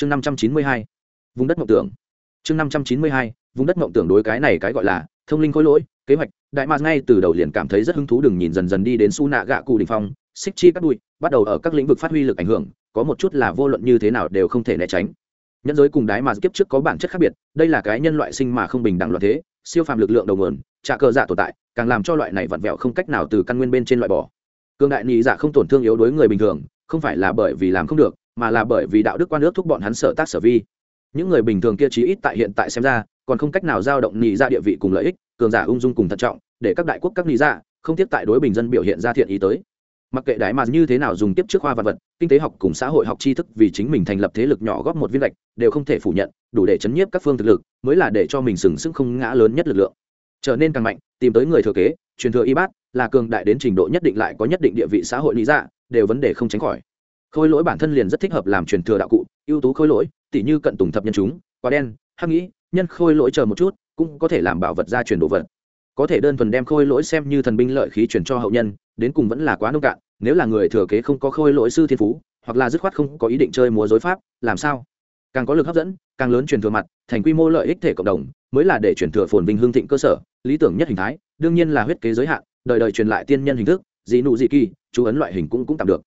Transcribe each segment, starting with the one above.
chương năm trăm chín mươi hai, vùng đất mộng tưởng. Chương năm trăm chín mươi hai, vùng đất mộng tưởng đối cái này cái gọi là thông linh khối lỗi, kế hoạch. Đại mạc ngay từ đầu liền cảm thấy rất hứng thú đừng nhìn dần dần đi đến su nạ gạ cụ đình phong xích chi các bụi bắt đầu ở các lĩnh vực phát huy lực ảnh hưởng, có một chút là vô luận như thế nào đều không thể né tránh. Nhân giới cùng đái mà kiếp trước có bản chất khác biệt, đây là cái nhân loại sinh mà không bình đẳng loạn thế, siêu phàm lực lượng đầu nguồn, trả cờ dạ tồn tại, càng làm cho loại này vặn vẹo không cách nào từ căn nguyên bên trên loại bỏ. Cương đại nhị dạ không tổn thương yếu đối người bình thường, không phải là bởi vì làm không được mà là bởi vì đạo đức quan ước thúc bọn hắn sở tác sở vi. Những người bình thường kia chí ít tại hiện tại xem ra, còn không cách nào giao động nhị ra địa vị cùng lợi ích, cường giả ung dung cùng thận trọng, để các đại quốc các nhị ra không tiếp tại đối bình dân biểu hiện ra thiện ý tới. Mặc kệ đại mà như thế nào dùng tiếp trước khoa vật vật, kinh tế học cùng xã hội học tri thức vì chính mình thành lập thế lực nhỏ góp một viên gạch, đều không thể phủ nhận, đủ để chấn nhiếp các phương thực lực, mới là để cho mình sừng sững không ngã lớn nhất lực lượng. Trở nên càng mạnh, tìm tới người thừa kế, truyền thừa y bát, là cường đại đến trình độ nhất định lại có nhất định địa vị xã hội lý dạ đều vấn đề không tránh khỏi khôi lỗi bản thân liền rất thích hợp làm truyền thừa đạo cụ, ưu tú khôi lỗi, tỉ như cận tùng thập nhân chúng quá đen, hắc nghĩ nhân khôi lỗi chờ một chút, cũng có thể làm bảo vật ra truyền đồ vật. Có thể đơn thuần đem khôi lỗi xem như thần binh lợi khí truyền cho hậu nhân, đến cùng vẫn là quá nông cạn, nếu là người thừa kế không có khôi lỗi sư thiên phú, hoặc là dứt khoát không có ý định chơi múa dối pháp, làm sao? Càng có lực hấp dẫn, càng lớn truyền thừa mặt, thành quy mô lợi ích thể cộng đồng, mới là để truyền thừa phồn vinh hương thịnh cơ sở, lý tưởng nhất hình thái, đương nhiên là huyết kế giới hạn, đời đời truyền lại tiên nhân hình thức, dị nụ dị kỳ, chú ấn loại hình cũng cũng tạm được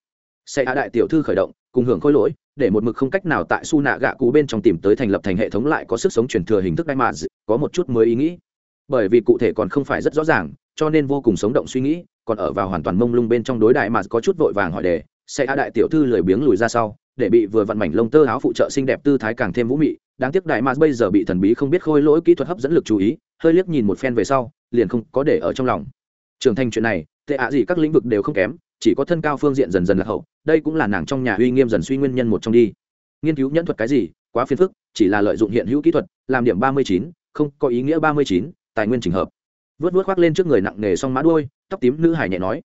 sẽ hạ đại tiểu thư khởi động, cùng hưởng khôi lỗi, để một mực không cách nào tại su nạ gạ cũ bên trong tìm tới thành lập thành hệ thống lại có sức sống truyền thừa hình thức đai mà có một chút mới ý nghĩ. Bởi vì cụ thể còn không phải rất rõ ràng, cho nên vô cùng sống động suy nghĩ, còn ở vào hoàn toàn mông lung bên trong đối đại mà có chút vội vàng hỏi đề, sẽ hạ đại tiểu thư lười biếng lùi ra sau, để bị vừa vặn mảnh lông tơ áo phụ trợ xinh đẹp tư thái càng thêm vũ mị, đáng tiếc đại mà bây giờ bị thần bí không biết khôi lỗi kỹ thuật hấp dẫn lực chú ý, hơi liếc nhìn một phen về sau, liền không có để ở trong lòng. Trưởng thành chuyện này, tệ ạ gì các lĩnh vực đều không kém, chỉ có thân cao phương diện dần dần lạc hậu đây cũng là nàng trong nhà uy nghiêm dần suy nguyên nhân một trong đi. Nghiên cứu nhẫn thuật cái gì, quá phiền phức, chỉ là lợi dụng hiện hữu kỹ thuật, làm điểm ba mươi chín, không có ý nghĩa ba mươi chín, tài nguyên trình hợp. Vớt vớt khoác lên trước người nặng nề xong mã đuôi, tóc tím nữ hải nhẹ nói,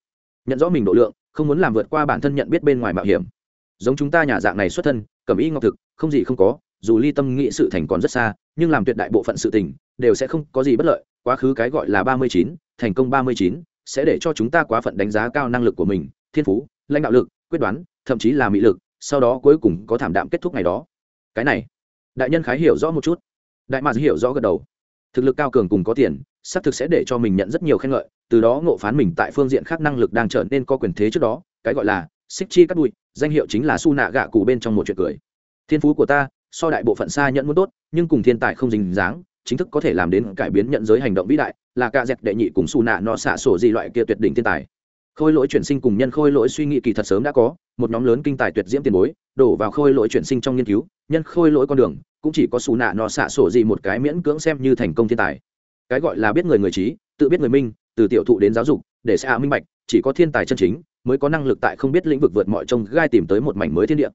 nhận rõ mình độ lượng, không muốn làm vượt qua bản thân nhận biết bên ngoài mạo hiểm. Giống chúng ta nhà dạng này xuất thân cẩm y ngọc thực, không gì không có, dù ly tâm nghĩ sự thành còn rất xa, nhưng làm tuyệt đại bộ phận sự tình, đều sẽ không có gì bất lợi, quá khứ cái gọi là ba mươi chín, thành công ba mươi chín, sẽ để cho chúng ta quá phận đánh giá cao năng lực của mình, thiên phú, lãnh đạo lực quyết đoán, thậm chí là mỹ lực, sau đó cuối cùng có thảm đạm kết thúc ngày đó. Cái này, đại nhân khái hiểu rõ một chút. Đại mạc hiểu rõ gật đầu. Thực lực cao cường cùng có tiền, xác thực sẽ để cho mình nhận rất nhiều khen ngợi, từ đó ngộ phán mình tại phương diện khác năng lực đang trở nên có quyền thế trước đó, cái gọi là xích chi cắt bụi, danh hiệu chính là su nạ gạ cụ bên trong một chuyện cười. Thiên phú của ta, so đại bộ phận xa nhận muốn tốt, nhưng cùng thiên tài không dính dáng, chính thức có thể làm đến cải biến nhận giới hành động vĩ đại, là ca dẹp đệ nhị cùng su nạ no xạ sổ gì loại kia tuyệt đỉnh thiên tài khôi lỗi chuyển sinh cùng nhân khôi lỗi suy nghĩ kỳ thật sớm đã có, một nhóm lớn kinh tài tuyệt diễm tiền bối, đổ vào khôi lỗi chuyển sinh trong nghiên cứu, nhân khôi lỗi con đường, cũng chỉ có xù nạ nọ xạ sổ gì một cái miễn cưỡng xem như thành công thiên tài. Cái gọi là biết người người trí, tự biết người minh, từ tiểu thụ đến giáo dục, để sẽ minh bạch, chỉ có thiên tài chân chính, mới có năng lực tại không biết lĩnh vực vượt mọi trông gai tìm tới một mảnh mới thiên địa.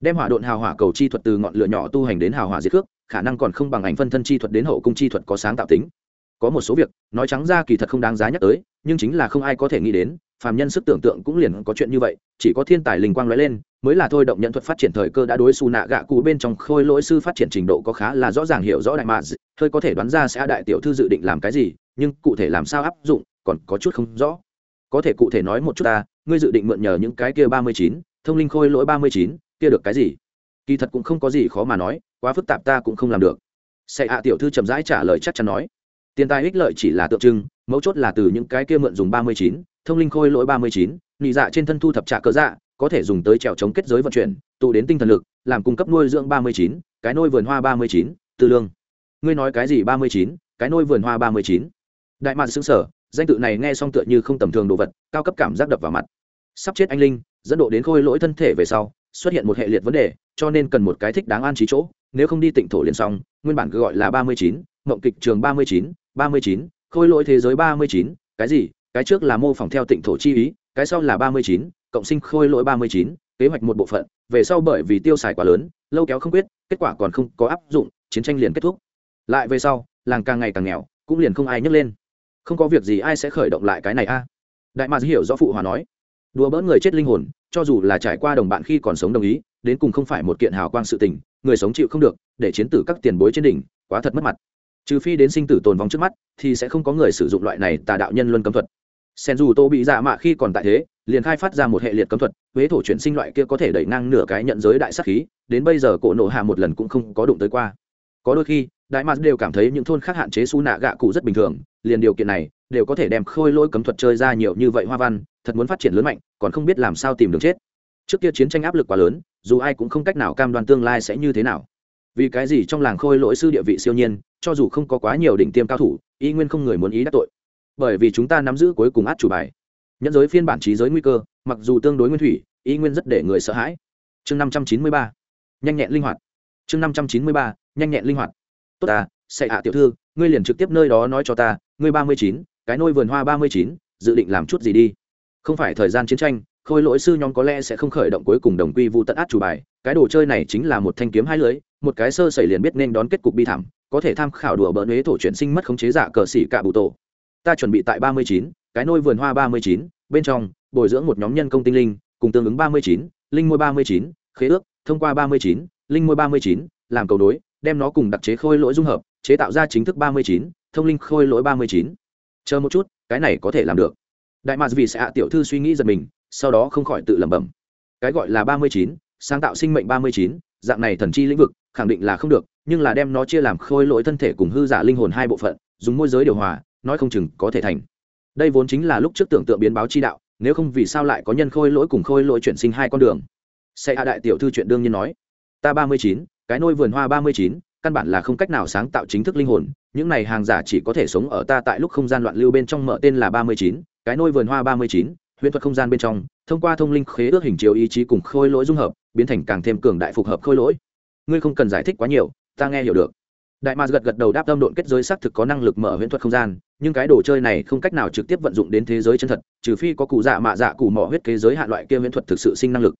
Đem hỏa độn hào hỏa cầu chi thuật từ ngọn lửa nhỏ tu hành đến hào hỏa diệt cước khả năng còn không bằng ảnh phân thân chi thuật đến hậu cung chi thuật có sáng tạo tính. Có một số việc, nói trắng ra kỳ thật không đáng giá nhắc tới, nhưng chính là không ai có thể nghĩ đến phàm nhân sức tưởng tượng cũng liền có chuyện như vậy, chỉ có thiên tài linh quang nói lên, mới là thôi động nhận thuật phát triển thời cơ đã đối xù nạ gạ cụ bên trong khôi lỗi sư phát triển trình độ có khá là rõ ràng hiểu rõ đại mạ hơi có thể đoán ra sẽ đại tiểu thư dự định làm cái gì, nhưng cụ thể làm sao áp dụng, còn có chút không rõ. Có thể cụ thể nói một chút ta, ngươi dự định mượn nhờ những cái kia ba mươi chín, thông linh khôi lỗi ba mươi chín, kia được cái gì? Kỳ thật cũng không có gì khó mà nói, quá phức tạp ta cũng không làm được. Sẽ hạ tiểu thư chậm rãi trả lời chắc chắn nói. Tiền tài ích lợi chỉ là tượng trưng, mấu chốt là từ những cái kia mượn dùng ba mươi chín thông linh khôi lỗi ba mươi chín, nị dạ trên thân thu thập trạ cơ dạ có thể dùng tới trèo chống kết giới vận chuyển, tụ đến tinh thần lực, làm cung cấp nuôi dưỡng ba mươi chín, cái nôi vườn hoa ba mươi chín, tư lương. Ngươi nói cái gì ba mươi chín, cái nôi vườn hoa ba mươi chín? Đại mạn xứng sở danh tự này nghe xong tựa như không tầm thường đồ vật, cao cấp cảm giác đập vào mặt. Sắp chết anh linh, dẫn độ đến khôi lỗi thân thể về sau, xuất hiện một hệ liệt vấn đề, cho nên cần một cái thích đáng an trí chỗ, nếu không đi tịnh thổ liền xong, nguyên bản cứ gọi là ba mươi chín, mộng kịch trường ba mươi chín, ba mươi chín, khôi lỗi thế giới ba mươi chín, cái gì? Cái trước là mô phỏng theo tịnh thổ chi ý, cái sau là ba mươi chín, cộng sinh khôi lỗi ba mươi chín, kế hoạch một bộ phận, về sau bởi vì tiêu xài quá lớn, lâu kéo không quyết, kết quả còn không có áp dụng, chiến tranh liền kết thúc. Lại về sau, làng càng ngày càng nghèo, cũng liền không ai nhấc lên. Không có việc gì ai sẽ khởi động lại cái này a? Đại mạc hiểu rõ phụ hòa nói. Đùa bỡn người chết linh hồn, cho dù là trải qua đồng bạn khi còn sống đồng ý, đến cùng không phải một kiện hào quang sự tình, người sống chịu không được, để chiến tử các tiền bối trên đỉnh, quá thật mất mặt. Trừ phi đến sinh tử tồn vong trước mắt, thì sẽ không có người sử dụng loại này tà đạo nhân luân cấm thuật sen dù tô bị dạ mạ khi còn tại thế, liền khai phát ra một hệ liệt cấm thuật, huế thổ chuyển sinh loại kia có thể đẩy ngang nửa cái nhận giới đại sắc khí, đến bây giờ cổ nộ hạ một lần cũng không có đụng tới qua. Có đôi khi, đại mạc đều cảm thấy những thôn khác hạn chế su nạ gạ cụ rất bình thường, liền điều kiện này đều có thể đem khôi lỗi cấm thuật chơi ra nhiều như vậy hoa văn, thật muốn phát triển lớn mạnh, còn không biết làm sao tìm đường chết. Trước kia chiến tranh áp lực quá lớn, dù ai cũng không cách nào cam đoan tương lai sẽ như thế nào. Vì cái gì trong làng khôi lỗi sư địa vị siêu nhiên, cho dù không có quá nhiều đỉnh tiêm cao thủ, y nguyên không người muốn ý đắc tội bởi vì chúng ta nắm giữ cuối cùng át chủ bài. Nhẫn giới phiên bản trí giới nguy cơ, mặc dù tương đối nguyên thủy, y nguyên rất để người sợ hãi. Chương năm trăm chín mươi ba, nhanh nhẹn linh hoạt. Chương năm trăm chín mươi ba, nhanh nhẹn linh hoạt. Tốt à, ta sẽ hạ tiểu thư, ngươi liền trực tiếp nơi đó nói cho ta, ngươi ba mươi chín, cái nôi vườn hoa ba mươi chín, dự định làm chút gì đi? Không phải thời gian chiến tranh, khôi lỗi sư nhóm có lẽ sẽ không khởi động cuối cùng đồng quy vụ tận át chủ bài. Cái đồ chơi này chính là một thanh kiếm hai lưới, một cái sơ sẩy liền biết nên đón kết cục bi thảm, có thể tham khảo đùa bỡn huế thổ chuyển sinh mất khống chế giả cờ xỉ cả bụ tổ ta chuẩn bị tại ba mươi chín cái nôi vườn hoa ba mươi chín bên trong bồi dưỡng một nhóm nhân công tinh linh cùng tương ứng ba mươi chín linh môi ba mươi chín khế ước thông qua ba mươi chín linh môi ba mươi chín làm cầu đối đem nó cùng đặc chế khôi lỗi dung hợp chế tạo ra chính thức ba mươi chín thông linh khôi lỗi ba mươi chín chờ một chút cái này có thể làm được đại mạc vì sẽ hạ tiểu thư suy nghĩ giật mình sau đó không khỏi tự lẩm bẩm cái gọi là ba mươi chín sáng tạo sinh mệnh ba mươi chín dạng này thần chi lĩnh vực khẳng định là không được nhưng là đem nó chia làm khôi lỗi thân thể cùng hư giả linh hồn hai bộ phận dùng môi giới điều hòa nói không chừng có thể thành. Đây vốn chính là lúc trước tưởng tượng biến báo chi đạo, nếu không vì sao lại có nhân khôi lỗi cùng khôi lỗi chuyển sinh hai con đường. Sẽ hạ đại tiểu thư chuyện đương nhiên nói. Ta ba mươi chín, cái nôi vườn hoa ba mươi chín, căn bản là không cách nào sáng tạo chính thức linh hồn, những này hàng giả chỉ có thể sống ở ta tại lúc không gian loạn lưu bên trong mở tên là ba mươi chín, cái nôi vườn hoa ba mươi chín huyễn thuật không gian bên trong, thông qua thông linh khế ước hình chiếu ý chí cùng khôi lỗi dung hợp, biến thành càng thêm cường đại phục hợp khôi lỗi. Ngươi không cần giải thích quá nhiều, ta nghe hiểu được đại mạc gật gật đầu đáp tâm độn kết giới xác thực có năng lực mở huyễn thuật không gian, nhưng cái đồ chơi này không cách nào trực tiếp vận dụng đến thế giới chân thật, trừ phi có cụ dạ mạ dạ cụ mỏ huyết kế giới hạn loại kia huyễn thuật thực sự sinh năng lực.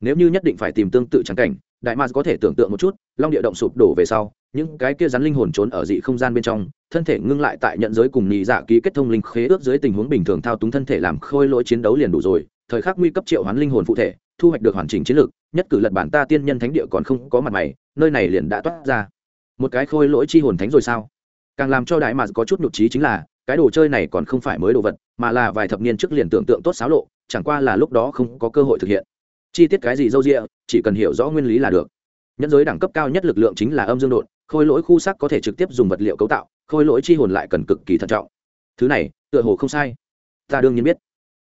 Nếu như nhất định phải tìm tương tự trắng cảnh, đại mạc có thể tưởng tượng một chút, long địa động sụp đổ về sau, những cái kia rắn linh hồn trốn ở dị không gian bên trong, thân thể ngưng lại tại nhận giới cùng nhị dạ ký kết thông linh khế ước dưới tình huống bình thường thao túng thân thể làm khôi lỗi chiến đấu liền đủ rồi, thời khắc nguy cấp triệu hoán linh hồn phụ thể, thu hoạch được hoàn chỉnh chiến lược nhất cử lật bản ta tiên nhân thánh địa còn không có mặt mày, nơi này liền đã toát ra một cái khôi lỗi chi hồn thánh rồi sao? Càng làm cho đại mà có chút nhục trí chính là, cái đồ chơi này còn không phải mới đồ vật, mà là vài thập niên trước liền tưởng tượng tốt xáo lộ, chẳng qua là lúc đó không có cơ hội thực hiện. Chi tiết cái gì dâu rịa chỉ cần hiểu rõ nguyên lý là được. Nhân giới đẳng cấp cao nhất lực lượng chính là âm dương đột khôi lỗi khu sắc có thể trực tiếp dùng vật liệu cấu tạo, khôi lỗi chi hồn lại cần cực kỳ thận trọng. Thứ này, tựa hồ không sai. Ta đương nhiên biết.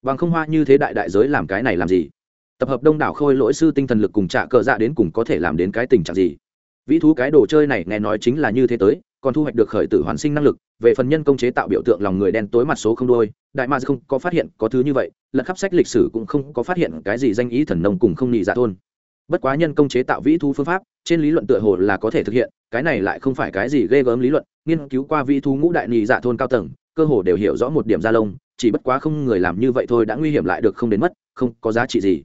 Bằng không hoa như thế đại đại giới làm cái này làm gì? Tập hợp đông đảo khôi lỗi sư tinh thần lực cùng trạ cờ dạ đến cùng có thể làm đến cái tình trạng gì? Vĩ thú cái đồ chơi này nghe nói chính là như thế tới, còn thu hoạch được khởi tử hoàn sinh năng lực, về phần nhân công chế tạo biểu tượng lòng người đen tối mặt số không đôi, đại ma không có phát hiện có thứ như vậy, lật khắp sách lịch sử cũng không có phát hiện cái gì danh ý thần nông cùng không nhị dạ thôn. Bất quá nhân công chế tạo vĩ thú phương pháp, trên lý luận tựa hồ là có thể thực hiện, cái này lại không phải cái gì ghê gớm lý luận, nghiên cứu qua vĩ thú ngũ đại nhị dạ thôn cao tầng, cơ hồ đều hiểu rõ một điểm gia lông, chỉ bất quá không người làm như vậy thôi đã nguy hiểm lại được không đến mất, không có giá trị gì.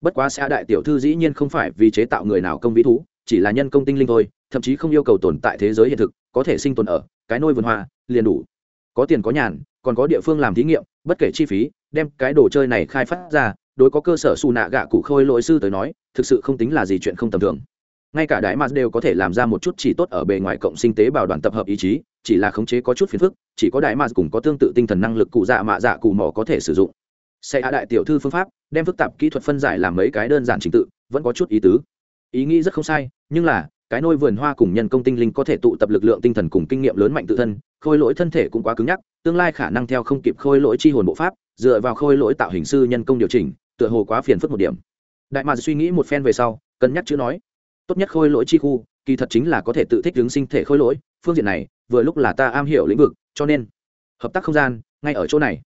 Bất quá xã đại tiểu thư dĩ nhiên không phải vì chế tạo người nào công vĩ thú chỉ là nhân công tinh linh thôi, thậm chí không yêu cầu tồn tại thế giới hiện thực, có thể sinh tồn ở, cái nôi vườn hoa, liền đủ. Có tiền có nhàn, còn có địa phương làm thí nghiệm, bất kể chi phí, đem cái đồ chơi này khai phát ra, đối có cơ sở xù nạ gạ cụ khôi lỗi sư tới nói, thực sự không tính là gì chuyện không tầm thường. Ngay cả đại mars đều có thể làm ra một chút chỉ tốt ở bề ngoài cộng sinh tế bào đoàn tập hợp ý chí, chỉ là khống chế có chút phiền phức, chỉ có đại mars cùng có tương tự tinh thần năng lực cụ dạ mạ dạ cụ mỏ có thể sử dụng. Sẽ hạ đại tiểu thư phương pháp, đem phức tạp kỹ thuật phân giải làm mấy cái đơn giản trình tự, vẫn có chút ý tứ ý nghĩ rất không sai, nhưng là, cái nôi vườn hoa cùng nhân công tinh linh có thể tụ tập lực lượng tinh thần cùng kinh nghiệm lớn mạnh tự thân, khôi lỗi thân thể cũng quá cứng nhắc, tương lai khả năng theo không kịp khôi lỗi chi hồn bộ pháp, dựa vào khôi lỗi tạo hình sư nhân công điều chỉnh, tựa hồ quá phiền phức một điểm. Đại mạc suy nghĩ một phen về sau, cân nhắc chữ nói, tốt nhất khôi lỗi chi khu, kỳ thật chính là có thể tự thích ứng sinh thể khôi lỗi, phương diện này, vừa lúc là ta am hiểu lĩnh vực, cho nên, hợp tác không gian, ngay ở chỗ này.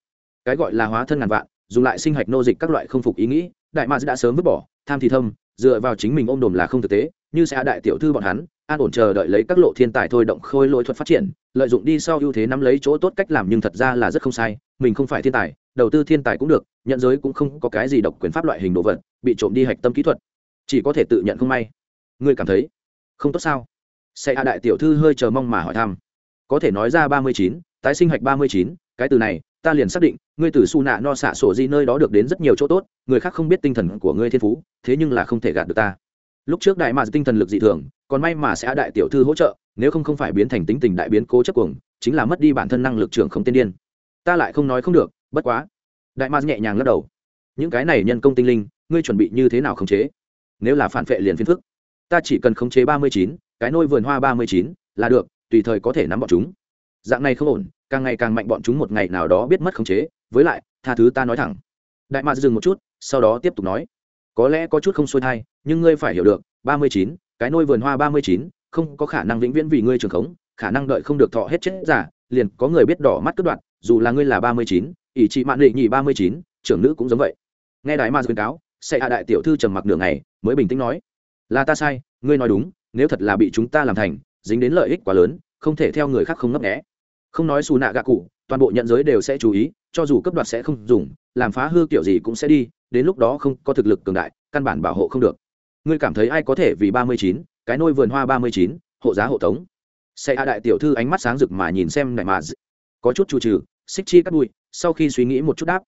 Cái gọi là hóa thân ngàn vạn, dùng lại sinh hạch nô dịch các loại không phục ý nghĩ, đại mạc đã sớm vứt bỏ, tham thì thâm dựa vào chính mình ôm đồm là không thực tế, như sẽ đại tiểu thư bọn hắn, an ổn chờ đợi lấy các lộ thiên tài thôi động khôi lỗi thuật phát triển, lợi dụng đi sau ưu thế nắm lấy chỗ tốt cách làm nhưng thật ra là rất không sai, mình không phải thiên tài, đầu tư thiên tài cũng được, nhận giới cũng không có cái gì độc quyền pháp loại hình đồ vật, bị trộm đi hạch tâm kỹ thuật. Chỉ có thể tự nhận không may. Ngươi cảm thấy không tốt sao? Sẽ hạ đại tiểu thư hơi chờ mong mà hỏi thăm. Có thể nói ra ba mươi chín, tái sinh hạch ba mươi chín, cái từ này ta liền xác định, ngươi từ su nạ no xạ sổ di nơi đó được đến rất nhiều chỗ tốt, người khác không biết tinh thần của ngươi thiên phú, thế nhưng là không thể gạt được ta. Lúc trước đại mạc tinh thần lực dị thường, còn may mà sẽ đại tiểu thư hỗ trợ, nếu không không phải biến thành tính tình đại biến cố chấp cuồng, chính là mất đi bản thân năng lực trưởng không tiên điên. Ta lại không nói không được, bất quá. Đại mạc nhẹ nhàng lắc đầu. Những cái này nhân công tinh linh, ngươi chuẩn bị như thế nào khống chế? Nếu là phản vệ liền phiên phức. Ta chỉ cần khống chế ba mươi chín, cái nôi vườn hoa ba mươi chín, là được, tùy thời có thể nắm bọn chúng dạng này không ổn, càng ngày càng mạnh bọn chúng một ngày nào đó biết mất khống chế, với lại, tha thứ ta nói thẳng. Đại mạc dừng một chút, sau đó tiếp tục nói. Có lẽ có chút không xuôi thai, nhưng ngươi phải hiểu được, ba mươi chín, cái nôi vườn hoa ba mươi chín, không có khả năng vĩnh viễn vì ngươi trường khống, khả năng đợi không được thọ hết chết giả, liền có người biết đỏ mắt cất đoạn dù là ngươi là ba mươi chín ỷ trị mạn định nhị ba mươi chín, trưởng nữ cũng giống vậy. Nghe đại ma khuyên cáo, sẽ hạ đại tiểu thư trầm mặc nửa ngày, mới bình tĩnh nói. Là ta sai, ngươi nói đúng, nếu thật là bị chúng ta làm thành, dính đến lợi ích quá lớn, không thể theo người khác không ngấp nghẽ không nói xù nạ gạ cụ, toàn bộ nhận giới đều sẽ chú ý, cho dù cấp đoạt sẽ không dùng, làm phá hư kiểu gì cũng sẽ đi, đến lúc đó không có thực lực cường đại, căn bản bảo hộ không được. Ngươi cảm thấy ai có thể vì ba mươi chín, cái nôi vườn hoa ba mươi chín, hộ giá hộ tống? Sẽ hạ đại tiểu thư ánh mắt sáng rực mà nhìn xem này mà có chút chủ trừ xích chi cắt bụi, sau khi suy nghĩ một chút đáp.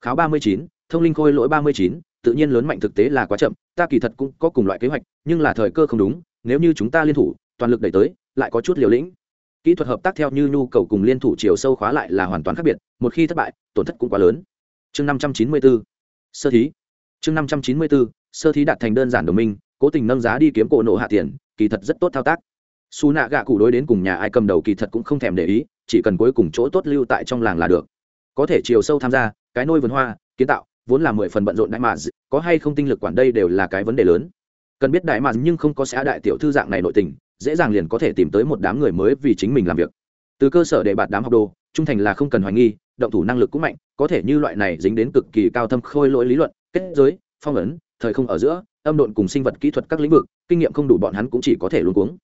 Kháo ba mươi chín, thông linh khôi lỗi ba mươi chín, tự nhiên lớn mạnh thực tế là quá chậm, ta kỳ thật cũng có cùng loại kế hoạch, nhưng là thời cơ không đúng, nếu như chúng ta liên thủ, toàn lực đẩy tới, lại có chút liều lĩnh kỹ thuật hợp tác theo như nhu cầu cùng liên thủ chiều sâu khóa lại là hoàn toàn khác biệt, một khi thất bại, tổn thất cũng quá lớn. Chương năm trăm chín mươi bốn sơ thí. Chương năm trăm chín mươi bốn sơ thí đạt thành đơn giản đồng minh, cố tình nâng giá đi kiếm cổ nộ hạ tiền, kỳ thật rất tốt thao tác. Xù nạ gạ cụ đối đến cùng nhà ai cầm đầu kỳ thật cũng không thèm để ý, chỉ cần cuối cùng chỗ tốt lưu tại trong làng là được. Có thể chiều sâu tham gia, cái nôi vườn hoa, kiến tạo, vốn là mười phần bận rộn đại mà có hay không tinh lực quản đây đều là cái vấn đề lớn. Cần biết đại mà nhưng không có xã đại tiểu thư dạng này nội tình dễ dàng liền có thể tìm tới một đám người mới vì chính mình làm việc. Từ cơ sở để bạt đám học đồ, trung thành là không cần hoài nghi, động thủ năng lực cũng mạnh, có thể như loại này dính đến cực kỳ cao thâm khôi lỗi lý luận, kết giới, phong ấn, thời không ở giữa, âm độn cùng sinh vật kỹ thuật các lĩnh vực, kinh nghiệm không đủ bọn hắn cũng chỉ có thể luôn cuống.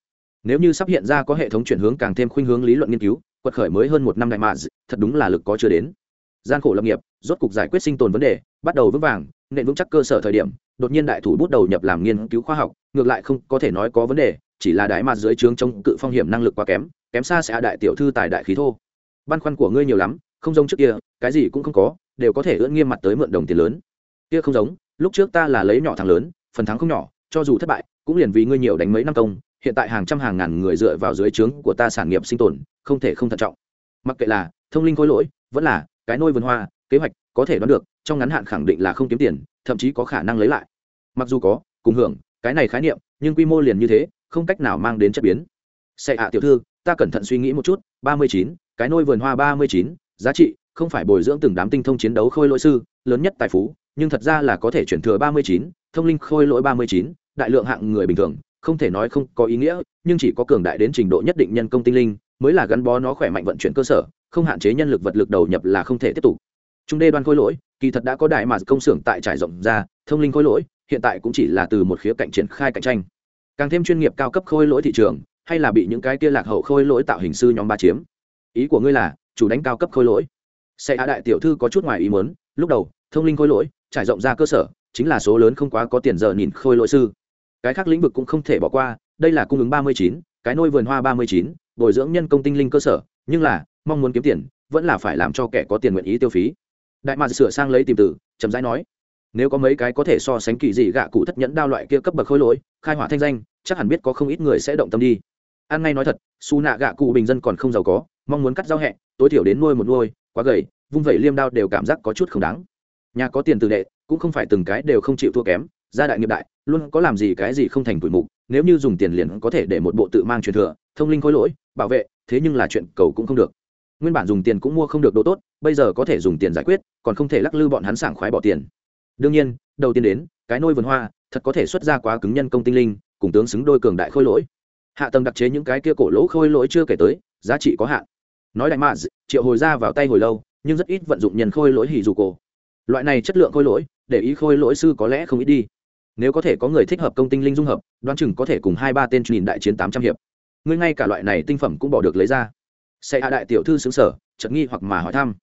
Nếu như sắp hiện ra có hệ thống chuyển hướng càng thêm khuynh hướng lý luận nghiên cứu, quật khởi mới hơn một năm đại mạ thật đúng là lực có chưa đến. Gian khổ lập nghiệp, rốt cục giải quyết sinh tồn vấn đề, bắt đầu vững vàng, nền vững chắc cơ sở thời điểm, đột nhiên đại thủ bút đầu nhập làm nghiên cứu khoa học, ngược lại không có thể nói có vấn đề chỉ là đại mạt dưới trướng chống cự phong hiểm năng lực quá kém kém xa sẽ đại tiểu thư tài đại khí thô. Băn khoăn của ngươi nhiều lắm, không giống trước kia, cái gì cũng không có, đều có thể ưỡn nghiêm mặt tới mượn đồng tiền lớn. Kia không giống, lúc trước ta là lấy nhỏ thằng lớn, phần thắng không nhỏ, cho dù thất bại, cũng liền vì ngươi nhiều đánh mấy năm công, hiện tại hàng trăm hàng ngàn người dựa vào dưới trướng của ta sản nghiệp sinh tồn, không thể không thận trọng. Mặc kệ là thông linh khối lỗi, vẫn là cái nôi vườn hoa, kế hoạch, có thể đoán được, trong ngắn hạn khẳng định là không kiếm tiền, thậm chí có khả năng lấy lại. Mặc dù có, cùng hưởng, cái này khái niệm, nhưng quy mô liền như thế không cách nào mang đến chất biến. Xe ạ, tiểu thư, ta cẩn thận suy nghĩ một chút, ba mươi chín, cái nôi vườn hoa ba mươi chín, giá trị, không phải bồi dưỡng từng đám tinh thông chiến đấu khôi lỗi sư, lớn nhất tài phú, nhưng thật ra là có thể chuyển thừa ba mươi chín, thông linh khôi lỗi ba mươi chín, đại lượng hạng người bình thường, không thể nói không có ý nghĩa, nhưng chỉ có cường đại đến trình độ nhất định nhân công tinh linh, mới là gắn bó nó khỏe mạnh vận chuyển cơ sở, không hạn chế nhân lực vật lực đầu nhập là không thể tiếp tục. Trung đê đoan khôi lỗi, kỳ thật đã có đại mà công xưởng tại trải rộng ra, thông linh khôi lỗi, hiện tại cũng chỉ là từ một khía cạnh triển khai cạnh tranh càng thêm chuyên nghiệp cao cấp khôi lỗi thị trường, hay là bị những cái kia lạc hậu khôi lỗi tạo hình sư nhóm ba chiếm? Ý của ngươi là, chủ đánh cao cấp khôi lỗi. Xe hạ đại tiểu thư có chút ngoài ý muốn, lúc đầu, thông linh khôi lỗi, trải rộng ra cơ sở, chính là số lớn không quá có tiền giờ nhìn khôi lỗi sư. Cái khác lĩnh vực cũng không thể bỏ qua, đây là cung ứng ba mươi chín, cái nôi vườn hoa ba mươi chín, bồi dưỡng nhân công tinh linh cơ sở, nhưng là, mong muốn kiếm tiền, vẫn là phải làm cho kẻ có tiền nguyện ý tiêu phí. Đại mạc sửa sang lấy tìm từ, chậm rãi nói, nếu có mấy cái có thể so sánh kỳ dị gạ cụ thất nhẫn đao loại kia cấp bậc khôi lỗi, khai hỏa thanh danh chắc hẳn biết có không ít người sẽ động tâm đi. Ăn ngay nói thật, su nạ gạ cụ bình dân còn không giàu có, mong muốn cắt giao hẹ, tối thiểu đến nuôi một nuôi, quá gầy, vung vẩy liêm đao đều cảm giác có chút không đáng. Nhà có tiền từ đệ, cũng không phải từng cái đều không chịu thua kém, gia đại nghiệp đại, luôn có làm gì cái gì không thành tuổi mục, nếu như dùng tiền liền có thể để một bộ tự mang truyền thừa, thông linh khối lỗi, bảo vệ, thế nhưng là chuyện cầu cũng không được. Nguyên bản dùng tiền cũng mua không được đồ tốt, bây giờ có thể dùng tiền giải quyết, còn không thể lắc lư bọn hắn sảng khoái bỏ tiền. Đương nhiên, đầu tiên đến, cái nôi vườn hoa, thật có thể xuất ra quá cứng nhân công tinh linh cùng tướng xứng đôi cường đại khôi lỗi. Hạ tầng đặc chế những cái kia cổ lỗ khôi lỗi chưa kể tới, giá trị có hạn. Nói đại mạ triệu hồi ra vào tay hồi lâu, nhưng rất ít vận dụng nhân khôi lỗi hỉ dù cổ. Loại này chất lượng khôi lỗi, để ý khôi lỗi sư có lẽ không ít đi. Nếu có thể có người thích hợp công tinh linh dung hợp, đoán chừng có thể cùng hai ba tên truyền đại chiến tám trăm hiệp. Ngươi ngay cả loại này tinh phẩm cũng bỏ được lấy ra. Sẽ hạ đại tiểu thư xứng sở chật nghi hoặc mà hỏi thăm.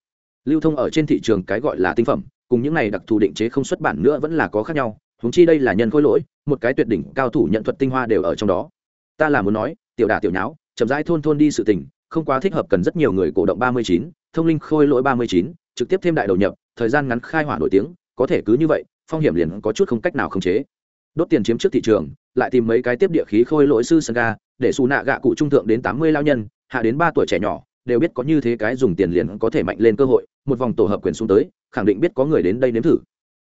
Lưu thông ở trên thị trường cái gọi là tinh phẩm, cùng những này đặc thù định chế không xuất bản nữa vẫn là có khác nhau huống chi đây là nhân khối lỗi, một cái tuyệt đỉnh cao thủ nhận thuật tinh hoa đều ở trong đó. Ta là muốn nói, tiểu đà tiểu nháo, chậm rãi thôn thôn đi sự tình, không quá thích hợp cần rất nhiều người cổ động ba mươi chín, thông linh khôi lỗi ba mươi chín, trực tiếp thêm đại đầu nhập, thời gian ngắn khai hỏa nổi tiếng, có thể cứ như vậy, phong hiểm liền có chút không cách nào khống chế. Đốt tiền chiếm trước thị trường, lại tìm mấy cái tiếp địa khí khôi lỗi sư sân ga, để xù nạ gạ cụ trung thượng đến tám mươi lao nhân, hạ đến ba tuổi trẻ nhỏ, đều biết có như thế cái dùng tiền liền có thể mạnh lên cơ hội, một vòng tổ hợp quyền xuống tới, khẳng định biết có người đến đây nếm thử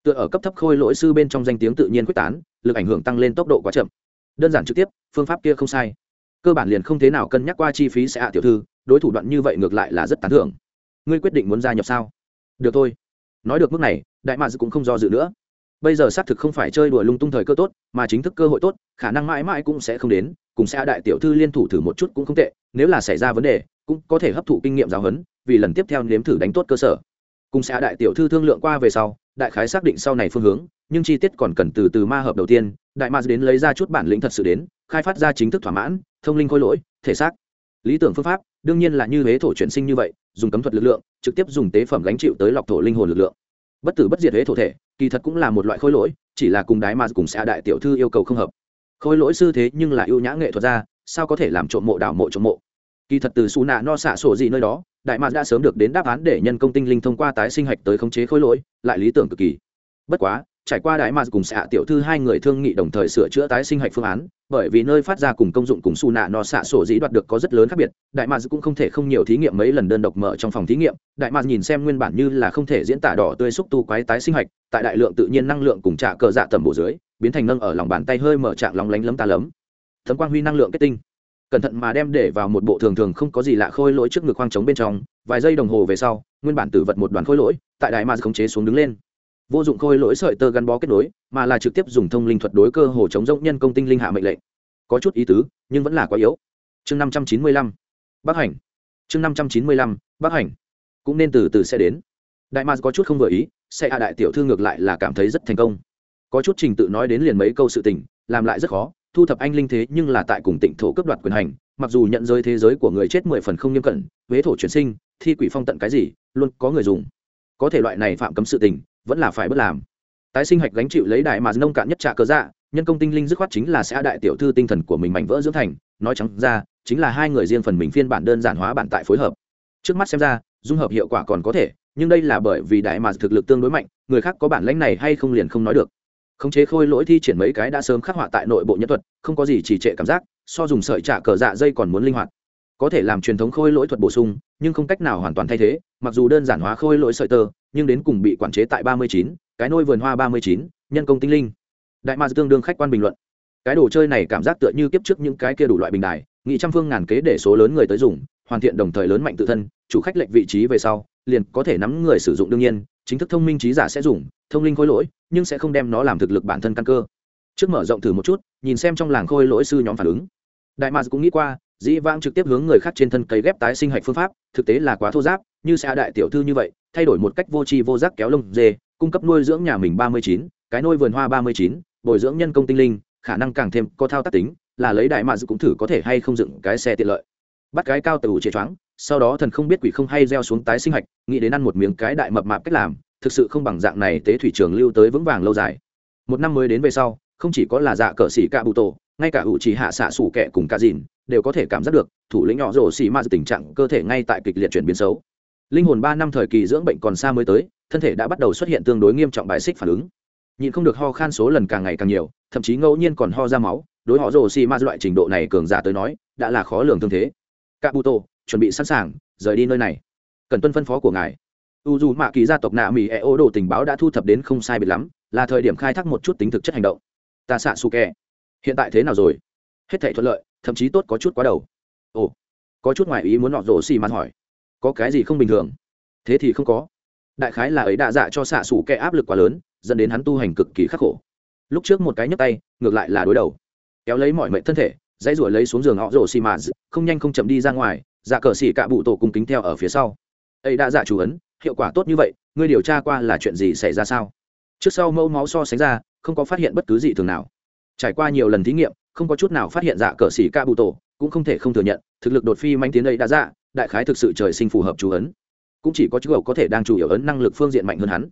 tựa ở cấp thấp khôi lỗi sư bên trong danh tiếng tự nhiên quyết tán, lực ảnh hưởng tăng lên tốc độ quá chậm. Đơn giản trực tiếp, phương pháp kia không sai. Cơ bản liền không thế nào cân nhắc qua chi phí sẽ hạ tiểu thư, đối thủ đoạn như vậy ngược lại là rất tán thưởng. Ngươi quyết định muốn gia nhập sao? Được thôi. Nói được mức này, đại mads cũng không do dự nữa. Bây giờ xác thực không phải chơi đùa lung tung thời cơ tốt, mà chính thức cơ hội tốt, khả năng mãi mãi cũng sẽ không đến, cùng sẽ đại tiểu thư liên thủ thử một chút cũng không tệ, nếu là xảy ra vấn đề, cũng có thể hấp thụ kinh nghiệm giáo huấn, vì lần tiếp theo nếm thử đánh tốt cơ sở. Cùng sẽ đại tiểu thư thương lượng qua về sau đại khái xác định sau này phương hướng, nhưng chi tiết còn cần từ từ ma hợp đầu tiên, đại ma đến lấy ra chút bản lĩnh thật sự đến, khai phát ra chính thức thỏa mãn, thông linh khôi lỗi, thể xác. Lý tưởng phương pháp, đương nhiên là như huế thổ chuyển sinh như vậy, dùng cấm thuật lực lượng, trực tiếp dùng tế phẩm gánh chịu tới lọc thổ linh hồn lực lượng. Bất tử bất diệt huế thổ thể, kỳ thật cũng là một loại khôi lỗi, chỉ là cùng đái ma cùng xa đại tiểu thư yêu cầu không hợp. Khôi lỗi sư thế nhưng là ưu nhã nghệ thuật ra sao có thể làm trộm mộ đảo mộ trộm mộ? Kỳ thật từ xù nạ no xạ sổ gì nơi đó, đại mạc đã sớm được đến đáp án để nhân công tinh linh thông qua tái sinh hạch tới khống chế khối lỗi, lại lý tưởng cực kỳ. Bất quá, trải qua đại mạc cùng xạ tiểu thư hai người thương nghị đồng thời sửa chữa tái sinh hạch phương án, bởi vì nơi phát ra cùng công dụng cùng xù nạ no xạ sổ dĩ đoạt được có rất lớn khác biệt, đại mạc cũng không thể không nhiều thí nghiệm mấy lần đơn độc mở trong phòng thí nghiệm. Đại mạc nhìn xem nguyên bản như là không thể diễn tả đỏ tươi xúc tu quái tái sinh hạch, tại đại lượng tự nhiên năng lượng cùng trả cờ dạ tầm bộ dưới, biến thành nâng ở lòng bàn tay hơi mở trạng lóng lánh lấm ta lấm. Thấm quang huy năng lượng kết tinh cẩn thận mà đem để vào một bộ thường thường không có gì lạ khôi lỗi trước ngực khoang trống bên trong, vài giây đồng hồ về sau, nguyên bản tử vật một đoàn khôi lỗi, tại đại ma khống chế xuống đứng lên. Vô dụng khôi lỗi sợi tơ gắn bó kết nối, mà là trực tiếp dùng thông linh thuật đối cơ hồ chống rỗng nhân công tinh linh hạ mệnh lệnh. Có chút ý tứ, nhưng vẫn là quá yếu. Chương năm trăm chín mươi lăm, bắc hành. Chương năm trăm chín mươi lăm, bắc hành. Cũng nên từ từ sẽ đến. Đại ma có chút không vừa ý, sẽ hạ đại tiểu thư ngược lại là cảm thấy rất thành công. Có chút trình tự nói đến liền mấy câu sự tình, làm lại rất khó thu thập anh linh thế nhưng là tại cùng tịnh thổ cướp đoạt quyền hành, mặc dù nhận giới thế giới của người chết mười phần không nghiêm cẩn, huế thổ chuyển sinh, thi quỷ phong tận cái gì, luôn có người dùng. Có thể loại này phạm cấm sự tình, vẫn là phải bất làm. Tái sinh hạch gánh chịu lấy đại mà nông cạn nhất trả cớ dạ nhân công tinh linh dứt khoát chính là sẽ đại tiểu thư tinh thần của mình mảnh vỡ dưỡng thành, nói trắng ra, chính là hai người riêng phần mình phiên bản đơn giản hóa bản tại phối hợp. Trước mắt xem ra, dung hợp hiệu quả còn có thể, nhưng đây là bởi vì đại mà thực lực tương đối mạnh, người khác có bản lãnh này hay không liền không nói được khống chế khôi lỗi thi triển mấy cái đã sớm khắc họa tại nội bộ nhân thuật, không có gì chỉ trệ cảm giác, so dùng sợi trả cờ dạ dây còn muốn linh hoạt. Có thể làm truyền thống khôi lỗi thuật bổ sung, nhưng không cách nào hoàn toàn thay thế, mặc dù đơn giản hóa khôi lỗi sợi tơ, nhưng đến cùng bị quản chế tại ba mươi chín, cái nôi vườn hoa ba mươi chín, nhân công tinh linh. Đại ma tương đương khách quan bình luận. Cái đồ chơi này cảm giác tựa như kiếp trước những cái kia đủ loại bình đài, nghị trăm phương ngàn kế để số lớn người tới dùng, hoàn thiện đồng thời lớn mạnh tự thân, chủ khách lệnh vị trí về sau, liền có thể nắm người sử dụng đương nhiên chính thức thông minh trí giả sẽ dùng, thông linh khôi lỗi, nhưng sẽ không đem nó làm thực lực bản thân căn cơ. Trước mở rộng thử một chút, nhìn xem trong làng khôi lỗi sư nhóm phản ứng. Đại mạc cũng nghĩ qua, dĩ vãng trực tiếp hướng người khác trên thân cấy ghép tái sinh hạch phương pháp, thực tế là quá thô giáp, như xã đại tiểu thư như vậy, thay đổi một cách vô tri vô giác kéo lông dê, cung cấp nuôi dưỡng nhà mình ba mươi chín, cái nôi vườn hoa ba mươi chín, bồi dưỡng nhân công tinh linh, khả năng càng thêm có thao tác tính, là lấy đại mạc cũng thử có thể hay không dựng cái xe tiện lợi. Bắt cái cao từ chế choáng sau đó thần không biết quỷ không hay gieo xuống tái sinh hạch, nghĩ đến ăn một miếng cái đại mập mạp cách làm, thực sự không bằng dạng này tế thủy trường lưu tới vững vàng lâu dài. Một năm mới đến về sau, không chỉ có là dạ cờ xỉ cạ bụ tổ, ngay cả ủ chỉ hạ xạ sủ kẹ cùng ca dìn, đều có thể cảm giác được, thủ lĩnh nhỏ rổ xỉ ma tình trạng cơ thể ngay tại kịch liệt chuyển biến xấu. Linh hồn ba năm thời kỳ dưỡng bệnh còn xa mới tới, thân thể đã bắt đầu xuất hiện tương đối nghiêm trọng bài xích phản ứng. Nhịn không được ho khan số lần càng ngày càng nhiều, thậm chí ngẫu nhiên còn ho ra máu, đối họ rổ xỉ ma loại trình độ này cường giả tới nói, đã là khó lường tương thế. Cạ bụ tổ chuẩn bị sẵn sàng, rời đi nơi này. Cần tuân phân phó của ngài. U dù mạ kỳ gia tộc nạ mỹ e ô đồ tình báo đã thu thập đến không sai biệt lắm, là thời điểm khai thác một chút tính thực chất hành động. Ta xạ su kè. Hiện tại thế nào rồi? Hết thể thuận lợi, thậm chí tốt có chút quá đầu. Ồ, có chút ngoại ý muốn nọ rổ xì mắn hỏi. Có cái gì không bình thường? Thế thì không có. Đại khái là ấy đạ dạ cho xạ xủ kẻ áp lực quá lớn, dẫn đến hắn tu hành cực kỳ khắc khổ. Lúc trước một cái nhấc tay, ngược lại là đối đầu. Kéo lấy mọi mệnh thân thể, dãy ruổi lấy xuống giường họ rổ xì mà không nhanh không chậm đi ra ngoài dạ cờ xỉ cạ bụ tổ cung kính theo ở phía sau. Ấy đã dạ chủ ấn, hiệu quả tốt như vậy, ngươi điều tra qua là chuyện gì xảy ra sao? Trước sau mẫu máu so sánh ra, không có phát hiện bất cứ gì thường nào. Trải qua nhiều lần thí nghiệm, không có chút nào phát hiện dạ cờ xỉ ca bụ tổ, cũng không thể không thừa nhận, thực lực đột phi manh tiến đây đã dạ đại khái thực sự trời sinh phù hợp chú ấn. Cũng chỉ có chú ẩu có thể đang chủ yếu ấn năng lực phương diện mạnh hơn hắn.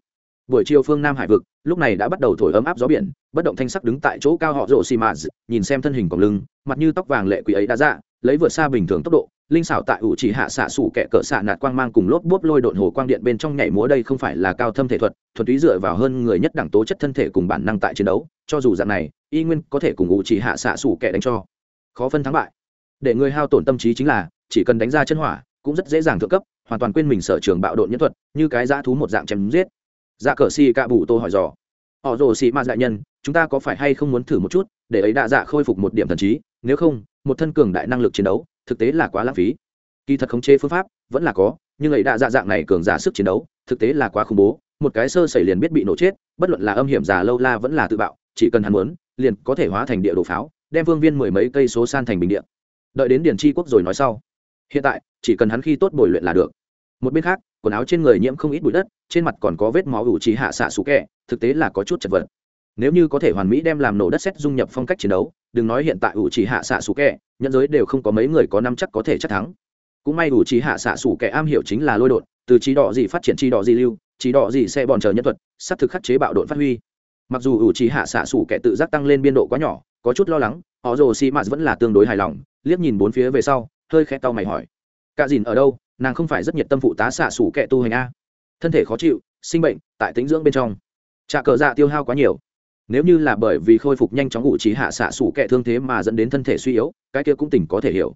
Buổi chiều phương nam hải vực, lúc này đã bắt đầu thổi ấm áp gió biển, bất động thanh sắc đứng tại chỗ cao họ rộ xì mạt nhìn xem thân hình còng lưng, mặt như tóc vàng lệ quỷ ấy đã dạ lấy vượt xa bình thường tốc độ linh xảo tại ủ chỉ hạ xạ sủ kẻ cỡ xạ nạt quang mang cùng lốp bốp lôi độn hồ quang điện bên trong nhảy múa đây không phải là cao thâm thể thuật, thuần túy dựa vào hơn người nhất đẳng tố chất thân thể cùng bản năng tại chiến đấu, cho dù dạng này, y nguyên có thể cùng ủ chỉ hạ xạ sủ kẻ đánh cho. Khó phân thắng bại. Để người hao tổn tâm trí chính là, chỉ cần đánh ra chân hỏa, cũng rất dễ dàng thượng cấp, hoàn toàn quên mình sở trường bạo độn nhân thuật, như cái dã thú một dạng chém giết. Dạ cờ xì cạ bù tô hỏi dò. Họ rồ xì ma đại nhân, chúng ta có phải hay không muốn thử một chút, để ấy đạ dạ khôi phục một điểm thần trí, nếu không, một thân cường đại năng lực chiến đấu thực tế là quá lãng phí. Kỳ thật khống chế phương pháp vẫn là có, nhưng ấy đã dạ dạng này cường giả sức chiến đấu, thực tế là quá khủng bố. Một cái sơ xảy liền biết bị nổ chết, bất luận là âm hiểm già lâu la vẫn là tự bạo, chỉ cần hắn muốn, liền có thể hóa thành địa đồ pháo, đem vương viên mười mấy cây số san thành bình địa. Đợi đến điền tri quốc rồi nói sau. Hiện tại, chỉ cần hắn khi tốt bồi luyện là được. Một bên khác, quần áo trên người nhiễm không ít bụi đất, trên mặt còn có vết máu ủ trí hạ xạ xú kẹ, thực tế là có chút chật vật nếu như có thể hoàn mỹ đem làm nổ đất xét dung nhập phong cách chiến đấu, đừng nói hiện tại ủ chỉ hạ xạ xù kẹ, nhân giới đều không có mấy người có năm chắc có thể chắc thắng. Cũng may ủ chỉ hạ xạ xù kẹ am hiểu chính là lôi đột, từ trí đỏ gì phát triển trí đỏ gì lưu, trí đỏ gì sẽ bòn chờ nhân thuật, sắp thực khắc chế bạo đột phát huy. Mặc dù ủ chỉ hạ xạ xù kẹ tự giác tăng lên biên độ quá nhỏ, có chút lo lắng, họ rồ xì mạt vẫn là tương đối hài lòng, liếc nhìn bốn phía về sau, hơi khẽ tao mày hỏi. Cả dìn ở đâu? Nàng không phải rất nhiệt tâm phụ tá xạ xù kẹ tu hành a. Thân thể khó chịu, sinh bệnh, tại tính dưỡng bên trong. Trà cờ dạ tiêu hao quá nhiều nếu như là bởi vì khôi phục nhanh chóng ngụ trí hạ xạ xủ kệ thương thế mà dẫn đến thân thể suy yếu, cái kia cũng tỉnh có thể hiểu.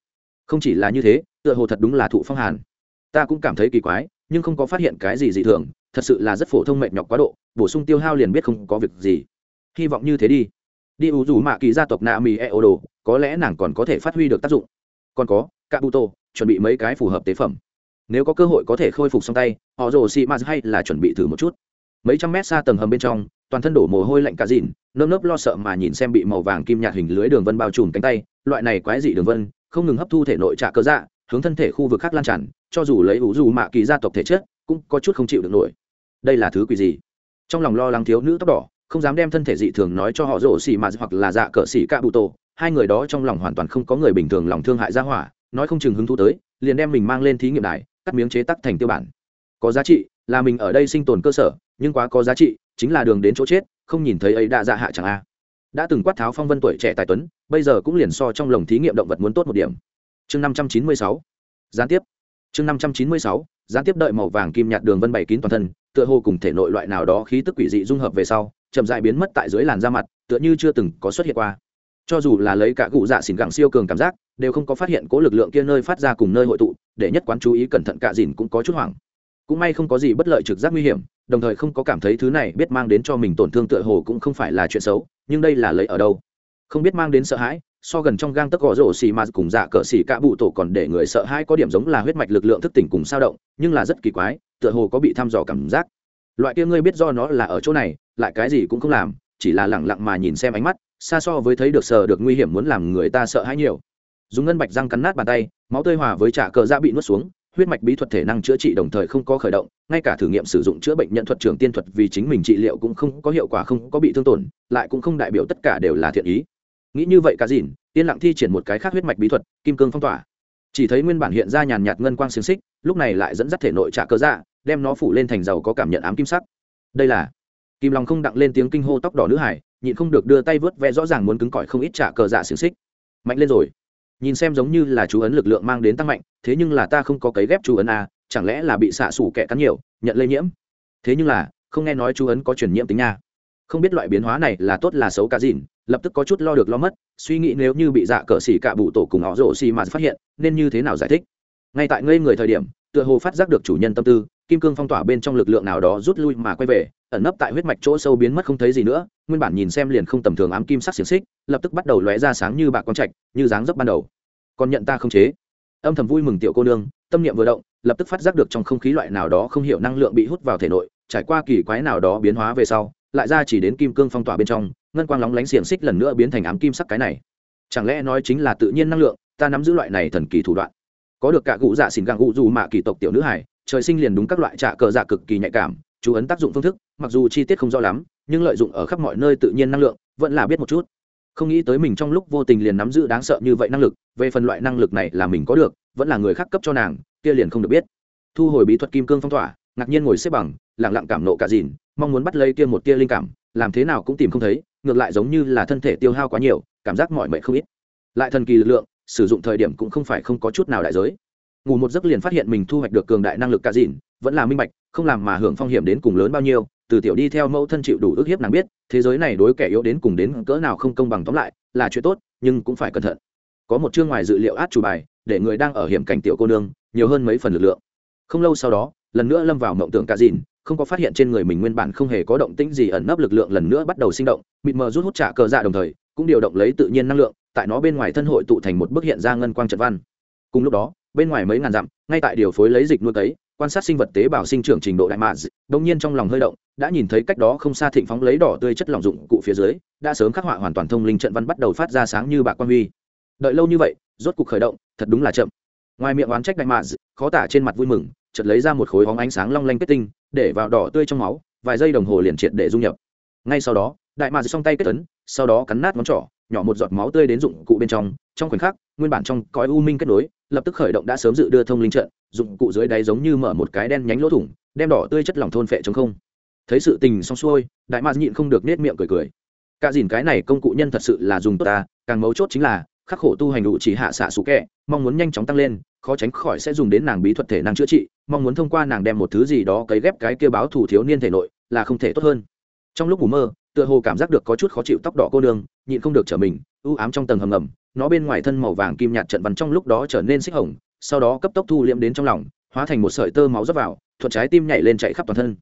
Không chỉ là như thế, tựa hồ thật đúng là thụ phong hàn. Ta cũng cảm thấy kỳ quái, nhưng không có phát hiện cái gì dị thường, thật sự là rất phổ thông mệt nhọc quá độ, bổ sung tiêu hao liền biết không có việc gì. Hy vọng như thế đi. Đi ủ dù mạ kỳ gia tộc nạ mì e ô đồ, có lẽ nàng còn có thể phát huy được tác dụng. Còn có cả bụ tô chuẩn bị mấy cái phù hợp tế phẩm. Nếu có cơ hội có thể khôi phục xong tay, họ rồ xị m hay là chuẩn bị thử một chút mấy trăm mét xa tầng hầm bên trong, toàn thân đổ mồ hôi lạnh cả dìn nơm nớp lo sợ mà nhìn xem bị màu vàng kim nhạt hình lưới đường vân bao trùm cánh tay, loại này quái dị đường vân, không ngừng hấp thu thể nội trả cơ dạ hướng thân thể khu vực khác lan tràn, cho dù lấy ủ dù mạ kỳ gia tộc thể chất, cũng có chút không chịu được nổi. Đây là thứ quỷ gì? Trong lòng lo lắng thiếu nữ tóc đỏ, không dám đem thân thể dị thường nói cho họ rổ xì mà hoặc là dạ cỡ xì cạ bụ tổ, hai người đó trong lòng hoàn toàn không có người bình thường lòng thương hại ra hỏa, nói không chừng hứng thú tới, liền đem mình mang lên thí nghiệm đài, cắt miếng chế tắc thành tiêu bản. Có giá trị, là mình ở đây sinh tồn cơ sở nhưng quá có giá trị, chính là đường đến chỗ chết, không nhìn thấy ấy đã dạ hạ chẳng a. Đã từng quát tháo phong vân tuổi trẻ tài tuấn, bây giờ cũng liền so trong lồng thí nghiệm động vật muốn tốt một điểm. Chương năm trăm chín mươi sáu. Gián tiếp. Chương năm trăm chín mươi sáu. Gián tiếp đợi màu vàng kim nhạt đường vân bảy kín toàn thân, tựa hồ cùng thể nội loại nào đó khí tức quỷ dị dung hợp về sau, chậm dại biến mất tại dưới làn da mặt, tựa như chưa từng có xuất hiện qua. Cho dù là lấy cả cụ dạ xỉn gẳng siêu cường cảm giác, đều không có phát hiện cố lực lượng kia nơi phát ra cùng nơi hội tụ, để nhất quán chú ý cẩn thận cả dìn cũng có chút hoảng. Cũng may không có gì bất lợi trực giác nguy hiểm đồng thời không có cảm thấy thứ này biết mang đến cho mình tổn thương tựa hồ cũng không phải là chuyện xấu, nhưng đây là lấy ở đâu? Không biết mang đến sợ hãi, so gần trong gang tấc gõ rổ xì mà cùng dạ cỡ xì cả bụ tổ còn để người sợ hãi có điểm giống là huyết mạch lực lượng thức tỉnh cùng sao động, nhưng là rất kỳ quái, tựa hồ có bị thăm dò cảm giác. Loại kia ngươi biết do nó là ở chỗ này, lại cái gì cũng không làm, chỉ là lẳng lặng mà nhìn xem ánh mắt, xa so với thấy được sờ được nguy hiểm muốn làm người ta sợ hãi nhiều. Dùng ngân bạch răng cắn nát bàn tay, máu tơi hòa với trả cờ da bị nuốt xuống, huyết mạch bí thuật thể năng chữa trị đồng thời không có khởi động ngay cả thử nghiệm sử dụng chữa bệnh nhận thuật trường tiên thuật vì chính mình trị liệu cũng không có hiệu quả, không có bị thương tổn, lại cũng không đại biểu tất cả đều là thiện ý. Nghĩ như vậy cả dìn, yên lặng thi triển một cái khác huyết mạch bí thuật, kim cương phong tỏa. Chỉ thấy nguyên bản hiện ra nhàn nhạt ngân quang xiềng xích, lúc này lại dẫn dắt thể nội trả cơ dạ đem nó phủ lên thành dầu có cảm nhận ám kim sắc. Đây là kim long không đặng lên tiếng kinh hô tóc đỏ nữ hải, nhịn không được đưa tay vớt ve rõ ràng muốn cứng cỏi không ít trả cờ dạ xiềng xích. Mạnh lên rồi. Nhìn xem giống như là chú ấn lực lượng mang đến tăng mạnh, thế nhưng là ta không có cấy ghép chú ấn a chẳng lẽ là bị xạ xù kẻ cắn nhiều, nhận lây nhiễm? Thế nhưng là, không nghe nói chú ấn có truyền nhiễm tính nha. Không biết loại biến hóa này là tốt là xấu cả dìn, lập tức có chút lo được lo mất, suy nghĩ nếu như bị dạ cờ xỉ cả bụ tổ cùng họ rổ xì mà phát hiện, nên như thế nào giải thích? Ngay tại ngây người thời điểm, tựa hồ phát giác được chủ nhân tâm tư, kim cương phong tỏa bên trong lực lượng nào đó rút lui mà quay về, ẩn nấp tại huyết mạch chỗ sâu biến mất không thấy gì nữa, nguyên bản nhìn xem liền không tầm thường ám kim sắc xiềng xích, lập tức bắt đầu lóe ra sáng như bạc con trạch, như dáng dấp ban đầu. Còn nhận ta không chế. Âm thầm vui mừng tiểu cô nương, tâm niệm vừa động lập tức phát giác được trong không khí loại nào đó không hiểu năng lượng bị hút vào thể nội, trải qua kỳ quái nào đó biến hóa về sau, lại ra chỉ đến kim cương phong tỏa bên trong, ngân quang lóng lánh xiềng xích lần nữa biến thành ám kim sắc cái này. Chẳng lẽ nói chính là tự nhiên năng lượng, ta nắm giữ loại này thần kỳ thủ đoạn? Có được cả gụ dạ xỉn găng gụ dù mạ kỳ tộc tiểu nữ hải, trời sinh liền đúng các loại trạ cờ dạ cực kỳ nhạy cảm, chú ấn tác dụng phương thức, mặc dù chi tiết không rõ lắm, nhưng lợi dụng ở khắp mọi nơi tự nhiên năng lượng, vẫn là biết một chút. Không nghĩ tới mình trong lúc vô tình liền nắm giữ đáng sợ như vậy năng lực, về phần loại năng lực này là mình có được, vẫn là người khác cấp cho nàng kia liền không được biết. Thu hồi bí thuật kim cương phong tỏa, ngạc nhiên ngồi xếp bằng lẳng lặng cảm nộ cả dìn, mong muốn bắt lấy kia một tia linh cảm, làm thế nào cũng tìm không thấy, ngược lại giống như là thân thể tiêu hao quá nhiều, cảm giác mọi mệnh không ít. Lại thần kỳ lực lượng, sử dụng thời điểm cũng không phải không có chút nào đại giới. Ngủ một giấc liền phát hiện mình thu hoạch được cường đại năng lực cả dìn, vẫn là minh bạch, không làm mà hưởng phong hiểm đến cùng lớn bao nhiêu, từ tiểu đi theo mẫu thân chịu đủ ức hiếp nàng biết, thế giới này đối kẻ yếu đến cùng đến cỡ nào không công bằng tóm lại, là chuyện tốt, nhưng cũng phải cẩn thận. Có một chương ngoài dự liệu át chủ bài, để người đang ở hiểm cảnh tiểu cô nương nhiều hơn mấy phần lực lượng. Không lâu sau đó, lần nữa lâm vào mộng tưởng cả dìn, không có phát hiện trên người mình nguyên bản không hề có động tĩnh gì ẩn nấp lực lượng lần nữa bắt đầu sinh động, mịt mờ rút hút trả cờ dạ đồng thời, cũng điều động lấy tự nhiên năng lượng, tại nó bên ngoài thân hội tụ thành một bức hiện ra ngân quang trận văn. Cùng lúc đó, bên ngoài mấy ngàn dặm, ngay tại điều phối lấy dịch nuôi cấy, quan sát sinh vật tế bào sinh trưởng trình độ đại mạ đông nhiên trong lòng hơi động, đã nhìn thấy cách đó không xa thịnh phóng lấy đỏ tươi chất lỏng dụng cụ phía dưới, đã sớm khắc họa hoàn toàn thông linh trận văn bắt đầu phát ra sáng như bạc quan huy. Đợi lâu như vậy, rốt cuộc khởi động, thật đúng là chậm ngoài miệng oán trách đại mạ, khó tả trên mặt vui mừng, chợt lấy ra một khối hóng ánh sáng long lanh kết tinh, để vào đỏ tươi trong máu, vài giây đồng hồ liền triệt để dung nhập. Ngay sau đó, đại mạ xong tay kết tấn sau đó cắn nát ngón trỏ, nhỏ một giọt máu tươi đến dụng cụ bên trong. Trong khoảnh khắc, nguyên bản trong cõi u minh kết nối, lập tức khởi động đã sớm dự đưa thông linh trận, dụng cụ dưới đáy giống như mở một cái đen nhánh lỗ thủng, đem đỏ tươi chất lỏng thôn phệ chống không. Thấy sự tình xong xuôi, đại mạc nhịn không được nết miệng cười cười. Cả dìn cái này công cụ nhân thật sự là dùng tốt ta, càng mấu chốt chính là khắc khổ tu hành đủ chỉ hạ xạ sủ kẹ, mong muốn nhanh chóng tăng lên, khó tránh khỏi sẽ dùng đến nàng bí thuật thể năng chữa trị, mong muốn thông qua nàng đem một thứ gì đó cấy ghép cái kia báo thủ thiếu niên thể nội là không thể tốt hơn. Trong lúc ngủ mơ, tựa hồ cảm giác được có chút khó chịu tóc đỏ cô nương, nhịn không được trở mình ưu ám trong tầng hầm ngầm, nó bên ngoài thân màu vàng kim nhạt trận vằn trong lúc đó trở nên xích hồng, sau đó cấp tốc thu liễm đến trong lòng, hóa thành một sợi tơ máu rớt vào, thuận trái tim nhảy lên chạy khắp toàn thân.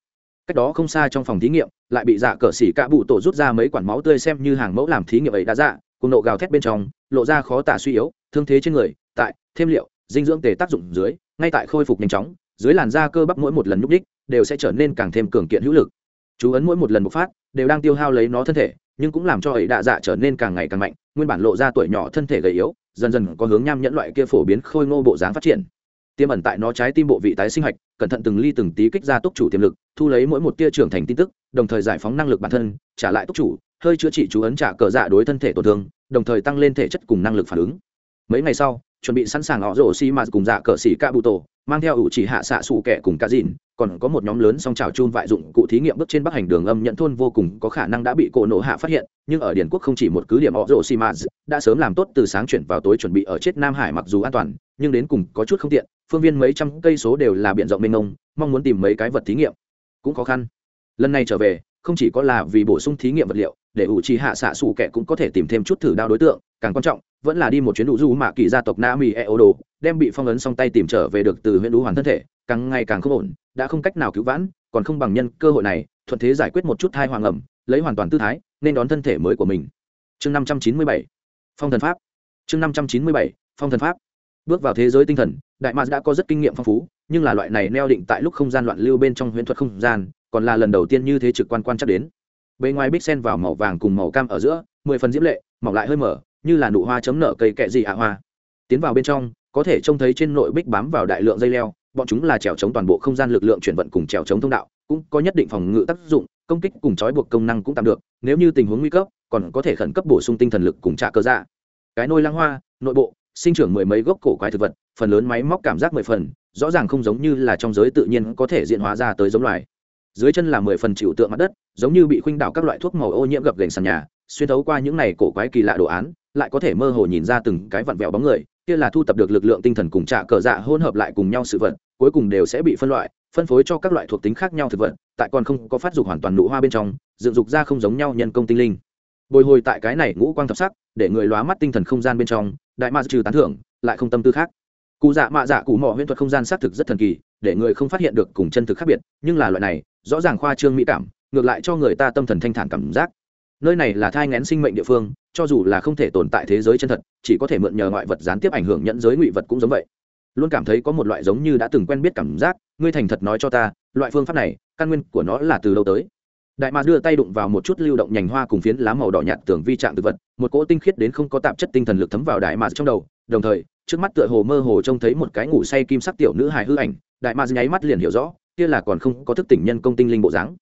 Cách đó không xa trong phòng thí nghiệm, lại bị dạ cờ xỉ cạ bụ tổ rút ra mấy quản máu tươi xem như hàng mẫu làm thí nghiệm ấy đã dạ cùng nộ gào thét bên trong lộ ra khó tả suy yếu, thương thế trên người, tại, thêm liệu, dinh dưỡng tề tác dụng dưới, ngay tại khôi phục nhanh chóng, dưới làn da cơ bắp mỗi một lần nhúc đích đều sẽ trở nên càng thêm cường kiện hữu lực. Chú ấn mỗi một lần bộc phát, đều đang tiêu hao lấy nó thân thể, nhưng cũng làm cho ấy đạ dạ trở nên càng ngày càng mạnh, nguyên bản lộ ra tuổi nhỏ thân thể gầy yếu, dần dần có hướng nham nhẫn loại kia phổ biến khôi ngô bộ dáng phát triển. Tiêm ẩn tại nó trái tim bộ vị tái sinh hạch cẩn thận từng ly từng tí kích ra túc chủ tiềm lực, thu lấy mỗi một tia trưởng thành tin tức, đồng thời giải phóng năng lực bản thân, trả lại túc chủ, hơi chữa trị chú ấn trả cờ dạ đối thân thể tổn thương đồng thời tăng lên thể chất cùng năng lực phản ứng. Mấy ngày sau, chuẩn bị sẵn sàng họ rổ xi mà cùng dạ cờ xỉ ca bụ tổ mang theo ủ chỉ hạ xạ sủ kẻ cùng cá dìn còn có một nhóm lớn song trào chun vại dụng cụ thí nghiệm bước trên bắc hành đường âm nhận thôn vô cùng có khả năng đã bị cổ nổ hạ phát hiện, nhưng ở điển quốc không chỉ một cứ điểm họ rổ xi mà đã sớm làm tốt từ sáng chuyển vào tối chuẩn bị ở chết nam hải mặc dù an toàn, nhưng đến cùng có chút không tiện, phương viên mấy trăm cây số đều là biển rộng mênh mông, mong muốn tìm mấy cái vật thí nghiệm. Cũng khó khăn. Lần này trở về, không chỉ có là vì bổ sung thí nghiệm vật liệu để ủ trì hạ xạ xù kẻ cũng có thể tìm thêm chút thử đao đối tượng, càng quan trọng, vẫn là đi một chuyến đủ du mạ kỳ gia tộc na mi e o đồ, đem bị phong ấn song tay tìm trở về được từ huyện đũ hoàn thân thể, càng ngày càng không ổn, đã không cách nào cứu vãn, còn không bằng nhân cơ hội này, thuận thế giải quyết một chút thai hoàng ẩm, lấy hoàn toàn tư thái, nên đón thân thể mới của mình. Chương năm trăm chín mươi bảy, phong thần pháp. Chương năm trăm chín mươi bảy, phong thần pháp. Bước vào thế giới tinh thần, đại mạc đã có rất kinh nghiệm phong phú, nhưng là loại này neo định tại lúc không gian loạn lưu bên trong huyễn thuật không gian, còn là lần đầu tiên như thế trực quan quan chắc đến bề ngoài bích sen vào màu vàng cùng màu cam ở giữa, mười phần diễm lệ, mỏng lại hơi mở, như là nụ hoa chấm nở cây kẹ gì ạ hoa. Tiến vào bên trong, có thể trông thấy trên nội bích bám vào đại lượng dây leo, bọn chúng là trèo chống toàn bộ không gian lực lượng chuyển vận cùng trèo chống thông đạo, cũng có nhất định phòng ngự tác dụng, công kích cùng trói buộc công năng cũng tạm được, nếu như tình huống nguy cấp, còn có thể khẩn cấp bổ sung tinh thần lực cùng trả cơ dạ. Cái nôi lăng hoa, nội bộ, sinh trưởng mười mấy gốc cổ quái thực vật, phần lớn máy móc cảm giác mười phần, rõ ràng không giống như là trong giới tự nhiên có thể diễn hóa ra tới giống loài dưới chân là mười phần chịu tượng mặt đất, giống như bị khuynh đảo các loại thuốc màu ô nhiễm gập gành sàn nhà, xuyên thấu qua những này cổ quái kỳ lạ đồ án, lại có thể mơ hồ nhìn ra từng cái vặn vẹo bóng người, kia là thu tập được lực lượng tinh thần cùng trạ cờ dạ hỗn hợp lại cùng nhau sự vật, cuối cùng đều sẽ bị phân loại, phân phối cho các loại thuộc tính khác nhau thực vật, tại còn không có phát dục hoàn toàn nụ hoa bên trong, dựng dục ra không giống nhau nhân công tinh linh. Bồi hồi tại cái này ngũ quang thập sắc, để người lóa mắt tinh thần không gian bên trong, đại ma trừ tán thưởng, lại không tâm tư khác. Cụ dạ mạ dạ cụ mỏ huyễn thuật không gian xác thực rất thần kỳ để người không phát hiện được cùng chân thực khác biệt, nhưng là loại này, rõ ràng khoa trương mỹ cảm, ngược lại cho người ta tâm thần thanh thản cảm giác. Nơi này là thai ngén sinh mệnh địa phương, cho dù là không thể tồn tại thế giới chân thật, chỉ có thể mượn nhờ ngoại vật gián tiếp ảnh hưởng nhận giới ngụy vật cũng giống vậy. Luôn cảm thấy có một loại giống như đã từng quen biết cảm giác, ngươi thành thật nói cho ta, loại phương pháp này, căn nguyên của nó là từ lâu tới. Đại mạc đưa tay đụng vào một chút lưu động nhành hoa cùng phiến lá màu đỏ nhạt tưởng vi trạng thực vật, một cỗ tinh khiết đến không có tạp chất tinh thần lực thấm vào đại mạc trong đầu, đồng thời trước mắt tựa hồ mơ hồ trông thấy một cái ngủ say kim sắc tiểu nữ hài hư ảnh, đại ma nháy mắt liền hiểu rõ, kia là còn không có thức tỉnh nhân công tinh linh bộ dáng.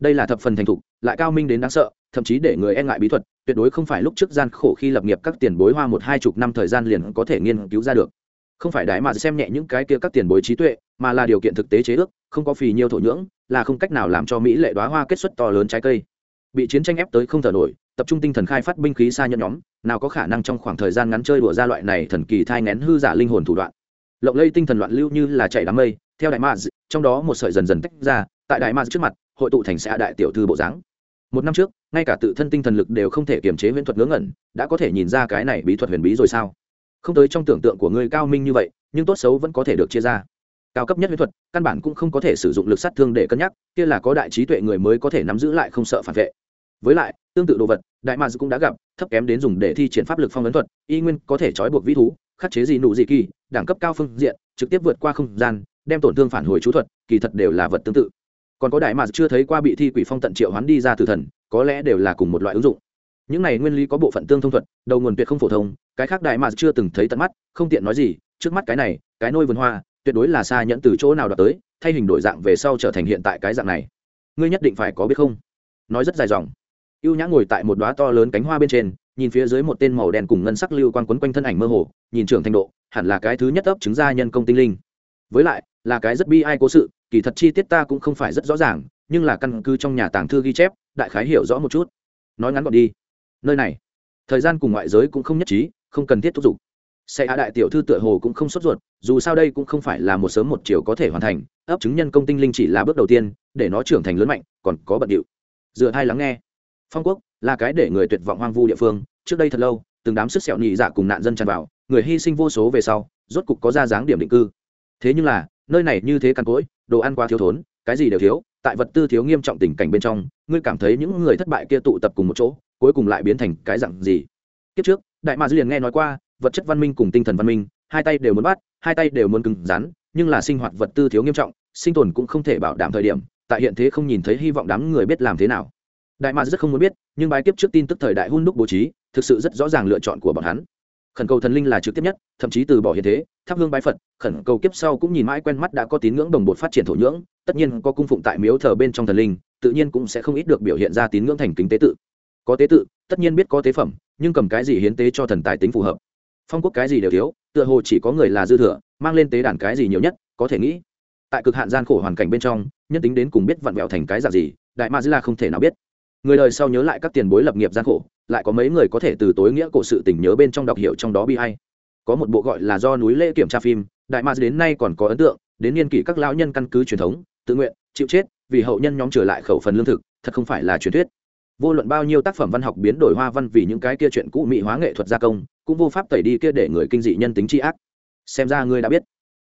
Đây là thập phần thành thục, lại cao minh đến đáng sợ, thậm chí để người e ngại bí thuật, tuyệt đối không phải lúc trước gian khổ khi lập nghiệp các tiền bối hoa một hai chục năm thời gian liền có thể nghiên cứu ra được. Không phải đại mà xem nhẹ những cái kia các tiền bối trí tuệ, mà là điều kiện thực tế chế ước, không có phì nhiều thổ nhưỡng, là không cách nào làm cho mỹ lệ đoá hoa kết xuất to lớn trái cây. Bị chiến tranh ép tới không thở nổi tập trung tinh thần khai phát binh khí xa nhân nhóm, nào có khả năng trong khoảng thời gian ngắn chơi đùa ra loại này thần kỳ thai ngén hư giả linh hồn thủ đoạn. Lộng lây tinh thần loạn lưu như là chạy đám mây, theo đại maz trong đó một sợi dần dần tách ra, tại đại maz trước mặt, hội tụ thành xã đại tiểu thư bộ dáng. Một năm trước, ngay cả tự thân tinh thần lực đều không thể kiềm chế huyễn thuật ngớ ngẩn, đã có thể nhìn ra cái này bí thuật huyền bí rồi sao? Không tới trong tưởng tượng của người cao minh như vậy, nhưng tốt xấu vẫn có thể được chia ra. Cao cấp nhất huyễn thuật, căn bản cũng không có thể sử dụng lực sát thương để cân nhắc, kia là có đại trí tuệ người mới có thể nắm giữ lại không sợ phản vệ. Với lại tương tự đồ vật, đại mads cũng đã gặp, thấp kém đến dùng để thi triển pháp lực phong ấn thuật, y nguyên có thể trói buộc vĩ thú, khắc chế gì nụ gì kỳ, đẳng cấp cao phương diện, trực tiếp vượt qua không gian, đem tổn thương phản hồi chú thuật, kỳ thật đều là vật tương tự. Còn có đại mads chưa thấy qua bị thi quỷ phong tận triệu hoán đi ra từ thần, có lẽ đều là cùng một loại ứng dụng. Những này nguyên lý có bộ phận tương thông thuật, đầu nguồn tuyệt không phổ thông, cái khác đại mads chưa từng thấy tận mắt, không tiện nói gì, trước mắt cái này, cái nôi vườn hoa, tuyệt đối là xa nhẫn từ chỗ nào đó tới, thay hình đổi dạng về sau trở thành hiện tại cái dạng này. Ngươi nhất định phải có biết không? Nói rất dài dòng ưu nhã ngồi tại một đoá to lớn cánh hoa bên trên, nhìn phía dưới một tên màu đen cùng ngân sắc lưu quan quấn quanh thân ảnh mơ hồ, nhìn trưởng thành độ, hẳn là cái thứ nhất ấp chứng gia nhân công tinh linh. Với lại, là cái rất bi ai cố sự, kỳ thật chi tiết ta cũng không phải rất rõ ràng, nhưng là căn cứ trong nhà tàng thư ghi chép, đại khái hiểu rõ một chút. Nói ngắn gọn đi. Nơi này, thời gian cùng ngoại giới cũng không nhất trí, không cần thiết thúc giục. Xe hạ đại tiểu thư tựa hồ cũng không sốt ruột, dù sao đây cũng không phải là một sớm một chiều có thể hoàn thành, ấp chứng nhân công tinh linh chỉ là bước đầu tiên, để nó trưởng thành lớn mạnh, còn có bận điệu. Dựa hai lắng nghe phong quốc là cái để người tuyệt vọng hoang vu địa phương. Trước đây thật lâu, từng đám sức sẹo nhị dạ cùng nạn dân tràn vào, người hy sinh vô số về sau, rốt cục có ra dáng điểm định cư. Thế nhưng là, nơi này như thế cằn cỗi, đồ ăn quá thiếu thốn, cái gì đều thiếu, tại vật tư thiếu nghiêm trọng tình cảnh bên trong, ngươi cảm thấy những người thất bại kia tụ tập cùng một chỗ, cuối cùng lại biến thành cái dặn gì? Kiếp trước, đại mạc liền nghe nói qua, vật chất văn minh cùng tinh thần văn minh, hai tay đều muốn bắt, hai tay đều muốn cứng rắn, nhưng là sinh hoạt vật tư thiếu nghiêm trọng, sinh tồn cũng không thể bảo đảm thời điểm, tại hiện thế không nhìn thấy hy vọng đám người biết làm thế nào đại mạc rất không muốn biết, nhưng bài tiếp trước tin tức thời đại hun đúc bố trí, thực sự rất rõ ràng lựa chọn của bọn hắn. Khẩn cầu thần linh là trực tiếp nhất, thậm chí từ bỏ hiện thế, thắp hương bái phật, khẩn cầu kiếp sau cũng nhìn mãi quen mắt đã có tín ngưỡng đồng bột phát triển thổ nhưỡng, tất nhiên có cung phụng tại miếu thờ bên trong thần linh, tự nhiên cũng sẽ không ít được biểu hiện ra tín ngưỡng thành kính tế tự. Có tế tự, tất nhiên biết có tế phẩm, nhưng cầm cái gì hiến tế cho thần tài tính phù hợp. Phong quốc cái gì đều thiếu, tựa hồ chỉ có người là dư thừa, mang lên tế đàn cái gì nhiều nhất, có thể nghĩ. Tại cực hạn gian khổ hoàn cảnh bên trong, nhân tính đến cùng biết vặn vẹo thành cái dạng gì, đại ma dư không thể nào biết người đời sau nhớ lại các tiền bối lập nghiệp gian khổ, lại có mấy người có thể từ tối nghĩa cổ sự tình nhớ bên trong đọc hiểu trong đó bi hay. Có một bộ gọi là do núi lễ kiểm tra phim, đại ma đến nay còn có ấn tượng, đến niên kỷ các lão nhân căn cứ truyền thống, tự nguyện, chịu chết, vì hậu nhân nhóm trở lại khẩu phần lương thực, thật không phải là truyền thuyết. Vô luận bao nhiêu tác phẩm văn học biến đổi hoa văn vì những cái kia chuyện cũ mỹ hóa nghệ thuật gia công, cũng vô pháp tẩy đi kia để người kinh dị nhân tính tri ác. Xem ra ngươi đã biết.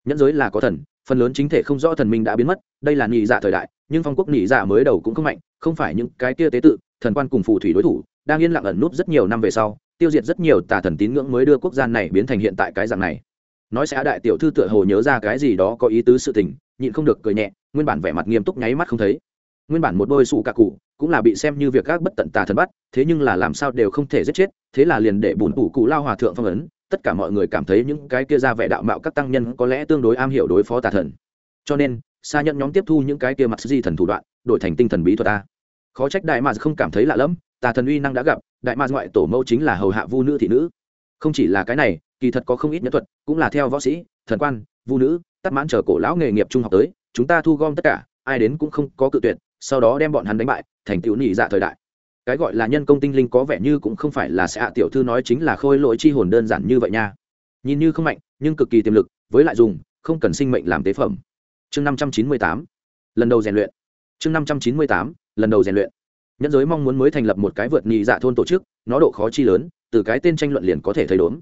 Nhẫn giới là có thần, phần lớn chính thể không rõ thần minh đã biến mất, đây là nhị dạ thời đại nhưng phong quốc nhị dạ mới đầu cũng không mạnh, không phải những cái kia tế tự, thần quan cùng phù thủy đối thủ, đang yên lặng ẩn nút rất nhiều năm về sau, tiêu diệt rất nhiều tà thần tín ngưỡng mới đưa quốc gia này biến thành hiện tại cái dạng này. Nói sẽ đại tiểu thư tựa hồ nhớ ra cái gì đó có ý tứ sự tình, nhịn không được cười nhẹ, nguyên bản vẻ mặt nghiêm túc nháy mắt không thấy. Nguyên bản một đôi sụ cạ cụ cũng là bị xem như việc các bất tận tà thần bắt, thế nhưng là làm sao đều không thể giết chết, thế là liền để bùn tủ cụ lao hòa thượng phong ấn, tất cả mọi người cảm thấy những cái kia ra vẻ đạo mạo các tăng nhân có lẽ tương đối am hiểu đối phó tà thần. Cho nên xa nhận nhóm tiếp thu những cái kia mặt di thần thủ đoạn, đổi thành tinh thần bí thuật ta khó trách đại mạc không cảm thấy lạ lẫm, tà thần uy năng đã gặp, đại mạc ngoại tổ mẫu chính là hầu hạ vu nữ thị nữ. Không chỉ là cái này, kỳ thật có không ít nhân thuật, cũng là theo võ sĩ, thần quan, vu nữ, tắt mãn chờ cổ lão nghề nghiệp trung học tới, chúng ta thu gom tất cả, ai đến cũng không có cự tuyệt, sau đó đem bọn hắn đánh bại, thành tựu nhị dạ thời đại. Cái gọi là nhân công tinh linh có vẻ như cũng không phải là sẽ hạ tiểu thư nói chính là khôi lỗi chi hồn đơn giản như vậy nha. Nhìn như không mạnh, nhưng cực kỳ tiềm lực, với lại dùng, không cần sinh mệnh làm tế phẩm chương năm trăm chín mươi tám, lần đầu rèn luyện. Chương năm trăm chín mươi tám, lần đầu rèn luyện. Nhân giới mong muốn mới thành lập một cái vượt nhị dạ thôn tổ chức, nó độ khó chi lớn, từ cái tên tranh luận liền có thể thấy đốn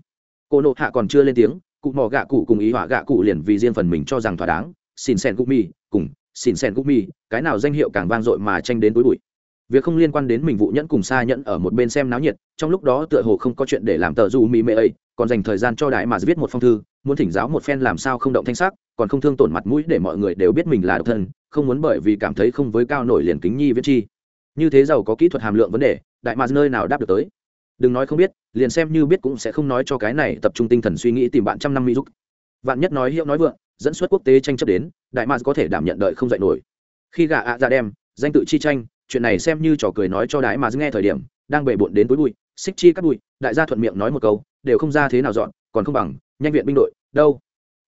cô nộ hạ còn chưa lên tiếng, cụ mò gạ cụ cùng ý họa gạ cụ liền vì riêng phần mình cho rằng thỏa đáng. Xin sen cụ mi cùng, xin sen cụ mi cái nào danh hiệu càng vang dội mà tranh đến tối bụi. Việc không liên quan đến mình vụ nhẫn cùng xa nhẫn ở một bên xem náo nhiệt, trong lúc đó tựa hồ không có chuyện để làm tờ dù mỹ mê ấy, còn dành thời gian cho đại mà viết một phong thư muốn thỉnh giáo một phen làm sao không động thanh sắc, còn không thương tổn mặt mũi để mọi người đều biết mình là độc thân, không muốn bởi vì cảm thấy không với cao nổi liền kính nhi viễn chi. Như thế giàu có kỹ thuật hàm lượng vấn đề, đại mà nơi nào đáp được tới? Đừng nói không biết, liền xem như biết cũng sẽ không nói cho cái này tập trung tinh thần suy nghĩ tìm bạn trăm năm mỹ giúp vạn nhất nói hiệu nói vượng, dẫn xuất quốc tế tranh chấp đến, đại mà có thể đảm nhận đợi không dạy nổi. Khi gà ạ ra đem, danh tự chi tranh, chuyện này xem như trò cười nói cho đại mà nghe thời điểm, đang bể bộn đến túi bụi, xích chi cắt bụi, đại gia thuận miệng nói một câu, đều không ra thế nào dọn, còn không bằng nhanh viện binh đội, đâu?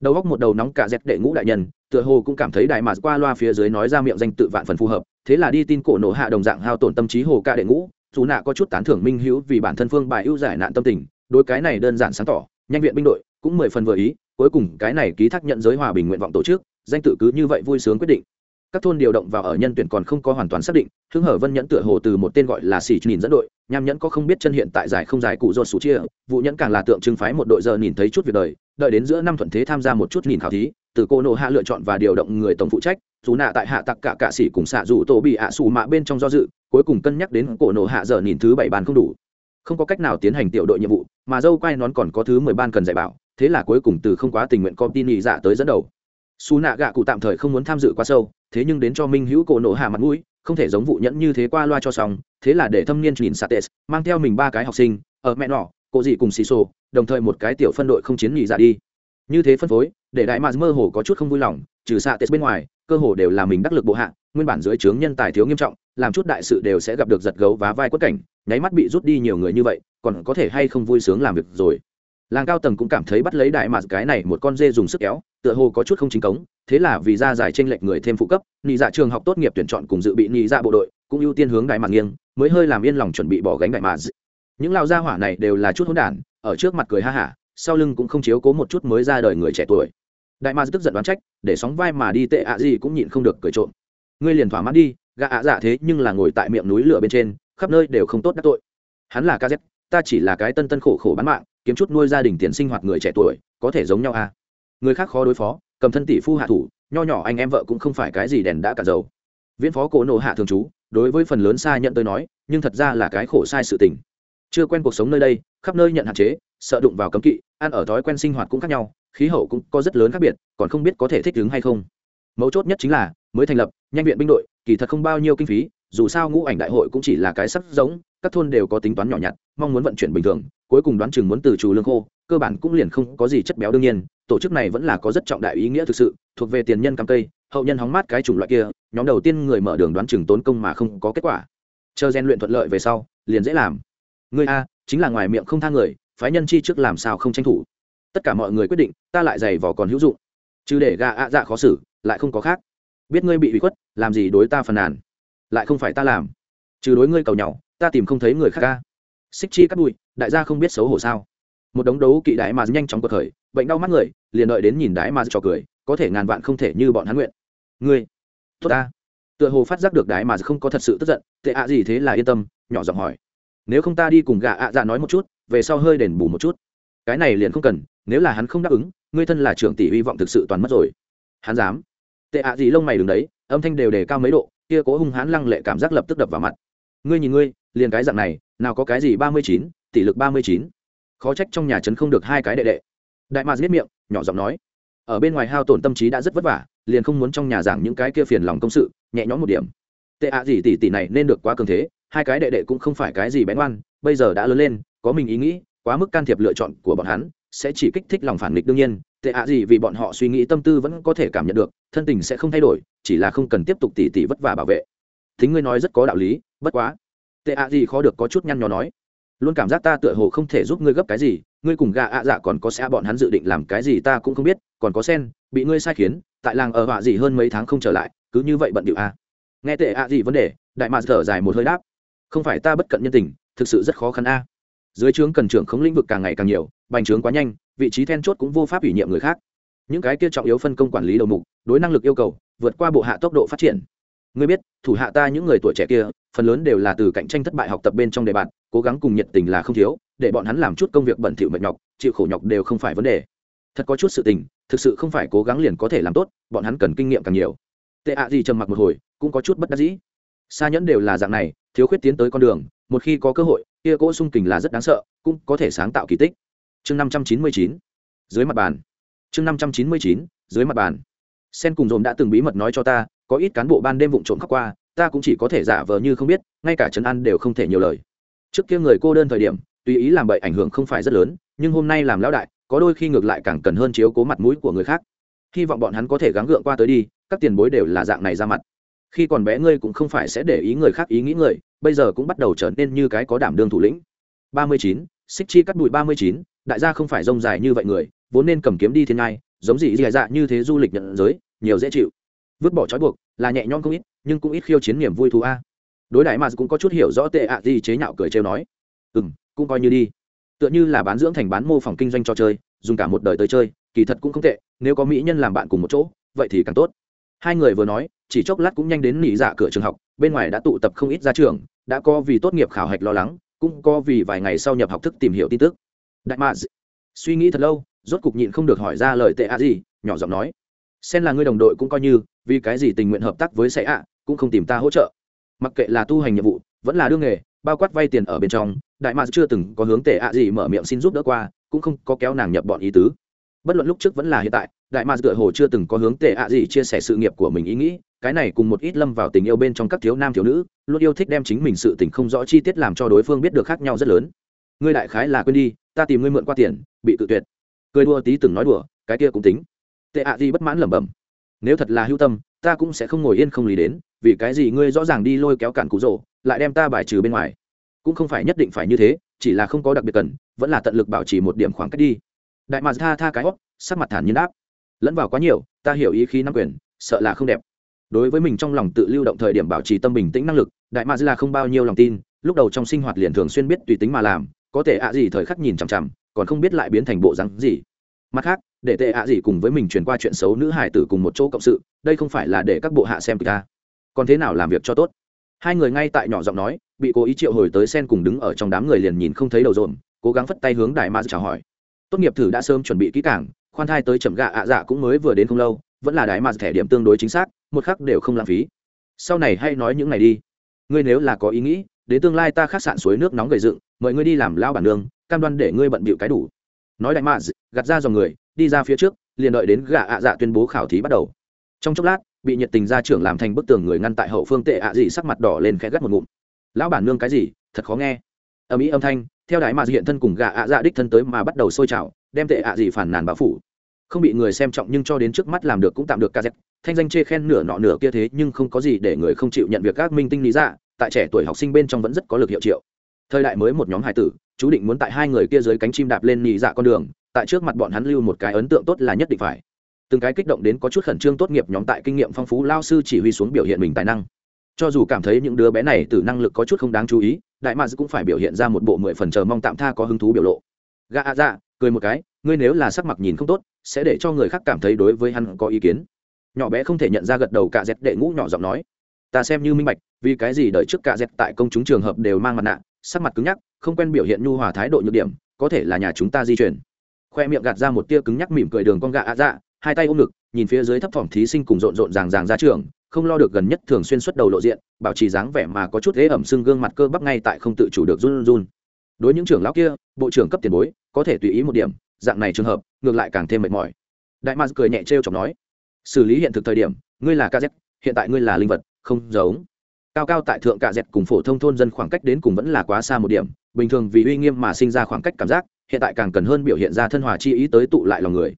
Đầu góc một đầu nóng cả dẹt đệ ngũ đại nhân, tựa hồ cũng cảm thấy đại mà qua loa phía dưới nói ra miệng danh tự vạn phần phù hợp, thế là đi tin cổ nổ hạ đồng dạng hao tổn tâm trí hồ ca đệ ngũ, dù nạ có chút tán thưởng minh hữu vì bản thân phương bài ưu giải nạn tâm tình, đối cái này đơn giản sáng tỏ, nhanh viện binh đội cũng mười phần vừa ý, cuối cùng cái này ký thác nhận giới hòa bình nguyện vọng tổ chức, danh tự cứ như vậy vui sướng quyết định các thôn điều động vào ở nhân tuyển còn không có hoàn toàn xác định, hưng hở vân nhẫn tựa hồ từ một tên gọi là xỉ nhìn dẫn đội, nham nhẫn có không biết chân hiện tại giải không giải cụ do sủ chia, vụ nhẫn càng là tượng trưng phái một đội giờ nhìn thấy chút việc đời, đợi đến giữa năm thuận thế tham gia một chút nhìn khảo thí, từ cô nộ hạ lựa chọn và điều động người tổng phụ trách, dù nạ tại hạ tặc cả cạ sĩ cùng xạ dù tổ bị ạ xù mạ bên trong do dự, cuối cùng cân nhắc đến cổ nộ hạ giờ nhìn thứ bảy ban không đủ. Không có cách nào tiến hành tiểu đội nhiệm vụ, mà dâu quay nón còn có thứ mười ban cần dạy bảo, thế là cuối cùng từ không quá tình nguyện con tin nhị dạ tới dẫn đầu xù nạ gạ cụ tạm thời không muốn tham dự quá sâu, thế nhưng đến cho minh hữu cổ nộ hạ mặt mũi, không thể giống vụ nhẫn như thế qua loa cho xong, thế là để thâm niên nhìn sates, mang theo mình ba cái học sinh, ở mẹ nọ cộ dị cùng xì xô đồng thời một cái tiểu phân đội không chiến nghỉ dạ đi. Như thế phân phối, để đại mạc mơ hồ có chút không vui lòng, trừ sates bên ngoài, cơ hồ đều là mình đắc lực bộ hạ, nguyên bản dưới trướng nhân tài thiếu nghiêm trọng, làm chút đại sự đều sẽ gặp được giật gấu và vai quất cảnh, nháy mắt bị rút đi nhiều người như vậy, còn có thể hay không vui sướng làm việc rồi. Làng cao tầng cũng cảm thấy bắt lấy đại mạc cái này một con dê dùng sức kéo tựa hồ có chút không chính cống, thế là vì ra giải tranh lệch người thêm phụ cấp nhị dạ trường học tốt nghiệp tuyển chọn cùng dự bị nhị dạ bộ đội, cũng ưu tiên hướng đại mạc nghiêng, mới hơi làm yên lòng chuẩn bị bỏ gánh đại mạc. Những lao gia hỏa này đều là chút hỗn đản, ở trước mặt cười ha hả, sau lưng cũng không chiếu cố một chút mới ra đời người trẻ tuổi. Đại mạc tức giận đoán trách, để sóng vai mà đi tệ ạ gì cũng nhịn không được cười trộm. Ngươi liền thỏa mãn đi gạ ạ dạ thế nhưng là ngồi tại miệng núi lửa bên trên, khắp nơi đều không tốt đắc tội. Hắn là kz ta chỉ là cái tân tân khổ khổ bán mạng, kiếm chút nuôi gia đình tiền sinh hoạt người trẻ tuổi, có thể giống nhau à? Người khác khó đối phó, cầm thân tỷ phu hạ thủ, nho nhỏ anh em vợ cũng không phải cái gì đèn đã cả dầu. Viễn phó cổ nộ hạ thường trú, đối với phần lớn xa nhận tôi nói, nhưng thật ra là cái khổ sai sự tình. Chưa quen cuộc sống nơi đây, khắp nơi nhận hạn chế, sợ đụng vào cấm kỵ, ăn ở thói quen sinh hoạt cũng khác nhau, khí hậu cũng có rất lớn khác biệt, còn không biết có thể thích ứng hay không. Mấu chốt nhất chính là, mới thành lập, nhanh viện binh đội, kỳ thật không bao nhiêu kinh phí, dù sao ngũ ảnh đại hội cũng chỉ là cái sắc giống, các thôn đều có tính toán nhỏ nhặt, mong muốn vận chuyển bình thường, cuối cùng đoán chừng muốn từ chủ lương khô, cơ bản cũng liền không có gì chất béo đương nhiên tổ chức này vẫn là có rất trọng đại ý nghĩa thực sự, thuộc về tiền nhân cam cây, hậu nhân hóng mát cái chủng loại kia, nhóm đầu tiên người mở đường đoán chừng tốn công mà không có kết quả. Chờ rèn luyện thuận lợi về sau, liền dễ làm. Người a, chính là ngoài miệng không tha người, phái nhân chi trước làm sao không tranh thủ? Tất cả mọi người quyết định, ta lại giày vò còn hữu dụng. Chứ để gà ạ dạ khó xử, lại không có khác. Biết ngươi bị bị khuất, làm gì đối ta phàn nàn? Lại không phải ta làm. Trừ đối ngươi cầu nhau ta tìm không thấy người khác ca xích chi cắt bụi đại gia không biết xấu hổ sao. Một đống đấu kỵ đại mà nhanh chóng cuộc khởi bệnh đau mắt người, liền đợi đến nhìn đái mà cho cười, có thể ngàn vạn không thể như bọn hắn nguyện. Ngươi, tốt ta. Tựa hồ phát giác được đái mà không có thật sự tức giận, tệ ạ gì thế là yên tâm, nhỏ giọng hỏi. Nếu không ta đi cùng gà ạ dạ nói một chút, về sau hơi đền bù một chút. Cái này liền không cần, nếu là hắn không đáp ứng, ngươi thân là trưởng tỷ hy vọng thực sự toàn mất rồi. Hắn dám. Tệ ạ gì lông mày đứng đấy, âm thanh đều đề cao mấy độ, kia cố hung hãn lăng lệ cảm giác lập tức đập vào mặt. Ngươi nhìn ngươi, liền cái dạng này, nào có cái gì ba mươi chín, tỷ lực ba mươi chín. Khó trách trong nhà trấn không được hai cái đệ đệ đại mạc giết miệng, nhỏ giọng nói. Ở bên ngoài hao tổn tâm trí đã rất vất vả, liền không muốn trong nhà giảng những cái kia phiền lòng công sự, nhẹ nhõm một điểm. Tệ ạ gì tỷ tỷ này nên được quá cường thế, hai cái đệ đệ cũng không phải cái gì bén oan, bây giờ đã lớn lên, có mình ý nghĩ, quá mức can thiệp lựa chọn của bọn hắn, sẽ chỉ kích thích lòng phản nghịch đương nhiên. Tệ ạ gì vì bọn họ suy nghĩ tâm tư vẫn có thể cảm nhận được, thân tình sẽ không thay đổi, chỉ là không cần tiếp tục tỉ tỉ vất vả bảo vệ. Thính ngươi nói rất có đạo lý, bất quá. Tệ ạ gì khó được có chút nhăn nhó nói luôn cảm giác ta tựa hồ không thể giúp ngươi gấp cái gì, ngươi cùng gà ạ dạ còn có sẽ bọn hắn dự định làm cái gì ta cũng không biết, còn có sen, bị ngươi sai khiến, tại làng ở họa gì hơn mấy tháng không trở lại, cứ như vậy bận điệu à. nghe tệ ạ gì vấn đề, đại mạc thở dài một hơi đáp. Không phải ta bất cận nhân tình, thực sự rất khó khăn a dưới trướng cần trưởng không lĩnh vực càng ngày càng nhiều, bành trướng quá nhanh, vị trí then chốt cũng vô pháp ủy nhiệm người khác. Những cái kia trọng yếu phân công quản lý đầu mục, đối năng lực yêu cầu, vượt qua bộ hạ tốc độ phát triển. Ngươi biết, thủ hạ ta những người tuổi trẻ kia, phần lớn đều là từ cạnh tranh thất bại học tập bên trong đề bạt cố gắng cùng nhiệt tình là không thiếu, để bọn hắn làm chút công việc bẩn thỉu mệt nhọc, chịu khổ nhọc đều không phải vấn đề. Thật có chút sự tình, thực sự không phải cố gắng liền có thể làm tốt, bọn hắn cần kinh nghiệm càng nhiều. Tệ ạ gì trầm mặc một hồi, cũng có chút bất đắc dĩ. Xa nhẫn đều là dạng này, thiếu khuyết tiến tới con đường, một khi có cơ hội, kia cỗ sung kình là rất đáng sợ, cũng có thể sáng tạo kỳ tích. Chương năm trăm chín mươi chín, dưới mặt bàn. Chương năm trăm chín mươi chín, dưới mặt bàn. Sen cùng dồn đã từng bí mật nói cho ta, có ít cán bộ ban đêm vụng trộm khắc qua, ta cũng chỉ có thể giả vờ như không biết, ngay cả trấn an đều không thể nhiều lời trước kia người cô đơn thời điểm, tùy ý làm bậy ảnh hưởng không phải rất lớn, nhưng hôm nay làm lão đại, có đôi khi ngược lại càng cần hơn chiếu cố mặt mũi của người khác. Hy vọng bọn hắn có thể gắng gượng qua tới đi, các tiền bối đều là dạng này ra mặt. Khi còn bé ngươi cũng không phải sẽ để ý người khác ý nghĩ người, bây giờ cũng bắt đầu trở nên như cái có đảm đương thủ lĩnh. Ba mươi chín xích chi cắt bụi ba mươi chín, đại gia không phải rông dài như vậy người, vốn nên cầm kiếm đi thiên ngai, giống gì dì dạ, dạ như thế du lịch nhận giới, nhiều dễ chịu. Vứt bỏ trói buộc là nhẹ nhõm không ít, nhưng cũng ít khiêu chiến niềm vui thú a đối đại mà cũng có chút hiểu rõ tệ ạ gì chế nhạo cười trêu nói. Ừ m cũng coi như đi. Tựa như là bán dưỡng thành bán mô phỏng kinh doanh cho chơi, dùng cả một đời tới chơi, kỳ thật cũng không tệ, nếu có mỹ nhân làm bạn cùng một chỗ, vậy thì càng tốt. Hai người vừa nói, chỉ chốc lát cũng nhanh đến nỉ dạ cửa trường học, bên ngoài đã tụ tập không ít ra trường đã có vì tốt nghiệp khảo hạch lo lắng, cũng có vì vài ngày sau nhập học thức tìm hiểu tin tức. Đại mạ suy nghĩ thật lâu, rốt cục nhịn không được hỏi ra lời tệ a gì, nhỏ giọng nói. Sen là người đồng đội cũng coi như, vì cái gì tình nguyện hợp tác với sẽ ạ, cũng không tìm ta hỗ trợ mặc kệ là tu hành nhiệm vụ, vẫn là đương nghề, bao quát vay tiền ở bên trong, đại mạc chưa từng có hướng tệ ạ gì mở miệng xin giúp đỡ qua, cũng không có kéo nàng nhập bọn ý tứ. Bất luận lúc trước vẫn là hiện tại, đại mạc tựa hồ chưa từng có hướng tệ ạ gì chia sẻ sự nghiệp của mình ý nghĩ, cái này cùng một ít lâm vào tình yêu bên trong các thiếu nam thiếu nữ, luôn yêu thích đem chính mình sự tình không rõ chi tiết làm cho đối phương biết được khác nhau rất lớn. Ngươi đại khái là quên đi, ta tìm ngươi mượn qua tiền, bị tự tuyệt. Cười đua tí từng nói đùa, cái kia cũng tính. Tệ ạ gì bất mãn lẩm bẩm. Nếu thật là hữu tâm, ta cũng sẽ không ngồi yên không lý đến vì cái gì ngươi rõ ràng đi lôi kéo cản cụ rỗ lại đem ta bài trừ bên ngoài? Cũng không phải nhất định phải như thế, chỉ là không có đặc biệt cần, vẫn là tận lực bảo trì một điểm khoảng cách đi. Đại mạc tha tha cái hót sắc mặt thản nhiên đáp. Lẫn vào quá nhiều, ta hiểu ý khí nắm quyền, sợ là không đẹp. Đối với mình trong lòng tự lưu động thời điểm bảo trì tâm bình tĩnh năng lực, đại mạc là không bao nhiêu lòng tin, lúc đầu trong sinh hoạt liền thường xuyên biết tùy tính mà làm, có thể ạ gì thời khắc nhìn chằm chằm, còn không biết lại biến thành bộ rắn gì. Mặt khác, để tệ ạ gì cùng với mình truyền qua chuyện xấu nữ hải tử cùng một chỗ cộng sự, đây không phải là để các bộ hạ xem ta còn thế nào làm việc cho tốt? Hai người ngay tại nhỏ giọng nói, bị cố ý triệu hồi tới sen cùng đứng ở trong đám người liền nhìn không thấy đầu rộn cố gắng phất tay hướng đại ma chào hỏi. Tốt nghiệp thử đã sớm chuẩn bị kỹ cảng khoan thai tới chậm gạ ạ dạ cũng mới vừa đến không lâu, vẫn là đại ma thẻ điểm tương đối chính xác, một khắc đều không lãng phí. Sau này hay nói những này đi. Ngươi nếu là có ý nghĩ, đến tương lai ta khắc sạn suối nước nóng gầy dựng, mời ngươi đi làm lao bản nương, cam đoan để ngươi bận bịu cái đủ. Nói đại ma, gạt ra dòng người, đi ra phía trước, liền đợi đến gạ ạ dạ tuyên bố khảo thí bắt đầu. Trong chốc lát bị nhiệt tình gia trưởng làm thành bức tường người ngăn tại hậu phương tệ ạ dị sắc mặt đỏ lên khẽ gắt một ngụm. Lão bản nương cái gì? Thật khó nghe. Âm ý âm thanh, theo đại mà hiện thân cùng gà ạ dạ đích thân tới mà bắt đầu sôi trào, đem tệ ạ dị phản nàn báo phủ. Không bị người xem trọng nhưng cho đến trước mắt làm được cũng tạm được ca dẹp thanh danh chê khen nửa nọ nửa kia thế nhưng không có gì để người không chịu nhận việc các minh tinh lý dạ tại trẻ tuổi học sinh bên trong vẫn rất có lực hiệu triệu. Thời đại mới một nhóm hải tử, chú định muốn tại hai người kia dưới cánh chim đạp lên nhị dạ con đường, tại trước mặt bọn hắn lưu một cái ấn tượng tốt là nhất định phải từng cái kích động đến có chút khẩn trương tốt nghiệp nhóm tại kinh nghiệm phong phú lao sư chỉ huy xuống biểu hiện mình tài năng. Cho dù cảm thấy những đứa bé này từ năng lực có chút không đáng chú ý, đại mads cũng phải biểu hiện ra một bộ mười phần chờ mong tạm tha có hứng thú biểu lộ. Gà a dạ cười một cái, ngươi nếu là sắc mặt nhìn không tốt, sẽ để cho người khác cảm thấy đối với hắn có ý kiến. Nhỏ bé không thể nhận ra gật đầu cả dẹt đệ ngũ nhỏ giọng nói. Ta xem như minh bạch, vì cái gì đợi trước cả dẹt tại công chúng trường hợp đều mang mặt nạ, sắc mặt cứng nhắc, không quen biểu hiện nhu hòa thái độ nhược điểm, có thể là nhà chúng ta di chuyển. Khoe miệng gạt ra một tia cứng nhắc mỉm cười đường con gà a dạ hai tay ôm ngực, nhìn phía dưới thấp thỏm thí sinh cùng rộn rộn ràng ràng ra trường, không lo được gần nhất thường xuyên xuất đầu lộ diện, bảo trì dáng vẻ mà có chút ghế ẩm sưng gương mặt cơ bắp ngay tại không tự chủ được run run. Đối những trưởng lão kia, bộ trưởng cấp tiền bối, có thể tùy ý một điểm, dạng này trường hợp, ngược lại càng thêm mệt mỏi. Đại mars cười nhẹ trêu chọc nói, xử lý hiện thực thời điểm, ngươi là kz hiện tại ngươi là linh vật, không giống. Cao cao tại thượng cạ dẹt cùng phổ thông thôn dân khoảng cách đến cùng vẫn là quá xa một điểm, bình thường vì uy nghiêm mà sinh ra khoảng cách cảm giác, hiện tại càng cần hơn biểu hiện ra thân hòa chi ý tới tụ lại lòng người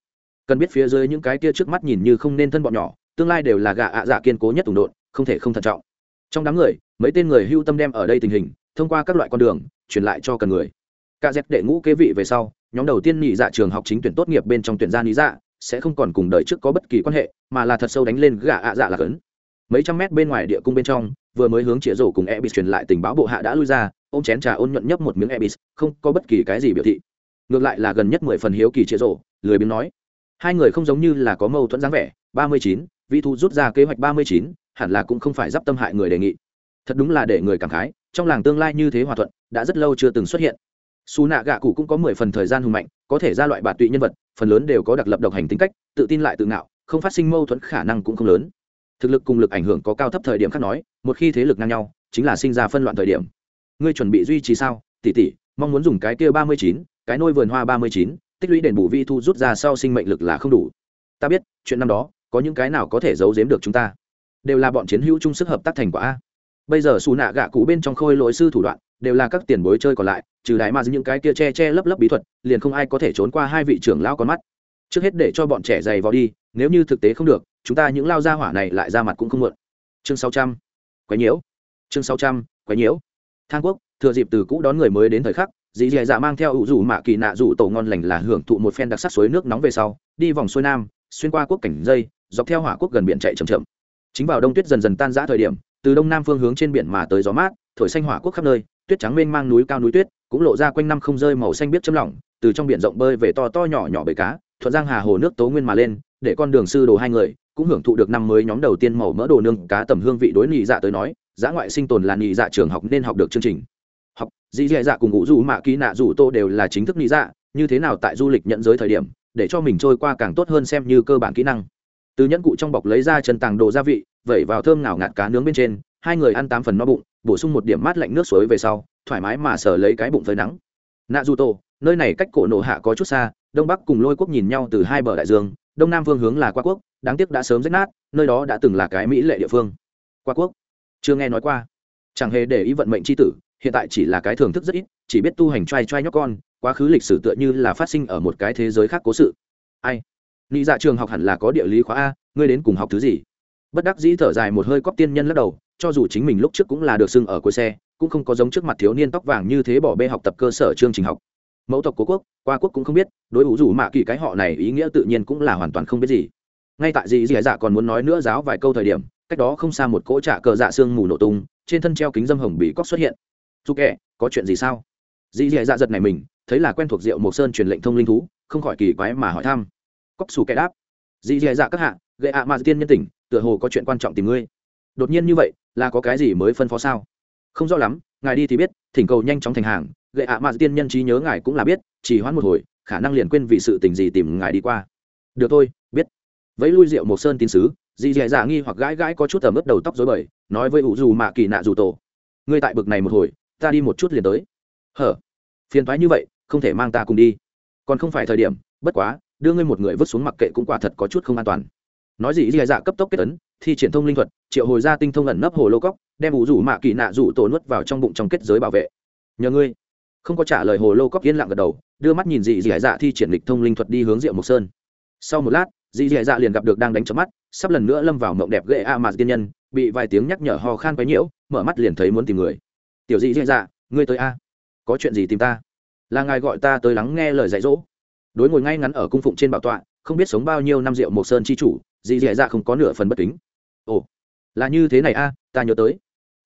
cần biết phía dưới những cái kia trước mắt nhìn như không nên thân bọn nhỏ, tương lai đều là gạ ạ dạ kiên cố nhất tùng đột không thể không thận trọng. Trong đám người, mấy tên người hưu tâm đem ở đây tình hình, thông qua các loại con đường, truyền lại cho cần người. Cả dép đệ ngũ kế vị về sau, nhóm đầu tiên nhị dạ trường học chính tuyển tốt nghiệp bên trong tuyển gia lý dạ sẽ không còn cùng đời trước có bất kỳ quan hệ, mà là thật sâu đánh lên gạ ạ dạ là cấn. Mấy trăm mét bên ngoài địa cung bên trong, vừa mới hướng chĩa rổ cùng ebis truyền lại tình báo bộ hạ đã lui ra, ôm chén trà ôn nhuận nhấp một miếng ebis, không có bất kỳ cái gì biểu thị. Ngược lại là gần nhất mười phần hiếu kỳ chĩa rổ, lười biếng nói hai người không giống như là có mâu thuẫn dáng vẻ, ba mươi chín vị thu rút ra kế hoạch ba mươi chín, hẳn là cũng không phải d i p tâm hại người đề nghị. Thật đúng là để người cảm khái, trong làng tương lai như thế hòa thuận, đã rất lâu chưa từng xuất hiện. Xù nạ gạ cụ cũng có mười phần thời gian hùng mạnh, có thể ra loại bạt tụy nhân vật, phần lớn đều có đặc lập độc hành tính cách, tự tin lại tự ngạo, không phát sinh mâu thuẫn khả năng cũng không lớn. Thực lực cùng lực ảnh hưởng có cao thấp thời điểm khác nói, một khi thế lực ngang nhau, chính là sinh ra phân loạn thời điểm. Ngươi chuẩn bị duy trì sao? Tỉ tỉ mong muốn dùng cái kia ba mươi chín, cái nôi vườn hoa ba mươi chín tích lũy đền bù vi thu rút ra sau sinh mệnh lực là không đủ. Ta biết, chuyện năm đó, có những cái nào có thể giấu giếm được chúng ta? Đều là bọn chiến hữu chung sức hợp tác thành quả a. Bây giờ xù nạ gạ cụ bên trong khôi lỗi sư thủ đoạn, đều là các tiền bối chơi còn lại, trừ đại mà những cái kia che che lấp lấp bí thuật, liền không ai có thể trốn qua hai vị trưởng lao con mắt. Trước hết để cho bọn trẻ dày vào đi, nếu như thực tế không được, chúng ta những lao gia hỏa này lại ra mặt cũng không mượn. Chương sáu trăm quái nhiễu. Chương sáu trăm quái nhiễu. Thang quốc, thừa dịp từ cũ đón người mới đến thời khắc dì dì dạ mang theo ủ rủ mạ kỳ nạ rủ tổ ngon lành là hưởng thụ một phen đặc sắc suối nước nóng về sau, đi vòng xuôi nam, xuyên qua quốc cảnh dây, dọc theo hỏa quốc gần biển chạy chậm chậm. Chính vào đông tuyết dần dần tan rã thời điểm, từ đông nam phương hướng trên biển mà tới gió mát, thổi xanh hỏa quốc khắp nơi, tuyết trắng mênh mang núi cao núi tuyết, cũng lộ ra quanh năm không rơi màu xanh biết chấm lỏng, từ trong biển rộng bơi về to to nhỏ nhỏ bể cá, thuận giang hà hồ nước tố nguyên mà lên, để con đường sư đồ hai người cũng hưởng thụ được năm mới nhóm đầu tiên màu mỡ đồ nương cá tầm hương vị đối nhị dạ tới nói giá ngoại sinh tồn là nhị dạ trường học nên học được chương trình học, dì dì dạ cùng ngụ dù mạ Kỹ nạ dù tô đều là chính thức nhị dạ như thế nào tại du lịch nhận giới thời điểm, để cho mình trôi qua càng tốt hơn xem như cơ bản kỹ năng. Từ nhẫn cụ trong bọc lấy ra chân tàng đồ gia vị, vẩy vào thơm ngào ngạt cá nướng bên trên, hai người ăn tám phần no bụng, bổ sung một điểm mát lạnh nước suối về sau, thoải mái mà sờ lấy cái bụng phơi nắng. Nạ dù tổ nơi này cách cổ nổ hạ có chút xa, đông bắc cùng lôi quốc nhìn nhau từ hai bờ đại dương, đông nam phương hướng là qua quốc, đáng tiếc đã sớm rách nát, nơi đó đã từng là cái mỹ lệ địa phương. Qua quốc, chưa nghe nói qua. Chẳng hề để ý vận mệnh c h i tử hiện tại chỉ là cái thưởng thức rất ít, chỉ biết tu hành t r a i t r a i nhóc con, quá khứ lịch sử tựa như là phát sinh ở một cái thế giới khác cố sự. Ai? Nghĩ dạ trường học hẳn là có địa lý khóa a, ngươi đến cùng học thứ gì? Bất đắc dĩ thở dài một hơi cóp tiên nhân lắc đầu, cho dù chính mình lúc trước cũng là được xưng ở cuối xe, cũng không có giống trước mặt thiếu niên tóc vàng như thế bỏ bê học tập cơ sở chương trình học. Mẫu tộc cố quốc, qua quốc cũng không biết, đối ủ rủ mạ kỳ cái họ này ý nghĩa tự nhiên cũng là hoàn toàn không biết gì. Ngay tại dì dì dạ còn muốn nói nữa giáo vài câu thời điểm, cách đó không xa một cỗ trạ cờ dạ xương mù nổ tung, trên thân treo kính dâm hồng bị cóc xuất hiện dù kệ, có chuyện gì sao? Dì dì dạ giật này mình, thấy là quen thuộc rượu mộc sơn truyền lệnh thông linh thú, không khỏi kỳ quái mà hỏi thăm. Cóc xù kẻ đáp dì dì dạ các hạ gậy ạ mà tiên nhân tỉnh, tựa hồ có chuyện quan trọng tìm ngươi. Đột nhiên như vậy, là có cái gì mới phân phó sao? Không rõ lắm, ngài đi thì biết, thỉnh cầu nhanh chóng thành hàng gậy ạ mà tiên nhân trí nhớ ngài cũng là biết chỉ hoãn một hồi, khả năng liền quên vì sự tình gì tìm ngài đi qua. Được thôi, biết. Vẫy lui rượu mộc sơn tín sứ dì dì dạ nghi hoặc gãi gãi có chút tầm ướp đầu tóc dối bời, nói với ủ dù mạ kỳ nạ dù tổ, ngươi tại bực này một hồi ta đi một chút liền tới. Hở? Phiền thoái như vậy, không thể mang ta cùng đi. Còn không phải thời điểm, bất quá, đưa ngươi một người vứt xuống mặc kệ cũng quả thật có chút không an toàn. Nói gì dì dạ cấp tốc kết ấn, thi triển thông linh thuật, triệu hồi ra tinh thông ẩn nấp hồ lô cóc đem ủ rủ mạ kỳ nạ rủ tổ nuốt vào trong bụng trong kết giới bảo vệ. Nhờ ngươi. Không có trả lời hồ lô cóc yên lặng gật đầu, đưa mắt nhìn dị dị dạ thi triển lịch thông linh thuật đi hướng diệu mộc sơn. Sau một lát dị dị dạ liền gặp được đang đánh chớp mắt, sắp lần nữa lâm vào mộng đẹp ghệ a mà tiên nhân, bị vài tiếng nhắc nhở ho khan quấy nhiễu, mở mắt liền thấy muốn tìm người tiểu dị dị dạ ngươi tới a. Có chuyện gì tìm ta? Là ngài gọi ta tới lắng nghe lời dạy dỗ. Đối ngồi ngay ngắn ở cung phụng trên bảo tọa, không biết sống bao nhiêu năm rượu mộc sơn chi chủ dị dạ dạ không có nửa phần bất kính. Ồ, là như thế này a, ta nhớ tới.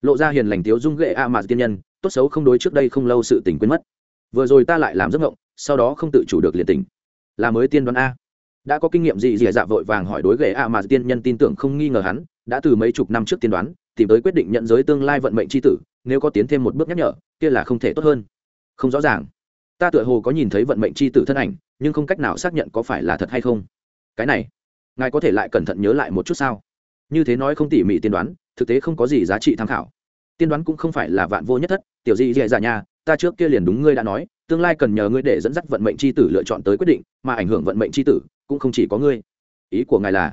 Lộ ra hiền lành tiếu dung ghệ a mà tiên nhân, tốt xấu không đối trước đây không lâu sự tình quên mất. Vừa rồi ta lại làm giấc ngộng sau đó không tự chủ được liền tỉnh. Là mới tiên đoán a. Đã có kinh nghiệm gì dì dạ vội vàng hỏi đối ghệ a mà tiên nhân tin tưởng không nghi ngờ hắn, đã từ mấy chục năm trước tiên đoán tìm tới quyết định nhận giới tương lai vận mệnh c h i tử, nếu có tiến thêm một bước nhắc nhở, kia là không thể tốt hơn. Không rõ ràng. Ta tựa hồ có nhìn thấy vận mệnh c h i tử thân ảnh, nhưng không cách nào xác nhận có phải là thật hay không. Cái này, ngài có thể lại cẩn thận nhớ lại một chút sao? Như thế nói không tỉ mỉ tiên đoán, thực tế không có gì giá trị tham khảo. Tiên đoán cũng không phải là vạn vô nhất thất, tiểu di dạy dạ nhà ta trước kia liền đúng ngươi đã nói, tương lai cần nhờ ngươi để dẫn dắt vận mệnh c h i tử lựa chọn tới quyết định, mà ảnh hưởng vận mệnh c h i tử, cũng không chỉ có ngươi. Ý của ngài là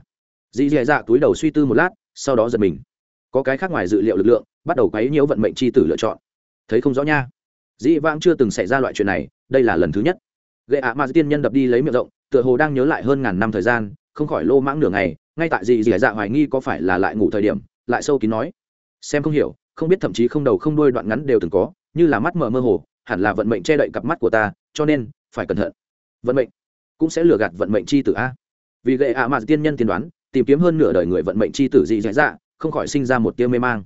dì dì dạ túi đầu suy tư một lát, sau đó giật mình có cái khác ngoài dự liệu lực lượng, bắt đầu quấy nhiễu vận mệnh c h i tử lựa chọn. Thấy không rõ nha. Dĩ vãng chưa từng xảy ra loại chuyện này, đây là lần thứ nhất. Gậy ạ ma tiên nhân đập đi lấy miệng rộng, tựa hồ đang nhớ lại hơn ngàn năm thời gian, không khỏi lô mãng nửa ngày, ngay tại dì dì dạ hoài nghi có phải là lại ngủ thời điểm, lại sâu kín nói. Xem không hiểu, không biết thậm chí không đầu không đuôi đoạn ngắn đều từng có, như là mắt mở mơ hồ, hẳn là vận mệnh che đậy cặp mắt của ta, cho nên, phải cẩn thận. Vận mệnh cũng sẽ lừa gạt vận mệnh chi tử a. Vì gậy ạ à mà tiên nhân tiên đoán, tìm kiếm hơn nửa đời người vận mệnh chi tử dị dạ dạ không khỏi sinh ra một tia mê mang.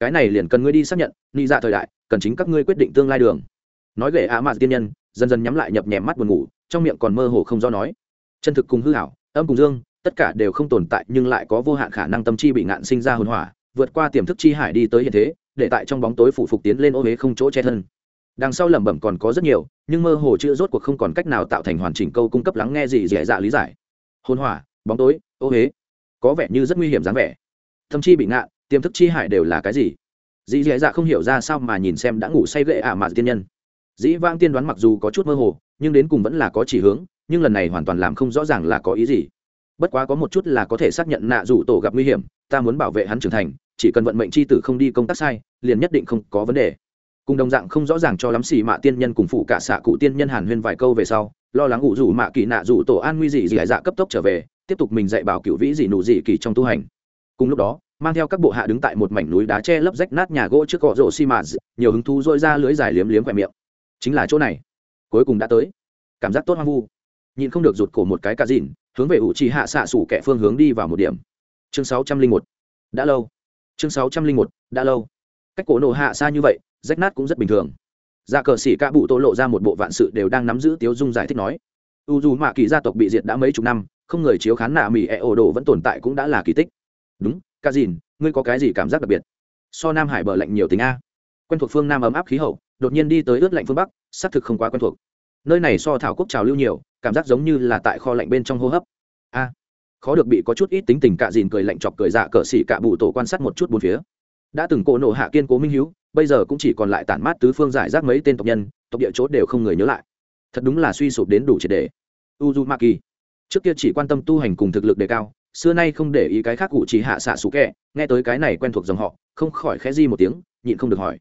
Cái này liền cần ngươi đi xác nhận ni dạ thời đại, cần chính các ngươi quyết định tương lai đường. Nói gậy ạ à mà tiên nhân, dần dần nhắm lại nhập nhèm mắt buồn ngủ, trong miệng còn mơ hồ không do nói. Chân thực cùng hư hảo, âm cùng dương, tất cả đều không tồn tại nhưng lại có vô hạn khả năng tâm chi bị ngạn sinh ra hồn hỏa, vượt qua tiềm thức chi hải đi tới hiện thế, để tại trong bóng tối phủ phục tiến lên ô huế không chỗ che thân. Đằng sau lẩm bẩm còn có rất nhiều, nhưng mơ hồ chữ rốt cuộc không còn cách nào tạo thành hoàn chỉnh câu cung cấp lắng nghe gì dễ dạ lý giải. Hôn hỏa, bóng tối, ô huế có vẻ như rất nguy hiểm dáng vẻ thậm chi bị ngạ, tiềm thức chi hải đều là cái gì? Dĩ dễ dạ không hiểu ra sao mà nhìn xem đã ngủ say gệ ạ à mà tiên nhân. Dĩ vang tiên đoán mặc dù có chút mơ hồ, nhưng đến cùng vẫn là có chỉ hướng, nhưng lần này hoàn toàn làm không rõ ràng là có ý gì. Bất quá có một chút là có thể xác nhận nạ rủ tổ gặp nguy hiểm, ta muốn bảo vệ hắn trưởng thành, chỉ cần vận mệnh c h i tử không đi công tác sai, liền nhất định không có vấn đề. Cùng đồng dạng không rõ ràng cho lắm xì mạ tiên nhân cùng phụ cả xạ cụ tiên nhân hàn huyên vài câu về sau, lo lắng ủ rủ mạ kỳ nạ rủ tổ an nguy dị dị dạ cấp tốc trở về, tiếp tục mình dạy bảo cựu vĩ dị nụ dị kỳ trong tu hành cùng lúc đó, mang theo các bộ hạ đứng tại một mảnh núi đá che lấp rách nát nhà gỗ trước cọ rổ xi mạt nhiều hứng thú dội ra lưới dài liếm liếm khỏe miệng. Chính là chỗ này. Cuối cùng đã tới. Cảm giác tốt hoang vu. Nhìn không được rụt cổ một cái cà dìn, hướng về ủ trì hạ xạ sủ kẻ phương hướng đi vào một điểm. Chương sáu trăm linh một. Đã lâu. Chương sáu trăm linh một. Đã lâu. Cách cổ nổ hạ xa như vậy, rách nát cũng rất bình thường. Ra cờ xỉ ca bụ tô lộ ra một bộ vạn sự đều đang nắm giữ tiếu dung giải thích nói. U dù mạ kỳ gia tộc bị diệt đã mấy chục năm, không người chiếu khán nạ mỹ e ổ đồ vẫn tồn tại cũng đã là kỳ tích đúng, ca dìn, ngươi có cái gì cảm giác đặc biệt? So nam hải bờ lạnh nhiều tính a. Quen thuộc phương nam ấm áp khí hậu, đột nhiên đi tới ướt lạnh phương bắc, xác thực không quá quen thuộc. Nơi này so thảo quốc trào lưu nhiều, cảm giác giống như là tại kho lạnh bên trong hô hấp. A, khó được bị có chút ít tính tình cạ dìn cười lạnh chọc cười dạ cờ xỉ cạ bụ tổ quan sát một chút bốn phía. Đã từng cổ nổ hạ kiên cố minh hữu bây giờ cũng chỉ còn lại tản mát tứ phương giải rác mấy tên tộc nhân, tộc địa chốt đều không người nhớ lại. Thật đúng là suy sụp đến đủ triệt đề uzumaki, trước kia chỉ quan tâm tu hành cùng thực lực đề cao xưa nay không để ý cái khác cụ chỉ hạ xạ xú kẹ, nghe tới cái này quen thuộc dòng họ, không khỏi khẽ di một tiếng, nhịn không được hỏi.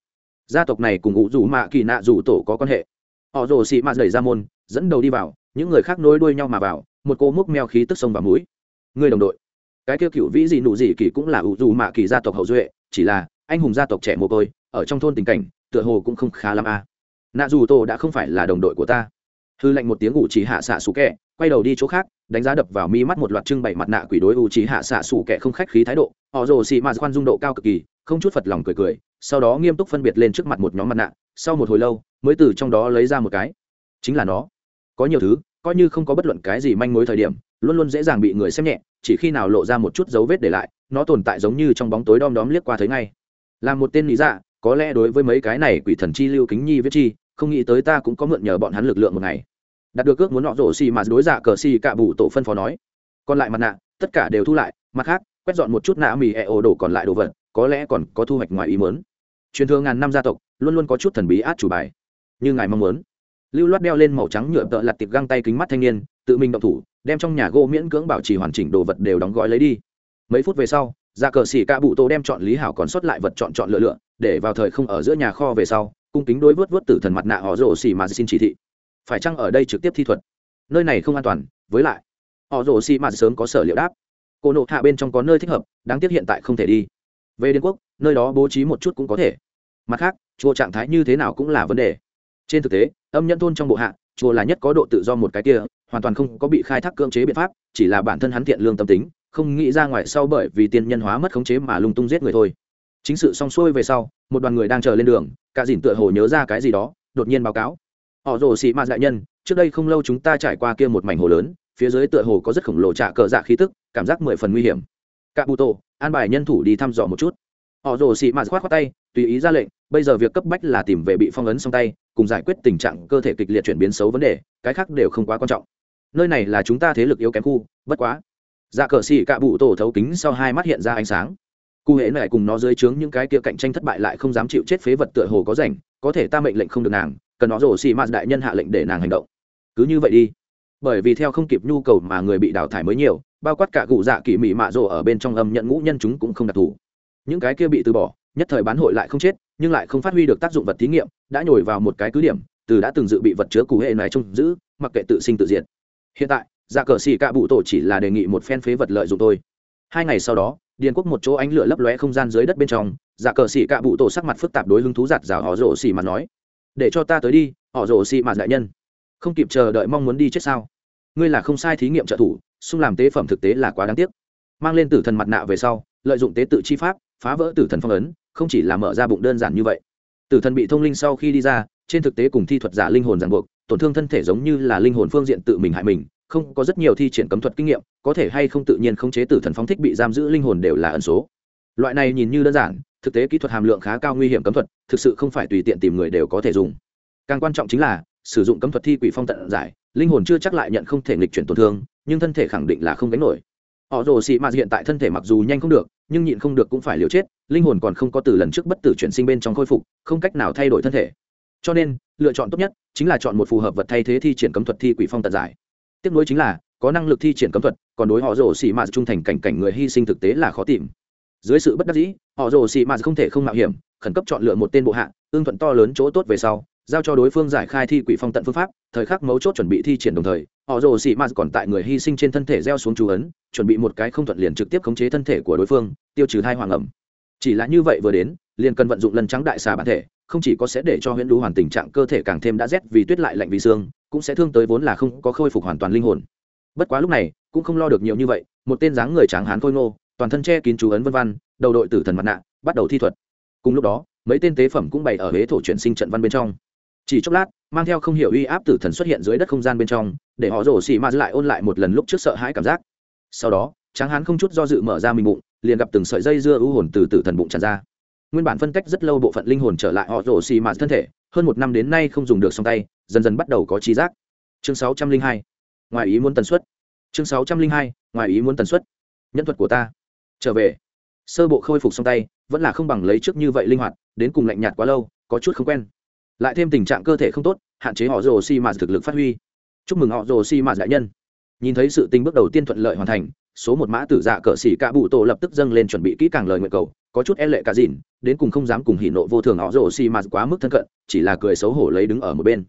Gia tộc này cùng ngụ dù mạ kỳ nạ dù tổ có quan hệ? Họ rồ xị mạ dày ra môn, dẫn đầu đi vào, những người khác nối đuôi nhau mà vào, một cô múc meo khí tức sông vào mũi. Người đồng đội. Cái kia cựu vĩ dị nụ dị kỳ cũng là ngụ dù mạ kỳ gia tộc hậu duệ, chỉ là, anh hùng gia tộc trẻ mồ côi, ở trong thôn tình cảnh, tựa hồ cũng không khá lắm a. À. nạ dù tổ đã không phải là đồng đội của ta. Hư lệnh một tiếng ngụ chỉ hạ xạ xù kẹ quay đầu đi chỗ khác, đánh giá đập vào mi mắt một loạt trưng bày mặt nạ quỷ đối u trí hạ xạ xù kẻ không khách khí thái độ. Họ rồ xì mạt khoan dung độ cao cực kỳ, không chút phật lòng cười cười, sau đó nghiêm túc phân biệt lên trước mặt một nhóm mặt nạ, sau một hồi lâu, mới từ trong đó lấy ra một cái. Chính là nó. Có nhiều thứ, coi như không có bất luận cái gì manh mối thời điểm, luôn luôn dễ dàng bị người xem nhẹ, chỉ khi nào lộ ra một chút dấu vết để lại, nó tồn tại giống như trong bóng tối đom đóm liếc qua thấy ngay. Là một tên lý dạ có lẽ đối với mấy cái này quỷ thần chi lưu kính nhi viết chi, không nghĩ tới ta cũng có mượn nhờ bọn hắn lực lượng một ngày đạt được ước muốn nọ rổ xì mà đối giả cờ xì cạ bù tổ phân phó nói. Còn lại mặt nạ, tất cả đều thu lại, mặt khác, quét dọn một chút nạ mì e ổ đổ còn lại đồ vật, có lẽ còn có thu hoạch ngoài ý mớn truyền thừa ngàn năm gia tộc, luôn luôn có chút thần bí át chủ bài. Như ngài mong muốn. Lưu loát đeo lên màu trắng nhựa tợ lặt tiệp găng tay kính mắt thanh niên, tự mình động thủ, đem trong nhà gỗ miễn cưỡng bảo trì hoàn chỉnh đồ vật đều đóng gói lấy đi. Mấy phút về sau ra cờ xỉ ca bụ tô đem chọn lý hảo còn sót lại vật chọn chọn lựa lựa, để vào thời không ở giữa nhà kho về sau, cung kính đối vớt vớt tử thần mặt nạ họ rổ xỉ mà xin chỉ thị phải chăng ở đây trực tiếp thi thuật? Nơi này không an toàn, với lại, họ rồ xỉ mà sớm có sở liệu đáp. Cô nộ hạ bên trong có nơi thích hợp, đáng tiếc hiện tại không thể đi. Về đến quốc, nơi đó bố trí một chút cũng có thể. Mặt khác, chùa trạng thái như thế nào cũng là vấn đề. Trên thực tế, âm nhân thôn trong bộ hạ, chùa là nhất có độ tự do một cái kia, hoàn toàn không có bị khai thác cưỡng chế biện pháp, chỉ là bản thân hắn thiện lương tâm tính, không nghĩ ra ngoài sau bởi vì tiên nhân hóa mất khống chế mà lung tung giết người thôi. Chính sự xong xuôi về sau, một đoàn người đang chờ lên đường, cả dìn tựa hồ nhớ ra cái gì đó, đột nhiên báo cáo họ rồ xì ma đại nhân, trước đây không lâu chúng ta trải qua kia một mảnh hồ lớn, phía dưới tựa hồ có rất khổng lồ trạ cờ dạ khí tức, cảm giác mười phần nguy hiểm. Cả bụ tổ an bài nhân thủ đi thăm dò một chút. Họ rồ xì ma khoát khoát tay, tùy ý ra lệnh, bây giờ việc cấp bách là tìm về bị phong ấn xong tay, cùng giải quyết tình trạng cơ thể kịch liệt chuyển biến xấu vấn đề, cái khác đều không quá quan trọng. Nơi này là chúng ta thế lực yếu kém khu, bất quá. Dạ cờ xì cạ bụ tổ thấu kính sau hai mắt hiện ra ánh sáng. Cụ hễ này cùng nó dưới trướng những cái kia cạnh tranh thất bại lại không dám chịu chết phế vật tựa hồ có rảnh, có thể ta mệnh lệnh không được nàng cần nó rổ xì mạt đại nhân hạ lệnh để nàng hành động. Cứ như vậy đi. Bởi vì theo không kịp nhu cầu mà người bị đào thải mới nhiều, bao quát cả cụ dạ kỳ mị mạ rổ ở bên trong âm nhận ngũ nhân chúng cũng không đặc thù. Những cái kia bị từ bỏ, nhất thời bán hội lại không chết, nhưng lại không phát huy được tác dụng vật thí nghiệm, đã nhồi vào một cái cứ điểm, từ đã từng dự bị vật chứa cụ hệ này trông giữ, mặc kệ tự sinh tự diệt. Hiện tại dạ cờ xì cạ bụ tổ chỉ là đề nghị một phen phế vật lợi dụng thôi. Hai ngày sau đó, điền quốc một chỗ ánh lửa lấp lóe không gian dưới đất bên trong dạ cờ xì cạ bụ tổ sắc mặt phức tạp đối hứng thú giặt rào họ rổ xì mà nói để cho ta tới đi, họ rồ xị mạt đại nhân. Không kịp chờ đợi mong muốn đi chết sao? Ngươi là không sai thí nghiệm trợ thủ, xung làm tế phẩm thực tế là quá đáng tiếc. Mang lên tử thần mặt nạ về sau, lợi dụng tế tự chi pháp, phá vỡ tử thần phong ấn, không chỉ là mở ra bụng đơn giản như vậy. Tử thần bị thông linh sau khi đi ra, trên thực tế cùng thi thuật giả linh hồn ràng buộc, tổn thương thân thể giống như là linh hồn phương diện tự mình hại mình, không có rất nhiều thi triển cấm thuật kinh nghiệm, có thể hay không tự nhiên khống chế tử thần phóng thích bị giam giữ linh hồn đều là ẩn số. Loại này nhìn như đơn giản thực tế kỹ thuật hàm lượng khá cao nguy hiểm cấm thuật, thực sự không phải tùy tiện tìm người đều có thể dùng. Càng quan trọng chính là, sử dụng cấm thuật thi quỷ phong tận giải, linh hồn chưa chắc lại nhận không thể nghịch chuyển tổn thương, nhưng thân thể khẳng định là không gánh nổi. Họ rồ xị mạt hiện tại thân thể mặc dù nhanh không được, nhưng nhịn không được cũng phải liều chết, linh hồn còn không có từ lần trước bất tử chuyển sinh bên trong khôi phục, không cách nào thay đổi thân thể. Cho nên, lựa chọn tốt nhất chính là chọn một phù hợp vật thay thế thi triển cấm thuật thi quỷ phong tận giải. Tiếp nối chính là, có năng lực thi triển cấm thuật, còn đối họ rồ xị mạt trung thành cảnh cảnh người hy sinh thực tế là khó tìm dưới sự bất đắc dĩ, họ rồ xị mạt không thể không mạo hiểm, khẩn cấp chọn lựa một tên bộ hạ ương thuận to lớn chỗ tốt về sau, giao cho đối phương giải khai thi quỷ phong tận phương pháp, thời khắc mấu chốt chuẩn bị thi triển đồng thời, họ rồ xị mạt còn tại người hy sinh trên thân thể gieo xuống chú ấn, chuẩn bị một cái không thuận liền trực tiếp khống chế thân thể của đối phương, tiêu trừ hai hoàng ẩm. Chỉ là như vậy vừa đến, liền cần vận dụng lần trắng đại xà bản thể, không chỉ có sẽ để cho huyễn đũ hoàn tình trạng cơ thể càng thêm đã rét vì tuyết lại lạnh vì xương, cũng sẽ thương tới vốn là không có khôi phục hoàn toàn linh hồn. Bất quá lúc này, cũng không lo được nhiều như vậy, một tên dáng người tráng hán khôi ngô toàn thân che kín chú ấn vân văn đầu đội tử thần mặt nạ, bắt đầu thi thuật. Cùng lúc đó, mấy tên tế phẩm cũng bày ở huế thổ chuyển sinh trận văn bên trong. Chỉ chốc lát, mang theo không hiểu uy áp tử thần xuất hiện dưới đất không gian bên trong, để họ rổ xì ma lại ôn lại một lần lúc trước sợ hãi cảm giác. Sau đó, tráng hán không chút do dự mở ra mình bụng, liền gặp từng sợi dây dưa ưu hồn từ tử thần bụng tràn ra. Nguyên bản phân cách rất lâu bộ phận linh hồn trở lại họ rổ xì ma thân thể, hơn một năm đến nay không dùng được song tay, dần dần bắt đầu có trí giác. Chương sáu trăm linh hai, ngoài ý muốn tần suất. Chương sáu trăm linh hai, ngoài ý muốn tần suất. Nhân thuật của ta trở về. Sơ bộ khôi phục xong tay, vẫn là không bằng lấy trước như vậy linh hoạt, đến cùng lạnh nhạt quá lâu, có chút không quen. Lại thêm tình trạng cơ thể không tốt, hạn chế họ rồ xi mạt thực lực phát huy. Chúc mừng họ rồ xi mạt đại nhân. Nhìn thấy sự tình bước đầu tiên thuận lợi hoàn thành, số một mã tử dạ cỡ xỉ cả bụ tổ lập tức dâng lên chuẩn bị kỹ càng lời nguyện cầu, có chút e lệ cả dìn đến cùng không dám cùng hỉ nộ vô thường họ rồ xi mạt quá mức thân cận, chỉ là cười xấu hổ lấy đứng ở một bên.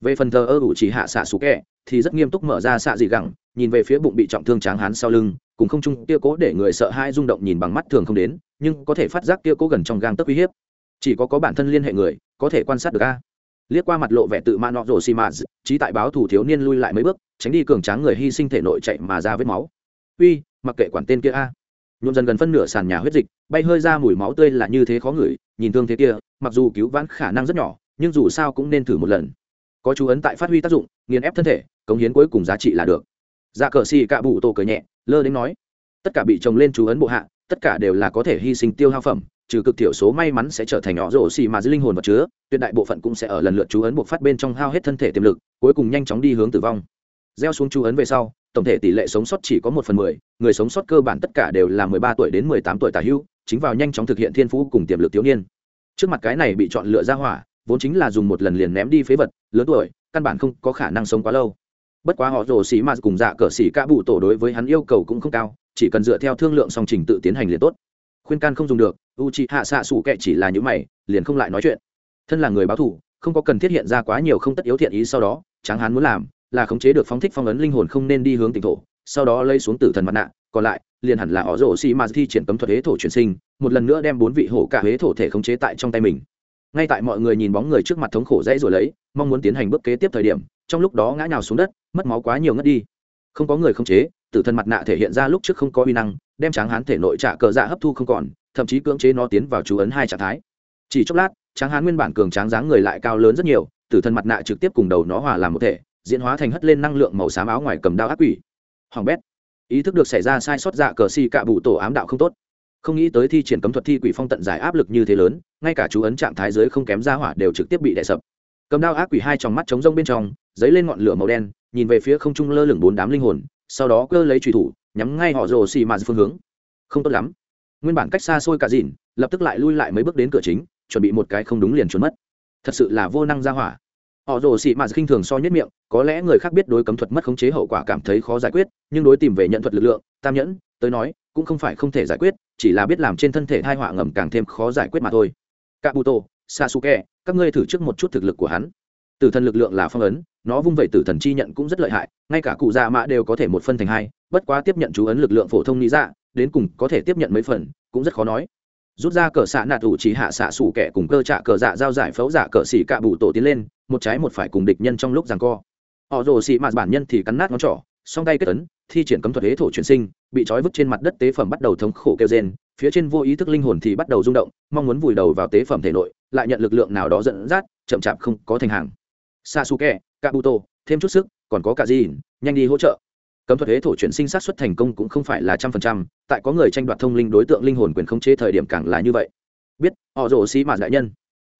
Về phần thờ ơ ủ chỉ hạ xạ xú kẹ, thì rất nghiêm túc mở ra xạ dị gẳng nhìn về phía bụng bị trọng thương tráng hán sau lưng, cùng không trung kia cố để người sợ hai rung động nhìn bằng mắt thường không đến, nhưng có thể phát giác kia cố gần trong gang tấc uy hiếp. Chỉ có có bản thân liên hệ người, có thể quan sát được a. Liếc qua mặt lộ vẻ tự man nọ rồ xi mã trí tại báo thủ thiếu niên lui lại mấy bước, tránh đi cường tráng người hy sinh thể nội chạy mà ra vết máu. Uy, mặc kệ quản tên kia a. Nhuộm dần gần phân nửa sàn nhà huyết dịch, bay hơi ra mùi máu tươi là như thế khó ngửi, nhìn thương thế kia, mặc dù cứu vãn khả năng rất nhỏ, nhưng dù sao cũng nên thử một lần. Có chú ấn tại phát huy tác dụng, nghiền ép thân thể, cống hiến cuối cùng giá trị là được dạ cờ xì cạ bụ tổ cờ nhẹ, lơ đến nói, tất cả bị trồng lên chú ấn bộ hạ, tất cả đều là có thể hy sinh tiêu hao phẩm, trừ cực thiểu số may mắn sẽ trở thành nhỏ rổ xì mà giữ linh hồn vật chứa, tuyệt đại bộ phận cũng sẽ ở lần lượt chú ấn buộc phát bên trong hao hết thân thể tiềm lực, cuối cùng nhanh chóng đi hướng tử vong. Gieo xuống chú ấn về sau, tổng thể tỷ lệ sống sót chỉ có một phần mười, người sống sót cơ bản tất cả đều là mười ba tuổi đến mười tám tuổi tả hưu, chính vào nhanh chóng thực hiện thiên phú cùng tiềm lực thiếu niên. Trước mặt cái này bị chọn lựa ra hỏa, vốn chính là dùng một lần liền ném đi phế vật, lớn tuổi, căn bản không có khả năng sống quá lâu bất quá họ rồ xì mà cùng dạ cờ xì ca bụ tổ đối với hắn yêu cầu cũng không cao, chỉ cần dựa theo thương lượng song trình tự tiến hành liền tốt. Khuyên can không dùng được u c h ị hạ xạ xù kệ chỉ là những mày, liền không lại nói chuyện. Thân là người báo thủ không có cần thiết hiện ra quá nhiều không tất yếu thiện ý sau đó tráng hán muốn làm là khống chế được phóng thích phong ấn linh hồn không nên đi hướng tỉnh thổ, sau đó lấy xuống tử thần mặt nạ, còn lại, liền hẳn là họ rồ xì ma thi triển cấm thuật huế thổ chuyển sinh, một lần nữa đem bốn vị hổ cả huế thổ thể khống chế tại trong tay mình ngay tại mọi người nhìn bóng người trước mặt thống khổ dãy rồi lấy, mong muốn tiến hành bước kế tiếp thời điểm, trong lúc đó ngã nhào xuống đất, mất máu quá nhiều ngất đi. Không có người không chế, tử thần mặt nạ thể hiện ra lúc trước không có uy năng, đem tráng hán thể nội trả cờ dạ hấp thu không còn, thậm chí cưỡng chế nó tiến vào chú ấn hai trạng thái. Chỉ chốc lát, tráng hán nguyên bản cường tráng dáng người lại cao lớn rất nhiều, tử thần mặt nạ trực tiếp cùng đầu nó hòa làm một thể, diễn hóa thành hất lên năng lượng màu xám áo ngoài cầm đao ác quỷ. Hoàng bét, ý thức được xảy ra sai sót dạ cờ xì cạ bụ tổ ám đạo không tốt không nghĩ tới thi triển cấm thuật thi quỷ phong tận giải áp lực như thế lớn, ngay cả chú ấn trạng thái giới không kém ra hỏa đều trực tiếp bị đè sập. Cầm đao ác quỷ hai tròng mắt trống rông bên trong dấy lên ngọn lửa màu đen, nhìn về phía không trung lơ lửng bốn đám linh hồn, sau đó cơ lấy trùy thủ, nhắm ngay họ rồ xì mà phương hướng. Không tốt lắm. Nguyên bản cách xa xôi cả dìn lập tức lại lui lại mấy bước đến cửa chính, chuẩn bị một cái không đúng liền trốn mất. Thật sự là vô năng ra hỏa. Họ rồ xì mà khinh thường so nhất miệng, có lẽ người khác biết đối cấm thuật mất khống chế hậu quả cảm thấy khó giải quyết, nhưng đối tìm về nhận thuật lực lượng, tam nhẫn, tới nói cũng không phải không thể giải quyết, chỉ là biết làm trên thân thể thai họa ngầm càng thêm khó giải quyết mà thôi. Kabuto, sasuke, các ngươi thử trước một chút thực lực của hắn. Tử thần lực lượng là phong ấn, nó vung vẩy tử thần chi nhận cũng rất lợi hại, ngay cả cụ già mã đều có thể một phân thành hai, bất quá tiếp nhận chú ấn lực lượng phổ thông lý dạ đến cùng có thể tiếp nhận mấy phần, cũng rất khó nói. Rút ra cờ xạ nạt ủ chỉ hạ xạ sủ kẻ cùng cơ trạ cờ dạ giao giải phẫu dạ cờ xỉ cạ bụ tổ tiến lên, một trái một phải cùng địch nhân trong lúc rằng co. Họ rồ xị mạt bản nhân thì cắn nát ngón trỏ song tay kết ấn, thi triển cấm thuật hế thổ chuyển sinh, bị trói vứt trên mặt đất tế phẩm bắt đầu thống khổ kêu rên, phía trên vô ý thức linh hồn thì bắt đầu rung động, mong muốn vùi đầu vào tế phẩm thể nội, lại nhận lực lượng nào đó dẫn dắt, chậm chạp không có thành hàng. Sasuke, kabuto, thêm chút sức, còn có cả gì nhanh đi hỗ trợ. Cấm thuật hế thổ chuyển sinh sát xuất thành công cũng không phải là trăm phần trăm, tại có người tranh đoạt thông linh đối tượng linh hồn quyền khống chế thời điểm càng là như vậy. Biết, họ rổ xi mạt đại nhân.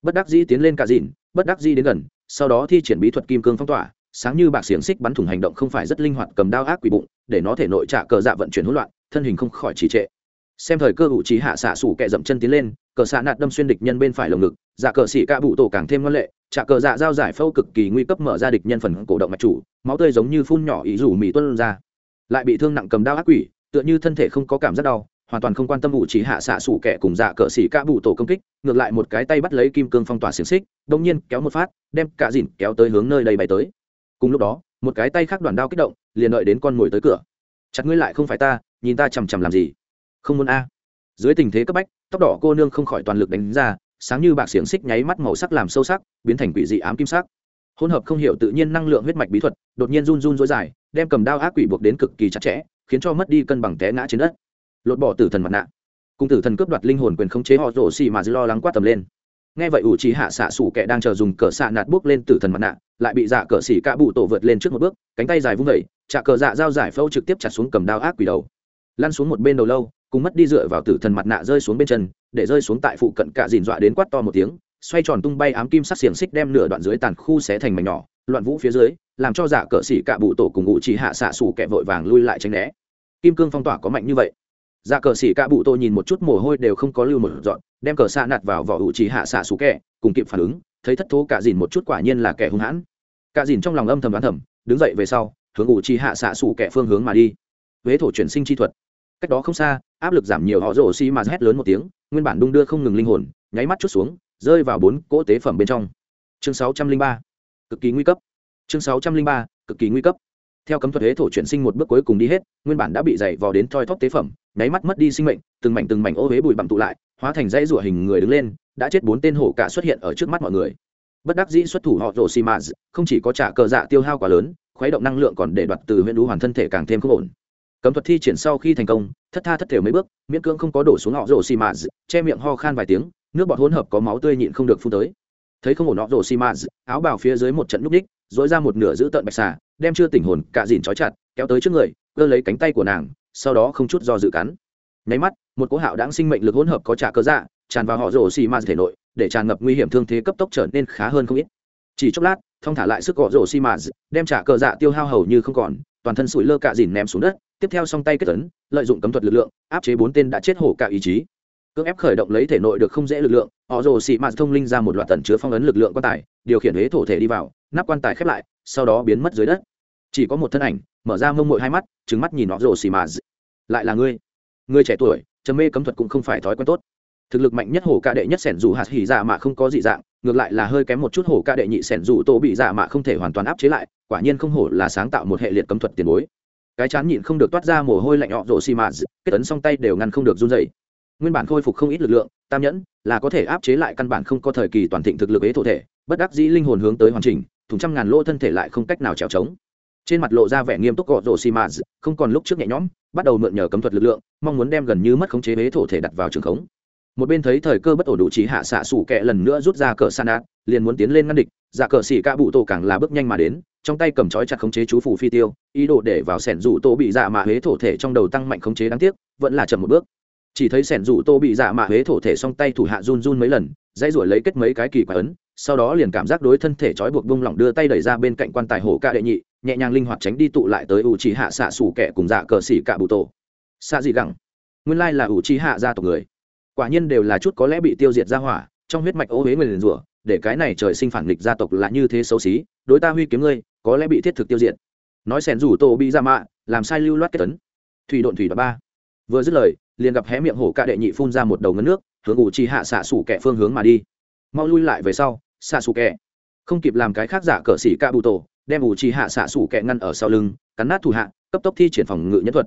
Bất đắc dĩ tiến lên cả dìn bất đắc dĩ đến gần, sau đó thi triển bí thuật kim cương phong tỏa sáng như bạc xiềng xích bắn thủng hành động không phải rất linh hoạt cầm đao ác quỷ bụng, để nó thể nội trả cờ dạ vận chuyển hỗn loạn, thân hình không khỏi trì trệ. Xem thời cơ hữu trí hạ xạ sủ kẹ dậm chân tiến lên, cờ xạ nạt đâm xuyên địch nhân bên phải lồng ngực dạ cờ xỉ ca bụ tổ càng thêm ngoan lệ, trả cờ dạ giao giải phâu cực kỳ nguy cấp mở ra địch nhân phần cổ động mạch chủ, máu tươi giống như phun nhỏ ý rủ mì tuân ra. Lại bị thương nặng cầm đao ác quỷ, tựa như thân thể không có cảm giác đau, hoàn toàn không quan tâm ủ trí hạ xạ sủ kẹ cùng dạ cờ xỉ ca bụ tổ công kích, ngược lại một cái tay bắt lấy kim cương phong tỏa xiềng xích đông nhiên kéo một phát, đem cả dìn kéo tới hướng nơi đầy bay tới cùng lúc đó, một cái tay khác đoàn đao kích động, liền đợi đến con mồi tới cửa. Chặt ngươi lại không phải ta, nhìn ta chằm chằm làm gì? Không muốn a. Dưới tình thế cấp bách, tóc đỏ cô nương không khỏi toàn lực đánh ra, sáng như bạc xiềng xích nháy mắt màu sắc làm sâu sắc, biến thành quỷ dị ám kim sắc. Hỗn hợp không hiểu tự nhiên năng lượng huyết mạch bí thuật, đột nhiên run run rối dài, đem cầm đao ác quỷ buộc đến cực kỳ chặt chẽ, khiến cho mất đi cân bằng té ngã trên đất. Lột bỏ tử thần mặt nạ. Cùng tử thần cướp đoạt linh hồn quyền khống chế họ rổ xì mà lo lắng quát tầm lên nghe vậy, ủ trí hạ xạ xủ kẻ đang chờ dùng cờ xạ nạt bước lên tử thần mặt nạ, lại bị dạ cờ xỉ cả bụ tổ vượt lên trước một bước, cánh tay dài vung vẩy trả cờ dạ dao giải phâu trực tiếp chặt xuống cầm đao ác quỷ đầu. Lăn xuống một bên đầu lâu, cùng mất đi dựa vào tử thần mặt nạ rơi xuống bên chân, để rơi xuống tại phụ cận cạ dìn dọa đến quát to một tiếng, xoay tròn tung bay ám kim sắc xiềng xích đem nửa đoạn dưới tàn khu xé thành mảnh nhỏ, loạn vũ phía dưới, làm cho giả cờ xỉ cạ bụ tổ cùng ngụ chỉ hạ xạ xù kẹ vội vàng lui lại tránh né. Kim cương phong tỏa có mạnh như vậy dạ cờ xỉ cạ bụ tôi nhìn một chút mồ hôi đều không có lưu một dọn đem cờ xạ nạt vào vỏ ủ chỉ hạ xạ xú kẹ cùng kịp phản ứng, thấy thất thố cả dìn một chút quả nhiên là kẻ hung hãn. Cả dìn trong lòng âm thầm đoán thầm, đứng dậy về sau, hướng ủ chỉ hạ xạ xù kẹ phương hướng mà đi. Huế thổ chuyển sinh chi thuật. Cách đó không xa, áp lực giảm nhiều họ rổ xi mà hét lớn một tiếng, nguyên bản đung đưa không ngừng linh hồn, nháy mắt chút xuống, rơi vào bốn cỗ tế phẩm bên trong. Chương sáu trăm linh ba. Cực kỳ nguy cấp. Chương sáu trăm linh ba, cực kỳ nguy cấp. Theo cấm thuật huế thổ chuyển sinh một bước cuối cùng đi hết, nguyên bản đã bị dày vò đến thoi thóp tế phẩm nháy mắt mất đi sinh mệnh, từng mảnh từng mảnh ô huế bụi bặm tụ lại, hóa thành dãy rủa hình người đứng lên, đã chết bốn tên hổ cả xuất hiện ở trước mắt mọi người. Bất đắc dĩ xuất thủ họ rổ xi mà không chỉ có trả cờ dạ tiêu hao quá lớn, khuấy động năng lượng còn để đoạt từ huyện đũ hoàn thân thể càng thêm không ổn. Cấm thuật thi triển sau khi thành công, thất tha thất thể mấy bước, miễn cưỡng không có đổ xuống họ rổ xi mà che miệng ho khan vài tiếng, nước bọt hỗn hợp có máu tươi nhịn không được phun tới. Thấy không ổn họ rổ xi mà áo bào phía dưới một trận núp đích dối ra một nửa giữ tợn bạch xà, đem chưa tỉnh hồn cạ dìn trói chặt, kéo tới trước người, cơ lấy cánh tay của nàng sau đó không chút do dự cắn. Nháy mắt, một cỗ hạo đáng sinh mệnh lực hỗn hợp có trả cơ dạ tràn vào họ rổ xì ma thể nội, để tràn ngập nguy hiểm thương thế cấp tốc trở nên khá hơn không ít. Chỉ chốc lát thông thả lại sức gọ rổ xi mà đem trả cờ dạ tiêu hao hầu như không còn, toàn thân sủi lơ cạ dìn ném xuống đất, tiếp theo song tay kết tấn lợi dụng cấm thuật lực lượng, áp chế bốn tên đã chết hổ cả ý chí. Cưỡng ép khởi động lấy thể nội được không dễ lực lượng, họ rồ xị mạt thông linh ra một loạt tần chứa phong ấn lực lượng quan tài, điều khiển huế thổ thể đi vào, nắp quan tài khép lại, sau đó biến mất dưới đất chỉ có một thân ảnh, mở ra mông mội hai mắt trứng mắt nhìn nó rồ xì mà d... lại là ngươi. Ngươi trẻ tuổi, trầm mê cấm thuật cũng không phải thói quen tốt. Thực lực mạnh nhất hổ ca đệ nhất sẻn dù hạt hỉ dạ mạ không có dị dạng, ngược lại là hơi kém một chút hổ ca đệ nhị sẻn dù tô bị dạ mạ không thể hoàn toàn áp chế lại, quả nhiên không hổ là sáng tạo một hệ liệt cấm thuật tiền bối. Cái chán nhịn không được toát ra mồ hôi lạnh họ rồ xì mạ kết tấn song tay đều ngăn không được run dày nguyên bản khôi phục không ít lực lượng, tam nhẫn, là có thể áp chế lại căn bản không có thời kỳ toàn thịnh thực lực ế thổ thể, bất đắc dĩ linh hồn hướng tới hoàn chỉnh, thùng trăm ngàn lỗ thân thể lại không cách nào trèo trống trên mặt lộ ra vẻ nghiêm túc gọ rổ xì mạ không còn lúc trước nhẹ nhõm, bắt đầu mượn nhờ cấm thuật lực lượng, mong muốn đem gần như mất khống chế huế thổ thể đặt vào trường khống. Một bên thấy thời cơ bất ổn đủ trí hạ xạ sủ kẹ lần nữa rút ra cờ san át liền muốn tiến lên ngăn địch giả cờ xỉ ca bụ tổ càng là bước nhanh mà đến, trong tay cầm trói chặt khống chế chú phủ phi tiêu, ý đồ để vào sẻn rủ tô bị dạ mạ huế thổ thể trong đầu tăng mạnh khống chế đáng tiếc, vẫn là chậm một bước. Chỉ thấy sẻn rủ tô bị dạ mạ huế thổ thể song tay thủ hạ run run mấy lần, dãy ruổi lấy kết mấy cái kỳ quái ấn, sau đó liền cảm giác đối thân thể trói buộc bung lỏng đưa tay đẩy ra bên cạnh quan tài hổ ca đệ nhị nhẹ nhàng linh hoạt tránh đi tụ lại tới ủ trì hạ xạ xù kẻ cùng dạ cờ xỉ cả bụ tổ. Xạ dị gẳng nguyên lai là ủ trì hạ gia tộc người. Quả nhiên đều là chút có lẽ bị tiêu diệt ra hỏa, trong huyết mạch ô huế người liền rủa, để cái này trời sinh phản nghịch gia tộc là như thế xấu xí, đối ta huy kiếm ngươi, có lẽ bị thiết thực tiêu diệt. Nói sẻn rủ tổ bị ra mạ, làm sai lưu loát kết tấn. Thủy độn thủy đoạn ba. Vừa dứt lời, liền gặp hé miệng hổ cạ đệ nhị phun ra một đầu ngấn nước, hướng ủ trì hạ xạ xủ kẻ phương hướng mà đi. Mau lui lại về sau xạ xù kẻ. Không kịp làm cái khác giả cờ xỉ ca bụ tổ đem ủ trì hạ xạ sủ kẹ ngăn ở sau lưng, cắn nát thủ hạ, cấp tốc thi triển phòng ngự nhân thuật.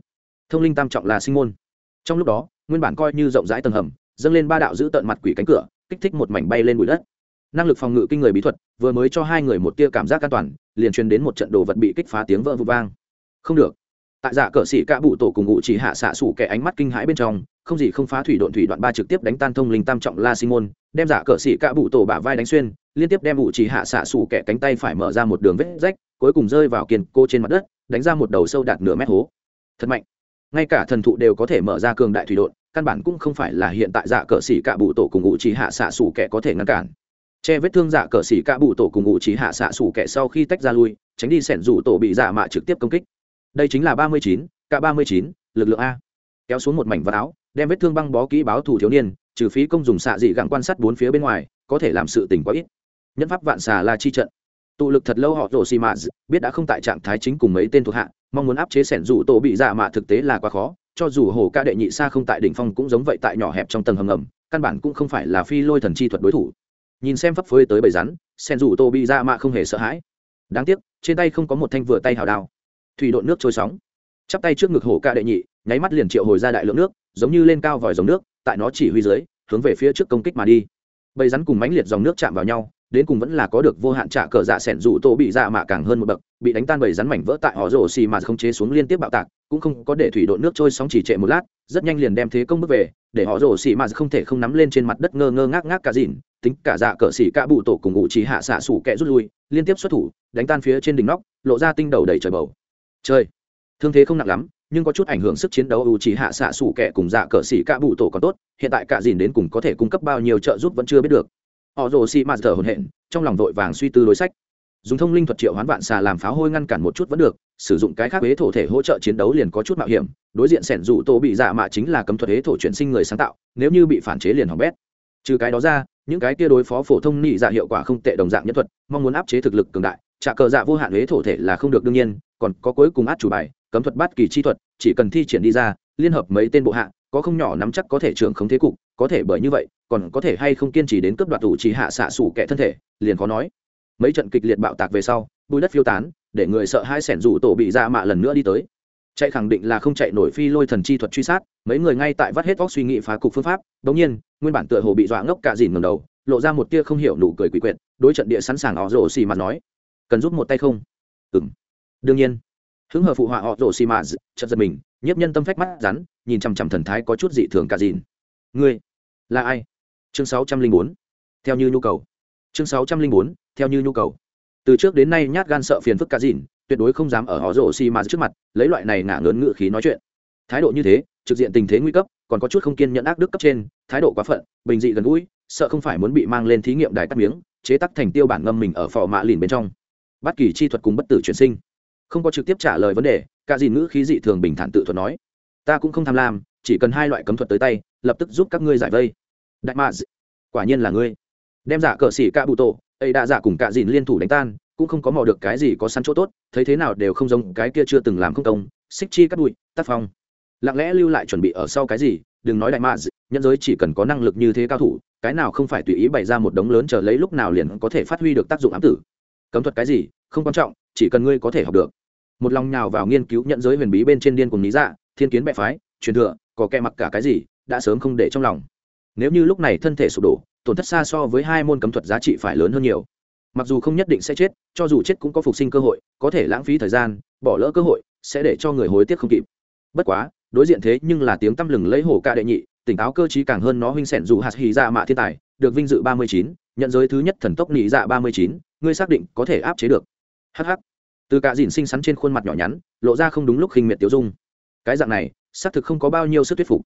Thông linh tam trọng là sinh môn. Trong lúc đó, nguyên bản coi như rộng rãi tầng hầm, dâng lên ba đạo giữ tận mặt quỷ cánh cửa, kích thích một mảnh bay lên bụi đất. Năng lực phòng ngự kinh người bí thuật, vừa mới cho hai người một tia cảm giác an toàn, liền truyền đến một trận đồ vật bị kích phá tiếng vỡ vụ vang. Không được. Tại giả cờ sĩ cả bụ tổ cùng ngụ chỉ hạ xạ sủ kẻ ánh mắt kinh hãi bên trong, không gì không phá thủy độn thủy đoạn ba trực tiếp đánh tan thông linh tam trọng la simon đem giả cờ sĩ cả bụ tổ bả vai đánh xuyên liên tiếp đem ủ chỉ hạ xạ xù kẻ cánh tay phải mở ra một đường vết rách cuối cùng rơi vào kiên cô trên mặt đất đánh ra một đầu sâu đạt nửa mét hố. Thật mạnh. Ngay cả thần thụ đều có thể mở ra cường đại thủy đột, căn bản cũng không phải là hiện tại dạ cờ xỉ cả bụ tổ cùng ngụ chỉ hạ xạ xù kẻ có thể ngăn cản. Che vết thương dạ cờ xỉ cả bụ tổ cùng ngụ chỉ hạ xạ xù kẻ sau khi tách ra lui tránh đi sẻn rủ tổ bị dạ mạ trực tiếp công kích. Đây chính là ba mươi chín cả ba mươi chín lực lượng a. Kéo xuống một mảnh vạt áo đem vết thương băng bó kỹ báo thủ thiếu niên trừ phí công dùng xạ dị gặng quan sát bốn phía bên ngoài có thể làm sự tình quá ít nhân pháp vạn xà là chi trận. Tụ lực thật lâu họ rổ xì mạ biết đã không tại trạng thái chính cùng mấy tên thuộc hạ, mong muốn áp chế sẻn rủ tổ bị dạ mạ thực tế là quá khó, cho dù hồ ca đệ nhị xa không tại đỉnh phong cũng giống vậy tại nhỏ hẹp trong tầng hầm ngầm, căn bản cũng không phải là phi lôi thần chi thuật đối thủ. Nhìn xem phấp phới tới bầy rắn sen rủ tô bị dạ mạ không hề sợ hãi. Đáng tiếc, trên tay không có một thanh vừa tay hào đao. Thủy độn nước trôi sóng. Chắp tay trước ngực hồ ca đệ nhị, nháy mắt liền triệu hồi ra đại lượng nước, giống như lên cao vòi dòng nước, tại nó chỉ huy dưới, hướng về phía trước công kích mà đi. Bầy rắn cùng mãnh liệt dòng nước chạm vào nhau đến cùng vẫn là có được vô hạn trả cờ dạ sẻn dù tô bị dạ mạ càng hơn một bậc, bị đánh tan bầy rắn mảnh vỡ tại họ rổ xì mà không chế xuống liên tiếp bạo tạc, cũng không có để thủy đội nước trôi sóng chỉ trệ một lát, rất nhanh liền đem thế công bước về, để họ rổ xì mà không thể không nắm lên trên mặt đất ngơ ngơ ngác ngác cả dìn tính cả dạ cờ xì cả bụ tổ cùng ngụ trí hạ xạ sủ kẹ rút lui, liên tiếp xuất thủ, đánh tan phía trên đỉnh nóc, lộ ra tinh đầu đầy trời bầu. Chơi thương thế không nặng lắm, nhưng có chút ảnh hưởng sức chiến đấu ưu chỉ hạ xạ sủ kẹ cùng dạ cờ xì cả bụ tổ còn tốt, hiện tại cả dìn đến cùng có thể cung cấp bao nhiêu trợ giúp vẫn chưa biết được họ rồ xì mạt thở hồn hện trong lòng vội vàng suy tư đối sách. Dùng thông linh thuật triệu hoán vạn xà làm pháo hôi ngăn cản một chút vẫn được, sử dụng cái khác huế thổ thể hỗ trợ chiến đấu liền có chút mạo hiểm. Đối diện sẻn dù tổ bị dạ mạ chính là cấm thuật huế thổ chuyển sinh người sáng tạo, nếu như bị phản chế liền hỏng bét. Trừ cái đó ra, những cái kia đối phó phổ thông nị dạ hiệu quả không tệ đồng dạng nhân thuật, mong muốn áp chế thực lực cường đại, trả cờ dạ vô hạn huế thổ thể là không được đương nhiên, còn có cuối cùng át chủ bài, cấm thuật bắt kỳ chi thuật, chỉ cần thi triển đi ra, liên hợp mấy tên bộ hạ, có không nhỏ nắm chắc có thể trưởng không thế cục có thể bởi như vậy, còn có thể hay không kiên trì đến cấp đoạt tủ chỉ hạ xạ sủ kẻ thân thể, liền khó nói. Mấy trận kịch liệt bạo tạc về sau bùi đất phiêu tán, để người sợ hai sẻn rủ tổ bị ra mạ lần nữa đi tới. Chạy khẳng định là không chạy nổi phi lôi thần chi thuật truy sát, mấy người ngay tại vắt hết vóc suy nghĩ phá cục phương pháp, đống nhiên, nguyên bản tựa hồ bị dọa ngốc cả dìn ngầm đầu, lộ ra một tia không hiểu nụ cười quỷ quyệt, đối trận địa sẵn sàng họ rổ xì mặt nói, cần giúp một tay không? Ừng đương nhiên. Hứng hờ phụ họa họ rổ xì mạt chật giật mình, nhiếp nhân tâm phách mắt rắn, nhìn chằm chằm thần thái có chút dị thường cả dìn ngươi là ai? Chương sáu trăm linh bốn, theo như nhu cầu. Chương sáu trăm linh bốn, theo như nhu cầu. Từ trước đến nay nhát gan sợ phiền phức cả dìn tuyệt đối không dám ở họ rổ xi mà trước mặt, lấy loại này ngả ngớn ngự khí nói chuyện. Thái độ như thế, trực diện tình thế nguy cấp, còn có chút không kiên nhẫn ác đức cấp trên, thái độ quá phận, bình dị gần gũi, sợ không phải muốn bị mang lên thí nghiệm đài tắt miếng, chế tắc thành tiêu bản ngâm mình ở phò mạ lìn bên trong. Bất kỳ chi thuật cùng bất tử chuyển sinh. Không có trực tiếp trả lời vấn đề, cả dìn ngữ khí dị thường bình thản tự thuật nói. Ta cũng không tham lam, chỉ cần hai loại cấm thuật tới tay lập tức giúp các ngươi giải vây. Đại mads quả nhiên là ngươi. Đem giả cờ xỉ ca bụ tổ, ấy đã giả cùng cả dìn liên thủ đánh tan, cũng không có mò được cái gì có săn chỗ tốt, thấy thế nào đều không giống cái kia chưa từng làm không công, xích chi cắt bụi tác phong. Lặng lẽ lưu lại chuẩn bị ở sau cái gì, đừng nói đại mads nhân giới chỉ cần có năng lực như thế cao thủ, cái nào không phải tùy ý bày ra một đống lớn chờ lấy lúc nào liền có thể phát huy được tác dụng ám tử. Cấm thuật cái gì, không quan trọng, chỉ cần ngươi có thể học được. Một lòng nhào vào nghiên cứu nhận giới huyền bí bên trên điên cùng lý dạ thiên kiến bệ phái, truyền thừa, có kẻ mặc cả cái gì đã sớm không để trong lòng. Nếu như lúc này thân thể sụp đổ, tổn thất xa so với hai môn cấm thuật giá trị phải lớn hơn nhiều. Mặc dù không nhất định sẽ chết, cho dù chết cũng có phục sinh cơ hội, có thể lãng phí thời gian, bỏ lỡ cơ hội, sẽ để cho người hối tiếc không kịp. Bất quá, đối diện thế nhưng là tiếng tăm lừng lấy hổ ca đệ nhị, tỉnh táo cơ t càng hơn nó huynh sẻn dù hạt hì dạ mạ thiên tài, được vinh dự ba mươi chín, nhận giới thứ nhất thần tốc nị dạ ba mươi chín, ngươi xác định có thể áp chế được. Hh từ cả dìn xinh xắn trên khuôn mặt nhỏ nhắn, lộ ra không đúng lúc khinh miệt tiêu dung. Cái dạng này, xác thực không có bao nhiêu sức thuyết phục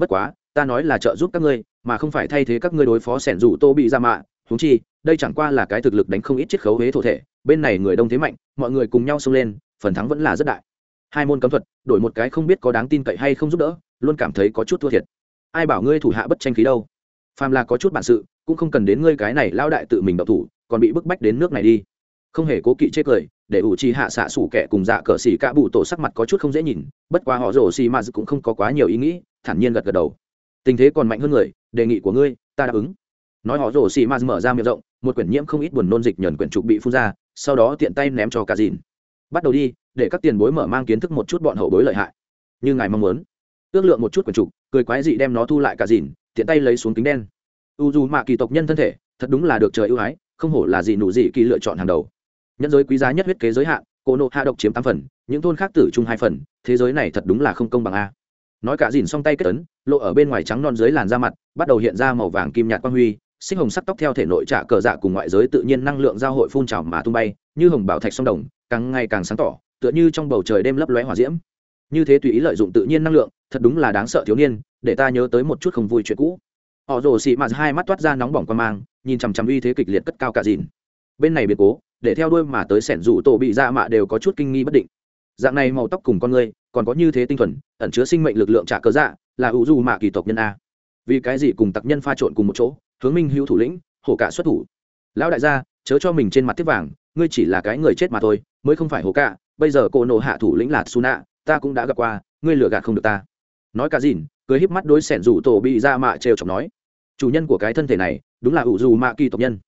bất quá, ta nói là trợ giúp các ngươi, mà không phải thay thế các ngươi đối phó sẻn rủ tô bị ra mạ. Húng chi, đây chẳng qua là cái thực lực đánh không ít chiết khấu huế thổ thể, bên này người đông thế mạnh, mọi người cùng nhau xông lên, phần thắng vẫn là rất đại. Hai môn cấm thuật, đổi một cái không biết có đáng tin cậy hay không giúp đỡ, luôn cảm thấy có chút thua thiệt. Ai bảo ngươi thủ hạ bất tranh khí đâu? Phàm là có chút bản sự, cũng không cần đến ngươi cái này lao đại tự mình đậu thủ, còn bị bức bách đến nước này đi. Không hề cố kỵ chê cười, để ủ trì hạ xạ sủ kẻ cùng dạ cờ xỉ cả bụ tổ sắc mặt có chút không dễ nhìn, bất quá họ rổ xì mà cũng không có quá nhiều ý nghĩ thản nhiên gật gật đầu. Tình thế còn mạnh hơn người, đề nghị của ngươi, ta đáp ứng. Nói họ rổ xì ma mở ra miệng rộng, một quyển nhiễm không ít buồn nôn dịch nhờn quyển trục bị phun ra, sau đó tiện tay ném cho cả dìn. Bắt đầu đi, để các tiền bối mở mang kiến thức một chút bọn hậu bối lợi hại. Như ngài mong muốn. Ước lượng một chút quyển trục, cười quái dị đem nó thu lại cả dìn, tiện tay lấy xuống kính đen. U dù mạ kỳ tộc nhân thân thể, thật đúng là được trời ưu ái, không hổ là gì nụ gì kỳ lựa chọn hàng đầu. Nhân giới quý giá nhất huyết kế giới hạn, cô nộ hạ độc chiếm tám phần, những thôn khác tử chung hai phần, thế giới này thật đúng là không công bằng a nói cả dìn xong tay kết ấn, lộ ở bên ngoài trắng non dưới làn da mặt, bắt đầu hiện ra màu vàng kim nhạt quang huy sinh hồng sắc tóc theo thể nội trả cờ dạ cùng ngoại giới tự nhiên năng lượng giao hội phun trào mà tung bay, như hồng bảo thạch sông đồng, càng ngày càng sáng tỏ, tựa như trong bầu trời đêm lấp lóe hỏa diễm. Như thế tùy ý lợi dụng tự nhiên năng lượng, thật đúng là đáng sợ thiếu niên, để ta nhớ tới một chút không vui chuyện cũ. Họ rồ xị mạt hai mắt toát ra nóng bỏng qua mang, nhìn chằm chằm uy thế kịch liệt cất cao cả dìn. Bên này biến cố, để theo đuôi mà tới sẻn rủ tổ bị ra mạ đều có chút kinh nghi bất định dạng này màu tóc cùng con người còn có như thế tinh thuần, ẩn chứa sinh mệnh lực lượng trả cớ dạ là ủ du mạ kỳ tộc nhân a. Vì cái gì cùng tặc nhân pha trộn cùng một chỗ, hướng minh hữu thủ lĩnh, hổ cả xuất thủ. Lão đại gia, chớ cho mình trên mặt tiếp vàng, ngươi chỉ là cái người chết mà thôi, mới không phải hổ cả, bây giờ cô nộ hạ thủ lĩnh là suna, ta cũng đã gặp qua, ngươi lừa gạt không được ta. Nói cả dìn, cười híp mắt đối sẻn rủ tổ bị ra mạ trêu chọc nói, chủ nhân của cái thân thể này, đúng là ủ dù mạ kỳ tộc nhân.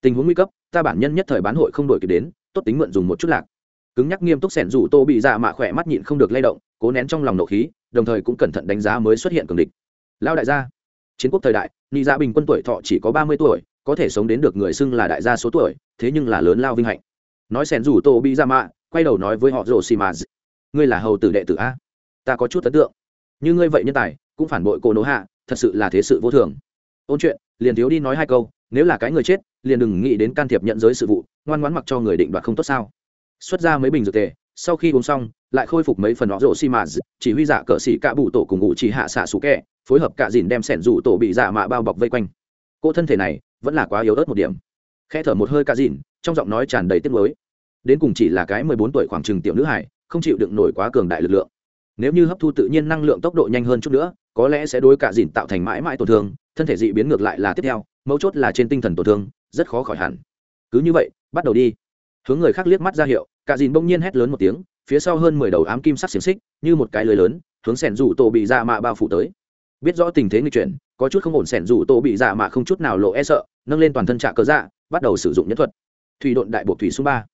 Tình huống nguy cấp, ta bản nhân nhất thời bán hội không đổi kịp đến, tốt tính mượn dùng một chút lạc cứng nhắc nghiêm túc sẻn rủ tô bị dạ mạ khỏe mắt nhịn không được lay động, cố nén trong lòng nộ khí, đồng thời cũng cẩn thận đánh giá mới xuất hiện cường địch. Lao đại gia, chiến quốc thời đại, nị dạ bình quân tuổi thọ chỉ có ba mươi tuổi, có thể sống đến được người xưng là đại gia số tuổi, thế nhưng là lớn lao vinh hạnh. Nói sẻn rủ tô bị dạ mạ, quay đầu nói với họ rồ xì mà ngươi là hầu tử đệ tử a? Ta có chút ấn tượng. Như ngươi vậy nhân tài, cũng phản bội cô nỗ hạ, thật sự là thế sự vô thường. Ôn chuyện, liền thiếu đi nói hai câu, nếu là cái người chết, liền đừng nghĩ đến can thiệp nhận giới sự vụ, ngoan ngoãn mặc cho người định đoạt không tốt sao? Xuất ra mấy bình dược tề, sau khi uống xong, lại khôi phục mấy phần đó rổ xi mã chỉ huy giả cờ xỉ cạ bụ tổ cùng ngụ chỉ hạ xạ xú kẹ, phối hợp cạ dìn đem sẻn rủ tổ bị giả mạ bao bọc vây quanh. Cô thân thể này vẫn là quá yếu ớt một điểm. Khe thở một hơi cạ dìn, trong giọng nói tràn đầy tiếc mới đến cùng chỉ là cái mười bốn tuổi khoảng chừng tiểu nữ hải không chịu đựng nổi quá cường đại lực lượng. Nếu như hấp thu tự nhiên năng lượng tốc độ nhanh hơn chút nữa, có lẽ sẽ đối cả dìn tạo thành mãi mãi tổn thương, thân thể dị biến ngược lại là tiếp theo, mấu chốt là trên tinh thần tổn thương, rất khó khỏi hẳn. Cứ như vậy, bắt đầu đi. Hướng người khác liếc mắt ra hiệu cả dìn bỗng nhiên hét lớn một tiếng, phía sau hơn mười đầu ám kim sắc xiềng xích, như một cái lưới lớn, hướng sẻn rủ tổ bị dạ mạ bao phủ tới. Biết rõ tình thế nghịch chuyển, có chút không ổn, sẻn rủ tổ bị dạ mạ không chút nào lộ e sợ, nâng lên toàn thân trạ cớ dạ bắt đầu sử dụng nhân thuật. Thủy độn đại bộ thủy xung ba.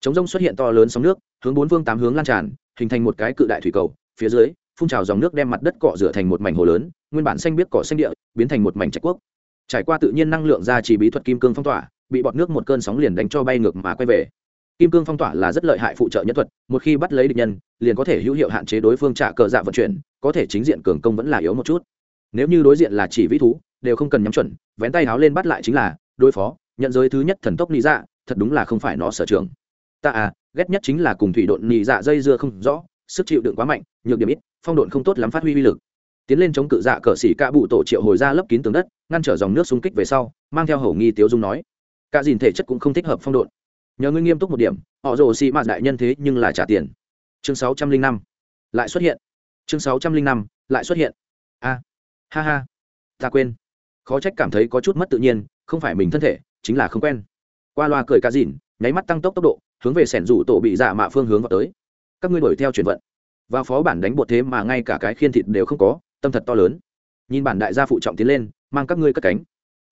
Chống rông xuất hiện to lớn sóng nước, hướng bốn phương tám hướng lan tràn, hình thành một cái cự đại thủy cầu, phía dưới, phun trào dòng nước đem mặt đất cọ rửa thành một mảnh hồ lớn, nguyên bản xanh biết cỏ xanh địa, biến thành một mảnh trạch quốc. Trải qua tự nhiên năng lượng ra chỉ bí thuật kim cương phong tỏa, bị bọt nước một cơn sóng liền đánh cho bay ngược mà quay về kim cương phong tỏa là rất lợi hại phụ trợ nhân thuật, một khi bắt lấy địch nhân, liền có thể hữu hiệu hạn chế đối phương trả cờ dạ vận chuyển, có thể chính diện cường công vẫn là yếu một chút. Nếu như đối diện là chỉ vĩ thú, đều không cần nhắm chuẩn, vén tay háo lên bắt lại chính là đối phó, nhận giới thứ nhất thần tốc nị dạ thật đúng là không phải nó sở trường. Ta à ghét nhất chính là cùng thủy độn nị dạ dây dưa không rõ, sức chịu đựng quá mạnh, nhược điểm ít, phong độn không tốt lắm phát huy uy lực. Tiến lên chống cự dạ cờ xỉ ca bụ tổ triệu hồi ra lấp kín tường đất, ngăn trở dòng nước xung kích về sau, mang theo hầu nghi tiếu dung nói, cả dìn thể chất cũng không thích hợp phong độn nhờ ngươi nghiêm túc một điểm, họ rồ xì mạt đại nhân thế nhưng là trả tiền. Chương sáu trăm linh năm. Lại xuất hiện. Chương sáu trăm linh năm, lại xuất hiện. A. Ha ha. Ta quên. Khó trách cảm thấy có chút mất tự nhiên, không phải mình thân thể, chính là không quen. Qua loa cười ca dìn nháy mắt tăng tốc tốc độ, hướng về sẻn rủ tổ bị dạ mạ phương hướng vào tới. Các ngươi đuổi theo chuyển vận. Và phó bản đánh bột thế mà ngay cả cái khiên thịt đều không có, tâm thật to lớn. Nhìn bản đại gia phụ trọng tiến lên, mang các ngươi cất cánh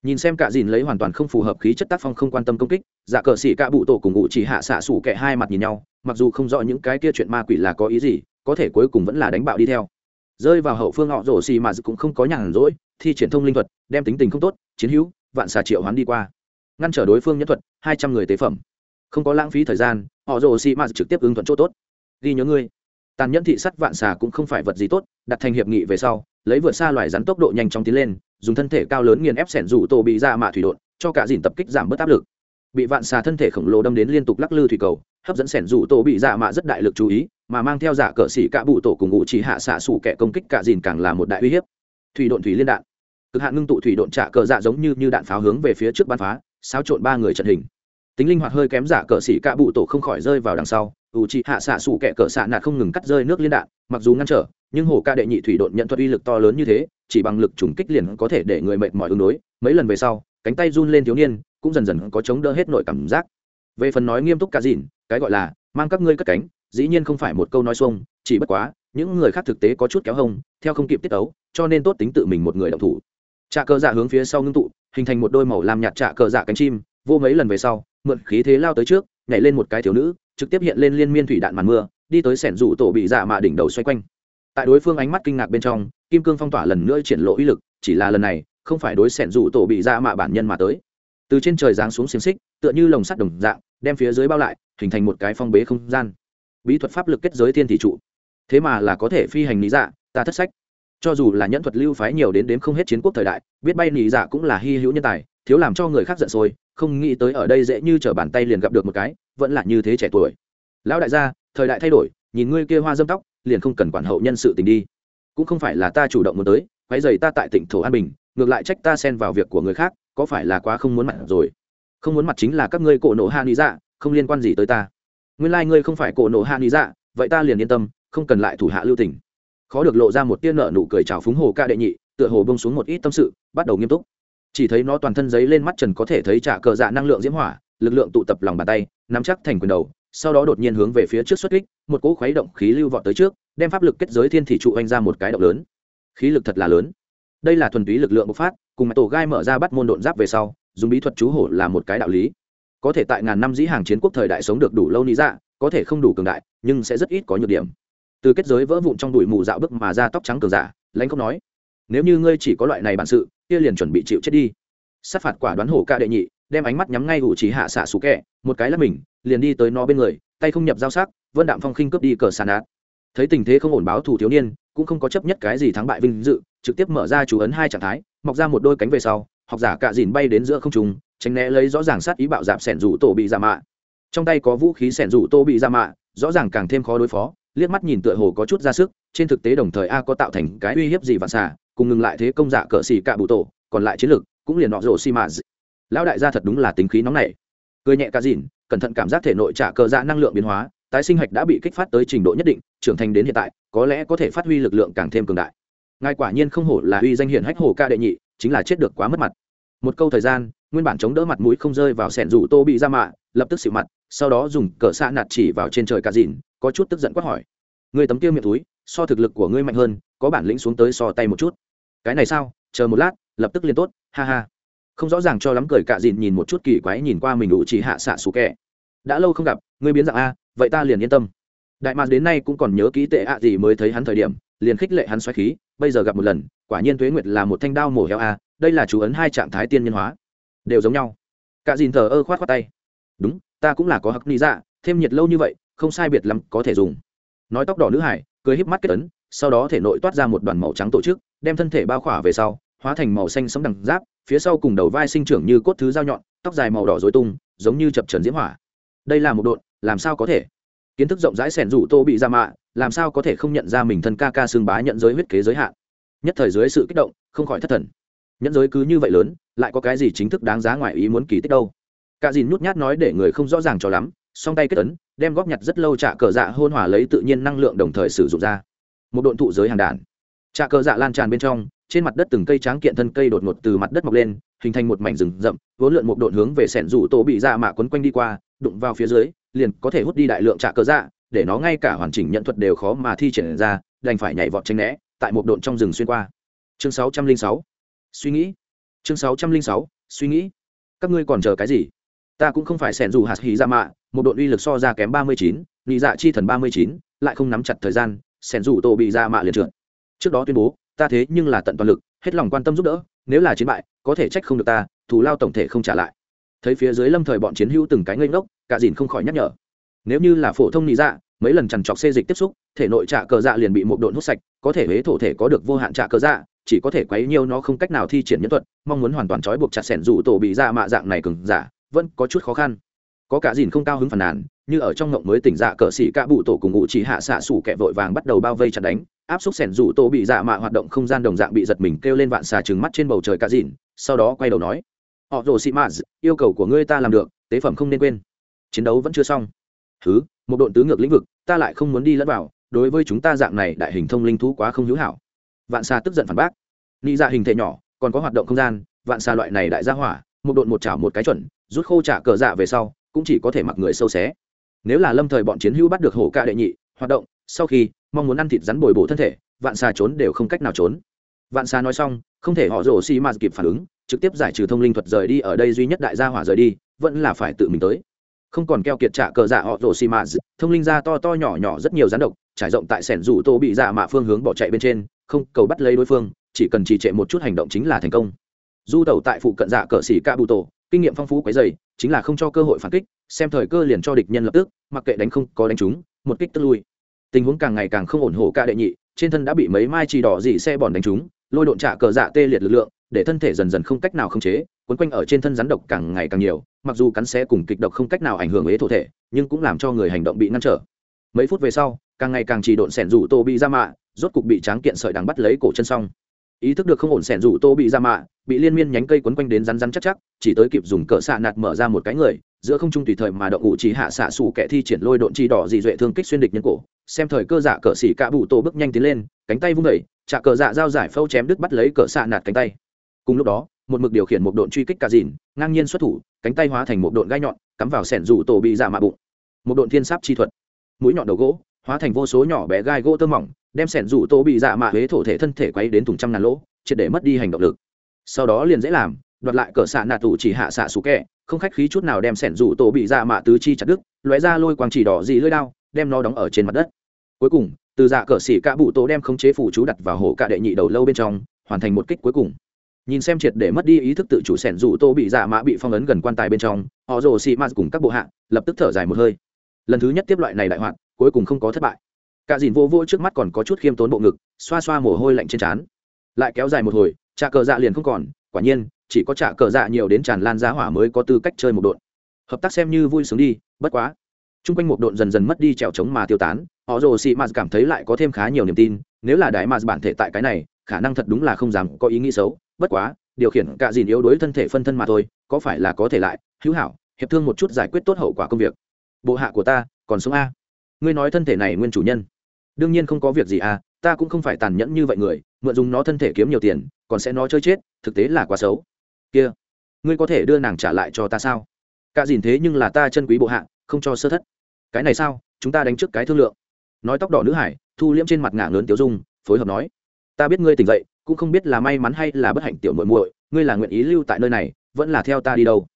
nhìn xem cả dìn lấy hoàn toàn không phù hợp khí chất tác phong không quan tâm công kích dạ cờ xỉ cả bụ tổ cùng ngụ chỉ hạ xạ sủ kẻ hai mặt nhìn nhau, mặc dù không rõ những cái kia chuyện ma quỷ là có ý gì, có thể cuối cùng vẫn là đánh bạo đi theo. Rơi vào hậu phương họ rổ xì mà cũng không có nhàn rỗi, thi triển thông linh thuật, đem tính tình không tốt, chiến hữu, vạn xà triệu hoán đi qua. Ngăn trở đối phương nhân thuật, hai trăm người tế phẩm. Không có lãng phí thời gian, họ rồ xì mà trực tiếp ứng thuận chỗ tốt. Ghi nhớ ngươi. Tàn nhẫn thị sắt vạn xà cũng không phải vật gì tốt, đặt thành hiệp nghị về sau, lấy vượt xa loài rắn tốc độ nhanh chóng tiến lên dùng thân thể cao lớn nghiền ép sẻn rủ tổ bị ra mạ thủy đột, cho cả dìn tập kích giảm bớt áp lực. Bị vạn xà thân thể khổng lồ đâm đến liên tục lắc lư thủy cầu, hấp dẫn sẻn rủ tổ bị dạ mạ rất đại lực chú ý, mà mang theo giả cờ xỉ cả bụ tổ cùng ngụ chỉ hạ xạ sủ kẻ công kích cả dìn càng là một đại uy hiếp. Thủy độn thủy liên đạn. Cực hạn ngưng tụ thủy độn trả cờ dạ giống như như đạn pháo hướng về phía trước bắn phá, xáo trộn ba người trận hình. Tính linh hoạt hơi kém giả cờ xỉ cả bụ tổ không khỏi rơi vào đằng sau ủ chỉ hạ xạ sủ kẻ cờ xạ nạt không ngừng cắt rơi nước liên đạn, mặc dù ngăn trở nhưng hồ ca đệ nhị thủy độn nhận thuật uy lực to lớn như thế, chỉ bằng lực trùng kích liền có thể để người mệt mỏi ứng đối. Mấy lần về sau, cánh tay run lên thiếu niên, cũng dần dần có chống đỡ hết nội cảm giác. Về phần nói nghiêm túc cả dìn cái gọi là, mang các ngươi cất cánh, dĩ nhiên không phải một câu nói xuông, chỉ bất quá, những người khác thực tế có chút kéo hông, theo không kịp tiết ấu, cho nên tốt tính tự mình một người động thủ. Trạ cờ dạ hướng phía sau ngưng tụ, hình thành một đôi màu làm nhạt trạ cờ dạ cánh chim, vô mấy lần về sau, mượn khí thế lao tới trước, nhảy lên một cái thiếu nữ, trực tiếp hiện lên liên miên thủy đạn màn mưa, đi tới sẻn rủ tổ bị dạ mạ đỉnh đầu xoay quanh tại đối phương ánh mắt kinh ngạc bên trong, kim cương phong tỏa lần nữa triển lộ uy lực, chỉ là lần này, không phải đối sẻn rủ tổ bị ra mạ bản nhân mà tới. Từ trên trời giáng xuống xiềng xích, tựa như lồng sắt đồng dạng, đem phía dưới bao lại, hình thành một cái phong bế không gian. Bí thuật pháp lực kết giới thiên thị trụ. Thế mà là có thể phi hành lý dạ ta thất sách. Cho dù là nhẫn thuật lưu phái nhiều đến đếm không hết chiến quốc thời đại, biết bay lý dạ cũng là hy hữu nhân tài, thiếu làm cho người khác giận sôi, không nghĩ tới ở đây dễ như t bàn tay liền gặp được một cái, vẫn là như thế trẻ tuổi. Lão đại gia, thời đại thay đổi, nhìn ngươi kia hoa dâm tóc liền không cần quản hậu nhân sự tình đi. Cũng không phải là ta chủ động muốn tới quái dày ta tại tỉnh thổ an bình, ngược lại trách ta xen vào việc của người khác, có phải là quá không muốn mặt rồi? Không muốn mặt chính là các ngươi cổ nổ hạ lý dạ không liên quan gì tới ta. Nguyên lai、like、ngươi không phải cổ nổ hạ lý dạ vậy ta liền yên tâm, không cần lại thủ hạ lưu tình. Khó được lộ ra một tiên nợ nụ cười trào phúng hồ ca đệ nhị, tựa hồ bông xuống một ít tâm sự, bắt đầu nghiêm túc. Chỉ thấy nó toàn thân giấy lên mắt trần có thể thấy trả cờ dạ năng lượng diễm hỏa, lực lượng tụ tập lòng bàn tay, nắm chắc thành quyền đầu sau đó đột nhiên hướng về phía trước xuất kích, một cỗ khuấy động khí lưu vọt tới trước, đem pháp lực kết giới thiên thị trụ anh ra một cái động lớn. Khí lực thật là lớn. Đây là thuần túy lực lượng bộc phát, cùng tổ gai mở ra bắt môn độn giáp về sau, dùng bí thuật chú hổ là một cái đạo lý. Có thể tại ngàn năm dĩ hàng chiến quốc thời đại sống được đủ lâu lý dạ có thể không đủ cường đại, nhưng sẽ rất ít có nhược điểm. Từ kết giới vỡ vụn trong đùi mù dạo bức mà ra tóc trắng cường giả, lãnh không nói, nếu như ngươi chỉ có loại này bản sự, kia liền chuẩn bị chịu chết đi. Sát phạt quả đoán hổ ca đệ nhị, đem ánh mắt nhắm ngay ủ chỉ hạ xạ sủ kẹ một cái là mình liền đi tới nó bên người, tay không nhập giao sắc, vân đạm phong khinh cướp đi cờ sàn át thấy tình thế không ổn báo thủ thiếu niên, cũng không có chấp nhất cái gì thắng bại vinh dự, trực tiếp mở ra chú ấn hai trạng thái, mọc ra một đôi cánh về sau, học giả cạ dìn bay đến giữa không trung, tránh né lấy rõ ràng sát ý bạo dạp sẻn rủ tổ bị giả mạ. Trong tay có vũ khí sẻn rủ tô bị giả mạ, rõ ràng càng thêm khó đối phó, liếc mắt nhìn tựa hồ có chút ra sức, trên thực tế đồng thời a có tạo thành cái uy hiếp gì và xả cùng ngừng lại thế công giả cỡ xì cạ bụ tổ, còn lại chiến lược cũng liền nọ rổ xi mã lão đại gia thật đúng là tính khí nóng này cười nhẹ cả dìn cẩn thận cảm giác thể nội trả cơ dạ năng lượng biến hóa, tái sinh hạch đã bị kích phát tới trình độ nhất định, trưởng thành đến hiện tại, có lẽ có thể phát huy lực lượng càng thêm cường đại. Ngài quả nhiên không hổ là uy danh hiển hách hồ ca đệ nhị, chính là chết được quá mất mặt. Một câu thời gian, nguyên bản chống đỡ mặt mũi không rơi vào sẻn rủ tô bị ra mạ, lập tức xịu mặt, sau đó dùng cờ xạ nạt chỉ vào trên trời cà dìn có chút tức giận quát hỏi. Người tấm kia miệng túi, so thực lực của ngươi mạnh hơn, có bản lĩnh xuống tới so tay một chút. Cái này sao? Chờ một lát, lập tức liên tốt, ha ha không rõ ràng cho lắm cười cạ dìn nhìn một chút kỳ quái nhìn qua mình ủ chỉ hạ xạ xù kẹ. Đã lâu không gặp, ngươi biến dạng a, vậy ta liền yên tâm. Đại mạc đến nay cũng còn nhớ kỹ tệ ạ gì mới thấy hắn thời điểm, liền khích lệ hắn xoáy khí, bây giờ gặp một lần, quả nhiên tuế nguyệt là một thanh đao mổ heo a, đây là chú ấn hai trạng thái tiên nhân hóa. Đều giống nhau. Cả dìn thờ ơ khoát khoát tay. Đúng, ta cũng là có hắc ni dạ thêm nhiệt lâu như vậy, không sai biệt lắm có thể dùng. Nói tóc đỏ nữ hải, cười híp mắt kết ấn, sau đó thể nội toát ra một đoàn màu trắng tổ chức, đem thân thể bao khỏa về sau, hóa thành màu xanh sống đằng giáp phía sau cùng đầu vai sinh trưởng như cốt thứ dao nhọn, tóc dài màu đỏ dối tung, giống như chập trần diễm hỏa. Đây là một độn, làm sao có thể? Kiến thức rộng rãi sẻn rủ tô bị ra mạ, làm sao có thể không nhận ra mình thân ca ca xương bá nhận giới huyết kế giới hạn? Nhất thời dưới sự kích động, không khỏi thất thần. Nhẫn giới cứ như vậy lớn, lại có cái gì chính thức đáng giá ngoài ý muốn kỳ tích đâu? Cả dìn nhút nhát nói để người không rõ ràng cho lắm, song tay kết ấn, đem góp nhặt rất lâu trả cờ dạ hôn hòa lấy tự nhiên năng lượng đồng thời sử dụng ra. Một độn thụ giới hàng đàn trà cờ dạ lan tràn bên trong, trên mặt đất từng cây tráng kiện thân cây đột ngột từ mặt đất mọc lên, hình thành một mảnh rừng rậm, vốn lượn một độn hướng về sẻn rủ tổ bị dạ mạ quấn quanh đi qua, đụng vào phía dưới, liền có thể hút đi đại lượng trà cờ dạ để nó ngay cả hoàn chỉnh nhận thuật đều khó mà thi triển ra, đành phải nhảy vọt tranh né, tại một độn trong rừng xuyên qua. Chương sáu trăm linh sáu. Suy nghĩ. Chương sáu trăm linh sáu. Suy nghĩ. Các ngươi còn chờ cái gì? Ta cũng không phải sẻn dù hạt hì ra dạ mạ, một đội uy lực so ra kém ba mươi chín nị dạ chi thần ba mươi chín, lại không nắm chặt thời gian, sẻn dù tổ bị ra mạ liền trượt trước đó tuyên bố, ta thế nhưng là tận toàn lực, hết lòng quan tâm giúp đỡ, nếu là chiến bại, có thể trách không được ta, thù lao tổng thể không trả lại. Thấy phía dưới lâm thời bọn chiến hữu từng cái ngây ngốc, cả dìn không khỏi nhắc nhở. Nếu như là phổ thông nị dạ mấy lần chằn trọc xê dịch tiếp xúc, thể nội trạ cờ dạ liền bị một độn hút sạch, có thể huế thổ thể có được vô hạn trạ cờ dạ chỉ có thể quấy nhiêu nó không cách nào thi triển nhân thuật, mong muốn hoàn toàn trói buộc chặt sẻn dù tổ bị dạ mạ dạng này cừng giả, vẫn có chút khó khăn. Có cả dìn không cao hứng phản nàn, như ở trong ngộng mới tỉnh dạ cờ xỉ cả bụ tổ cùng ngụ chỉ hạ xạ sủ kẻ vội vàng bắt đầu bao vây chặt đánh áp xúc sẻn rủ tổ bị dạ mạ hoạt động không gian đồng dạng bị giật mình kêu lên vạn xà trừng mắt trên bầu trời cá dìn, sau đó quay đầu nói, họ rồ xị mạ, yêu cầu của ngươi ta làm được, tế phẩm không nên quên. Chiến đấu vẫn chưa xong. Thứ một đội tứ ngược lĩnh vực, ta lại không muốn đi lẫn vào, đối với chúng ta dạng này đại hình thông linh thú quá không hữu hảo. Vạn xà tức giận phản bác nghĩ ra dạ hình thể nhỏ, còn có hoạt động không gian, vạn xà loại này đại gia hỏa, một đội một chảo một cái chuẩn, rút khô trả cờ dạ về sau, cũng chỉ có thể mặc người sâu xé. Nếu là lâm thời bọn chiến hữu bắt được hổ ca đệ nhị, hoạt động, sau khi mong muốn ăn thịt rắn bồi bổ thân thể, vạn xà trốn đều không cách nào trốn. Vạn xà nói xong, không thể họ rổ xi mà kịp phản ứng, trực tiếp giải trừ thông linh thuật rời đi ở đây duy nhất đại gia hỏa rời đi, vẫn là phải tự mình tới. Không còn keo kiệt trả cờ dạ họ rổ xi mà thông linh ra to to nhỏ nhỏ rất nhiều rắn độc, trải rộng tại sẻn rủ tô bị dạ mạ phương hướng bỏ chạy bên trên, không cầu bắt lấy đối phương, chỉ cần trì trệ một chút hành động chính là thành công. Du tẩu tại phụ cận dạ cờ xỉ ca bụ tổ, kinh nghiệm phong phú quấy dày chính là không cho cơ hội phản kích, xem thời cơ liền cho địch nhân lập tức, mặc kệ đánh không có đánh chúng một kích tức lui tình huống càng ngày càng không ổn hổ ca đệ nhị, trên thân đã bị mấy mai chỉ đỏ dị xe bòn đánh trúng, lôi độn trả cờ dạ tê liệt lực lượng, để thân thể dần dần không cách nào khống chế, quấn quanh ở trên thân rắn độc càng ngày càng nhiều, mặc dù cắn xé cùng kịch độc không cách nào ảnh hưởng ế thổ thể, nhưng cũng làm cho người hành động bị ngăn trở. Mấy phút về sau, càng ngày càng chỉ độn sẻn rủ tô bị ra mạ, rốt cục bị tráng kiện sợi đằng bắt lấy cổ chân xong. Ý thức được không ổn sẻn rủ tô bị ra mạ, bị liên miên nhánh cây quấn quanh đến rắn rắn chắc chắc, chỉ tới kịp dùng cỡ xạ nạt mở ra một cái người giữa không trung tùy thời mà động ngụ chỉ hạ xạ xù kẻ thi triển lôi độn chi đỏ dị duệ thương kích xuyên địch nhân cổ. Xem thời cơ dạ cờ xỉ cạ bụ tổ bước nhanh tiến lên, cánh tay vung đẩy trả cờ dạ dao giải phâu chém đứt bắt lấy cờ xạ nạt cánh tay. Cùng lúc đó, một mực điều khiển một độn truy kích cả dìn, ngang nhiên xuất thủ, cánh tay hóa thành một độn gai nhọn, cắm vào sẻn rủ tổ bị dạ mạ bụng. Một độn thiên sáp chi thuật. Mũi nhọn đầu gỗ, hóa thành vô số nhỏ bé gai gỗ tơ mỏng, đem sẻn rủ tổ bị dạ mạ huế thổ thể thân thể quay đến thùng trăm ngàn lỗ, triệt để mất đi hành động lực. Sau đó liền dễ làm, đoạt lại cờ xạ nạt tủ chỉ hạ xạ xú kẹ không khách khí chút nào đem sẻn rủ tổ bị dạ mạ tứ chi chặt đứt, lóe ra lôi quang chỉ đỏ dị lưỡi đao, đem nó đóng ở trên mặt đất. Cuối cùng, từ dạ cờ xỉ cả bụ tổ đem khống chế phủ chú đặt vào hổ cạ đệ nhị đầu lâu bên trong, hoàn thành một kích cuối cùng. Nhìn xem triệt để mất đi ý thức tự chủ sẻn rủ tô bị dạ mã bị phong ấn gần quan tài bên trong, họ rồ xị mạt cùng các bộ hạ, lập tức thở dài một hơi. Lần thứ nhất tiếp loại này đại hoạn, cuối cùng không có thất bại. Cả dìn vô vô trước mắt còn có chút khiêm tốn bộ ngực, xoa xoa mồ hôi lạnh trên trán. Lại kéo dài một hồi, trà cờ dạ liền không còn, quả nhiên chỉ có trả cờ dạ nhiều đến tràn lan giá hỏa mới có tư cách chơi một độn. Hợp tác xem như vui sướng đi, bất quá. T r u n g quanh một độn dần dần mất đi trèo trống mà tiêu tán, họ rồ xị mạt cảm thấy lại có thêm khá nhiều niềm tin, nếu là đại mạt bản thể tại cái này, khả năng thật đúng là không dám có ý nghĩ xấu, bất quá, điều khiển cả dìn yếu đuối thân thể phân thân mà thôi, có phải là có thể lại, hữu hảo, hiệp thương một chút giải quyết tốt hậu quả công việc. Bộ hạ của ta, còn sống a? Ngươi nói thân thể này nguyên chủ nhân. Đương nhiên không có việc gì à ta cũng không phải tàn nhẫn như vậy người, mượn dùng nó thân thể kiếm nhiều tiền, còn sẽ nó chơi chết, thực tế là quá xấu kia, ngươi có thể đưa nàng trả lại cho ta sao? Cả dìn thế nhưng là ta chân quý bộ hạ không cho sơ thất. Cái này sao? Chúng ta đánh trước cái thương lượng. Nói tóc đỏ nữ hải, thu liễm trên mặt ngả lớn tiểu dung, phối hợp nói. Ta biết ngươi tỉnh dậy, cũng không biết là may mắn hay là bất hạnh tiểu muội muội, ngươi là nguyện ý lưu tại nơi này, vẫn là theo ta đi đâu?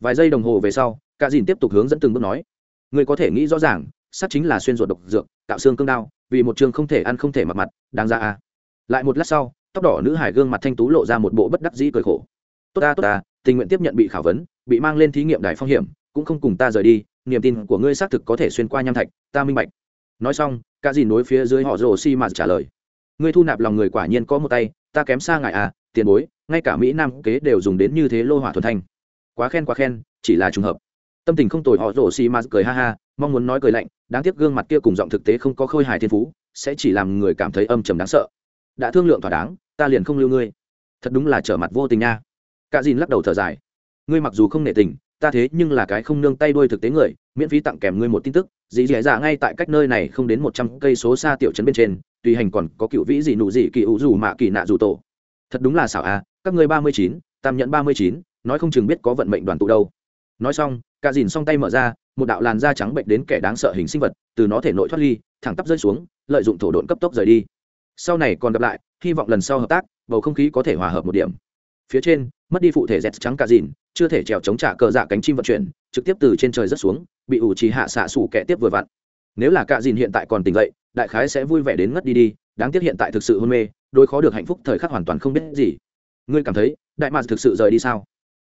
Vài giây đồng hồ về sau, cả dìn tiếp tục hướng dẫn từng bước nói. Ngươi có thể nghĩ rõ ràng, sắt chính là xuyên ruột độc dược, tạo xương cương đao vì một trường không thể ăn không thể mặc mặt, đáng ra à. Lại một lát sau, tóc đỏ nữ hải gương mặt thanh tú lộ ra một bộ bất đắc dĩ cười khổ tốt ta tốt ta, tình nguyện tiếp nhận bị khảo vấn, bị mang lên thí nghiệm đài phong hiểm, cũng không cùng ta rời đi, niềm tin của ngươi xác thực có thể xuyên qua nham thạch, ta minh bạch. Nói xong, cả dìn nối phía dưới họ rồ xi mà trả lời. Ngươi thu nạp lòng người quả nhiên có một tay, ta kém xa ngại à tiền bối, ngay cả mỹ nam kế đều dùng đến như thế lô hỏa thuần thanh. Quá khen quá khen, chỉ là trùng hợp. Tâm tình không tồi, họ rồ xi mà cười ha ha, mong muốn nói cười lạnh, đáng tiếc gương mặt kia cùng giọng thực tế không có khôi hài thiên phú, sẽ chỉ làm người cảm thấy âm trầm đáng sợ. Đã thương lượng thỏa đáng, ta liền không lưu ngươi. Thật đúng là trở mặt vô tình nha cả dìn lắc đầu thở dài. Ngươi mặc dù không nể tình, ta thế nhưng là cái không nương tay đuôi thực tế người, miễn phí tặng kèm ngươi một tin tức. Dì dì dạ ngay tại cách nơi này không đến một trăm cây số xa tiểu trấn bên trên, tùy hành còn có cựu vĩ gì nụ gì kỳ ủ dù mạ kỳ nạ dù tổ. Thật đúng là xảo à các ngươi ba mươi chín, tam nhẫn ba mươi chín, nói không chừng biết có vận mệnh đoàn tụ đâu. Nói xong, cả dìn song tay mở ra, một đạo làn da trắng bệnh đến kẻ đáng sợ hình sinh vật, từ nó thể nội thoát ly, thẳng tắp rơi xuống, lợi dụng thổ độn cấp tốc rời đi. Sau này còn gặp lại, hy vọng lần sau hợp tác, bầu không khí có thể hòa hợp một điểm. Phía trên mất đi phụ thể dẹt trắng cả dìn, chưa thể trèo chống trả cờ dạ cánh chim vận chuyển, trực tiếp từ trên trời rất xuống, bị ủ trì hạ xạ sủ kẻ tiếp vừa vặn. Nếu là cả dìn hiện tại còn tỉnh dậy, đại khái sẽ vui vẻ đến ngất đi đi, đáng tiếc hiện tại thực sự hôn mê đôi khó được hạnh phúc thời khắc hoàn toàn không biết gì. Ngươi cảm thấy, đại mạc thực sự rời đi sao?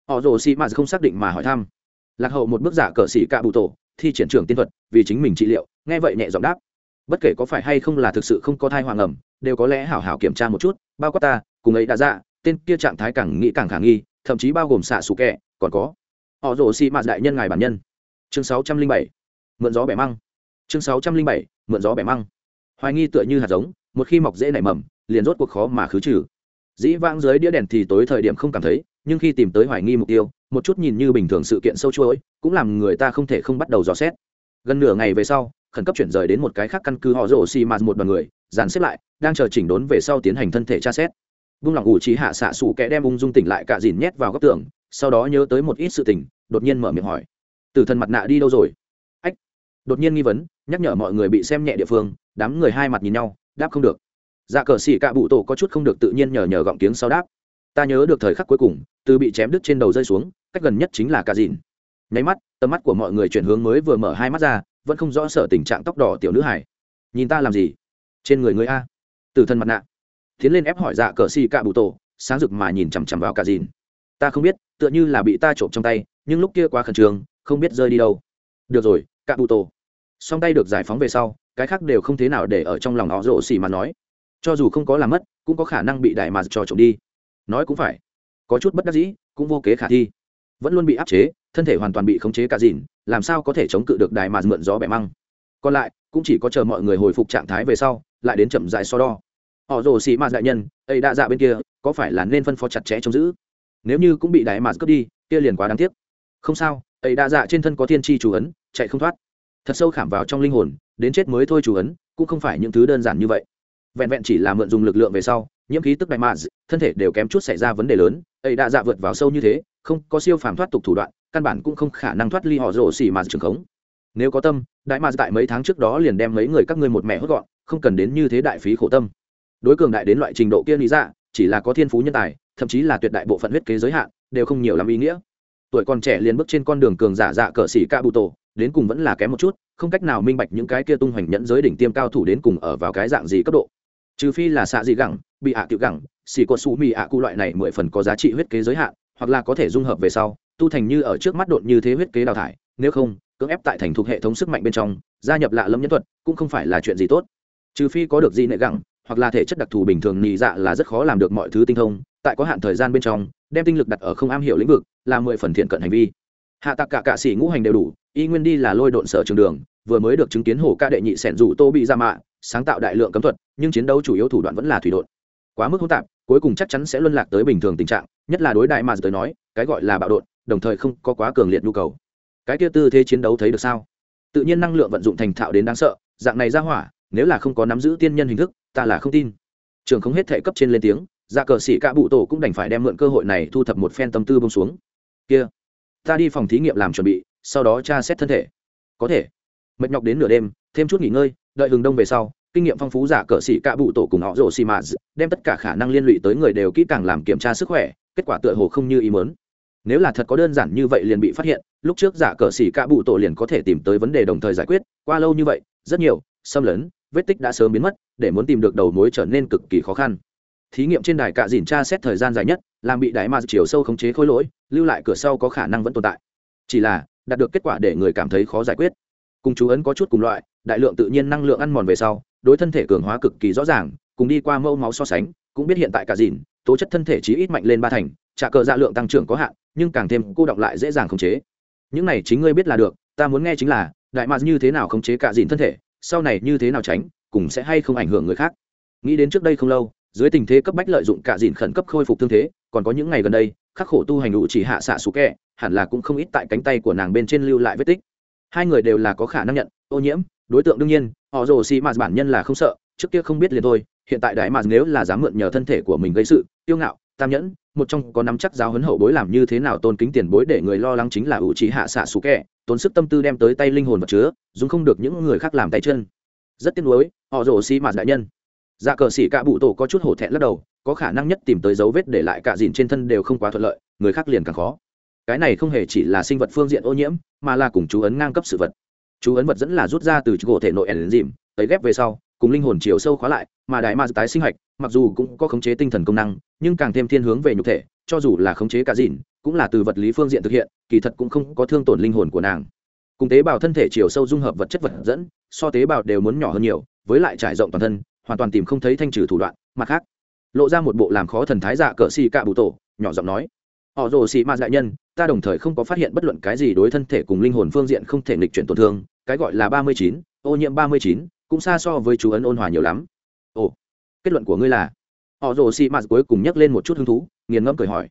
Họ rồ xì mạc không xác định mà hỏi thăm. Lạc hậu một bước giả cờ xỉ cạ bụ tổ, thi triển trưởng tiên thuật, vì chính mình trị liệu, nghe vậy nhẹ giọng đáp. Bất kể có phải hay không là thực sự không có thai hoàng ẩm, đều có lẽ hảo hảo kiểm tra một chút, bao quát ta, cùng ấy đã dạ tên kia trạng thái càng nghĩ càng khả nghi, thậm chí bao gồm xạ sủ kẹ còn có. Họ rồ xị mạt đại nhân ngài bản nhân. Chương sáu trăm linh bảy, mượn gió bẻ măng. Chương sáu trăm linh bảy, mượn gió bẻ măng. Hoài nghi tựa như hạt giống, một khi mọc dễ nảy mầm, liền rốt cuộc khó mà khứ trừ. Dĩ vãng dưới đĩa đèn thì tối thời điểm không cảm thấy, nhưng khi tìm tới hoài nghi mục tiêu, một chút nhìn như bình thường sự kiện sâu chuỗi, cũng làm người ta không thể không bắt đầu dò xét. Gần nửa ngày về sau, khẩn cấp chuyển rời đến một cái khác căn cứ họ rổ xì mạt một đoàn người, dàn xếp lại, đang chờ chỉnh đốn về sau tiến hành thân thể tra xét vung lòng ủ trí hạ xạ xù kẻ đem ung dung tỉnh lại cả dìn nhét vào góc tường, sau đó nhớ tới một ít sự tình, đột nhiên mở miệng hỏi. Từ thần mặt nạ đi đâu rồi? Ách, đột nhiên nghi vấn, nhắc nhở mọi người bị xem nhẹ địa phương, đám người hai mặt nhìn nhau, đáp không được. Dạ cờ xỉ cạ bụ tổ có chút không được tự nhiên nhờ nhờ gọng tiếng sau đáp. Ta nhớ được thời khắc cuối cùng, từ bị chém đứt trên đầu rơi xuống, cách gần nhất chính là cả dìn. Nháy mắt, tầm mắt của mọi người chuyển hướng mới vừa mở hai mắt ra, vẫn không rõ sở tình trạng tóc đỏ tiểu nữ hải. Nhìn ta làm gì? Trên người người a. Từ thần mặt nạ tiến lên ép hỏi dạ cờ xì cạ bụ tổ, sáng rực mà nhìn chằm chằm vào cả dìn. Ta không biết, tựa như là bị ta trộm trong tay, nhưng lúc kia quá khẩn trương, không biết rơi đi đâu. Được rồi, cạ bụ tổ. Song tay được giải phóng về sau, cái khác đều không thế nào để ở trong lòng họ rộ xì mà nói. Cho dù không có làm mất, cũng có khả năng bị đại mà cho trộm đi. Nói cũng phải. Có chút bất đắc dĩ, cũng vô kế khả thi. Vẫn luôn bị áp chế, thân thể hoàn toàn bị khống chế cả dìn, làm sao có thể chống cự được đại mà mượn gió bẻ măng. Còn lại, cũng chỉ có chờ mọi người hồi phục trạng thái về sau, lại đến chậm dại so đo họ rồ xì mạt đại nhân, ấy đã dạ bên kia, có phải là nên phân phó chặt chẽ trông giữ? Nếu như cũng bị đại mạt cướp đi, kia liền quá đáng tiếc. Không sao, ấy đã dạ trên thân có thiên tri chủ ấn, chạy không thoát. Thật sâu khảm vào trong linh hồn, đến chết mới thôi chủ ấn, cũng không phải những thứ đơn giản như vậy. Vẹn vẹn chỉ là mượn dùng lực lượng về sau, nhiễm khí tức đại mạt, thân thể đều kém chút xảy ra vấn đề lớn, ấy đã dạ vượt vào sâu như thế, không có siêu phàm thoát tục thủ đoạn, căn bản cũng không khả năng thoát ly họ rồ xì mạt trường khống. Nếu có tâm, đại mạt tại mấy tháng trước đó liền đem mấy người các ngươi một mẹ hốt gọn, không cần đến như thế đại phí khổ tâm đối cường đại đến loại trình độ kia lý dạ chỉ là có thiên phú nhân tài, thậm chí là tuyệt đại bộ phận huyết kế giới hạn, đều không nhiều làm ý nghĩa. Tuổi còn trẻ liền bước trên con đường cường giả dạ cờ xỉ ca bụ tổ, đến cùng vẫn là kém một chút, không cách nào minh bạch những cái kia tung hoành nhẫn giới đỉnh tiêm cao thủ đến cùng ở vào cái dạng gì cấp độ. Trừ phi là xạ dị gẳng, bị hạ à tiểu gẳng xỉ có su mì ạ cụ loại này mười phần có giá trị huyết kế giới hạn, hoặc là có thể dung hợp về sau, tu thành như ở trước mắt đột như thế huyết kế đào thải, nếu không, cưỡng ép tại thành thuộc hệ thống sức mạnh bên trong, gia nhập lạ lâm nhân thuật, cũng không phải là chuyện gì tốt. Trừ phi có được gì nệ gẳng hoặc là thể chất đặc thù bình thường nhị dạ là rất khó làm được mọi thứ tinh thông, tại có hạn thời gian bên trong, đem tinh lực đặt ở không am hiểu lĩnh vực là mười phần thiện cận hành vi. Hạ tạc cả cạ sĩ ngũ hành đều đủ, y nguyên đi là lôi độn sở trường đường, vừa mới được chứng kiến hồ ca đệ nhị sẻn rủ tô bị ra mạ, sáng tạo đại lượng cấm thuật, nhưng chiến đấu chủ yếu thủ đoạn vẫn là thủy độn. Quá mức hỗn tạp, cuối cùng chắc chắn sẽ luân lạc tới bình thường tình trạng, nhất là đối đại mà tới nói, cái gọi là bạo độn, đồng thời không có quá cường liệt nhu cầu. Cái kia tư thế chiến đấu thấy được sao? Tự nhiên năng lượng vận dụng thành thạo đến đáng sợ, dạng này ra hỏa nếu là không có nắm giữ tiên nhân hình thức, ta là không tin. Trường không hết thể cấp trên lên tiếng ra cờ sĩ cả bụ tổ cũng đành phải đem mượn cơ hội này thu thập một phen tâm tư bông xuống. Kia, ta đi phòng thí nghiệm làm chuẩn bị, sau đó tra xét thân thể. Có thể. Mệt nhọc đến nửa đêm, thêm chút nghỉ ngơi, đợi hừng đông về sau, kinh nghiệm phong phú giả cờ sĩ cả bụ tổ cùng họ rổ xì mạt đem tất cả khả năng liên lụy tới người đều kỹ càng làm kiểm tra sức khỏe, kết quả tựa hồ không như ý mớn nếu là thật có đơn giản như vậy liền bị phát hiện, lúc trước giả cờ xỉ cả bụ tổ liền có thể tìm tới vấn đề đồng thời giải quyết, qua lâu như vậy, rất nhiều, xâm lấn vết tích đã sớm biến mất, để muốn tìm được đầu mối trở nên cực kỳ khó khăn. Thí nghiệm trên đài cạ dìn tra xét thời gian dài nhất, làm bị đại ma chiều sâu khống chế khối lỗi, lưu lại cửa sau có khả năng vẫn tồn tại. Chỉ là, đạt được kết quả để người cảm thấy khó giải quyết. Cùng chú ấn có chút cùng loại, đại lượng tự nhiên năng lượng ăn mòn về sau, đối thân thể cường hóa cực kỳ rõ ràng, cùng đi qua mẫu máu so sánh, cũng biết hiện tại cả dìn, tố chất thân thể chí ít mạnh lên ba thành, trả cờ dạ lượng tăng trưởng có hạn, nhưng càng thêm cô đọng lại dễ dàng khống chế. Những này chính ngươi biết là được, ta muốn nghe chính là, đại mạc như thế nào khống chế cả dìn thân thể sau này như thế nào tránh, cùng sẽ hay không ảnh hưởng người khác. Nghĩ đến trước đây không lâu, dưới tình thế cấp bách lợi dụng cả dìn khẩn cấp khôi phục thương thế, còn có những ngày gần đây, khắc khổ tu hành đủ chỉ hạ xạ xú kẹ, hẳn là cũng không ít tại cánh tay của nàng bên trên lưu lại vết tích. Hai người đều là có khả năng nhận, ô nhiễm, đối tượng đương nhiên, họ rồ xì mạt bản nhân là không sợ, trước kia không biết liền thôi, hiện tại đại mạt nếu là dám mượn nhờ thân thể của mình gây sự tiêu ngạo tam nhẫn, một trong có nắm chắc giáo huấn hậu bối làm như thế nào tôn kính tiền bối để người lo lắng chính là ủ trí hạ xạ xú kẹ, tốn sức tâm tư đem tới tay linh hồn vật chứa, dùng không được những người khác làm tay chân. Rất tiếc nuối, họ rồ xì mạt đại nhân. Dạ cờ xỉ cả bụ tổ có chút hổ thẹn lắc đầu, có khả năng nhất tìm tới dấu vết để lại cả dìn trên thân đều không quá thuận lợi, người khác liền càng khó. Cái này không hề chỉ là sinh vật phương diện ô nhiễm, mà là cùng chú ấn ngang cấp sự vật. Chú ấn vật dẫn là rút ra từ gỗ thể nội ẩn dìm tới ghép về sau, cùng linh hồn chiều sâu khóa lại mà đại ma tái sinh hạch, mặc dù cũng có khống chế tinh thần công năng, nhưng càng thêm thiên hướng về nhục thể, cho dù là khống chế cả dìn cũng là từ vật lý phương diện thực hiện, kỳ thật cũng không có thương tổn linh hồn của nàng. Cùng tế bào thân thể chiều sâu dung hợp vật chất vật dẫn, so tế bào đều muốn nhỏ hơn nhiều, với lại trải rộng toàn thân, hoàn toàn tìm không thấy thanh trừ thủ đoạn, mặt khác, lộ ra một bộ làm khó thần thái dạ cỡ xì cạ bụ tổ, nhỏ giọng nói, họ rồ xì ma đại nhân, ta đồng thời không có phát hiện bất luận cái gì đối thân thể cùng linh hồn phương diện không thể nghịch chuyển tổn thương, cái gọi là ba mươi chín, ô nhiễm ba mươi chín, cũng xa so với chú ấn ôn hòa nhiều lắm ồ, kết luận của ngươi là? Họ rồ xì mạt cuối cùng nhắc lên một chút hứng thú, nghiền ngẫm cười hỏi.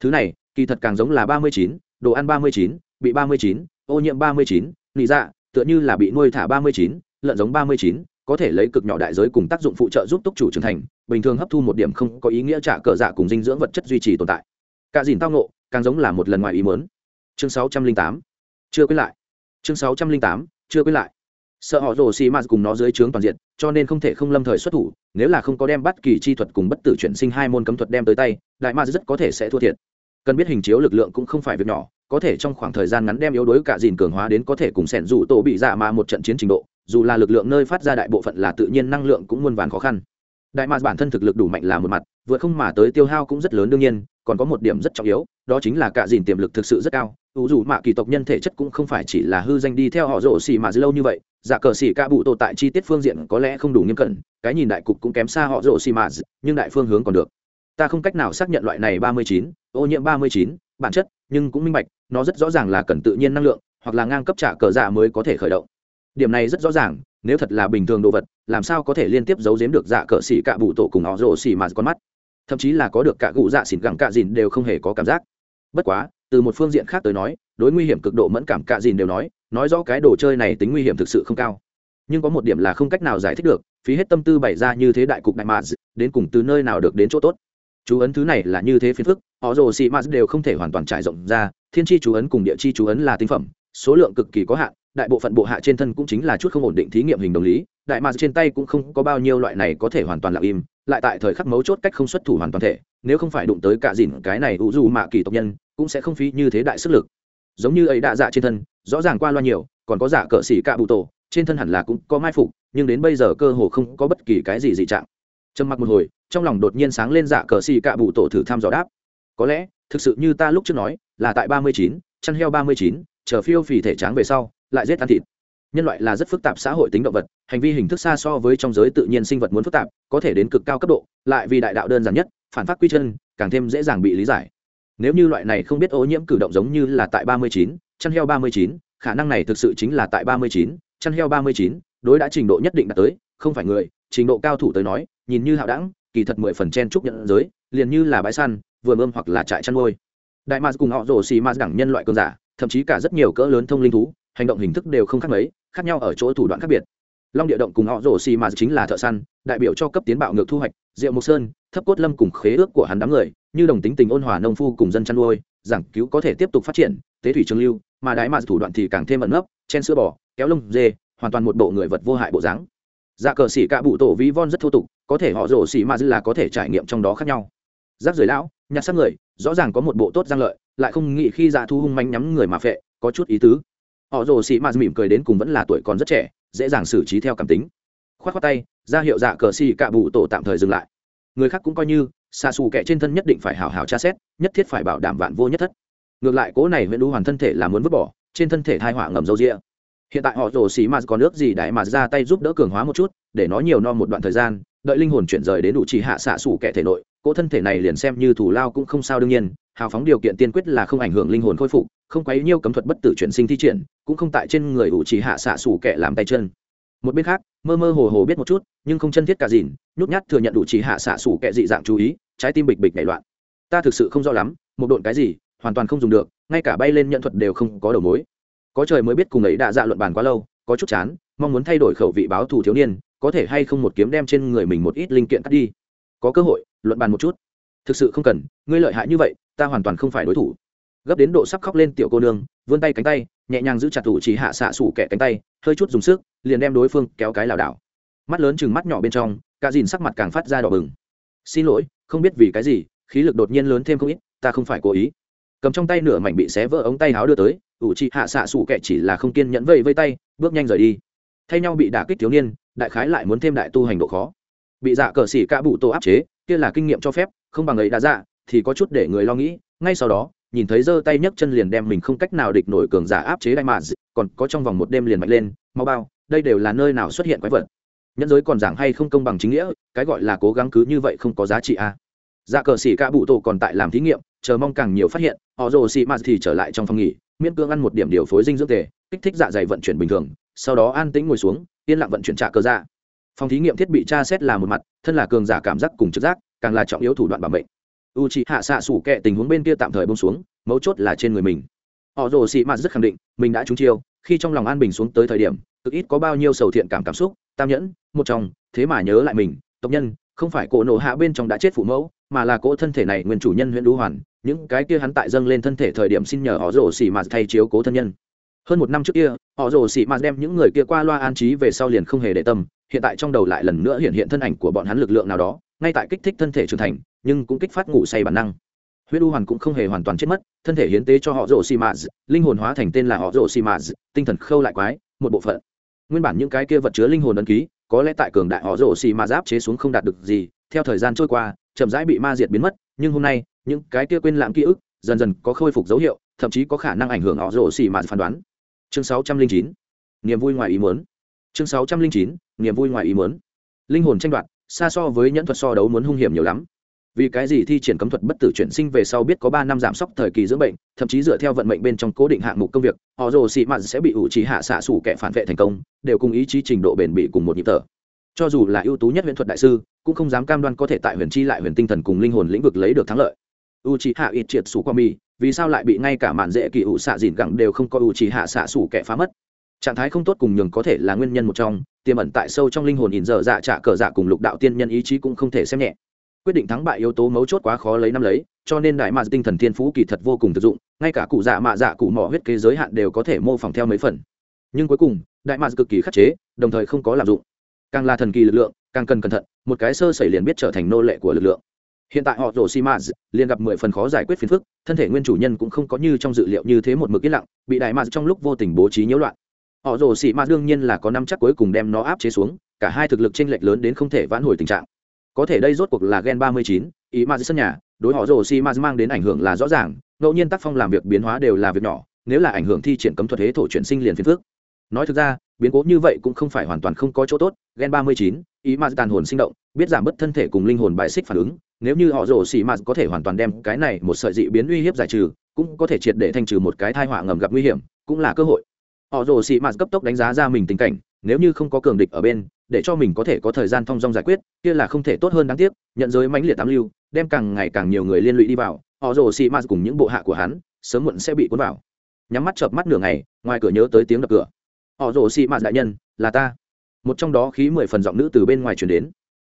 Thứ này, kỳ thật càng giống là ba mươi chín, đồ ăn ba mươi chín, bị ba mươi chín, ô nhiễm ba mươi chín, nị dạ tựa như là bị nuôi thả ba mươi chín, lợn giống ba mươi chín, có thể lấy cực nhỏ đại giới cùng tác dụng phụ trợ giúp túc chủ trưởng thành, bình thường hấp thu một điểm không có ý nghĩa trả cờ dạ cùng dinh dưỡng vật chất duy trì tồn tại. Cả dìn tao nộ càng giống là một lần ngoài ý mớn chương sáu trăm linh tám, chưa quyết lại. Chương sáu trăm linh tám, chưa quyết lại sợ họ rồ xì m cùng nó dưới trướng toàn diện, cho nên không thể không lâm thời xuất thủ, nếu là không có đem bất kỳ chi thuật cùng bất tử chuyển sinh hai môn cấm thuật đem tới tay, đại ma rất có thể sẽ thua thiệt. Cần biết hình chiếu lực lượng cũng không phải việc nhỏ, có thể trong khoảng thời gian ngắn đem yếu đuối cả dìn cường hóa đến có thể cùng sẻn dù tổ bị dạ mà một trận chiến trình độ, dù là lực lượng nơi phát ra đại bộ phận là tự nhiên năng lượng cũng muôn vàn khó khăn. Đại mạc bản thân thực lực đủ mạnh là một mặt, vượt không mà tới tiêu hao cũng rất lớn đương nhiên, còn có một điểm rất trọng yếu, đó chính là cả dìn tiềm lực thực sự rất cao, ủ dù mạ kỳ tộc nhân thể chất cũng không phải chỉ là hư danh đi theo họ rổ xì mà lâu như vậy giả cờ xỉ ca bụ tổ tại chi tiết phương diện có lẽ không đủ nghiêm cẩn, cái nhìn đại cục cũng kém xa họ rộ xì mà nhưng đại phương hướng còn được. Ta không cách nào xác nhận loại này ba mươi chín, ô nhiễm ba mươi chín, bản chất, nhưng cũng minh bạch, nó rất rõ ràng là cần tự nhiên năng lượng, hoặc là ngang cấp trả cờ giả mới có thể khởi động. Điểm này rất rõ ràng, nếu thật là bình thường đồ vật, làm sao có thể liên tiếp giấu giếm được dạ cờ xỉ cạ bụ tổ cùng họ rồ xỉ mà con mắt? Thậm chí là có được cả cụ dạ xỉn gẳng cạ dìn đều không hề có cảm giác. Bất quá, từ một phương diện khác tới nói, đối nguy hiểm cực độ mẫn cảm cạ dìn đều nói nói rõ cái đồ chơi này tính nguy hiểm thực sự không cao. Nhưng có một điểm là không cách nào giải thích được, phí hết tâm tư bày ra như thế đại cục đại mạ đến cùng từ nơi nào được đến chỗ tốt. Chú ấn thứ này là như thế phiền phức, họ rồ xị mạ đều không thể hoàn toàn trải rộng ra, thiên tri chú ấn cùng địa chi chú ấn là tinh phẩm, số lượng cực kỳ có hạn, đại bộ phận bộ hạ trên thân cũng chính là chút không ổn định thí nghiệm hình đồng lý, đại mà trên tay cũng không có bao nhiêu loại này có thể hoàn toàn lặng im, lại tại thời khắc mấu chốt cách không xuất thủ hoàn toàn thể, nếu không phải đụng tới cả dìn cái này ủ dù mạ kỳ tộc nhân, cũng sẽ không phí như thế đại sức lực giống như ấy đã dạ trên thân, rõ ràng qua loa nhiều, còn có giả cỡ xỉ cạ bụ tổ, trên thân hẳn là cũng có mai phục, nhưng đến bây giờ cơ hồ không có bất kỳ cái gì dị trạng. Trầm mặc một hồi, trong lòng đột nhiên sáng lên giả cờ xì cạ bụ tổ thử thăm dò đáp. Có lẽ, thực sự như ta lúc trước nói, là tại ba mươi chín, chăn heo ba mươi chín, chờ phiêu phì thể tráng về sau, lại giết ăn thịt. Nhân loại là rất phức tạp xã hội tính động vật, hành vi hình thức xa so với trong giới tự nhiên sinh vật muốn phức tạp, có thể đến cực cao cấp độ, lại vì đại đạo đơn giản nhất, phản phát quy chân, càng thêm dễ dàng bị lý giải nếu như loại này không biết ô nhiễm cử động giống như là tại ba mươi chín, chăn heo ba mươi chín, khả năng này thực sự chính là tại ba mươi chín, chăn heo ba mươi chín, đối đã trình độ nhất định đạt tới, không phải người, trình độ cao thủ tới nói, nhìn như hạo đẳng, kỳ thật mười phần chen trúc nhận giới, liền như là bãi săn vườn ươm hoặc là trại chăn nuôi. Đại mars cùng họ rồ xì mars đẳng nhân loại cơn giả, thậm chí cả rất nhiều cỡ lớn thông linh thú, hành động hình thức đều không khác mấy, khác nhau ở chỗ thủ đoạn khác biệt. Long địa động cùng họ rổ xì ma chính là thợ săn, đại biểu cho cấp tiến bạo ngược thu hoạch, diệu mộc sơn, thấp cốt lâm cùng khế ước của hắn đám người như đồng tính tình ôn hòa nông phu cùng dân chăn nuôi, giảng cứu có thể tiếp tục phát triển, tế thủy trường lưu, mà đại mạt thủ đoạn thì càng thêm ẩn nấp, chen sữa bò, kéo lông dê, hoàn toàn một bộ người vật vô hại bộ dáng. Dạ cờ xỉ cạ bụ tổ ví von rất thô tục, có thể họ rổ xỉ mà dư là có thể trải nghiệm trong đó khác nhau. Giáp rời lão, nhặt xác người, rõ ràng có một bộ tốt giang lợi, lại không nghĩ khi dạ thu hung manh nhắm người mà phệ, có chút ý tứ. Họ rồ xì mà mỉm cười đến cùng vẫn là tuổi còn rất trẻ, dễ dàng xử trí theo cảm tính. Khoát khoát tay, ra hiệu dạ cờ xì cạ bụ tổ tạm thời dừng lại người khác cũng coi như, xa xù kẻ trên thân nhất định phải hào hào tra xét, nhất thiết phải bảo đảm vạn vô nhất thất. Ngược lại, cố này huyện đu hoàn thân thể là muốn vứt bỏ, trên thân thể thai họa ngầm dâu rịa hiện tại họ rồ xì mà còn nước gì đại mà ra tay giúp đỡ cường hóa một chút, để nó nhiều no một đoạn thời gian, đợi linh hồn chuyển rời đến đủ chỉ hạ xạ xù kẻ thể nội cỗ thân thể này liền xem như thủ lao cũng không sao đương nhiên, hào phóng điều kiện tiên quyết là không ảnh hưởng linh hồn khôi phục, không quấy nhiêu cấm thuật bất tử chuyển sinh thi triển, cũng không tại trên người ủ chỉ hạ xạ xù kẻ làm tay chân một bên khác, mơ mơ hồ hồ biết một chút, nhưng không chân thiết cả dìn nhút nhát thừa nhận đủ chỉ hạ xạ xủ kệ dị dạng chú ý, trái tim bịch bịch nảy loạn. Ta thực sự không rõ lắm, một độn cái gì, hoàn toàn không dùng được, ngay cả bay lên nhận thuật đều không có đầu mối. Có trời mới biết cùng ấy đã dạ luận bàn quá lâu, có chút chán, mong muốn thay đổi khẩu vị báo thù thiếu niên, có thể hay không một kiếm đem trên người mình một ít linh kiện cắt đi. Có cơ hội, luận bàn một chút. Thực sự không cần, ngươi lợi hại như vậy, ta hoàn toàn không phải đối thủ. Gấp đến độ sắp khóc lên tiểu cô nương vươn tay cánh tay, nhẹ nhàng giữ chặt thủ chỉ hạ xạ sủ kẻ cánh tay, hơi chút dùng sức, liền đem đối phương kéo cái lảo đảo. Mắt lớn chừng mắt nhỏ bên trong, cả dìn sắc mặt càng phát ra đỏ bừng. Xin lỗi, không biết vì cái gì, khí lực đột nhiên lớn thêm không ít, ta không phải cố ý. Cầm trong tay nửa mảnh bị xé vỡ ống tay áo đưa tới, ủ chị hạ xạ sủ kẻ chỉ là không kiên nhẫn vây vây tay, bước nhanh rời đi. Thay nhau bị đả kích thiếu niên, đại khái lại muốn thêm đại tu hành độ khó. Bị dạ cờ xỉ cả bụ tô áp chế, kia là kinh nghiệm cho phép, không bằng ấy đã dạ thì có chút để người lo nghĩ, ngay sau đó nhìn thấy giơ tay nhấc chân liền đem mình không cách nào địch nổi cường giả áp chế đại mà còn có trong vòng một đêm liền mạnh lên, mau bao, đây đều là nơi nào xuất hiện quái vật? Nhân giới còn giảng hay không công bằng chính nghĩa, cái gọi là cố gắng cứ như vậy không có giá trị à. dạ cờ xỉ cả bụ tổ còn tại làm thí nghiệm, chờ mong càng nhiều phát hiện, họ rồ xỉ mạt thì trở lại trong phòng nghỉ, miễn cưỡng ăn một điểm điều phối dinh dưỡng tề, kích thích dạ dày vận chuyển bình thường, sau đó an tĩnh ngồi xuống, yên lặng vận chuyển trả cơ dạ. Phòng thí nghiệm thiết bị tra xét là một mặt, thân là cường giả cảm giác cùng trực giác, càng là trọng yếu thủ đoạn bảo mệnh u c hạ xạ sủ kệ tình huống bên kia tạm thời bông xuống, mấu chốt là trên người mình. Họ rồ sĩ mạt rất khẳng định, mình đã trúng chiêu, khi trong lòng an bình xuống tới thời điểm, cực ít có bao nhiêu sầu thiện cảm cảm xúc, tam nhẫn, một trong, thế mà nhớ lại mình, tộc nhân, không phải cổ nổ hạ bên trong đã chết phụ mẫu, mà là cỗ thân thể này nguyên chủ nhân huyện đũ hoàn, những cái kia hắn tại dâng lên thân thể thời điểm xin nhờ họ rồ xỉ mạt thay chiếu cố thân nhân. Hơn một năm trước kia họ rồ xỉ mạt đem những người kia qua loa an trí về sau liền không hề để tâm, hiện tại trong đầu lại lần nữa hiện hiện thân ảnh của bọn hắn lực lượng nào đó, ngay tại kích thích thân thể trưởng thành nhưng cũng kích phát ngủ say bản năng. Huyết u hoàn cũng không hề hoàn toàn chết mất, thân thể hiến tế cho họ rổ xì mạt linh hồn hóa thành tên là họ rổ xì mạt tinh thần khâu lại quái, một bộ phận. Nguyên bản những cái kia vật chứa linh hồn ấn ký, có lẽ tại cường đại họ rổ xì mạt giáp chế xuống không đạt được gì, theo thời gian trôi qua, chậm rãi bị ma diệt biến mất, nhưng hôm nay, những cái kia quên lãng ký ức dần dần có khôi phục dấu hiệu, thậm chí có khả năng ảnh hưởng họ rổ xì mạt phán đoán. Chương sáu trăm linh chín, niềm vui ngoài ý muốn. Chương sáu trăm linh chín, niềm vui ngoài ý muốn. Linh hồn tranh đoạt, xa so với nhẫn thuật so đấu muốn hung hiểm nhiều lắm vì cái gì thi triển cấm thuật bất tử chuyển sinh về sau biết có ba năm giảm sốc thời kỳ dưỡng bệnh, thậm chí dựa theo vận mệnh bên trong cố định hạng mục công việc, họ rồ xị mạn sẽ bị ủ trí hạ xạ xủ kẻ phản vệ thành công, đều cùng ý chí trình độ bền bỉ cùng một nhịp thở. Cho dù là ưu tú nhất huyền thuật đại sư, cũng không dám cam đoan có thể tại huyền chi lại huyền tinh thần cùng linh hồn lĩnh vực lấy được thắng lợi. U trí hạ ít triệt xù qua mi, vì sao lại bị ngay cả mạn dễ kỳ ủ xạ dìn gẳng đều không có u trí hạ xạ xủ kẻ phá mất? Trạng thái không tốt cùng nhường có thể là nguyên nhân một trong, tiềm ẩn tại sâu trong linh hồn ỉn dở dạ trả cờ dạ cùng lục đạo tiên nhân ý chí cũng không thể xem nhẹ quyết định thắng bại yếu tố mấu chốt quá khó lấy năm lấy, cho nên đại mạ tinh thần thiên phú kỳ thật vô cùng thực dụng, ngay cả cụ dạ mạ dạ cụ mỏ huyết kế giới hạn đều có thể mô phỏng theo mấy phần. Nhưng cuối cùng, đại mạ cực kỳ khắc chế, đồng thời không có lạm dụng. Càng là thần kỳ lực lượng, càng cần cẩn thận, một cái sơ xảy liền biết trở thành nô lệ của lực lượng. Hiện tại họ rổ xi mã liền gặp mười phần khó giải quyết phiền phức, thân thể nguyên chủ nhân cũng không có như trong dự liệu như thế một mực yên lặng, bị đại mạ trong lúc vô tình bố trí nhiễu loạn. Họ rồ xi mã đương nhiên là có năm chắc cuối cùng đem nó áp chế xuống, cả hai thực lực chênh lệch lớn đến không thể vãn hồi tình trạng có thể đây rốt cuộc là gen ba mươi chín, ý ma sân nhà, đối họ rồ xị mã mang đến ảnh hưởng là rõ ràng, ngẫu nhiên tác phong làm việc biến hóa đều là việc nhỏ, nếu là ảnh hưởng thi triển cấm thuật thế thổ chuyển sinh liền phiền phước nói thực ra, biến cố như vậy cũng không phải hoàn toàn không có chỗ tốt, gen ba mươi chín, ý ma tàn hồn sinh động, biết giảm bớt thân thể cùng linh hồn bài xích phản ứng, nếu như họ rồ xì ma có thể hoàn toàn đem cái này một sợi dị biến uy hiếp giải trừ, cũng có thể triệt để thanh trừ một cái thai họa ngầm gặp nguy hiểm, cũng là cơ hội. Họ rồ xì mạt cấp tốc đánh giá ra mình tình cảnh, nếu như không có cường địch ở bên để cho mình có thể có thời gian thong dong giải quyết, kia là không thể tốt hơn đáng tiếc, nhận giới mãnh liệt tám lưu, đem càng ngày càng nhiều người liên lụy đi vào, họ rồ xì mạt cùng những bộ hạ của hắn, sớm muộn sẽ bị cuốn vào. Nhắm mắt chợp mắt nửa ngày, ngoài cửa nhớ tới tiếng đập cửa. Họ rồ xị mạt đại nhân, là ta. Một trong đó khí mười phần giọng nữ từ bên ngoài chuyển đến.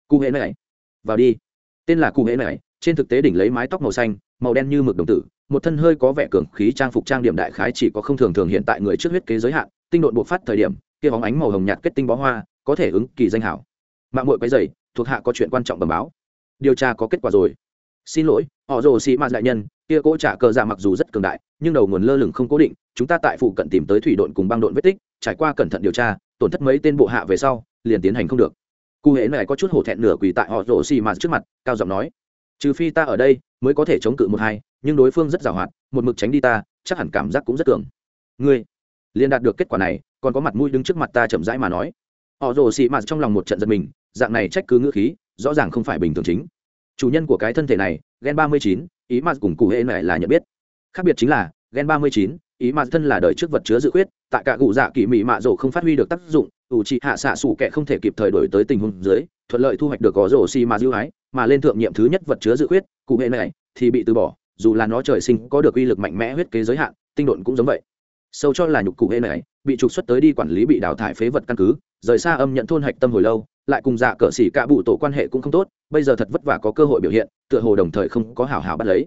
Cụ hệ này. Vào đi. Tên là cụ hệ này, trên thực tế đỉnh lấy mái tóc màu xanh, màu đen như mực đồng tử, một thân hơi có vẻ cường khí trang phục trang điểm đại khái chỉ có không thường thường hiện tại người trước huyết kế giới hạn, tinh độn buộc phát thời điểm, kia bóng ánh màu hồng nhạt kết tinh bó hoa có thể ứng kỳ danh hảo. Mạng mội quấy dày thuộc hạ có chuyện quan trọng bẩm báo. Điều tra có kết quả rồi. Xin lỗi, họ rồ xị mạt đại nhân, kia cỗ trả cờ dạ mặc dù rất cường đại, nhưng đầu nguồn lơ lửng không cố định, chúng ta tại phụ cận tìm tới thủy đội cùng băng đội vết tích, trải qua cẩn thận điều tra, tổn thất mấy tên bộ hạ về sau, liền tiến hành không được. Cụ hễ này có chút hổ thẹn nửa quỳ tại họ rồ xì mạt trước mặt, cao giọng nói, trừ phi ta ở đây, mới có thể chống cự một hai, nhưng đối phương rất giàu hoạt, một mực tránh đi ta, chắc hẳn cảm giác cũng rất cường. Ngươi, liền đạt được kết quả này, còn có mặt mũi đứng trước mặt ta chậm rãi mà nói họ rồ xì mạt trong lòng một trận giật mình, dạng này trách cứ ngữ khí, rõ ràng không phải bình thường chính. Chủ nhân của cái thân thể này, gen ba mươi chín, ý mạt cùng cụ hệ mẹ là nhận biết. Khác biệt chính là, gen ba mươi chín, ý mạt thân là đời trước vật chứa dự khuyết, tại cả cụ dạ kỳ mỹ mạ rổ không phát huy được tác dụng, ủ trị hạ xạ sủ kẻ không thể kịp thời đổi tới tình huống dưới, thuận lợi thu hoạch được có rổ xì mà ưu ái, mà lên thượng nhiệm thứ nhất vật chứa dự khuyết, cụ hệ mẹ, thì bị từ bỏ, dù là nó trời sinh có được uy lực mạnh mẽ huyết kế giới hạn, tinh độn cũng giống vậy. Sâu cho là nhục cụ hệ này bị trục xuất tới đi quản lý bị đào thải phế vật căn cứ, rời xa âm nhận thôn hạch tâm hồi lâu, lại cùng dạ cờ xỉ cả bụ tổ quan hệ cũng không tốt, bây giờ thật vất vả có cơ hội biểu hiện, tựa hồ đồng thời không có hảo hảo bắt lấy.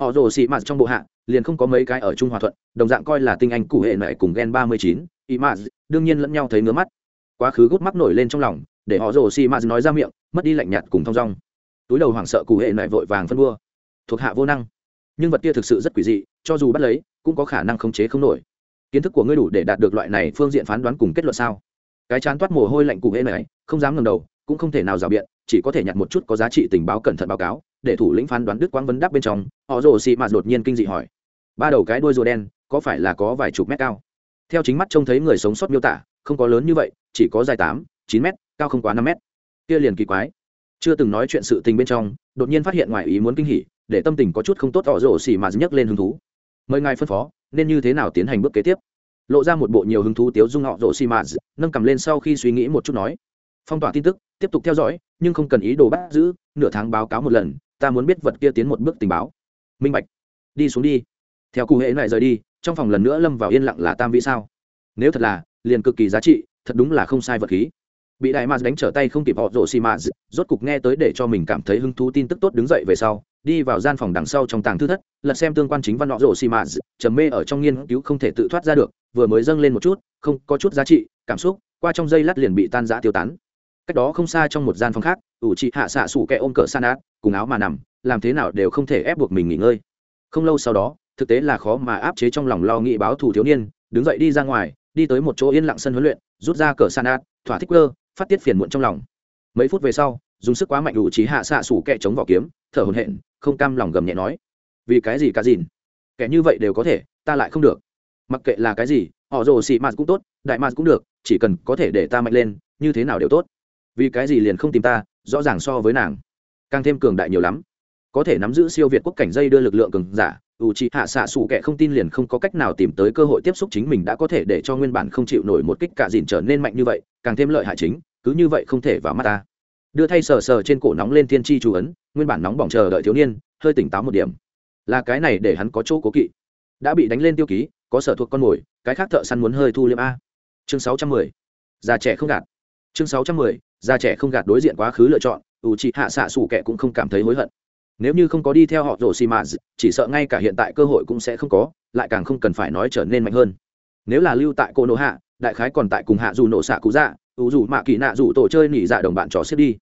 Họ rồ xỉ mạt trong bộ hạ, liền không có mấy cái ở trung hòa thuận, đồng dạng coi là tinh anh cụ hệ mẹ cùng gen ba mươi chín ý mạt, đương nhiên lẫn nhau thấy ngứa mắt. Quá khứ gút mắc nổi lên trong lòng, để họ rồ xỉ mạt nói ra miệng, mất đi lạnh nhạt cùng thong dong. Túi đầu hoảng sợ cụ hệ mẹ vội vàng phân đua thuộc hạ vô năng. Nhưng vật kia thực sự rất quỷ dị, cho dù bắt lấy, cũng có khả năng khống chế không nổi kiến thức của ngươi đủ để đạt được loại này phương diện phán đoán cùng kết luận sao? Cái chán toát mồ hôi lạnh cụ hễ này, không dám ngẩng đầu, cũng không thể nào rào biện, chỉ có thể nhặt một chút có giá trị tình báo cẩn thận báo cáo, để thủ lĩnh phán đoán đức quang vấn đáp bên trong, họ rồ xị mạt đột nhiên kinh dị hỏi. Ba đầu cái đuôi rùa đen, có phải là có vài chục mét cao? Theo chính mắt trông thấy người sống sót miêu tả, không có lớn như vậy, chỉ có dài tám, chín mét, cao không quá năm mét. Kia liền kỳ quái. Chưa từng nói chuyện sự tình bên trong, đột nhiên phát hiện ngoài ý muốn kinh hỉ, để tâm tình có chút không tốt, họ rồ xì mà nhấc lên hứng thú. Mời ngài phân phó nên như thế nào tiến hành bước kế tiếp? Lộ ra một bộ nhiều hứng thú tiếu dung họ rộ xi mà nâng cầm lên sau khi suy nghĩ một chút nói. Phong tỏa tin tức, tiếp tục theo dõi, nhưng không cần ý đồ bắt giữ, nửa tháng báo cáo một lần, ta muốn biết vật kia tiến một bước tình báo. Minh bạch. Đi xuống đi. Theo cụ hệ này rời đi, trong phòng lần nữa lâm vào yên lặng là tam vĩ sao? Nếu thật là, liền cực kỳ giá trị, thật đúng là không sai vật khí bị đại mars đánh trở tay không kịp họ rổ xì mars rốt cục nghe tới để cho mình cảm thấy hứng thú tin tức tốt đứng dậy về sau, đi vào gian phòng đằng sau trong tàng thư thất, lật xem tương quan chính văn họ rổ xì mars trầm mê ở trong nghiên cứu không thể tự thoát ra được, vừa mới dâng lên một chút, không có chút giá trị, cảm xúc, qua trong dây lát liền bị tan rã tiêu tán. Cách đó không xa trong một gian phòng khác, ủ chị hạ xạ sủ kẹ ôm cỡ san át cùng áo mà nằm, làm thế nào đều không thể ép buộc mình nghỉ ngơi. Không lâu sau đó, thực tế là khó mà áp chế trong lòng lo nghĩ báo thù thiếu niên, đứng dậy đi ra ngoài, đi tới một chỗ yên lặng sân huấn luyện, rút ra cỡ san át thỏa thích cơ phát tiết phiền muộn trong lòng. Mấy phút về sau, dùng sức quá mạnh đủ trí hạ xạ sủ kẹ chống vỏ kiếm, thở hồn hện không cam lòng gầm nhẹ nói, vì cái gì cả dìn kẻ như vậy đều có thể, ta lại không được. Mặc kệ là cái gì, họ rồ xị mạt cũng tốt, đại mạt cũng được, chỉ cần có thể để ta mạnh lên, như thế nào đều tốt. Vì cái gì liền không tìm ta, rõ ràng so với nàng. Càng thêm cường đại nhiều lắm. Có thể nắm giữ siêu việt quốc cảnh dây đưa lực lượng cường giả ủ trị hạ xạ xù kẻ không tin liền không có cách nào tìm tới cơ hội tiếp xúc chính mình đã có thể để cho nguyên bản không chịu nổi một kích cả dìn trở nên mạnh như vậy, càng thêm lợi hại chính, cứ như vậy không thể vào mắt ta. Đưa thay sờ sờ trên cổ nóng lên thiên tri chú ấn, nguyên bản nóng bỏng chờ đợi thiếu niên, hơi tỉnh táo một điểm. Là cái này để hắn có chỗ cố kỵ. Đã bị đánh lên tiêu ký, có sở thuộc con mồi, cái khác thợ săn muốn hơi thu liêm a. Chương sáu trăm mười. Già trẻ không gạt. Chương sáu trăm mười, già trẻ không gạt đối diện quá khứ lựa chọn ủ trị hạ xạ xù kẻ cũng không cảm thấy hối hận nếu như không có đi theo họ rổ xì mạt chỉ sợ ngay cả hiện tại cơ hội cũng sẽ không có, lại càng không cần phải nói trở nên mạnh hơn. Nếu là lưu tại cô nộ hạ đại khái còn tại cùng hạ dù nổ xạ cú dạ ủ dù mạ kỳ nạ dù tổ chơi nỉ dạ đồng bạn trò xếp đi.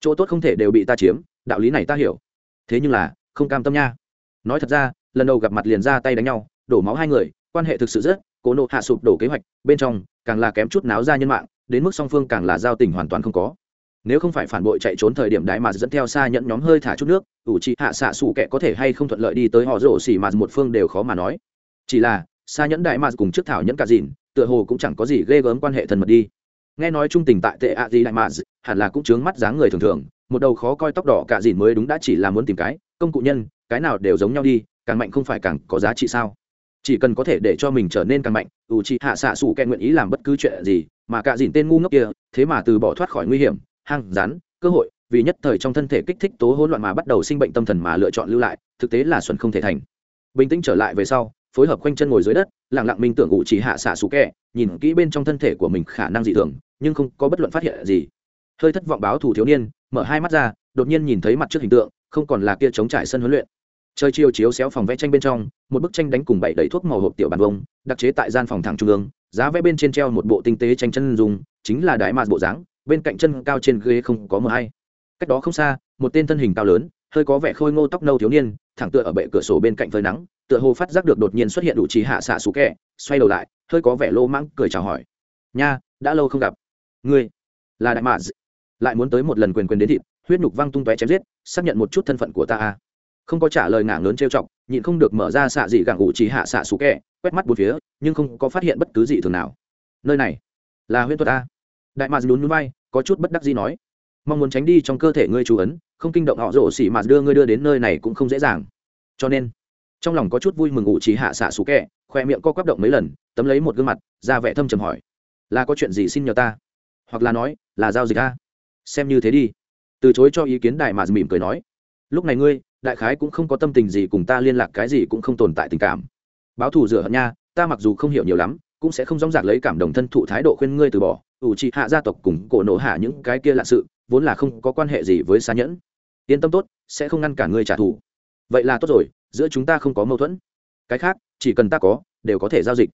Chỗ tốt không thể đều bị ta chiếm, đạo lý này ta hiểu. Thế nhưng là, không cam tâm nha. Nói thật ra, lần đầu gặp mặt liền ra tay đánh nhau, đổ máu hai người, quan hệ thực sự rất cố nộ hạ sụp đổ kế hoạch, bên trong, càng là kém chút náo ra nhân mạng, đến mức song phương càng là giao tình hoàn toàn không có nếu không phải phản bội chạy trốn thời điểm đại mà dẫn theo xa nhận nhóm hơi thả chút nước, ủ trị hạ xạ sủ kẻ có thể hay không thuận lợi đi tới họ rổ xỉ mà một phương đều khó mà nói. Chỉ là, xa nhẫn đại mà cùng trước thảo nhẫn cả dìn, tựa hồ cũng chẳng có gì ghê gớm quan hệ thân mật đi. Nghe nói trung tình tại tệ ạ gì đại mà, hẳn là cũng chướng mắt dáng người thường thường, một đầu khó coi tóc đỏ cả dìn mới đúng đã chỉ là muốn tìm cái, công cụ nhân, cái nào đều giống nhau đi, càng mạnh không phải càng có giá trị sao? Chỉ cần có thể để cho mình trở nên càng mạnh, ủ trị hạ xạ sủ kẻ nguyện ý làm bất cứ chuyện gì, mà cả dìn tên ngu ngốc kia, thế mà từ bỏ thoát khỏi nguy hiểm hang rán cơ hội, vì nhất thời trong thân thể kích thích tố hỗn loạn mà bắt đầu sinh bệnh tâm thần mà lựa chọn lưu lại, thực tế là xuẩn không thể thành. Bình tĩnh trở lại về sau, phối hợp quanh chân ngồi dưới đất lẳng lặng minh tưởng ngụ chỉ hạ xạ xú kẹ, nhìn kỹ bên trong thân thể của mình khả năng dị thường, nhưng không có bất luận phát hiện gì. Hơi thất vọng báo thủ thiếu niên, mở hai mắt ra, đột nhiên nhìn thấy mặt trước hình tượng, không còn là kia chống trải sân huấn luyện. Chơi chiều chiếu xéo phòng vẽ tranh bên trong, một bức tranh đánh cùng bảy đầy thuốc màu hộp tiểu bàn vông đặc chế tại gian phòng thẳng trung ương, giá vẽ bên trên treo một bộ tinh tế tranh chân dùng chính là đái mạt bộ dáng bên cạnh chân cao trên ghế không có mờ hay. Cách đó không xa, một tên thân hình cao lớn, hơi có vẻ khôi ngô tóc nâu thiếu niên, thẳng tựa ở bệ cửa sổ bên cạnh phơi nắng, tựa hồ phát giác được đột nhiên xuất hiện đủ trí hạ xạ xú kẹ, xoay đầu lại, hơi có vẻ lô mãng cười chào hỏi. Nha, đã lâu không gặp. Ngươi là đại mạ lại muốn tới một lần quyền quyền đến thịt, huyết nhục văng tung tóe chém giết, xác nhận một chút thân phận của ta à không có trả lời ngảng lớn trêu chọc, nhịn không được mở ra xạ dị gặng ủ trí hạ xạ xú kẹ, quét mắt bốn phía, nhưng không có phát hiện bất cứ gì thường nào. Nơi này là huyết thuật ta đại mạc lún núi bay có chút bất đắc gì nói, mong muốn tránh đi trong cơ thể ngươi chú ấn, không kinh động họ rổ xỉ mà đưa ngươi đưa đến nơi này cũng không dễ dàng. Cho nên, trong lòng có chút vui mừng ủ trí hạ xạ xú kẹ, khoe miệng co quắp động mấy lần, tấm lấy một gương mặt, ra vẻ thâm trầm hỏi, là có chuyện gì xin nhờ ta? Hoặc là nói, là giao dịch ta xem như thế đi. Từ chối cho ý kiến đại mà mỉm cười nói, lúc này ngươi, đại khái cũng không có tâm tình gì cùng ta liên lạc, cái gì cũng không tồn tại tình cảm. Báo thù rửa hận nha, ta mặc dù không hiểu nhiều lắm, cũng sẽ không dóng dạc lấy cảm đồng thân thụ thái độ khuyên ngươi từ bỏ ủ trị hạ gia tộc cùng cổ nổ hạ những cái kia lạ sự, vốn là không có quan hệ gì với xa nhẫn. Yên tâm tốt, sẽ không ngăn cả ngươi trả thù. Vậy là tốt rồi, giữa chúng ta không có mâu thuẫn. Cái khác, chỉ cần ta có, đều có thể giao dịch.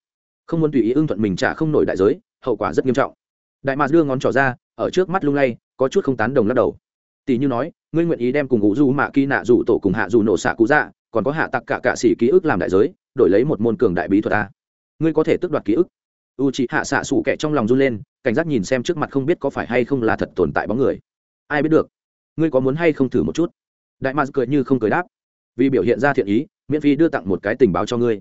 Không muốn tùy ý ưng thuận mình trả không nổi đại giới, hậu quả rất nghiêm trọng. Đại mạc đưa ngón trỏ ra, ở trước mắt lung lay, có chút không tán đồng lắc đầu. Tỷ như nói, ngươi nguyện ý đem cùng ngũ du mạ kỳ nạ dù tổ cùng hạ dù nổ xạ cú dạ còn có hạ tặc cả cạ xỉ ký ức làm đại giới, đổi lấy một môn cường đại bí thuật ta. Ngươi có thể tước đoạt ký ức u chị hạ xạ sủ kẹ trong lòng run lên, cảnh giác nhìn xem trước mặt không biết có phải hay không là thật tồn tại bóng người. Ai biết được, ngươi có muốn hay không thử một chút? Đại mạc cười như không cười đáp. Vì biểu hiện ra thiện ý, miễn phí đưa tặng một cái tình báo cho ngươi.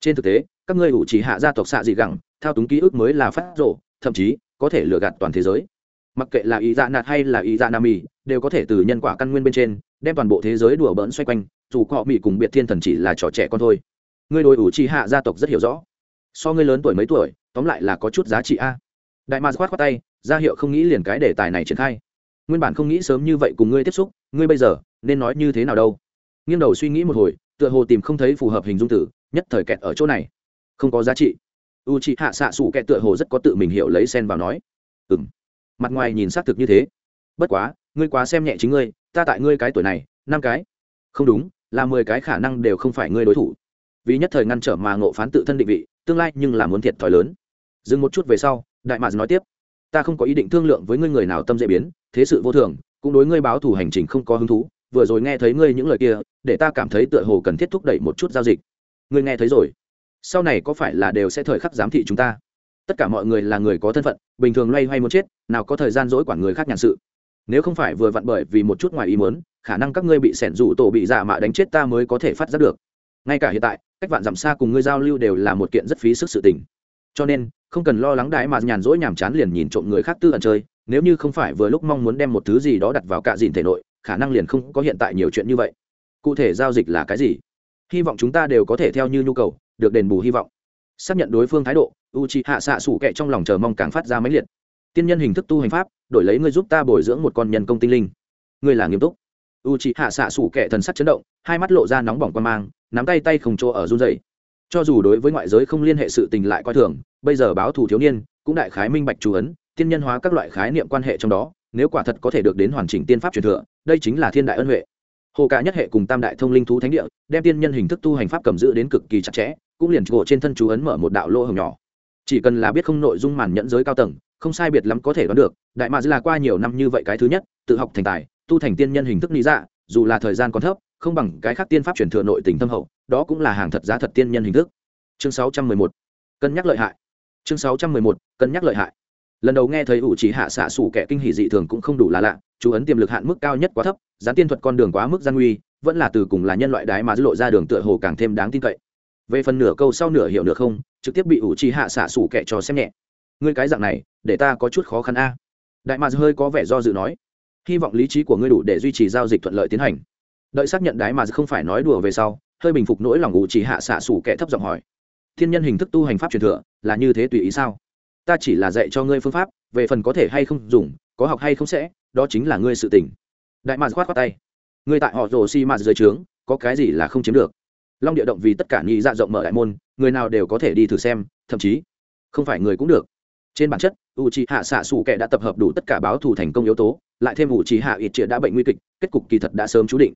Trên thực tế, các ngươi ủ chỉ hạ gia tộc xạ dị gẳng, thao túng ký ức mới là phát rộ, thậm chí có thể lừa gạt toàn thế giới. Mặc kệ là ý dạ nạt hay là ý dạ nam mì đều có thể từ nhân quả căn nguyên bên trên, đem toàn bộ thế giới đùa bỡn xoay quanh, dù họ mỹ cùng biệt thiên thần chỉ là trò trẻ con thôi. Ngươi đôi ủ trì hạ gia tộc rất hiểu rõ so ngươi lớn tuổi mấy tuổi, tóm lại là có chút giá trị a. Đại ma khoát khoát tay, ra hiệu không nghĩ liền cái đề tài này triển khai. Nguyên bản không nghĩ sớm như vậy cùng ngươi tiếp xúc, ngươi bây giờ nên nói như thế nào đâu? Nghiêng đầu suy nghĩ một hồi, tựa hồ tìm không thấy phù hợp hình dung tử nhất thời kẹt ở chỗ này. Không có giá trị. U chị hạ xạ xủ kẹt tựa hồ rất có tự mình hiểu lấy sen vào nói. Ừ m mặt ngoài nhìn xác thực như thế. Bất quá, ngươi quá xem nhẹ chính ngươi, ta tại ngươi cái tuổi này, năm cái. Không đúng, là mười cái khả năng đều không phải ngươi đối thủ. Vì nhất thời ngăn trở mà ngộ phán tự thân định vị tương lai nhưng là muốn thiệt thòi lớn. Dừng một chút về sau, đại mạc nói tiếp, ta không có ý định thương lượng với ngươi người nào tâm dễ biến, thế sự vô thường, cũng đối ngươi báo thủ hành trình không có hứng thú, vừa rồi nghe thấy ngươi những lời kia, để ta cảm thấy tựa hồ cần thiết thúc đẩy một chút giao dịch. Ngươi nghe thấy rồi. Sau này có phải là đều sẽ thời khắc giám thị chúng ta? Tất cả mọi người là người có thân phận, bình thường loay hoay muốn chết, nào có thời gian dỗi quản người khác nhàn sự. Nếu không phải vừa vặn bởi vì một chút ngoài ý muốn, khả năng các ngươi bị sẻn rủ tổ bị giả mạ đánh chết ta mới có thể phát giác được. Ngay cả hiện tại cách vạn dặm xa cùng ngươi giao lưu đều là một kiện rất phí sức sự tình. Cho nên, không cần lo lắng đái mà nhàn rỗi nhàm chán liền nhìn trộm người khác tư ẩn chơi, nếu như không phải vừa lúc mong muốn đem một thứ gì đó đặt vào cạ dìn thể nội, khả năng liền không có hiện tại nhiều chuyện như vậy. Cụ thể giao dịch là cái gì? Hy vọng chúng ta đều có thể theo như nhu cầu, được đền bù hy vọng. Xác nhận đối phương thái độ u c hạ xạ sủ kệ trong lòng chờ mong càng phát ra máy liệt. Tiên nhân hình thức tu hành pháp, đổi lấy ngươi giúp ta bồi dưỡng một con nhân công tinh linh. Ngươi là nghiêm túc. U c hạ xạ sủ kệ thần sắc chấn động, hai mắt lộ ra nóng bỏng quan mang nắm tay tay không chỗ ở run dày cho dù đối với ngoại giới không liên hệ sự tình lại coi thường, bây giờ báo thù thiếu niên, cũng đại khái minh bạch chú ấn, tiên nhân hóa các loại khái niệm quan hệ trong đó, nếu quả thật có thể được đến hoàn chỉnh tiên pháp truyền thừa, đây chính là thiên đại ân huệ. Hồ cả nhất hệ cùng tam đại thông linh thú thánh địa, đem tiên nhân hình thức tu hành pháp cầm giữ đến cực kỳ chặt chẽ, cũng liền gỗ trên thân chú ấn mở một đạo lỗ hồng nhỏ. Chỉ cần là biết không nội dung màn nhẫn giới cao tầng, không sai biệt lắm có thể đoán được, đại mạc là qua nhiều năm như vậy cái thứ nhất, tự học thành tài, tu thành tiên nhân hình thức lý dạ dù là thời gian còn thấp không bằng cái khác tiên pháp truyền thừa nội tình thâm hậu, đó cũng là hàng thật giá thật tiên nhân hình thức. Chương 611 cân nhắc lợi hại. Chương 611 cân nhắc lợi hại. Lần đầu nghe thấy ủ chỉ hạ xạ sủ kẻ kinh hỉ dị thường cũng không đủ là lạ, chú ấn tiềm lực hạn mức cao nhất quá thấp, gián tiên thuật con đường quá mức gian nguy, vẫn là từ cùng là nhân loại đái mà lộ ra đường tựa hồ càng thêm đáng tin cậy. Về phần nửa câu sau nửa hiểu nửa không, trực tiếp bị ủ chỉ hạ xạ sủ kẻ cho xem nhẹ. Ngươi cái dạng này, để ta có chút khó khăn a. Đại mà hơi có vẻ do dự nói, hy vọng lý trí của ngươi đủ để duy trì giao dịch thuận lợi tiến hành đợi xác nhận đái mà không phải nói đùa về sau, hơi bình phục nỗi lòng ngụ chỉ hạ xạ xủ kẻ thấp giọng hỏi. Thiên nhân hình thức tu hành pháp truyền thừa, là như thế tùy ý sao? Ta chỉ là dạy cho ngươi phương pháp, về phần có thể hay không dùng, có học hay không sẽ, đó chính là ngươi sự tỉnh. đại mạc khoát khoát tay. Ngươi tại họ rồ xi mạt dưới trướng, có cái gì là không chiếm được? Long địa động vì tất cả nhị dạ rộng mở đại môn, người nào đều có thể đi thử xem, thậm chí, không phải người cũng được. Trên bản chất u c h i hạ xạ xù kệ đã tập hợp đủ tất cả báo thù thành công yếu tố, lại thêm u c h i hạ ít triệt đã bệnh nguy kịch, kết cục kỳ thật đã sớm chú định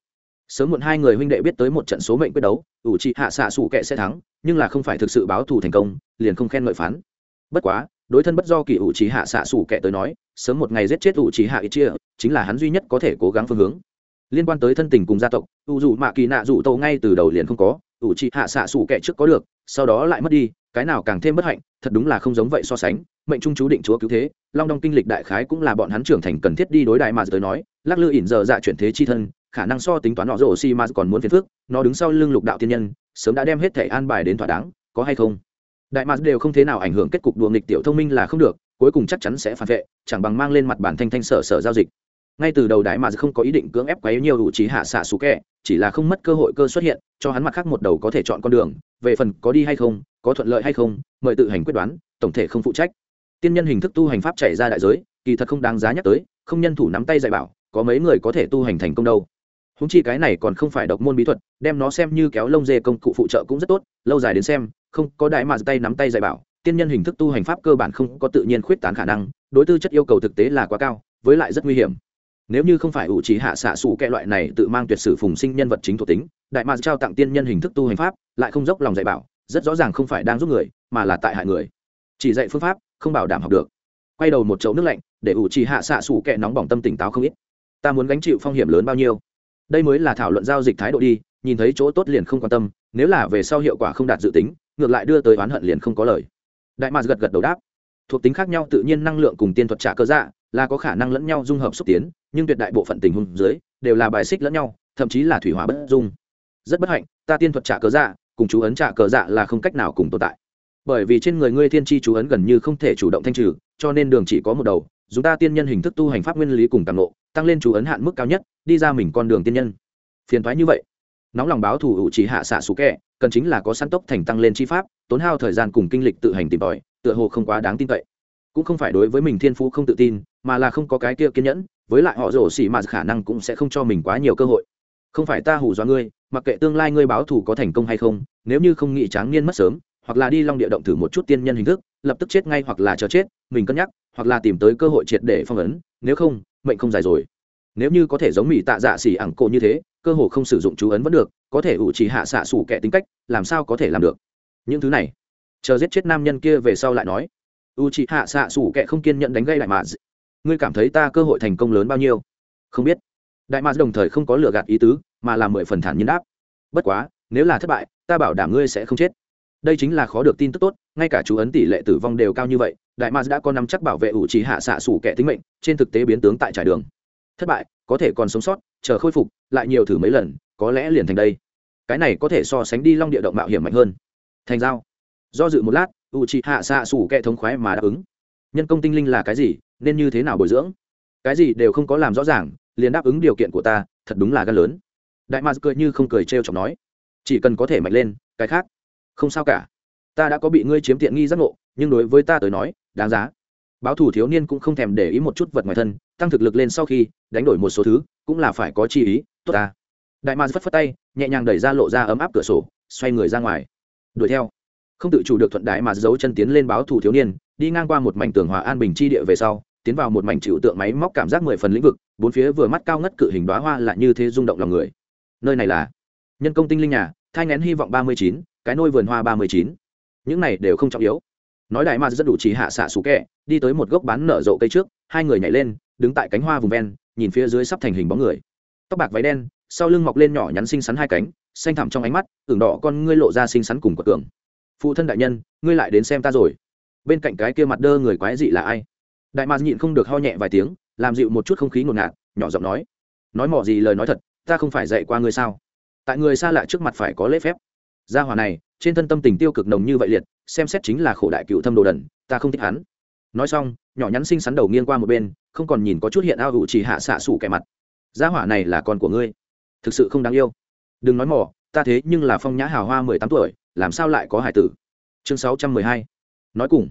sớm muộn hai người huynh đệ biết tới một trận số mệnh quyết đấu, ủ trị hạ xạ xù kệ sẽ thắng, nhưng là không phải thực sự báo thù thành công, liền không khen ngợi phán. Bất quá, đối thân bất do kỳ ủ trí hạ xạ xù kệ tới nói, sớm một ngày giết chết ủ trí hạ ít chia, chính là hắn duy nhất có thể cố gắng phương hướng. Liên quan tới thân tình cùng gia tộc, ủ dù mạ kỳ nạ dù tâu ngay từ đầu liền không có, ủ c hạ xạ xù kệ trước có được, sau đó lại mất đi, cái nào càng thêm bất hạnh, thật đúng là không giống vậy so sánh, mệnh trung chú định chúa cứu thế, long đong kinh lịch đại khái cũng là bọn hắn trưởng thành cần thiết đi đối đại mà tới nói, lắc lư ỉn giờ dạ chuyển thế chi thân khả năng so tính toán họ rổ xi mà còn muốn phiền phức, nó đứng sau lưng lục đạo tiên nhân, sớm đã đem hết thể an bài đến thỏa đáng, có hay không? Đại mạc đều không thế nào ảnh hưởng kết cục đùa nghịch tiểu thông minh là không được, cuối cùng chắc chắn sẽ phản vệ, chẳng bằng mang lên mặt bản thanh thanh sở sở giao dịch. Ngay từ đầu đại mạc không có ý định cưỡng ép quấy nhiều đủ trí hạ xạ xú kẹ chỉ là không mất cơ hội cơ xuất hiện, cho hắn mặt khác một đầu có thể chọn con đường, về phần có đi hay không, có thuận lợi hay không, mời tự hành quyết đoán, tổng thể không phụ trách. Tiên nhân hình thức tu hành pháp chạy ra đại giới, kỳ thật không đáng giá nhắc tới, không nhân thủ nắm tay dạy bảo, có mấy người có thể tu hành thành công đâu húng chi cái này còn không phải độc môn bí thuật, đem nó xem như kéo lông dê công cụ phụ trợ cũng rất tốt, lâu dài đến xem, không có đại mà tay nắm tay dạy bảo, tiên nhân hình thức tu hành pháp cơ bản không có tự nhiên khuyết tán khả năng, đối tư chất yêu cầu thực tế là quá cao, với lại rất nguy hiểm. Nếu như không phải ủ trí hạ xạ xù kẹ loại này tự mang tuyệt sử phùng sinh nhân vật chính thuộc tính, đại mà trao tặng tiên nhân hình thức tu hành pháp, lại không dốc lòng dạy bảo, rất rõ ràng không phải đang giúp người, mà là tại hại người. Chỉ dạy phương pháp, không bảo đảm học được. Quay đầu một chậu nước lạnh, để ủ trì hạ xạ xù kẹ nóng bỏng tâm tỉnh táo không ít. Ta muốn gánh chịu phong hiểm lớn bao nhiêu? Đây mới là thảo luận giao dịch thái độ đi, nhìn thấy chỗ tốt liền không quan tâm, nếu là về sau hiệu quả không đạt dự tính, ngược lại đưa tới oán hận liền không có lời. Đại mạc gật gật đầu đáp. Thuộc tính khác nhau tự nhiên năng lượng cùng tiên thuật trả cơ dạ là có khả năng lẫn nhau dung hợp xúc tiến, nhưng tuyệt đại bộ phận tình huống dưới, đều là bài xích lẫn nhau, thậm chí là thủy hỏa bất dung. Rất bất hạnh, ta tiên thuật trả cơ dạ cùng chú ấn trả cơ dạ là không cách nào cùng tồn tại. Bởi vì trên người ngươi thiên tri chú ấn gần như không thể chủ động thanh trừ, cho nên đường chỉ có một đầu, dùng ta tiên nhân hình thức tu hành pháp nguyên lý cùng tàng lộ tăng lên chú ấn hạn mức cao nhất, đi ra mình con đường tiên nhân. Phiền thoái như vậy. Nóng lòng báo thủ hữu chỉ hạ xạ sủ kẹ, cần chính là có săn tốc thành tăng lên chi pháp, tốn hao thời gian cùng kinh lịch tự hành tìm tòi, tựa hồ không quá đáng tin cậy. Cũng không phải đối với mình thiên phú không tự tin, mà là không có cái kia kiên nhẫn, với lại họ rổ xỉ mà khả năng cũng sẽ không cho mình quá nhiều cơ hội. Không phải ta hù dọa ngươi, mặc kệ tương lai ngươi báo thù có thành công hay không, nếu như không nghĩ tráng niên mất sớm, hoặc là đi long địa động thử một chút tiên nhân hình thức, lập tức chết ngay hoặc là chờ chết, mình cân nhắc, hoặc là tìm tới cơ hội triệt để phong ấn, nếu không mệnh không dài rồi. Nếu như có thể giống mỹ tạ dạ xỉ ẳng cổ như thế, cơ hội không sử dụng chú ấn vẫn được, có thể ủ chỉ hạ xạ xủ kẻ tính cách, làm sao có thể làm được? Những thứ này, chờ giết chết nam nhân kia về sau lại nói. U chỉ hạ xạ xủ kẻ không kiên nhận đánh gây lại mà ngươi cảm thấy ta cơ hội thành công lớn bao nhiêu? Không biết. Đại mạc đồng thời không có lừa gạt ý tứ, mà là mười phần thản nhiên đáp. Bất quá, nếu là thất bại, ta bảo đảm ngươi sẽ không chết đây chính là khó được tin tức tốt, ngay cả chú ấn tỷ lệ tử vong đều cao như vậy, đại mars đã có năm chắc bảo vệ ủ trí hạ xạ xủ kẻ tính mệnh, trên thực tế biến tướng tại trải đường. Thất bại, có thể còn sống sót, chờ khôi phục, lại nhiều thử mấy lần, có lẽ liền thành đây. Cái này có thể so sánh đi long địa động mạo hiểm mạnh hơn. Thành giao. Do dự một lát, ủ trí hạ xạ xủ kẻ thống khoái mà đáp ứng. Nhân công tinh linh là cái gì, nên như thế nào bồi dưỡng? Cái gì đều không có làm rõ ràng, liền đáp ứng điều kiện của ta, thật đúng là gan lớn. Đại mars cười như không cười trêu chọc nói. Chỉ cần có thể mạnh lên, cái khác không sao cả. Ta đã có bị ngươi chiếm tiện nghi giác ngộ, nhưng đối với ta tới nói, đáng giá. Báo thủ thiếu niên cũng không thèm để ý một chút vật ngoài thân, tăng thực lực lên sau khi đánh đổi một số thứ, cũng là phải có chi ý, tốt ta. Đại ma phất phất tay, nhẹ nhàng đẩy ra lộ ra ấm áp cửa sổ, xoay người ra ngoài. Đuổi theo. Không tự chủ được thuận đại mà giấu chân tiến lên báo thủ thiếu niên, đi ngang qua một mảnh tường hòa an bình chi địa về sau, tiến vào một mảnh chịu tượng máy móc cảm giác mười phần lĩnh vực, bốn phía vừa mắt cao ngất cự hình đoá hoa lại như thế rung động lòng người. Nơi này là nhân công tinh linh nhà, thai ngén hy vọng ba mươi chín cái nôi vườn hoa ba mươi chín. Những này đều không trọng yếu. Nói đại ma rất đủ chỉ hạ xạ sủ kẹ, đi tới một gốc bán nở rộ cây trước, hai người nhảy lên, đứng tại cánh hoa vùng ven, nhìn phía dưới sắp thành hình bóng người. Tóc bạc váy đen, sau lưng mọc lên nhỏ nhắn xinh xắn hai cánh, xanh thẳm trong ánh mắt tưởng đỏ con ngươi lộ ra xinh xắn cùng quật cường. Phụ thân đại nhân, ngươi lại đến xem ta rồi. Bên cạnh cái kia mặt đơ người quái dị là ai? Đại ma nhịn không được ho nhẹ vài tiếng, làm dịu một chút không khí ngột ngạt, nhỏ giọng nói. Nói mỏ gì lời nói thật, ta không phải dạy qua ngươi sao? Tại người xa lạ trước mặt phải có lễ phép gia hỏa này, trên thân tâm tình tiêu cực nồng như vậy liệt, xem xét chính là khổ đại cựu thâm đồ đần, ta không thích hắn. Nói xong, nhỏ nhắn xinh xắn đầu nghiêng qua một bên, không còn nhìn có chút hiện ao hữu chỉ hạ xạ sủ kẻ mặt. Gia hỏa này là con của ngươi. Thực sự không đáng yêu. Đừng nói mỏ ta thế nhưng là phong nhã hào hoa mười tám tuổi, làm sao lại có hải tử? Chương sáu trăm mười hai. Nói cùng.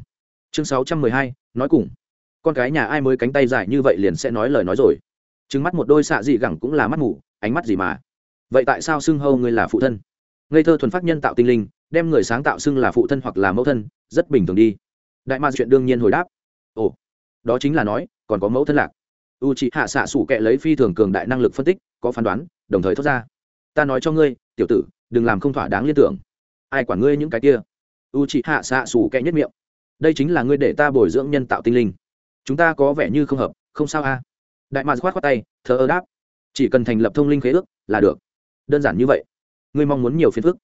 Chương sáu trăm mười hai, nói cùng. Con cái nhà ai mới cánh tay dài như vậy liền sẽ nói lời nói rồi. Trứng mắt một đôi xạ dị gẳng cũng là mắt ngủ ánh mắt gì mà. Vậy tại sao xưng hâu ngươi là phụ thân? Ngây thơ thuần phát nhân tạo tinh linh, đem người sáng tạo xưng là phụ thân hoặc là mẫu thân, rất bình thường đi. Đại ma chuyện đương nhiên hồi đáp. Ồ, đó chính là nói, còn có mẫu thân lạc. U c hạ xạ sủ kệ lấy phi thường cường đại năng lực phân tích, có phán đoán, đồng thời thốt ra. Ta nói cho ngươi, tiểu tử, đừng làm không thỏa đáng liên tưởng. Ai quản ngươi những cái kia? U c hạ xạ sủ kệ nhất miệng. Đây chính là ngươi để ta bồi dưỡng nhân tạo tinh linh. Chúng ta có vẻ như không hợp, không sao a. Đại mạc khoát khoát tay, thờ ơ đáp. Chỉ cần thành lập thông linh khế ước, là được. Đơn giản như vậy ngươi mong muốn nhiều phiền phức.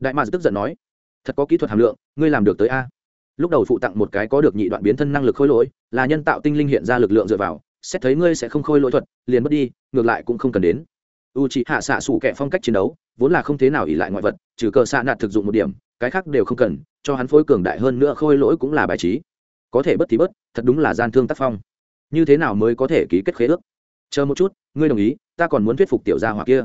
Đại mạc tức giận nói thật có kỹ thuật hàm lượng ngươi làm được tới a. Lúc đầu phụ tặng một cái có được nhị đoạn biến thân năng lực khôi lỗi là nhân tạo tinh linh hiện ra lực lượng dựa vào xét thấy ngươi sẽ không khôi lỗi thuật liền mất đi ngược lại cũng không cần đến. U c hạ xạ sủ kẻ phong cách chiến đấu vốn là không thế nào ỉ lại ngoại vật trừ cờ xạ nạt thực dụng một điểm cái khác đều không cần cho hắn phối cường đại hơn nữa khôi lỗi cũng là bài trí. Có thể bất thì bất, thật đúng là gian thương tác phong. Như thế nào mới có thể ký kết khế ước? Chờ một chút ngươi đồng ý ta còn muốn thuyết phục tiểu gia hỏa kia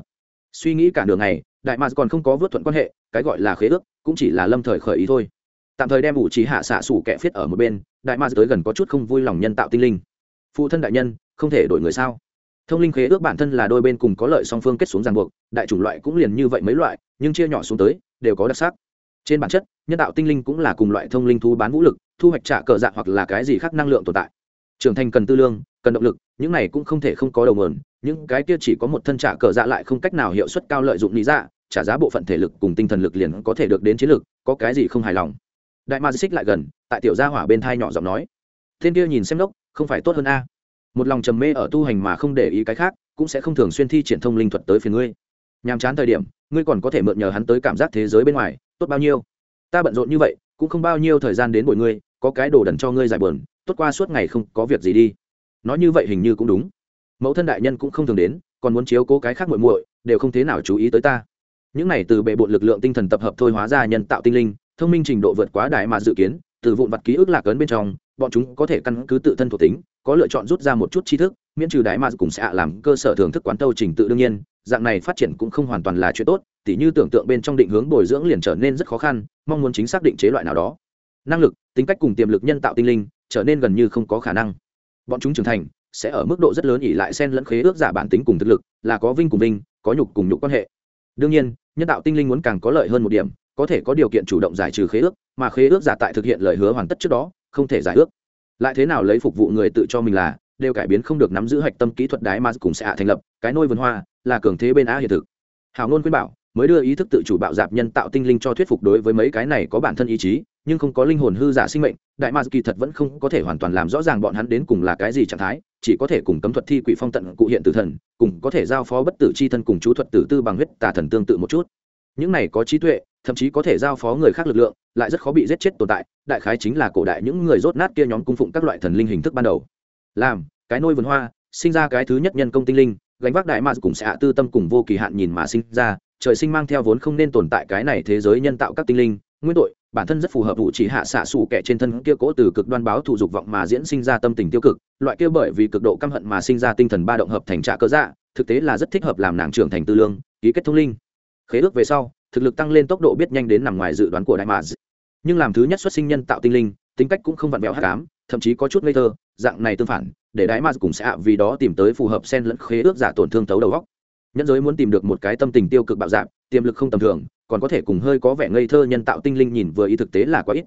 suy nghĩ cả đường này đại mạc còn không có vớt thuận quan hệ, cái gọi là khế ước, cũng chỉ là lâm thời khởi ý thôi. Tạm thời đem ủ trí hạ xạ sủ kẻ phiết ở một bên, đại mạc tới gần có chút không vui lòng nhân tạo tinh linh. Phụ thân đại nhân, không thể đổi người sao? Thông linh khế ước bản thân là đôi bên cùng có lợi song phương kết xuống ràng buộc, đại chủng loại cũng liền như vậy mấy loại, nhưng chia nhỏ xuống tới, đều có đặc sắc. Trên bản chất, nhân tạo tinh linh cũng là cùng loại thông linh thú bán vũ lực, thu hoạch trả cờ dạ hoặc là cái gì khác năng lượng tồn tại. Trưởng thành cần tư lương, cần động lực, những này cũng không thể không có đầu mườn những cái kia chỉ có một thân trả cờ dạ lại không cách nào hiệu suất cao lợi dụng lý dạ trả giá bộ phận thể lực cùng tinh thần lực liền có thể được đến chiến lực, có cái gì không hài lòng? Đại ma xích lại gần, tại tiểu gia hỏa bên thai nhỏ giọng nói. Thiên kia nhìn xem đốc, không phải tốt hơn a. Một lòng trầm mê ở tu hành mà không để ý cái khác, cũng sẽ không thường xuyên thi triển thông linh thuật tới phía ngươi. Nhàm chán thời điểm, ngươi còn có thể mượn nhờ hắn tới cảm giác thế giới bên ngoài, tốt bao nhiêu? Ta bận rộn như vậy, cũng không bao nhiêu thời gian đến bội ngươi, có cái đồ đần cho ngươi giải bờn tốt qua suốt ngày không có việc gì đi. Nói như vậy hình như cũng đúng mẫu thân đại nhân cũng không thường đến, còn muốn chiếu cố cái khác muội muội, đều không thế nào chú ý tới ta. Những này từ bệ bộn lực lượng tinh thần tập hợp thôi hóa ra nhân tạo tinh linh, thông minh trình độ vượt quá đại mà dự kiến, từ vụn vặt ký ức lạc ấn bên trong, bọn chúng có thể căn cứ tự thân thuộc tính, có lựa chọn rút ra một chút tri thức, miễn trừ đại mà cũng sẽ làm cơ sở thưởng thức quán tâu trình tự đương nhiên, dạng này phát triển cũng không hoàn toàn là chuyện tốt, tỉ như tưởng tượng bên trong định hướng bồi dưỡng liền trở nên rất khó khăn, mong muốn chính xác định chế loại nào đó. Năng lực, tính cách cùng tiềm lực nhân tạo tinh linh, trở nên gần như không có khả năng. Bọn chúng trưởng thành sẽ ở mức độ rất lớn ỉ lại xen lẫn khế ước giả bản tính cùng thực lực, là có vinh cùng vinh, có nhục cùng nhục quan hệ. Đương nhiên, nhân tạo tinh linh muốn càng có lợi hơn một điểm, có thể có điều kiện chủ động giải trừ khế ước, mà khế ước giả tại thực hiện lời hứa hoàn tất trước đó, không thể giải ước. Lại thế nào lấy phục vụ người tự cho mình là, đều cải biến không được nắm giữ hạch tâm kỹ thuật đái mà cùng sẽ hạ thành lập, cái nôi vườn hoa, là cường thế bên á hiện thực. Hào ngôn khuyên bảo, mới đưa ý thức tự chủ bạo dạp nhân tạo tinh linh cho thuyết phục đối với mấy cái này có bản thân ý chí, nhưng không có linh hồn hư giả sinh mệnh, đại ma kỳ thật vẫn không có thể hoàn toàn làm rõ ràng bọn hắn đến cùng là cái gì trạng thái chỉ có thể cùng cấm thuật thi quỷ phong tận cụ hiện tử thần, cùng có thể giao phó bất tử c h i thân cùng chú thuật tử tư bằng huyết tà thần tương tự một chút. Những này có trí tuệ, thậm chí có thể giao phó người khác lực lượng, lại rất khó bị giết chết tồn tại, đại khái chính là cổ đại những người rốt nát kia nhóm cung phụng các loại thần linh hình thức ban đầu. Làm, cái nôi vườn hoa, sinh ra cái thứ nhất nhân công tinh linh, gánh vác đại ma cùng sẽ hạ tư tâm cùng vô kỳ hạn nhìn mà sinh ra, trời sinh mang theo vốn không nên tồn tại cái này thế giới nhân tạo các tinh linh, nguyên tội bản thân rất phù hợp vụ chỉ hạ xạ xù kẻ trên thân kia cố từ cực đoan báo thủ dục vọng mà diễn sinh ra tâm tình tiêu cực, loại kia bởi vì cực độ căm hận mà sinh ra tinh thần ba động hợp thành trạ cơ dạ thực tế là rất thích hợp làm nàng trưởng thành tư lương, ký kết thông linh. Khế ước về sau, thực lực tăng lên tốc độ biết nhanh đến nằm ngoài dự đoán của đại mạc nhưng làm thứ nhất xuất sinh nhân tạo tinh linh, tính cách cũng không vặn vẹo hát cám thậm chí có chút ngây thơ, dạng này tương phản, để đại mạc cùng sẽ ạ vì đó tìm tới phù hợp sen lẫn khế ước giả tổn thương tấu đầu góc nhẫn giới muốn tìm được một cái tâm tình tiêu cực bạo dạng tiềm lực không tầm thường còn có thể cùng hơi có vẻ ngây thơ nhân tạo tinh linh nhìn vừa ý thực tế là quá ít.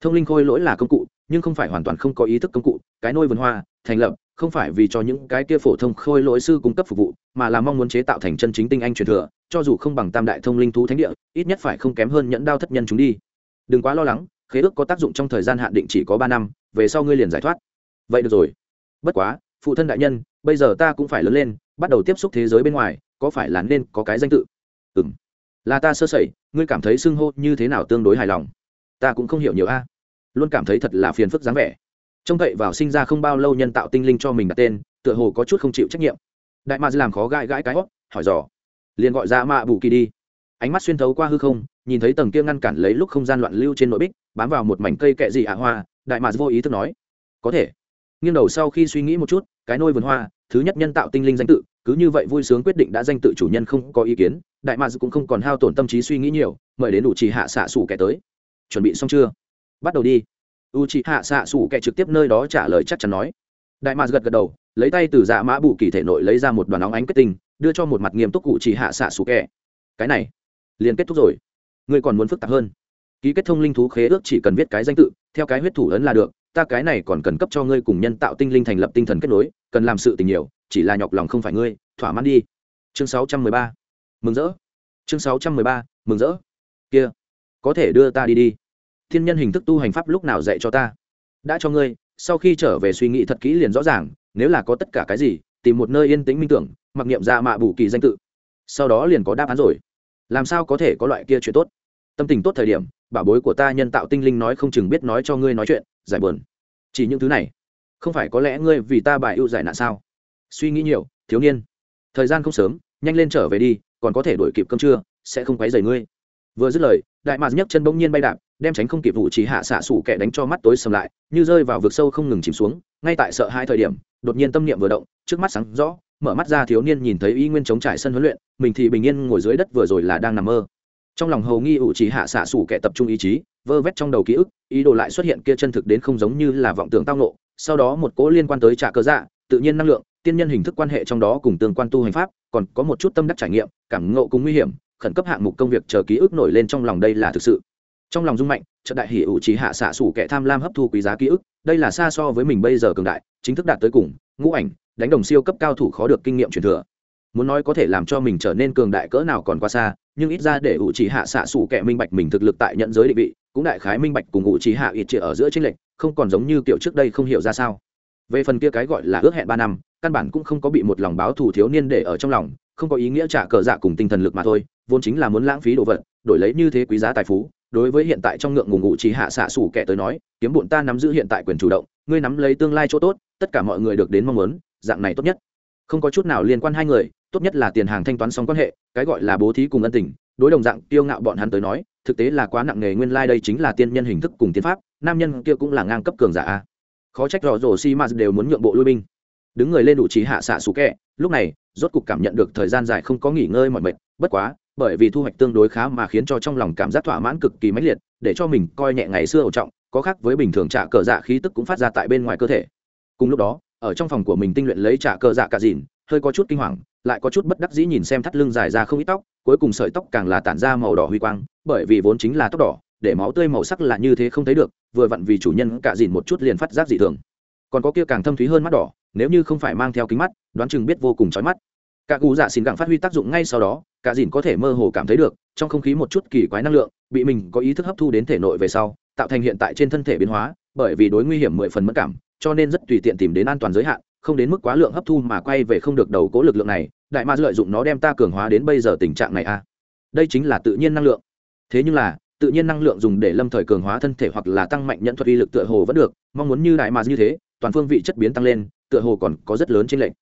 Thông linh khôi lỗi là công cụ, nhưng không phải hoàn toàn không có ý thức công cụ, cái nôi vườn hoa, thành lập, không phải vì cho những cái kia phổ thông khôi lỗi sư cung cấp phục vụ, mà là mong muốn chế tạo thành chân chính tinh anh truyền thừa, cho dù không bằng tam đại thông linh thú thánh địa, ít nhất phải không kém hơn nhẫn đao thất nhân chúng đi. Đừng quá lo lắng, khế ước có tác dụng trong thời gian hạn định chỉ có ba năm, về sau ngươi liền giải thoát. Vậy được rồi. Bất quá, phụ thân đại nhân, bây giờ ta cũng phải lớn lên, bắt đầu tiếp xúc thế giới bên ngoài, có phải là nên có cái danh tự? Ừ m là ta sơ sẩy, ngươi cảm thấy xưng hô như thế nào tương đối hài lòng. Ta cũng không hiểu nhiều a. Luôn cảm thấy thật là phiền phức dáng vẻ. Trông cậy vào sinh ra không bao lâu nhân tạo tinh linh cho mình đặt tên, tựa hồ có chút không chịu trách nhiệm. Đại ma làm khó gãi gãi cái hót hỏi dò. Liền gọi ra mạ bù kỳ đi. Ánh mắt xuyên thấu qua hư không, nhìn thấy tầng kia ngăn cản lấy lúc không gian loạn lưu trên nội bích, bám vào một mảnh cây kẹ gì ạ hoa, đại ma vô ý thức nói. Có thể. Nghiêng đầu sau khi suy nghĩ một chút, cái nôi vườn hoa thứ nhất nhân tạo tinh linh danh tự, cứ như vậy vui sướng quyết định đã danh tự chủ nhân không có ý kiến, đại mads cũng không còn hao tổn tâm trí suy nghĩ nhiều, mời đến u trì hạ xạ xủ kẻ tới. Chuẩn bị xong chưa? Bắt đầu đi. U trì hạ xạ xủ kẻ trực tiếp nơi đó trả lời chắc chắn nói. Đại mads gật gật đầu, lấy tay từ dạ mã bù kỳ thể nội lấy ra một đoàn óng ánh kết tinh, đưa cho một mặt nghiêm túc cụ trì hạ xạ xủ kẻ. Cái này, liền kết thúc rồi. Ngươi còn muốn phức tạp hơn. Ký kết thông linh thú khế ước chỉ cần viết cái danh tự, theo cái huyết thủ ấn là được ta cái này còn cần cấp cho ngươi cùng nhân tạo tinh linh thành lập tinh thần kết nối, cần làm sự tình nhiều, chỉ là nhọc lòng không phải ngươi, thỏa mãn đi. Chương 613. mừng rỡ. Chương 613. mừng rỡ. Kia, có thể đưa ta đi đi. Thiên nhân hình thức tu hành pháp lúc nào dạy cho ta? Đã cho ngươi, sau khi trở về suy nghĩ thật kỹ liền rõ ràng, nếu là có tất cả cái gì, tìm một nơi yên tĩnh minh tưởng, mặc niệm ra mạ bù kỳ danh tự. Sau đó liền có đáp án rồi. Làm sao có thể có loại kia chuyện tốt? Tâm tình tốt thời điểm bảo bối của ta nhân tạo tinh linh nói không chừng biết nói cho ngươi nói chuyện, giải buồn. Chỉ những thứ này, không phải có lẽ ngươi vì ta bài ưu giải nạn sao? Suy nghĩ nhiều, thiếu niên. Thời gian không sớm, nhanh lên trở về đi, còn có thể đổi kịp cơm trưa, sẽ không quấy rầy ngươi. Vừa dứt lời, đại mạc nhấc chân bỗng nhiên bay đạp, đem tránh không kịp vụ chỉ hạ xạ sủ kẻ đánh cho mắt tối sầm lại, như rơi vào vực sâu không ngừng chìm xuống, ngay tại sợ hai thời điểm, đột nhiên tâm niệm vừa động, trước mắt sáng rõ, mở mắt ra thiếu niên nhìn thấy y nguyên chống trải sân huấn luyện, mình thì bình yên ngồi dưới đất vừa rồi là đang nằm mơ trong lòng hầu nghi ủ chỉ hạ xạ sủ kẻ tập trung ý chí, vơ vét trong đầu ký ức, ý đồ lại xuất hiện kia chân thực đến không giống như là vọng tưởng tao nộ sau đó một cỗ liên quan tới trả cơ dạ tự nhiên năng lượng, tiên nhân hình thức quan hệ trong đó cùng tương quan tu hành pháp, còn có một chút tâm đắc trải nghiệm, cảm ngộ cùng nguy hiểm, khẩn cấp hạng mục công việc chờ ký ức nổi lên trong lòng đây là thực sự. Trong lòng dung mạnh trận đại hỷ ủ trí hạ xạ sủ kẻ tham lam hấp thu quý giá ký ức, đây là xa so với mình bây giờ cường đại, chính thức đạt tới cùng, ngũ ảnh, đánh đồng siêu cấp cao thủ khó được kinh nghiệm truyền thừa. Muốn nói có thể làm cho mình trở nên cường đại cỡ nào còn quá xa nhưng ít ra để ủ trì hạ xạ sủ kẻ minh bạch mình thực lực tại nhận giới định vị, cũng đại khái minh bạch cùng ủ trì hạ ít chia ở giữa tranh lệch, không còn giống như kiểu trước đây không hiểu ra sao. Về phần kia cái gọi là ước hẹn ba năm, căn bản cũng không có bị một lòng báo thù thiếu niên để ở trong lòng, không có ý nghĩa trả cờ dạ cùng tinh thần lực mà thôi, vốn chính là muốn lãng phí đồ vật, đổi lấy như thế quý giá tài phú, đối với hiện tại trong ngượng ngùng ngụ chỉ hạ xạ sủ kẻ tới nói, kiếm bụn ta nắm giữ hiện tại quyền chủ động, ngươi nắm lấy tương lai chỗ tốt, tất cả mọi người được đến mong muốn, dạng này tốt nhất. Không có chút nào liên quan hai người tốt nhất là tiền hàng thanh toán xong quan hệ cái gọi là bố thí cùng ân tình đối đồng dạng tiêu ngạo bọn hắn tới nói thực tế là quá nặng nghề nguyên lai đây chính là tiên nhân hình thức cùng tiến pháp nam nhân kia cũng là ngang cấp cường giả a, khó trách rõ rổ si m đều muốn nhượng bộ lui binh. Đứng người lên đủ trí hạ xạ sủ kẹ lúc này rốt cục cảm nhận được thời gian dài không có nghỉ ngơi mọi mệt bất quá bởi vì thu hoạch tương đối khá mà khiến cho trong lòng cảm giác thỏa mãn cực kỳ mãnh liệt để cho mình coi nhẹ ngày xưa ẩu trọng có khác với bình thường trả cờ dạ khí tức cũng phát ra tại bên ngoài cơ thể. Cùng lúc đó ở trong phòng của mình tinh luyện lấy trả cờ dạ cả dìn hơi có chút kinh hoàng, lại có chút bất đắc dĩ nhìn xem thắt lưng dài ra không ít tóc, cuối cùng sợi tóc càng là tản ra màu đỏ huy quang, bởi vì vốn chính là tóc đỏ, để máu tươi màu sắc là như thế không thấy được, vừa vặn vì chủ nhân cả dìn một chút liền phát giác dị thường. Còn có kia càng thâm thúy hơn mắt đỏ, nếu như không phải mang theo kính mắt, đoán chừng biết vô cùng chói mắt. Cả cụ dạ xin gặng phát huy tác dụng ngay sau đó, cả dìn có thể mơ hồ cảm thấy được, trong không khí một chút kỳ quái năng lượng, bị mình có ý thức hấp thu đến thể nội về sau, tạo thành hiện tại trên thân thể biến hóa, bởi vì đối nguy hiểm mười phần mất cảm, cho nên rất tùy tiện tìm đến an toàn giới hạn không đến mức quá lượng hấp thu mà quay về không được đầu cố lực lượng này, đại ma lợi dụng nó đem ta cường hóa đến bây giờ tình trạng này a à. đây chính là tự nhiên năng lượng. Thế nhưng là, tự nhiên năng lượng dùng để lâm thời cường hóa thân thể hoặc là tăng mạnh nhận thuật uy lực tựa hồ vẫn được, mong muốn như đại ma như thế, toàn phương vị chất biến tăng lên, tựa hồ còn có rất lớn trên lệnh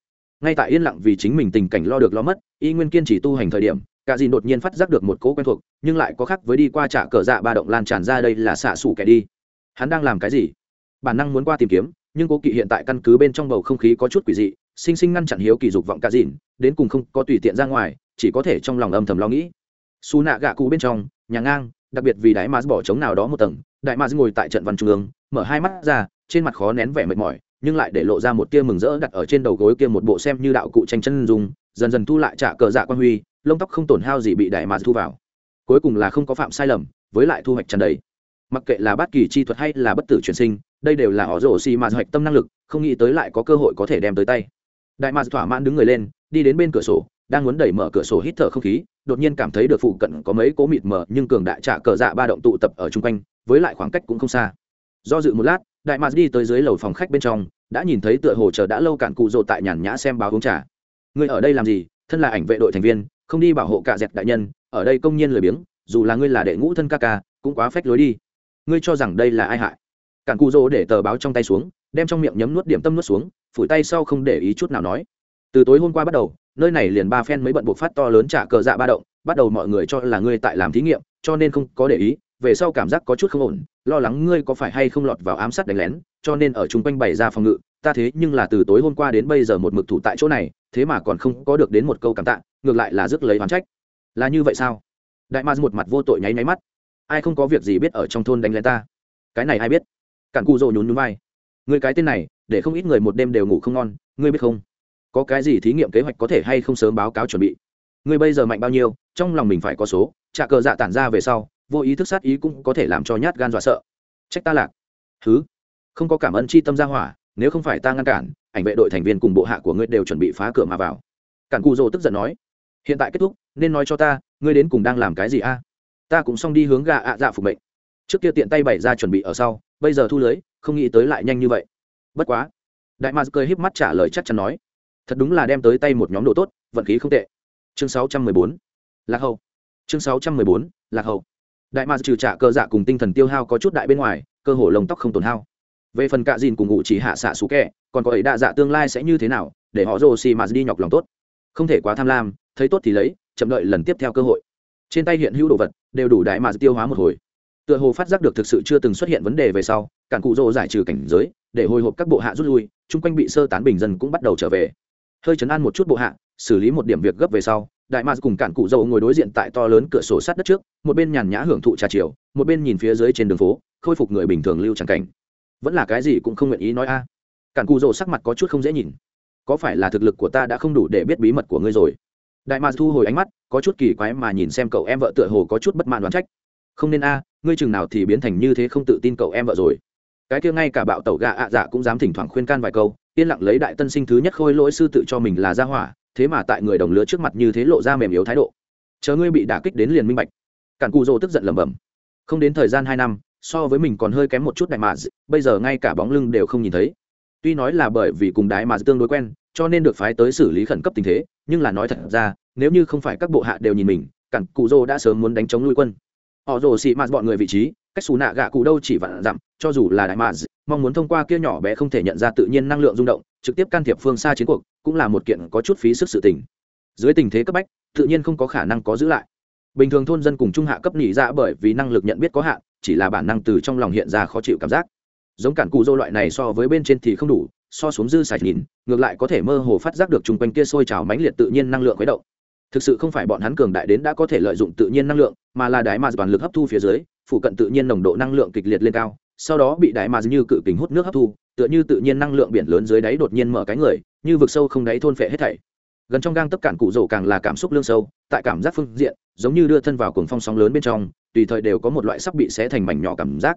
ngay tại yên lặng vì chính mình tình cảnh lo được lo mất, y nguyên kiên trì tu hành thời điểm, cả dìn đột nhiên phát giác được một cố quen thuộc, nhưng lại có khác với đi qua trả cờ dạ ba động lan tràn ra đây là xạ xủ kẻ đi. Hắn đang làm cái gì? Bản năng muốn qua tìm kiếm nhưng cố kỵ hiện tại căn cứ bên trong bầu không khí có chút quỷ dị, sinh sinh ngăn chặn hiếu kỳ dục vọng cả dìn đến cùng không có tùy tiện ra ngoài, chỉ có thể trong lòng âm thầm lo nghĩ. Xù nạ gạ cụ bên trong, nhà ngang, đặc biệt vì đại mars bỏ trống nào đó một tầng, đại mars ngồi tại trận văn trung ương, mở hai mắt ra, trên mặt khó nén vẻ mệt mỏi, nhưng lại để lộ ra một tia mừng rỡ đặt ở trên đầu gối kia một bộ xem như đạo cụ tranh chân dùng dần dần thu lại trả cờ dạ quan huy, lông tóc không tổn hao gì bị đại mà thu vào. Cuối cùng là không có phạm sai lầm, với lại thu hoạch tràn đầy mặc kệ là bất kỳ chi thuật hay là bất tử chuyển sinh, đây đều là họ rổ xì mà hoạch tâm năng lực, không nghĩ tới lại có cơ hội có thể đem tới tay. Đại mạc thỏa mãn đứng người lên, đi đến bên cửa sổ, đang muốn đẩy mở cửa sổ hít thở không khí, đột nhiên cảm thấy được phụ cận có mấy cố mịt mờ nhưng cường đại trả cờ dạ ba động tụ tập ở chung quanh, với lại khoảng cách cũng không xa. Do dự một lát, đại mạc đi tới dưới lầu phòng khách bên trong, đã nhìn thấy tựa hồ chờ đã lâu cạn cụ rộ tại nhàn nhã xem báo uống trà. Người ở đây làm gì? Thân là ảnh vệ đội thành viên, không đi bảo hộ cả dẹp đại nhân, ở đây công nhiên lười biếng, dù là ngươi là đệ ngũ thân ca ca, cũng quá phách lối đi ngươi cho rằng đây là ai hại? Cản cụ rỗ để tờ báo trong tay xuống, đem trong miệng nhấm nuốt điểm tâm nuốt xuống, phủi tay sau không để ý chút nào nói. Từ tối hôm qua bắt đầu, nơi này liền ba phen mới bận buộc phát to lớn trả cờ dạ ba động, bắt đầu mọi người cho là ngươi tại làm thí nghiệm, cho nên không có để ý, về sau cảm giác có chút không ổn, lo lắng ngươi có phải hay không lọt vào ám sát đánh lén, cho nên ở chung quanh bày ra phòng ngự, ta thế nhưng là từ tối hôm qua đến bây giờ một mực thủ tại chỗ này, thế mà còn không có được đến một câu cảm tạ, ngược lại là rước lấy oán trách. Là như vậy sao? Đại ma một mặt vô tội nháy nháy mắt ai không có việc gì biết ở trong thôn đánh lén ta? Cái này ai biết? Cản cụ rồ nhún nhún vai. Người cái tên này, để không ít người một đêm đều ngủ không ngon, ngươi biết không? Có cái gì thí nghiệm kế hoạch có thể hay không sớm báo cáo chuẩn bị? Ngươi bây giờ mạnh bao nhiêu, trong lòng mình phải có số, trả cờ dạ tản ra về sau, vô ý thức sát ý cũng có thể làm cho nhát gan dọa sợ. Trách ta lạc. Thứ không có cảm ơn chi tâm gia hỏa, nếu không phải ta ngăn cản, ảnh vệ đội thành viên cùng bộ hạ của ngươi đều chuẩn bị phá cửa mà vào. Cản cụ rồ tức giận nói. Hiện tại kết thúc, nên nói cho ta, ngươi đến cùng đang làm cái gì a? Ta cũng xong đi hướng gà ạ dạ phục mệnh. Trước kia tiện tay bày ra chuẩn bị ở sau, bây giờ thu lưới, không nghĩ tới lại nhanh như vậy. Bất quá. Đại mars cười híp mắt trả lời chắc chắn nói. Thật đúng là đem tới tay một nhóm đồ tốt, vận khí không tệ. Chương 614. lạc hậu chương 614. lạc hậu đại mars trừ trả cơ dạ cùng tinh thần tiêu hao có chút đại bên ngoài, cơ hồ lông tóc không tổn hao. Về phần cạ dìn cùng ngụ chỉ hạ xạ xú kẹ còn có ấy đa dạ tương lai sẽ như thế nào, để họ rồ xì mà đi nhọc lòng tốt. Không thể quá tham lam, thấy tốt thì lấy, chậm đợi lần tiếp theo cơ hội trên tay hiện hữu đồ vật đều đủ đại mà tiêu hóa một hồi. Tựa hồ phát giác được thực sự chưa từng xuất hiện vấn đề về sau, cản cụ rỗ giải trừ cảnh giới, để hồi hộp các bộ hạ rút lui, chung quanh bị sơ tán bình dân cũng bắt đầu trở về. Hơi chấn an một chút bộ hạ, xử lý một điểm việc gấp về sau, đại mạc cùng cản cụ dầu ngồi đối diện tại to lớn cửa sổ sát đất trước, một bên nhàn nhã hưởng thụ trà chiều, một bên nhìn phía dưới trên đường phố, khôi phục người bình thường lưu tràng cảnh. Vẫn là cái gì cũng không nguyện ý nói a. Cản cụ dầu sắc mặt có chút không dễ nhìn. Có phải là thực lực của ta đã không đủ để biết bí mật của ngươi rồi? Đại mạc thu hồi ánh mắt, có chút kỳ quái mà nhìn xem cậu em vợ tựa hồ có chút bất mãn đoán trách. Không nên a, ngươi chừng nào thì biến thành như thế không tự tin cậu em vợ rồi. Cái kia ngay cả bạo tẩu gà ạ dạ cũng dám thỉnh thoảng khuyên can vài câu, yên lặng lấy đại tân sinh thứ nhất khôi lỗi sư tự cho mình là gia hỏa, thế mà tại người đồng lứa trước mặt như thế lộ ra mềm yếu thái độ. Chờ ngươi bị đả kích đến liền minh bạch. Cản cù rồ tức giận lẩm bẩm. Không đến thời gian hai năm, so với mình còn hơi kém một chút đại mà bây giờ ngay cả bóng lưng đều không nhìn thấy. Tuy nói là bởi vì cùng đại mà tương đối quen, cho nên được phái tới xử lý khẩn cấp tình thế, nhưng là nói thật ra nếu như không phải các bộ hạ đều nhìn mình, cản cụ rồ đã sớm muốn đánh chống nuôi quân. Họ rồ xị mạt bọn người vị trí, cách xù nạ gạ cụ đâu chỉ vạn dặm, cho dù là đại mạt, mong muốn thông qua kia nhỏ bé không thể nhận ra tự nhiên năng lượng rung động, trực tiếp can thiệp phương xa chiến cuộc, cũng là một kiện có chút phí sức sự tình. Dưới tình thế cấp bách, tự nhiên không có khả năng có giữ lại. Bình thường thôn dân cùng trung hạ cấp nhị ra dạ bởi vì năng lực nhận biết có hạn, chỉ là bản năng từ trong lòng hiện ra khó chịu cảm giác. Giống cản cụ dô loại này so với bên trên thì không đủ, so xuống dư sạch nhìn, ngược lại có thể mơ hồ phát giác được chung quanh kia sôi trào mãnh liệt tự nhiên năng lượng khuấy động thực sự không phải bọn hắn cường đại đến đã có thể lợi dụng tự nhiên năng lượng, mà là đái mà toàn lực hấp thu phía dưới phụ cận tự nhiên nồng độ năng lượng kịch liệt lên cao, sau đó bị đái mà như cự kính hút nước hấp thu, tựa như tự nhiên năng lượng biển lớn dưới đáy đột nhiên mở cái người, như vực sâu không đáy thôn phệ hết thảy. Gần trong gang tất cản cụ rổ càng là cảm xúc lương sâu, tại cảm giác phương diện, giống như đưa thân vào cuồng phong sóng lớn bên trong, tùy thời đều có một loại sắp bị xé thành mảnh nhỏ cảm giác.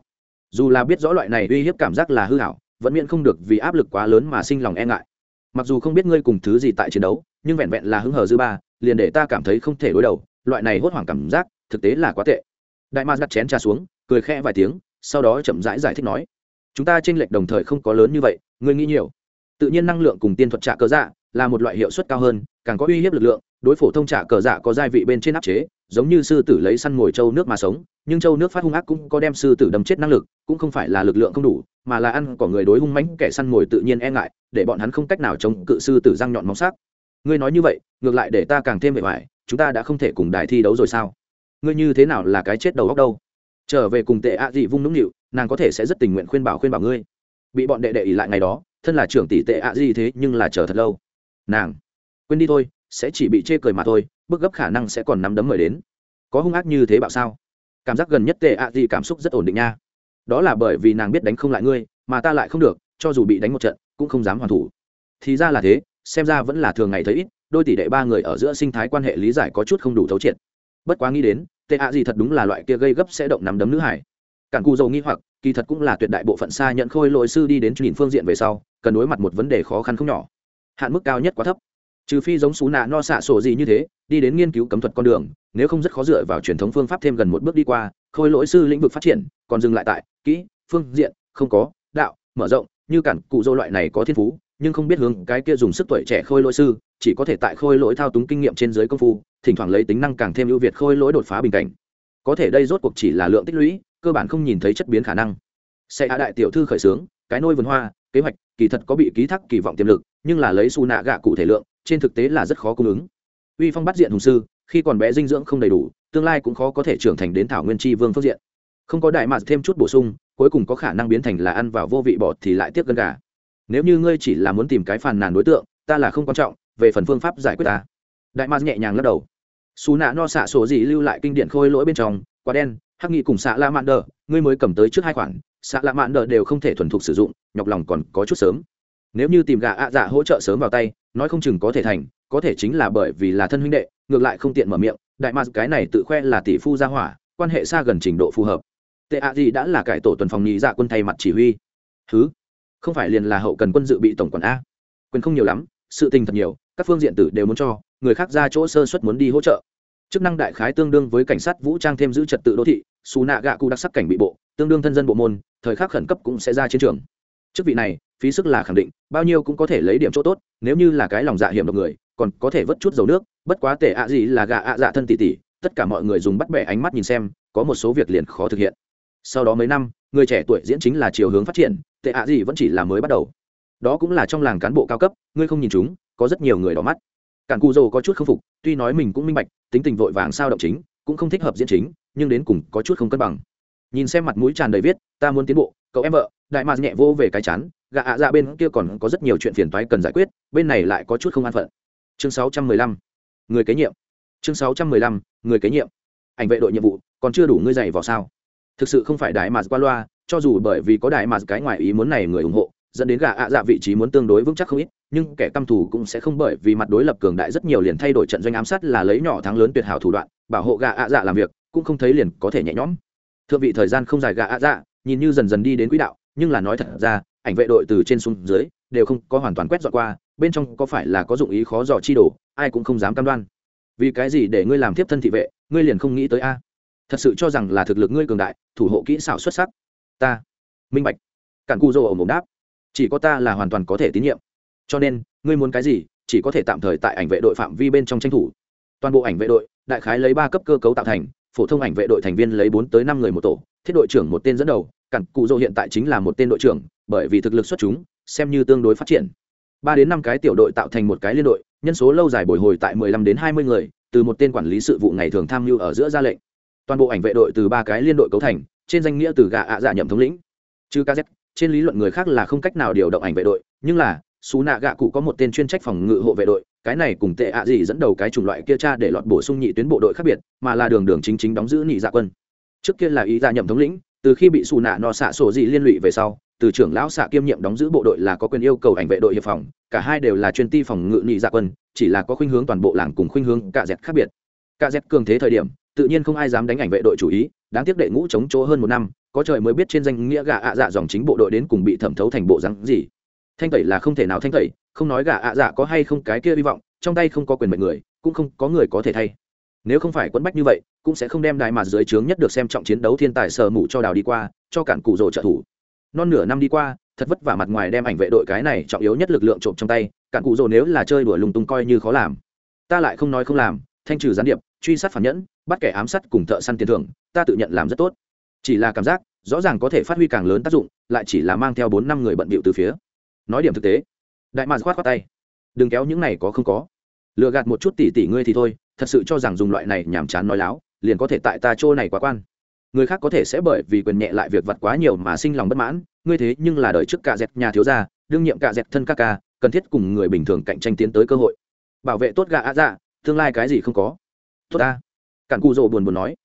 Dù là biết rõ loại này uy hiếp cảm giác là hư hảo, vẫn miễn không được vì áp lực quá lớn mà sinh lòng e ngại. Mặc dù không biết ngươi cùng thứ gì tại chiến đấu nhưng vẹn vẹn là hứng hờ dư ba liền để ta cảm thấy không thể đối đầu loại này hốt hoảng cảm giác thực tế là quá tệ. Đại ma đặt chén trà xuống cười khẽ vài tiếng sau đó chậm rãi giải, giải thích nói chúng ta tranh lệch đồng thời không có lớn như vậy ngươi nghĩ nhiều. Tự nhiên năng lượng cùng tiên thuật trả cờ dạ là một loại hiệu suất cao hơn càng có uy hiếp lực lượng đối phổ thông trả cờ dạ có gia vị bên trên áp chế giống như sư tử lấy săn ngồi châu nước mà sống nhưng châu nước phát hung ác cũng có đem sư tử đâm chết năng lực cũng không phải là lực lượng không đủ mà là ăn của người đối hung mãnh kẻ săn ngồi tự nhiên e ngại để bọn hắn không cách nào chống cự sư tử răng nhọn móng sắc ngươi nói như vậy, ngược lại để ta càng thêm vẻ vải chúng ta đã không thể cùng đài thi đấu rồi sao? Ngươi như thế nào là cái chết đầu góc đâu? Trở về cùng tệ ạ dị vung nũng nịu, nàng có thể sẽ rất tình nguyện khuyên bảo khuyên bảo ngươi. Bị bọn đệ đệ ỉ lại ngày đó, thân là trưởng tỷ tệ ạ dị thế nhưng là chờ thật lâu. Nàng, quên đi thôi, sẽ chỉ bị chê cười mà thôi bức gấp khả năng sẽ còn nắm đấm mời đến. Có hung ác như thế bảo sao? Cảm giác gần nhất tệ ạ dị cảm xúc rất ổn định nha. Đó là bởi vì nàng biết đánh không lại ngươi, mà ta lại không được, cho dù bị đánh một trận, cũng không dám hoàn thủ. Thì ra là thế xem ra vẫn là thường ngày thấy ít, đôi tỷ đệ ba người ở giữa sinh thái quan hệ lý giải có chút không đủ thấu triệt. Bất quá nghĩ đến tệ ạ gì thật đúng là loại kia gây gấp sẽ động nắm đấm nữ hải. Cản cù dầu nghi hoặc, kỳ thật cũng là tuyệt đại bộ phận xa nhận khôi lỗi sư đi đến nhìn phương diện về sau, cần đối mặt một vấn đề khó khăn không nhỏ. Hạn mức cao nhất quá thấp. Trừ phi giống xú nạ no xạ sổ gì như thế, đi đến nghiên cứu cấm thuật con đường, nếu không rất khó dựa vào truyền thống phương pháp thêm gần một bước đi qua, khôi lỗi sư lĩnh vực phát triển, còn dừng lại tại kỹ, phương diện, không có, đạo, mở rộng, như cản cụ dô loại này có thiên phú nhưng không biết hướng cái kia dùng sức tuổi trẻ khôi lỗi sư, chỉ có thể tại khôi lỗi thao túng kinh nghiệm trên dưới công phu, thỉnh thoảng lấy tính năng càng thêm ưu việt khôi lỗi đột phá bình cảnh. Có thể đây rốt cuộc chỉ là lượng tích lũy, cơ bản không nhìn thấy chất biến khả năng. Sẽ hạ đại tiểu thư khởi xướng, cái nôi vườn hoa, kế hoạch, kỳ thật có bị ký thác kỳ vọng tiềm lực, nhưng là lấy su nạ gạ cụ thể lượng, trên thực tế là rất khó cung ứng. Uy phong bắt diện hùng sư, khi còn bé dinh dưỡng không đầy đủ, tương lai cũng khó có thể trưởng thành đến thảo nguyên tri vương phước diện. Không có đại mạt thêm chút bổ sung, cuối cùng có khả năng biến thành là ăn vào vô vị bọt thì lại tiếc gân gà nếu như ngươi chỉ là muốn tìm cái phàn nàn đối tượng, ta là không quan trọng, về phần phương pháp giải quyết ta. Đại ma nhẹ nhàng lắc đầu. Xù nạ no xạ sổ gì lưu lại kinh điển khôi lỗi bên trong, quá đen, hắc nghị cùng xạ la mạn đờ, ngươi mới cầm tới trước hai khoản, xạ la mạn đờ đều không thể thuần thục sử dụng, nhọc lòng còn có chút sớm. Nếu như tìm gà ạ dạ hỗ trợ sớm vào tay, nói không chừng có thể thành, có thể chính là bởi vì là thân huynh đệ, ngược lại không tiện mở miệng, đại ma cái này tự khoe là tỷ phu gia hỏa, quan hệ xa gần trình độ phù hợp. Tệ ạ gì đã là cải tổ tuần phòng nhị dạ quân thay mặt chỉ huy. Thứ không phải liền là hậu cần quân dự bị tổng quản a? Quyền không nhiều lắm, sự tình thật nhiều, các phương diện tử đều muốn cho, người khác ra chỗ sơ xuất muốn đi hỗ trợ. Chức năng đại khái tương đương với cảnh sát vũ trang thêm giữ trật tự đô thị, xù nạ gạ cụ đặc sắc cảnh bị bộ, tương đương thân dân bộ môn, thời khắc khẩn cấp cũng sẽ ra chiến trường. Chức vị này, phí sức là khẳng định, bao nhiêu cũng có thể lấy điểm chỗ tốt, nếu như là cái lòng dạ hiểm độc người, còn có thể vớt chút dầu nước, bất quá tệ ạ gì là gạ ạ dạ thân tỷ tỷ, tất cả mọi người dùng bắt bẻ ánh mắt nhìn xem, có một số việc liền khó thực hiện. Sau đó mấy năm, người trẻ tuổi diễn chính là chiều hướng phát triển tệ ạ gì vẫn chỉ là mới bắt đầu. Đó cũng là trong làng cán bộ cao cấp, ngươi không nhìn chúng, có rất nhiều người đỏ mắt. Cản cù dầu có chút k phục, tuy nói mình cũng minh bạch, tính tình vội vàng sao động chính, cũng không thích hợp diễn chính, nhưng đến cùng có chút không cân bằng. Nhìn xem mặt mũi tràn đầy viết, ta muốn tiến bộ, cậu em vợ. Đại mạc nhẹ vô về cái chán gạ ạ dạ bên kia còn có rất nhiều chuyện phiền toái cần giải quyết, bên này lại có chút không an phận. Chương 615. người kế nhiệm. Chương 615. người kế nhiệm. Ảnh vệ đội nhiệm vụ, còn chưa đủ ngươi dày vào sao? Thực sự không phải đại mà qua loa, cho dù bởi vì có đại mà cái ngoài ý muốn này người ủng hộ, dẫn đến gà ạ dạ vị trí muốn tương đối vững chắc không ít, nhưng kẻ căm thù cũng sẽ không bởi vì mặt đối lập cường đại rất nhiều liền thay đổi trận doanh ám sát là lấy nhỏ thắng lớn tuyệt hảo thủ đoạn, bảo hộ gà ạ dạ làm việc, cũng không thấy liền có thể nhẹ nhõm. Thượng vị thời gian không dài gà ạ dạ nhìn như dần dần đi đến quỹ đạo, nhưng là nói thật ra, ảnh vệ đội từ trên xuống dưới, đều không có hoàn toàn quét dọn qua, bên trong có phải là có dụng ý khó dò chi đồ, ai cũng không dám cam đoan. Vì cái gì để ngươi làm tiếp thân thị vệ, ngươi liền không nghĩ tới a? Thật sự cho rằng là thực lực ngươi cường đại, thủ hộ kỹ xảo xuất sắc. Ta, minh bạch. Cản cu dô ở mồm đáp. Chỉ có ta là hoàn toàn có thể tín nhiệm. Cho nên, ngươi muốn cái gì, chỉ có thể tạm thời tại ảnh vệ đội phạm vi bên trong tranh thủ. Toàn bộ ảnh vệ đội, đại khái lấy ba cấp cơ cấu tạo thành, phổ thông ảnh vệ đội thành viên lấy bốn tới năm người một tổ, thiết đội trưởng một tên dẫn đầu, cản cụ dô hiện tại chính là một tên đội trưởng, bởi vì thực lực xuất chúng, xem như tương đối phát triển. Ba đến năm cái tiểu đội tạo thành một cái liên đội, nhân số lâu dài bồi hồi tại mười lăm đến hai mươi người, từ một tên quản lý sự vụ ngày thường tham mưu ở giữa ra lệnh toàn bộ ảnh vệ đội từ ba cái liên đội cấu thành, trên danh nghĩa từ gà ạ dạ nhậm thống lĩnh. Chứ kz trên lý luận người khác là không cách nào điều động ảnh vệ đội, nhưng là, xú nạ gạ cụ có một tên chuyên trách phòng ngự hộ vệ đội, cái này cùng tệ ạ gì dẫn đầu cái chủng loại kia cha để lọt bổ sung nhị tuyến bộ đội khác biệt, mà là đường đường chính chính đóng giữ nhị dạ quân. Trước kia là ý dạ nhậm thống lĩnh, từ khi bị xù nạ no xạ sổ gì liên lụy về sau, từ trưởng lão xạ kiêm nhiệm đóng giữ bộ đội là có quyền yêu cầu ảnh vệ đội hiệp phòng, cả hai đều là chuyên ti phòng ngự nhị dạ quân, chỉ là có khuynh hướng toàn bộ làng cùng khuynh hướng cả dẹt khác biệt. Cả dẹt cường thế thời điểm tự nhiên không ai dám đánh ảnh vệ đội chủ ý, đáng tiếc đệ ngũ chống chỗ hơn một năm, có trời mới biết trên danh nghĩa gà ạ dạ dòng chính bộ đội đến cùng bị thẩm thấu thành bộ rắn gì. Thanh tẩy là không thể nào thanh tẩy, không nói gà ạ dạ có hay không cái kia hy vọng, trong tay không có quyền mệnh người, cũng không có người có thể thay. Nếu không phải quẫn bách như vậy, cũng sẽ không đem đài mà dưới trướng nhất được xem trọng chiến đấu thiên tài sờ mù cho đào đi qua, cho cản cụ rồ trợ thủ. Non nửa năm đi qua, thật vất vả mặt ngoài đem ảnh vệ đội cái này trọng yếu nhất lực lượng trộm trong tay, cản cụ rồ nếu là chơi đùa lung tung coi như khó làm. Ta lại không nói không làm, thanh trừ gián điệp truy sát phản nhẫn, bắt kẻ ám sát cùng thợ săn tiền thưởng, ta tự nhận làm rất tốt. Chỉ là cảm giác, rõ ràng có thể phát huy càng lớn tác dụng, lại chỉ là mang theo bốn năm người bận bịu từ phía. Nói điểm thực tế, đại mạc khoát khoát tay. Đừng kéo những này có không có. Lừa gạt một chút tỷ tỷ ngươi thì thôi, thật sự cho rằng dùng loại này nhàm chán nói láo, liền có thể tại ta chỗ này quá quan. Người khác có thể sẽ bởi vì quyền nhẹ lại việc vặt quá nhiều mà sinh lòng bất mãn, ngươi thế nhưng là đời trước cả dẹt nhà thiếu gia, đương nhiệm cả dẹt thân ca ca, cần thiết cùng người bình thường cạnh tranh tiến tới cơ hội. Bảo vệ tốt gà ạ dạ tương lai cái gì không có tốt ta. Cản cụ rồ buồn buồn nói.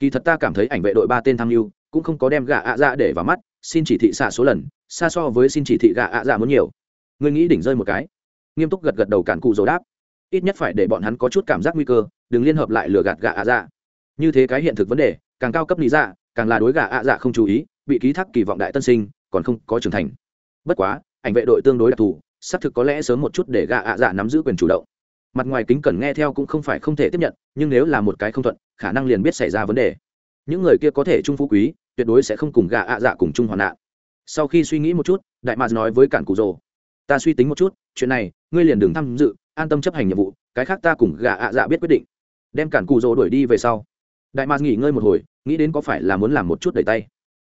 Kỳ thật ta cảm thấy ảnh vệ đội ba tên tham mưu cũng không có đem gà ạ dạ để vào mắt, xin chỉ thị xạ số lần, xa so với xin chỉ thị gà ạ dạ muốn nhiều. Ngươi nghĩ đỉnh rơi một cái. Nghiêm túc gật gật đầu cản cụ rồ đáp. Ít nhất phải để bọn hắn có chút cảm giác nguy cơ, đừng liên hợp lại lừa gạt gà ạ dạ. Như thế cái hiện thực vấn đề, càng cao cấp lý dạ càng là đối gà ạ dạ không chú ý, bị ký thác kỳ vọng đại tân sinh, còn không có trưởng thành. Bất quá, ảnh vệ đội tương đối đặc thù, xác thực có lẽ sớm một chút để gà ạ dạ nắm giữ quyền chủ động mặt ngoài kính cẩn nghe theo cũng không phải không thể tiếp nhận, nhưng nếu là một cái không thuận, khả năng liền biết xảy ra vấn đề. Những người kia có thể trung phú quý, tuyệt đối sẽ không cùng gà ạ dạ cùng chung hoạn nạn. Sau khi suy nghĩ một chút, đại mạc nói với cản cụ rồ ta suy tính một chút, chuyện này, ngươi liền đừng tham dự, an tâm chấp hành nhiệm vụ, cái khác ta cùng gà ạ dạ biết quyết định. Đem cản cụ rồ đuổi đi về sau, đại mạc nghỉ ngơi một hồi, nghĩ đến có phải là muốn làm một chút đẩy tay.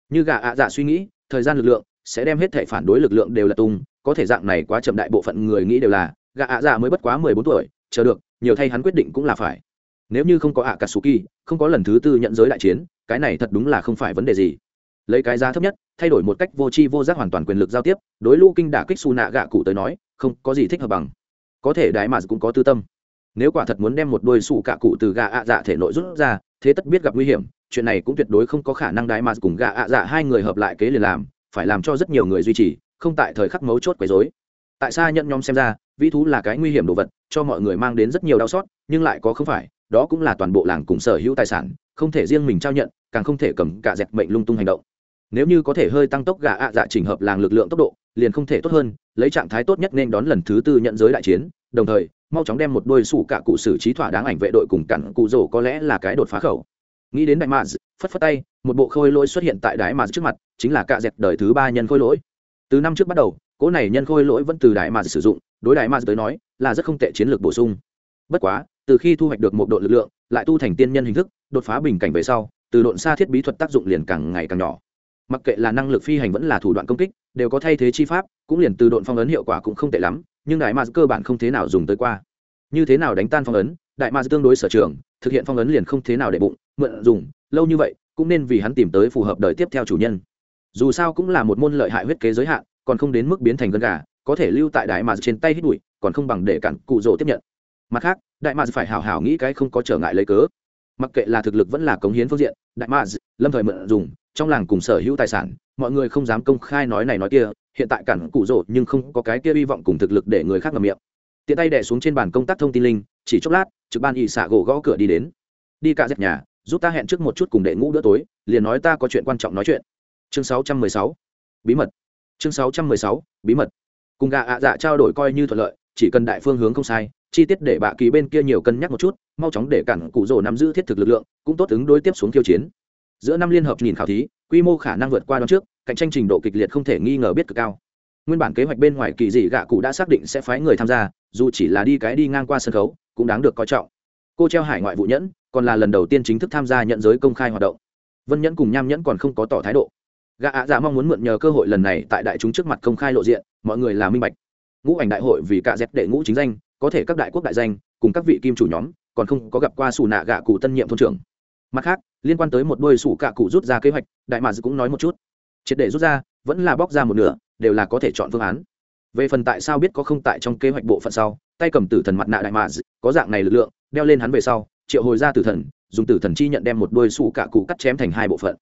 Như gà ạ dạ suy nghĩ, thời gian lực lượng sẽ đem hết thể phản đối lực lượng đều là tung, có thể dạng này quá chậm đại bộ phận người nghĩ đều là, gà ạ dạ mới bất quá mười bốn tuổi chờ được, nhiều thay hắn quyết định cũng là phải. Nếu như không có ạ cà sù kỳ không có lần thứ tư nhận giới đại chiến, cái này thật đúng là không phải vấn đề gì. Lấy cái giá thấp nhất, thay đổi một cách vô tri vô giác hoàn toàn quyền lực giao tiếp, đối lưu kinh đả kích xù nạ gạ cụ tới nói, không có gì thích hợp bằng. Có thể đại mà cũng có tư tâm. Nếu quả thật muốn đem một đôi xù cạ cụ từ gà ạ dạ thể nội rút ra, thế tất biết gặp nguy hiểm, chuyện này cũng tuyệt đối không có khả năng đại mà cùng gà ạ dạ hai người hợp lại kế liền làm, phải làm cho rất nhiều người duy trì, không tại thời khắc mấu chốt quấy rối. Tại sao nhận nhóm xem ra vĩ thú là cái nguy hiểm đồ vật, cho mọi người mang đến rất nhiều đau xót, nhưng lại có không phải, đó cũng là toàn bộ làng cùng sở hữu tài sản, không thể riêng mình trao nhận, càng không thể cầm cả dẹt mệnh lung tung hành động. Nếu như có thể hơi tăng tốc gà ạ dạ chỉnh hợp làng lực lượng tốc độ, liền không thể tốt hơn, lấy trạng thái tốt nhất nên đón lần thứ tư nhận giới đại chiến, đồng thời, mau chóng đem một đôi sủ cả cụ xử trí thỏa đáng ảnh vệ đội cùng cặn cụ rổ có lẽ là cái đột phá khẩu. Nghĩ đến đại mạc phất phất tay, một bộ khôi lỗi xuất hiện tại đại mạc trước mặt, chính là cạ dẹp đời thứ ba nhân khôi lỗi. Từ năm trước bắt đầu, cỗ này nhân khôi lỗi vẫn từ đại mạc sử dụng đối đại mars tới nói, là rất không tệ chiến lược bổ sung. Bất quá, từ khi thu hoạch được một độ lực lượng, lại tu thành tiên nhân hình thức, đột phá bình cảnh về sau, từ độn xa thiết bí thuật tác dụng liền càng ngày càng nhỏ. Mặc kệ là năng lực phi hành vẫn là thủ đoạn công kích, đều có thay thế chi pháp, cũng liền từ độn phong ấn hiệu quả cũng không tệ lắm, nhưng đại mars cơ bản không thế nào dùng tới qua. Như thế nào đánh tan phong ấn, đại mars tương đối sở trường, thực hiện phong ấn liền không thế nào để bụng, mượn dùng, lâu như vậy, cũng nên vì hắn tìm tới phù hợp đời tiếp theo chủ nhân. Dù sao cũng là một môn lợi hại huyết kế giới hạn, còn không đến mức biến thành gân gà có thể lưu tại đại mà trên tay hít bụi, còn không bằng để cản cụ rỗ tiếp nhận. Mặt khác, đại mà phải hào hào nghĩ cái không có trở ngại lấy cớ. Mặc kệ là thực lực vẫn là cống hiến phương diện, đại mà lâm thời mượn dùng, trong làng cùng sở hữu tài sản, mọi người không dám công khai nói này nói kia, hiện tại cản cụ rỗ nhưng không có cái kia hy vọng cùng thực lực để người khác ngậm miệng. Tiện tay đẻ xuống trên bàn công tác thông tin linh, chỉ chốc lát, trực ban ỵ xạ gỗ gõ cửa đi đến. Đi cả dẹp nhà, giúp ta hẹn trước một chút cùng đệ ngũ bữa tối, liền nói ta có chuyện quan trọng nói chuyện. Chương 616. bí mật. Chương 616. bí mật cùng gà ạ dạ trao đổi coi như thuận lợi, chỉ cần đại phương hướng không sai, chi tiết để bạ kỳ bên kia nhiều cân nhắc một chút, mau chóng để cản cụ rồ nắm giữ thiết thực lực lượng, cũng tốt ứng đối tiếp xuống tiêu chiến. Giữa năm liên hợp nhìn khảo thí, quy mô khả năng vượt qua đón trước, cạnh tranh trình độ kịch liệt không thể nghi ngờ biết cực cao. Nguyên bản kế hoạch bên ngoài kỳ dị gạ cụ đã xác định sẽ phái người tham gia, dù chỉ là đi cái đi ngang qua sân khấu, cũng đáng được coi trọng. Cô treo hải ngoại vụ nhẫn, còn là lần đầu tiên chính thức tham gia nhận giới công khai hoạt động. Vân nhẫn cùng nham nhẫn còn không có tỏ thái độ. Gã ạ dạ mong muốn mượn nhờ cơ hội lần này tại đại chúng trước mặt công khai lộ diện, mọi người là minh bạch. Ngũ ảnh đại hội vì cả dép đệ ngũ chính danh, có thể các đại quốc đại danh, cùng các vị kim chủ nhóm, còn không có gặp qua xù nạ gạ cụ tân nhiệm thôn trưởng. Mặt khác, liên quan tới một đôi sủ cạ cụ rút ra kế hoạch, đại mà cũng nói một chút. Triệt để rút ra, vẫn là bóc ra một nửa, đều là có thể chọn phương án. Về phần tại sao biết có không tại trong kế hoạch bộ phận sau, tay cầm tử thần mặt nạ đại mà có dạng này lực lượng, đeo lên hắn về sau, triệu hồi ra tử thần, dùng tử thần chi nhận đem một đôi sủ cạ cụ cắt chém thành hai bộ phận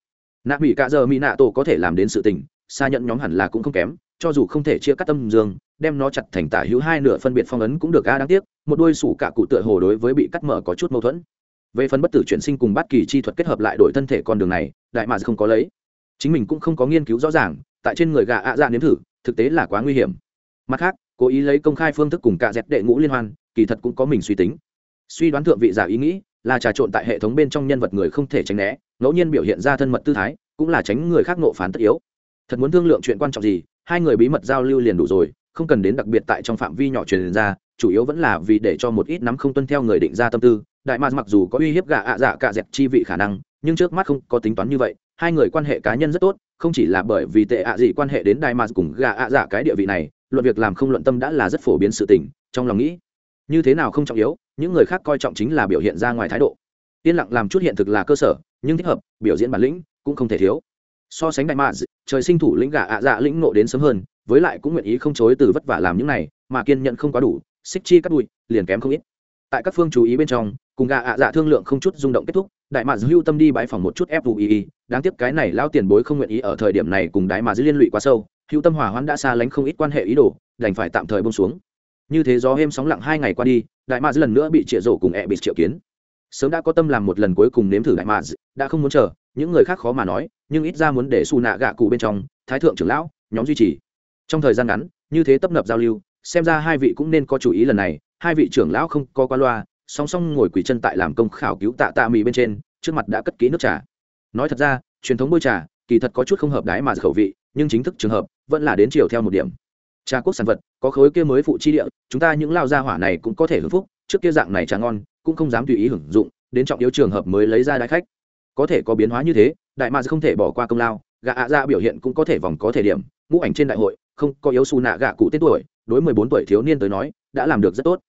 nạ mỹ cạ giờ mỹ nạ tổ có thể làm đến sự tình, xa nhận nhóm hẳn là cũng không kém, cho dù không thể chia cắt tâm dương, đem nó chặt thành tả hữu hai nửa phân biệt phong ấn cũng được, a, đáng tiếc, một đôi sủ cạ cụ tựa hồ đối với bị cắt mở có chút mâu thuẫn. Về phần bất tử chuyển sinh cùng bất kỳ chi thuật kết hợp lại đổi thân thể con đường này, đại mà không có lấy. Chính mình cũng không có nghiên cứu rõ ràng, tại trên người gà ạ dạ nếm thử, thực tế là quá nguy hiểm. Mặt khác, cố ý lấy công khai phương thức cùng cạ dẹp đệ ngũ liên hoan, kỳ thật cũng có mình suy tính. Suy đoán thượng vị giả ý nghĩ, là trà trộn tại hệ thống bên trong nhân vật người không thể tránh né ngẫu nhiên biểu hiện ra thân mật tư thái, cũng là tránh người khác nộ phán tất yếu. Thật muốn thương lượng chuyện quan trọng gì, hai người bí mật giao lưu liền đủ rồi, không cần đến đặc biệt tại trong phạm vi nhỏ truyền ra, chủ yếu vẫn là vì để cho một ít nắm không tuân theo người định ra tâm tư. Đại mạc mặc dù có uy hiếp gạ ạ dạ cả dẹp chi vị khả năng, nhưng trước mắt không có tính toán như vậy, hai người quan hệ cá nhân rất tốt, không chỉ là bởi vì tệ ạ gì quan hệ đến đại mạc cùng gạ ạ dạ cái địa vị này, luận việc làm không luận tâm đã là rất phổ biến sự tình, trong lòng nghĩ, như thế nào không trọng yếu, những người khác coi trọng chính là biểu hiện ra ngoài thái độ. Yên lặng làm chút hiện thực là cơ sở nhưng thích hợp, biểu diễn bản lĩnh cũng không thể thiếu. So sánh đại mạc trời sinh thủ lĩnh gạ ạ dạ lĩnh nộ đến sớm hơn, với lại cũng nguyện ý không chối từ vất vả làm những này, mà kiên nhận không quá đủ, xích chi cắt bụi, liền kém không ít. Tại các phương chú ý bên trong, cùng gà ạ dạ thương lượng không chút rung động kết thúc, đại mạc hưu tâm đi bãi phòng một chút fui đáng tiếc cái này lao tiền bối không nguyện ý ở thời điểm này cùng đại mạc liên lụy quá sâu, hưu tâm hòa hoãn đã xa lánh không ít quan hệ ý đồ, đành phải tạm thời bông xuống. Như thế gió êm sóng lặng hai ngày qua đi, đại mạc lần nữa bị triệu rổ cùng ẹ bị triệu kiến sớm đã có tâm làm một lần cuối cùng nếm thử đại mạc đã không muốn chờ, những người khác khó mà nói, nhưng ít ra muốn để xù nạ gạ cụ bên trong, thái thượng trưởng lão, nhóm duy trì. Trong thời gian ngắn, như thế tấp nập giao lưu, xem ra hai vị cũng nên có chủ ý lần này, hai vị trưởng lão không có qua loa, song song ngồi quỳ chân tại làm công khảo cứu tạ tạ mì bên trên, trước mặt đã cất kỹ nước trà. Nói thật ra, truyền thống bôi trà, kỳ thật có chút không hợp đái mà khẩu vị, nhưng chính thức trường hợp, vẫn là đến chiều theo một điểm. Trà quốc sản vật, có khối kia mới phụ chi địa, chúng ta những lao gia hỏa này cũng có thể hưởng phúc, trước kia dạng này trà ngon cũng không dám tùy ý hưởng dụng, đến trọng yếu trường hợp mới lấy ra đại khách. Có thể có biến hóa như thế, đại mads không thể bỏ qua công lao gạ ạ ra biểu hiện cũng có thể vòng có thể điểm, ngũ ảnh trên đại hội, không có yếu xù nạ gạ cụ tết tuổi, đối mười bốn tuổi thiếu niên tới nói, đã làm được rất tốt.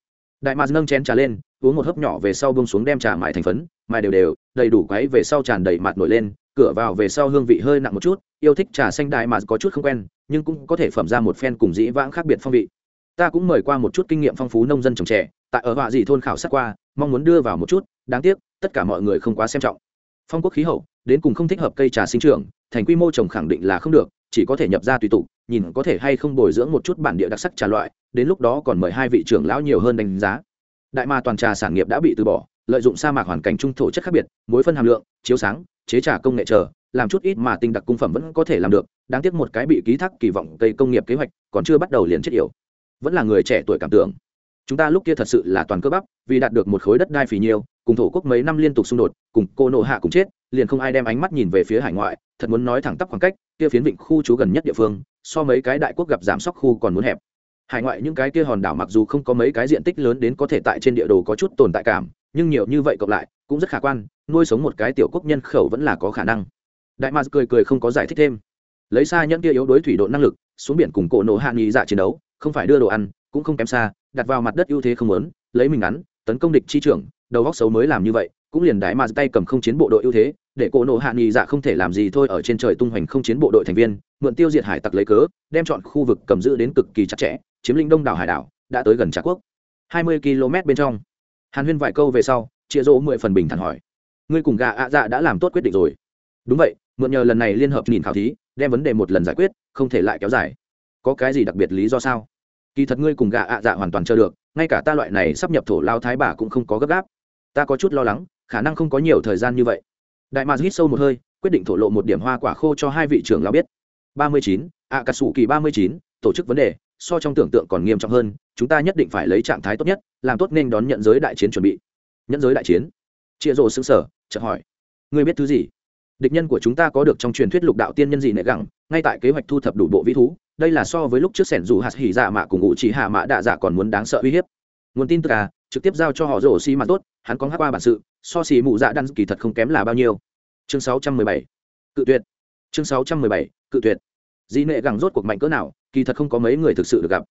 Đại mads nâng chén trà lên, uống một hớp nhỏ về sau bông xuống đem trà mại thành phấn, mài đều đều, đầy đủ quáy về sau tràn đầy mặt nổi lên, cửa vào về sau hương vị hơi nặng một chút, yêu thích trà xanh đại mads có chút không quen, nhưng cũng có thể phẩm ra một phen cùng dĩ vãng khác biệt phong vị. Ta cũng mời qua một chút kinh nghiệm phong phú nông dân trồng trẻ tại ở họa dị thôn khảo sát qua mong muốn đưa vào một chút, đáng tiếc, tất cả mọi người không quá xem trọng. Phong quốc khí hậu, đến cùng không thích hợp cây trà sinh trưởng, thành quy mô trồng khẳng định là không được, chỉ có thể nhập ra tùy tục, nhìn có thể hay không bồi dưỡng một chút bản địa đặc sắc trà loại, đến lúc đó còn mời hai vị trưởng lão nhiều hơn đánh giá. Đại ma toàn trà sản nghiệp đã bị từ bỏ, lợi dụng sa mạc hoàn cảnh trung thổ chất khác biệt, mối phân hàm lượng, chiếu sáng, chế trà công nghệ chờ, làm chút ít mà tinh đặc cung phẩm vẫn có thể làm được, đáng tiếc một cái bị ký thác kỳ vọng cây công nghiệp kế hoạch còn chưa bắt đầu liền chết yểu. Vẫn là người trẻ tuổi cảm tưởng chúng ta lúc kia thật sự là toàn cơ bắp, vì đạt được một khối đất đai phì nhiêu, cùng thổ quốc mấy năm liên tục xung đột, cùng cô nộ hạ cùng chết, liền không ai đem ánh mắt nhìn về phía hải ngoại, thật muốn nói thẳng tắp khoảng cách, kia phiến vịnh khu trú gần nhất địa phương, so mấy cái đại quốc gặp giảm sóc khu còn muốn hẹp. Hải ngoại những cái kia hòn đảo mặc dù không có mấy cái diện tích lớn đến có thể tại trên địa đồ có chút tồn tại cảm, nhưng nhiều như vậy cộng lại, cũng rất khả quan, nuôi sống một cái tiểu quốc nhân khẩu vẫn là có khả năng. Đại mars cười cười không có giải thích thêm. Lấy xa nhẫn kia yếu đối thủy độ năng lực, xuống biển cùng cổ nổ hạ nghi dạ chiến đấu, không phải đưa đồ ăn, cũng không kém xa đặt vào mặt đất ưu thế không lớn, lấy mình ngắn, tấn công địch chi trưởng, đầu góc xấu mới làm như vậy, cũng liền đái mà tay cầm không chiến bộ đội ưu thế, để cổ nổ hạ nghị dạ không thể làm gì thôi ở trên trời tung hoành không chiến bộ đội thành viên, mượn tiêu diệt hải tặc lấy cớ, đem chọn khu vực cầm giữ đến cực kỳ chặt chẽ, chiếm lĩnh đông đảo hải đảo, đã tới gần trà quốc. Hai mươi km bên trong, hàn huyên vài câu về sau, chia rỗ mười phần bình thản hỏi, ngươi cùng gà ạ dạ đã làm tốt quyết định rồi. Đúng vậy, mượn nhờ lần này liên hợp nhìn khảo thí, đem vấn đề một lần giải quyết, không thể lại kéo dài. Có cái gì đặc biệt lý do sao? Kỳ thật ngươi cùng gạ ạ dạ hoàn toàn chờ được, ngay cả ta loại này sắp nhập thổ lao thái bà cũng không có gấp gáp. Ta có chút lo lắng, khả năng không có nhiều thời gian như vậy. Đại mạc hít sâu một hơi, quyết định thổ lộ một điểm hoa quả khô cho hai vị trưởng lao biết. Ba mươi chín ạ cà sủ kỳ ba mươi chín, tổ chức vấn đề, so trong tưởng tượng còn nghiêm trọng hơn, chúng ta nhất định phải lấy trạng thái tốt nhất, làm tốt nên đón nhận giới đại chiến chuẩn bị. Nhận giới đại chiến. Chịa rồ xứng sở chợt hỏi. Ngươi biết thứ gì? Địch nhân của chúng ta có được trong truyền thuyết lục đạo tiên nhân gì nệ gẳng ngay tại kế hoạch thu thập đủ bộ vĩ thú, đây là so với lúc trước sẻn dù hạt hỉ dạ mạ cùng ngụ chỉ hạ mã đạ dạ còn muốn đáng sợ uy hiếp. Nguồn tin tức à trực tiếp giao cho họ rổ xi mà tốt, hắn có hát qua bản sự, so xì mụ dạ đan kỳ thật không kém là bao nhiêu. Chương 617. cự tuyệt. Chương 617. cự tuyệt. Di nệ gẳng rốt cuộc mạnh cỡ nào, kỳ thật không có mấy người thực sự được gặp.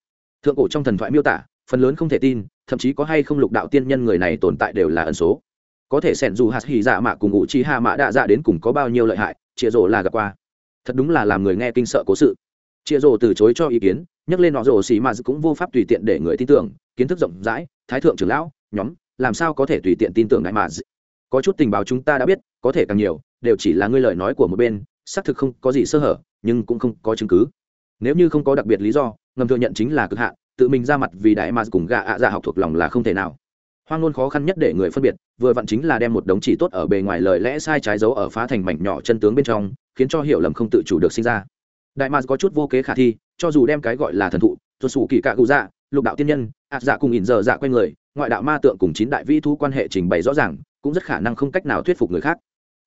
Thượng cổ trong thần thoại miêu tả, phần lớn không thể tin, thậm chí có hay không lục đạo tiên nhân người này tồn tại đều là ẩn số. Có thể sẻn dù hạt hỉ dạ mạ cùng ngụ chi hạ mã đạ dạ đến cùng có bao nhiêu lợi hại chịa rổ là gặp qua thật đúng là làm người nghe kinh sợ cố sự. Chịa rổ từ chối cho ý kiến, nhắc lên họ rổ xì mà cũng vô pháp tùy tiện để người tin tưởng, kiến thức rộng rãi, thái thượng trưởng lão, nhóm, làm sao có thể tùy tiện tin tưởng đại mà? Có chút tình báo chúng ta đã biết, có thể càng nhiều, đều chỉ là ngươi lời nói của một bên, xác thực không có gì sơ hở, nhưng cũng không có chứng cứ. Nếu như không có đặc biệt lý do, ngầm thừa nhận chính là cực hạn, tự mình ra mặt vì đại mà cùng gạ ạ dạ học thuộc lòng là không thể nào. Hoang ngôn khó khăn nhất để người phân biệt, vừa vặn chính là đem một đống chỉ tốt ở bề ngoài lời lẽ sai trái dấu ở phá thành mảnh nhỏ chân tướng bên trong khiến cho hiểu lầm không tự chủ được sinh ra. Đại mars có chút vô kế khả thi, cho dù đem cái gọi là thần thụ tuột sủ kỳ cạ cụ dạ lục đạo tiên nhân, ạt dạ cùng ỉn giờ dạ quanh người, ngoại đạo ma tượng cùng chín đại vi thu quan hệ trình bày rõ ràng, cũng rất khả năng không cách nào thuyết phục người khác.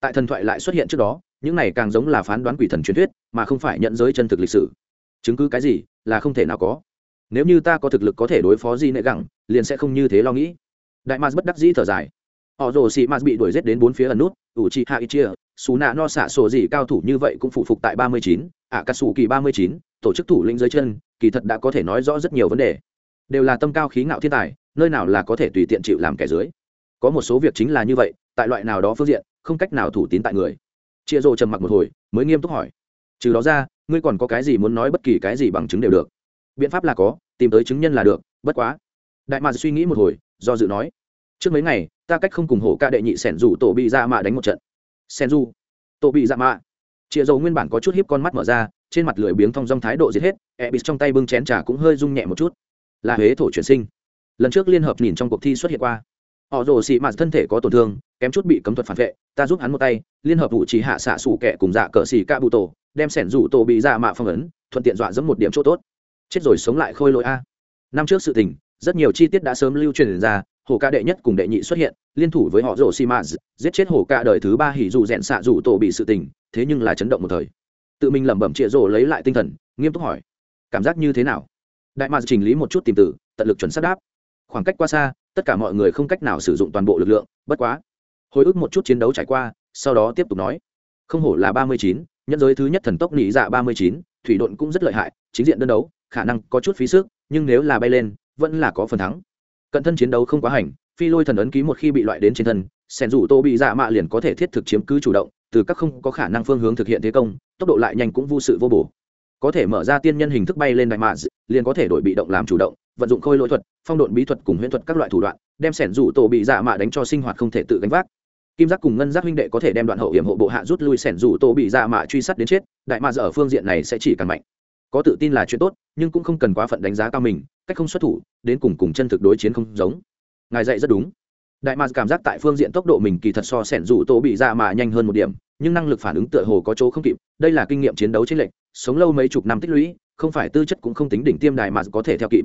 Tại thần thoại lại xuất hiện trước đó, những này càng giống là phán đoán quỷ thần truyền thuyết, mà không phải nhận giới chân thực lịch sử. Chứng cứ cái gì, là không thể nào có. Nếu như ta có thực lực có thể đối phó di nệ gẳng, liền sẽ không như thế lo nghĩ. Đại mars bất đắc dĩ thở dài. Họ rồ sĩ mars bị đuổi giết đến bốn phía ẩn nút, ủ trị hạ ít chia xù nạ no xạ sổ gì cao thủ như vậy cũng phụ phục tại ba mươi chín ạ cà sủ kỳ ba mươi chín, tổ chức thủ lĩnh dưới chân, kỳ thật đã có thể nói rõ rất nhiều vấn đề. Đều là tâm cao khí ngạo thiên tài, nơi nào là có thể tùy tiện chịu làm kẻ dưới. Có một số việc chính là như vậy, tại loại nào đó phương diện, không cách nào thủ tín tại người. Chia rồ trầm mặc một hồi, mới nghiêm túc hỏi. Trừ đó ra, ngươi còn có cái gì muốn nói bất kỳ cái gì bằng chứng đều được. Biện pháp là có, tìm tới chứng nhân là được, bất quá. Đại mạc suy nghĩ một hồi, do dự nói. Trước mấy ngày, ta cách không cùng hổ ca đệ nhị sẻn rủ tổ bị dạ ra mà đánh một trận sẻn du tổ bị dạ mạ. Chịa dầu nguyên bản có chút hiếp con mắt mở ra, trên mặt lưỡi biếng thong dong thái độ giết hết e bịt trong tay bưng chén trà cũng hơi rung nhẹ một chút. Là huế thổ chuyển sinh. Lần trước liên hợp nhìn trong cuộc thi xuất hiện qua. Họ rồ xị mạt thân thể có tổn thương, kém chút bị cấm thuật phản vệ, ta giúp hắn một tay, liên hợp vụ chỉ hạ xạ xủ kẻ cùng dạ cờ xì ca bụ tổ, đem sẻn rủ tổ bị dạ mạ phong ấn, thuận tiện dọa dẫm một điểm chỗ tốt. Chết rồi sống lại khôi lỗi a. Năm trước sự tình, rất nhiều chi tiết đã sớm lưu truyền ra hồ ca đệ nhất cùng đệ nhị xuất hiện liên thủ với họ rồ xi mã giết chết hồ ca đời thứ ba hỉ dù rẽn xạ dù tổ bị sự tình thế nhưng là chấn động một thời. Tự mình lẩm bẩm trịa rồ lấy lại tinh thần nghiêm túc hỏi cảm giác như thế nào? Đại mạc chỉnh lý một chút tìm từ, tận lực chuẩn xác đáp khoảng cách qua xa tất cả mọi người không cách nào sử dụng toàn bộ lực lượng bất quá. Hồi ức một chút chiến đấu trải qua sau đó tiếp tục nói không hổ là ba mươi chín nhân giới thứ nhất thần tốc nỉ dạ ba mươi chín thủy độn cũng rất lợi hại chính diện đơn đấu khả năng có chút phí sức nhưng nếu là bay lên vẫn là có phần thắng cận thân chiến đấu không quá hành, phi lôi thần ấn ký một khi bị loại đến trên thân sẻn rủ tô bị dạ mạ liền có thể thiết thực chiếm cứ chủ động, từ các không có khả năng phương hướng thực hiện thế công, tốc độ lại nhanh cũng vô sự vô bổ. Có thể mở ra tiên nhân hình thức bay lên đại mạ liền có thể đổi bị động làm chủ động, vận dụng khôi lỗi thuật, phong độn bí thuật cùng huyễn thuật các loại thủ đoạn, đem sẻn rủ tổ bị dạ mạ đánh cho sinh hoạt không thể tự gánh vác. Kim giác cùng ngân giác huynh đệ có thể đem đoạn hậu hiểm hộ bộ hạ rút lui sẻn rủ tổ bị dạ mạ truy sát đến chết, đại mạ ở phương diện này sẽ chỉ càng mạnh có tự tin là chuyện tốt, nhưng cũng không cần quá phận đánh giá cao mình, cách không xuất thủ, đến cùng cùng chân thực đối chiến không giống. Ngài dạy rất đúng. Đại mạc cảm giác tại phương diện tốc độ mình kỳ thật so sẻn dù tô bị dạ ra mạ nhanh hơn một điểm, nhưng năng lực phản ứng tựa hồ có chỗ không kịp, đây là kinh nghiệm chiến đấu trên lệnh sống lâu mấy chục năm tích lũy, không phải tư chất cũng không tính đỉnh tiêm đại mạc có thể theo kịp.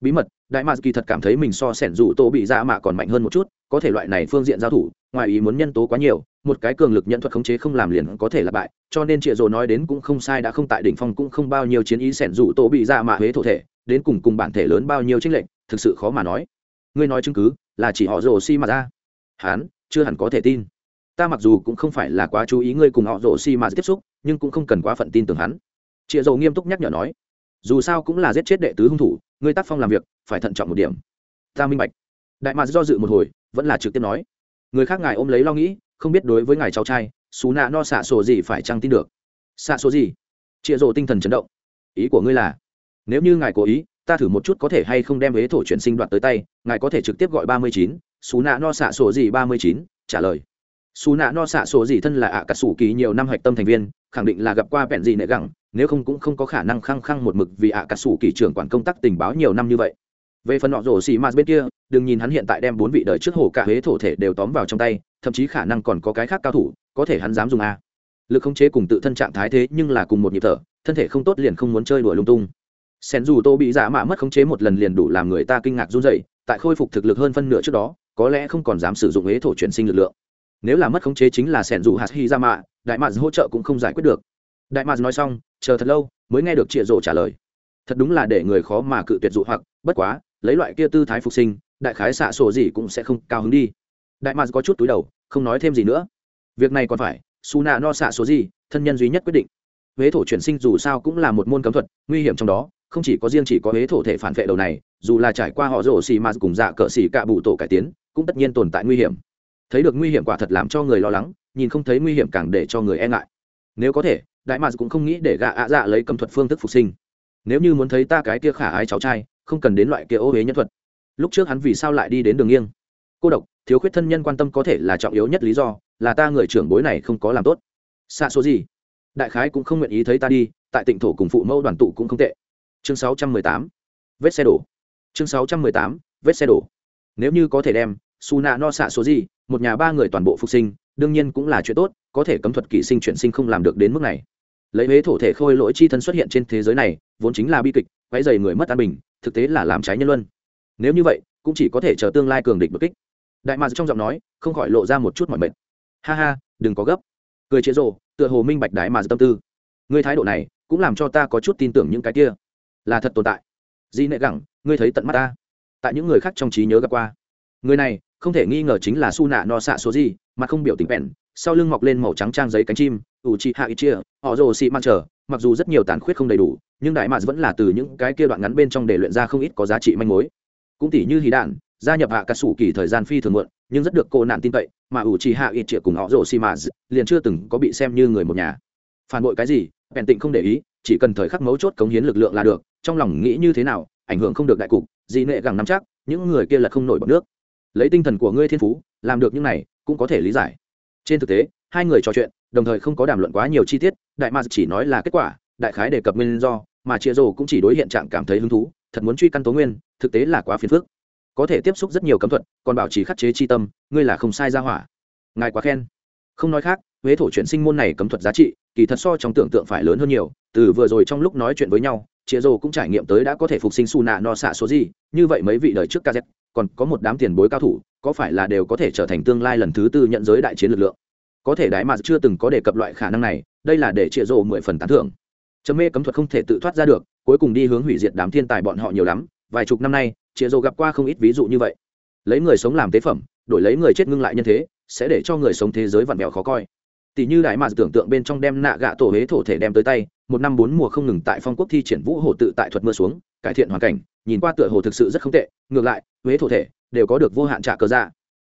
Bí mật, đại mạc kỳ thật cảm thấy mình so sẻn dù tô bị dạ ra mạ còn mạnh hơn một chút, có thể loại này phương diện giao thủ, ngoài ý muốn nhân tố quá nhiều một cái cường lực nhận thuật khống chế không làm liền có thể là bại, cho nên triệu dồ nói đến cũng không sai, đã không tại đỉnh phong cũng không bao nhiêu chiến ý sẻn rủ tổ bị ra mạ huế thổ thể, đến cùng cùng bản thể lớn bao nhiêu tranh lệch, thực sự khó mà nói. Ngươi nói chứng cứ, là chỉ họ rồ xi mà ra. Hán, chưa hẳn có thể tin. Ta mặc dù cũng không phải là quá chú ý ngươi cùng họ rồ xi mà tiếp xúc, nhưng cũng không cần quá phận tin tưởng hắn. Triệu dồ nghiêm túc nhắc nhở nói. Dù sao cũng là giết chết đệ tứ hung thủ, ngươi tác phong làm việc, phải thận trọng một điểm. Ta minh bạch. Đại mạc do dự một hồi, vẫn là trực tiếp nói. Người khác ngài ôm lấy lo nghĩ không biết đối với ngài cháu trai, xú nạ no xạ sổ gì phải chăng tin được? Xạ sổ gì? Chịa rộ tinh thần chấn động. Ý của ngươi là, nếu như ngài cố ý, ta thử một chút có thể hay không đem ế thổ chuyển sinh đoạt tới tay, ngài có thể trực tiếp gọi ba mươi chín, xú nạ no xạ sổ gì ba mươi chín, trả lời. Xú nạ no xạ sổ gì thân là ạ à cả sủ kỳ nhiều năm hạch tâm thành viên, khẳng định là gặp qua vẹn gì nệ gẳng, nếu không cũng không có khả năng khăng khăng một mực vì ạ à cả sủ kỳ trưởng quản công tác tình báo nhiều năm như vậy về phần họ rổ xì mạt bên kia, đừng nhìn hắn hiện tại đem bốn vị đời trước hồ cả huế thổ thể đều tóm vào trong tay, thậm chí khả năng còn có cái khác cao thủ, có thể hắn dám dùng a. Lực khống chế cùng tự thân trạng thái thế nhưng là cùng một nhịp thở, thân thể không tốt liền không muốn chơi đùa lung tung. Sen dù tô bị giả mạ mất khống chế một lần liền đủ làm người ta kinh ngạc run dậy tại khôi phục thực lực hơn phân nửa trước đó, có lẽ không còn dám sử dụng huế thổ chuyển sinh lực lượng. Nếu là mất khống chế chính là sẻn dù hạt hi ra mạ, đại mạc hỗ trợ cũng không giải quyết được. Đại mạc nói xong, chờ thật lâu, mới nghe được trịa rổ trả lời. Thật đúng là để người khó mà cự tuyệt dụ hoặc, bất quá lấy loại kia tư thái phục sinh, đại khái xạ sổ gì cũng sẽ không cao hứng đi. Đại mạc có chút túi đầu, không nói thêm gì nữa. Việc này còn phải, su nạ no xạ số gì, thân nhân duy nhất quyết định. Huế thổ chuyển sinh dù sao cũng là một môn cấm thuật, nguy hiểm trong đó, không chỉ có riêng chỉ có huế thổ thể phản vệ đầu này, dù là trải qua họ rổ xì mà cùng dạ cỡ xì cạ bụ tổ cải tiến, cũng tất nhiên tồn tại nguy hiểm. Thấy được nguy hiểm quả thật làm cho người lo lắng, nhìn không thấy nguy hiểm càng để cho người e ngại. Nếu có thể, đại mạc cũng không nghĩ để gạ ạ dạ lấy cấm thuật phương thức phục sinh. Nếu như muốn thấy ta cái kia khả ái cháu trai không cần đến loại kia ô huế nhân thuật. Lúc trước hắn vì sao lại đi đến đường nghiêng? Cô độc, thiếu khuyết thân nhân quan tâm có thể là trọng yếu nhất lý do, là ta người trưởng bối này không có làm tốt. Xa số gì? Đại khái cũng không nguyện ý thấy ta đi, tại tỉnh thổ cùng phụ mẫu đoàn tụ cũng không tệ. Chương 618. vết xe đổ. Chương 618. vết xe đổ. Nếu như có thể đem, su nạ no xạ số gì, một nhà ba người toàn bộ phục sinh, đương nhiên cũng là chuyện tốt, có thể cấm thuật kỷ sinh chuyển sinh không làm được đến mức này. Lấy huế thổ thể khôi lỗi chi thân xuất hiện trên thế giới này, vốn chính là bi kịch quấy dày người mất an bình, thực tế là làm trái nhân luân. Nếu như vậy, cũng chỉ có thể chờ tương lai cường địch bất kích. Đại mạc trong giọng nói, không khỏi lộ ra một chút mọi mệt. Ha ha, đừng có gấp. Cười chế rộ tựa hồ minh bạch đại mạc tâm tư. Ngươi thái độ này, cũng làm cho ta có chút tin tưởng những cái kia. Là thật tồn tại. Di nệ gẳng, ngươi thấy tận mắt ta. Tại những người khác trong trí nhớ gặp qua. Người này, không thể nghi ngờ chính là su nạ no xạ số gì mà không biểu tình bèn, sau lưng mọc lên màu trắng trang giấy cánh chim ủ chị hạ ít chia họ rồ xị mang trở mặc dù rất nhiều tàn khuyết không đầy đủ, nhưng đại mạc vẫn là từ những cái kia đoạn ngắn bên trong để luyện ra không ít có giá trị manh mối. Cũng tỷ như hí đạn, gia nhập hạ cả sủ kỳ thời gian phi thường muộn, nhưng rất được cô nạn tin cậy, mà ủ trì hạ ít triệu cùng họ rồ xi mà liền chưa từng có bị xem như người một nhà. Phản bội cái gì? Bèn tịnh không để ý, chỉ cần thời khắc mấu chốt cống hiến lực lượng là được, trong lòng nghĩ như thế nào, ảnh hưởng không được đại cục, dị nệ gẳng nắm chắc, những người kia là không nổi bọc nước. Lấy tinh thần của ngươi thiên phú, làm được những này, cũng có thể lý giải. Trên thực tế, hai người trò chuyện, đồng thời không có đàm luận quá nhiều chi tiết đại ma chỉ nói là kết quả, đại khái đề cập nguyên do, mà chia rồ cũng chỉ đối hiện trạng cảm thấy hứng thú, thật muốn truy căn tố nguyên, thực tế là quá phiền phức. Có thể tiếp xúc rất nhiều cấm thuật, còn bảo trì khắc chế chi tâm, ngươi là không sai ra hỏa. Ngài quá khen. Không nói khác, huế thổ chuyển sinh môn này cấm thuật giá trị, kỳ thật so trong tưởng tượng phải lớn hơn nhiều, từ vừa rồi trong lúc nói chuyện với nhau, chia rồ cũng trải nghiệm tới đã có thể phục sinh xù nạ no xạ số gì như vậy mấy vị đời trước kz còn có một đám tiền bối cao thủ, có phải là đều có thể trở thành tương lai lần thứ tư nhận giới đại chiến lực lượng? Có thể đái mà chưa từng có đề cập loại khả năng này đây là để chia rộ mười phần tán thưởng. Chấm mê cấm thuật không thể tự thoát ra được, cuối cùng đi hướng hủy diệt đám thiên tài bọn họ nhiều lắm, vài chục năm nay chia rộ gặp qua không ít ví dụ như vậy. Lấy người sống làm tế phẩm, đổi lấy người chết ngưng lại nhân thế, sẽ để cho người sống thế giới vặn vẹo khó coi. Tỷ như đại mà tưởng tượng bên trong đem nạ gạ tổ hế thổ thể đem tới tay, một năm bốn mùa không ngừng tại phong quốc thi triển vũ hồ tự tại thuật mưa xuống, cải thiện hoàn cảnh, nhìn qua tựa hồ thực sự rất không tệ, ngược lại, huế thổ thể đều có được vô hạn trả cờ dạ.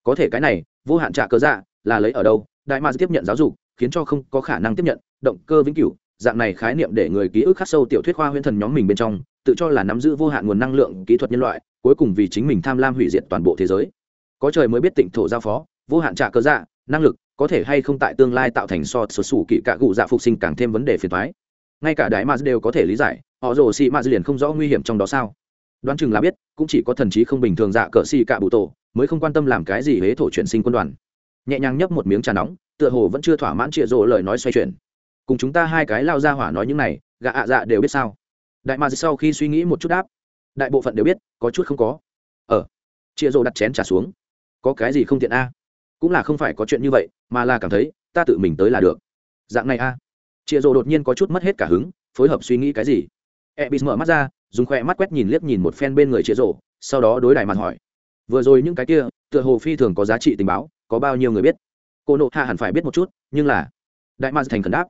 Có thể cái này, vô hạn trả cờ dạ là lấy ở đâu? Đại ma tiếp nhận giáo dục khiến cho không có khả năng tiếp nhận, động cơ vĩnh cửu, dạng này khái niệm để người ký ức khắc sâu tiểu thuyết khoa huyễn thần nhóm mình bên trong, tự cho là nắm giữ vô hạn nguồn năng lượng kỹ thuật nhân loại, cuối cùng vì chính mình tham lam hủy diệt toàn bộ thế giới. Có trời mới biết tịnh thổ giao phó, vô hạn trả cơ dạ năng lực, có thể hay không tại tương lai tạo thành so số sủ kỵ cả cụ dạ phục sinh càng thêm vấn đề phiền thoái ngay cả đại ma đều có thể lý giải, họ rồ xị ma liền không rõ nguy hiểm trong đó sao. Đoán chừng là biết, cũng chỉ có thần trí không bình thường dạ cỡ xị cả bụ tổ, mới không quan tâm làm cái gì huế thổ chuyển sinh quân đoàn. Nhẹ nhàng nhấp một miếng trà nóng tựa hồ vẫn chưa thỏa mãn trịa rộ lời nói xoay chuyển. Cùng chúng ta hai cái lao ra hỏa nói những này gạ ạ dạ đều biết sao? Đại mà sau khi suy nghĩ một chút đáp, đại bộ phận đều biết, có chút không có. Ở ờ. chia rộ đặt chén trả xuống. Có cái gì không tiện a? Cũng là không phải có chuyện như vậy, mà là cảm thấy, ta tự mình tới là được. Dạng này a. Chia rộ đột nhiên có chút mất hết cả hứng, phối hợp suy nghĩ cái gì? E bị mở mắt ra, dùng khoe mắt quét nhìn liếc nhìn một phen bên người chia rộ sau đó đối đại mặt hỏi. Vừa rồi những cái kia, tựa hồ phi thường có giá trị tình báo, có bao nhiêu người biết? Cô nộ hạ hẳn phải biết một chút, nhưng là, đại mạc thành khẩn đáp.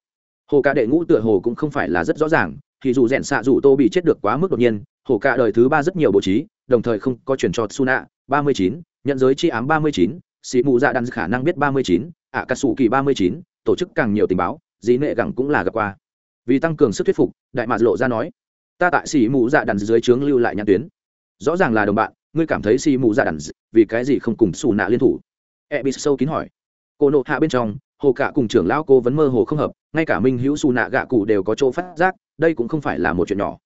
Hồ ca đệ ngũ tựa hồ cũng không phải là rất rõ ràng, thì dù rèn xạ dù tô bị chết được quá mức đột nhiên, hồ ca đời thứ ba rất nhiều bố trí, đồng thời không có chuyển cho suna ba mươi chín, nhận giới chi ám ba mươi chín, sĩ mù dạ đan khả năng biết ba mươi chín ạ cà sủ kỳ ba mươi chín, tổ chức càng nhiều tình báo, dĩ nệ gẳng cũng là gặp qua. Vì tăng cường sức thuyết phục, đại mạc lộ ra nói, ta tại sĩ mù dạ đàn dưới trướng lưu lại nhãn tuyến. Rõ ràng là đồng bạn, ngươi cảm thấy sĩ mù dạ đàn vì cái gì không cùng xù nạ liên thủ? E bị sâu kín hỏi cô nộ hạ bên trong hồ cả cùng trưởng lão cô vẫn mơ hồ không hợp ngay cả minh hữu xù nạ gạ cụ đều có chỗ phát giác đây cũng không phải là một chuyện nhỏ.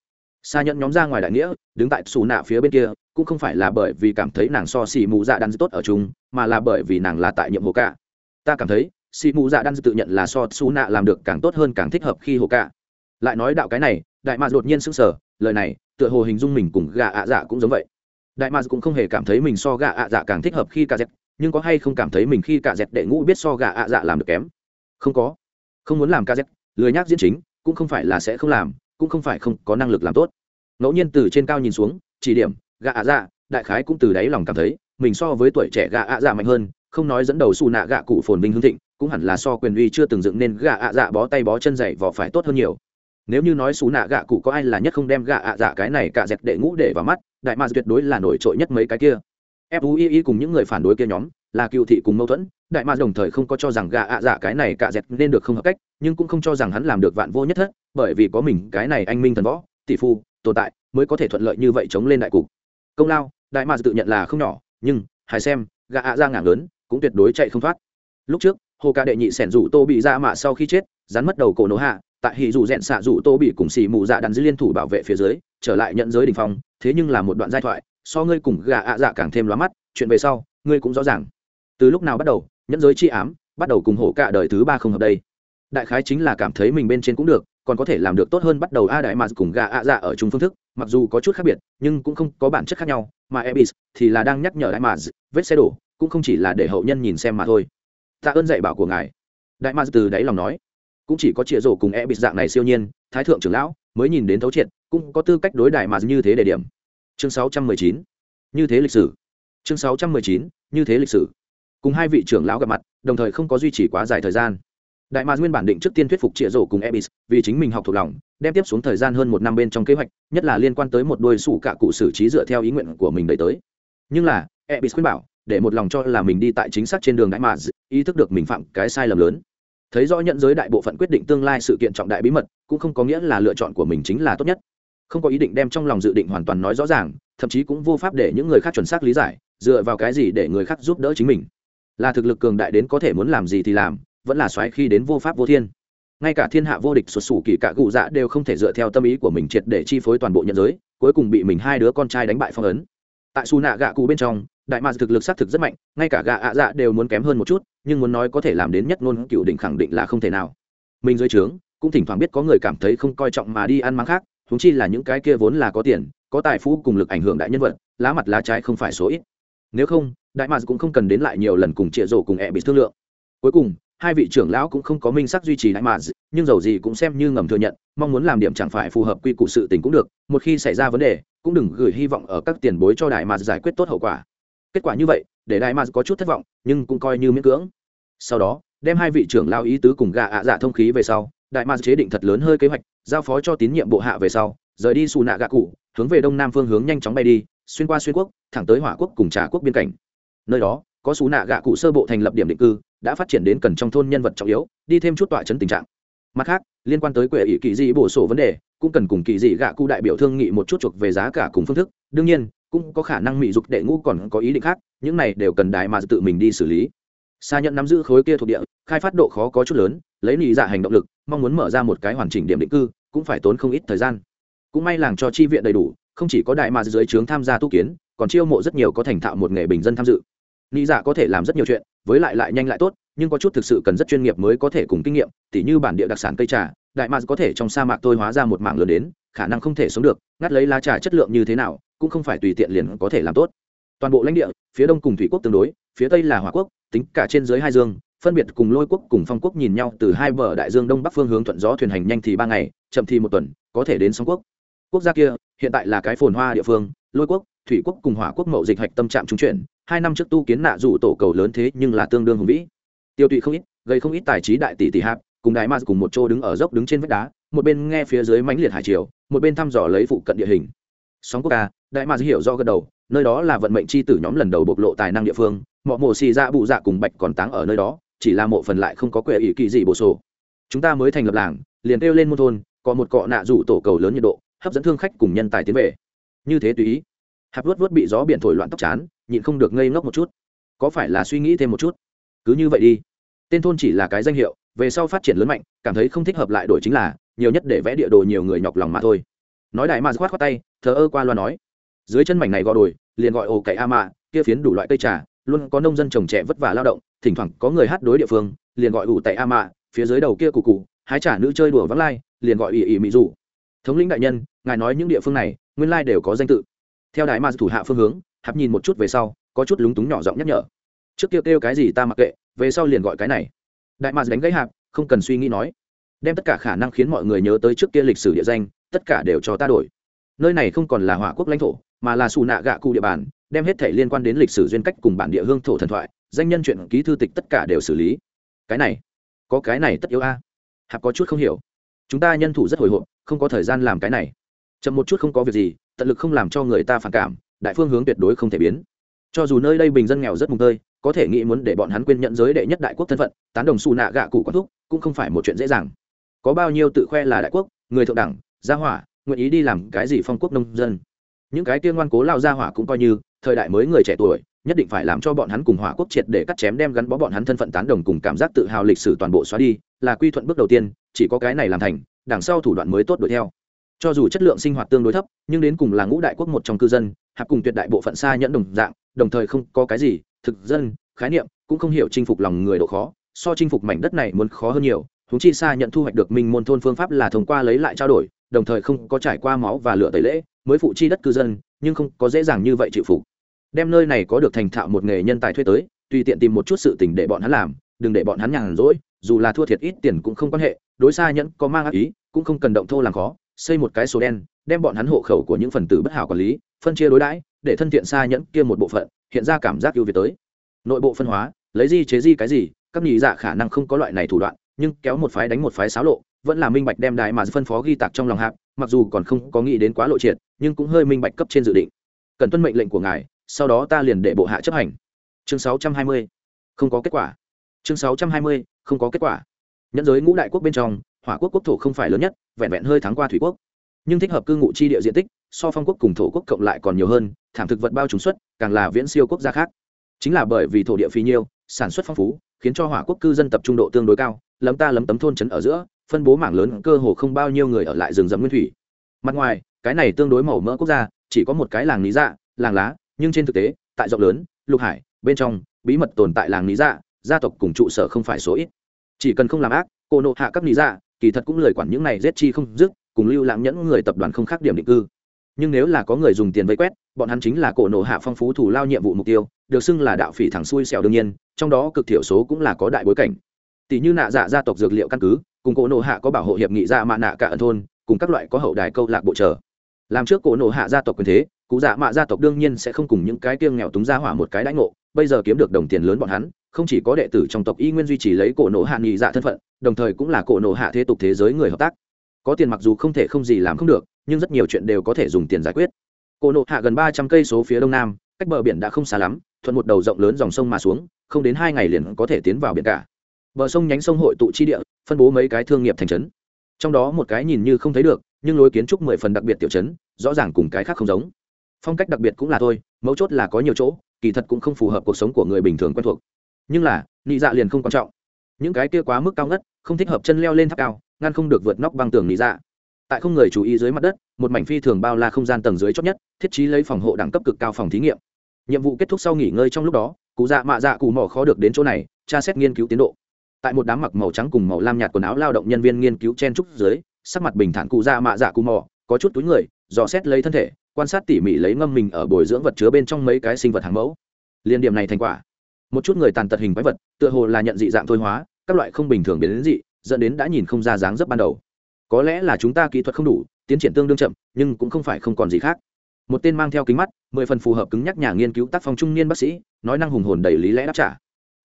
Xa nhận nhóm ra ngoài đại nghĩa đứng tại xù nạ phía bên kia cũng không phải là bởi vì cảm thấy nàng so xì mù dạ đan tốt ở chúng, mà là bởi vì nàng là tại nhiệm hồ cả. Ta cảm thấy xì mù dạ đan tự nhận là so xù nạ làm được càng tốt hơn càng thích hợp khi hồ cả. Lại nói đạo cái này đại mạc đột nhiên sững sờ lời này tựa hồ hình dung mình cùng gà ạ dạ cũng giống vậy. Đại mạc cũng không hề cảm thấy mình so gà ạ dạ càng thích hợp khi cả dẹp nhưng có hay không cảm thấy mình khi cả dẹt đệ ngũ biết so gà ạ dạ làm được kém? Không có. Không muốn làm ca dẹt, lười nhác diễn chính, cũng không phải là sẽ không làm, cũng không phải không có năng lực làm tốt. Ngẫu nhiên từ trên cao nhìn xuống, chỉ điểm, gà ạ dạ đại khái cũng từ đáy lòng cảm thấy, mình so với tuổi trẻ gà ạ dạ mạnh hơn, không nói dẫn đầu xù nạ gạ cụ phồn vinh hương thịnh, cũng hẳn là so quyền uy chưa từng dựng nên gà ạ dạ bó tay bó chân dày vỏ phải tốt hơn nhiều. Nếu như nói xù nạ gạ cụ có ai là nhất không đem gà ạ dạ cái này cả dẹt đệ ngũ để vào mắt, đại ma tuyệt đối là nổi trội nhất mấy cái kia fui cùng những người phản đối kia nhóm, là cựu thị cùng mâu thuẫn, đại ma đồng thời không có cho rằng gà ạ dạ cái này cả dẹt nên được không hợp cách, nhưng cũng không cho rằng hắn làm được vạn vô nhất thất, bởi vì có mình cái này anh minh thần võ, tỷ phu, tồn tại, mới có thể thuận lợi như vậy chống lên đại cục. Công lao, đại ma tự nhận là không nhỏ, nhưng, hãy xem gà ạ dạ ngả lớn, cũng tuyệt đối chạy không thoát. Lúc trước, hồ ca đệ nhị sẻn rủ tô bị ra mạ sau khi chết, rắn mất đầu cổ nổ hạ, tại hì dù rẽn xạ rủ tô bị cùng xì mù dạ đàn dư liên thủ bảo vệ phía dưới, trở lại nhận giới đình phong, thế nhưng là một đoạn giai thoại so ngươi cùng gà ạ dạ càng thêm lóa mắt, chuyện về sau, ngươi cũng rõ ràng. Từ lúc nào bắt đầu, nhẫn giới chi ám, bắt đầu cùng hổ cả đời thứ ba không hợp đây. Đại khái chính là cảm thấy mình bên trên cũng được, còn có thể làm được tốt hơn bắt đầu a đại mà cùng gà ạ dạ ở chung phương thức, mặc dù có chút khác biệt, nhưng cũng không có bản chất khác nhau, mà ebis thì là đang nhắc nhở đại mà vết xe đổ, cũng không chỉ là để hậu nhân nhìn xem mà thôi. Tạ ơn dạy bảo của ngài. Đại mà từ đáy lòng nói. Cũng chỉ có chĩa rổ cùng ebis dạng này siêu nhiên, thái thượng trưởng lão mới nhìn đến thấu triệt, cũng có tư cách đối đại mà như thế để điểm chương 619 như thế lịch sử. Chương 619 như thế lịch sử. Cùng hai vị trưởng lão gặp mặt, đồng thời không có duy trì quá dài thời gian. Đại mạc nguyên bản định trước tiên thuyết phục trịa rổ cùng ebis, vì chính mình học thuộc lòng, đem tiếp xuống thời gian hơn một năm bên trong kế hoạch, nhất là liên quan tới một đôi sủ cả cụ xử trí dựa theo ý nguyện của mình đẩy tới. Nhưng là, ebis khuyên bảo, để một lòng cho là mình đi tại chính xác trên đường đại mạc ý thức được mình phạm cái sai lầm lớn. Thấy rõ nhận giới đại bộ phận quyết định tương lai sự kiện trọng đại bí mật, cũng không có nghĩa là lựa chọn của mình chính là tốt nhất không có ý định đem trong lòng dự định hoàn toàn nói rõ ràng, thậm chí cũng vô pháp để những người khác chuẩn xác lý giải, dựa vào cái gì để người khác giúp đỡ chính mình. Là thực lực cường đại đến có thể muốn làm gì thì làm, vẫn là xoáy khi đến vô pháp vô thiên. Ngay cả thiên hạ vô địch xuất xù kỳ cả cụ dạ đều không thể dựa theo tâm ý của mình triệt để chi phối toàn bộ nhân giới, cuối cùng bị mình hai đứa con trai đánh bại phong ấn. Tại xù nạ gạ cụ bên trong, đại mạc thực lực xác thực rất mạnh, ngay cả gạ ạ dạ đều muốn kém hơn một chút, nhưng muốn nói có thể làm đến nhất ngôn cựu định khẳng định là không thể nào. Mình dưới trướng, cũng thỉnh thoảng biết có người cảm thấy không coi trọng mà đi ăn mắng khác huống chi là những cái kia vốn là có tiền, có tài phú cùng lực ảnh hưởng đại nhân vật, lá mặt lá trái không phải số ít. Nếu không, đại mạc cũng không cần đến lại nhiều lần cùng trịa rổ cùng ẹ bị thương lượng. Cuối cùng, hai vị trưởng lão cũng không có minh sắc duy trì đại mạc nhưng dầu gì cũng xem như ngầm thừa nhận, mong muốn làm điểm chẳng phải phù hợp quy củ sự tình cũng được, một khi xảy ra vấn đề, cũng đừng gửi hy vọng ở các tiền bối cho đại mạc giải quyết tốt hậu quả. Kết quả như vậy, để đại mạc có chút thất vọng, nhưng cũng coi như miễn cưỡng. Sau đó, đem hai vị trưởng lão ý tứ cùng gà ạ dạ thông khí về sau, đại mạc chế định thật lớn hơi kế hoạch giao phó cho tín nhiệm bộ hạ về sau, rời đi xù nạ gạ cụ, hướng về đông nam phương hướng nhanh chóng bay đi, xuyên qua xuyên quốc, thẳng tới hỏa quốc cùng trà quốc biên cảnh. Nơi đó, có xù nạ gạ cụ sơ bộ thành lập điểm định cư, đã phát triển đến cần trong thôn nhân vật trọng yếu, đi thêm chút tọa chấn tình trạng. Mặt khác, liên quan tới quệ ỷ kỳ dị bổ sổ vấn đề, cũng cần cùng kỳ dị gạ cụ đại biểu thương nghị một chút chuộc về giá cả cùng phương thức. Đương nhiên, cũng có khả năng mỹ dục đệ ngũ còn có ý định khác, những này đều cần đại mà tự mình đi xử lý xa nhận nắm giữ khối kia thuộc địa, khai phát độ khó có chút lớn, lấy lý dạ hành động lực, mong muốn mở ra một cái hoàn chỉnh điểm định cư, cũng phải tốn không ít thời gian. Cũng may làng cho chi viện đầy đủ, không chỉ có đại mà dưới trướng tham gia tu kiến, còn chiêu mộ rất nhiều có thành thạo một nghề bình dân tham dự. Nghĩ dạ có thể làm rất nhiều chuyện, với lại lại nhanh lại tốt, nhưng có chút thực sự cần rất chuyên nghiệp mới có thể cùng kinh nghiệm, tỉ như bản địa đặc sản cây trà, đại mà có thể trong sa mạc tôi hóa ra một mạng lớn đến, khả năng không thể sống được, ngắt lấy lá trà chất lượng như thế nào, cũng không phải tùy tiện liền có thể làm tốt. Toàn bộ lãnh địa, phía đông cùng thủy quốc tương đối, phía tây là hỏa quốc tính cả trên dưới hai dương, phân biệt cùng lôi quốc cùng phong quốc nhìn nhau từ hai bờ đại dương đông bắc phương hướng thuận gió thuyền hành nhanh thì ba ngày, chậm thì một tuần, có thể đến song quốc. Quốc gia kia, hiện tại là cái phồn hoa địa phương, lôi quốc, thủy quốc cùng hỏa quốc mậu dịch hạch tâm trạm trung chuyển, hai năm trước tu kiến nạ dù tổ cầu lớn thế nhưng là tương đương hùng vĩ. Tiêu tụy không ít, gây không ít tài trí đại tỷ tỷ hạp, cùng đại ma cùng một chỗ đứng ở dốc đứng trên vách đá, một bên nghe phía dưới mãnh liệt hải triều, một bên thăm dò lấy phụ cận địa hình. Sóng quốc ca đại ma hiểu do gật đầu, nơi đó là vận mệnh chi tử nhóm lần đầu bộc lộ tài năng địa phương mọ mộ xì ra bụ dạ cùng bạch còn táng ở nơi đó, chỉ là mộ phần lại không có quệ ý kỳ gì bổ sổ. Chúng ta mới thành lập làng, liền kêu lên môn thôn, có một cọ nạ rủ tổ cầu lớn nhiệt độ, hấp dẫn thương khách cùng nhân tài tiến về. Như thế tùy ý. Hạp luốt vớt bị gió biển thổi loạn tóc chán, nhịn không được ngây ngốc một chút. Có phải là suy nghĩ thêm một chút? Cứ như vậy đi. Tên thôn chỉ là cái danh hiệu, về sau phát triển lớn mạnh, cảm thấy không thích hợp lại đổi chính là, nhiều nhất để vẽ địa đồ nhiều người nhọc lòng mà thôi. Nói đại ma khoát khoát tay, thờ ơ qua loa nói. Dưới chân mảnh này gò đồi, liền gọi ồ cậy a mạ kia phiến đủ loại cây trà luôn có nông dân trồng trẻ vất vả lao động, thỉnh thoảng có người hát đối địa phương, liền gọi ủ tại a mạ, phía dưới đầu kia cụ cụ hái trả nữ chơi đùa vắng lai, liền gọi ỉ ỉ mỹ dù thống lĩnh đại nhân, ngài nói những địa phương này, nguyên lai đều có danh tự. Theo đại ma thủ hạ phương hướng, hạp nhìn một chút về sau, có chút lúng túng nhỏ giọng nhắc nhở. Trước kia kêu cái gì ta mặc kệ, về sau liền gọi cái này. Đại ma đánh gãy hạp, không cần suy nghĩ nói. Đem tất cả khả năng khiến mọi người nhớ tới trước kia lịch sử địa danh, tất cả đều cho ta đổi. Nơi này không còn là hỏa quốc lãnh thổ, mà là xù nạ gạ cụ địa bàn đem hết thể liên quan đến lịch sử duyên cách cùng bản địa hương thổ thần thoại, danh nhân chuyện ký thư tịch tất cả đều xử lý. Cái này, có cái này tất yếu a. Hạp có chút không hiểu. Chúng ta nhân thủ rất hồi hộp, không có thời gian làm cái này. Chậm một chút không có việc gì, tận lực không làm cho người ta phản cảm, đại phương hướng tuyệt đối không thể biến. Cho dù nơi đây bình dân nghèo rất mùng tơi, có thể nghĩ muốn để bọn hắn quên nhận giới đệ nhất đại quốc thân phận, tán đồng xù nạ gạ cụ quán thúc, cũng không phải một chuyện dễ dàng. Có bao nhiêu tự khoe là đại quốc, người thượng đẳng, gia hỏa, nguyện ý đi làm cái gì phong quốc nông dân. Những cái tiên ngoan cố lao gia hỏa cũng coi như thời đại mới người trẻ tuổi, nhất định phải làm cho bọn hắn cùng hỏa quốc triệt để cắt chém đem gắn bó bọn hắn thân phận tán đồng cùng cảm giác tự hào lịch sử toàn bộ xóa đi, là quy thuận bước đầu tiên, chỉ có cái này làm thành, đằng sau thủ đoạn mới tốt đuổi theo. Cho dù chất lượng sinh hoạt tương đối thấp, nhưng đến cùng là ngũ đại quốc một trong cư dân, hạp cùng tuyệt đại bộ phận xa nhẫn đồng dạng, đồng thời không có cái gì, thực dân, khái niệm, cũng không hiểu chinh phục lòng người độ khó, so chinh phục mảnh đất này muốn khó hơn nhiều húng chi xa nhận thu hoạch được minh môn thôn phương pháp là thông qua lấy lại trao đổi, đồng thời không có trải qua máu và lửa tẩy lễ, mới phụ chi đất cư dân, nhưng không có dễ dàng như vậy chịu phục đem nơi này có được thành thạo một nghề nhân tài thuê tới, tùy tiện tìm một chút sự tình để bọn hắn làm, đừng để bọn hắn nhàn rỗi, dù là thua thiệt ít tiền cũng không quan hệ, đối xa nhẫn có mang ác ý, cũng không cần động thô làm khó, xây một cái số đen, đem bọn hắn hộ khẩu của những phần tử bất hảo quản lý, phân chia đối đãi, để thân thiện xa nhẫn kia một bộ phận, hiện ra cảm giác ưu việt tới. Nội bộ phân hóa, lấy gì chế gì cái gì, các nhị dạ khả năng không có loại này thủ đoạn, nhưng kéo một phái đánh một phái xáo lộ, vẫn là minh bạch đem đại mà phân phó ghi tạc trong lòng hạp, mặc dù còn không có nghĩ đến quá lộ triệt, nhưng cũng hơi minh bạch cấp trên dự định. Cần tuân mệnh lệnh của ngài sau đó ta liền để bộ hạ chấp hành chương 620. không có kết quả chương 620. không có kết quả nhẫn giới ngũ đại quốc bên trong, hỏa quốc quốc thổ không phải lớn nhất, vẹn vẹn hơi thắng qua thủy quốc nhưng thích hợp cư ngụ chi địa diện tích, so phong quốc cùng thổ quốc cộng lại còn nhiều hơn, thảm thực vật bao trùng xuất càng là viễn siêu quốc gia khác chính là bởi vì thổ địa phí nhiêu, sản xuất phong phú, khiến cho hỏa quốc cư dân tập trung độ tương đối cao, lấm ta lấm tấm thôn trấn ở giữa, phân bố mảng lớn, cơ hồ không bao nhiêu người ở lại rừng rậm nguyên thủy mặt ngoài, cái này tương đối màu mỡ quốc gia, chỉ có một cái làng lý dạ làng lá nhưng trên thực tế, tại rộng lớn, lục hải, bên trong, bí mật tồn tại làng lý dạ gia tộc cùng trụ sở không phải số ít. Chỉ cần không làm ác, cô nộ hạ các lý dạ kỳ thật cũng lời quản những này giết chi không dứt, cùng lưu lãng nhẫn người tập đoàn không khác điểm định cư. Nhưng nếu là có người dùng tiền vây quét, bọn hắn chính là cổ nộ hạ phong phú thủ lao nhiệm vụ mục tiêu, được xưng là đạo phỉ thẳng xuôi xẻo đương nhiên, trong đó cực thiểu số cũng là có đại bối cảnh. Tỷ như nạ dạ gia tộc dược liệu căn cứ, cùng cổ nộ hạ có bảo hộ hiệp nghị dạ mạ nạ cả ẩn thôn, cùng các loại có hậu đài câu lạc bộ trở làm trước cổ nộ hạ gia tộc quyền thế cụ dạ mạ gia tộc đương nhiên sẽ không cùng những cái kiêng nghèo túng ra hỏa một cái đãi ngộ, bây giờ kiếm được đồng tiền lớn bọn hắn, không chỉ có đệ tử trong tộc y nguyên duy trì lấy cổ nổ hạ nghị dạ thân phận, đồng thời cũng là cổ nổ hạ thế tục thế giới người hợp tác. Có tiền mặc dù không thể không gì làm không được, nhưng rất nhiều chuyện đều có thể dùng tiền giải quyết. Cổ nổ hạ gần ba trăm cây số phía đông nam, cách bờ biển đã không xa lắm, thuận một đầu rộng lớn dòng sông mà xuống, không đến hai ngày liền có thể tiến vào biển cả. Bờ sông nhánh sông hội tụ chi địa, phân bố mấy cái thương nghiệp thành trấn. Trong đó một cái nhìn như không thấy được, nhưng lối kiến trúc mười phần đặc biệt tiểu trấn, rõ ràng cùng cái khác không giống phong cách đặc biệt cũng là thôi, mấu chốt là có nhiều chỗ, kỳ thật cũng không phù hợp cuộc sống của người bình thường quen thuộc. Nhưng là, nị dạ liền không quan trọng. Những cái kia quá mức cao ngất, không thích hợp chân leo lên tháp cao, ngăn không được vượt nóc băng tường nị dạ. Tại không người chú ý dưới mặt đất, một mảnh phi thường bao la không gian tầng dưới chót nhất, thiết trí lấy phòng hộ đẳng cấp cực cao phòng thí nghiệm. Nhiệm vụ kết thúc sau nghỉ ngơi trong lúc đó, cụ dạ mạ dạ cụ mỏ khó được đến chỗ này, tra xét nghiên cứu tiến độ. Tại một đám mặc màu trắng cùng màu lam nhạt quần áo lao động nhân viên nghiên cứu chen trúc dưới, sắc mặt bình thản cụ dạ mạ dạ cụ mỏ, có chút túi người, dò xét lấy thân thể quan sát tỉ mỉ lấy ngâm mình ở bồi dưỡng vật chứa bên trong mấy cái sinh vật hàng mẫu. Liên điểm này thành quả, một chút người tàn tật hình quái vật, tựa hồ là nhận dị dạng thôi hóa, các loại không bình thường biến đến dị, dẫn đến đã nhìn không ra dáng dấp ban đầu. Có lẽ là chúng ta kỹ thuật không đủ, tiến triển tương đương chậm, nhưng cũng không phải không còn gì khác. Một tên mang theo kính mắt, mười phần phù hợp cứng nhắc nhà nghiên cứu tác phong trung niên bác sĩ, nói năng hùng hồn đầy lý lẽ đáp trả.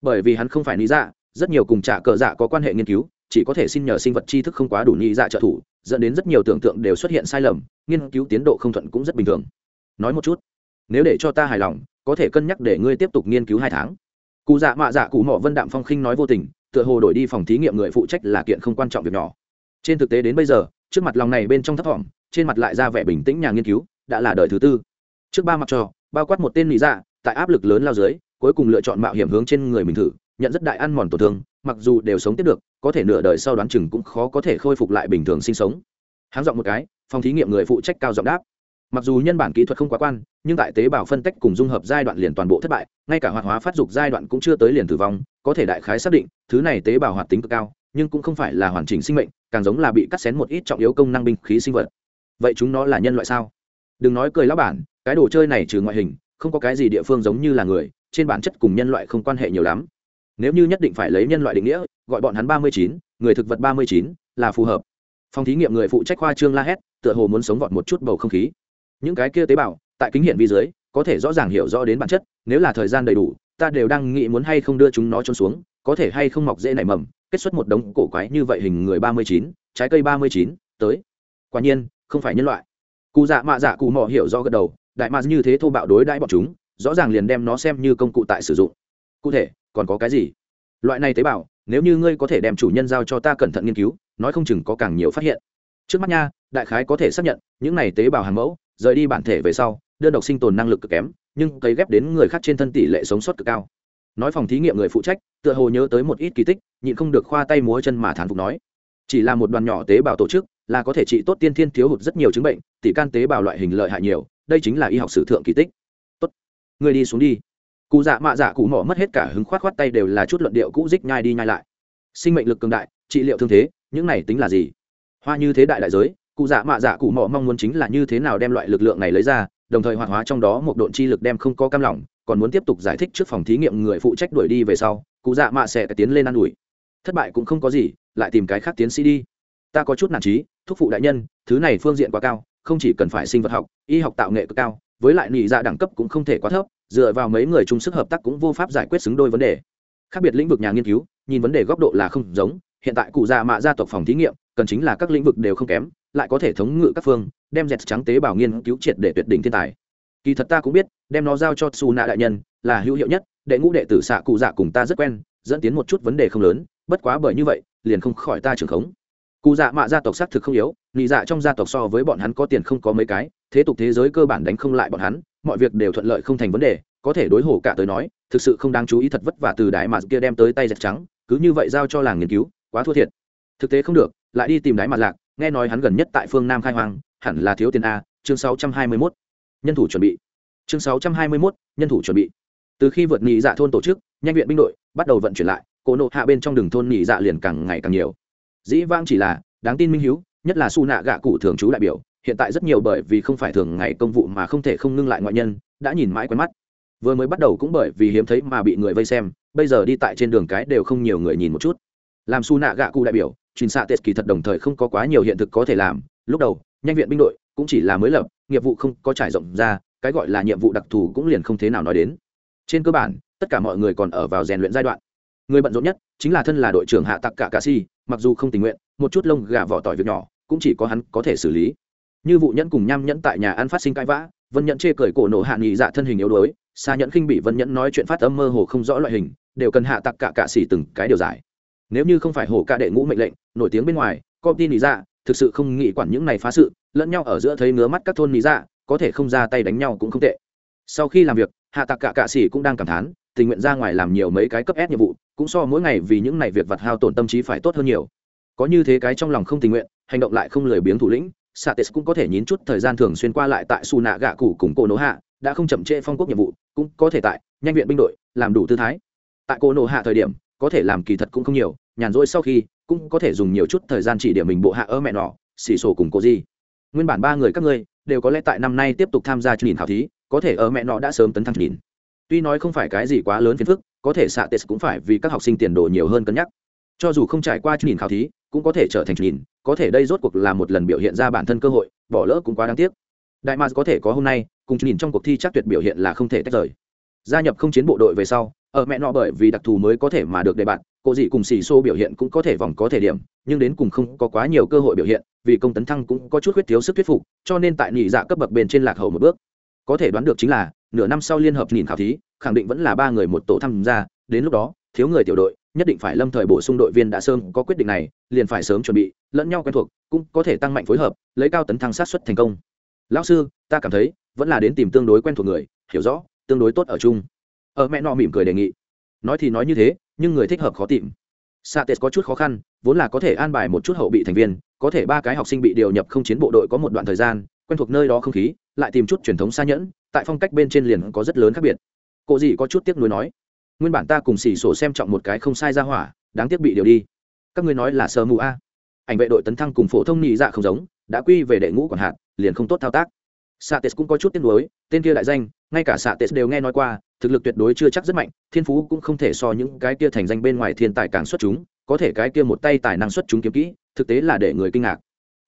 Bởi vì hắn không phải lý dạ rất nhiều cùng trả cờ dạ có quan hệ nghiên cứu, chỉ có thể xin nhờ sinh vật tri thức không quá đủ lý dạ trợ thủ dẫn đến rất nhiều tưởng tượng đều xuất hiện sai lầm, nghiên cứu tiến độ không thuận cũng rất bình thường. Nói một chút, nếu để cho ta hài lòng, có thể cân nhắc để ngươi tiếp tục nghiên cứu hai tháng. Cụ dạ mạ dạ cụ mỏ vân đạm phong khinh nói vô tình, tựa hồ đổi đi phòng thí nghiệm người phụ trách là kiện không quan trọng việc nhỏ. Trên thực tế đến bây giờ, trước mặt lòng này bên trong thấp thỏm, trên mặt lại ra vẻ bình tĩnh nhà nghiên cứu, đã là đời thứ tư. Trước ba mặt trò, bao quát một tên lý dạ tại áp lực lớn lao dưới, cuối cùng lựa chọn mạo hiểm hướng trên người mình thử, nhận rất đại ăn mòn tổn thương, mặc dù đều sống tiếp được có thể nửa đời sau đoán chừng cũng khó có thể khôi phục lại bình thường sinh sống. Háng giọng một cái, phòng thí nghiệm người phụ trách cao giọng đáp. Mặc dù nhân bản kỹ thuật không quá quan, nhưng tại tế bào phân tách cùng dung hợp giai đoạn liền toàn bộ thất bại, ngay cả hoạt hóa phát dục giai đoạn cũng chưa tới liền tử vong, có thể đại khái xác định, thứ này tế bào hoạt tính cực cao, nhưng cũng không phải là hoàn chỉnh sinh mệnh, càng giống là bị cắt xén một ít trọng yếu công năng binh khí sinh vật. Vậy chúng nó là nhân loại sao? Đừng nói cười lão bản, cái đồ chơi này trừ ngoại hình, không có cái gì địa phương giống như là người, trên bản chất cùng nhân loại không quan hệ nhiều lắm nếu như nhất định phải lấy nhân loại định nghĩa, gọi bọn hắn ba mươi chín, người thực vật ba mươi chín, là phù hợp. Phòng thí nghiệm người phụ trách khoa trương la hét, tựa hồ muốn sống vọt một chút bầu không khí. Những cái kia tế bào, tại kính hiển vi dưới, có thể rõ ràng hiểu rõ đến bản chất, nếu là thời gian đầy đủ, ta đều đang nghĩ muốn hay không đưa chúng nó trôn xuống, có thể hay không mọc dễ nảy mầm, kết xuất một đống cổ quái như vậy hình người ba mươi chín, trái cây ba mươi chín, tới. Quả nhiên, không phải nhân loại. Cụ dạ mạ dạ cụ mò hiểu rõ gật đầu, đại mạ như thế thô bạo đối đãi bọn chúng, rõ ràng liền đem nó xem như công cụ tại sử dụng. Cụ thể còn có cái gì? Loại này tế bào, nếu như ngươi có thể đem chủ nhân giao cho ta cẩn thận nghiên cứu, nói không chừng có càng nhiều phát hiện. Trước mắt nha, đại khái có thể xác nhận, những này tế bào hàng mẫu, rời đi bản thể về sau, đơn độc sinh tồn năng lực cực kém, nhưng cấy ghép đến người khác trên thân tỷ lệ sống sót cực cao. Nói phòng thí nghiệm người phụ trách, tựa hồ nhớ tới một ít kỳ tích, nhịn không được khoa tay múa chân mà thán phục nói. Chỉ là một đoàn nhỏ tế bào tổ chức, là có thể trị tốt tiên thiên thiếu hụt rất nhiều chứng bệnh, tỷ can tế bào loại hình lợi hại nhiều, đây chính là y học sử thượng kỳ tích. Tốt người đi xuống đi cụ dạ mạ dạ cụ mỏ mất hết cả hứng khoát khoát tay đều là chút luận điệu cũ dích nhai đi nhai lại. Sinh mệnh lực cường đại, trị liệu thương thế, những này tính là gì? Hoa như thế đại đại giới, cụ dạ mạ dạ cụ mỏ mong muốn chính là như thế nào đem loại lực lượng này lấy ra, đồng thời hoạt hóa trong đó một độn chi lực đem không có cam lòng, còn muốn tiếp tục giải thích trước phòng thí nghiệm người phụ trách đuổi đi về sau, cụ dạ mạ sẽ tiến lên ă n ủi. Thất bại cũng không có gì, lại tìm cái khác tiến sĩ đi. Ta có chút nản trí, thúc phụ đại nhân, thứ này phương diện quá cao, không chỉ cần phải sinh vật học, y học tạo nghệ cực cao, với lại nị dạ đẳng cấp cũng không thể quá thấp dựa vào mấy người chung sức hợp tác cũng vô pháp giải quyết xứng đôi vấn đề. Khác biệt lĩnh vực nhà nghiên cứu, nhìn vấn đề góc độ là không giống, hiện tại cụ già mạ gia tộc phòng thí nghiệm, cần chính là các lĩnh vực đều không kém, lại có thể thống ngự các phương, đem dẹt trắng tế bào nghiên cứu triệt để tuyệt đỉnh thiên tài. Kỳ thật ta cũng biết, đem nó giao cho su nạ đại nhân, là hữu hiệu nhất, đệ ngũ đệ tử xạ cụ dạ cùng ta rất quen, dẫn tiến một chút vấn đề không lớn, bất quá bởi như vậy, liền không khỏi ta trưởng khống. Cụ dạ mạ gia tộc xác thực không yếu nhị dạ trong gia tộc so với bọn hắn có tiền không có mấy cái, thế tục thế giới cơ bản đánh không lại bọn hắn mọi việc đều thuận lợi không thành vấn đề có thể đối hổ cả tới nói thực sự không đáng chú ý thật vất vả từ đại mà kia đem tới tay giật trắng cứ như vậy giao cho làng nghiên cứu quá thua thiệt. Thực tế không được lại đi tìm đái mặt lạc nghe nói hắn gần nhất tại phương nam khai hoang hẳn là thiếu tiền a chương 621. nhân thủ chuẩn bị. Chương 621, nhân thủ chuẩn bị. Từ khi vượt nhị dạ thôn tổ chức nhanh viện binh đội bắt đầu vận chuyển lại cổ nộ hạ bên trong đường thôn nhị dạ liền càng ngày càng nhiều. Dĩ vang chỉ là đáng tin minh hiếu nhất là su nạ gạ cụ thường trú đại biểu hiện tại rất nhiều bởi vì không phải thường ngày công vụ mà không thể không ngưng lại ngoại nhân, đã nhìn mãi quen mắt. Vừa mới bắt đầu cũng bởi vì hiếm thấy mà bị người vây xem, bây giờ đi tại trên đường cái đều không nhiều người nhìn một chút. Làm su nạ gạ cụ đại biểu truyền xạ tết kỳ thật đồng thời không có quá nhiều hiện thực có thể làm. Lúc đầu, nhanh viện binh đội cũng chỉ là mới lập, nghiệp vụ không có trải rộng ra, cái gọi là nhiệm vụ đặc thù cũng liền không thế nào nói đến. Trên cơ bản, tất cả mọi người còn ở vào rèn luyện giai đoạn. Người bận rộn nhất chính là thân là đội trưởng hạ tặc cả cà si, mặc dù không tình nguyện, một chút lông gà vỏ tỏi việc nhỏ cũng chỉ có hắn có thể xử lý như vụ nhẫn cùng nham nhẫn tại nhà ăn phát sinh cãi vã, vân nhẫn chê cởi cổ nổ hạ nghị dạ thân hình yếu đuối xa nhẫn khinh bị vân nhẫn nói chuyện phát âm mơ hồ không rõ loại hình, đều cần hạ tặc cả cạ xỉ từng cái điều giải. Nếu như không phải hổ ca đệ ngũ mệnh lệnh, nổi tiếng bên ngoài công ty nỉ dạ thực sự không nghĩ quản những này phá sự, lẫn nhau ở giữa thấy ngứa mắt các thôn nỉ dạ có thể không ra tay đánh nhau cũng không tệ. Sau khi làm việc, hạ tặc cả cạ xỉ cũng đang cảm thán, tình nguyện ra ngoài làm nhiều mấy cái cấp ép nhiệm vụ, cũng so mỗi ngày vì những này việc vặt hao tổn tâm trí phải tốt hơn nhiều. Có như thế cái trong lòng không tình nguyện, hành động lại không lười biếng thủ lĩnh xạ tes cũng có thể nhín chút thời gian thường xuyên qua lại tại su nạ gạ cụ cùng cô nỗ hạ đã không chậm trễ phong quốc nhiệm vụ, cũng có thể tại nhanh viện binh đội làm đủ tư thái. Tại cô nỗ hạ thời điểm, có thể làm kỳ thật cũng không nhiều, nhàn rỗi sau khi cũng có thể dùng nhiều chút thời gian chỉ điểm mình bộ hạ ơ mẹ nọ xì sổ cùng cô gì nguyên bản ba người các ngươi đều có lẽ tại năm nay tiếp tục tham gia nhìn khảo thí, có thể ở mẹ nọ đã sớm tấn thăng nhìn tuy nói không phải cái gì quá lớn phiền phức, có thể xạ tes cũng phải vì các học sinh tiền đồ nhiều hơn cân nhắc. Cho dù không trải qua nhìn khảo thí cũng có thể trở thành nhìn, có thể đây rốt cuộc là một lần biểu hiện ra bản thân cơ hội, bỏ lỡ cũng quá đáng tiếc. Đại mars có thể có hôm nay, cùng nhìn trong cuộc thi chắc tuyệt biểu hiện là không thể tách rời. Gia nhập không chiến bộ đội về sau, ở mẹ nọ bởi vì đặc thù mới có thể mà được đề bạn cô dị cùng xì xô biểu hiện cũng có thể vòng có thể điểm, nhưng đến cùng không có quá nhiều cơ hội biểu hiện, vì công tấn thăng cũng có chút khuyết thiếu sức thuyết phục, cho nên tại nhị dạ cấp bậc bên trên lạc hậu một bước. Có thể đoán được chính là, nửa năm sau liên hợp nhìn khảo thí, khẳng định vẫn là ba người một tổ tham gia, đến lúc đó, thiếu người tiểu đội nhất định phải lâm thời bổ sung đội viên đã sớm có quyết định này, liền phải sớm chuẩn bị, lẫn nhau quen thuộc, cũng có thể tăng mạnh phối hợp, lấy cao tấn thăng sát xuất thành công. Lão sư, ta cảm thấy, vẫn là đến tìm tương đối quen thuộc người, hiểu rõ, tương đối tốt ở chung. Ở mẹ nọ mỉm cười đề nghị. Nói thì nói như thế, nhưng người thích hợp khó tìm. Sa tết có chút khó khăn, vốn là có thể an bài một chút hậu bị thành viên, có thể ba cái học sinh bị điều nhập không chiến bộ đội có một đoạn thời gian, quen thuộc nơi đó không khí, lại tìm chút truyền thống xa nhẫn, tại phong cách bên trên liền có rất lớn khác biệt. Cô gì có chút tiếc nuối nói nguyên bản ta cùng xỉ sổ xem trọng một cái không sai ra hỏa đáng tiếc bị điều đi các ngươi nói là sơ mù a ảnh vệ đội tấn thăng cùng phổ thông nhị dạ không giống đã quy về đệ ngũ còn hạn liền không tốt thao tác xạ Tes cũng có chút tiếc nuối, tên kia đại danh, ngay cả xạ Tes đều nghe nói qua, thực lực tuyệt đối chưa chắc rất mạnh, thiên phú cũng không thể so những cái kia thành danh bên ngoài thiên tài càng xuất chúng, có thể cái kia một tay tài năng xuất chúng kiếm kỹ, thực tế là để người kinh ngạc.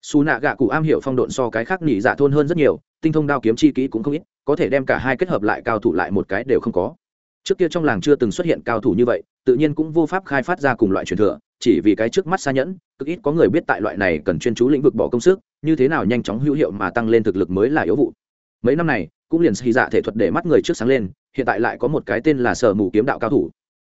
xù nạ gạ cụ am hiểu phong độn so cái khác nhị dạ thôn hơn rất nhiều, tinh thông đao kiếm chi kỹ cũng không ít, có thể đem cả hai kết hợp lại cao thủ lại một cái đều không có. Trước kia trong làng chưa từng xuất hiện cao thủ như vậy, tự nhiên cũng vô pháp khai phát ra cùng loại truyền thừa, chỉ vì cái trước mắt xa nhẫn, cực ít có người biết tại loại này cần chuyên chú lĩnh vực bỏ công sức, như thế nào nhanh chóng hữu hiệu mà tăng lên thực lực mới là yếu vụ. Mấy năm này cũng liền xì dạ thể thuật để mắt người trước sáng lên hiện tại lại có một cái tên là sở mù kiếm đạo cao thủ.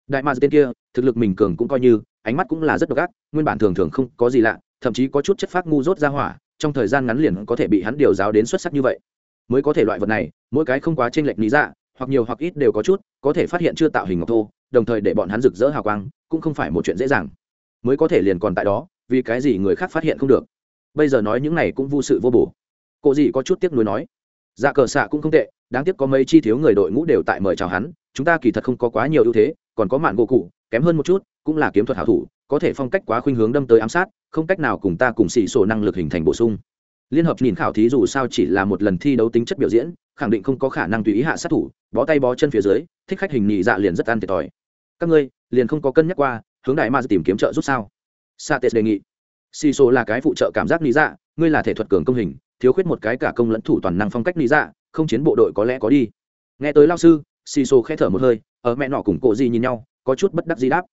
Đại ma tên kia thực lực mình cường cũng coi như ánh mắt cũng là rất độc ác nguyên bản thường thường không có gì lạ thậm chí có chút chất phát ngu dốt ra hỏa trong thời gian ngắn liền có thể bị hắn điều giáo đến xuất sắc như vậy. Mới có thể loại vật này mỗi cái không quá t r ê n lệch lý dạ hoặc nhiều hoặc ít đều có chút có thể phát hiện chưa tạo hình ngọc thô, đồng thời để bọn hắn rực rỡ hào quang, cũng không phải một chuyện dễ dàng. Mới có thể liền còn tại đó, vì cái gì người khác phát hiện không được? Bây giờ nói những này cũng vô sự vô bổ. Cô gì có chút tiếc nuối nói dạ cờ xạ cũng không tệ, đáng tiếc có mấy chi thiếu người đội ngũ đều tại mời chào hắn, chúng ta kỳ thật không có quá nhiều ưu thế, còn có mạn gỗ cụ, kém hơn một chút, cũng là kiếm thuật hảo thủ, có thể phong cách quá khuynh hướng đâm tới ám sát, không cách nào cùng ta cùng xỉ sổ năng lực hình thành bổ sung. Liên hợp nhìn khảo thí dù sao chỉ là một lần thi đấu tính chất biểu diễn khẳng định không có khả năng tùy ý hạ sát thủ, bó tay bó chân phía dưới, thích khách hình nhị dạ liền rất ăn thiệt thòi. Các ngươi, liền không có cân nhắc qua, hướng đại ma tìm kiếm trợ giúp sao? Sa tes đề nghị. Xì số là cái phụ trợ cảm giác lý dạ ngươi là thể thuật cường công hình, thiếu khuyết một cái cả công lẫn thủ toàn năng phong cách lý dạ không chiến bộ đội có lẽ có đi. Nghe tới lao sư, xì số khẽ thở một hơi, ở mẹ nọ cùng cổ gì nhìn nhau, có chút bất đắc gì đáp.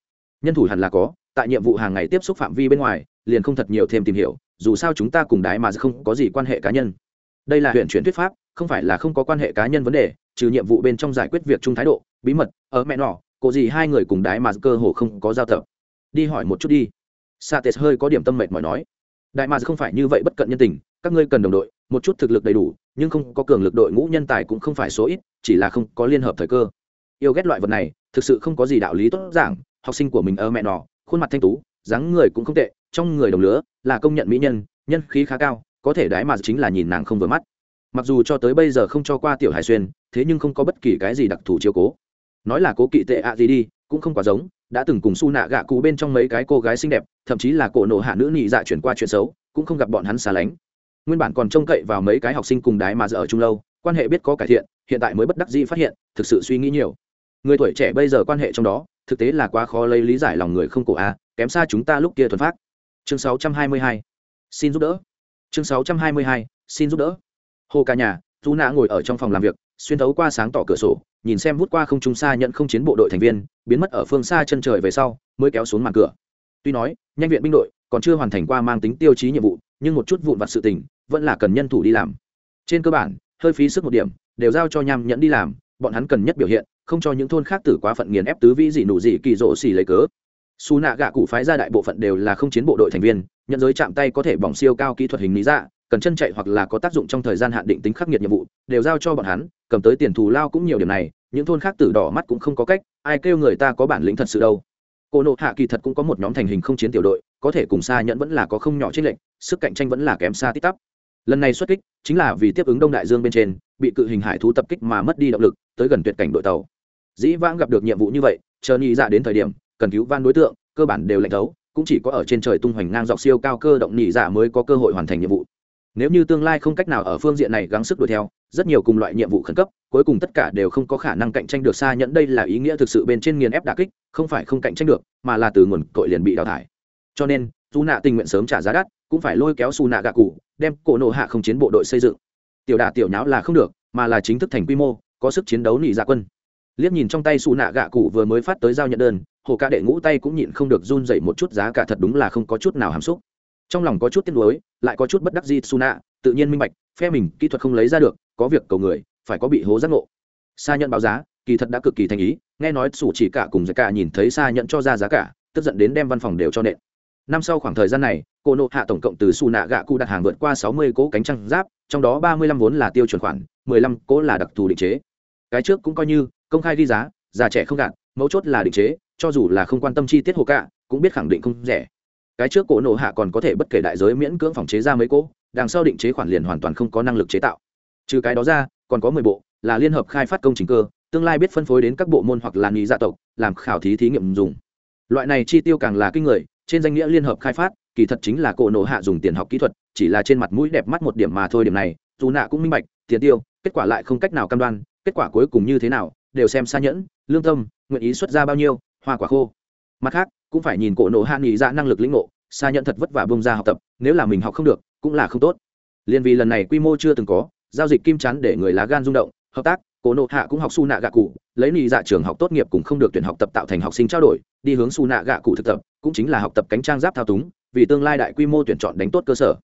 Nhân thủ hẳn là có, tại nhiệm vụ hàng ngày tiếp xúc phạm vi bên ngoài, liền không thật nhiều thêm tìm hiểu, dù sao chúng ta cùng đái mà không có gì quan hệ cá nhân. Đây là huyện chuyển thuyết pháp không phải là không có quan hệ cá nhân vấn đề, trừ nhiệm vụ bên trong giải quyết việc chung thái độ, bí mật, ở mẹ nọ cổ gì hai người cùng đái mà cơ hồ không có giao tập. Đi hỏi một chút đi. Sa tes hơi có điểm tâm mệt mỏi nói. Đại mà không phải như vậy bất cận nhân tình, các ngươi cần đồng đội, một chút thực lực đầy đủ, nhưng không có cường lực đội ngũ nhân tài cũng không phải số ít, chỉ là không có liên hợp thời cơ. Yêu ghét loại vật này, thực sự không có gì đạo lý tốt giảng, học sinh của mình ở mẹ nọ, khuôn mặt thanh tú, dáng người cũng không tệ, trong người đồng lứa, là công nhận mỹ nhân nhân khí khá cao, có thể đái mà chính là nhìn nàng không vừa mắt mặc dù cho tới bây giờ không cho qua tiểu hải xuyên, thế nhưng không có bất kỳ cái gì đặc thù chiếu cố nói là cố kỵ tệ ạ gì đi, cũng không quá giống, đã từng cùng su nạ gạ cụ bên trong mấy cái cô gái xinh đẹp, thậm chí là cổ nộ hạ nữ nhị dạ chuyển qua chuyện xấu, cũng không gặp bọn hắn xa lánh nguyên bản còn trông cậy vào mấy cái học sinh cùng đái mà giờ ở chung lâu, quan hệ biết có cải thiện, hiện tại mới bất đắc dĩ phát hiện, thực sự suy nghĩ nhiều người tuổi trẻ bây giờ quan hệ trong đó, thực tế là quá khó lấy lý giải lòng người không cổ a, kém xa chúng ta lúc kia thuần phát chương 622. xin giúp đỡ chương 622. xin giúp đỡ hồ ca nhà dù nạ ngồi ở trong phòng làm việc, xuyên thấu qua sáng tỏ cửa sổ, nhìn xem vút qua không trung xa nhận không chiến bộ đội thành viên, biến mất ở phương xa chân trời về sau, mới kéo xuống màn cửa. Tuy nói, nhanh viện binh đội còn chưa hoàn thành qua mang tính tiêu chí nhiệm vụ, nhưng một chút vụn vặt sự tình vẫn là cần nhân thủ đi làm. Trên cơ bản, hơi phí sức một điểm, đều giao cho nham nhẫn đi làm, bọn hắn cần nhất biểu hiện, không cho những thôn khác tử quá phận nghiền ép tứ vĩ dị nụ dị kỳ rộ xì lấy cớ. Xù nạ gạ cụ phái ra đại bộ phận đều là không chiến bộ đội thành viên, nhận giới chạm tay có thể bỏng siêu cao kỹ thuật hình lý dạ cần chân chạy hoặc là có tác dụng trong thời gian hạn định tính khắc nghiệt nhiệm vụ, đều giao cho bọn hắn, cầm tới tiền thù lao cũng nhiều điểm này, những thôn khác tử đỏ mắt cũng không có cách, ai kêu người ta có bản lĩnh thật sự đâu. Cô nộ hạ kỳ thật cũng có một nhóm thành hình không chiến tiểu đội, có thể cùng xa nhẫn vẫn là có không nhỏ trên lệnh sức cạnh tranh vẫn là kém xa tít tắp. Lần này xuất kích, chính là vì tiếp ứng đông đại dương bên trên, bị cự hình hải thú tập kích mà mất đi động lực, tới gần tuyệt cảnh đội tàu. Dĩ vãng gặp được nhiệm vụ như vậy, chờ nhị dạ đến thời điểm, cần cứu van đối tượng, cơ bản đều lạnh thấu, cũng chỉ có ở trên trời tung hoành ngang dọc siêu cao cơ động nhị dạ mới có cơ hội hoàn thành nhiệm vụ nếu như tương lai không cách nào ở phương diện này gắng sức đuổi theo, rất nhiều cùng loại nhiệm vụ khẩn cấp, cuối cùng tất cả đều không có khả năng cạnh tranh được xa nhẫn. Đây là ý nghĩa thực sự bên trên nghiền ép đà kích, không phải không cạnh tranh được, mà là từ nguồn cội liền bị đào thải. Cho nên dù nạ tình nguyện sớm trả giá đắt, cũng phải lôi kéo xù nạ gạ cụ, đem cổ nộ hạ không chiến bộ đội xây dựng. Tiểu đả tiểu nháo là không được, mà là chính thức thành quy mô, có sức chiến đấu nỉ dạ quân. Liếc nhìn trong tay xù nạ gạ cụ vừa mới phát tới giao nhận đơn, hồ ca đệ ngũ tay cũng nhịn không được run dậy một chút, giá cả thật đúng là không có chút nào hàm xúc trong lòng có chút tiếc nuối, lại có chút bất đắc di su nạ tự nhiên minh bạch, phe mình kỹ thuật không lấy ra được, có việc cầu người, phải có bị hố giác ngộ. Sa nhận báo giá, kỳ thật đã cực kỳ thành ý, nghe nói sủ chỉ cả cùng giá cả nhìn thấy Sa nhận cho ra giá cả, tức giận đến đem văn phòng đều cho nện. Năm sau khoảng thời gian này, cô nộ hạ tổng cộng từ su nạ gạ cụ đặt hàng vượt qua sáu mươi cố cánh trăng giáp, trong đó ba mươi lăm vốn là tiêu chuẩn khoản, mười lăm cố là đặc thù định chế. Cái trước cũng coi như, công khai ghi giá, già trẻ không gạt, mấu chốt là định chế, cho dù là không quan tâm chi tiết hồ cả cũng biết khẳng định không rẻ cái trước cổ nộ hạ còn có thể bất kể đại giới miễn cưỡng phòng chế ra mấy cỗ, đằng sau định chế khoản liền hoàn toàn không có năng lực chế tạo. Trừ cái đó ra, còn có mười bộ, là liên hợp khai phát công trình cơ, tương lai biết phân phối đến các bộ môn hoặc là nghị gia dạ tộc, làm khảo thí thí nghiệm dùng. Loại này chi tiêu càng là kinh người, trên danh nghĩa liên hợp khai phát, kỳ thật chính là cổ nộ hạ dùng tiền học kỹ thuật, chỉ là trên mặt mũi đẹp mắt một điểm mà thôi điểm này, dù nạ cũng minh bạch, tiền tiêu, kết quả lại không cách nào cam đoan, kết quả cuối cùng như thế nào, đều xem xa nhẫn, lương tâm, nguyện ý xuất ra bao nhiêu, hoa quả khô mặt khác, cũng phải nhìn cổ nộ hạ nghỉ ra năng lực lĩnh ngộ xa nhận thật vất vả bông ra học tập, nếu là mình học không được, cũng là không tốt. Liền vì lần này quy mô chưa từng có, giao dịch kim chắn để người lá gan rung động, hợp tác, cổ nộ hạ cũng học su nạ gạ cụ, lấy nghỉ dạ trường học tốt nghiệp cũng không được tuyển học tập tạo thành học sinh trao đổi, đi hướng su nạ gạ cụ thực tập, cũng chính là học tập cánh trang giáp thao túng, vì tương lai đại quy mô tuyển chọn đánh tốt cơ sở.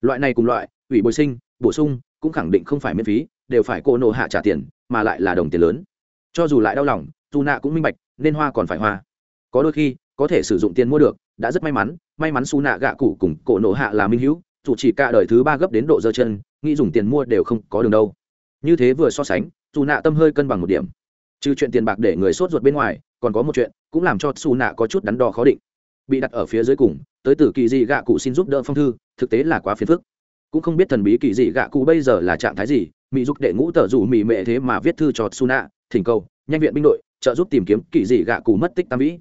Loại này cùng loại, ủy bồi sinh, bổ sung, cũng khẳng định không phải miễn phí, đều phải cổ nộ hạ trả tiền, mà lại là đồng tiền lớn. Cho dù lại đau lòng dù nạ cũng minh bạch, nên hoa còn phải hoa có đôi khi, có thể sử dụng tiền mua được, đã rất may mắn. May mắn su nạ gạ cụ cùng cổ nộ hạ là minh hữu, dù chỉ cả đời thứ ba gấp đến độ dơ chân, nghĩ dùng tiền mua đều không có đường đâu. Như thế vừa so sánh dù nạ tâm hơi cân bằng một điểm. Trừ chuyện tiền bạc để người sốt ruột bên ngoài, còn có một chuyện, cũng làm cho su nạ có chút đắn đo khó định. Bị đặt ở phía dưới cùng, tới từ kỳ dị gạ cụ xin giúp đỡ phong thư, thực tế là quá phiền phức. Cũng không biết thần bí kỳ dị gạ cụ bây giờ là trạng thái gì mỹ giúp đệ ngũ tờ rủ mỹ mệ thế mà viết thư cho su nạ thỉnh cầu, nhanh viện binh đội, trợ giúp tìm kiếm kỳ dị gạ cụ mất tích tam vĩ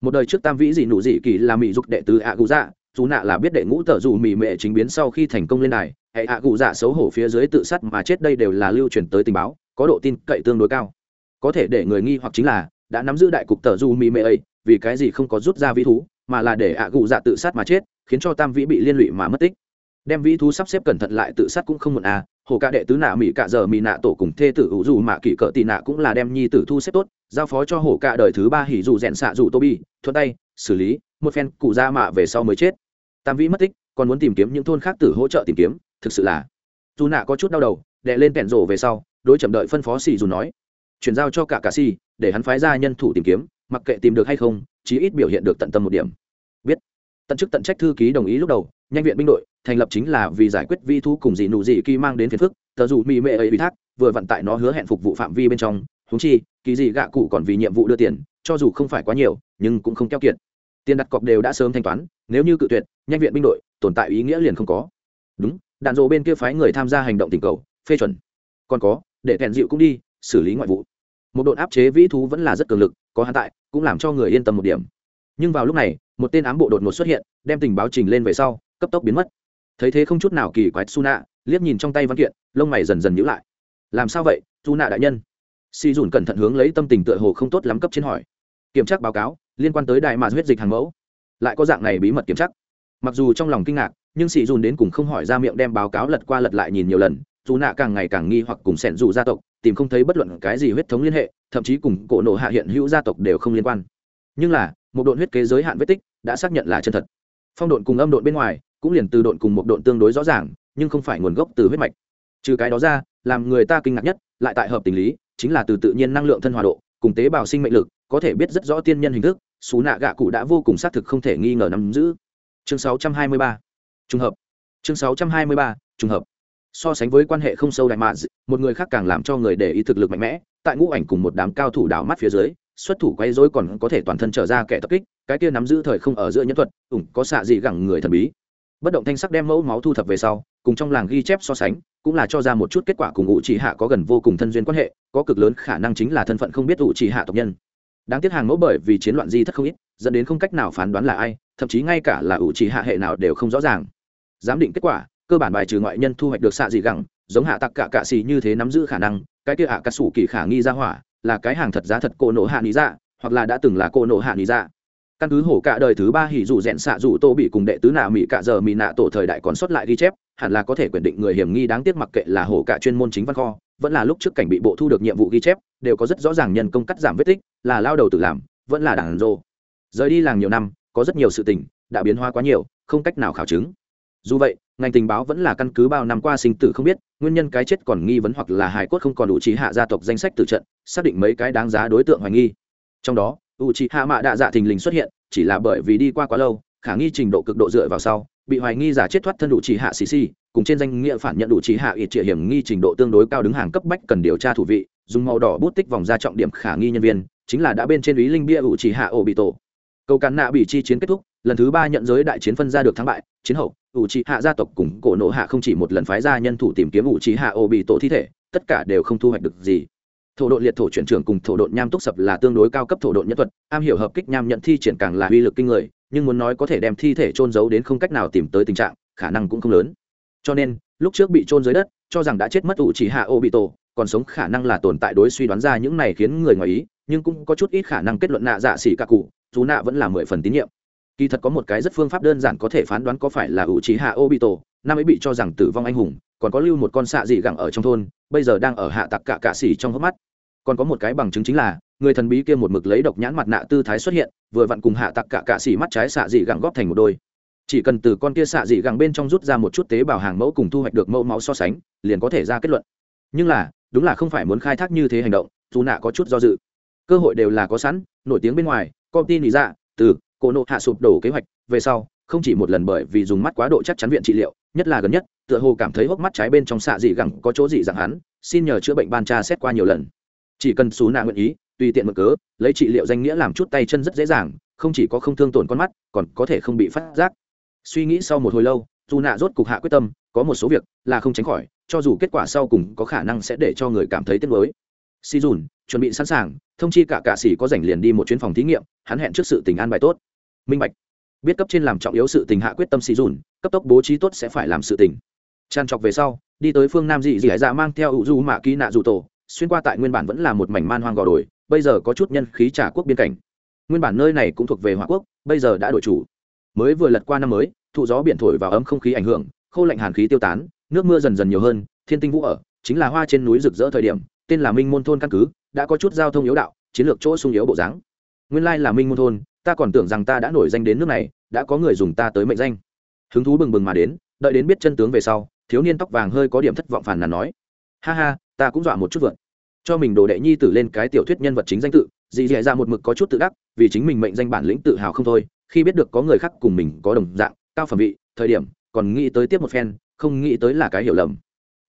một đời trước tam vĩ dị nụ dị kỳ là mỹ dục đệ tứ ạ cụ dạ dù nạ là biết đệ ngũ tờ dù mỹ mệ chính biến sau khi thành công lên này hệ ạ cụ dạ xấu hổ phía dưới tự sát mà chết đây đều là lưu truyền tới tình báo, có độ tin cậy tương đối cao. Có thể để người nghi hoặc chính là, đã nắm giữ đại cục tờ dù mỹ mệ ấy, vì cái gì không có rút ra vĩ thú, mà là để ạ cụ dạ tự sát mà chết, khiến cho tam vĩ bị liên lụy mà mất tích. Đem vĩ thú sắp xếp cẩn thận lại tự sát cũng không muộn à hồ ca đệ tứ nạ mỹ cạ giờ mỹ nạ tổ cùng thê tử hữu dù mạ kỷ cỡ tị nạ cũng là đem nhi tử thu xếp tốt giao phó cho hổ cả đời thứ ba hỉ dù rèn xạ dù tô bi, thuận tay, xử lý, một phen cụ ra mạ về sau mới chết. Tam vĩ mất tích, còn muốn tìm kiếm những thôn khác tử hỗ trợ tìm kiếm, thực sự là. Dù nạ có chút đau đầu đệ lên kẹn rổ về sau, đối chậm đợi phân phó xì dù nói, chuyển giao cho cả cà xì, để hắn phái ra nhân thủ tìm kiếm, mặc kệ tìm được hay không, chí ít biểu hiện được tận tâm một điểm. Biết. Tận chức tận trách thư ký đồng ý lúc đầu, nhanh viện binh đội, thành lập chính là vì giải quyết vi thu cùng dị nụ dị kỳ mang đến phiền phức, tờ dù mỹ mệ ấy ủy thác, vừa vận tại nó hứa hẹn phục vụ phạm vi bên trong húng chi, kỳ dị gạ cụ còn vì nhiệm vụ đưa tiền, cho dù không phải quá nhiều, nhưng cũng không keo kiệt. Tiền đặt cọc đều đã sớm thanh toán, nếu như cự tuyệt, nhanh viện binh đội, tồn tại ý nghĩa liền không có. Đúng, đạn dộ bên kia phái người tham gia hành động tình cầu, phê chuẩn. Còn có, để thẹn dịu cũng đi, xử lý ngoại vụ. Một đội áp chế vĩ thú vẫn là rất cường lực, có hắn tại, cũng làm cho người yên tâm một điểm. Nhưng vào lúc này, một tên ám bộ đột ngột xuất hiện, đem tình báo trình lên về sau, cấp tốc biến mất. Thấy thế không chút nào kỳ quái, su nạ liếc nhìn trong tay văn kiện, lông mày dần dần nhữ lại. Làm sao vậy, su nạ đại nhân? Si dùn cẩn thận hướng lấy tâm tình tựa hồ không tốt lắm cấp trên hỏi. Kiểm tra báo cáo, liên quan tới đại mà huyết dịch hàng mẫu. Lại có dạng này bí mật kiểm tra. Mặc dù trong lòng kinh ngạc, nhưng sĩ dùn đến cùng không hỏi ra miệng đem báo cáo lật qua lật lại nhìn nhiều lần, dù nạ càng ngày càng nghi hoặc cùng sẻn dù gia tộc, tìm không thấy bất luận cái gì huyết thống liên hệ, thậm chí cùng cổ nộ hạ hiện hữu gia tộc đều không liên quan. Nhưng là, một độn huyết kế giới hạn vết tích đã xác nhận là chân thật. Phong độn cùng âm độn bên ngoài cũng liền từ độn cùng một độn tương đối rõ ràng, nhưng không phải nguồn gốc từ huyết mạch. Trừ cái đó ra, làm người ta kinh ngạc nhất, lại tại hợp tình lý chính là từ tự nhiên năng lượng thân hòa độ, cùng tế bào sinh mệnh lực, có thể biết rất rõ tiên nhân hình thức, xú nạ gạ cụ đã vô cùng xác thực không thể nghi ngờ nắm giữ chương 623. trùng hợp chương 623. trùng hợp so sánh với quan hệ không sâu đại mạ một người khác càng làm cho người để ý thực lực mạnh mẽ, tại ngũ ảnh cùng một đám cao thủ đảo mắt phía dưới, xuất thủ quay dối còn có thể toàn thân trở ra kẻ tập kích, cái kia nắm giữ thời không ở giữa nhân thuật, ủng có xạ gì gẳng người thần bí bất động thanh sắc đem mẫu máu thu thập về sau cùng trong làng ghi chép so sánh, cũng là cho ra một chút kết quả cùng ủ trì hạ có gần vô cùng thân duyên quan hệ, có cực lớn khả năng chính là thân phận không biết ủ trì hạ tộc nhân. Đáng tiếc hàng mẫu bởi vì chiến loạn di thất không ít, dẫn đến không cách nào phán đoán là ai, thậm chí ngay cả là ủ trì hạ hệ nào đều không rõ ràng. Giám định kết quả, cơ bản bài trừ ngoại nhân thu hoạch được xạ dị gẳng, giống hạ tặc cả cạ xì như thế nắm giữ khả năng, cái kia hạ cà sủ kỳ khả nghi ra hỏa, là cái hàng thật giá thật cô nổ hạ lý dạ hoặc là đã từng là cô nổ hạ lý dạ. Căn cứ hổ cả đời thứ ba hỉ dù rèn xạ dù tô bị cùng đệ tứ nạ mỹ cả giờ mỹ nạ tổ thời đại còn xuất lại ghi chép hẳn là có thể quyền định người hiểm nghi đáng tiếc mặc kệ là hổ cả chuyên môn chính văn kho, vẫn là lúc trước cảnh bị bộ thu được nhiệm vụ ghi chép, đều có rất rõ ràng nhân công cắt giảm vết tích, là lao đầu tự làm, vẫn là đảng rô. Rời đi làng nhiều năm, có rất nhiều sự tình đã biến hóa quá nhiều, không cách nào khảo chứng. Dù vậy, ngành tình báo vẫn là căn cứ bao năm qua sinh tử không biết, nguyên nhân cái chết còn nghi vấn hoặc là hải cốt không còn đủ trí hạ gia tộc danh sách tử trận, xác định mấy cái đáng giá đối tượng hoài nghi. Trong đó u trí hạ mạ đạ dạ thình lình xuất hiện, chỉ là bởi vì đi qua quá lâu, khả nghi trình độ cực độ dựa vào sau bị hoài nghi giả chết thoát thân đủ chỉ hạ xì xì, cùng trên danh nghĩa phản nhận đủ chỉ hạ ít trịa hiểm nghi trình độ tương đối cao đứng hàng cấp bách cần điều tra thủ vị, dùng màu đỏ bút tích vòng ra trọng điểm khả nghi nhân viên, chính là đã bên trên ý linh bia ủ chỉ hạ ổ bị tổ. Cầu cán nạ bị chi chiến kết thúc, lần thứ ba nhận giới đại chiến phân ra được thắng bại, chiến hậu, ủ chỉ hạ gia tộc cùng cổ nộ hạ không chỉ một lần phái ra nhân thủ tìm kiếm ủ chỉ hạ ổ bị tổ thi thể, tất cả đều không thu hoạch được gì thổ độn liệt thổ chuyển trưởng cùng thổ độn nham túc sập là tương đối cao cấp thổ độn nhân thuật, am hiểu hợp kích nham nhận thi triển càng là uy lực kinh người, nhưng muốn nói có thể đem thi thể trôn giấu đến không cách nào tìm tới tình trạng, khả năng cũng không lớn. Cho nên, lúc trước bị trôn dưới đất, cho rằng đã chết mất ủ chỉ hạ ô bị tổ còn sống khả năng là tồn tại đối suy đoán ra những này khiến người ngoài ý, nhưng cũng có chút ít khả năng kết luận nạ dạ xỉ cả cụ chú nạ vẫn là mười phần tín nhiệm. Kỳ thật có một cái rất phương pháp đơn giản có thể phán đoán có phải là ủ chỉ hạ ô bị tổ năm ấy bị cho rằng tử vong anh hùng, còn có lưu một con xạ dị gẳng ở trong thôn, bây giờ đang ở hạ tặc cả cạ xỉ trong hốc mắt còn có một cái bằng chứng chính là, người thần bí kia một mực lấy độc nhãn mặt nạ tư thái xuất hiện, vừa vặn cùng hạ tặc cả cạ xỉ mắt trái xạ dị gẳng góp thành một đôi. Chỉ cần từ con kia xạ dị gẳng bên trong rút ra một chút tế bào hàng mẫu cùng thu hoạch được mẫu máu so sánh, liền có thể ra kết luận. Nhưng là, đúng là không phải muốn khai thác như thế hành động, dù nạ có chút do dự. Cơ hội đều là có sẵn, nổi tiếng bên ngoài công ty lý dạ từ cô nộ hạ sụp đổ kế hoạch, về sau, không chỉ một lần bởi vì dùng mắt quá độ chắc chắn viện trị liệu, nhất là gần nhất, tựa hồ cảm thấy hốc mắt trái bên trong xạ dị gẳng có chỗ dị dạng hắn, xin nhờ chữa bệnh ban tra xét qua nhiều lần chỉ cần xú nạ nguyện ý, tùy tiện mực cớ, lấy trị liệu danh nghĩa làm chút tay chân rất dễ dàng, không chỉ có không thương tổn con mắt, còn có thể không bị phát giác. Suy nghĩ sau một hồi lâu dù nạ rốt cục hạ quyết tâm, có một số việc là không tránh khỏi, cho dù kết quả sau cùng có khả năng sẽ để cho người cảm thấy tiếc nuối. Si dùn, chuẩn bị sẵn sàng, thông chi cả cạ sĩ có rảnh liền đi một chuyến phòng thí nghiệm, hắn hẹn trước sự tình an bài tốt. Minh bạch. Biết cấp trên làm trọng yếu sự tình hạ quyết tâm si dùn, cấp tốc bố trí tốt sẽ phải làm sự tình. Tràn trọc về sau, đi tới phương nam dị dị dạ mang theo ủ du mạ ký nạ dù tổ xuyên qua tại nguyên bản vẫn là một mảnh man hoang gò đồi, bây giờ có chút nhân khí trả quốc biên cảnh. Nguyên bản nơi này cũng thuộc về hòa quốc, bây giờ đã đổi chủ. Mới vừa lật qua năm mới, thụ gió biển thổi vào ấm không khí ảnh hưởng, khô lạnh hàn khí tiêu tán, nước mưa dần dần nhiều hơn, thiên tinh vũ ở, chính là hoa trên núi rực rỡ thời điểm, tên là minh môn thôn căn cứ, đã có chút giao thông yếu đạo, chiến lược chỗ sung yếu bộ dáng. Nguyên lai là minh môn thôn, ta còn tưởng rằng ta đã nổi danh đến nước này, đã có người dùng ta tới mệnh danh. Hứng thú bừng bừng mà đến, đợi đến biết chân tướng về sau, thiếu niên tóc vàng hơi có điểm thất vọng phản nàn nói. Ha ha ta cũng dọa một chút vượt. Cho mình đồ đệ nhi tử lên cái tiểu thuyết nhân vật chính danh tự, dì dì ra một mực có chút tự đắc, vì chính mình mệnh danh bản lĩnh tự hào không thôi, khi biết được có người khác cùng mình có đồng dạng, cao phẩm vị, thời điểm, còn nghĩ tới tiếp một phen, không nghĩ tới là cái hiểu lầm.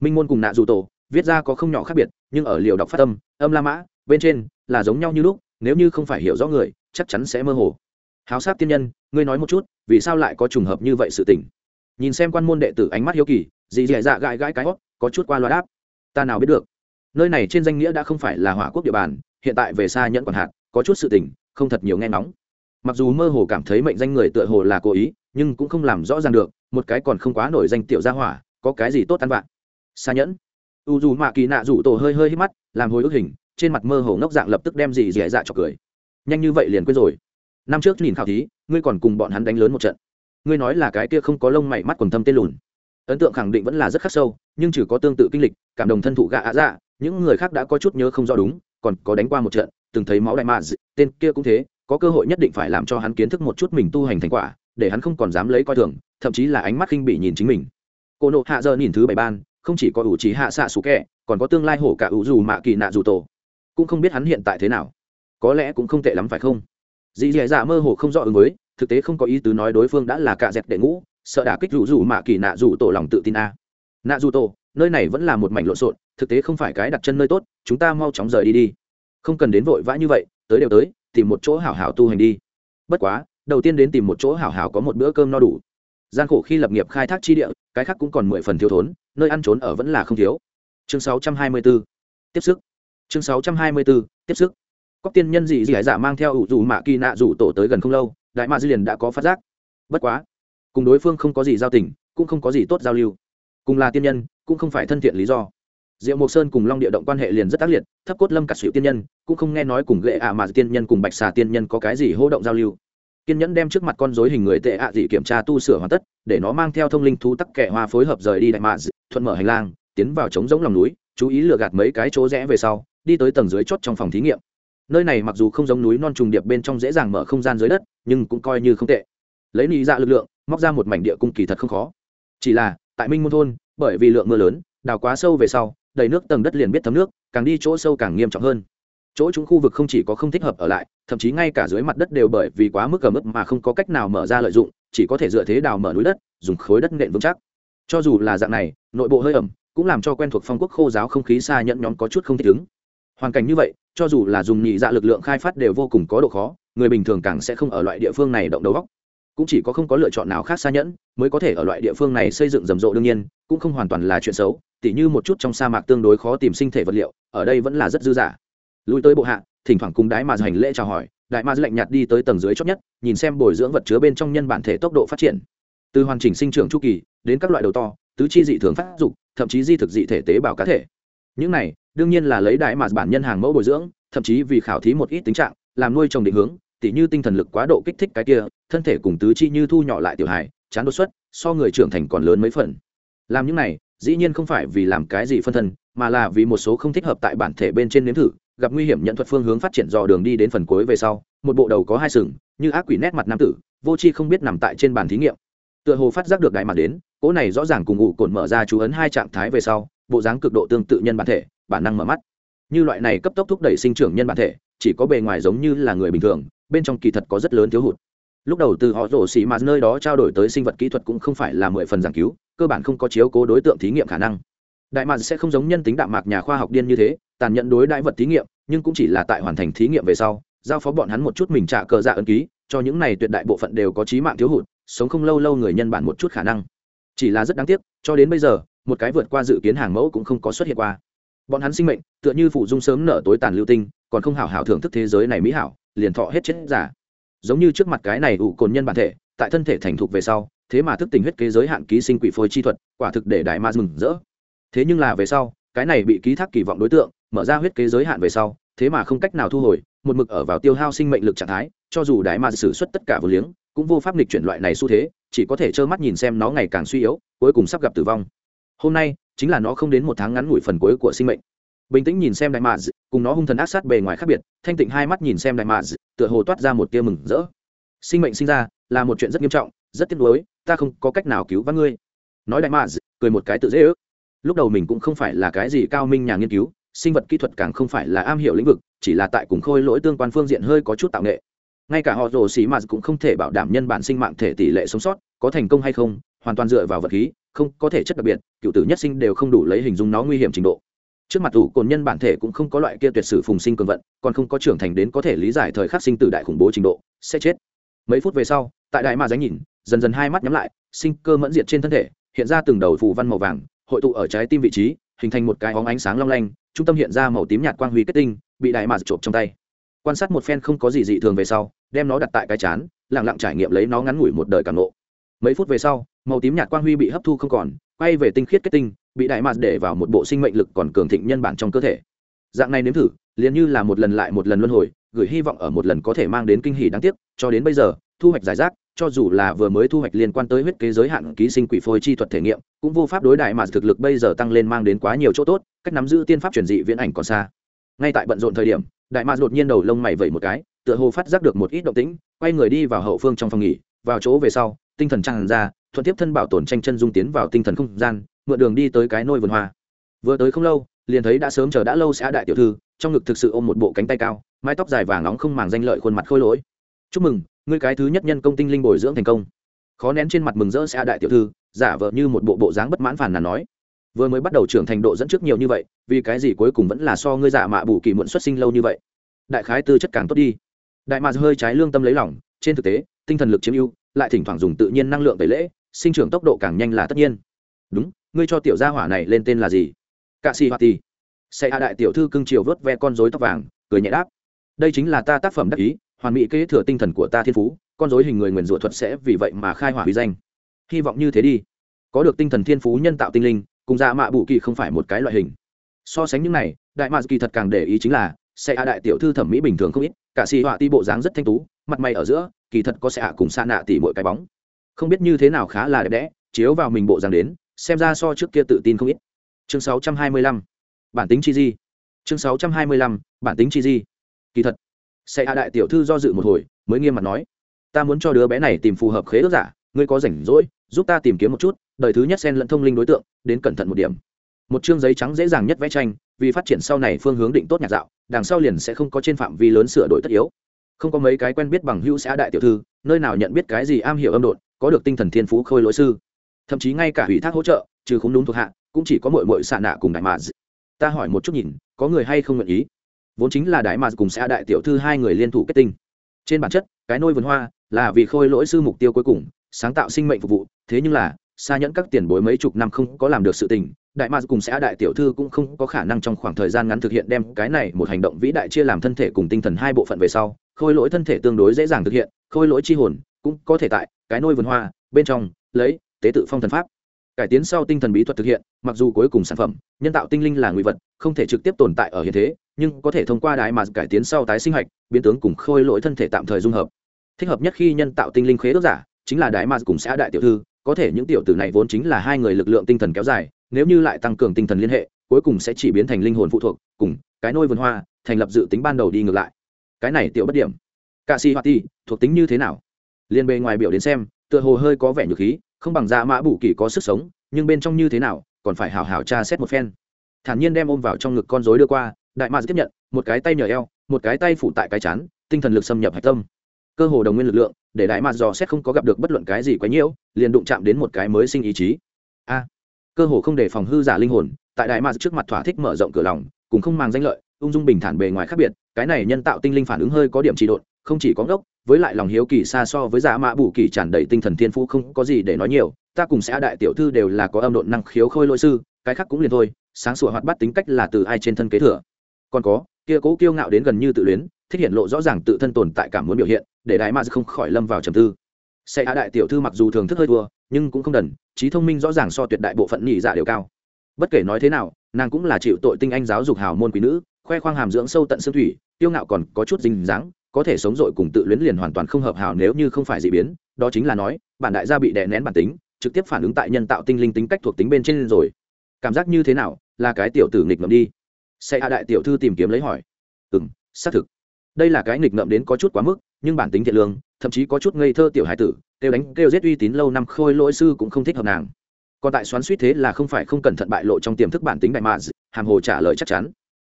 Minh môn cùng nạ dù tổ, viết ra có không nhỏ khác biệt, nhưng ở liều đọc phát âm âm la mã, bên trên, là giống nhau như lúc, nếu như không phải hiểu rõ người, chắc chắn sẽ mơ hồ. Háo sát tiên nhân, ngươi nói một chút, vì sao lại có trùng hợp như vậy sự tình? Nhìn xem quan môn đệ tử ánh mắt hiếu kỳ, dì dì dạ gãi gãi cái hót, có chút qua loa đáp ta nào biết được. Nơi này trên danh nghĩa đã không phải là hỏa quốc địa bàn, hiện tại về xa nhẫn quản hạt, có chút sự tình, không thật nhiều nghe ngóng. Mặc dù mơ hồ cảm thấy mệnh danh người tựa hồ là cố ý, nhưng cũng không làm rõ ràng được, một cái còn không quá nổi danh tiểu gia hỏa, có cái gì tốt ăn vạn xa nhẫn. U dù mạ kỳ nạ rủ tổ hơi hơi hít mắt, làm hồi ức hình, trên mặt mơ hồ ngốc dạng lập tức đem gì dẻ dạ cho cười. Nhanh như vậy liền quên rồi. Năm trước nhìn khảo thí, ngươi còn cùng bọn hắn đánh lớn một trận. Ngươi nói là cái kia không có lông mày mắt quần thâm tên lùn ấn tượng khẳng định vẫn là rất khắc sâu, nhưng chỉ có tương tự kinh lịch, cảm đồng thân thụ gạ ạ dạ những người khác đã có chút nhớ không rõ đúng, còn có đánh qua một trận, từng thấy máu đại mạ tên kia cũng thế, có cơ hội nhất định phải làm cho hắn kiến thức một chút mình tu hành thành quả, để hắn không còn dám lấy coi thường, thậm chí là ánh mắt khinh bị nhìn chính mình. Cô nộ hạ giờ nhìn thứ bảy ban, không chỉ có ủ trí hạ xạ sủ kẹ, còn có tương lai hổ cả ủ dù mạ kỳ nạ dù tổ. Cũng không biết hắn hiện tại thế nào. Có lẽ cũng không tệ lắm phải không? Dì dì dạ mơ hồ không rõ ứng với, thực tế không có ý tứ nói đối phương đã là cạ dẹp đệ ngũ sợ đả kích rủ rủ mạ kỳ nạ rủ tổ lòng tự tin a. Nạ rủ tổ, nơi này vẫn là một mảnh lộn xộn, thực tế không phải cái đặt chân nơi tốt, chúng ta mau chóng rời đi đi. Không cần đến vội vã như vậy, tới đều tới, tìm một chỗ hảo hảo tu hành đi. Bất quá, đầu tiên đến tìm một chỗ hảo hảo có một bữa cơm no đủ. Gian khổ khi lập nghiệp khai thác chi địa, cái khác cũng còn mười phần thiếu thốn, nơi ăn trốn ở vẫn là không thiếu. Chương 624. tiếp sức. Chương 624. tiếp sức. Cóc tiên nhân dị dị dạ mang theo ủ dù mạ kỳ nạ rủ tổ tới gần không lâu, đại mạ dư liền đã có phát giác. Bất quá cùng đối phương không có gì giao tình, cũng không có gì tốt giao lưu. Cùng là tiên nhân, cũng không phải thân thiện lý do. Diệu mộc sơn cùng long địa động quan hệ liền rất tác liệt, thấp cốt lâm cả sự tiên nhân, cũng không nghe nói cùng ghệ ạ mà tiên nhân cùng bạch xà tiên nhân có cái gì hô động giao lưu. Kiên nhẫn đem trước mặt con dối hình người tệ ạ dị kiểm tra tu sửa hoàn tất, để nó mang theo thông linh thú tắc kẻ hoa phối hợp rời đi đại mạ thuận mở hành lang, tiến vào trống giống lòng núi, chú ý lừa gạt mấy cái chỗ rẽ về sau, đi tới tầng dưới chốt trong phòng thí nghiệm. Nơi này mặc dù không giống núi non trùng điệp bên trong dễ dàng mở không gian dưới đất, nhưng cũng coi như không tệ. Lấy lý dạ lực lượng móc ra một mảnh địa cung kỳ thật không khó. Chỉ là, tại minh môn thôn, bởi vì lượng mưa lớn, đào quá sâu về sau, đầy nước tầng đất liền biết thấm nước, càng đi chỗ sâu càng nghiêm trọng hơn. Chỗ chúng khu vực không chỉ có không thích hợp ở lại, thậm chí ngay cả dưới mặt đất đều bởi vì quá mức ở mức mà không có cách nào mở ra lợi dụng, chỉ có thể dựa thế đào mở núi đất, dùng khối đất nện vững chắc. Cho dù là dạng này, nội bộ hơi ẩm, cũng làm cho quen thuộc phong quốc khô giáo không khí xa nhận nhóm có chút không thích ứng. Hoàn cảnh như vậy, cho dù là dùng nhị dạ lực lượng khai phát đều vô cùng có độ khó, người bình thường càng sẽ không ở loại địa phương này động đầu góc cũng chỉ có không có lựa chọn nào khác xa nhẫn, mới có thể ở loại địa phương này xây dựng rầm rộ đương nhiên, cũng không hoàn toàn là chuyện xấu, tỉ như một chút trong sa mạc tương đối khó tìm sinh thể vật liệu, ở đây vẫn là rất dư dả. Lui tới bộ hạ, thỉnh thoảng cùng đái mà hành lễ chào hỏi đại ma lạnh nhạt đi tới tầng dưới chót nhất, nhìn xem bồi dưỡng vật chứa bên trong nhân bản thể tốc độ phát triển. Từ hoàn chỉnh sinh trưởng chu kỳ, đến các loại đầu to, tứ chi dị thường phát dục, thậm chí di thực dị thể tế bào cá thể. Những này, đương nhiên là lấy đại mà bản nhân hàng mẫu bồi dưỡng, thậm chí vì khảo thí một ít tính trạng, làm nuôi trồng định hướng tỉ như tinh thần lực quá độ kích thích cái kia, thân thể cùng tứ chi như thu nhỏ lại tiểu hài, chán đột xuất, so người trưởng thành còn lớn mấy phần. Làm những này, dĩ nhiên không phải vì làm cái gì phân thân, mà là vì một số không thích hợp tại bản thể bên trên nếm thử, gặp nguy hiểm nhận thuật phương hướng phát triển dò đường đi đến phần cuối về sau, một bộ đầu có hai sừng, như ác quỷ nét mặt nam tử, vô c h i không biết nằm tại trên bàn thí nghiệm. Tựa hồ phát giác được đại mặt đến, cỗ này rõ ràng cùng ngụ cồn mở ra chú ấn hai trạng thái về sau, bộ dáng cực độ tương tự nhân bản thể, bản năng mở mắt. Như loại này cấp tốc thúc đẩy sinh trưởng nhân bản thể, chỉ có bề ngoài giống như là người bình thường bên trong kỳ thật có rất lớn thiếu hụt. Lúc đầu từ họ rổ xì mà nơi đó trao đổi tới sinh vật kỹ thuật cũng không phải là mười phần giảng cứu, cơ bản không có chiếu cố đối tượng thí nghiệm khả năng. Đại mạc sẽ không giống nhân tính đạm mạc nhà khoa học điên như thế, tàn nhẫn đối đại vật thí nghiệm, nhưng cũng chỉ là tại hoàn thành thí nghiệm về sau, giao phó bọn hắn một chút mình trả cờ dạ ấn ký, cho những này tuyệt đại bộ phận đều có trí mạng thiếu hụt, sống không lâu lâu người nhân bản một chút khả năng. Chỉ là rất đáng tiếc, cho đến bây giờ, một cái vượt qua dự kiến hàng mẫu cũng không có xuất hiện qua. Bọn hắn sinh mệnh, tựa như phụ dung sớm nở tối tàn lưu tinh, còn không hảo hảo thưởng thức thế giới này mỹ hảo liền thọ hết chết giả. Giống như trước mặt cái này ủ cồn nhân bản thể, tại thân thể thành thục về sau, thế mà thức tình huyết kế giới hạn ký sinh quỷ phôi chi thuật, quả thực để đại ma mừng rỡ. Thế nhưng là về sau, cái này bị ký thác kỳ vọng đối tượng, mở ra huyết kế giới hạn về sau, thế mà không cách nào thu hồi, một mực ở vào tiêu hao sinh mệnh lực trạng thái, cho dù đại ma xử suất tất cả vô liếng, cũng vô pháp nghịch chuyển loại này xu thế, chỉ có thể trơ mắt nhìn xem nó ngày càng suy yếu, cuối cùng sắp gặp tử vong. Hôm nay, chính là nó không đến một tháng ngắn ngủi phần cuối của sinh mệnh bình tĩnh nhìn xem đại mạ cùng nó hung thần ác sát bề ngoài khác biệt, thanh tịnh hai mắt nhìn xem đại mạ tựa hồ toát ra một tia mừng rỡ. Sinh mệnh sinh ra là một chuyện rất nghiêm trọng, rất tiếc nuối, ta không có cách nào cứu vãn ngươi. Nói đại mạ cười một cái tự dễ ước. Lúc đầu mình cũng không phải là cái gì cao minh nhà nghiên cứu, sinh vật kỹ thuật càng không phải là am hiểu lĩnh vực, chỉ là tại cùng khôi lỗi tương quan phương diện hơi có chút tạo nghệ. Ngay cả họ rồ xì mà cũng không thể bảo đảm nhân bản sinh mạng thể tỷ lệ sống sót, có thành công hay không, hoàn toàn dựa vào vật khí, không có thể chất đặc biệt, cựu tử nhất sinh đều không đủ lấy hình dung nó nguy hiểm trình độ trước mặt ủ cồn nhân bản thể cũng không có loại kia tuyệt sử phùng sinh cường vận, còn không có trưởng thành đến có thể lý giải thời khắc sinh tử đại khủng bố trình độ, sẽ chết. Mấy phút về sau, tại đại mà dánh nhìn, dần dần hai mắt nhắm lại, sinh cơ mẫn diệt trên thân thể, hiện ra từng đầu phù văn màu vàng, hội tụ ở trái tim vị trí, hình thành một cái óng ánh sáng long lanh, trung tâm hiện ra màu tím nhạt quang huy kết tinh, bị đại mà trộm trong tay. Quan sát một phen không có gì dị thường về sau, đem nó đặt tại cái chán lẳng lặng trải nghiệm lấy nó ngắn ngủi một đời cảm nộ mấy phút về sau, màu tím nhạt quang huy bị hấp thu không còn, quay về tinh khiết kết tinh bị đại mạt để vào một bộ sinh mệnh lực còn cường thịnh nhân bản trong cơ thể. Dạng này nếm thử, liền như là một lần lại một lần luân hồi, gửi hy vọng ở một lần có thể mang đến kinh hỉ đáng tiếc, cho đến bây giờ, thu hoạch giải rác, cho dù là vừa mới thu hoạch liên quan tới huyết kế giới hạn ký sinh quỷ phôi chi thuật thể nghiệm, cũng vô pháp đối đại mà thực lực bây giờ tăng lên mang đến quá nhiều chỗ tốt, cách nắm giữ tiên pháp truyền dị viễn ảnh còn xa. Ngay tại bận rộn thời điểm, đại mà đột nhiên đầu lông mày vẩy một cái, tựa hồ phát giác được một ít động tĩnh, quay người đi vào hậu phương trong phòng nghỉ, vào chỗ về sau, tinh thần tràn ra, thuận tiếp thân bảo tồn tranh chân dung tiến vào tinh thần không gian mượn đường đi tới cái nôi vườn hoa. Vừa tới không lâu, liền thấy đã sớm chờ đã lâu sẽ đại tiểu thư, trong ngực thực sự ôm một bộ cánh tay cao, mái tóc dài vàng nóng không màng danh lợi khuôn mặt khôi lỗi. Chúc mừng, ngươi cái thứ nhất nhân công tinh linh bồi dưỡng thành công. Khó nén trên mặt mừng rỡ sẽ đại tiểu thư, giả vờ như một bộ bộ dáng bất mãn phản là nói. Vừa mới bắt đầu trưởng thành độ dẫn trước nhiều như vậy, vì cái gì cuối cùng vẫn là so ngươi giả mạ bù kỳ muộn xuất sinh lâu như vậy? Đại khái tư chất càng tốt đi. Đại mạc hơi trái lương tâm lấy lòng, trên thực tế, tinh thần lực chiếm ưu, lại thỉnh thoảng dùng tự nhiên năng lượng tẩy lễ, sinh trưởng tốc độ càng nhanh là tất nhiên. Đúng ngươi cho tiểu gia hỏa này lên tên là gì? Cạ xì hoa ti sẽ hạ đại tiểu thư cưng chiều vớt ve con rối tóc vàng, cười nhẹ đáp. Đây chính là ta tác phẩm đắc ý, hoàn mỹ kế thừa tinh thần của ta thiên phú, con rối hình người nguyền rủa thuật sẽ vì vậy mà khai hỏa huy danh. Hy vọng như thế đi. Có được tinh thần thiên phú nhân tạo tinh linh, cùng dạ mạ bù kỳ không phải một cái loại hình. So sánh những này, đại mạ kỳ thật càng để ý chính là, sẽ hạ đại tiểu thư thẩm mỹ bình thường không ít cả xì họa ti bộ dáng rất thanh tú, mặt mày ở giữa, kỳ thật có sẽ hạ cùng xa nạ tỉ mỗi cái bóng. Không biết như thế nào khá là đẹp đẽ, chiếu vào mình bộ dáng đến xem ra so trước kia tự tin không ít. Chương 625 bản tính chi di. Chương 625 bản tính chi di. Kỳ thật sẽ hạ đại tiểu thư do dự một hồi, mới nghiêm mặt nói, ta muốn cho đứa bé này tìm phù hợp khế ước giả, ngươi có rảnh rỗi, giúp ta tìm kiếm một chút, đời thứ nhất xen lẫn thông linh đối tượng, đến cẩn thận một điểm. Một chương giấy trắng dễ dàng nhất vẽ tranh, vì phát triển sau này phương hướng định tốt nhạc dạo, đằng sau liền sẽ không có trên phạm vi lớn sửa đổi tất yếu. Không có mấy cái quen biết bằng hữu xã đại tiểu thư, nơi nào nhận biết cái gì am hiểu âm độn, có được tinh thần thiên phú khôi lỗi sư thậm chí ngay cả ủy thác hỗ trợ, trừ không đúng thuộc hạ, cũng chỉ có mội mội xạ nạ cùng đại mạ ta hỏi một chút nhìn, có người hay không nguyện ý? Vốn chính là đại mạ cùng xã đại tiểu thư hai người liên thủ kết tinh. Trên bản chất, cái nôi vườn hoa là vì khôi lỗi sư mục tiêu cuối cùng, sáng tạo sinh mệnh phục vụ, thế nhưng là xa nhẫn các tiền bối mấy chục năm không có làm được sự tình, đại ma cùng xã đại tiểu thư cũng không có khả năng trong khoảng thời gian ngắn thực hiện đem cái này một hành động vĩ đại chia làm thân thể cùng tinh thần hai bộ phận về sau, khôi lỗi thân thể tương đối dễ dàng thực hiện, khôi lỗi chi hồn cũng có thể tại cái nôi vườn hoa bên trong lấy tế tự phong thần pháp. Cải tiến sau tinh thần bí thuật thực hiện, mặc dù cuối cùng sản phẩm, nhân tạo tinh linh là nguy vật, không thể trực tiếp tồn tại ở hiện thế, nhưng có thể thông qua đại mà cải tiến sau tái sinh hạch, biến tướng cùng khôi lỗi thân thể tạm thời dung hợp. Thích hợp nhất khi nhân tạo tinh linh khế ước giả, chính là đại mà cùng xã đại tiểu thư, có thể những tiểu tử này vốn chính là hai người lực lượng tinh thần kéo dài, nếu như lại tăng cường tinh thần liên hệ, cuối cùng sẽ chỉ biến thành linh hồn phụ thuộc, cùng cái nôi vườn hoa, thành lập dự tính ban đầu đi ngược lại. Cái này tiểu bất điểm. Ca sĩ hoa ti, thuộc tính như thế nào? Liên bề ngoài biểu đến xem, tựa hồ hơi có vẻ nhược khí không bằng dạ mã bù kỳ có sức sống, nhưng bên trong như thế nào, còn phải hào hào tra xét một phen. Thản nhiên đem ôm vào trong ngực con rối đưa qua, đại mạc tiếp nhận, một cái tay nhờ eo, một cái tay phủ tại cái chán, tinh thần lực xâm nhập hạch tâm. Cơ hồ đồng nguyên lực lượng, để đại mạc dò xét không có gặp được bất luận cái gì quấy nhiễu, liền đụng chạm đến một cái mới sinh ý chí. A! Cơ hồ không để phòng hư giả linh hồn, tại đại mạc trước mặt thỏa thích mở rộng cửa lòng, cùng không mang danh lợi, ung dung bình thản bề ngoài khác biệt, cái này nhân tạo tinh linh phản ứng hơi có điểm trị độn không chỉ có ngốc, với lại lòng hiếu kỳ xa so với dạ giả mã bù kỳ tràn đầy tinh thần thiên phú không có gì để nói nhiều, ta cùng sẽ đại tiểu thư đều là có âm độn năng khiếu khôi lỗi sư, cái khác cũng liền thôi, sáng sủa hoạt bát tính cách là từ ai trên thân kế thừa. Còn có, kia cố kiêu ngạo đến gần như tự luyến, thích hiện lộ rõ ràng tự thân tồn tại cảm muốn biểu hiện, để đại mạc không khỏi lâm vào trầm tư. Sẽ hạ đại tiểu thư mặc dù thường thức hơi thua, nhưng cũng không đần, trí thông minh rõ ràng so tuyệt đại bộ phận nhị dạ đều cao. Bất kể nói thế nào, nàng cũng là chịu tội tinh anh giáo dục hào môn quý nữ, khoe khoang hàm dưỡng sâu tận xương thủy tiêu ngạo còn có chút dinh dáng có thể sống dội cùng tự luyến liền hoàn toàn không hợp hào nếu như không phải dị biến, đó chính là nói, bản đại gia bị đè nén bản tính, trực tiếp phản ứng tại nhân tạo tinh linh tính cách thuộc tính bên trên rồi. Cảm giác như thế nào, là cái tiểu tử nghịch ngợm đi. Sẽ hạ đại tiểu thư tìm kiếm lấy hỏi. Ừ m xác thực. Đây là cái nghịch ngợm đến có chút quá mức, nhưng bản tính thiện lương, thậm chí có chút ngây thơ tiểu hải tử, kêu đánh, kêu giết uy tín lâu năm khôi lỗi sư cũng không thích hợp nàng. Còn tại xoắn suýt thế là không phải không cẩn thận bại lộ trong tiềm thức bản tính đại mạ hàm hồ trả lời chắc chắn.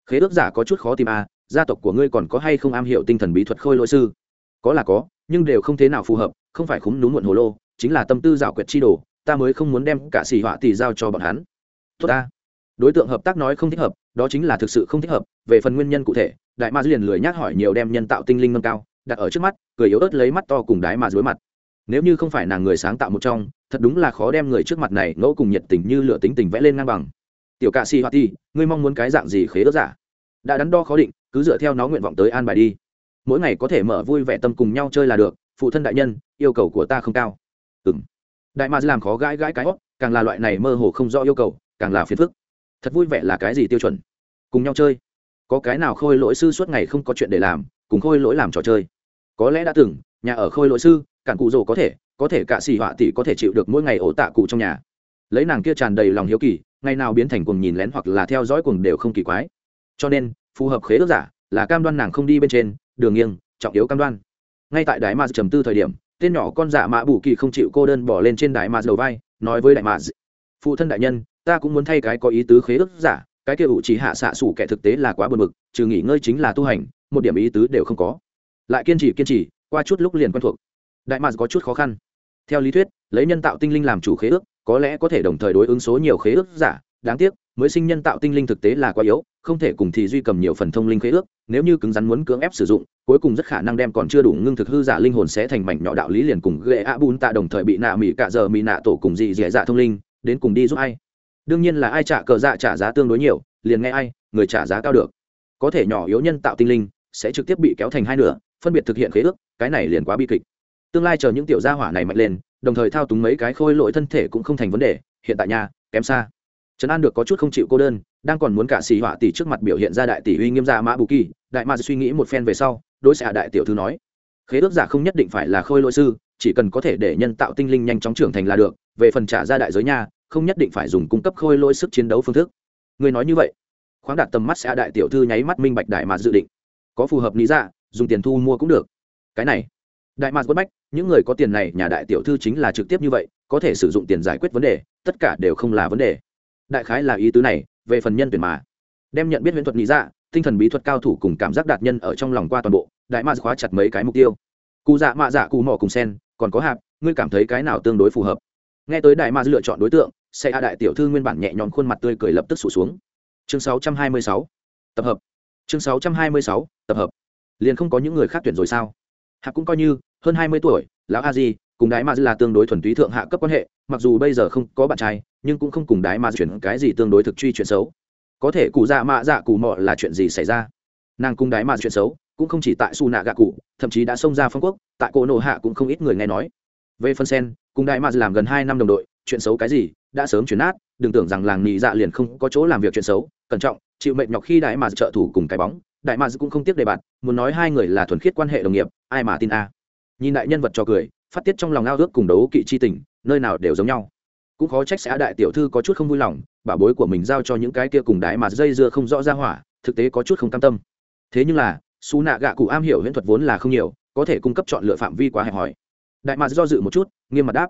Khế ước giả có chút khó tìm à gia tộc của ngươi còn có hay không am hiểu tinh thần bí thuật khôi lỗi sư? Có là có, nhưng đều không thế nào phù hợp, không phải khúng núm muộn hồ lô, chính là tâm tư giảo quyệt chi đồ, ta mới không muốn đem cả xì họa tỷ giao cho bọn hắn. Tốt ta. Đối tượng hợp tác nói không thích hợp, đó chính là thực sự không thích hợp, về phần nguyên nhân cụ thể, đại ma liền lười nhác hỏi nhiều đem nhân tạo tinh linh nâng cao, đặt ở trước mắt, cười yếu ớt lấy mắt to cùng đái mà dưới mặt. Nếu như không phải nàng người sáng tạo một trong, thật đúng là khó đem người trước mặt này ngẫu cùng nhiệt tình như lửa tính tình vẽ lên ngang bằng. Tiểu cạ si hoa ti ngươi mong muốn cái dạng gì khế ớt giả? Đã đắn đo khó định, cứ dựa theo nó nguyện vọng tới an bài đi. Mỗi ngày có thể mở vui vẻ tâm cùng nhau chơi là được, phụ thân đại nhân, yêu cầu của ta không cao. Ừng đại mads làm khó gãi gãi cái hót càng là loại này mơ hồ không rõ yêu cầu, càng là phiền phức. Thật vui vẻ là cái gì tiêu chuẩn? Cùng nhau chơi. Có cái nào khôi lỗi sư suốt ngày không có chuyện để làm, cùng khôi lỗi làm trò chơi. Có lẽ đã từng, nhà ở khôi lỗi sư, cản cụ rồ có thể có thể cả xì họa tỷ có thể chịu được mỗi ngày ổ tạ cụ trong nhà. Lấy nàng kia tràn đầy lòng hiếu kỳ, ngày nào biến thành cuồng nhìn lén hoặc là theo dõi cuồng đều không kỳ quái cho nên, phù hợp khế ước giả là cam đoan nàng không đi bên trên, đường nghiêng, trọng yếu cam đoan. Ngay tại đại ma trầm tư thời điểm, tên nhỏ con dạ mã bù kỳ không chịu cô đơn bỏ lên trên đại ma đầu vai, nói với đại ma phụ thân đại nhân, ta cũng muốn thay cái có ý tứ khế ước giả, cái kia ủ chỉ hạ xạ sủ kẻ thực tế là quá buồn bực, trừ nghỉ ngơi chính là tu hành, một điểm ý tứ đều không có. Lại kiên trì kiên trì, qua chút lúc liền quen thuộc. Đại mạc có chút khó khăn. Theo lý thuyết, lấy nhân tạo tinh linh làm chủ khế ước, có lẽ có thể đồng thời đối ứng số nhiều khế ước giả, đáng tiếc mới sinh nhân tạo tinh linh thực tế là quá yếu, không thể cùng thì duy cầm nhiều phần thông linh khế ước, nếu như cứng rắn muốn cưỡng ép sử dụng, cuối cùng rất khả năng đem còn chưa đủ ngưng thực hư giả linh hồn sẽ thành mảnh nhỏ đạo lý liền cùng ghệ a bun tạ đồng thời bị nạ mỹ cả giờ mỹ nạ tổ cùng dị dẻ dạ thông linh, đến cùng đi giúp ai? Đương nhiên là ai trả cờ dạ trả giá tương đối nhiều, liền nghe ai, người trả giá cao được. Có thể nhỏ yếu nhân tạo tinh linh, sẽ trực tiếp bị kéo thành hai nửa, phân biệt thực hiện khế ước, cái này liền quá bi kịch. Tương lai chờ những tiểu gia hỏa này mạnh lên, đồng thời thao túng mấy cái khôi lỗi thân thể cũng không thành vấn đề, hiện tại nhà kém xa trấn an được có chút không chịu cô đơn, đang còn muốn cả xì họa tỷ trước mặt biểu hiện ra đại tỷ uy nghiêm gia mã bù kỳ, đại ma suy nghĩ một phen về sau, đối xạ đại tiểu thư nói, khế ước giả không nhất định phải là khôi lỗi sư, chỉ cần có thể để nhân tạo tinh linh nhanh chóng trưởng thành là được, về phần trả ra đại giới nha, không nhất định phải dùng cung cấp khôi lỗi sức chiến đấu phương thức. Người nói như vậy, khoáng đạt tầm mắt sẽ đại tiểu thư nháy mắt minh bạch đại mà dự định. Có phù hợp lý ra dùng tiền thu mua cũng được. Cái này, đại mạc bất bách, những người có tiền này nhà đại tiểu thư chính là trực tiếp như vậy, có thể sử dụng tiền giải quyết vấn đề, tất cả đều không là vấn đề đại khái là ý tứ này về phần nhân tuyển mà. Đem nhận biết huyễn thuật nghĩ ra dạ, tinh thần bí thuật cao thủ cùng cảm giác đạt nhân ở trong lòng qua toàn bộ đại mạc khóa chặt mấy cái mục tiêu. Cụ dạ mạ dạ cụ mỏ cùng sen còn có hạp ngươi cảm thấy cái nào tương đối phù hợp? Nghe tới đại ma lựa chọn đối tượng xe a đại tiểu thư nguyên bản nhẹ nhõm khuôn mặt tươi cười lập tức sụt xuống. Chương 626, tập hợp. Chương 626, tập hợp. Liền không có những người khác tuyển rồi sao? Hạp cũng coi như hơn hai mươi tuổi lão a di cùng đại ma là tương đối thuần túy thượng hạ cấp quan hệ mặc dù bây giờ không có bạn trai nhưng cũng không cùng đái ma chuyển cái gì tương đối thực truy chuyện xấu. Có thể cụ dạ mạ dạ cụ mọ là chuyện gì xảy ra? Nàng cùng đái ma chuyện xấu, cũng không chỉ tại su nạ gạ cụ, thậm chí đã xông ra phong quốc, tại cổ nổ hạ cũng không ít người nghe nói. Về phân sen, cùng đại ma làm gần hai năm đồng đội, chuyện xấu cái gì, đã sớm chuyển nát, đừng tưởng rằng làng nhị dạ liền không có chỗ làm việc chuyện xấu, cẩn trọng, chịu mệnh nhọc khi đại ma trợ thủ cùng cái bóng đại ma cũng không tiếc đề bạt, muốn nói hai người là thuần khiết quan hệ đồng nghiệp, ai mà tin a? Nhìn đại nhân vật cho cười, phát tiết trong lòng ao ước cùng đấu kỵ chi tình, nơi nào đều giống nhau cũng khó trách xã đại tiểu thư có chút không vui lòng bảo bối của mình giao cho những cái kia cùng đái mà dây dưa không rõ ra hỏa, thực tế có chút không cam tâm. Thế nhưng là xú nạ gạ cụ am hiểu huyễn thuật vốn là không nhiều, có thể cung cấp chọn lựa phạm vi quá hẹp hòi. Đại mà do dự một chút, nghiêm mặt đáp.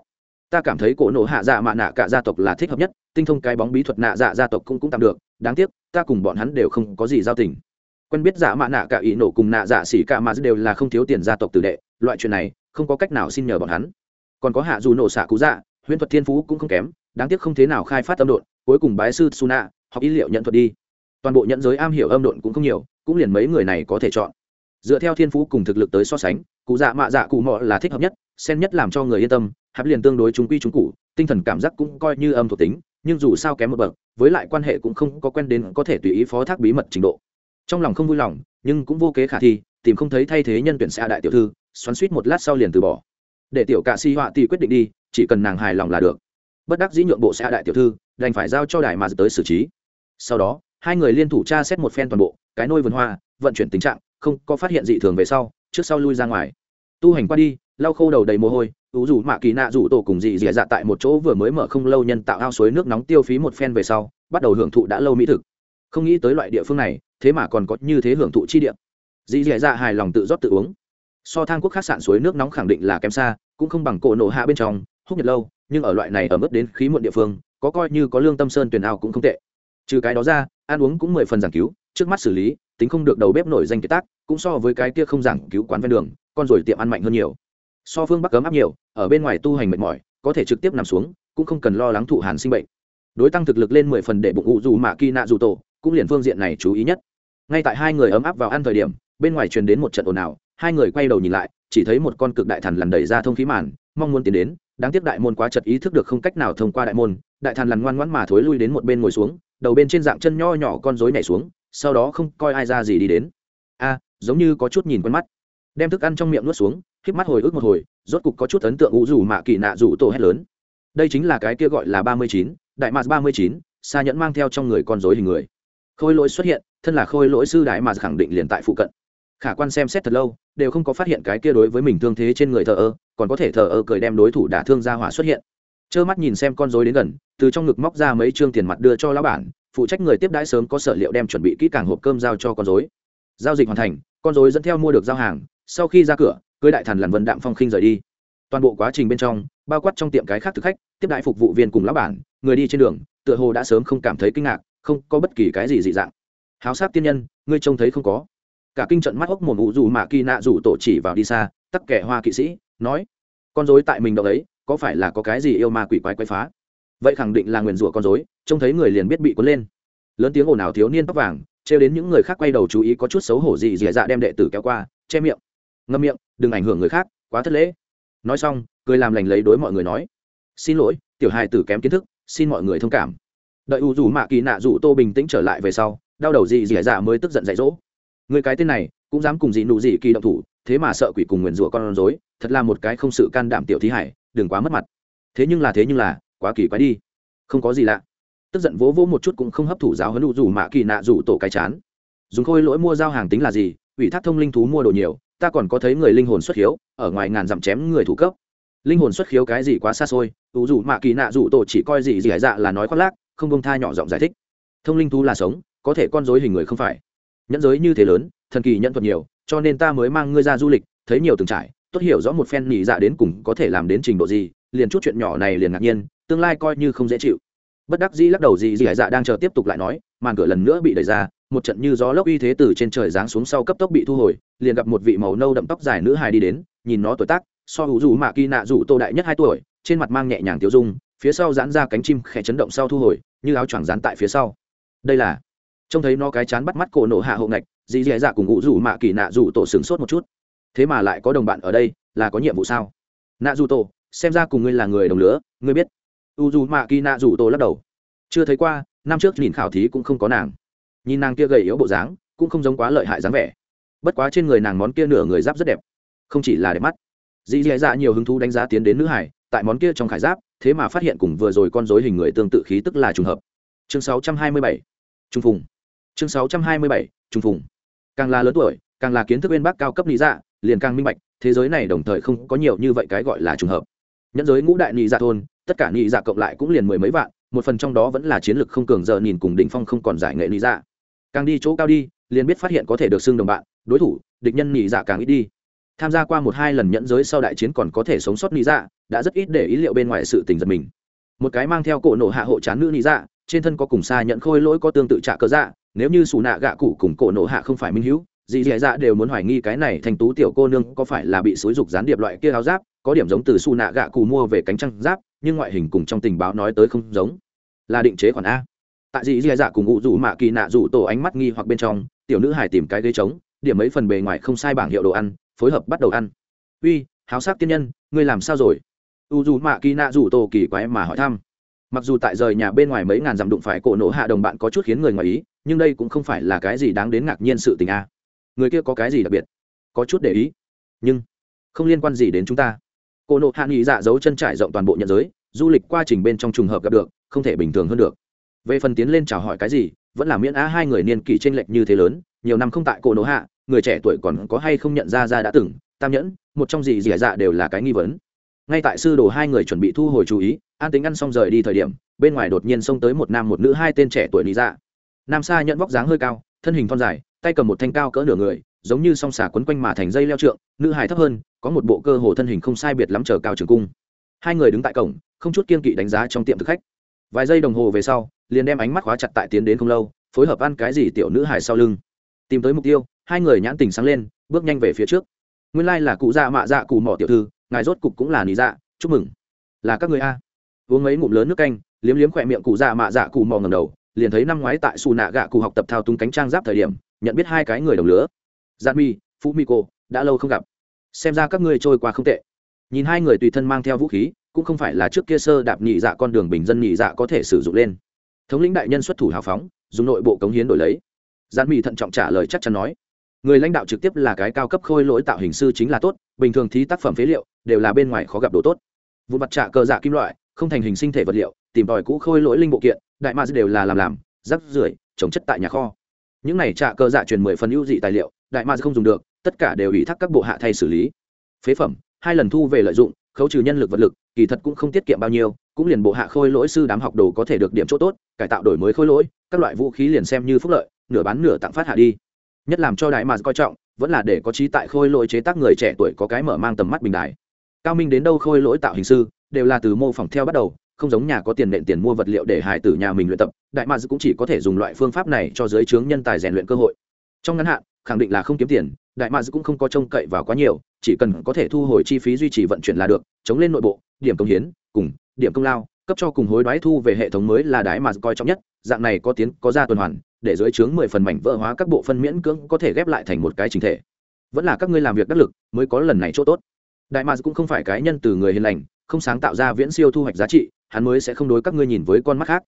Ta cảm thấy cổ nổ hạ dạ mạ nạ cả gia tộc là thích hợp nhất, tinh thông cái bóng bí thuật nạ dạ gia tộc cũng cũng tạm được, đáng tiếc, ta cùng bọn hắn đều không có gì giao tình. Quen biết dạ mạ nạ cả ý nổ cùng nạ dạ xỉ cả mà đều là không thiếu tiền gia tộc tử đệ, loại chuyện này, không có cách nào xin nhờ bọn hắn. Còn có hạ dù nổ xạ cú dạ huyễn thuật thiên phú cũng không kém, đáng tiếc không thế nào khai phát âm độn, cuối cùng bái sư suna học ý liệu nhận thuật đi. Toàn bộ nhận giới am hiểu âm độn cũng không nhiều, cũng liền mấy người này có thể chọn. Dựa theo thiên phú cùng thực lực tới so sánh, cụ dạ mạ dạ cụ mọ là thích hợp nhất, xen nhất làm cho người yên tâm hạp liền tương đối chúng quy chúng cụ, tinh thần cảm giác cũng coi như âm thuộc tính, nhưng dù sao kém một bậc, với lại quan hệ cũng không có quen đến có thể tùy ý phó thác bí mật trình độ. Trong lòng không vui lòng, nhưng cũng vô kế khả thi, tìm không thấy thay thế nhân tuyển xa đại tiểu thư, xoắn suýt một lát sau liền từ bỏ. Để tiểu cạ si họa thì quyết định đi chỉ cần nàng hài lòng là được. Bất đắc dĩ nhượng bộ xa đại tiểu thư, đành phải giao cho đại mà tới xử trí. Sau đó, hai người liên thủ tra xét một phen toàn bộ, cái nôi vườn hoa, vận chuyển tình trạng, không có phát hiện dị thường về sau, trước sau lui ra ngoài. Tu hành qua đi, lau khô đầu đầy mồ hôi ú rủ mạ kỳ nạ rủ tổ cùng dị dì dạ tại một chỗ vừa mới mở không lâu nhân tạo ao suối nước nóng tiêu phí một phen về sau, bắt đầu hưởng thụ đã lâu mỹ thực. Không nghĩ tới loại địa phương này, thế mà còn có như thế hưởng thụ chi địa. Dị dì dạ hài lòng tự rót tự uống. So thang quốc khác sạn suối nước nóng khẳng định là kém xa, cũng không bằng cổ nổ hạ bên trong hút nhật lâu, nhưng ở loại này ở mức đến khí muộn địa phương, có coi như có lương tâm sơn tuyển ao cũng không tệ. Trừ cái đó ra, ăn uống cũng mười phần giảng cứu, trước mắt xử lý, tính không được đầu bếp nổi danh kiệt tác, cũng so với cái kia không giảng cứu quán ven đường, con rồi tiệm ăn mạnh hơn nhiều. So phương bắc cấm áp nhiều, ở bên ngoài tu hành mệt mỏi, có thể trực tiếp nằm xuống, cũng không cần lo lắng thụ hàn sinh bệnh. Đối tăng thực lực lên mười phần để bụng ụ dù mạ kỳ nạ dù tổ, cũng liền phương diện này chú ý nhất. Ngay tại hai người ấm áp vào ăn thời điểm, bên ngoài truyền đến một trận ồn ào, hai người quay đầu nhìn lại, chỉ thấy một con cực đại thần lằn đẩy ra thông khí màn, mong muốn tiến đến đáng tiếc đại môn quá chật ý thức được không cách nào thông qua đại môn, đại thần lằn ngoan ngoãn mà thối lui đến một bên ngồi xuống, đầu bên trên dạng chân nho nhỏ con rối nhảy xuống, sau đó không coi ai ra gì đi đến. A, giống như có chút nhìn quen mắt. Đem thức ăn trong miệng nuốt xuống k mắt hồi ức một hồi, rốt cục có chút ấn tượng ngũ rủ mạ kỳ nạ rủ tổ hét lớn. Đây chính là cái kia gọi là ba mươi chín, đại mạc ba mươi chín xa nhẫn mang theo trong người con rối hình người. Khôi lỗi xuất hiện, thân là khôi lỗi sư đại mạc khẳng định liền tại phụ cận khả quan xem xét thật lâu, đều không có phát hiện cái kia đối với mình thương thế trên người thờ ơ, còn có thể thờ ơ cười đem đối thủ đả thương ra hỏa xuất hiện. Trơ mắt nhìn xem con dối đến gần, từ trong ngực móc ra mấy chương tiền mặt đưa cho lão bản, phụ trách người tiếp đãi sớm có sở liệu đem chuẩn bị kỹ càng hộp cơm giao cho con dối giao dịch hoàn thành, con dối dẫn theo mua được giao hàng, sau khi ra cửa, cưới đại thần lằn vân đạm phong khinh rời đi. Toàn bộ quá trình bên trong, bao quát trong tiệm cái khác thực khách, tiếp đại phục vụ viên cùng lão bản, người đi trên đường, tựa hồ đã sớm không cảm thấy kinh ngạc, không có bất kỳ cái gì dị dạng. Háo sát tiên nhân, ngươi trông thấy không có cả kinh trận mắt hốc mồm ủ dù mạ kỳ nạ rủ tổ chỉ vào đi xa, tắc kẻ hoa kỵ sĩ, nói, con dối tại mình đâu ấy, có phải là có cái gì yêu ma quỷ quái quái phá? Vậy khẳng định là nguyền rủa con dối trông thấy người liền biết bị cuốn lên. Lớn tiếng ồn ào thiếu niên tóc vàng, trêu đến những người khác quay đầu chú ý có chút xấu hổ gì dì dạ đem đệ tử kéo qua, che miệng. Ngâm miệng, đừng ảnh hưởng người khác, quá thất lễ. Nói xong, cười làm lành lấy đối mọi người nói, xin lỗi, tiểu hài tử kém kiến thức, xin mọi người thông cảm. Đợi u dù mạ kỳ nạ dù tô bình tĩnh trở lại về sau, đau đầu gì dì dạ mới tức giận dạy dỗ người cái tên này, cũng dám cùng dị nụ dị kỳ động thủ, thế mà sợ quỷ cùng nguyền rủa con rối, thật là một cái không sự can đảm tiểu thí hải, đừng quá mất mặt. Thế nhưng là, thế nhưng là, quá kỳ quái đi. Không có gì lạ. Tức giận vỗ vỗ một chút cũng không hấp thụ giáo hấn đủ rủ mạ kỳ nạ rủ tổ cái chán. Dùng khôi lỗi mua giao hàng tính là gì, ủy thác thông linh thú mua đồ nhiều, ta còn có thấy người linh hồn xuất hiếu, ở ngoài ngàn dặm chém người thủ cấp. Linh hồn xuất khiếu cái gì quá xa xôi, ủ dù mạ kỳ nạ rủ tổ chỉ coi gì gì hải dạ là nói khoác lác, không công tha nhỏ giọng giải thích. Thông linh thú là sống, có thể con dối hình người không phải nhẫn giới như thế lớn, thần kỳ nhận thuật nhiều, cho nên ta mới mang ngươi ra du lịch, thấy nhiều từng trải, tốt hiểu rõ một phen nhị dạ đến cùng có thể làm đến trình độ gì, liền chút chuyện nhỏ này liền ngạc nhiên, tương lai coi như không dễ chịu. Bất đắc dĩ lắc đầu gì gì hải dạ đang chờ tiếp tục lại nói, màn cửa lần nữa bị đẩy ra, một trận như gió lốc uy thế từ trên trời giáng xuống sau cấp tốc bị thu hồi, liền gặp một vị màu nâu đậm tóc dài nữ hài đi đến, nhìn nó tuổi tác, so hữu dù mạ kỳ nạ dù tô đại nhất hai tuổi, trên mặt mang nhẹ nhàng tiêu dung, phía sau giãn ra cánh chim khẽ chấn động sau thu hồi, như áo choàng dán tại phía sau. Đây là trông thấy nó cái chán bắt mắt cổ nổ hạ hộ ngạch dì dì dạ cùng ngụ rủ mạ kỳ nạ rủ tổ sửng sốt một chút. Thế mà lại có đồng bạn ở đây là có nhiệm vụ sao? Nạ rủ tổ xem ra cùng ngươi là người đồng lứa ngươi biết. U dù mạ kỳ nạ rủ tổ lắc đầu. Chưa thấy qua năm trước nhìn khảo thí cũng không có nàng. Nhìn nàng kia gầy yếu bộ dáng cũng không giống quá lợi hại dáng vẻ. Bất quá trên người nàng món kia nửa người giáp rất đẹp. Không chỉ là đẹp mắt. Dì dì dạ nhiều hứng thú đánh giá tiến đến nữ hải tại món kia trong khải giáp thế mà phát hiện cùng vừa rồi con dối hình người tương tự khí tức là trùng hợp. Chương 627, trung phùng chương 627, trung phùng. Càng là lớn tuổi càng là kiến thức bên bác cao cấp lý dạ liền càng minh bạch thế giới này đồng thời không có nhiều như vậy cái gọi là trùng hợp. Nhẫn giới ngũ đại nhị dạ thôn tất cả nhị dạ cộng lại cũng liền mười mấy vạn một phần trong đó vẫn là chiến lược không cường giờ nhìn cùng đỉnh phong không còn giải nghệ nhị dạ. Càng đi chỗ cao đi liền biết phát hiện có thể được xưng đồng bạn đối thủ địch nhân nhị dạ càng ít đi. Tham gia qua một hai lần nhẫn giới sau đại chiến còn có thể sống sót nhị dạ đã rất ít để ý liệu bên ngoài sự tình giật mình. Một cái mang theo cổ nổ hạ hộ chán nữ nhị dạ trên thân có cùng xa nhận khôi lỗi có tương tự trả cớ dạ nếu như xù nạ gạ cụ cùng cổ nổ hạ không phải minh hữu, dì dì dạ đều muốn hoài nghi cái này thành tú tiểu cô nương có phải là bị xúi dục gián điệp loại kia áo giáp, có điểm giống từ xù nạ gạ cụ mua về cánh trăng giáp, nhưng ngoại hình cùng trong tình báo nói tới không giống. Là định chế khoản a. Tại dì dì dạ cùng ngụ rủ mạ kỳ nạ rủ tổ ánh mắt nghi hoặc bên trong, tiểu nữ hải tìm cái ghế trống, điểm mấy phần bề ngoài không sai bảng hiệu đồ ăn, phối hợp bắt đầu ăn. Uy, háo sắc tiên nhân, ngươi làm sao rồi? U dù mạ kỳ nạ rủ tổ kỳ quái mà hỏi thăm mặc dù tại rời nhà bên ngoài mấy ngàn dặm đụng phải cổ nổ hạ đồng bạn có chút khiến người ngoài ý, nhưng đây cũng không phải là cái gì đáng đến ngạc nhiên sự tình a. Người kia có cái gì đặc biệt? Có chút để ý. Nhưng, không liên quan gì đến chúng ta. Cổ nộ hạ nghị dạ giấu chân trải rộng toàn bộ nhận giới, du lịch quá trình bên trong trùng hợp gặp được, không thể bình thường hơn được. Về phần tiến lên chào hỏi cái gì, vẫn là miễn á hai người niên kỷ tranh lệch như thế lớn, nhiều năm không tại cổ nộ hạ, người trẻ tuổi còn có hay không nhận ra ra đã từng, tam nhẫn, một trong gì dì dạ đều là cái nghi vấn ngay tại sư đồ hai người chuẩn bị thu hồi chú ý, an tính ăn xong rời đi thời điểm, bên ngoài đột nhiên xông tới một nam một nữ hai tên trẻ tuổi lý dạ. Nam sa nhận vóc dáng hơi cao, thân hình thon dài, tay cầm một thanh cao cỡ nửa người, giống như song xà quấn quanh mà thành dây leo trượng, nữ hài thấp hơn, có một bộ cơ hồ thân hình không sai biệt lắm chờ cao trường cung. Hai người đứng tại cổng, không chút kiên kỵ đánh giá trong tiệm thực khách. Vài giây đồng hồ về sau, liền đem ánh mắt khóa chặt tại tiến đến không lâu, phối hợp ăn cái gì tiểu nữ hài sau lưng. Tìm tới mục tiêu, hai người nhãn tình sáng lên, bước nhanh về phía trước. Nguyên lai là cụ dạ mạ dạ cụ mỏ tiểu thư ngài rốt cục cũng là nị dạ chúc mừng. Là các người a. Uống mấy ngụm lớn nước canh, liếm liếm khỏe miệng cụ dạ mạ dạ cụ mò ngầm đầu, liền thấy năm ngoái tại xù nạ gạ cụ học tập thao túng cánh trang giáp thời điểm, nhận biết hai cái người đồng lứa. Gian mi, phú mi cô, đã lâu không gặp. Xem ra các ngươi trôi qua không tệ. Nhìn hai người tùy thân mang theo vũ khí, cũng không phải là trước kia sơ đạp nhị dạ con đường bình dân nhị dạ có thể sử dụng lên. Thống lĩnh đại nhân xuất thủ hào phóng, dùng nội bộ cống hiến đổi lấy. Gian mi thận trọng trả lời chắc chắn nói. Người lãnh đạo trực tiếp là cái cao cấp khôi lỗi tạo hình sư chính là tốt, bình thường thí tác phẩm phế liệu đều là bên ngoài khó gặp đồ tốt. Vụ mặt trạ cờ dạ kim loại, không thành hình sinh thể vật liệu, tìm tòi cũ khôi lỗi linh bộ kiện, đại ma đều là làm làm, rắc rưởi, trồng chất tại nhà kho. Những này trạ cờ dạ truyền mười phần ưu dị tài liệu, đại ma không dùng được, tất cả đều ủy thác các bộ hạ thay xử lý. Phế phẩm, hai lần thu về lợi dụng, khấu trừ nhân lực vật lực, kỳ thật cũng không tiết kiệm bao nhiêu, cũng liền bộ hạ khôi lỗi sư đám học đồ có thể được điểm chỗ tốt, cải tạo đổi mới khôi lỗi, các loại vũ khí liền xem như phúc lợi, nửa bán nửa tặng phát hạ đi. Nhất làm cho đại mà coi trọng, vẫn là để có trí tại khôi lỗi chế tác người trẻ tuổi có cái mở mang tầm mắt bình đại cao minh đến đâu khôi lỗi tạo hình sư, đều là từ mô phỏng theo bắt đầu, không giống nhà có tiền nện tiền mua vật liệu để hải tử nhà mình luyện tập, đại mads cũng chỉ có thể dùng loại phương pháp này cho giới trướng nhân tài rèn luyện cơ hội. Trong ngắn hạn, khẳng định là không kiếm tiền, đại mads cũng không có trông cậy vào quá nhiều, chỉ cần có thể thu hồi chi phí duy trì vận chuyển là được, chống lên nội bộ, điểm công hiến, cùng, điểm công lao, cấp cho cùng hối đoái thu về hệ thống mới là đại mads coi trọng nhất, dạng này có tiến, có ra tuần hoàn, để dưới chướng mười phần mảnh vỡ hóa các bộ phân miễn cưỡng có thể ghép lại thành một cái chính thể. Vẫn là các ngươi làm việc đắc lực, mới có lần này chỗ tốt đại mà cũng không phải cái nhân từ người hiền lành, không sáng tạo ra viễn siêu thu hoạch giá trị, hắn mới sẽ không đối các ngươi nhìn với con mắt khác.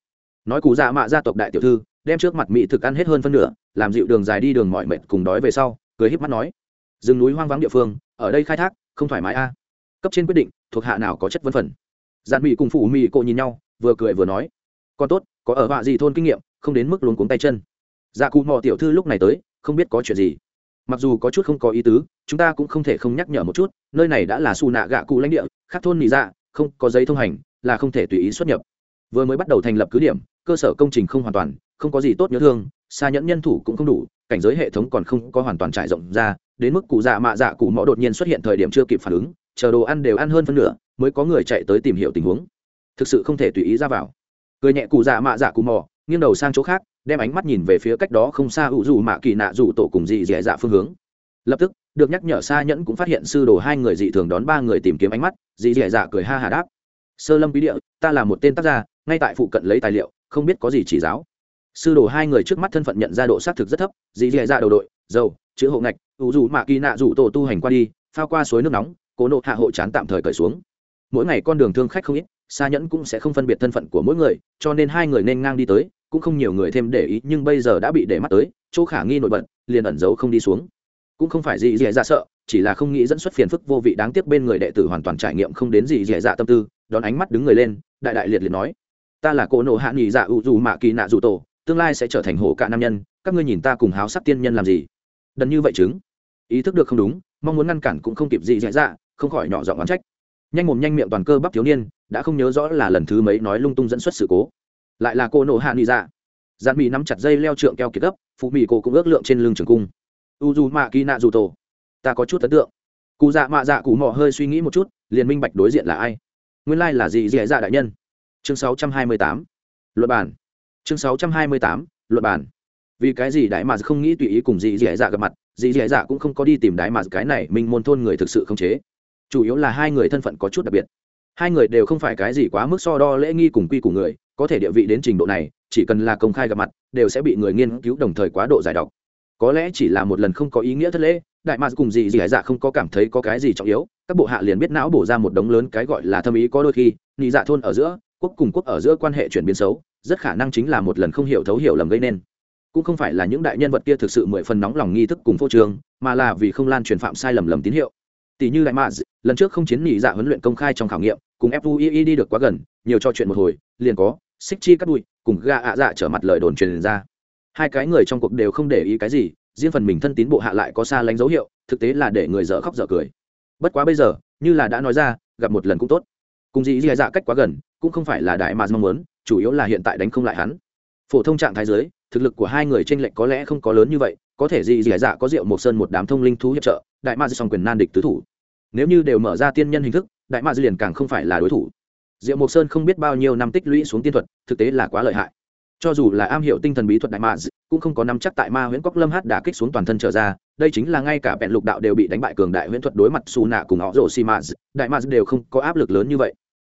Nói cụ dạ mạ gia tộc đại tiểu thư, đem trước mặt mỹ thực ăn hết hơn phân nửa, làm dịu đường dài đi đường mọi mệt cùng đói về sau, cười híp mắt nói, rừng núi hoang vắng địa phương, ở đây khai thác, không thoải mái a. Cấp trên quyết định, thuộc hạ nào có chất vấn phần. Dạn mỹ cùng phụ mỹ cộ nhìn nhau, vừa cười vừa nói con tốt, có ở họa gì thôn kinh nghiệm, không đến mức luống cuống tay chân. Dạ cụ mò tiểu thư lúc này tới, không biết có chuyện gì mặc dù có chút không có ý tứ, chúng ta cũng không thể không nhắc nhở một chút, nơi này đã là xù nạ gạ cụ lãnh địa, khác thôn nị dạ không có giấy thông hành, là không thể tùy ý xuất nhập. Vừa mới bắt đầu thành lập cứ điểm, cơ sở công trình không hoàn toàn, không có gì tốt nhớ thương, xa nhẫn nhân thủ cũng không đủ, cảnh giới hệ thống còn không có hoàn toàn trải rộng ra, đến mức cụ dạ mạ dạ cụ mõ đột nhiên xuất hiện thời điểm chưa kịp phản ứng, chờ đồ ăn đều ăn hơn phân nửa, mới có người chạy tới tìm hiểu tình huống. Thực sự không thể tùy ý ra vào. Cười nhẹ cụ dạ mạ dạ cụ mò nghiêng đầu sang chỗ khác, đem ánh mắt nhìn về phía cách đó không xa ủ dù mạ kỳ nạ dù tổ cùng dị dẻ dạ phương hướng. Lập tức, được nhắc nhở xa nhẫn cũng phát hiện sư đồ hai người dị thường đón ba người tìm kiếm ánh mắt, dị dẻ dạ cười ha hà đáp. Sơ lâm bí địa, ta là một tên tác gia, ngay tại phụ cận lấy tài liệu, không biết có gì chỉ giáo. Sư đồ hai người trước mắt thân phận nhận ra độ xác thực rất thấp, dị dẻ dạ đầu đội, dầu, chữ hộ ngạch, ủ dù mạ kỳ nạ dù tổ tu hành qua đi, phao qua suối nước nóng, cố nộ hạ hộ chán tạm thời cởi xuống. Mỗi ngày con đường thương khách không ít xa nhẫn cũng sẽ không phân biệt thân phận của mỗi người, cho nên hai người nên ngang đi tới cũng không nhiều người thêm để ý, nhưng bây giờ đã bị để mắt tới, chỗ khả nghi nổi bật, liền ẩn giấu không đi xuống. Cũng không phải gì dễ dạ sợ, chỉ là không nghĩ dẫn xuất phiền phức vô vị đáng tiếc bên người đệ tử hoàn toàn trải nghiệm không đến gì dễ dạ tâm tư, đón ánh mắt đứng người lên, đại đại liệt liệt nói, ta là cỗ nộ hạ nghỉ dạ ủ dù mạ kỳ nạ dù tổ, tương lai sẽ trở thành hổ cả nam nhân, các ngươi nhìn ta cùng háo sắc tiên nhân làm gì? Đần như vậy chứng. Ý thức được không đúng, mong muốn ngăn cản cũng không kịp gì dễ dạ không khỏi nhỏ giọng oán trách. Nhanh mồm nhanh miệng toàn cơ bắp thiếu niên, đã không nhớ rõ là lần thứ mấy nói lung tung dẫn xuất sự cố lại là cô nộ hạ nghị dạ. Dạn mỹ nắm chặt dây leo trượng keo kiệt gấp phụ mỹ cổ cũng ước lượng trên lưng trường cung. U dù mạ kỳ nạ dù tổ ta có chút ấn tượng. Cụ dạ mạ dạ cụ mò hơi suy nghĩ một chút liền minh bạch đối diện là ai. Nguyên lai là gì dì dạ đại nhân. Chương 628. luật bản chương 628, luật bản vì cái gì đại mà dạ không nghĩ tùy ý cùng dì dì dạ gặp mặt dì dì dạ cũng không có đi tìm đại mà dạ cái này mình môn thôn người thực sự không chế. Chủ yếu là hai người thân phận có chút đặc biệt hai người đều không phải cái gì quá mức so đo lễ nghi cùng quy của người, có thể địa vị đến trình độ này, chỉ cần là công khai gặp mặt, đều sẽ bị người nghiên cứu đồng thời quá độ giải độc. Có lẽ chỉ là một lần không có ý nghĩa thất lễ, đại mạc cùng gì gì hải dạ không có cảm thấy có cái gì trọng yếu, các bộ hạ liền biết não bổ ra một đống lớn cái gọi là thâm ý có đôi khi nhị dạ thôn ở giữa, quốc cùng quốc ở giữa quan hệ chuyển biến xấu, rất khả năng chính là một lần không hiểu thấu hiểu lầm gây nên. Cũng không phải là những đại nhân vật kia thực sự mười phần nóng lòng nghi thức cùng phô trường mà là vì không lan truyền phạm sai lầm lầm tín hiệu. Tỷ như đại mạc lần trước không chiến nhị dạ huấn luyện công khai trong khảo nghiệm cùng fui đi được quá gần, nhiều cho chuyện một hồi, liền có xích chi cắt đuôi, cùng ga ạ dạ trở mặt lời đồn truyền ra. Hai cái người trong cuộc đều không để ý cái gì, riêng phần mình thân tín bộ hạ lại có xa lánh dấu hiệu, thực tế là để người dở khóc dở cười. Bất quá bây giờ, như là đã nói ra, gặp một lần cũng tốt. Cùng dĩ dì dạ cách quá gần, cũng không phải là đại mà mong muốn, chủ yếu là hiện tại đánh không lại hắn. Phổ thông trạng thái giới thực lực của hai người trên lệch có lẽ không có lớn như vậy, có thể dì dì dạ có rượu một sơn một đám thông linh thú hiệp trợ, đại ma song quyền nan địch tứ thủ. Nếu như đều mở ra tiên nhân hình thức đại ma liền càng không phải là đối thủ. Diệu mộc sơn không biết bao nhiêu năm tích lũy xuống tiên thuật, thực tế là quá lợi hại. Cho dù là am hiểu tinh thần bí thuật đại ma cũng không có nắm chắc tại ma huyễn cóc lâm hát đả kích xuống toàn thân trở ra, đây chính là ngay cả bẹn lục đạo đều bị đánh bại cường đại huyễn thuật đối mặt xù nạ cùng họ rổ xì ma đại ma đều không có áp lực lớn như vậy.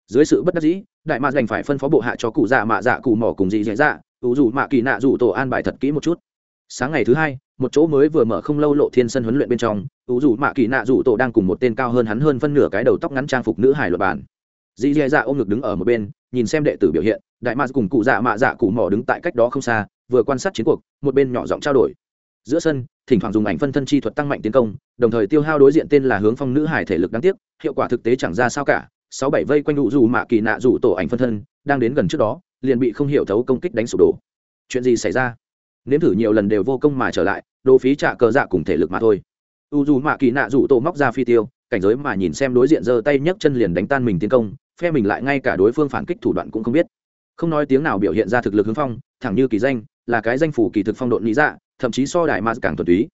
Dưới sự bất đắc dĩ, đại ma đành phải phân phó bộ hạ cho cụ già mạ dạ cụ mỏ cùng dị dạ dạ ủ dù mạ kỳ nạ dù tổ an bài thật kỹ một chút. Sáng ngày thứ hai một chỗ mới vừa mở không lâu lộ thiên sân huấn luyện bên trong ủ dù mạ kỳ nạ dù tổ đang cùng một tên cao hơn hắn hơn phân nửa cái đầu tóc ngắn trang phục nữ hải luật bản. Dì dì dạ ôm ngực đứng ở một bên, nhìn xem đệ tử biểu hiện, đại ma cùng cụ dạ mạ dạ cụ mỏ đứng tại cách đó không xa, vừa quan sát chiến cuộc, một bên nhỏ giọng trao đổi. Giữa sân, thỉnh thoảng dùng ảnh phân thân chi thuật tăng mạnh tiến công, đồng thời tiêu hao đối diện tên là hướng phong nữ hải thể lực đáng tiếc, hiệu quả thực tế chẳng ra sao cả. Sáu bảy vây quanh đủ dù mạ kỳ nạ dù tổ ảnh phân thân, đang đến gần trước đó, liền bị không hiểu thấu công kích đánh sụp đổ. Chuyện gì xảy ra? Nếm thử nhiều lần đều vô công mà trở lại, đồ phí trả cờ dạ cùng thể lực mà thôi. U dù mạ kỳ nạ rủ tổ móc ra phi tiêu, cảnh giới mà nhìn xem đối diện giơ tay nhấc chân liền đánh tan mình tiến công, phe mình lại ngay cả đối phương phản kích thủ đoạn cũng không biết. Không nói tiếng nào biểu hiện ra thực lực hướng phong, thẳng như kỳ danh, là cái danh phủ kỳ thực phong độn lý dạ thậm chí so đại mà càng thuần túy.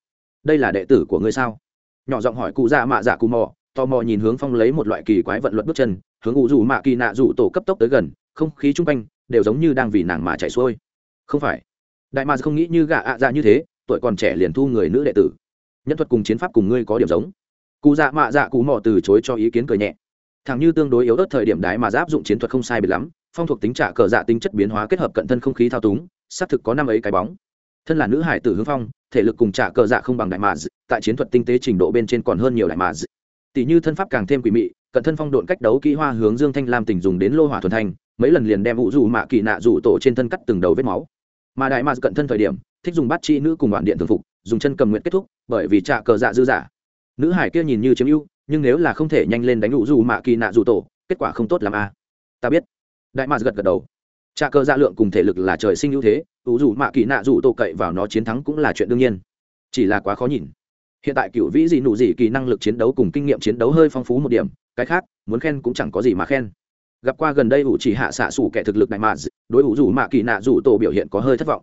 Đây là đệ tử của ngươi sao? Nhỏ giọng hỏi cụ dạ mạ dạ cụ mò, tò mò nhìn hướng phong lấy một loại kỳ quái vận luật bước chân, hướng u dù mạ kỳ nạ rủ tổ cấp tốc tới gần, không khí chung quanh đều giống như đang vì nàng mà chạy xuôi. Không phải đại mà không nghĩ như gạ ạ dạ như thế, tuổi còn trẻ liền thu người nữ đệ tử. Nhân thuật cùng chiến pháp cùng ngươi có điểm giống. Cụ dạ mạ dạ cụ mò từ chối cho ý kiến cười nhẹ. Thằng như tương đối yếu ớt thời điểm đái mà giáp dụng chiến thuật không sai biệt lắm, phong thuộc tính trả cờ dạ tính chất biến hóa kết hợp cận thân không khí thao túng, xác thực có năm ấy cái bóng. Thân là nữ hải tử hướng phong, thể lực cùng trả cờ dạ không bằng đại mà tại chiến thuật tinh tế trình độ bên trên còn hơn nhiều đại mà tỷ như thân pháp càng thêm quỷ mị, cận thân phong độn cách đấu kỹ hoa hướng dương thanh lam tình dùng đến lô hỏa thuần thanh mấy lần liền đem vũ dù mạ kỳ nạ rủ tổ trên thân cắt từng đầu vết máu mà đại mạc cận thân thời điểm, thích dùng bắt chi nữ cùng đoạn điện thường phục, dùng chân cầm nguyện kết thúc, bởi vì trạ cờ dạ dư giả. Nữ hải kia nhìn như chiếm ưu, nhưng nếu là không thể nhanh lên đánh đủ dù mạ kỳ nạ dù tổ, kết quả không tốt làm a à. ta biết. Đại mạc gật gật đầu. Trạ cờ dạ lượng cùng thể lực là trời sinh ưu thế, ủ dù mạ kỳ nạ dù tổ cậy vào nó chiến thắng cũng là chuyện đương nhiên. Chỉ là quá khó nhìn. Hiện tại cựu vĩ gì nụ gì kỳ năng lực chiến đấu cùng kinh nghiệm chiến đấu hơi phong phú một điểm, cái khác, muốn khen cũng chẳng có gì mà khen gặp qua gần đây ủ chỉ hạ xạ xủ kẻ thực lực đại mạ đối ủ dù mạ kỳ nạ dù tổ biểu hiện có hơi thất vọng.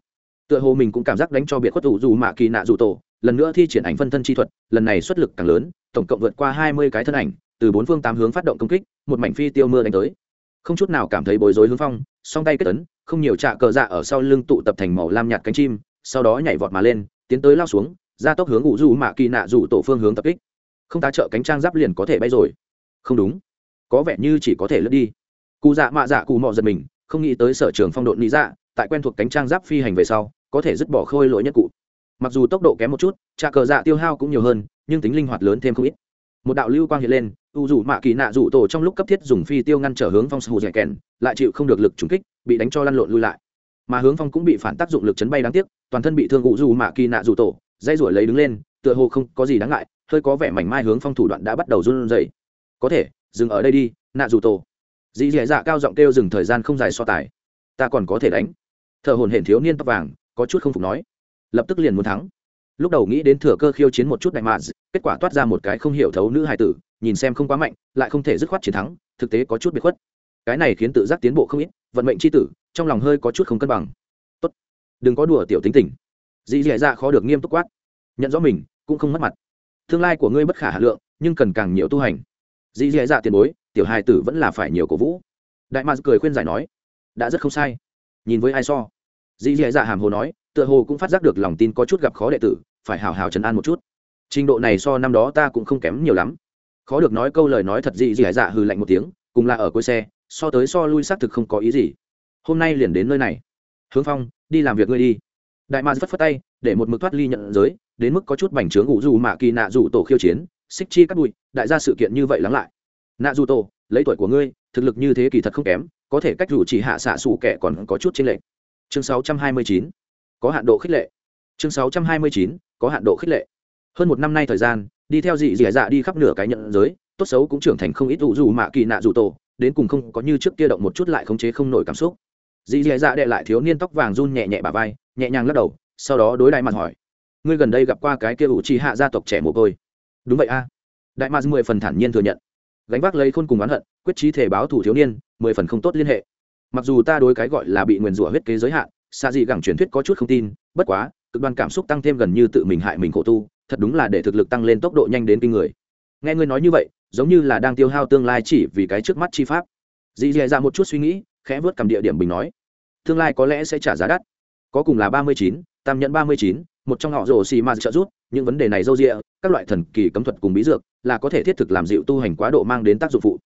Tựa hồ mình cũng cảm giác đánh cho biệt khuất ủ dù mạ kỳ nạ dù tổ, lần nữa thi triển ảnh phân thân chi thuật, lần này xuất lực càng lớn, tổng cộng vượt qua hai mươi cái thân ảnh, từ bốn phương tám hướng phát động công kích, một mảnh phi tiêu mưa đánh tới. Không chút nào cảm thấy bối rối hướng phong, song tay kết tấn không nhiều trạ cờ dạ ở sau lưng tụ tập thành màu lam nhạt cánh chim, sau đó nhảy vọt mà lên, tiến tới lao xuống, ra tốc hướng ủ dù mạ kỳ nạ dù tổ phương hướng tập kích. Không tá trợ cánh trang giáp liền có thể bay rồi. Không đúng. Có vẻ như chỉ có thể lướt đi cụ dạ mạ dạ cụ mọ giật mình, không nghĩ tới sở trường phong độn lý dạ tại quen thuộc cánh trang giáp phi hành về sau, có thể dứt bỏ khôi lỗi nhất cụ. Mặc dù tốc độ kém một chút trà cờ dạ tiêu hao cũng nhiều hơn, nhưng tính linh hoạt lớn thêm không ít. Một đạo lưu quang hiện lên, u dù mạ kỳ nạ rủ tổ trong lúc cấp thiết dùng phi tiêu ngăn trở hướng phong sù dẻ kèn, lại chịu không được lực trúng kích, bị đánh cho lăn lộn lui lại. Mà hướng phong cũng bị phản tác dụng lực chấn bay đáng tiếc, toàn thân bị thương u dù mạ kỳ nạ rủ tổ dây rủi lấy đứng lên, tựa hồ không có gì đáng ngại, hơi có vẻ mảnh mai hướng phong thủ đoạn đã bắt đầu run rẩy. Có thể, dừng ở đây đi, nạ rủ tổ dì dì dạ, dạ cao giọng kêu dừng thời gian không dài so tài. Ta còn có thể đánh. Thợ hồn hển thiếu niên tóc vàng, có chút không phục nói. Lập tức liền muốn thắng. Lúc đầu nghĩ đến thừa cơ khiêu chiến một chút đại mạ kết quả toát ra một cái không hiểu thấu nữ hài tử, nhìn xem không quá mạnh, lại không thể dứt khoát chiến thắng, thực tế có chút biệt khuất. Cái này khiến tự giác tiến bộ không ít, vận mệnh c h i tử, trong lòng hơi có chút không cân bằng. Tốt, đừng có đùa tiểu tính tình. Dì dì dạ, dạ khó được nghiêm túc quát. Nhận rõ mình, cũng không mất mặt. Tương lai của ngươi bất khả hà lượng, nhưng cần càng nhiều tu hành. Dì dì dạ, dạ tiền bối tiểu hài tử vẫn là phải nhiều cổ vũ. Đại mạc cười khuyên giải nói, đã rất không sai. Nhìn với ai so? Dì dì dạ hàm hồ nói, tựa hồ cũng phát giác được lòng tin có chút gặp khó đệ tử, phải hào hào chấn an một chút. Trình độ này so năm đó ta cũng không kém nhiều lắm. Khó được nói câu lời nói thật dì dì dạ hừ lạnh một tiếng, cùng là ở cuối xe, so tới so lui xác thực không có ý gì. Hôm nay liền đến nơi này. Hướng phong, đi làm việc ngươi đi. Đại mạc phất phất tay, để một mực thoát ly nhận giới, đến mức có chút bành trướng ngủ dù mạ kỳ nạ dù tổ khiêu chiến, xích chi cắt bụi, đại gia sự kiện như vậy lắng lại nạ dù tổ lấy tuổi của ngươi, thực lực như thế kỳ thật không kém, có thể cách rủ chỉ hạ xạ xù kẻ còn có chút trên lệ chương 629 có hạn độ khích lệ. Chương 629 có hạn độ khích lệ. Hơn một năm nay thời gian, đi theo dị dị dạ đi khắp nửa cái nhận giới, tốt xấu cũng trưởng thành không ít ủ dù mạ kỳ nạ dù tổ, đến cùng không có như trước kia động một chút lại khống chế không nổi cảm xúc. Dị dị dạ đệ lại thiếu niên tóc vàng run nhẹ nhẹ bà vai, nhẹ nhàng lắc đầu, sau đó đối đại mặt hỏi, ngươi gần đây gặp qua cái kia ủ trì hạ gia tộc trẻ mồ côi? Đúng vậy a. Đại mạc mười phần thản nhiên thừa nhận gánh vác lấy khôn cùng oán hận, quyết trí thể báo thủ thiếu niên, mười phần không tốt liên hệ. Mặc dù ta đối cái gọi là bị nguyền rủa huyết kế giới hạn xa dị gẳng truyền thuyết có chút không tin, bất quá, cực đoan cảm xúc tăng thêm gần như tự mình hại mình khổ tu, thật đúng là để thực lực tăng lên tốc độ nhanh đến kinh người. Nghe ngươi nói như vậy, giống như là đang tiêu hao tương lai chỉ vì cái trước mắt chi pháp. Dì dè ra dạ một chút suy nghĩ, khẽ vớt cầm địa điểm bình nói, tương lai có lẽ sẽ trả giá đắt. Có cùng là ba mươi chín, tam nhẫn ba mươi chín một trong họ rồ xì ma trợ rút những vấn đề này râu rịa các loại thần kỳ cấm thuật cùng bí dược, là có thể thiết thực làm dịu tu hành quá độ mang đến tác dụng phụ.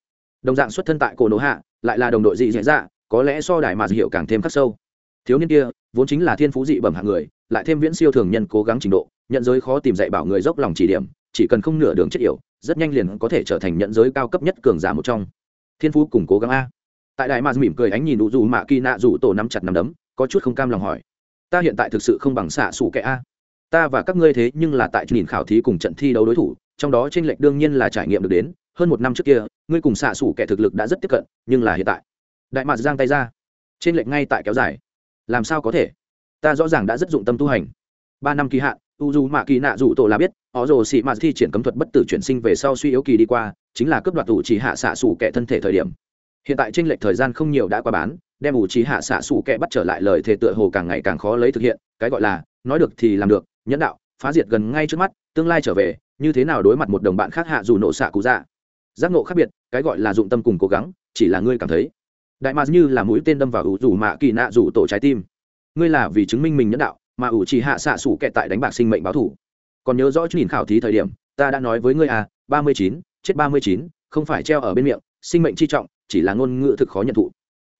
Đồng dạng xuất thân tại cổ nổ hạ, lại là đồng đội dị dạy dạ có lẽ so đại mà hiệu càng thêm khắc sâu. Thiếu niên kia, vốn chính là thiên phú dị bẩm hạng người, lại thêm viễn siêu thường nhân cố gắng trình độ, nhận giới khó tìm dạy bảo người dốc lòng chỉ điểm, chỉ cần không nửa đường chết yểu, rất nhanh liền có thể trở thành nhận giới cao cấp nhất cường giả một trong. Thiên phú cùng cố gắng a. Tại đại mà mỉm cười ánh nhìn đủ dù mạ kỳ nạ dù tổ nắm chặt nắm đấm, có chút không cam lòng hỏi ta hiện tại thực sự không bằng xạ xù kẻ a. Ta và các ngươi thế nhưng là tại nhìn khảo thí cùng trận thi đấu đối thủ, trong đó tranh lệch đương nhiên là trải nghiệm được đến, hơn một năm trước kia, ngươi cùng xạ xù kẻ thực lực đã rất tiếp cận, nhưng là hiện tại, đại mạc giang tay ra. Trên lệch ngay tại kéo dài. Làm sao có thể? Ta rõ ràng đã rất dụng tâm tu hành. Ba năm kỳ hạn u dù mạ kỳ nạ dù tổ là biết họ rồ xị mạ thi triển cấm thuật bất tử chuyển sinh về sau suy yếu kỳ đi qua, chính là cướp đoạt tủ chỉ hạ xạ xù kẻ thân thể thời điểm. Hiện tại tranh lệch thời gian không nhiều đã qua bán đem ủ trí hạ xạ xù kẻ bắt trở lại lời thề tựa hồ càng ngày càng khó lấy thực hiện, cái gọi là, nói được thì làm được, nhẫn đạo, phá diệt gần ngay trước mắt, tương lai trở về, như thế nào đối mặt một đồng bạn khác hạ dù nộ xạ cụ dạ. Giác nộ khác biệt, cái gọi là dụng tâm cùng cố gắng, chỉ là ngươi cảm thấy. Đại mạc như là mũi tên đâm vào ủ rủ mạ kỳ nạ rủ tổ trái tim. Ngươi là vì chứng minh mình nhẫn đạo, mà ủ trì hạ xạ sủ kẹt tại đánh bạc sinh mệnh báo thủ. Còn nhớ rõ nhìn khảo thí thời điểm, ta đã nói với ngươi à ba mươi chín, chết ba mươi chín, không phải treo ở bên miệng, sinh mệnh chi trọng, chỉ là ngôn ngữ thực khó nhận thụ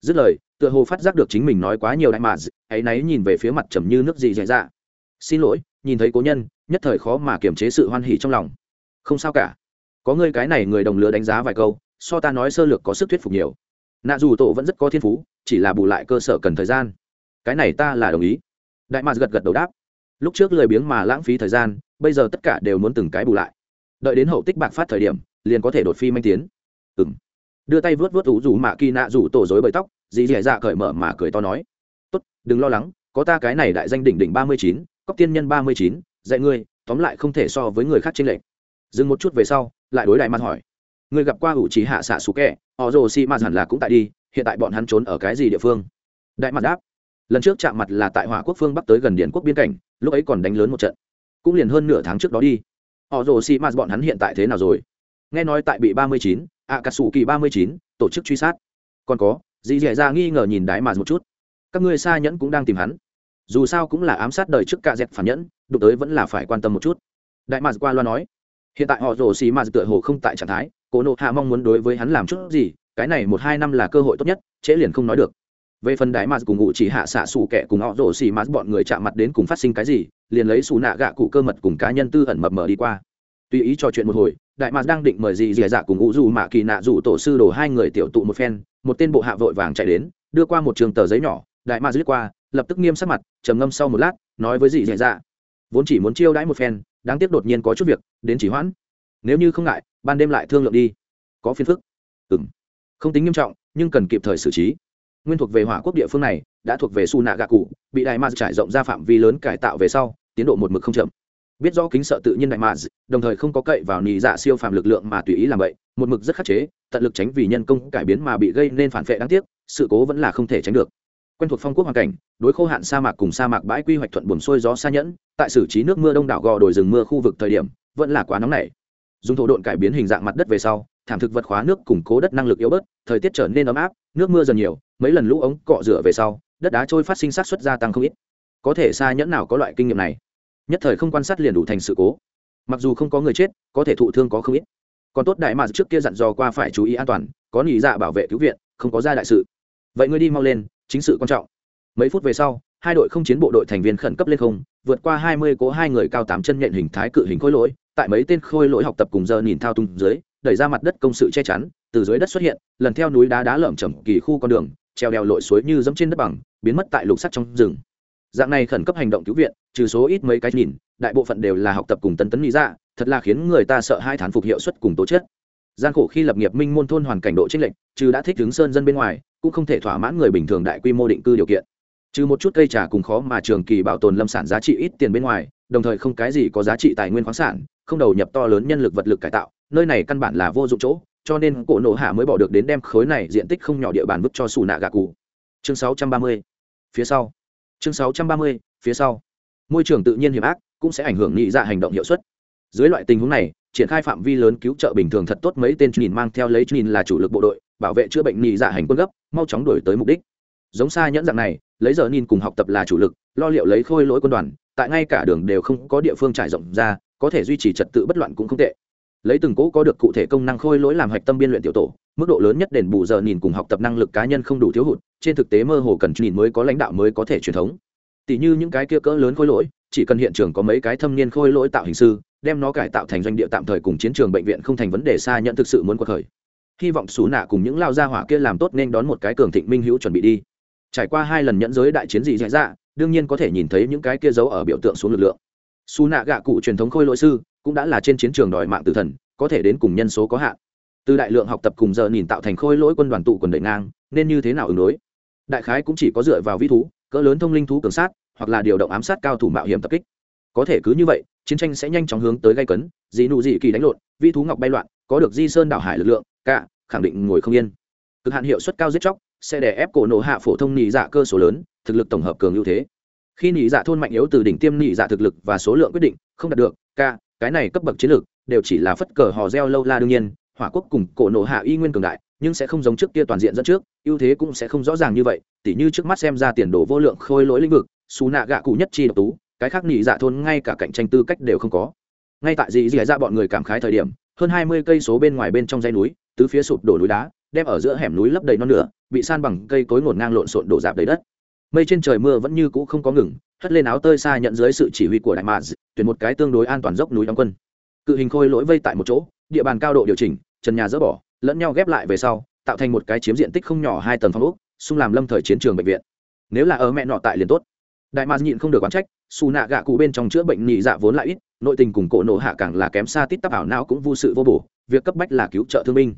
dứt lời, tựa hồ phát giác được chính mình nói quá nhiều đại mà ấy náy nhìn về phía mặt trầm như nước gì dạy dạ. Xin lỗi, nhìn thấy cố nhân, nhất thời khó mà kiềm chế sự hoan hỉ trong lòng. Không sao cả. Có ngươi cái này người đồng lứa đánh giá vài câu, so ta nói sơ lược có sức thuyết phục nhiều. Nạ dù tổ vẫn rất có thiên phú, chỉ là bù lại cơ sở cần thời gian. Cái này ta là đồng ý. Đại mạc gật gật đầu đáp. Lúc trước lười biếng mà lãng phí thời gian, bây giờ tất cả đều muốn từng cái bù lại. Đợi đến hậu tích bạc phát thời điểm, liền có thể đột phi manh tiến. Ừng đưa tay vớt vớt ủ rủ mạ kỳ nạ rủ tổ dối bời tóc, dì dì dạ cởi mở mà cười to nói, tốt, đừng lo lắng, có ta cái này đại danh đỉnh đỉnh ba mươi chín cóc tiên nhân ba mươi chín, dạy ngươi, tóm lại không thể so với người khác trên lệnh dừng một chút về sau, lại đối đại mặt hỏi người gặp qua ủ trí hạ xạ xú kẹ, họ rồ xi ma hẳn là cũng tại đi, hiện tại bọn hắn trốn ở cái gì địa phương? Đại mặt đáp, lần trước chạm mặt là tại hỏa quốc phương bắc tới gần điện quốc biên cảnh, lúc ấy còn đánh lớn một trận, cũng liền hơn nửa tháng trước đó đi. Họ rồ xi ma bọn hắn hiện tại thế nào rồi? Nghe nói tại bị ba mươi chín ạ cà sủ kỳ ba mươi chín, tổ chức truy sát. Còn có, dì dẻ ra nghi ngờ nhìn đái mà một chút. Các ngươi xa nhẫn cũng đang tìm hắn. Dù sao cũng là ám sát đời trước cạ dẹp phản nhẫn, đụng tới vẫn là phải quan tâm một chút. Đại mạc qua loa nói, hiện tại họ rổ xì mà tựa hồ không tại trạng thái cổ nộ hạ mong muốn đối với hắn làm chút gì, cái này một hai năm là cơ hội tốt nhất, trễ liền không nói được. Về phần đại mạc cùng ngụ chỉ hạ xạ xù kẻ cùng họ rổ xì mà bọn người chạm mặt đến cùng phát sinh cái gì, liền lấy xù nạ gạ cụ cơ mật cùng cá nhân tư ẩn mập mờ đi qua tùy ý trò chuyện một hồi, đại mạc đang định mời dì dì dạ cùng ngũ dù mạ kỳ nạ dù tổ sư đổ hai người tiểu tụ một phen, một tên bộ hạ vội vàng chạy đến, đưa qua một trường tờ giấy nhỏ, đại mạc lướt qua, lập tức nghiêm sắc mặt, trầm ngâm sau một lát, nói với dì dì dạ. Vốn chỉ muốn chiêu đãi một phen, đáng tiếc đột nhiên có chút việc, đến chỉ hoãn. Nếu như không ngại, ban đêm lại thương lượng đi. Có phiền phức. Ừng không tính nghiêm trọng, nhưng cần kịp thời xử trí. Nguyên thuộc về hỏa quốc địa phương này, đã thuộc về su nạ gạ cụ, bị đại mạc trải rộng ra phạm vi lớn cải tạo về sau, tiến độ một mực không chậm biết rõ kính sợ tự nhiên đại mars đồng thời không có cậy vào nì dạ siêu phàm lực lượng mà tùy ý làm vậy, một mực rất khắc chế, tận lực tránh vì nhân công cải biến mà bị gây nên phản vệ đáng tiếc, sự cố vẫn là không thể tránh được. Quen thuộc phong quốc hoàn cảnh, đối khô hạn sa mạc cùng sa mạc bãi quy hoạch thuận buồn xuôi gió xa nhẫn, tại xử trí nước mưa đông đảo gò đồi rừng mưa khu vực thời điểm, vẫn là quá nóng nảy. Dùng thổ độn cải biến hình dạng mặt đất về sau, thảm thực vật khóa nước củng cố đất năng lực yếu bớt, thời tiết trở nên ấm áp, nước mưa dần nhiều, mấy lần lũ ống cọ rửa về sau, đất đá trôi phát sinh sát xuất gia tăng không ít. Có thể xa nhẫn nào có loại kinh nghiệm này? Nhất thời không quan sát liền đủ thành sự cố. Mặc dù không có người chết, có thể thụ thương có không ít. Còn tốt đại mà trước kia dặn dò qua phải chú ý an toàn, có nghỉ dạ bảo vệ cứu viện, không có ra đại sự. Vậy ngươi đi mau lên, chính sự quan trọng. Mấy phút về sau, hai đội không chiến bộ đội thành viên khẩn cấp lên không, vượt qua hai mươi cố hai người cao tám chân nhện hình thái cự hình khối lỗi, tại mấy tên khôi lỗi học tập cùng giờ nhìn thao tung dưới, đẩy ra mặt đất công sự che chắn, từ dưới đất xuất hiện, lần theo núi đá đá lởm chầm kỳ khu con đường, treo đèo lội suối như dẫm trên đất bằng, biến mất tại lục sắt trong rừng dạng này khẩn cấp hành động cứu viện, trừ số ít mấy cái nhìn, đại bộ phận đều là học tập cùng tân tấn lý ra, thật là khiến người ta sợ hai thán phục hiệu suất cùng tố chất. Gian khổ khi lập nghiệp minh môn thôn hoàn cảnh độ trích lệnh trừ đã thích đứng sơn dân bên ngoài, cũng không thể thỏa mãn người bình thường đại quy mô định cư điều kiện. Trừ một chút cây trà cùng khó mà trường kỳ bảo tồn lâm sản giá trị ít tiền bên ngoài, đồng thời không cái gì có giá trị tài nguyên khoáng sản, không đầu nhập to lớn nhân lực vật lực cải tạo, nơi này căn bản là vô dụng chỗ, cho nên cổ nổ hạ mới bỏ được đến đem khối này diện tích không nhỏ địa bàn vứt cho xù nạ gà cụ chương 630. phía sau chương 630, phía sau. Môi trường tự nhiên hiểm ác cũng sẽ ảnh hưởng nhị dạ hành động hiệu suất. Dưới loại tình huống này triển khai phạm vi lớn cứu trợ bình thường thật tốt mấy tên nhìn mang theo lấy nhìn là chủ lực bộ đội bảo vệ chữa bệnh nhị dạ hành quân gấp mau chóng đổi tới mục đích. Giống xa nhẫn dạng này lấy giờ nhìn cùng học tập là chủ lực lo liệu lấy khôi lỗi quân đoàn tại ngay cả đường đều không có địa phương trải rộng ra có thể duy trì trật tự bất loạn cũng không tệ lấy từng cỗ có được cụ thể công năng khôi lỗi làm hạch tâm biên luyện tiểu tổ, mức độ lớn nhất đền bù giờ nhìn cùng học tập năng lực cá nhân không đủ thiếu hụt, trên thực tế mơ hồ cần nhìn mới có lãnh đạo mới có thể truyền thống. Tỷ như những cái kia cỡ lớn khôi lỗi, chỉ cần hiện trường có mấy cái thâm niên khôi lỗi tạo hình sư, đem nó cải tạo thành doanh địa tạm thời cùng chiến trường bệnh viện không thành vấn đề xa nhận thực sự muốn cuộc khởi. Hy vọng xú nạ cùng những lao gia hỏa kia làm tốt nên đón một cái cường thịnh minh hữu chuẩn bị đi. Trải qua hai lần nhẫn giới đại chiến dị dạy ra đương nhiên có thể nhìn thấy những cái kia giấu ở biểu tượng xuống lực lượng xù nạ gạ cụ truyền thống khôi lỗi sư, cũng đã là trên chiến trường đòi mạng tử thần, có thể đến cùng nhân số có hạn. Từ đại lượng học tập cùng giờ nhìn tạo thành khôi lỗi quân đoàn tụ quần đẩy ngang, nên như thế nào ứng đối? Đại khái cũng chỉ có dựa vào vi thú, cỡ lớn thông linh thú cường sát, hoặc là điều động ám sát cao thủ mạo hiểm tập kích. Có thể cứ như vậy, chiến tranh sẽ nhanh chóng hướng tới gây cấn dị nụ dị kỳ đánh lộn vi thú ngọc bay loạn, có được di sơn đảo hải lực lượng, cả, khẳng định ngồi không yên. Cực hạn hiệu suất cao giết chóc, sẽ đè ép cổ nổ hạ phổ thông nhị dạ cơ số lớn, thực lực tổng hợp cường ưu thế khi nhị dạ thôn mạnh yếu từ đỉnh tiêm nhị dạ thực lực và số lượng quyết định, không đạt được, ca, cái này cấp bậc chiến lược đều chỉ là phất cờ hò reo lâu la đương nhiên, hỏa quốc cùng cổ nổ hạ y nguyên cường đại, nhưng sẽ không giống trước kia toàn diện dẫn trước, ưu thế cũng sẽ không rõ ràng như vậy, tỉ như trước mắt xem ra tiền đồ vô lượng khôi lỗi lĩnh vực, xù nạ gạ cụ nhất chi độc tú, cái khác nhị dạ thôn ngay cả cạnh tranh tư cách đều không có. Ngay tại dị dị dạ bọn người cảm khái thời điểm, hơn hai mươi cây số bên ngoài bên trong dãy núi, tứ phía sụp đổ núi đá, đem ở giữa hẻm núi lấp đầy non lửa bị san bằng cây cối ngổn ngang lộn xộn đổ dạp đầy đất mây trên trời mưa vẫn như cũ không có ngừng, hất lên áo tơi xa nhận dưới sự chỉ huy của đại mạc tuyển một cái tương đối an toàn dốc núi đóng quân. Cự hình khôi lỗi vây tại một chỗ, địa bàn cao độ điều chỉnh, trần nhà dỡ bỏ, lẫn nhau ghép lại về sau, tạo thành một cái chiếm diện tích không nhỏ hai tầng phong úc xung làm lâm thời chiến trường bệnh viện. Nếu là ở mẹ nọ tại liền tốt. Đại mạc nhịn không được oán trách, xù nạ gạ cụ bên trong chữa bệnh nhị dạ vốn lại ít, nội tình cùng cổ nổ hạ càng là kém xa tít tắp ảo não cũng vô sự vô bổ, việc cấp bách là cứu trợ thương binh.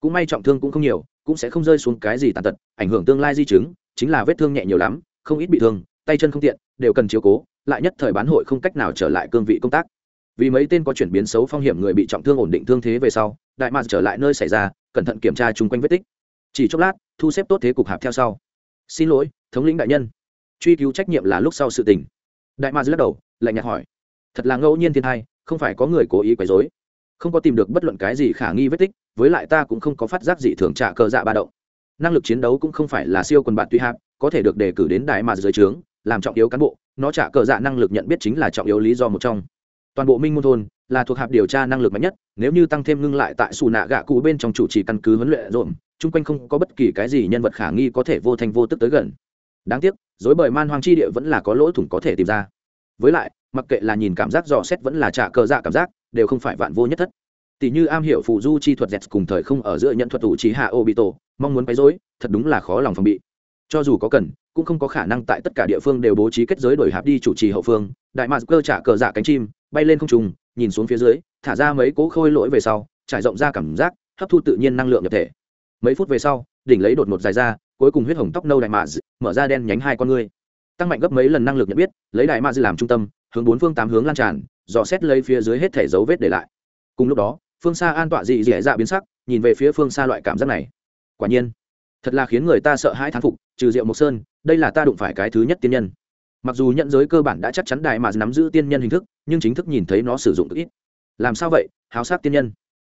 Cũng may trọng thương cũng không nhiều, cũng sẽ không rơi xuống cái gì tàn tật, ảnh hưởng tương lai di chứng chính là vết thương nhẹ nhiều lắm, không ít bị thương, tay chân không tiện, đều cần chiếu cố, lại nhất thời bán hội không cách nào trở lại cương vị công tác. Vì mấy tên có chuyển biến xấu phong hiểm người bị trọng thương ổn định thương thế về sau, đại mạc trở lại nơi xảy ra, cẩn thận kiểm tra chung quanh vết tích. Chỉ chốc lát, thu xếp tốt thế cục hạp theo sau. Xin lỗi, thống lĩnh đại nhân. Truy cứu trách nhiệm là lúc sau sự tình. Đại mạc lắc đầu, lạnh nhạt hỏi. Thật là ngẫu nhiên thiên hai không phải có người cố ý quấy dối không có tìm được bất luận cái gì khả nghi vết tích, với lại ta cũng không có phát giác gì thường trả cờ dạ ba động năng lực chiến đấu cũng không phải là siêu quần bạn tuy hạp có thể được đề cử đến đại mà dưới trướng, làm trọng yếu cán bộ, nó trả cờ dạ năng lực nhận biết chính là trọng yếu lý do một trong. Toàn bộ minh môn thôn là thuộc hạp điều tra năng lực mạnh nhất, nếu như tăng thêm ngưng lại tại xù nạ gạ cụ bên trong chủ trì căn cứ huấn luyện rộn chung quanh không có bất kỳ cái gì nhân vật khả nghi có thể vô thành vô tức tới gần. Đáng tiếc dối bời man hoang chi địa vẫn là có lỗ thủng có thể tìm ra. Với lại, mặc kệ là nhìn cảm giác dò xét vẫn là trả cờ dạ cảm giác, đều không phải vạn vô nhất thất tỷ như am hiểu phù du chi thuật dẹt cùng thời không ở giữa nhận thuật ủ trí hạ obito, mong muốn quấy rối, thật đúng là khó lòng phòng bị. Cho dù có cần, cũng không có khả năng tại tất cả địa phương đều bố trí kết giới đổi hạp đi chủ trì hậu phương. Đại mạc cơ trả cờ dạ cánh chim, bay lên không trùng nhìn xuống phía dưới, thả ra mấy cỗ khôi lỗi về sau, trải rộng ra cảm giác, hấp thu tự nhiên năng lượng nhập thể. Mấy phút về sau, đỉnh lấy đột một dài ra, cuối cùng huyết hồng tóc nâu đại mạc mở ra đen nhánh hai con ngươi. Tăng mạnh gấp mấy lần năng lực nhận biết, lấy đại mạc làm trung tâm, hướng bốn phương tám hướng lan tràn, dò xét lấy phía dưới hết thể dấu vết để lại. Cùng lúc đó phương xa an tọa dị dị dạ biến sắc, nhìn về phía phương xa loại cảm giác này. Quả nhiên, thật là khiến người ta sợ hãi thán phục, trừ diệu mộc sơn, đây là ta đụng phải cái thứ nhất tiên nhân. Mặc dù nhận giới cơ bản đã chắc chắn đại mà nắm giữ tiên nhân hình thức, nhưng chính thức nhìn thấy nó sử dụng cực ít. Làm sao vậy, háo sát tiên nhân?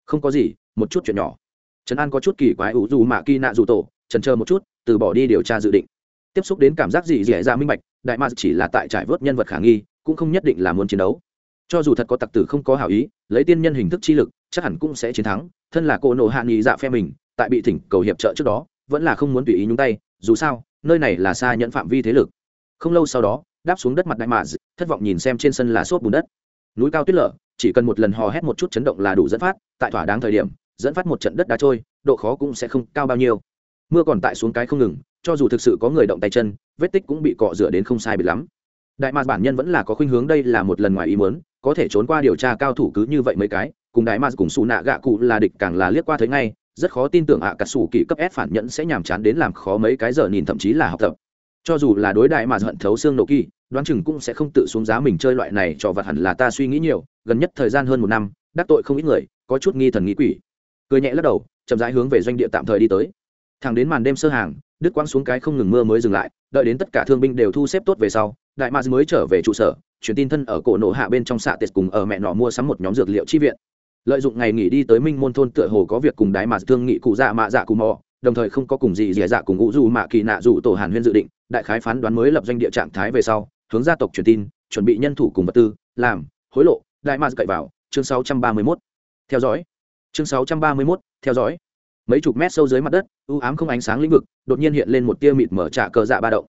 Không có gì, một chút chuyện nhỏ. Trần an có chút kỳ quái, ủ dù mạ kỳ nạ dù tổ, trần chờ một chút, từ bỏ đi điều tra dự định. Tiếp xúc đến cảm giác gì dẻ ra minh bạch, đại ma chỉ là tại trải vớt nhân vật khả nghi, cũng không nhất định là muốn chiến đấu. Cho dù thật có tặc tử không có hảo ý, lấy tiên nhân hình thức chi lực chắc hẳn cũng sẽ chiến thắng, thân là cô nộ hạ nghị dạ phe mình, tại bị thỉnh cầu hiệp trợ trước đó, vẫn là không muốn tùy ý nhúng tay, dù sao, nơi này là xa nhận phạm vi thế lực. Không lâu sau đó, đáp xuống đất mặt đại mạ thất vọng nhìn xem trên sân là xốp bùn đất. Núi cao tuyết lở, chỉ cần một lần hò hét một chút chấn động là đủ dẫn phát, tại thỏa đáng thời điểm, dẫn phát một trận đất đá trôi, độ khó cũng sẽ không cao bao nhiêu. Mưa còn tại xuống cái không ngừng, cho dù thực sự có người động tay chân, vết tích cũng bị cọ rửa đến không sai bị lắm. Đại mạc bản nhân vẫn là có khuynh hướng đây là một lần ngoài ý muốn, có thể trốn qua điều tra cao thủ cứ như vậy mấy cái cùng đại ma cùng xù nạ gạ cụ là địch càng là liếc qua thấy ngay, rất khó tin tưởng ạ à cả sủ kỳ cấp S phản nhẫn sẽ nhàm chán đến làm khó mấy cái giờ nhìn thậm chí là học tập. Cho dù là đối đại mà hận thấu xương nộ kỳ, đoán chừng cũng sẽ không tự xuống giá mình chơi loại này cho vật hẳn là ta suy nghĩ nhiều, gần nhất thời gian hơn một năm, đắc tội không ít người, có chút nghi thần nghĩ quỷ. Cười nhẹ lắc đầu, chậm rãi hướng về doanh địa tạm thời đi tới. Thẳng đến màn đêm sơ hàng, đứt quãng xuống cái không ngừng mưa mới dừng lại, đợi đến tất cả thương binh đều thu xếp tốt về sau, đại mạc mới trở về trụ sở, truyền tin thân ở cổ nổ hạ bên trong xạ tiệt cùng ở mẹ nọ mua sắm một nhóm dược liệu chi viện lợi dụng ngày nghỉ đi tới minh môn thôn tựa hồ có việc cùng đái mà thương nghị cụ dạ mạ dạ cụ mò đồng thời không có cùng gì dìa dạ cùng ngũ dù mạ kỳ nạ dù tổ hàn huyên dự định đại khái phán đoán mới lập doanh địa trạng thái về sau hướng gia tộc truyền tin chuẩn bị nhân thủ cùng vật tư làm hối lộ đại mà cậy vào chương 631. theo dõi. Chương 631, theo dõi. Mấy chục mét sâu dưới mặt đất u ám không ánh sáng lĩnh vực đột nhiên hiện lên một tia mịt mở trạ cờ dạ ba động.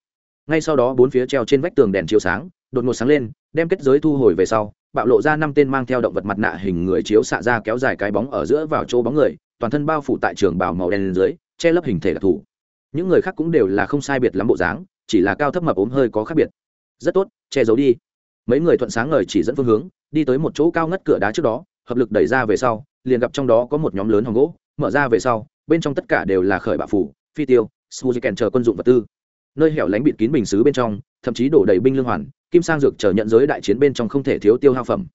Ngay sau đó bốn phía treo trên vách tường đèn chiếu sáng đột ngột sáng lên đem kết giới thu hồi về sau bạo lộ ra năm tên mang theo động vật mặt nạ hình người chiếu xạ ra kéo dài cái bóng ở giữa vào chỗ bóng người, toàn thân bao phủ tại trường bảo màu đen dưới, che lấp hình thể đặc thù. Những người khác cũng đều là không sai biệt lắm bộ dáng, chỉ là cao thấp mập ốm hơi có khác biệt. Rất tốt, che giấu đi. Mấy người thuận sáng ngời chỉ dẫn phương hướng, đi tới một chỗ cao ngất cửa đá trước đó, hợp lực đẩy ra về sau, liền gặp trong đó có một nhóm lớn hòn gỗ, mở ra về sau, bên trong tất cả đều là khởi bạ phủ, phi tiêu suzy chờ quân dụng vật tư. Nơi hẻo lánh bịt kín bình xứ bên trong, thậm chí đổ đầy binh lương hoàn kim sang dược chờ nhận giới đại chiến bên trong không thể thiếu tiêu hao phẩm.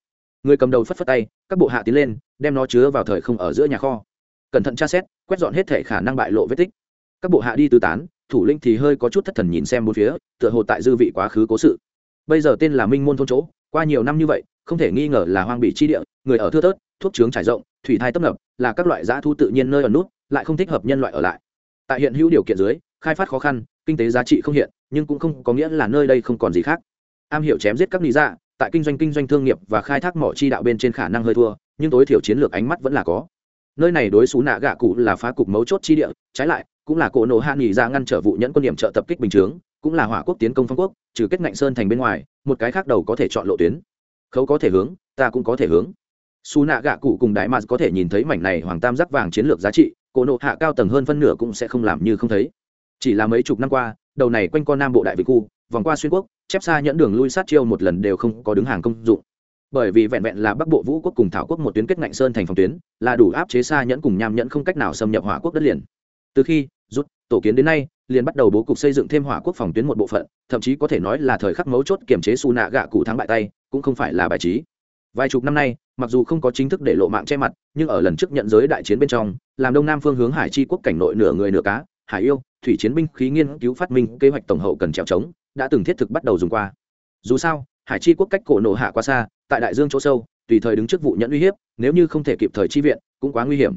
Người cầm đầu phất phất tay, các bộ hạ tiến lên, đem nó chứa vào thời không ở giữa nhà kho. Cẩn thận tra xét, quét dọn hết thể khả năng bại lộ vết tích. Các bộ hạ đi tư tán, thủ linh thì hơi có chút thất thần nhìn xem một phía, tựa hồ tại dư vị quá khứ cố sự. Bây giờ tên là minh môn thôn chỗ, qua nhiều năm như vậy, không thể nghi ngờ là hoang bị chi địa, người ở thưa thớt, thuốc trướng trải rộng, thủy thai tấp nập, là các loại dã thu tự nhiên nơi ở nút, lại không thích hợp nhân loại ở lại. Tại hiện hữu điều kiện dưới, khai phát khó khăn, kinh tế giá trị không hiện, nhưng cũng không có nghĩa là nơi đây không còn gì khác am hiểu chém giết các lý dạ tại kinh doanh kinh doanh thương nghiệp và khai thác mỏ chi đạo bên trên khả năng hơi thua, nhưng tối thiểu chiến lược ánh mắt vẫn là có. Nơi này đối xú nạ gạ cụ là phá cục mấu chốt chi địa, trái lại, cũng là cỗ nổ hạ nghỉ ra ngăn trở vụ nhẫn quân điểm trợ tập kích bình chướng, cũng là hỏa quốc tiến công phong quốc, trừ kết ngạnh sơn thành bên ngoài, một cái khác đầu có thể chọn lộ tuyến. Khấu có thể hướng, ta cũng có thể hướng. Xú nạ gạ cụ cùng đại mạc có thể nhìn thấy mảnh này hoàng tam giác vàng chiến lược giá trị cỗ nộ hạ cao tầng hơn phân nửa cũng sẽ không làm như không thấy. Chỉ là mấy chục năm qua, đầu này quanh con nam bộ đại vị khu vòng qua xuyên quốc, chép xa nhẫn đường lui sát chiêu một lần đều không có đứng hàng công dụng. Bởi vì vẹn vẹn là bắc bộ vũ quốc cùng thảo quốc một tuyến kết ngạnh sơn thành phòng tuyến, là đủ áp chế xa nhẫn cùng nham nhẫn không cách nào xâm nhập hỏa quốc đất liền. Từ khi, rút, tổ kiến đến nay, liền bắt đầu bố cục xây dựng thêm hỏa quốc phòng tuyến một bộ phận, thậm chí có thể nói là thời khắc mấu chốt kiểm chế su nạ gạ cụ thắng bại tay, cũng không phải là bài trí. Vài chục năm nay, mặc dù không có chính thức để lộ mạng che mặt, nhưng ở lần trước nhận giới đại chiến bên trong, làm đông nam phương hướng hải chi quốc cảnh nội nửa người nửa cá, hải yêu, thủy chiến binh khí nghiên cứu phát minh kế hoạch tổng hậu cần trèo trống đã từng thiết thực bắt đầu dùng qua. Dù sao, hải chi quốc cách cổ nổ hạ quá xa, tại đại dương chỗ sâu, tùy thời đứng trước vụ nhận uy hiếp, nếu như không thể kịp thời chi viện, cũng quá nguy hiểm.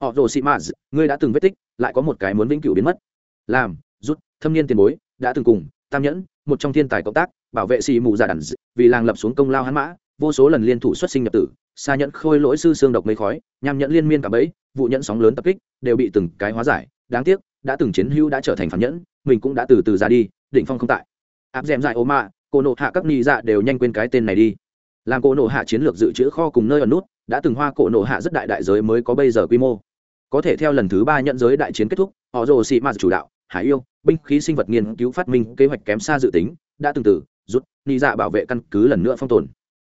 Họ rồ sĩ maz ngươi đã từng vết tích, lại có một cái muốn vĩnh cửu biến mất. Làm, rút, thâm niên tiền bối, đã từng cùng, tam nhẫn, một trong thiên tài cộng tác, bảo vệ xì mù giả đàn vì làng lập xuống công lao hắn mã, vô số lần liên thủ xuất sinh nhập tử xa nhẫn khôi lỗi sư xương độc mây khói nhằm nhẫn liên miên cả bẫy, vụ nhẫn sóng lớn tập kích, đều bị từng cái hóa giải. Đáng tiếc, đã từng chiến hữu đã trở thành phản nhẫn, mình cũng đã từ từ ra đi định phong không tại áp dẻm dại ô mạ cô nộ hạ các ni dạ đều nhanh quên cái tên này đi làm cổ nộ hạ chiến lược dự trữ kho cùng nơi ở nút, đã từng hoa cổ nộ hạ rất đại đại giới mới có bây giờ quy mô có thể theo lần thứ ba nhận giới đại chiến kết thúc, họ rồ xị mạt chủ đạo, hải yêu, binh khí sinh vật nghiên cứu phát minh kế hoạch kém xa dự tính, đã từng từ, rút ni dạ bảo vệ căn cứ lần nữa phong tồn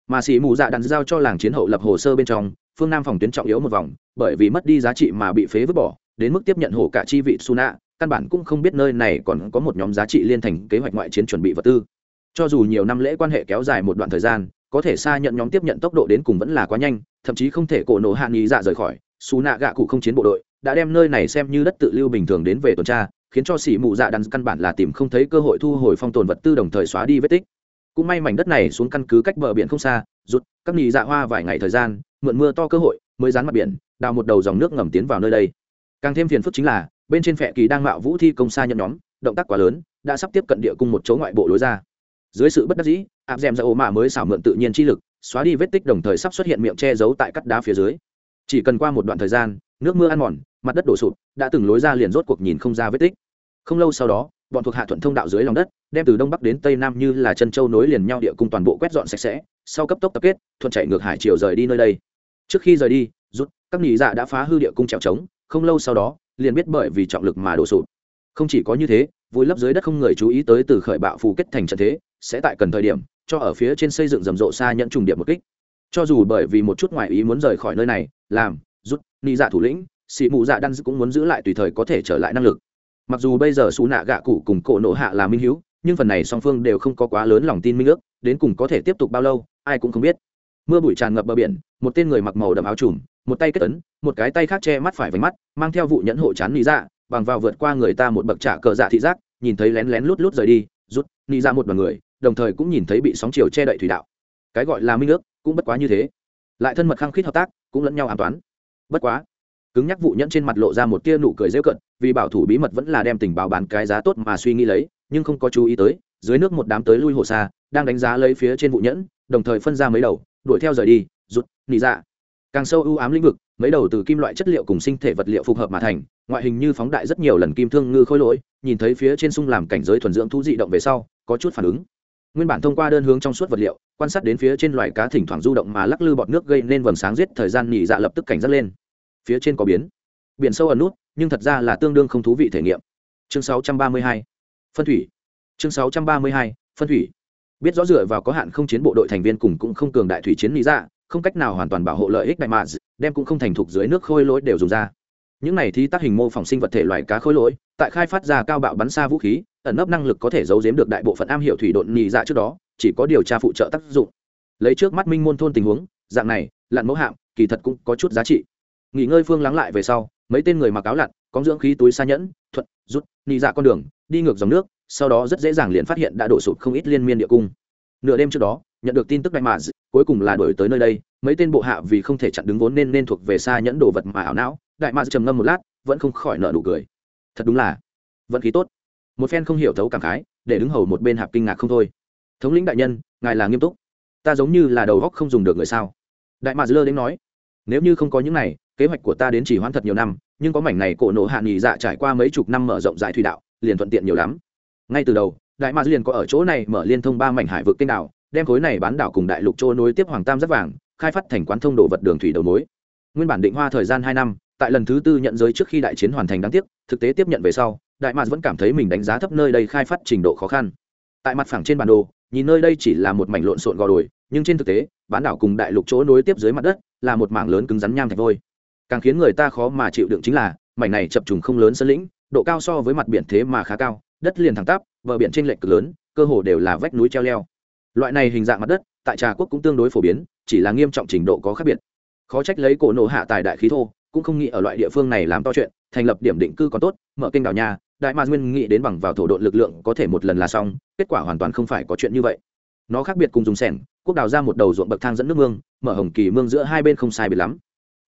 mà xì mù dạ đàn giao cho làng chiến hậu lập hồ sơ bên trong, phương nam phòng tuyến trọng yếu một vòng, bởi vì mất đi giá trị mà bị phế vứt bỏ, đến mức tiếp nhận hổ cả chi vị suna căn bản cũng không biết nơi này còn có một nhóm giá trị liên thành kế hoạch ngoại chiến chuẩn bị vật tư. Cho dù nhiều năm lễ quan hệ kéo dài một đoạn thời gian, có thể xa nhận nhóm tiếp nhận tốc độ đến cùng vẫn là quá nhanh, thậm chí không thể cổ nổ hạ nghi dạ rời khỏi, xù nạ gạ cụ không chiến bộ đội, đã đem nơi này xem như đất tự lưu bình thường đến về tuần tra, khiến cho xỉ mụ dạ đắn căn bản là tìm không thấy cơ hội thu hồi phong tồn vật tư đồng thời xóa đi vết tích. Cũng may mảnh đất này xuống căn cứ cách bờ biển không xa rút các nghỉ dạ hoa vài ngày thời gian, mượn mưa to cơ hội, mới dán mặt biển, đào một đầu dòng nước ngầm tiến vào nơi đây. Càng thêm phiền phức chính là bên trên phệ kỳ đang mạo vũ thi công xa nhận nhóm, động tác quá lớn, đã sắp tiếp cận địa cung một chỗ ngoại bộ lối ra. Dưới sự bất đắc dĩ, áp dèm ra ô mạ mới xảo mượn tự nhiên chi lực, xóa đi vết tích đồng thời sắp xuất hiện miệng che giấu tại cắt đá phía dưới. Chỉ cần qua một đoạn thời gian, nước mưa ăn mòn, mặt đất đổ sụp, đã từng lối ra liền rốt cuộc nhìn không ra vết tích. Không lâu sau đó, bọn thuộc hạ thuận thông đạo dưới lòng đất, đem từ đông bắc đến tây nam như là chân châu nối liền nhau địa cung toàn bộ quét dọn sạch sẽ, sau cấp tốc tập kết, thuận chạy ngược hải chiều rời đi nơi đây. Trước khi rời đi, rút, các nghỉ dạ đã phá hư địa cung trèo trống, không lâu sau đó liền biết bởi vì trọng lực mà đổ sụp. Không chỉ có như thế, vùi lấp dưới đất không người chú ý tới từ khởi bạo phù kết thành trận thế, sẽ tại cần thời điểm, cho ở phía trên xây dựng rầm rộ xa nhận trùng điểm một kích. Cho dù bởi vì một chút ngoại ý muốn rời khỏi nơi này, làm, rút ni dạ thủ lĩnh sĩ mụ dạ đan cũng muốn giữ lại tùy thời có thể trở lại năng lực. Mặc dù bây giờ xú nạ gạ cụ cùng cổ nộ hạ là minh hữu nhưng phần này song phương đều không có quá lớn lòng tin minh ước, đến cùng có thể tiếp tục bao lâu, ai cũng không biết. Mưa bụi tràn ngập bờ biển, một tên người mặc màu đậm áo trùm một tay kết ấn một cái tay khác che mắt phải vánh mắt, mang theo vụ nhẫn hộ chán lý dạ bằng vào vượt qua người ta một bậc trả cờ dạ thị giác, nhìn thấy lén lén lút lút rời đi, rút lý dạ một đoàn người, đồng thời cũng nhìn thấy bị sóng chiều che đậy thủy đạo. Cái gọi là minh ước cũng bất quá như thế. Lại thân mật khăng khít hợp tác, cũng lẫn nhau an toán. Bất quá, cứng nhắc vụ nhẫn trên mặt lộ ra một tia nụ cười dễ cận vì bảo thủ bí mật vẫn là đem tình báo bán cái giá tốt mà suy nghĩ lấy, nhưng không có chú ý tới, dưới nước một đám tới lui hồ xa, đang đánh giá lấy phía trên vụ nhẫn, đồng thời phân ra mấy đầu, đuổi theo rời đi, rút nị dạ càng sâu ưu ám lĩnh vực, mấy đầu từ kim loại chất liệu cùng sinh thể vật liệu phù hợp mà thành, ngoại hình như phóng đại rất nhiều lần kim thương ngư khôi lỗi, nhìn thấy phía trên sung làm cảnh giới thuần dưỡng thú dị động về sau, có chút phản ứng. Nguyên bản thông qua đơn hướng trong suốt vật liệu, quan sát đến phía trên loài cá thỉnh thoảng du động mà lắc lư bọt nước gây nên vầng sáng giết thời gian nhị dạ lập tức cảnh giác lên. Phía trên có biến. Biển sâu ẩn nút, nhưng thật ra là tương đương không thú vị thể nghiệm. Chương 632. phân thủy. Chương 632. phân thủy. Biết rõ dựa vào có hạn không chiến bộ đội thành viên cùng cũng không cường đại thủy chiến lý dạ không cách nào hoàn toàn bảo hộ lợi ích đại mạ đem cũng không thành thục dưới nước khôi lỗi đều dùng ra. Những này thì tác hình mô phỏng sinh vật thể loài cá khôi lỗi, tại khai phát ra cao bạo bắn xa vũ khí, ẩn nấp năng lực có thể giấu giếm được đại bộ phận am hiểu thủy độn nhị dạ trước đó, chỉ có điều tra phụ trợ tác dụng. Lấy trước mắt minh môn thôn tình huống, dạng này, lặn mẫu hạm, kỳ thật cũng có chút giá trị. Nghỉ ngơi phương lắng lại về sau, mấy tên người mặc áo lặn, có dưỡng khí túi xa nhẫn thuận rút, nhị dạ con đường, đi ngược dòng nước, sau đó rất dễ dàng liền phát hiện đã đổ sụp không ít liên miên địa cung. Nửa đêm trước đó, nhận được tin tức đại mạ cuối cùng là đổi tới nơi đây, mấy tên bộ hạ vì không thể chặn đứng vốn nên nên thuộc về xa nhẫn đồ vật mà ảo não, đại ma trầm ngâm một lát, vẫn không khỏi nợ nụ cười. Thật đúng là, vận khí tốt. Một phen không hiểu thấu cảm khái, để đứng hầu một bên hạp kinh ngạc không thôi. Thống lĩnh đại nhân, ngài là nghiêm túc. Ta giống như là đầu góc không dùng được người sao? Đại ma lơ đến nói. Nếu như không có những này, kế hoạch của ta đến chỉ hoãn thật nhiều năm, nhưng có mảnh này cổ nổ hạ nghỉ dạ trải qua mấy chục năm mở rộng dải thủy đạo, liền thuận tiện nhiều lắm. Ngay từ đầu, đại ma liền có ở chỗ này mở liên thông ba mảnh hải vực kênh đảo đem khối này bán đảo cùng đại lục châu nối tiếp hoàng tam rất vàng, khai phát thành quán thông đồ vật đường thủy đầu mối. Nguyên bản định hoa thời gian hai năm, tại lần thứ tư nhận giới trước khi đại chiến hoàn thành đáng tiếc, thực tế tiếp nhận về sau, đại mạc vẫn cảm thấy mình đánh giá thấp nơi đây khai phát trình độ khó khăn. Tại mặt phẳng trên bản đồ, nhìn nơi đây chỉ là một mảnh lộn xộn gò đồi, nhưng trên thực tế, bán đảo cùng đại lục chỗ nối tiếp dưới mặt đất là một mảng lớn cứng rắn nham thạch vôi. Càng khiến người ta khó mà chịu đựng chính là, mảnh này chập trùng không lớn sân lĩnh, độ cao so với mặt biển thế mà khá cao, đất liền thẳng tắp, bờ biển trên lệch cực lớn, cơ hồ đều là vách núi treo leo loại này hình dạng mặt đất, tại trà quốc cũng tương đối phổ biến, chỉ là nghiêm trọng trình độ có khác biệt. Khó trách lấy cổ nổ hạ tài đại khí thô, cũng không nghĩ ở loại địa phương này làm to chuyện, thành lập điểm định cư còn tốt, mở kênh đào nhà, đại ma nguyên nghĩ đến bằng vào thổ đội lực lượng có thể một lần là xong, kết quả hoàn toàn không phải có chuyện như vậy. Nó khác biệt cùng dùng sẻng, quốc đào ra một đầu ruộng bậc thang dẫn nước mương, mở hồng kỳ mương giữa hai bên không sai biệt lắm.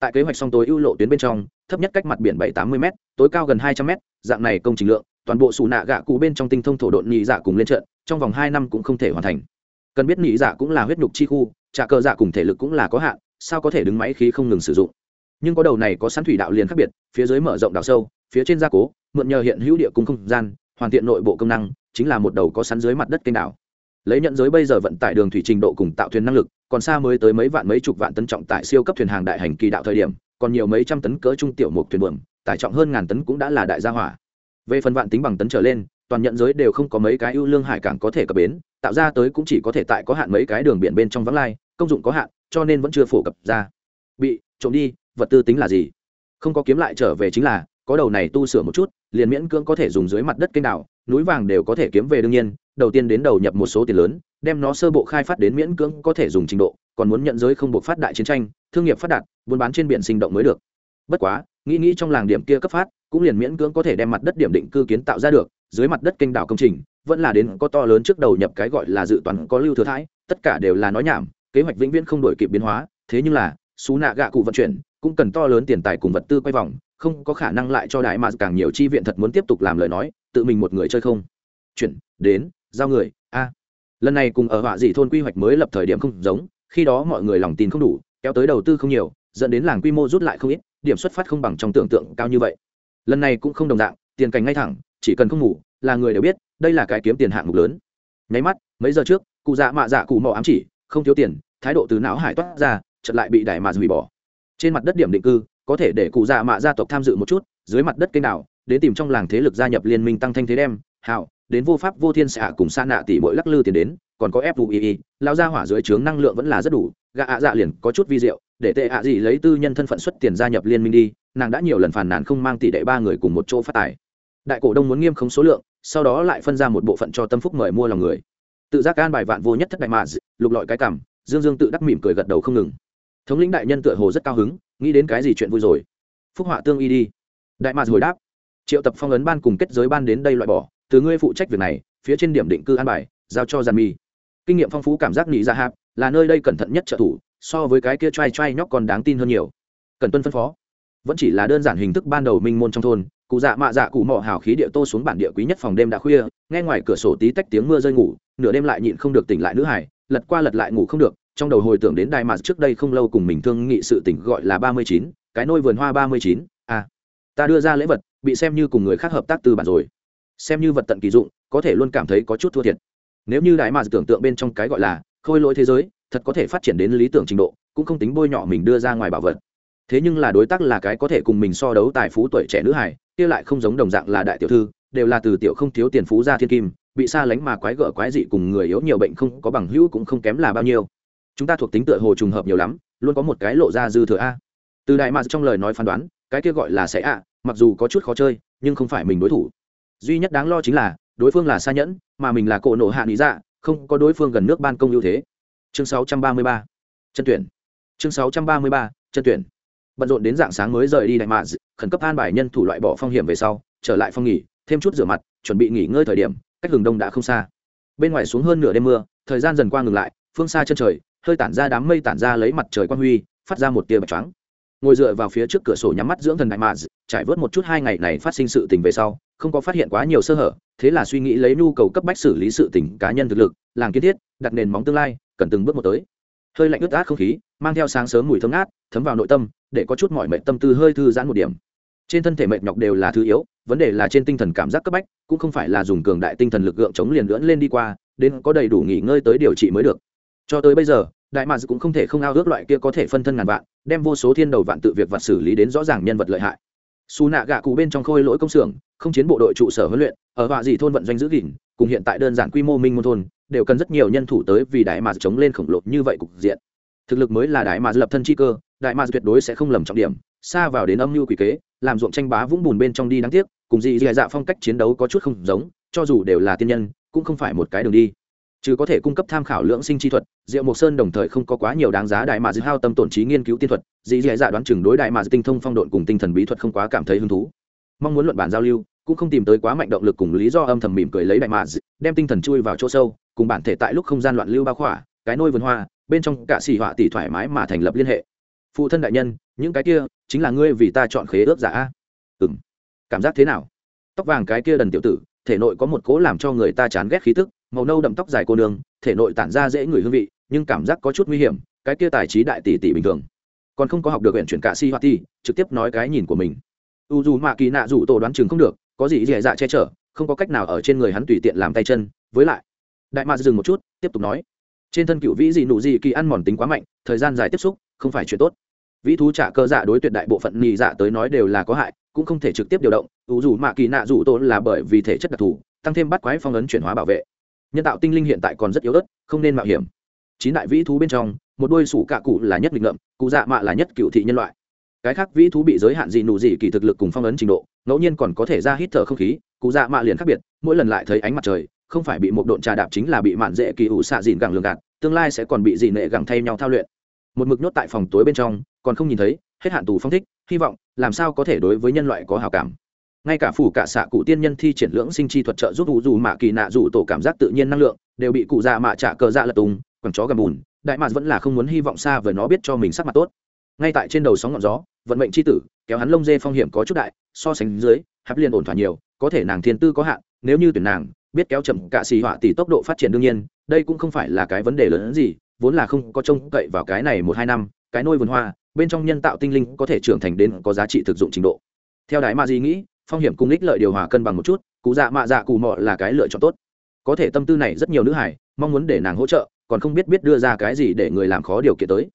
Tại kế hoạch song tối ưu lộ tuyến bên trong, thấp nhất cách mặt biển bảy tám mươi m tối cao gần hai trăm m dạng này công trình lượng, toàn bộ xù nạ gạ cụ bên trong tinh thông thổ độn nhị dạ cùng lên trận, trong vòng hai năm cũng không thể hoàn thành cần biết nhị dạ cũng là huyết nhục chi khu trả cơ dạ cùng thể lực cũng là có hạn, sao có thể đứng máy khí không ngừng sử dụng? Nhưng có đầu này có sẵn thủy đạo liền khác biệt, phía dưới mở rộng đào sâu, phía trên gia cố, mượn nhờ hiện hữu địa cung không gian, hoàn thiện nội bộ công năng, chính là một đầu có sẵn dưới mặt đất kênh đảo. Lấy nhận giới bây giờ vận tải đường thủy trình độ cùng tạo thuyền năng lực, còn xa mới tới mấy vạn mấy chục vạn tấn trọng tải siêu cấp thuyền hàng đại hành kỳ đạo thời điểm, còn nhiều mấy trăm tấn cỡ trung tiểu một thuyền buồm, tải trọng hơn ngàn tấn cũng đã là đại gia hỏa. Về phần vạn tính bằng tấn trở lên toàn nhận giới đều không có mấy cái ưu lương hải cảng có thể cập bến, tạo ra tới cũng chỉ có thể tại có hạn mấy cái đường biển bên trong vắng lai, công dụng có hạn, cho nên vẫn chưa phổ cập ra. Bị, trộm đi, vật tư tính là gì? Không có kiếm lại trở về chính là, có đầu này tu sửa một chút, liền miễn cưỡng có thể dùng dưới mặt đất kênh đảo, núi vàng đều có thể kiếm về đương nhiên, đầu tiên đến đầu nhập một số tiền lớn, đem nó sơ bộ khai phát đến miễn cưỡng có thể dùng trình độ, còn muốn nhận giới không buộc phát đại chiến tranh, thương nghiệp phát đạt, buôn bán trên biển sinh động mới được. Bất quá, nghĩ nghĩ trong làng điểm kia cấp phát, cũng liền miễn cưỡng có thể đem mặt đất điểm định cư kiến tạo ra được dưới mặt đất kênh đảo công trình, vẫn là đến có to lớn trước đầu nhập cái gọi là dự toán có lưu thừa thãi, tất cả đều là nói nhảm, kế hoạch vĩnh viễn không đổi kịp biến hóa, thế nhưng là, xú nạ gạ cụ vận chuyển, cũng cần to lớn tiền tài cùng vật tư quay vòng, không có khả năng lại cho đại mà càng nhiều chi viện thật muốn tiếp tục làm lời nói, tự mình một người chơi không. Chuyển, đến, giao người, a. Lần này cùng ở họa dị thôn quy hoạch mới lập thời điểm không giống, khi đó mọi người lòng tin không đủ, kéo tới đầu tư không nhiều, dẫn đến làng quy mô rút lại không ít, điểm xuất phát không bằng trong tưởng tượng cao như vậy. Lần này cũng không đồng dạng, tiền cảnh ngay thẳng chỉ cần không ngủ, là người đều biết, đây là cái kiếm tiền hạng mục lớn. Nháy mắt, mấy giờ trước, cụ dạ mạ dạ cụ mò ám chỉ, không thiếu tiền, thái độ từ não hải toát ra chật lại bị đại mà hủy bỏ. Trên mặt đất điểm định cư, có thể để cụ dạ mạ gia tộc tham dự một chút, dưới mặt đất kênh nào đến tìm trong làng thế lực gia nhập liên minh tăng thanh thế đem hào đến vô pháp vô thiên xạ cùng xa nạ tỷ mỗi lắc lư tiền đến, còn có fui lao ra hỏa dưới trướng năng lượng vẫn là rất đủ gạ ạ dạ liền có chút vi diệu, để tệ ạ gì lấy tư nhân thân phận xuất tiền gia nhập liên minh đi, nàng đã nhiều lần phản nàn không mang tỷ đệ ba người cùng một chỗ phát tài đại cổ đông muốn nghiêm khống số lượng, sau đó lại phân ra một bộ phận cho tâm phúc mời mua lòng người. Tự giác can bài vạn vô nhất thất đại mà, lục lọi cái cảm, dương dương tự đắc mỉm cười gật đầu không ngừng. Thống lĩnh đại nhân tựa hồ rất cao hứng, nghĩ đến cái gì chuyện vui rồi. Phúc họa tương y đi. Đại mà hồi đáp. Triệu tập phong ấn ban cùng kết giới ban đến đây loại bỏ, từ ngươi phụ trách việc này, phía trên điểm định cư an bài, giao cho giàn mi. Kinh nghiệm phong phú cảm giác nghĩ ra dạ hạp, là nơi đây cẩn thận nhất trợ thủ, so với cái kia t r a i t r a i nhóc còn đáng tin hơn nhiều. Cần tuân phân phó vẫn chỉ là đơn giản hình thức ban đầu minh môn trong thôn, cụ dạ mạ dạ cụ mỏ hào khí địa tô xuống bản địa quý nhất phòng đêm đã khuya, nghe ngoài cửa sổ tí tách tiếng mưa rơi ngủ, nửa đêm lại nhịn không được tỉnh lại nữ hải, lật qua lật lại ngủ không được, trong đầu hồi tưởng đến đài mạ trước đây không lâu cùng mình thương nghị sự tỉnh gọi là ba mươi chín, cái nôi vườn hoa ba mươi chín a ta đưa ra lễ vật, bị xem như cùng người khác hợp tác từ bản rồi. Xem như vật tận kỳ dụng, có thể luôn cảm thấy có chút thua thiệt. Nếu như đại mạt tưởng tượng bên trong cái gọi là khôi lỗi thế giới, thật có thể phát triển đến lý tưởng trình độ, cũng không tính bôi nhọ mình đưa ra ngoài bảo vật thế nhưng là đối tác là cái có thể cùng mình so đấu tài phú tuổi trẻ nữ hải kia lại không giống đồng dạng là đại tiểu thư, đều là từ tiểu không thiếu tiền phú ra thiên kim, bị xa lánh mà quái gở quái dị cùng người yếu nhiều bệnh không có bằng hữu cũng không kém là bao nhiêu chúng ta thuộc tính tựa hồ trùng hợp nhiều lắm, luôn có một cái lộ ra dư thừa a từ đại mạc trong lời nói phán đoán, cái kia gọi là sẽ a mặc dù có chút khó chơi, nhưng không phải mình đối thủ duy nhất đáng lo chính là, đối phương là xa nhẫn, mà mình là cổ nổ hạ lý dạ không có đối phương gần nước ban công ưu thế chương 633. chân tuyển chương 633. chân tuyển bận rộn đến dạng sáng mới rời đi đại mạc khẩn cấp an bài nhân thủ loại bỏ phong hiểm về sau, trở lại phong nghỉ, thêm chút rửa mặt, chuẩn bị nghỉ ngơi thời điểm, cách hừng đông đã không xa. Bên ngoài xuống hơn nửa đêm mưa, thời gian dần qua ngừng lại, phương xa chân trời, hơi tản ra đám mây tản ra lấy mặt trời quang huy, phát ra một tia bạch trắng ngồi dựa vào phía trước cửa sổ nhắm mắt dưỡng thần đại mạ trải vớt một chút hai ngày này phát sinh sự tình về sau, không có phát hiện quá nhiều sơ hở, thế là suy nghĩ lấy nhu cầu cấp bách xử lý sự tình cá nhân thực lực, làng kiến thiết, đặt nền móng tương lai, cần từng bước một tới. Hơi lạnh ướt át không khí, mang theo sáng sớm mùi thơm ngát, thấm vào nội tâm để có chút mọi mệnh tâm tư hơi thư giãn một điểm. Trên thân thể mệt nhọc đều là thứ yếu, vấn đề là trên tinh thần cảm giác cấp bách, cũng không phải là dùng cường đại tinh thần lực lượng chống liền lưỡn lên đi qua, đến có đầy đủ nghỉ ngơi tới điều trị mới được. Cho tới bây giờ, đại mads cũng không thể không ao ước loại kia có thể phân thân ngàn vạn, đem vô số thiên đầu vạn tự việc vặt xử lý đến rõ ràng nhân vật lợi hại. Xù nạ gạ cụ bên trong khôi lỗi công xưởng, không chiến bộ đội trụ sở huấn luyện, ở họa dị thôn vận doanh giữ gìn, cùng hiện tại đơn giản quy mô minh môn thôn, đều cần rất nhiều nhân thủ tới vì đại mads chống lên khổng lồ như vậy cục diện. Thực lực mới là đại mads lập thân chi cơ đại mads tuyệt đối sẽ không lầm trọng điểm, xa vào đến âm mưu quỷ kế, làm ruộng tranh bá vũng bùn bên trong đi đáng tiếc, cùng dị dị dạ phong cách chiến đấu có chút không giống, cho dù đều là tiên nhân, cũng không phải một cái đường đi. Chứ có thể cung cấp tham khảo lưỡng sinh chi thuật, diệu mộc sơn đồng thời không có quá nhiều đáng giá đại mà dư hao tâm tổn trí nghiên cứu tiên thuật, dị dị dạ đoán chừng đối đại mà tinh thông phong độn cùng tinh thần bí thuật không quá cảm thấy hứng thú. Mong muốn luận bản giao lưu, cũng không tìm tới quá mạnh động lực cùng lý do âm thầm mỉm cười lấy đại mà đem tinh thần chui vào chỗ sâu, cùng bản thể tại lúc không gian loạn lưu bao khỏa, cái nôi vườn hoa, bên trong cả xì họa tỷ thoải mái mà thành lập liên hệ phụ thân đại nhân, những cái kia chính là ngươi vì ta chọn khế ước giả ừ m cảm giác thế nào? Tóc vàng cái kia đần tiểu tử, thể nội có một cố làm cho người ta chán ghét khí tức, màu nâu đậm tóc dài cô nương, thể nội tản ra dễ người hương vị, nhưng cảm giác có chút nguy hiểm, cái kia tài trí đại tỷ tỷ bình thường. Còn không có học được huyện chuyển cả si hoa ti trực tiếp nói cái nhìn của mình. U dù mạ kỳ nạ dù tổ đoán chừng không được, có gì dè dạ che chở, không có cách nào ở trên người hắn tùy tiện làm tay chân. Với lại, đại mạ dừng một chút, tiếp tục nói. Trên thân cựu vĩ dị nụ dị kỳ ăn mòn tính quá mạnh, thời gian dài tiếp xúc không phải chuyện tốt. Vĩ thú trả cơ dạ đối tuyệt đại bộ phận nhị dạ tới nói đều là có hại, cũng không thể trực tiếp điều động. Ủ dù mạ kỳ nạ dù tôn là bởi vì thể chất đặc thù, tăng thêm bắt quái phong ấn chuyển hóa bảo vệ. Nhân tạo tinh linh hiện tại còn rất yếu ớt, không nên mạo hiểm. Chín đại vĩ thú bên trong, một đôi sủ cạ cụ là nhất định ngậm cụ dạ mạ là nhất cựu thị nhân loại. Cái khác vĩ thú bị giới hạn gì nụ gì kỳ thực lực cùng phong ấn trình độ, ngẫu nhiên còn có thể ra hít thở không khí, cụ dạ mạ liền khác biệt, mỗi lần lại thấy ánh mặt trời, không phải bị một độn trà đạp chính là bị mạn dễ kỳ ủ xạ dìn gẳng lường gạt, tương lai sẽ còn bị dị nệ gẳng thay nhau thao luyện một mực nhốt tại phòng tối bên trong, còn không nhìn thấy, hết hạn tù phong thích, hy vọng, làm sao có thể đối với nhân loại có hào cảm. Ngay cả phủ cả xạ cụ tiên nhân thi triển lưỡng sinh chi thuật trợ giúp dù dù mạ kỳ nạ dù tổ cảm giác tự nhiên năng lượng, đều bị cụ già mạ trả cờ dạ lật tùng, quẳng chó gầm bùn, đại mạ vẫn là không muốn hy vọng xa với nó biết cho mình sắc mặt tốt. Ngay tại trên đầu sóng ngọn gió, vận mệnh c h i tử, kéo hắn lông dê phong hiểm có chút đại, so sánh dưới hạp liền ổn thỏa nhiều, có thể nàng thiên tư có hạn, nếu như tuyển nàng, biết kéo chậm cả xì họa tỷ tốc độ phát triển đương nhiên, đây cũng không phải là cái vấn đề lớn hơn gì vốn là không có trông cậy vào cái này một hai năm cái nôi vườn hoa bên trong nhân tạo tinh linh có thể trưởng thành đến có giá trị thực dụng trình độ. Theo đại ma di nghĩ phong hiểm cung ích lợi điều hòa cân bằng một chút cụ dạ mạ dạ cụ mọ là cái lựa chọn tốt. Có thể tâm tư này rất nhiều nữ hải mong muốn để nàng hỗ trợ còn không biết biết đưa ra cái gì để người làm khó điều kiện tới.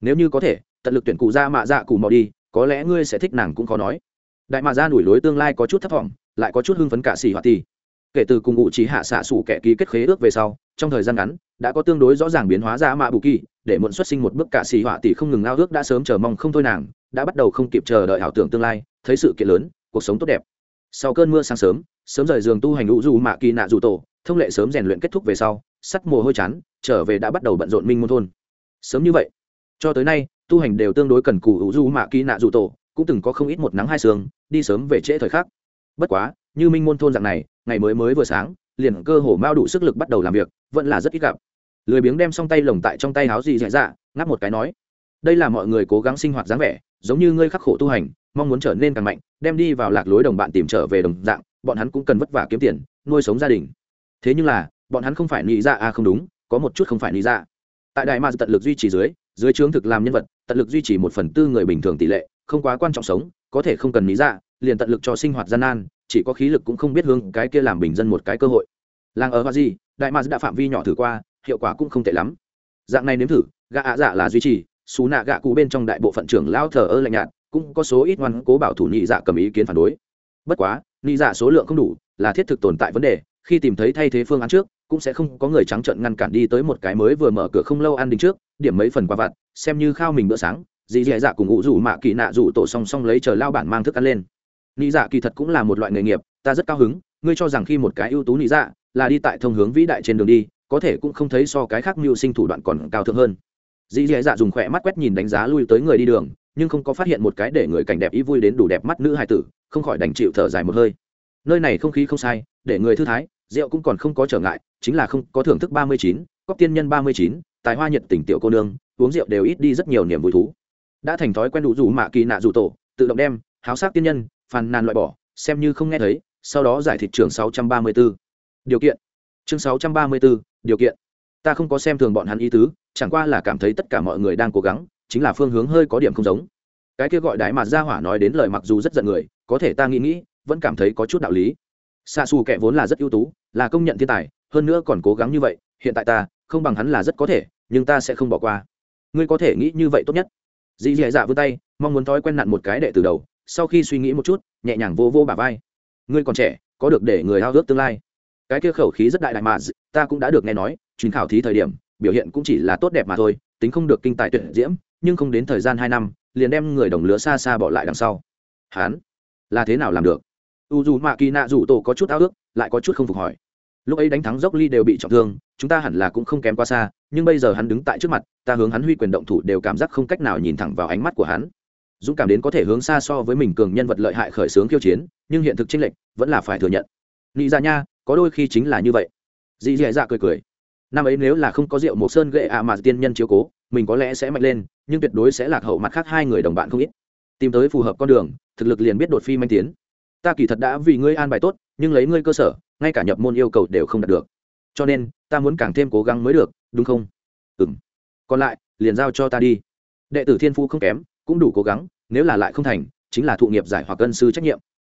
Nếu như có thể tận lực tuyển cụ dạ mạ dạ cụ mọ đi có lẽ ngươi sẽ thích nàng cũng khó nói. Đại mạ ra nổi lối tương lai có chút thấp vọng, lại có chút hưng phấn cả xì hoạt ti kể từ cùng ngụ trí hạ xạ sủ kẻ ký kết khế ước về sau trong thời gian ngắn đã có tương đối rõ ràng biến hóa ra mạ bù kỳ, để muộn xuất sinh một bước cả xì họa tỷ không ngừng ao ước đã sớm chờ mong không thôi nàng, đã bắt đầu không kịp chờ đợi ảo tưởng tương lai, thấy sự kiện lớn, cuộc sống tốt đẹp. Sau cơn mưa sáng sớm sớm rời giường tu hành ngũ dù mạ kỳ nạ dù tổ, thông lệ sớm rèn luyện kết thúc về sau, sắt mồ hôi chán, trở về đã bắt đầu bận rộn minh môn thôn. Sớm như vậy, cho tới nay, tu hành đều tương đối cần cù ngũ du mạ kỳ nạ dù tổ, cũng từng có không ít một nắng hai sương, đi sớm về trễ thời khắc. Bất quá, như minh môn thôn dạng này, ngày mới mới vừa sáng, liền cơ hồ mao đủ sức lực bắt đầu làm việc, vẫn là rất ít gặp lười biếng đem xong tay lồng tại trong tay háo gì dạy dạ ngáp một cái nói, đây là mọi người cố gắng sinh hoạt dáng vẻ, giống như ngươi khắc khổ tu hành, mong muốn trở nên càng mạnh, đem đi vào lạc lối đồng bạn tìm trở về đồng dạng, bọn hắn cũng cần vất vả kiếm tiền, nuôi sống gia đình. Thế nhưng là, bọn hắn không phải nghĩ ra dạ, à không đúng, có một chút không phải nghĩ ra dạ. tại đại ma tận lực duy trì dưới dưới trướng thực làm nhân vật, tận lực duy trì một phần tư người bình thường tỷ lệ, không quá quan trọng sống, có thể không cần lý ra dạ, liền tận lực cho sinh hoạt gian nan, chỉ có khí lực cũng không biết hướng cái kia làm bình dân một cái cơ hội. Làng ở hoa gì đại ma đã phạm vi nhỏ thử qua hiệu quả cũng không tệ lắm. Dạng này nếm thử gạ ạ dạ là duy trì, xú nạ gạ cụ bên trong đại bộ phận trưởng lao thờ ơ lạnh nhạt, cũng có số ít ngoan cố bảo thủ nhị dạ cầm ý kiến phản đối. Bất quá, nhị dạ số lượng không đủ, là thiết thực tồn tại vấn đề, khi tìm thấy thay thế phương án trước, cũng sẽ không có người trắng trợn ngăn cản đi tới một cái mới vừa mở cửa không lâu ăn đình trước, điểm mấy phần qua vặt, xem như khao mình bữa sáng, dì dì dạ cùng ngụ rủ mạ kỳ nạ rủ tổ song song lấy chờ lao bản mang thức ăn lên. Nhị dạ kỳ thật cũng là một loại nghề nghiệp, ta rất cao hứng, ngươi cho rằng khi một cái ưu tú nhị dạ là đi tại thông hướng vĩ đại trên đường đi có thể cũng không thấy so cái khác mưu sinh thủ đoạn còn cao thượng hơn. Dì dì dạ dùng khỏe mắt quét nhìn đánh giá lui tới người đi đường nhưng không có phát hiện một cái để người cảnh đẹp ý vui đến đủ đẹp mắt nữ hài tử không khỏi đành chịu thở dài một hơi. Nơi này không khí không sai để người thư thái rượu cũng còn không có trở ngại chính là không có thưởng thức ba mươi chín cóc tiên nhân ba mươi chín tài hoa nhiệt tình tiểu cô nương uống rượu đều ít đi rất nhiều niềm vui thú. Đã thành thói quen đủ rủ mạ kỳ nạ rủ tổ tự động đem háo sắc tiên nhân phàn nàn loại bỏ xem như không nghe thấy sau đó giải thịt trường sáu trăm ba mươi 634. điều kiện. Chương sáu trăm ba mươi 634, điều kiện. Ta không có xem thường bọn hắn ý tứ, chẳng qua là cảm thấy tất cả mọi người đang cố gắng, chính là phương hướng hơi có điểm không giống. Cái kia gọi đái mà ra hỏa nói đến lời mặc dù rất giận người, có thể ta nghĩ nghĩ, vẫn cảm thấy có chút đạo lý. Xa xù kẻ vốn là rất ưu tú, là công nhận thiên tài, hơn nữa còn cố gắng như vậy, hiện tại ta, không bằng hắn là rất có thể, nhưng ta sẽ không bỏ qua. Ngươi có thể nghĩ như vậy tốt nhất. Dì dì dạ vươn tay, mong muốn thói quen nặn một cái đệ từ đầu, sau khi suy nghĩ một chút, nhẹ nhàng vô vô bà vai. Ngươi còn trẻ, có được để người hao ước tương lai cái kia khẩu khí rất đại đại mà ta cũng đã được nghe nói chuyến khảo thí thời điểm, biểu hiện cũng chỉ là tốt đẹp mà thôi, tính không được kinh tài tuyển diễm, nhưng không đến thời gian hai năm, liền đem người đồng lứa xa xa bỏ lại đằng sau. Hán là thế nào làm được? U dù mạ kỳ nạ dù tổ có chút ao ước, lại có chút không phục hỏi. Lúc ấy đánh thắng dốc ly đều bị trọng thương, chúng ta hẳn là cũng không kém quá xa, nhưng bây giờ hắn đứng tại trước mặt, ta hướng hắn huy quyền động thủ đều cảm giác không cách nào nhìn thẳng vào ánh mắt của hắn. Dũng cảm đến có thể hướng xa so với mình cường nhân vật lợi hại khởi xướng khiêu chiến, nhưng hiện thực chênh lệch vẫn là phải thừa nhận. Nghĩ ra dạ nha có đôi khi chính là như vậy. Dì dì dạ cười cười. Năm ấy nếu là không có rượu một sơn gậy ạ mà tiên nhân chiếu cố, mình có lẽ sẽ mạnh lên, nhưng tuyệt đối sẽ lạc hậu mặt khác hai người đồng bạn không ít. Tìm tới phù hợp con đường, thực lực liền biết đột phi manh tiến. Ta kỳ thật đã vì ngươi an bài tốt, nhưng lấy ngươi cơ sở, ngay cả nhập môn yêu cầu đều không đạt được. Cho nên, ta muốn càng thêm cố gắng mới được, đúng không? Ừ m còn lại, liền giao cho ta đi. Đệ tử thiên phú không kém, cũng đủ cố gắng, nếu là lại không thành, chính là thụ nghiệp giải hoặc cân sư trách nhiệm.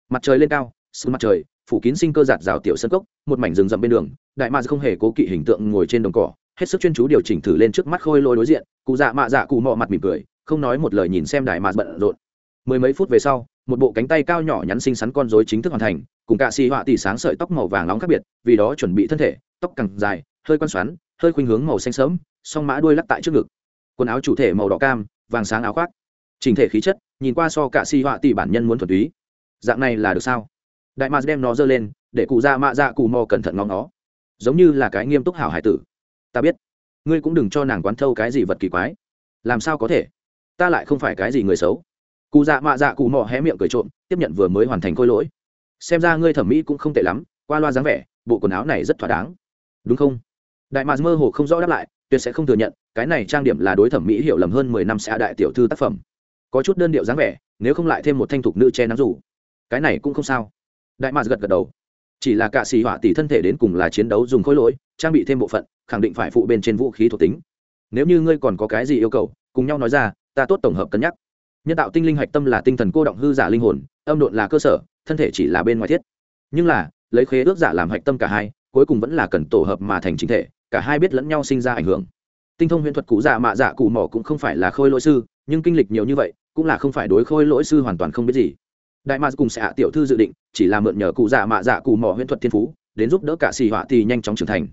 Mặt trời lên cao, sương mặt trời phủ kín sinh cơ giạt rào tiểu sân cốc, một mảnh rừng rậm bên đường, đại mạc không hề cố kỵ hình tượng ngồi trên đồng cỏ, hết sức chuyên chú điều chỉnh thử lên trước mắt khôi lôi đối diện, cụ dạ mạ dạ cụ mọ mặt mỉm cười, không nói một lời nhìn xem đại mạc bận rộn. Mười mấy phút về sau, một bộ cánh tay cao nhỏ nhắn xinh xắn con rối chính thức hoàn thành, cùng cạ xì họa tỷ sáng sợi tóc màu vàng nóng khác biệt, vì đó chuẩn bị thân thể, tóc càng dài, hơi quan xoắn, hơi khuynh hướng màu xanh sớm song mã đuôi lắc tại trước ngực. Quần áo chủ thể màu đỏ cam, vàng sáng áo khoác. Trình thể khí chất, nhìn qua so cạ xì họa tỷ bản nhân muốn thuần túy. Dạng này là được sao? Đại Ma đem nó giơ lên, để cụ ra mạ dạ cụ mò cẩn thận ngóng nó giống như là cái nghiêm túc hảo hải tử. Ta biết. Ngươi cũng đừng cho nàng quán thâu cái gì vật kỳ quái. Làm sao có thể? Ta lại không phải cái gì người xấu. Cụ dạ mạ dạ cụ mò hé miệng cười trộm, tiếp nhận vừa mới hoàn thành khôi lỗi. Xem ra ngươi thẩm mỹ cũng không tệ lắm, qua loa dáng vẻ, bộ quần áo này rất thỏa đáng. Đúng không? Đại mạc mơ hồ không rõ đáp lại, tuyệt sẽ không thừa nhận, cái này trang điểm là đối thẩm mỹ hiểu lầm hơn mười năm xã đại tiểu thư tác phẩm. Có chút đơn điệu dáng vẻ, nếu không lại thêm một thanh thục nữ che nắng rủ cái này cũng không sao đại mạc gật gật đầu. Chỉ là cạ xì họa tỷ thân thể đến cùng là chiến đấu dùng khối lỗi, trang bị thêm bộ phận, khẳng định phải phụ bên trên vũ khí thuộc tính. Nếu như ngươi còn có cái gì yêu cầu, cùng nhau nói ra, ta tốt tổng hợp cân nhắc. Nhân tạo tinh linh hạch tâm là tinh thần cô động hư giả linh hồn, âm độn là cơ sở, thân thể chỉ là bên ngoài thiết. Nhưng là, lấy khế ước giả làm hạch tâm cả hai, cuối cùng vẫn là cần tổ hợp mà thành chính thể, cả hai biết lẫn nhau sinh ra ảnh hưởng. Tinh thông huyễn thuật cụ giả mạ giả cụ mỏ cũng không phải là khôi lỗi sư, nhưng kinh lịch nhiều như vậy, cũng là không phải đối khôi lỗi sư hoàn toàn không biết gì đại mạc cùng Hạ tiểu thư dự định, chỉ là mượn nhờ cụ dạ mạ dạ cụ mỏ huyễn thuật thiên phú, đến giúp đỡ cả xì họa thì nhanh chóng trưởng thành.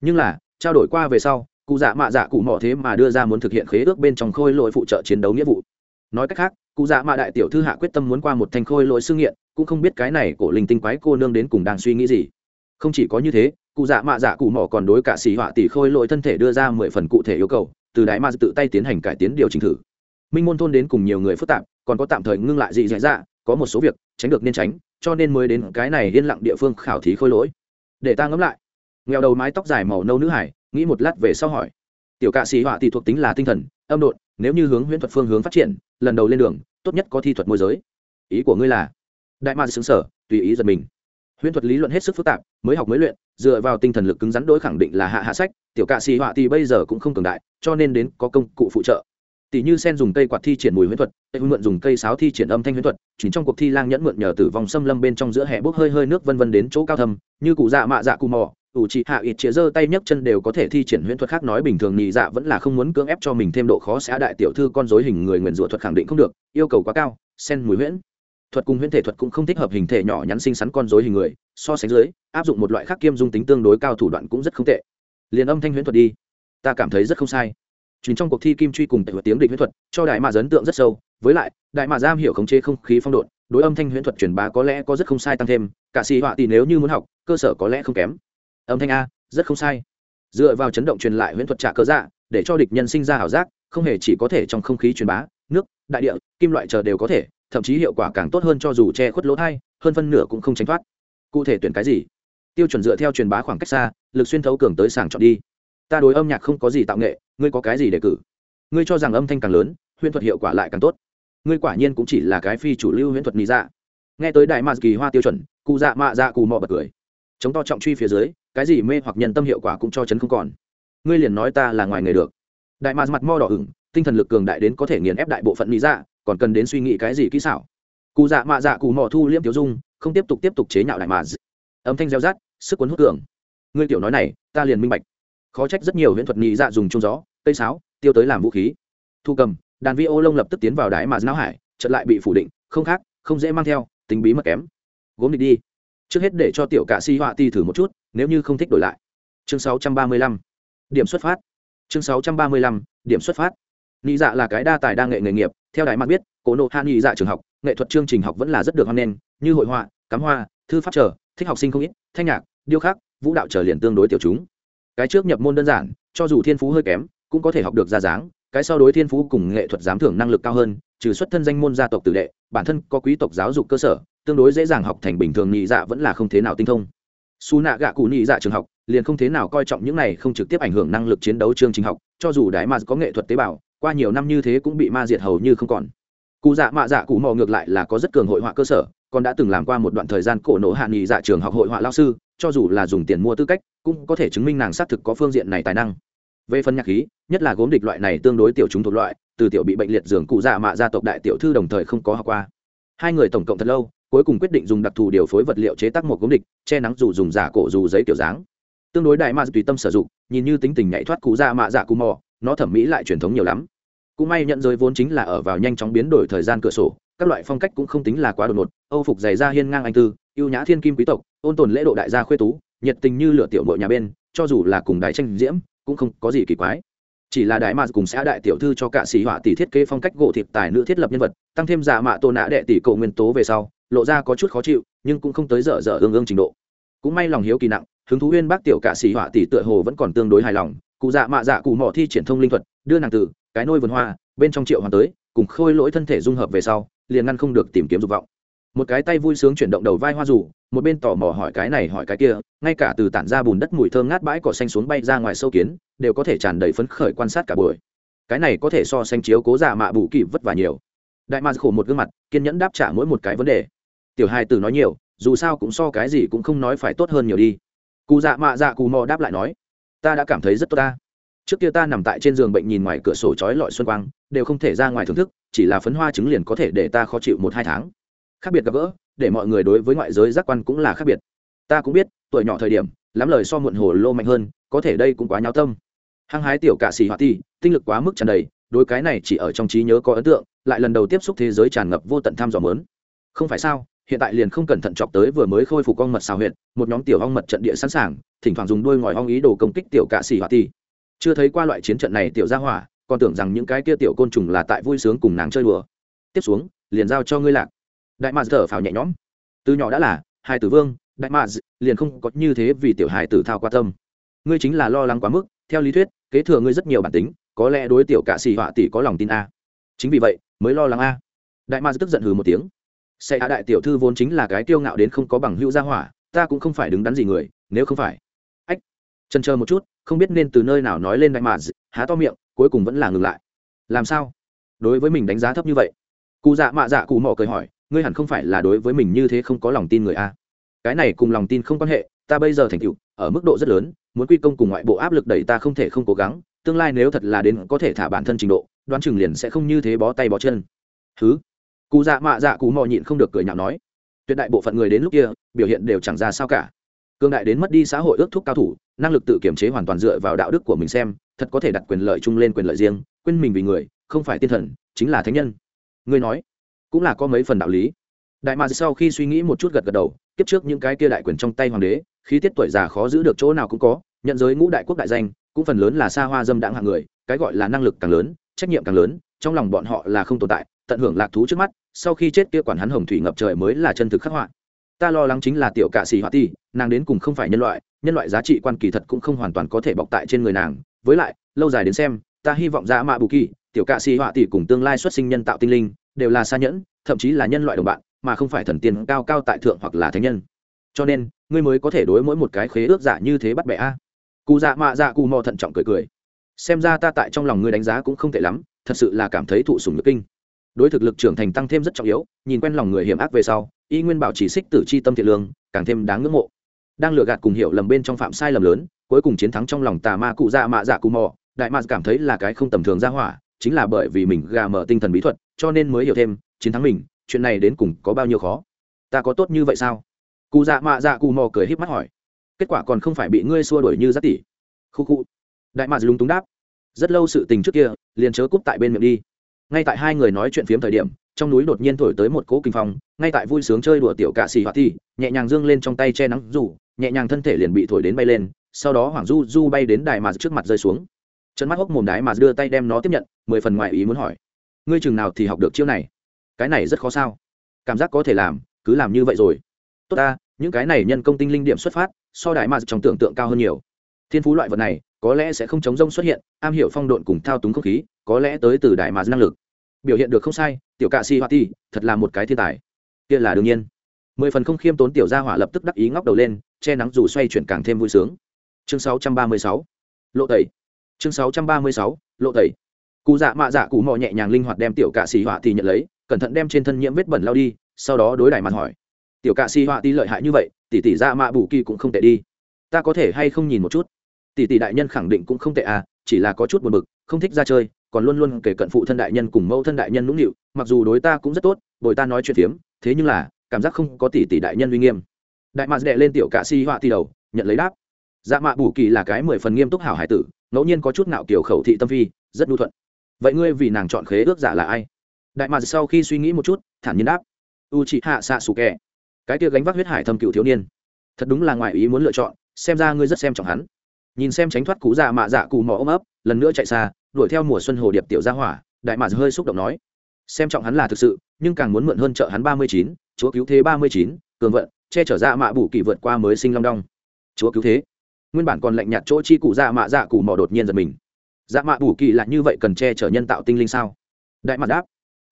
Nhưng là, trao đổi qua về sau, cụ dạ mạ dạ cụ mỏ thế mà đưa ra muốn thực hiện khế ước bên trong khôi lỗi phụ trợ chiến đấu nghĩa vụ. Nói cách khác, cụ dạ mạ đại tiểu thư hạ quyết tâm muốn qua một thành khôi lỗi sư nghiện, cũng không biết cái này cổ linh tinh quái cô nương đến cùng đang suy nghĩ gì. Không chỉ có như thế, cụ dạ mạ dạ cụ mỏ còn đối cả xì họa tỷ khôi lỗi thân thể đưa ra mười phần cụ thể yêu cầu, từ đại ma tự tay tiến hành cải tiến điều chỉnh thử. Minh môn thôn đến cùng nhiều người phức tạp, còn có tạm thời ngưng lại dị dạ dạ có một số việc, tránh được nên tránh, cho nên mới đến cái này yên lặng địa phương khảo thí khôi lỗi. Để ta ngẫm lại. Nghèo đầu mái tóc dài màu nâu nữ hải, nghĩ một lát về sau hỏi. Tiểu cạ sĩ họa thì thuộc tính là tinh thần, âm độn, nếu như hướng huyễn thuật phương hướng phát triển, lần đầu lên đường, tốt nhất có thi thuật môi giới. Ý của ngươi là? Đại ma xứng sở tùy ý giật mình. Huyễn thuật lý luận hết sức phức tạp, mới học mới luyện, dựa vào tinh thần lực cứng rắn đối khẳng định là hạ hạ sách, tiểu cạ sĩ họa thì bây giờ cũng không cường đại, cho nên đến có công cụ phụ trợ tỷ như sen dùng cây quạt thi triển mùi huyễn thuật tây mượn dùng cây sáo thi triển âm thanh huyễn thuật chỉ trong cuộc thi lang nhẫn mượn nhờ tử vong xâm lâm bên trong giữa hệ bốc hơi hơi nước vân vân đến chỗ cao thâm, như cụ dạ mạ dạ cụ mò, ủ trị hạ ít chĩa giơ tay nhấc chân đều có thể thi triển huyễn thuật khác nói bình thường nhị dạ vẫn là không muốn cưỡng ép cho mình thêm độ khó xã đại tiểu thư con dối hình người nguyền rủa thuật khẳng định không được, yêu cầu quá cao, sen mùi huyễn. Thuật cùng huyễn thể thuật cũng không thích hợp hình thể nhỏ nhắn xinh xắn con dối hình người, so sánh dưới, áp dụng một loại khác kiêm dung tính tương đối cao thủ đoạn cũng rất không tệ. Liền âm thanh huyễn thuật đi. Ta cảm thấy rất không sai chính trong cuộc thi kim truy cùng tệ tiếng địch huyễn thuật, cho đại mạ ấn tượng rất sâu. Với lại, đại mạ giam hiểu khống chế không khí phong độn, đối âm thanh huyễn thuật truyền bá có lẽ có rất không sai tăng thêm, cả xì họa tỷ nếu như muốn học, cơ sở có lẽ không kém. Âm thanh a, rất không sai. Dựa vào chấn động truyền lại huyễn thuật trả cơ dạ để cho địch nhân sinh ra ảo giác, không hề chỉ có thể trong không khí truyền bá, nước, đại địa, kim loại chờ đều có thể, thậm chí hiệu quả càng tốt hơn cho dù che khuất lỗ thai, hơn phân nửa cũng không tránh thoát. Cụ thể tuyển cái gì? Tiêu chuẩn dựa theo truyền bá khoảng cách xa, lực xuyên thấu cường tới sàng chọn đi ta đối âm nhạc không có gì tạo nghệ, ngươi có cái gì để cử? Ngươi cho rằng âm thanh càng lớn, huyễn thuật hiệu quả lại càng tốt. Ngươi quả nhiên cũng chỉ là cái phi chủ lưu huyễn thuật lý dạ. Nghe tới đại mạc kỳ hoa tiêu chuẩn, cụ dạ mạ dạ cù mò bật cười. Chống to trọng truy phía dưới, cái gì mê hoặc nhân tâm hiệu quả cũng cho chấn không còn. Ngươi liền nói ta là ngoài nghề được. Đại mạc mặt mo đỏ ửng, tinh thần lực cường đại đến có thể nghiền ép đại bộ phận lý dạ còn cần đến suy nghĩ cái gì kỹ xảo. Cụ dạ mạ dạ cụ mò thu liễm tiêu dung, không tiếp tục tiếp tục chế nhạo đại mà âm thanh gieo rát, sức cuốn hút cường. Ngươi tiểu nói này, ta liền minh bạch khó trách rất nhiều huyễn thuật nhị dạ dùng trung gió, cây sáo, tiêu tới làm vũ khí. Thu cầm, đàn vi ô lông lập tức tiến vào đáy mà não hải, chợt lại bị phủ định, không khác, không dễ mang theo, tính bí mật kém. Gốm đi đi. Trước hết để cho tiểu cả si họa ti thử một chút, nếu như không thích đổi lại. Chương 635. điểm xuất phát. Chương 635. điểm xuất phát. Nhị dạ là cái đa tài đa nghệ nghề nghiệp, theo đại mặt biết cổ nộ hạ nhị dạ trường học, nghệ thuật chương trình học vẫn là rất được hoan nghênh, như hội họa, cắm hoa, thư pháp trở thích học sinh không ít, thanh nhạc, điêu khắc, vũ đạo trở liền tương đối tiểu chúng cái trước nhập môn đơn giản, cho dù thiên phú hơi kém, cũng có thể học được ra dáng, cái sau đối thiên phú cùng nghệ thuật giám thưởng năng lực cao hơn, trừ xuất thân danh môn gia tộc tử đệ, bản thân có quý tộc giáo dục cơ sở, tương đối dễ dàng học thành bình thường nhị dạ vẫn là không thế nào tinh thông. Xù nạ gạ cụ nhị dạ trường học, liền không thế nào coi trọng những này không trực tiếp ảnh hưởng năng lực chiến đấu chương trình học, cho dù đại ma có nghệ thuật tế bào, qua nhiều năm như thế cũng bị ma diệt hầu như không còn cụ dạ mạ dạ cụ mò ngược lại là có rất cường hội họa cơ sở, còn đã từng làm qua một đoạn thời gian cổ nộ hạ nghị dạ trường học hội họa lao sư, cho dù là dùng tiền mua tư cách, cũng có thể chứng minh nàng xác thực có phương diện này tài năng. Về phần nhạc khí, nhất là gốm địch loại này tương đối tiểu chúng thuộc loại, từ tiểu bị bệnh liệt giường cụ dạ mạ gia tộc đại tiểu thư đồng thời không có học qua. Hai người tổng cộng thật lâu, cuối cùng quyết định dùng đặc thù điều phối vật liệu chế tác một gốm địch, che nắng dù dùng giả cổ dù giấy kiểu dáng. Tương đối đại ma dạ tùy tâm sử dụng, nhìn như tính tình nhảy thoát cụ dạ mạ dạ cụ mò, nó thẩm mỹ lại truyền thống nhiều lắm cũng may nhận giới vốn chính là ở vào nhanh chóng biến đổi thời gian cửa sổ, các loại phong cách cũng không tính là quá đột ngột. Âu phục dày da hiên ngang anh tư, yêu nhã thiên kim quý tộc, ôn tồn lễ độ đại gia khuê tú, nhiệt tình như lửa tiểu mội nhà bên, cho dù là cùng đại tranh diễm, cũng không có gì kỳ quái. Chỉ là đại mà cùng xã đại tiểu thư cho cả sĩ họa tỷ thiết kế phong cách gỗ thịt tài nữ thiết lập nhân vật, tăng thêm giả mạ tô nã đệ tỷ cổ nguyên tố về sau, lộ ra có chút khó chịu, nhưng cũng không tới dở dở ương ương trình độ. Cũng may lòng hiếu kỳ nặng, hứng thú huyên bác tiểu cả sĩ họa tỷ tựa hồ vẫn còn tương đối hài lòng. Cụ dạ mạ dạ cụ mỏ thi triển thông linh thuật, đưa nàng từ cái nôi vườn hoa, bên trong triệu hoàng tới, cùng khôi lỗi thân thể dung hợp về sau, liền ngăn không được tìm kiếm dục vọng. Một cái tay vui sướng chuyển động đầu vai hoa rủ một bên tò mò hỏi cái này hỏi cái kia, ngay cả từ tản ra bùn đất mùi thơm ngát bãi cỏ xanh xuống bay ra ngoài sâu kiến, đều có thể tràn đầy phấn khởi quan sát cả buổi. Cái này có thể so sánh chiếu cố giả mạ bù kỳ vất vả nhiều. Đại ma khổ một gương mặt, kiên nhẫn đáp trả mỗi một cái vấn đề. Tiểu hai từ nói nhiều, dù sao cũng so cái gì cũng không nói phải tốt hơn nhiều đi. Cụ dạ mạ dạ cù mò đáp lại nói, ta đã cảm thấy rất tốt ta trước kia ta nằm tại trên giường bệnh nhìn ngoài cửa sổ trói lọi xuân quang, đều không thể ra ngoài thưởng thức, chỉ là phấn hoa trứng liền có thể để ta khó chịu một hai tháng. Khác biệt gặp gỡ, để mọi người đối với ngoại giới giác quan cũng là khác biệt. Ta cũng biết, tuổi nhỏ thời điểm, lắm lời so muộn hồ lô mạnh hơn, có thể đây cũng quá nháo tâm. Hăng hái tiểu cạ xì họa ti tinh lực quá mức tràn đầy, đối cái này chỉ ở trong trí nhớ có ấn tượng, lại lần đầu tiếp xúc thế giới tràn ngập vô tận tham dò mớn. Không phải sao, hiện tại liền không cẩn thận chọc tới vừa mới khôi phục con mật xào huyện một nhóm tiểu ong mật trận địa sẵn sàng, thỉnh thoảng dùng đuôi ngòi ong ý đồ công kích tiểu cạ xì họa ti chưa thấy qua loại chiến trận này tiểu gia hỏa, còn tưởng rằng những cái kia tiểu côn trùng là tại vui sướng cùng nàng chơi đùa. Tiếp xuống, liền giao cho ngươi lạc. Đại mạc thở phào nhẹ nhõm. Từ nhỏ đã là hai tử vương, đại mạc liền không có như thế vì tiểu hài tử thao qua tâm. Ngươi chính là lo lắng quá mức, theo lý thuyết, kế thừa ngươi rất nhiều bản tính, có lẽ đối tiểu cạ xì họa tỷ có lòng tin a. Chính vì vậy, mới lo lắng a. Đại mạc tức giận hừ một tiếng. Xe hạ đại tiểu thư vốn chính là cái tiêu ngạo đến không có bằng hữu gia hỏa, ta cũng không phải đứng đắn gì người, nếu không phải. Ách chân chờ một chút không biết nên từ nơi nào nói lên đại mà há to miệng, cuối cùng vẫn là ngừng lại. Làm sao? Đối với mình đánh giá thấp như vậy? Cụ dạ mạ dạ cụ mò cười hỏi, ngươi hẳn không phải là đối với mình như thế không có lòng tin người a? Cái này cùng lòng tin không quan hệ, ta bây giờ thành tựu, ở mức độ rất lớn, muốn quy công cùng ngoại bộ áp lực đẩy ta không thể không cố gắng, tương lai nếu thật là đến có thể thả bản thân trình độ, đoán chừng liền sẽ không như thế bó tay bó chân. Thứ cụ dạ mạ dạ cụ mò nhịn không được cười nhạo nói, tuyệt đại bộ phận người đến lúc kia, biểu hiện đều chẳng ra sao cả cương đại đến mất đi xã hội ước thúc cao thủ, năng lực tự kiểm chế hoàn toàn dựa vào đạo đức của mình xem, thật có thể đặt quyền lợi chung lên quyền lợi riêng, quên mình vì người, không phải tiên thần, chính là thánh nhân. Ngươi nói, cũng là có mấy phần đạo lý. Đại mạc sau khi suy nghĩ một chút gật gật đầu, kiếp trước những cái kia đại quyền trong tay hoàng đế, khí tiết tuổi già khó giữ được chỗ nào cũng có, nhận giới ngũ đại quốc đại danh, cũng phần lớn là xa hoa dâm đãng hạng người, cái gọi là năng lực càng lớn, trách nhiệm càng lớn, trong lòng bọn họ là không tồn tại, tận hưởng lạc thú trước mắt, sau khi chết kia quản hắn hồng thủy ngập trời mới là chân thực khắc họa ta lo lắng chính là tiểu cạ xì họa ti, nàng đến cùng không phải nhân loại nhân loại giá trị quan kỳ thật cũng không hoàn toàn có thể bọc tại trên người nàng. Với lại, lâu dài đến xem, ta hy vọng ra mạ bù kỳ, tiểu cạ xì họa tỷ cùng tương lai xuất sinh nhân tạo tinh linh, đều là xa nhẫn, thậm chí là nhân loại đồng bạn, mà không phải thần tiên cao cao tại thượng hoặc là thánh nhân. Cho nên, ngươi mới có thể đối mỗi một cái khế ước giả như thế bắt bẻ a. Cụ dạ mạ dạ cụ mò thận trọng cười cười. Xem ra ta tại trong lòng ngươi đánh giá cũng không tệ lắm, thật sự là cảm thấy thụ sùng nhược kinh đối thực lực trưởng thành tăng thêm rất trọng yếu, nhìn quen lòng người hiểm ác về sau, y nguyên bảo chỉ xích tử c h i tâm thiện lương, càng thêm đáng ngưỡng mộ. Đang lừa gạt cùng hiểu lầm bên trong phạm sai lầm lớn, cuối cùng chiến thắng trong lòng tà ma cụ dạ mạ dạ cụ mò, đại mạ cảm thấy là cái không tầm thường ra hỏa, chính là bởi vì mình gà mở tinh thần bí thuật, cho nên mới hiểu thêm, chiến thắng mình, chuyện này đến cùng có bao nhiêu khó. Ta có tốt như vậy sao? Cụ dạ mạ dạ cụ mò cười híp mắt hỏi. Kết quả còn không phải bị ngươi xua đuổi như giáp tỷ. Khu khu. Đại mạ lúng túng đáp. Rất lâu sự tình trước kia, liền chớ cúp tại bên miệng đi ngay tại hai người nói chuyện phiếm thời điểm, trong núi đột nhiên thổi tới một cỗ kinh phong, ngay tại vui sướng chơi đùa tiểu cạ xì hoạt thi, nhẹ nhàng dương lên trong tay che nắng rủ, nhẹ nhàng thân thể liền bị thổi đến bay lên, sau đó hoàng du du bay đến đài mà trước mặt rơi xuống. Chân mắt hốc mồm đái mà đưa tay đem nó tiếp nhận, mười phần ngoài ý muốn hỏi, ngươi chừng nào thì học được chiêu này? Cái này rất khó sao? Cảm giác có thể làm, cứ làm như vậy rồi. Tốt ta, những cái này nhân công tinh linh điểm xuất phát, so đại mà trong tưởng tượng cao hơn nhiều. Thiên phú loại vật này, có lẽ sẽ không chống rông xuất hiện, am hiểu phong độn cùng thao túng không khí, có lẽ tới từ đại mà năng lực biểu hiện được không sai, tiểu cạ si hoa ti, thật là một cái thiên tài. Kia là đương nhiên. Mười phần không khiêm tốn tiểu gia hỏa lập tức đắc ý ngóc đầu lên, che nắng dù xoay chuyển càng thêm vui sướng. Chương 636. lộ tẩy. Chương 636. lộ tẩy. Cụ dạ mạ dạ cụ mò nhẹ nhàng linh hoạt đem tiểu cạ xì họa thì nhận lấy, cẩn thận đem trên thân nhiễm vết bẩn lao đi, sau đó đối đài mặt hỏi. Tiểu cạ xì họa ti lợi hại như vậy, tỷ tỷ dạ mạ bù kỳ cũng không tệ đi. Ta có thể hay không nhìn một chút? Tỷ tỷ đại nhân khẳng định cũng không tệ à chỉ là có chút buồn bực, không thích ra chơi còn luôn luôn kể cận phụ thân đại nhân cùng mẫu thân đại nhân nũng nịu, mặc dù đối ta cũng rất tốt, bồi ta nói chuyện phiếm, thế nhưng là, cảm giác không có tỷ tỷ đại nhân uy nghiêm. Đại mạc đệ lên tiểu cạ si họa ti đầu, nhận lấy đáp. Dạ mạ bù kỳ là cái mười phần nghiêm túc hảo hải tử, ngẫu nhiên có chút nạo kiểu khẩu thị tâm phi, rất nhu thuận. Vậy ngươi vì nàng chọn khế ước giả là ai? Đại mạc sau khi suy nghĩ một chút, thản nhiên đáp. U chị hạ xạ xù kẹ cái kia gánh vác huyết hải thâm cựu thiếu niên. Thật đúng là ngoài ý muốn lựa chọn, xem ra ngươi rất xem trọng hắn. Nhìn xem tránh thoát cú dạ mạ dạ cù mò ôm ấp lần nữa chạy xa, đuổi theo mùa xuân hồ điệp tiểu gia hỏa, đại mạc hơi xúc động nói. Xem trọng hắn là thực sự, nhưng càng muốn mượn hơn trợ hắn ba mươi chín, chúa cứu thế ba mươi chín, cường vận, che chở dạ mạ bù kỳ vượt qua mới sinh long đong. Chúa cứu thế. Nguyên bản còn lạnh nhạt chỗ chi cụ dạ mạ dạ cụ mò đột nhiên giật mình. Dạ mạ bù kỳ là như vậy cần che chở nhân tạo tinh linh sao? Đại mạc đáp.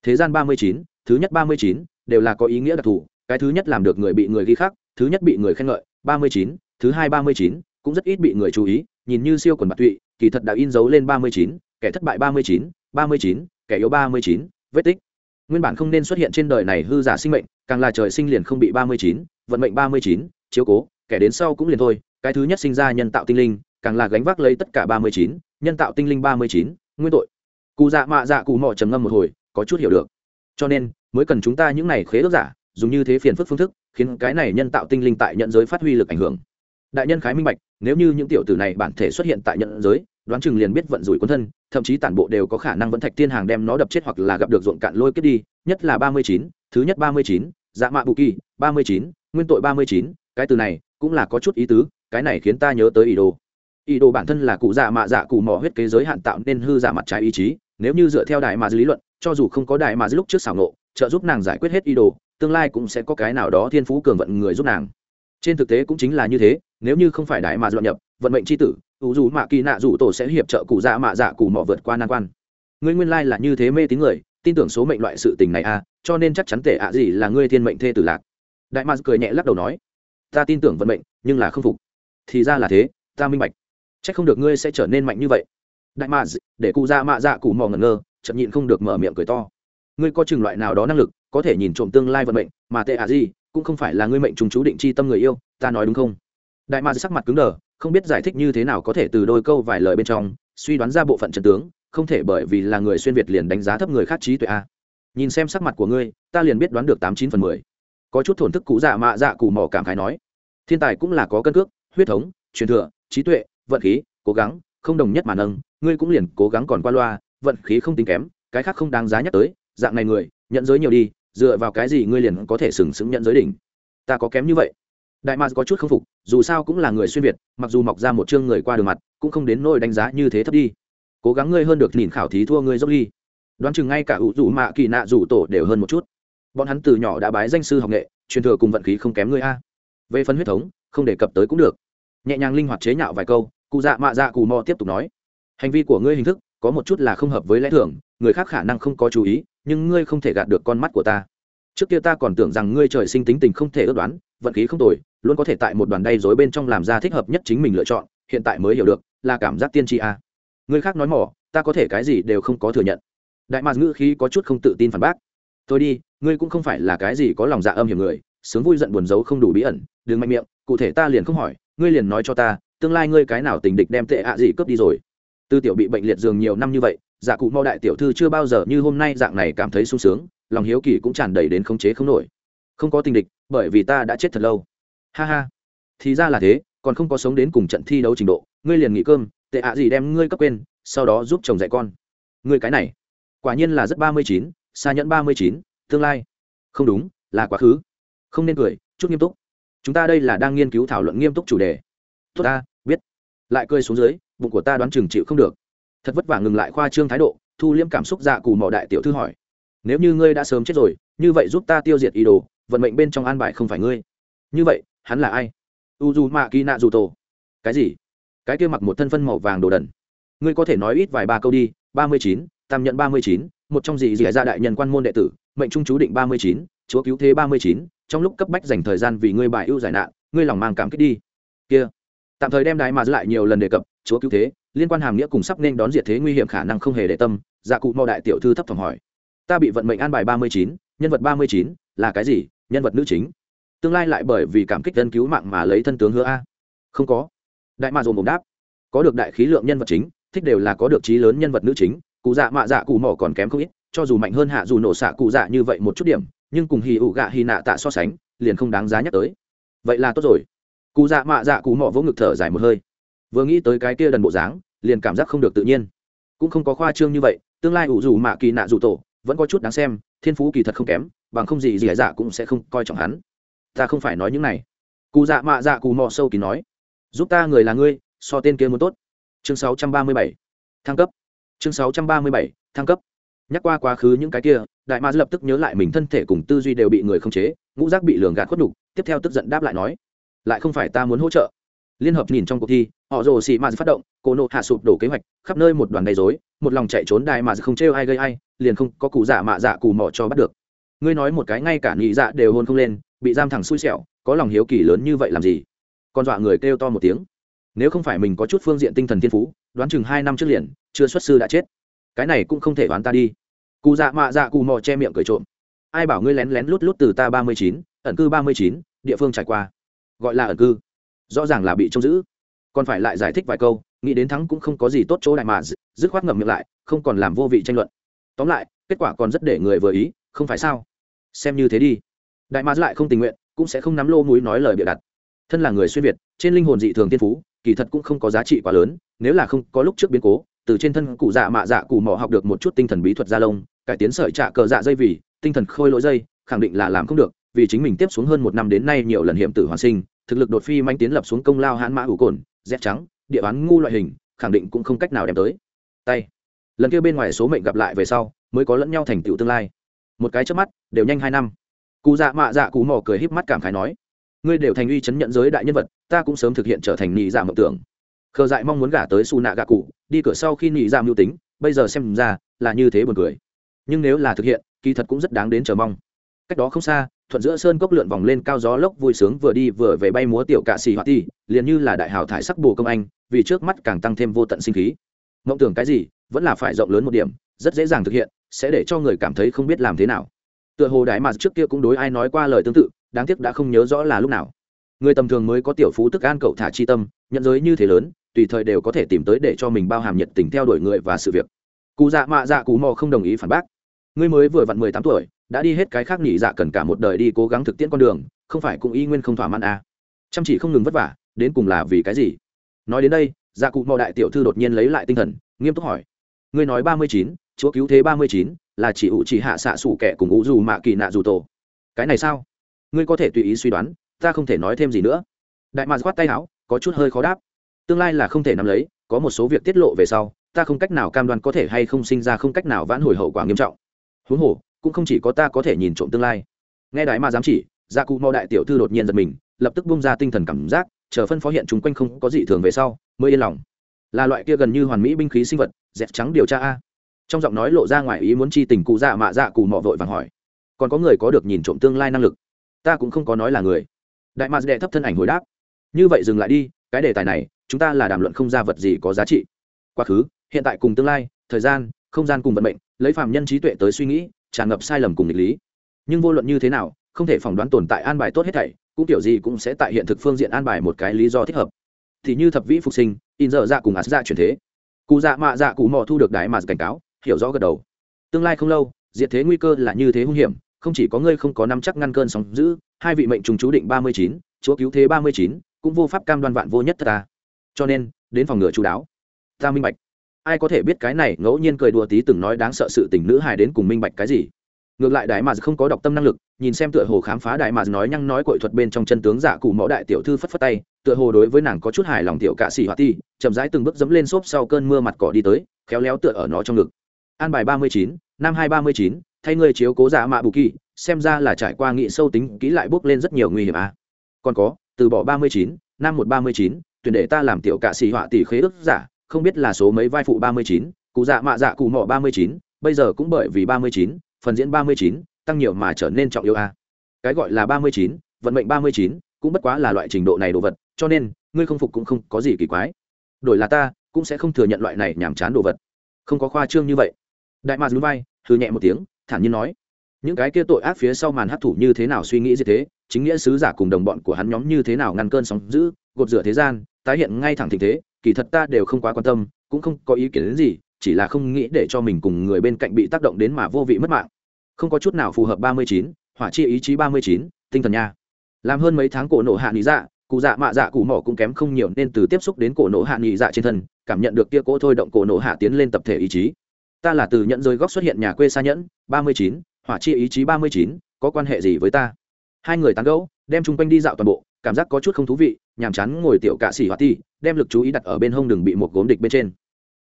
Thế gian ba mươi chín, thứ nhất ba mươi chín, đều là có ý nghĩa đặc thù, cái thứ nhất làm được người bị người ghi khắc, thứ nhất bị người khen ngợi, ba mươi chín, thứ hai ba mươi chín, cũng rất ít bị người chú ý nhìn như siêu quần bạc tụy, kỳ thật đã in dấu lên ba mươi chín, kẻ thất bại ba mươi chín, ba mươi chín, kẻ yếu ba mươi chín, vết tích. Nguyên bản không nên xuất hiện trên đời này hư giả sinh mệnh, càng là trời sinh liền không bị ba mươi chín, vận mệnh ba mươi chín, chiếu cố, kẻ đến sau cũng liền thôi, cái thứ nhất sinh ra nhân tạo tinh linh, càng là gánh vác lấy tất cả ba mươi chín, nhân tạo tinh linh ba mươi chín, nguyên tội. Cụ dạ mạ dạ cụ mò trầm ngâm một hồi, có chút hiểu được. Cho nên, mới cần chúng ta những này khế ước giả, dùng như thế phiền phức phương thức, khiến cái này nhân tạo tinh linh tại nhận giới phát huy lực ảnh hưởng đại nhân khái minh bạch, nếu như những tiểu tử này bản thể xuất hiện tại nhận giới, đoán chừng liền biết vận rủi quân thân, thậm chí tản bộ đều có khả năng vẫn thạch tiên hàng đem nó đập chết hoặc là gặp được ruộng cạn lôi kết đi, nhất là ba mươi chín, thứ nhất ba mươi chín dạ mạ bù kỳ, ba mươi chín, nguyên tội ba mươi chín, cái từ này cũng là có chút ý tứ, cái này khiến ta nhớ tới ý đồ. Ý đồ bản thân là cụ dạ mạ dạ cụ mỏ huyết kế giới hạn tạo nên hư giả mặt trái ý chí, nếu như dựa theo đại mà lý luận, cho dù không có đại mà lúc trước xảo nộ trợ giúp nàng giải quyết hết ý đồ, tương lai cũng sẽ có cái nào đó thiên phú cường vận người giúp nàng. Trên thực tế cũng chính là như thế nếu như không phải đại mà dọn nhập, vận mệnh c h i tử, ủ dù mạ kỳ nạ dù tổ sẽ hiệp trợ cụ dạ mạ dạ cụ mỏ vượt qua nan quan. Ngươi nguyên lai là như thế mê tín người, tin tưởng số mệnh loại sự tình này à cho nên chắc chắn tệ ạ gì là ngươi thiên mệnh thê tử lạc. Đại mà cười nhẹ lắc đầu nói, ta tin tưởng vận mệnh, nhưng là không phục. Thì ra là thế, ta minh bạch. C h ắ c không được ngươi sẽ trở nên mạnh như vậy. Đại mà để cụ dạ mạ dạ cụ mỏ ngẩn ngơ, chậm nhịn không được mở miệng cười to. Ngươi có chừng loại nào đó năng lực, có thể nhìn trộm tương lai vận mệnh, mà tệ ạ gì cũng không phải là ngươi mệnh trùng chú định chi tâm người yêu, ta nói đúng không? Đại ma sắc mặt cứng đờ, không biết giải thích như thế nào có thể từ đôi câu vài lời bên trong, suy đoán ra bộ phận trận tướng, không thể bởi vì là người xuyên việt liền đánh giá thấp người khác trí tuệ a. Nhìn xem sắc mặt của ngươi, ta liền biết đoán được tám chín phần mười. Có chút thổn thức cũ dạ mạ dạ cù mỏ cảm khái nói. Thiên tài cũng là có cân cước, huyết thống, truyền thừa, trí tuệ, vận khí, cố gắng, không đồng nhất mà nâng, ngươi cũng liền cố gắng còn qua loa, vận khí không tính kém, cái khác không đáng giá nhắc tới, dạng này người, nhận giới nhiều đi, dựa vào cái gì ngươi liền có thể sừng sững nhận giới đỉnh? Ta có kém như vậy? Đại mạc có chút k phục, dù sao cũng là người xuyên việt, mặc dù mọc ra một chương người qua đường mặt, cũng không đến nỗi đánh giá như thế thấp đi. Cố gắng ngươi hơn được nhìn khảo thí thua ngươi dốc ly đoán chừng ngay cả ủ rủ mạ kỳ nạ rủ tổ đều hơn một chút. Bọn hắn từ nhỏ đã bái danh sư học nghệ, truyền thừa cùng vận khí không kém ngươi a. Về phần huyết thống, không đề cập tới cũng được. Nhẹ nhàng linh hoạt chế nhạo vài câu, cụ dạ mạ dạ cù mò tiếp tục nói. Hành vi của ngươi hình thức, có một chút là không hợp với lẽ thường, người khác khả năng không có chú ý, nhưng ngươi không thể gạt được con mắt của ta. Trước kia ta còn tưởng rằng ngươi trời sinh tính tình không thể ước đoán, vận khí không tồi luôn có thể tại một đoàn đay dối bên trong làm ra thích hợp nhất chính mình lựa chọn, hiện tại mới hiểu được, là cảm giác tiên tri a. À. người khác nói mỏ, ta có thể cái gì đều không có thừa nhận. Đại mạc ngữ khí có chút không tự tin phản bác. Tôi đi, ngươi cũng không phải là cái gì có lòng dạ âm hiểm người, sướng vui giận buồn giấu không đủ bí ẩn, đừng mạnh miệng, cụ thể ta liền không hỏi, ngươi liền nói cho ta, tương lai ngươi cái nào tình địch đem tệ ạ gì cướp đi rồi. Tư tiểu bị bệnh liệt giường nhiều năm như vậy dạ cụ mau đại tiểu thư chưa bao giờ như hôm nay dạng này cảm thấy sung sướng, lòng hiếu kỳ cũng tràn đầy đến khống chế không nổi. Không có tình địch, bởi vì ta đã chết thật lâu ha ha. Thì ra là thế, còn không có sống đến cùng trận thi đấu trình độ, ngươi liền nghỉ cơm, tệ ạ gì đem ngươi cấp quên, sau đó giúp chồng dạy con. Ngươi cái này, quả nhiên là rất ba mươi chín, xa nhẫn ba mươi chín, tương lai. Không đúng, là quá khứ. Không nên cười, chút nghiêm túc. Chúng ta đây là đang nghiên cứu thảo luận nghiêm túc chủ đề. Tốt ta, biết. Lại cười xuống dưới, bụng của ta đoán chừng chịu không được. Thật vất vả ngừng lại khoa trương thái độ, thu liêm cảm xúc dạ cù mò đại tiểu thư hỏi. Nếu như ngươi đã sớm chết rồi, như vậy giúp ta tiêu diệt ý đồ, vận mệnh bên trong an bài không phải ngươi. Như vậy hắn là ai? U dù mạ kỳ nạ dù tổ cái gì? Cái kia mặc một thân phân màu vàng đồ đần. Ngươi có thể nói ít vài ba câu đi. Ba mươi chín, tam nhận ba mươi chín, một trong gì gì ra đại nhân quan môn đệ tử, mệnh trung chú định ba mươi chín, chúa cứu thế ba mươi chín, trong lúc cấp bách dành thời gian vì ngươi bài ưu giải nạn, ngươi lòng mang cảm kích đi. Kia. Tạm thời đem đái mà lại nhiều lần đề cập, chúa cứu thế, liên quan hàm nghĩa cùng sắp nên đón diệt thế nguy hiểm khả năng không hề để tâm dạ cụ mò đại tiểu thư thấp thỏm hỏi. Ta bị vận mệnh an bài ba mươi chín, nhân vật ba mươi chín là cái gì? Nhân vật nữ chính tương lai lại bởi vì cảm kích dân cứu mạng mà lấy thân tướng hứa a. Không có. Đại mạ dồn bồm đáp. Có được đại khí lượng nhân vật chính, thích đều là có được trí lớn nhân vật nữ chính, cụ dạ mạ dạ cụ mỏ còn kém không ít, cho dù mạnh hơn hạ dù nổ xạ cụ dạ như vậy một chút điểm, nhưng cùng hì ủ gạ hì nạ tạ so sánh, liền không đáng giá nhắc tới. Vậy là tốt rồi. Cụ dạ mạ dạ cụ mỏ vỗ ngực thở dài một hơi. Vừa nghĩ tới cái kia đần bộ dáng, liền cảm giác không được tự nhiên. Cũng không có khoa trương như vậy, tương lai ủ dù mạ kỳ nạ dù tổ, vẫn có chút đáng xem, thiên phú kỳ thật không kém, bằng không gì gì dạ cũng sẽ không coi trọng hắn ta không phải nói những này. Cụ dạ mạ dạ cụ mò sâu kín nói. Giúp ta người là ngươi so tên kia muốn tốt. Chương 637. thăng cấp. Chương 637, thăng cấp. Nhắc qua quá khứ những cái kia đại ma lập tức nhớ lại mình thân thể cùng tư duy đều bị người khống chế ngũ giác bị lường gạt khuất đục tiếp theo tức giận đáp lại nói lại không phải ta muốn hỗ trợ. Liên hợp nhìn trong cuộc thi họ rồ xì ma phát động cô nộ hạ sụp đổ kế hoạch khắp nơi một đoàn gây dối một lòng chạy trốn đại mà không trêu ai gây ai liền không có cụ dạ mạ dạ cù mò cho bắt được. Ngươi nói một cái ngay cả nhị dạ đều hôn không lên bị giam thẳng xui xẻo, có lòng hiếu kỳ lớn như vậy làm gì? Còn dọa người kêu to một tiếng. Nếu không phải mình có chút phương diện tinh thần thiên phú, đoán chừng hai năm trước liền, chưa xuất sư đã chết. Cái này cũng không thể đoán ta đi. Cụ dạ mạ dạ cụ mò che miệng cười trộm. Ai bảo ngươi lén lén lút lút từ ta ba mươi chín, ẩn cư ba mươi chín, địa phương trải qua. Gọi là ẩn cư. Rõ ràng là bị trông giữ. Còn phải lại giải thích vài câu, nghĩ đến thắng cũng không có gì tốt chỗ đại mà dứt khoát ngậm miệng lại, không còn làm vô vị tranh luận. Tóm lại, kết quả còn rất để người vừa ý, không phải sao? Xem như thế đi đại mà lại không tình nguyện, cũng sẽ không nắm lô múi nói lời bịa đặt. Thân là người xuyên việt, trên linh hồn dị thường tiên phú, kỳ thật cũng không có giá trị quá lớn, nếu là không có lúc trước biến cố, từ trên thân cụ dạ mạ dạ cụ mỏ học được một chút tinh thần bí thuật gia lông, cải tiến sợi trạ cờ dạ dây vì, tinh thần khôi lỗi dây, khẳng định là làm không được, vì chính mình tiếp xuống hơn một năm đến nay nhiều lần hiểm tử hoàn sinh, thực lực đột phi manh tiến lập xuống công lao hãn mã hủ cồn, dép trắng, địa bán ngu loại hình, khẳng định cũng không cách nào đem tới. Tay. Lần kia bên ngoài số mệnh gặp lại về sau, mới có lẫn nhau thành tựu tương lai. Một cái trước mắt, đều nhanh hai năm cụ dạ mạ dạ cụ mò cười híp mắt cảm khái nói, ngươi đều thành uy chấn nhận giới đại nhân vật, ta cũng sớm thực hiện trở thành nhị dạ mộng tưởng. Khờ dại mong muốn gả tới su nạ gạ cụ, đi cửa sau khi nhị dạ mưu tính, bây giờ xem ra là như thế buồn cười. Nhưng nếu là thực hiện, kỳ thật cũng rất đáng đến chờ mong. Cách đó không xa, thuận giữa sơn cốc lượn vòng lên cao gió lốc vui sướng vừa đi vừa về bay múa tiểu cạ xì hoạt ti, liền như là đại hào thải sắc bồ công anh, vì trước mắt càng tăng thêm vô tận sinh khí. Mộng tưởng cái gì, vẫn là phải rộng lớn một điểm, rất dễ dàng thực hiện, sẽ để cho người cảm thấy không biết làm thế nào tựa hồ đái mà trước kia cũng đối ai nói qua lời tương tự, đáng tiếc đã không nhớ rõ là lúc nào. Người tầm thường mới có tiểu phú tức an cậu thả chi tâm, nhận giới như thế lớn, tùy thời đều có thể tìm tới để cho mình bao hàm nhiệt tình theo đuổi người và sự việc. Cụ dạ mạ dạ cụ mò không đồng ý phản bác. Ngươi mới vừa vặn mười tám tuổi, đã đi hết cái khác nghỉ dạ cần cả một đời đi cố gắng thực tiễn con đường, không phải cũng y nguyên không thỏa mãn à. chăm chỉ không ngừng vất vả, đến cùng là vì cái gì? Nói đến đây dạ cụ mò đại tiểu thư đột nhiên lấy lại tinh thần, nghiêm túc hỏi. Ngươi nói ba mươi chín chúa cứu thế ba mươi chín, là chỉ ủ chỉ hạ xạ sủ kẻ cùng ủ dù mạ kỳ nạ dù tổ. Cái này sao? Ngươi có thể tùy ý suy đoán, ta không thể nói thêm gì nữa. Đại mạc khoát tay áo, có chút hơi khó đáp. Tương lai là không thể nắm lấy, có một số việc tiết lộ về sau, ta không cách nào cam đoan có thể hay không sinh ra không cách nào vãn hồi hậu quả nghiêm trọng. Huống hồ, cũng không chỉ có ta có thể nhìn trộm tương lai. Nghe đại mà dám chỉ gia cụ mò đại tiểu thư đột nhiên giật mình, lập tức bung ra tinh thần cảm giác, chờ phân phó hiện chúng quanh không có gì thường về sau, mới yên lòng. Là loại kia gần như hoàn mỹ binh khí sinh vật, dẹp trắng điều tra a trong giọng nói lộ ra ngoài ý muốn chi tình cụ dạ mạ dạ cụ mò vội vàng hỏi. Còn có người có được nhìn trộm tương lai năng lực? Ta cũng không có nói là người. Đại mạc đệ thấp thân ảnh hồi đáp. Như vậy dừng lại đi, cái đề tài này, chúng ta là đàm luận không ra vật gì có giá trị. Quá khứ, hiện tại cùng tương lai, thời gian, không gian cùng vận mệnh, lấy phạm nhân trí tuệ tới suy nghĩ, tràn ngập sai lầm cùng nghịch lý. Nhưng vô luận như thế nào, không thể phỏng đoán tồn tại an bài tốt hết thảy, cũng kiểu gì cũng sẽ tại hiện thực phương diện an bài một cái lý do thích hợp. Thì như thập vĩ phục sinh, in dở dạ cùng ạt dạ chuyển thế. Cụ dạ mạ dạ cụ mò thu được đại mà cảnh cáo hiểu rõ gật đầu. Tương lai không lâu, diệt thế nguy cơ là như thế hung hiểm, không chỉ có ngươi không có năm chắc ngăn cơn sóng giữ hai vị mệnh trùng chú định ba mươi chín, chúa cứu thế ba mươi chín, cũng vô pháp cam đoan vạn vô nhất ta. Cho nên, đến phòng ngừa chú đáo. Ta minh bạch. Ai có thể biết cái này, ngẫu nhiên cười đùa tí từng nói đáng sợ sự tình nữ hài đến cùng minh bạch cái gì. Ngược lại đại mà không có đọc tâm năng lực, nhìn xem tựa hồ khám phá đại mà nói nhăng nói cội thuật bên trong chân tướng giả cụ mõ đại tiểu thư phất phất tay, tựa hồ đối với nàng có chút hài lòng tiểu cạ xỉ hoa ti, chậm rãi từng bước dẫm lên xốp sau cơn mưa mặt cỏ đi tới, khéo léo tựa ở nó trong ngực an bài ba mươi chín năm hai ba mươi chín thay ngươi chiếu cố giả mạ bù kỳ xem ra là trải qua nghị sâu tính kỹ lại bước lên rất nhiều nguy hiểm à. còn có từ bỏ ba mươi chín năm một ba mươi chín tuyển để ta làm tiểu cạ sĩ họa tỷ khế ước giả không biết là số mấy vai phụ ba mươi chín cụ dạ mạ dạ cụ mọ ba mươi chín bây giờ cũng bởi vì ba mươi chín phần diễn ba mươi chín tăng nhiều mà trở nên trọng yếu a cái gọi là ba mươi chín vận mệnh ba mươi chín cũng bất quá là loại trình độ này đồ vật cho nên ngươi không phục cũng không có gì kỳ quái đổi là ta cũng sẽ không thừa nhận loại này nhàm chán đồ vật không có khoa trương như vậy đại mạc núi vai hư nhẹ một tiếng, thản nhiên nói, những cái kia tội ác phía sau màn hấp thủ như thế nào suy nghĩ gì thế? Chính nghĩa sứ giả cùng đồng bọn của hắn nhóm như thế nào ngăn cơn sóng giữ gột rửa thế gian, tái hiện ngay thẳng tình thế, kỳ thật ta đều không quá quan tâm, cũng không có ý kiến đến gì, chỉ là không nghĩ để cho mình cùng người bên cạnh bị tác động đến mà vô vị mất mạng. Không có chút nào phù hợp ba mươi chín, hỏa chi ý chí ba mươi chín, tinh thần nha. Làm hơn mấy tháng cổ nộ hạ nghỉ dạ cụ dạ mạ dạ cụ mỏ cũng kém không nhiều nên từ tiếp xúc đến cổ nộ hạ nghỉ dạ trên thân, cảm nhận được kia cỗ thôi động cổ nộ hạ tiến lên tập thể ý chí ta là từ nhận rơi góc xuất hiện nhà quê xa nhẫn, ba mươi chín, hỏa chi ý chí ba mươi chín, có quan hệ gì với ta? Hai người tán gẫu, đem chung quanh đi dạo toàn bộ, cảm giác có chút không thú vị, nhàm chán ngồi tiểu cạ xỉ hỏa ti, đem lực chú ý đặt ở bên hông đừng bị một gốm địch bên trên.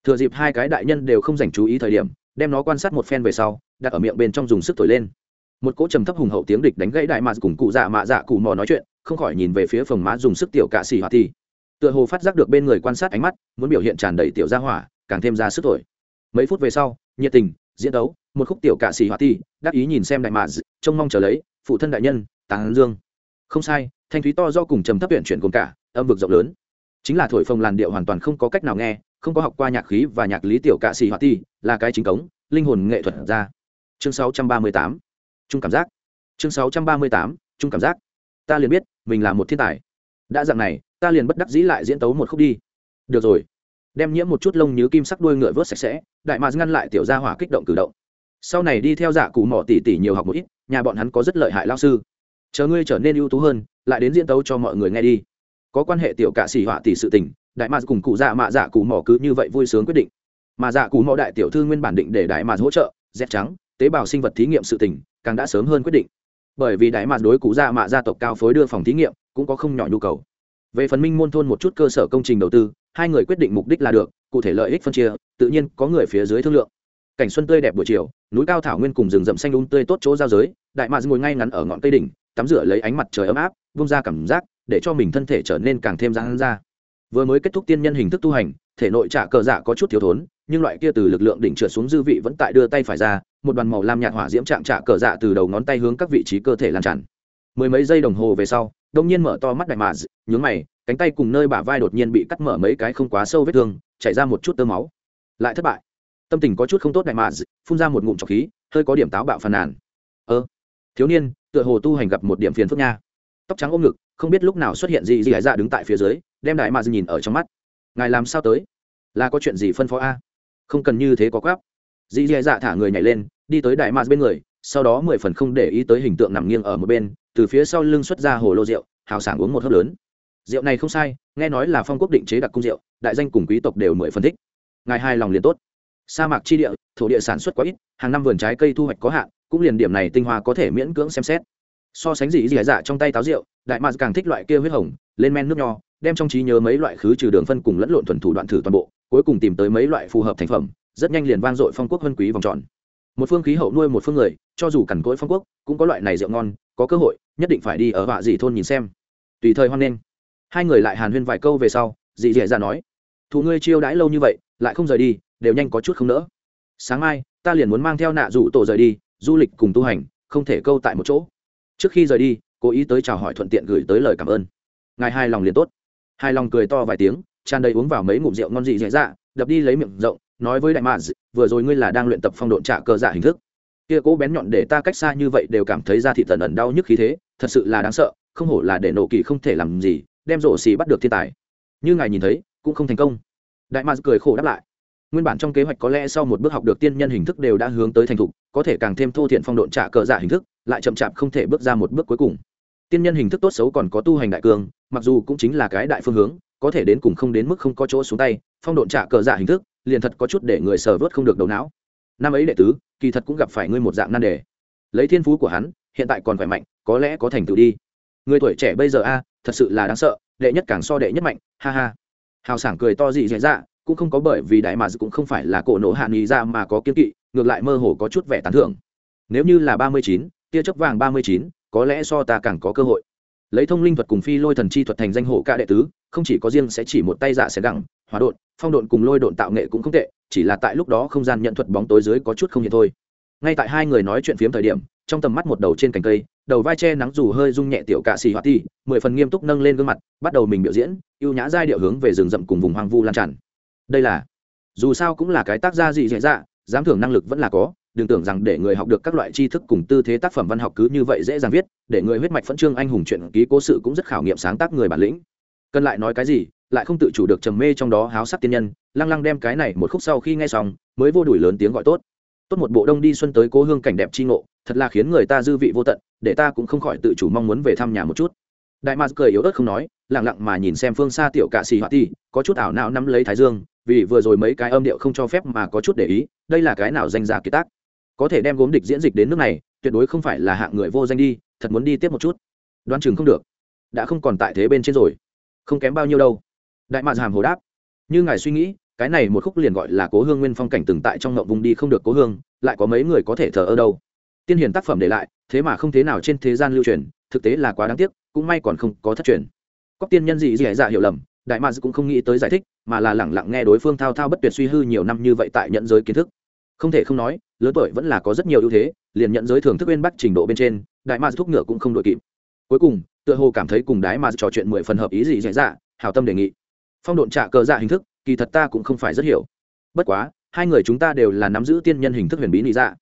Thừa dịp hai cái đại nhân đều không dành chú ý thời điểm, đem nó quan sát một phen về sau, đặt ở miệng bên trong dùng sức thổi lên. Một cỗ trầm thấp hùng hậu tiếng địch đánh gãy đại mạ cùng cụ dạ mạ dạ cụ mò nói chuyện, không khỏi nhìn về phía phòng má dùng sức tiểu cạ xỉ hỏa ti. Tựa hồ phát giác được bên người quan sát ánh mắt, muốn biểu hiện tràn đầy tiểu gia hỏa, càng thêm ra sức thổi mấy phút về sau, nhiệt tình, diễn đấu, một khúc tiểu cạ xỉ hỏa ti, đắc ý nhìn xem đại mạ trông mong chờ lấy, phụ thân đại nhân tàng dương. Không sai, thanh thúy to do cùng trầm thấp huyện chuyển cùng cả, âm vực rộng lớn. Chính là thổi phồng làn điệu hoàn toàn không có cách nào nghe, không có học qua nhạc khí và nhạc lý tiểu cạ xì hỏa ti, là cái chính cống, linh hồn nghệ thuật ra. Chương 638 chung cảm giác. Chương 638 chung cảm giác. Ta liền biết, mình là một thiên tài. Đã dạng này, ta liền bất đắc dĩ lại diễn tấu một khúc đi. Được rồi đem nhiễm một chút lông như kim sắc đuôi ngựa vớt sạch sẽ, đại mạc ngăn lại tiểu gia hỏa kích động cử động. Sau này đi theo giả cụ mỏ tỉ tỉ nhiều học một ít, nhà bọn hắn có rất lợi hại lao sư. Chờ ngươi trở nên ưu tú hơn, lại đến diễn tấu cho mọi người nghe đi. Có quan hệ tiểu cả xỉ họa tỷ sự tình, đại mạc cùng cụ dạ mạ dạ cụ mỏ cứ như vậy vui sướng quyết định. Mà dạ cụ mỏ đại tiểu thư nguyên bản định để đại mạc hỗ trợ, dép trắng, tế bào sinh vật thí nghiệm sự tình, càng đã sớm hơn quyết định. Bởi vì đại mạc đối cụ dạ mạ gia tộc cao phối đưa phòng thí nghiệm, cũng có không nhỏ nhu cầu. Về phần minh môn thôn một chút cơ sở công trình đầu tư hai người quyết định mục đích là được, cụ thể lợi ích phân chia, tự nhiên có người phía dưới thương lượng. Cảnh xuân tươi đẹp buổi chiều, núi cao thảo nguyên cùng rừng rậm xanh úng tươi tốt chỗ giao giới, đại mạc ngồi ngay ngắn ở ngọn cây đỉnh, tắm rửa lấy ánh mặt trời ấm áp, vung ra cảm giác để cho mình thân thể trở nên càng thêm giãn ra. Vừa mới kết thúc tiên nhân hình thức tu hành, thể nội trả cờ dạ có chút thiếu thốn, nhưng loại kia từ lực lượng đỉnh trượt xuống dư vị vẫn tại đưa tay phải ra, một đoàn màu lam nhạt hỏa diễm chạm trả cờ dạ từ đầu ngón tay hướng các vị trí cơ thể lan tràn mười mấy giây đồng hồ về sau đông nhiên mở to mắt đại mà nhướng mày, cánh tay cùng nơi bả vai đột nhiên bị cắt mở mấy cái không quá sâu vết thương, chảy ra một chút tơ máu. Lại thất bại. Tâm tình có chút không tốt đại mà phun ra một ngụm trọc khí, hơi có điểm táo bạo phàn nàn. Ơ, thiếu niên, tựa hồ tu hành gặp một điểm phiền phức nha. Tóc trắng ôm ngực, không biết lúc nào xuất hiện gì gì gái dạ đứng tại phía dưới, đem đại mà nhìn ở trong mắt. Ngài làm sao tới? Là có chuyện gì phân phó a? Không cần như thế có quáp. Dì dì dạ thả người nhảy lên, đi tới đại mạc bên người, sau đó mười phần không để ý tới hình tượng nằm nghiêng ở một bên từ phía sau lưng xuất ra hồ lô rượu, hào sảng uống một hớp lớn. Rượu này không sai, nghe nói là phong quốc định chế đặc cung rượu, đại danh cùng quý tộc đều mười phân thích. Ngài hai lòng liền tốt. Sa mạc chi địa, thổ địa sản xuất quá ít, hàng năm vườn trái cây thu hoạch có hạn, cũng liền điểm này tinh hoa có thể miễn cưỡng xem xét. So sánh gì dì dạ trong tay táo rượu, đại mạc càng thích loại kia huyết hồng, lên men nước nho, đem trong trí nhớ mấy loại khứ trừ đường phân cùng lẫn lộn thuần thủ đoạn thử toàn bộ, cuối cùng tìm tới mấy loại phù hợp thành phẩm, rất nhanh liền vang dội phong quốc vân quý vòng tròn một phương khí hậu nuôi một phương người, cho dù cằn cỗi phong quốc, cũng có loại này rượu ngon, có cơ hội, nhất định phải đi ở họa dị thôn nhìn xem. Tùy thời hoan nghênh. Hai người lại hàn huyên vài câu về sau, dị dẻ ra dạ nói, thù ngươi chiêu đãi lâu như vậy, lại không rời đi, đều nhanh có chút không nỡ. Sáng mai, ta liền muốn mang theo nạ rủ tổ rời đi, du lịch cùng tu hành, không thể câu tại một chỗ. Trước khi rời đi, cố ý tới chào hỏi thuận tiện gửi tới lời cảm ơn. Ngài hai lòng liền tốt. Hai lòng cười to vài tiếng, tràn đầy uống vào mấy ngụm rượu ngon dị dễ dạ đập đi lấy miệng rộng nói với đại mạn vừa rồi ngươi là đang luyện tập phong độn trả cờ dạ hình thức. Kia cố bén nhọn để ta cách xa như vậy đều cảm thấy ra thị tần ẩn đau nhức khí thế, thật sự là đáng sợ, không hổ là để nổ kỳ không thể làm gì, đem rổ xì bắt được thiên tài. Như ngài nhìn thấy, cũng không thành công. Đại mạn cười khổ đáp lại. Nguyên bản trong kế hoạch có lẽ sau một bước học được tiên nhân hình thức đều đã hướng tới thành thục, có thể càng thêm thô thiện phong độn trả cờ dạ hình thức, lại chậm chạp không thể bước ra một bước cuối cùng. Tiên nhân hình thức tốt xấu còn có tu hành đại cường, mặc dù cũng chính là cái đại phương hướng, có thể đến cùng không đến mức không có chỗ xuống tay, phong độn trả cờ dạ hình thức liền thật có chút để người sờ vớt không được đầu não. Năm ấy đệ tứ, kỳ thật cũng gặp phải ngươi một dạng nan đề. Lấy thiên phú của hắn, hiện tại còn khỏe mạnh, có lẽ có thành tựu đi. Người tuổi trẻ bây giờ a, thật sự là đáng sợ, đệ nhất càng so đệ nhất mạnh, ha ha. Hào sảng cười to gì dễ dạ cũng không có bởi vì đại mà cũng không phải là cổ nổ hạ nghỉ ra mà có kiên kỵ, ngược lại mơ hồ có chút vẻ tán thưởng. Nếu như là ba mươi chín, tia chớp vàng ba mươi chín, có lẽ so ta càng có cơ hội. Lấy thông linh thuật cùng phi lôi thần chi thuật thành danh hộ ca đệ tứ, không chỉ có riêng sẽ chỉ một tay dạ sẽ đẳng hỏa độn, phong độn cùng lôi độn tạo nghệ cũng không tệ, chỉ là tại lúc đó không gian nhận thuật bóng tối dưới có chút không hiện thôi. Ngay tại hai người nói chuyện phiếm thời điểm, trong tầm mắt một đầu trên cành cây, đầu vai che nắng dù hơi rung nhẹ tiểu cạ xì hoạt ti mười phần nghiêm túc nâng lên gương mặt, bắt đầu mình biểu diễn, ưu nhã giai điệu hướng về rừng rậm cùng vùng hoang vu lan tràn. Đây là, dù sao cũng là cái tác gia gì dễ dạ dám thưởng năng lực vẫn là có, đừng tưởng rằng để người học được các loại tri thức cùng tư thế tác phẩm văn học cứ như vậy dễ dàng viết, để người huyết mạch phẫn trương anh hùng chuyện ký cố sự cũng rất khảo nghiệm sáng tác người bản lĩnh. Cần lại nói cái gì lại không tự chủ được trầm mê trong đó háo sắc tiên nhân, lăng lăng đem cái này một khúc sau khi nghe xong, mới vô đuổi lớn tiếng gọi tốt. Tốt một bộ đông đi xuân tới cố hương cảnh đẹp chi ngộ, thật là khiến người ta dư vị vô tận, để ta cũng không khỏi tự chủ mong muốn về thăm nhà một chút. Đại mạc cười yếu ớt không nói lẳng lặng mà nhìn xem phương xa tiểu cạ xì họa ti có chút ảo não nắm lấy thái dương, vì vừa rồi mấy cái âm điệu không cho phép mà có chút để ý, đây là cái nào danh giả kiệt tác. Có thể đem gốm địch diễn dịch đến nước này, tuyệt đối không phải là hạng người vô danh đi, thật muốn đi tiếp một chút. Đoán chừng không được. Đã không còn tại thế bên trên rồi. Không kém bao nhiêu đâu đại mạc hàm hồ đáp, như ngài suy nghĩ, cái này một khúc liền gọi là cố hương nguyên phong cảnh từng tại trong ngậu vùng đi không được cố hương, lại có mấy người có thể thờ ơ đâu? Tiên hiền tác phẩm để lại, thế mà không thế nào trên thế gian lưu truyền, thực tế là quá đáng tiếc, cũng may còn không có thất truyền. Có tiên nhân gì dị dạ hiểu lầm, đại mads cũng không nghĩ tới giải thích, mà là lẳng lặng nghe đối phương thao thao bất tuyệt suy hư nhiều năm như vậy tại nhận giới kiến thức. Không thể không nói, lớn tuổi vẫn là có rất nhiều ưu thế, liền nhận giới thưởng thức bên bắc trình độ bên trên, đại mads thúc ngựa cũng không đội kịp. Cuối cùng, tựa hồ cảm thấy cùng đái mà trò chuyện mười phần hợp ý gì dễ dạ hào tâm đề nghị phong độn trạ cờ dạ hình thức, kỳ thật ta cũng không phải rất hiểu. Bất quá, hai người chúng ta đều là nắm giữ tiên nhân hình thức huyền bí lý dạ.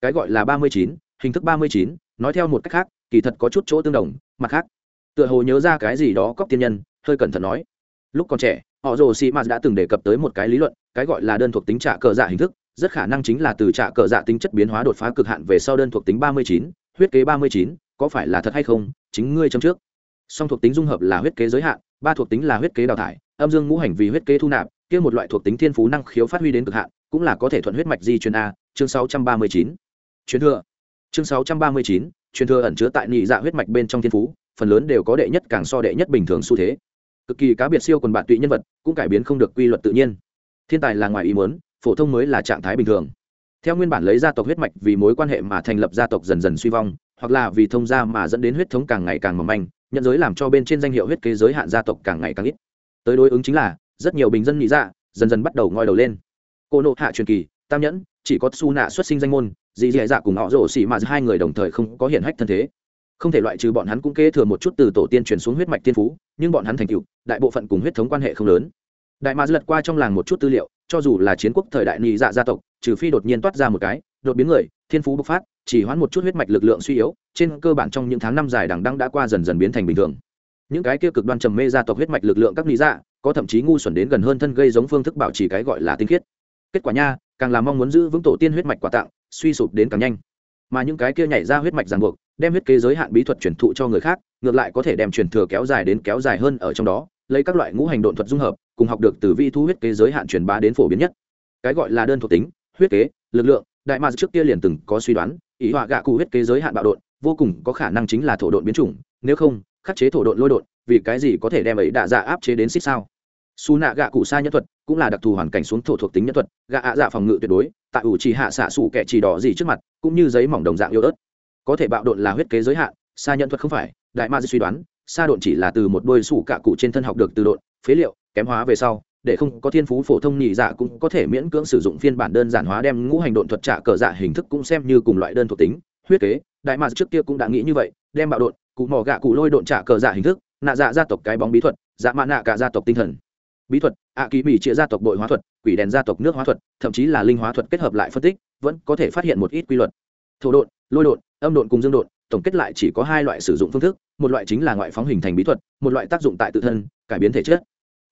Cái gọi là ba mươi chín, hình thức ba mươi chín, nói theo một cách khác, kỳ thật có chút chỗ tương đồng, mặt khác. Tựa hồ nhớ ra cái gì đó cóc tiên nhân, hơi cẩn thận nói. Lúc còn trẻ, họ rồ sĩ mạt đã từng đề cập tới một cái lý luận, cái gọi là đơn thuộc tính trả cờ dạ hình thức, rất khả năng chính là từ trả cờ dạ tính chất biến hóa đột phá cực hạn về sau đơn thuộc tính ba mươi chín, huyết kế ba mươi chín, có phải là thật hay không, chính ngươi chấm trước. Song thuộc tính dung hợp là huyết kế giới hạn, ba thuộc tính là huyết kế đào thải âm dương ngũ hành vì huyết kế thu nạp, kia một loại thuộc tính thiên phú năng khiếu phát huy đến cực hạn, cũng là có thể thuận huyết mạch di truyền a, chương sáu trăm ba mươi chín. Truyền thừa. Chương sáu trăm ba mươi chín, truyền thừa ẩn chứa tại nhị dạ huyết mạch bên trong thiên phú, phần lớn đều có đệ nhất càng so đệ nhất bình thường xu thế. Cực kỳ cá biệt siêu quần bạn tụy nhân vật, cũng cải biến không được quy luật tự nhiên. Thiên tài là ngoài ý muốn, phổ thông mới là trạng thái bình thường. Theo nguyên bản lấy gia tộc huyết mạch vì mối quan hệ mà thành lập gia tộc dần dần suy vong, hoặc là vì thông gia mà dẫn đến huyết thống càng ngày càng mỏng manh, nhận giới làm cho bên trên danh hiệu huyết kế giới hạn gia tộc càng ngày càng ít tới đối ứng chính là, rất nhiều bình dân nhị dạ dần dần bắt đầu ngoi đầu lên. Cô nộ hạ truyền kỳ, tam nhẫn, chỉ có su nạ xuất sinh danh môn, dì dì dạ cùng họ rổ xỉ mà hai người đồng thời không có hiển hách thân thế. Không thể loại trừ bọn hắn cũng kế thừa một chút từ tổ tiên truyền xuống huyết mạch tiên phú, nhưng bọn hắn thành cựu đại bộ phận cùng huyết thống quan hệ không lớn. Đại mạc lật qua trong làng một chút tư liệu, cho dù là chiến quốc thời đại nhị dạ gia tộc, trừ phi đột nhiên toát ra một cái, đột biến người, thiên phú bộc phát, chỉ hoãn một chút huyết mạch lực lượng suy yếu, trên cơ bản trong những tháng năm dài đằng đăng đã qua dần dần biến thành bình thường những cái kia cực đoan trầm mê gia tộc huyết mạch lực lượng các lý dạ có thậm chí ngu xuẩn đến gần hơn thân gây giống phương thức bảo trì cái gọi là tinh khiết. Kết quả nha, càng là mong muốn giữ vững tổ tiên huyết mạch quà tặng, suy sụp đến càng nhanh. Mà những cái kia nhảy ra huyết mạch ràng buộc, đem huyết kế giới hạn bí thuật truyền thụ cho người khác, ngược lại có thể đem truyền thừa kéo dài đến kéo dài hơn ở trong đó, lấy các loại ngũ hành độn thuật dung hợp, cùng học được từ vi thu huyết kế giới hạn truyền bá đến phổ biến nhất. Cái gọi là đơn thuộc tính, huyết kế, lực lượng, đại ma trước kia liền từng có suy đoán, ý họa gạ cụ huyết kế giới hạn bạo độn, vô cùng có khả năng chính là thổ độn biến chủng, nếu không khắc chế thổ độn lôi độn, vì cái gì có thể đem ấy đạ dạ áp chế đến xích sao? Su nạ gạ cụ sa nhân thuật cũng là đặc thù hoàn cảnh xuống thổ thuộc tính nhân thuật, gạ ạ dạ phòng ngự tuyệt đối, tại ủ trì hạ xạ sủ kẻ chỉ đỏ gì trước mặt, cũng như giấy mỏng đồng dạng yếu ớt. Có thể bạo độn là huyết kế giới hạn, sa nhân thuật không phải, đại ma suy đoán, sa độn chỉ là từ một đôi sủ cạ cụ trên thân học được từ độn, phế liệu, kém hóa về sau, để không có thiên phú phổ thông nhị dạ cũng có thể miễn cưỡng sử dụng phiên bản đơn giản hóa đem ngũ hành độn thuật trả cờ dạ hình thức cũng xem như cùng loại đơn thuộc tính, huyết kế, đại ma trước kia cũng đã nghĩ như vậy, đem bạo độn cụ mỏ gạ cụ lôi độn trả cờ dạ hình thức, nạ dạ gia tộc cái bóng bí thuật dạ mạ nạ cả gia tộc tinh thần. Bí thuật, ạ kỳ mỹ chia gia tộc bội hóa thuật, quỷ đèn gia tộc nước hóa thuật, thậm chí là linh hóa thuật kết hợp lại phân tích, vẫn có thể phát hiện một ít quy luật. Thổ độn, lôi độn, âm độn cùng dương độn, tổng kết lại chỉ có hai loại sử dụng phương thức, một loại chính là ngoại phóng hình thành bí thuật, một loại tác dụng tại tự thân, cải biến thể chất.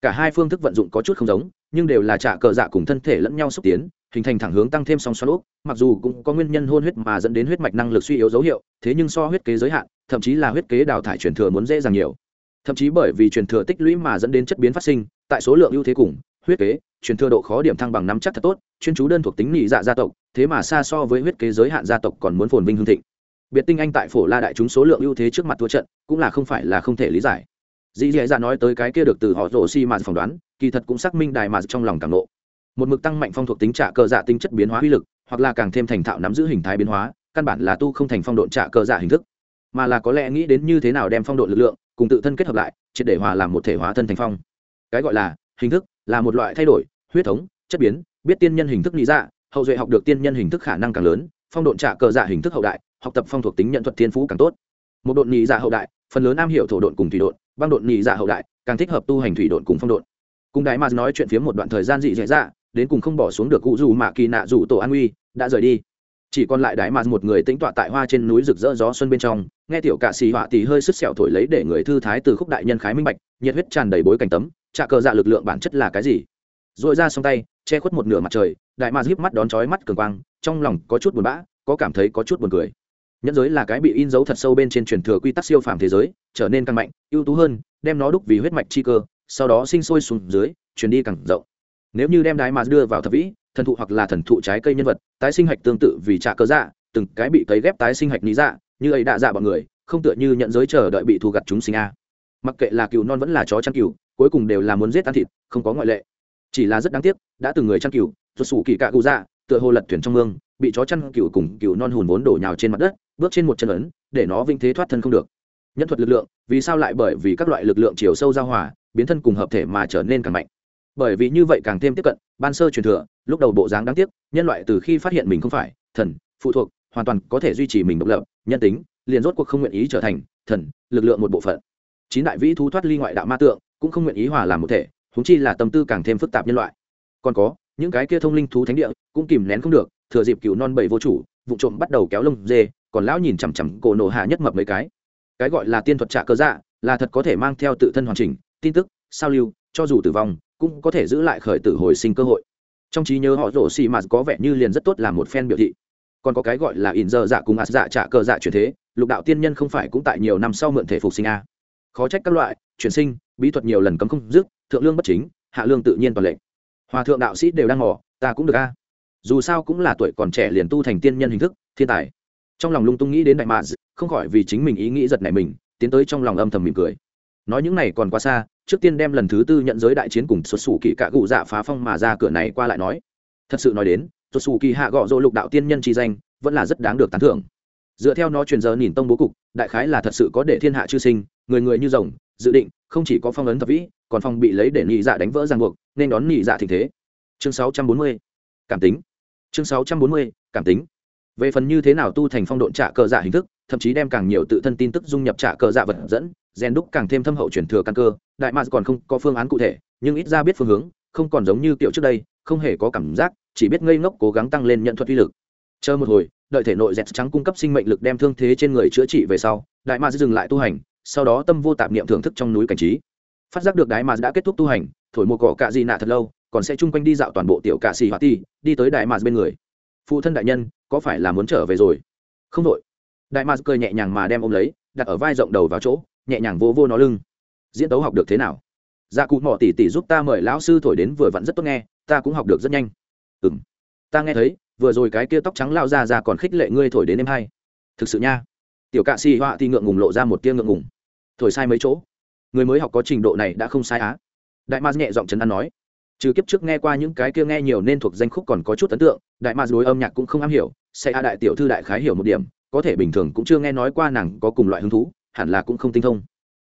Cả hai phương thức vận dụng có chút không giống, nhưng đều là trả cờ dạ cùng thân thể lẫn nhau xúc tiến, hình thành thẳng hướng tăng thêm song xoắn úp mặc dù cũng có nguyên nhân hôn huyết mà dẫn đến huyết mạch năng lực suy yếu dấu hiệu, thế nhưng so huyết kế giới hạn thậm chí là huyết kế đào thải truyền thừa muốn dễ dàng nhiều. Thậm chí bởi vì truyền thừa tích lũy mà dẫn đến chất biến phát sinh, tại số lượng ưu thế cùng, huyết kế, truyền thừa độ khó điểm thăng bằng năm chắc thật tốt, chuyên chú đơn thuộc tính nhị dạ gia tộc, thế mà xa so với huyết kế giới hạn gia tộc còn muốn phồn vinh hương thịnh. Biệt tinh anh tại phổ la đại chúng số lượng ưu thế trước mặt thua trận, cũng là không phải là không thể lý giải. Dĩ dì dạ nói tới cái kia được từ họ rổ xi mà phỏng đoán, kỳ thật cũng xác minh đài mà trong lòng càng nộ. Một mực tăng mạnh phong thuộc tính trả cờ dạ tinh chất biến hóa uy lực, hoặc là càng thêm thành thạo nắm giữ hình thái biến hóa, căn bản là tu không thành phong độn trả cờ dạ hình thức mà là có lẽ nghĩ đến như thế nào đem phong độ lực lượng cùng tự thân kết hợp lại, triệt để hòa làm một thể hóa thân thành phong. Cái gọi là hình thức là một loại thay đổi, huyết thống, chất biến, biết tiên nhân hình thức lý dạ hậu duệ học được tiên nhân hình thức khả năng càng lớn, phong độn trả cờ dạ hình thức hậu đại, học tập phong thuộc tính nhận thuật thiên phú càng tốt. Một độn nhị dạ hậu đại, phần lớn am hiểu thổ độn cùng thủy độn, băng độn nhị dạ hậu đại, càng thích hợp tu hành thủy độn cùng phong độn. Cùng đại mà nói chuyện phía một đoạn thời gian dị dạy dạ đến cùng không bỏ xuống được cụ dù mạ kỳ nạ dù tổ an uy, đã rời đi chỉ còn lại đại mạt một người tĩnh tọa tại hoa trên núi rực rỡ gió xuân bên trong, nghe tiểu cạ xì họa tì hơi sứt sẹo thổi lấy để người thư thái từ khúc đại nhân khái minh bạch, nhiệt huyết tràn đầy bối cảnh tấm trà cờ dạ lực lượng bản chất là cái gì? Dội ra xong tay, che khuất một nửa mặt trời, đại mạt híp mắt đón chói mắt cường quang, trong lòng có chút buồn bã, có cảm thấy có chút buồn cười. Nhẫn giới là cái bị in dấu thật sâu bên trên truyền thừa quy tắc siêu phàm thế giới, trở nên càng mạnh, ưu tú hơn, đem nó đúc vì huyết mạch chi cơ, sau đó sinh sôi xuống dưới, truyền đi càng rộng. Nếu như đem đại mạt đưa vào thập vĩ thần thụ hoặc là thần thụ trái cây nhân vật, tái sinh hạch tương tự vì trả cơ dạ từng cái bị cấy ghép tái sinh hạch lý dạ như ấy đã dạ bọn người, không tựa như nhận giới chờ đợi bị thu gặt chúng sinh a. Mặc kệ là cừu non vẫn là chó chăn cừu, cuối cùng đều là muốn giết ăn thịt, không có ngoại lệ. Chỉ là rất đáng tiếc, đã từng người chăn cừu, ruột sủ kỳ cạ cụ dạ tựa hồ lật thuyền trong mương, bị chó chăn cừu cùng cừu non hùn vốn đổ nhào trên mặt đất, bước trên một chân ấn, để nó vinh thế thoát thân không được. Nhân thuật lực lượng, vì sao lại bởi vì các loại lực lượng chiều sâu giao hòa, biến thân cùng hợp thể mà trở nên càng mạnh? Bởi vì như vậy càng thêm tiếp cận, ban sơ truyền thừa, lúc đầu bộ dáng đáng tiếc, nhân loại từ khi phát hiện mình không phải, thần, phụ thuộc, hoàn toàn có thể duy trì mình độc lập, nhân tính, liền rốt cuộc không nguyện ý trở thành thần, lực lượng một bộ phận. Chín đại vĩ thú thoát ly ngoại đạo ma tượng, cũng không nguyện ý hòa làm một thể húng chi là tâm tư càng thêm phức tạp nhân loại. Còn có, những cái kia thông linh thú thánh địa, cũng kìm nén không được, thừa dịp cựu non bảy vô chủ, vụ trộm bắt đầu kéo lông dê, còn lão nhìn chằm chằm cổ nổ hạ nhất mập mấy cái. Cái gọi là tiên thuật trạ cơ dạ là thật có thể mang theo tự thân hoàn chỉnh, tin tức, sao lưu, cho dù tử vong cũng có thể giữ lại khởi tử hồi sinh cơ hội. Trong trí nhớ họ rổ xì mà có vẻ như liền rất tốt là một phen biểu thị. Còn có cái gọi là in dơ dạ cùng ạt dạ trả cơ dạ chuyển thế, lục đạo tiên nhân không phải cũng tại nhiều năm sau mượn thể phục sinh a. Khó trách các loại, chuyển sinh, bí thuật nhiều lần cấm không dứt, thượng lương bất chính, hạ lương tự nhiên toàn lệnh. Hòa thượng đạo sĩ đều đang ngỏ ta cũng được a. Dù sao cũng là tuổi còn trẻ liền tu thành tiên nhân hình thức, thiên tài. Trong lòng lung tung nghĩ đến đại mạ không khỏi vì chính mình ý nghĩ giật này mình, tiến tới trong lòng âm thầm mỉm cười. Nói những này còn quá xa trước tiên đem lần thứ tư nhận giới đại chiến cùng xuất xù kỳ cả cụ dạ phá phong mà ra cửa này qua lại nói thật sự nói đến, xuất xù kỳ hạ gọ dỗ lục đạo tiên nhân chi danh, vẫn là rất đáng được tán thưởng dựa theo nó truyền giờ nhìn tông bố cục, đại khái là thật sự có để thiên hạ chư sinh, người người như rồng, dự định, không chỉ có phong ấn thập vĩ, còn phong bị lấy để nhị dạ đánh vỡ ràng buộc, nên đón nhị dạ thịnh thế chương 640. cảm tính chương 640. cảm tính về phần như thế nào tu thành phong độn trả cờ dạ hình thức thậm chí đem càng nhiều tự thân tin tức dung nhập trả cờ dạ vật dẫn, rèn đúc càng thêm thâm hậu chuyển thừa căn cơ. Đại mạc còn không có phương án cụ thể, nhưng ít ra biết phương hướng, không còn giống như kiểu trước đây, không hề có cảm giác, chỉ biết ngây ngốc cố gắng tăng lên nhận thuật uy lực. Chờ một hồi, đợi thể nội dẹt trắng cung cấp sinh mệnh lực đem thương thế trên người chữa trị về sau, đại mạc dừng lại tu hành, sau đó tâm vô tạp niệm thưởng thức trong núi cảnh trí. Phát giác được đại mạc đã kết thúc tu hành, thổi một cỏ cạ gì nạ thật lâu, còn sẽ chung quanh đi dạo toàn bộ tiểu cạ xì hoa ti, đi tới đại mạc bên người. Phụ thân đại nhân, có phải là muốn trở về rồi? Không đội đại Ma cười nhẹ nhàng mà đem ôm lấy, đặt ở vai rộng đầu vào chỗ, nhẹ nhàng vô vô nó lưng. Diễn tấu học được thế nào? Dạ cụ mỏ tỉ tỉ giúp ta mời lão sư thổi đến vừa vặn rất tốt nghe, ta cũng học được rất nhanh. Ừ m ta nghe thấy, vừa rồi cái kia tóc trắng lao ra ra còn khích lệ ngươi thổi đến em hay thực sự nha. Tiểu cạ xì họa thì ngượng ngùng lộ ra một tia ngượng ngùng. Thổi sai mấy chỗ. Người mới học có trình độ này đã không sai á. Đại ma nhẹ giọng trấn an nói. Trừ kiếp trước nghe qua những cái kia nghe nhiều nên thuộc danh khúc còn có chút ấn tượng, đại ma đối âm nhạc cũng không am hiểu, sẽ a đại tiểu thư đại khái hiểu một điểm có thể bình thường cũng chưa nghe nói qua nàng có cùng loại hứng thú, hẳn là cũng không tinh thông.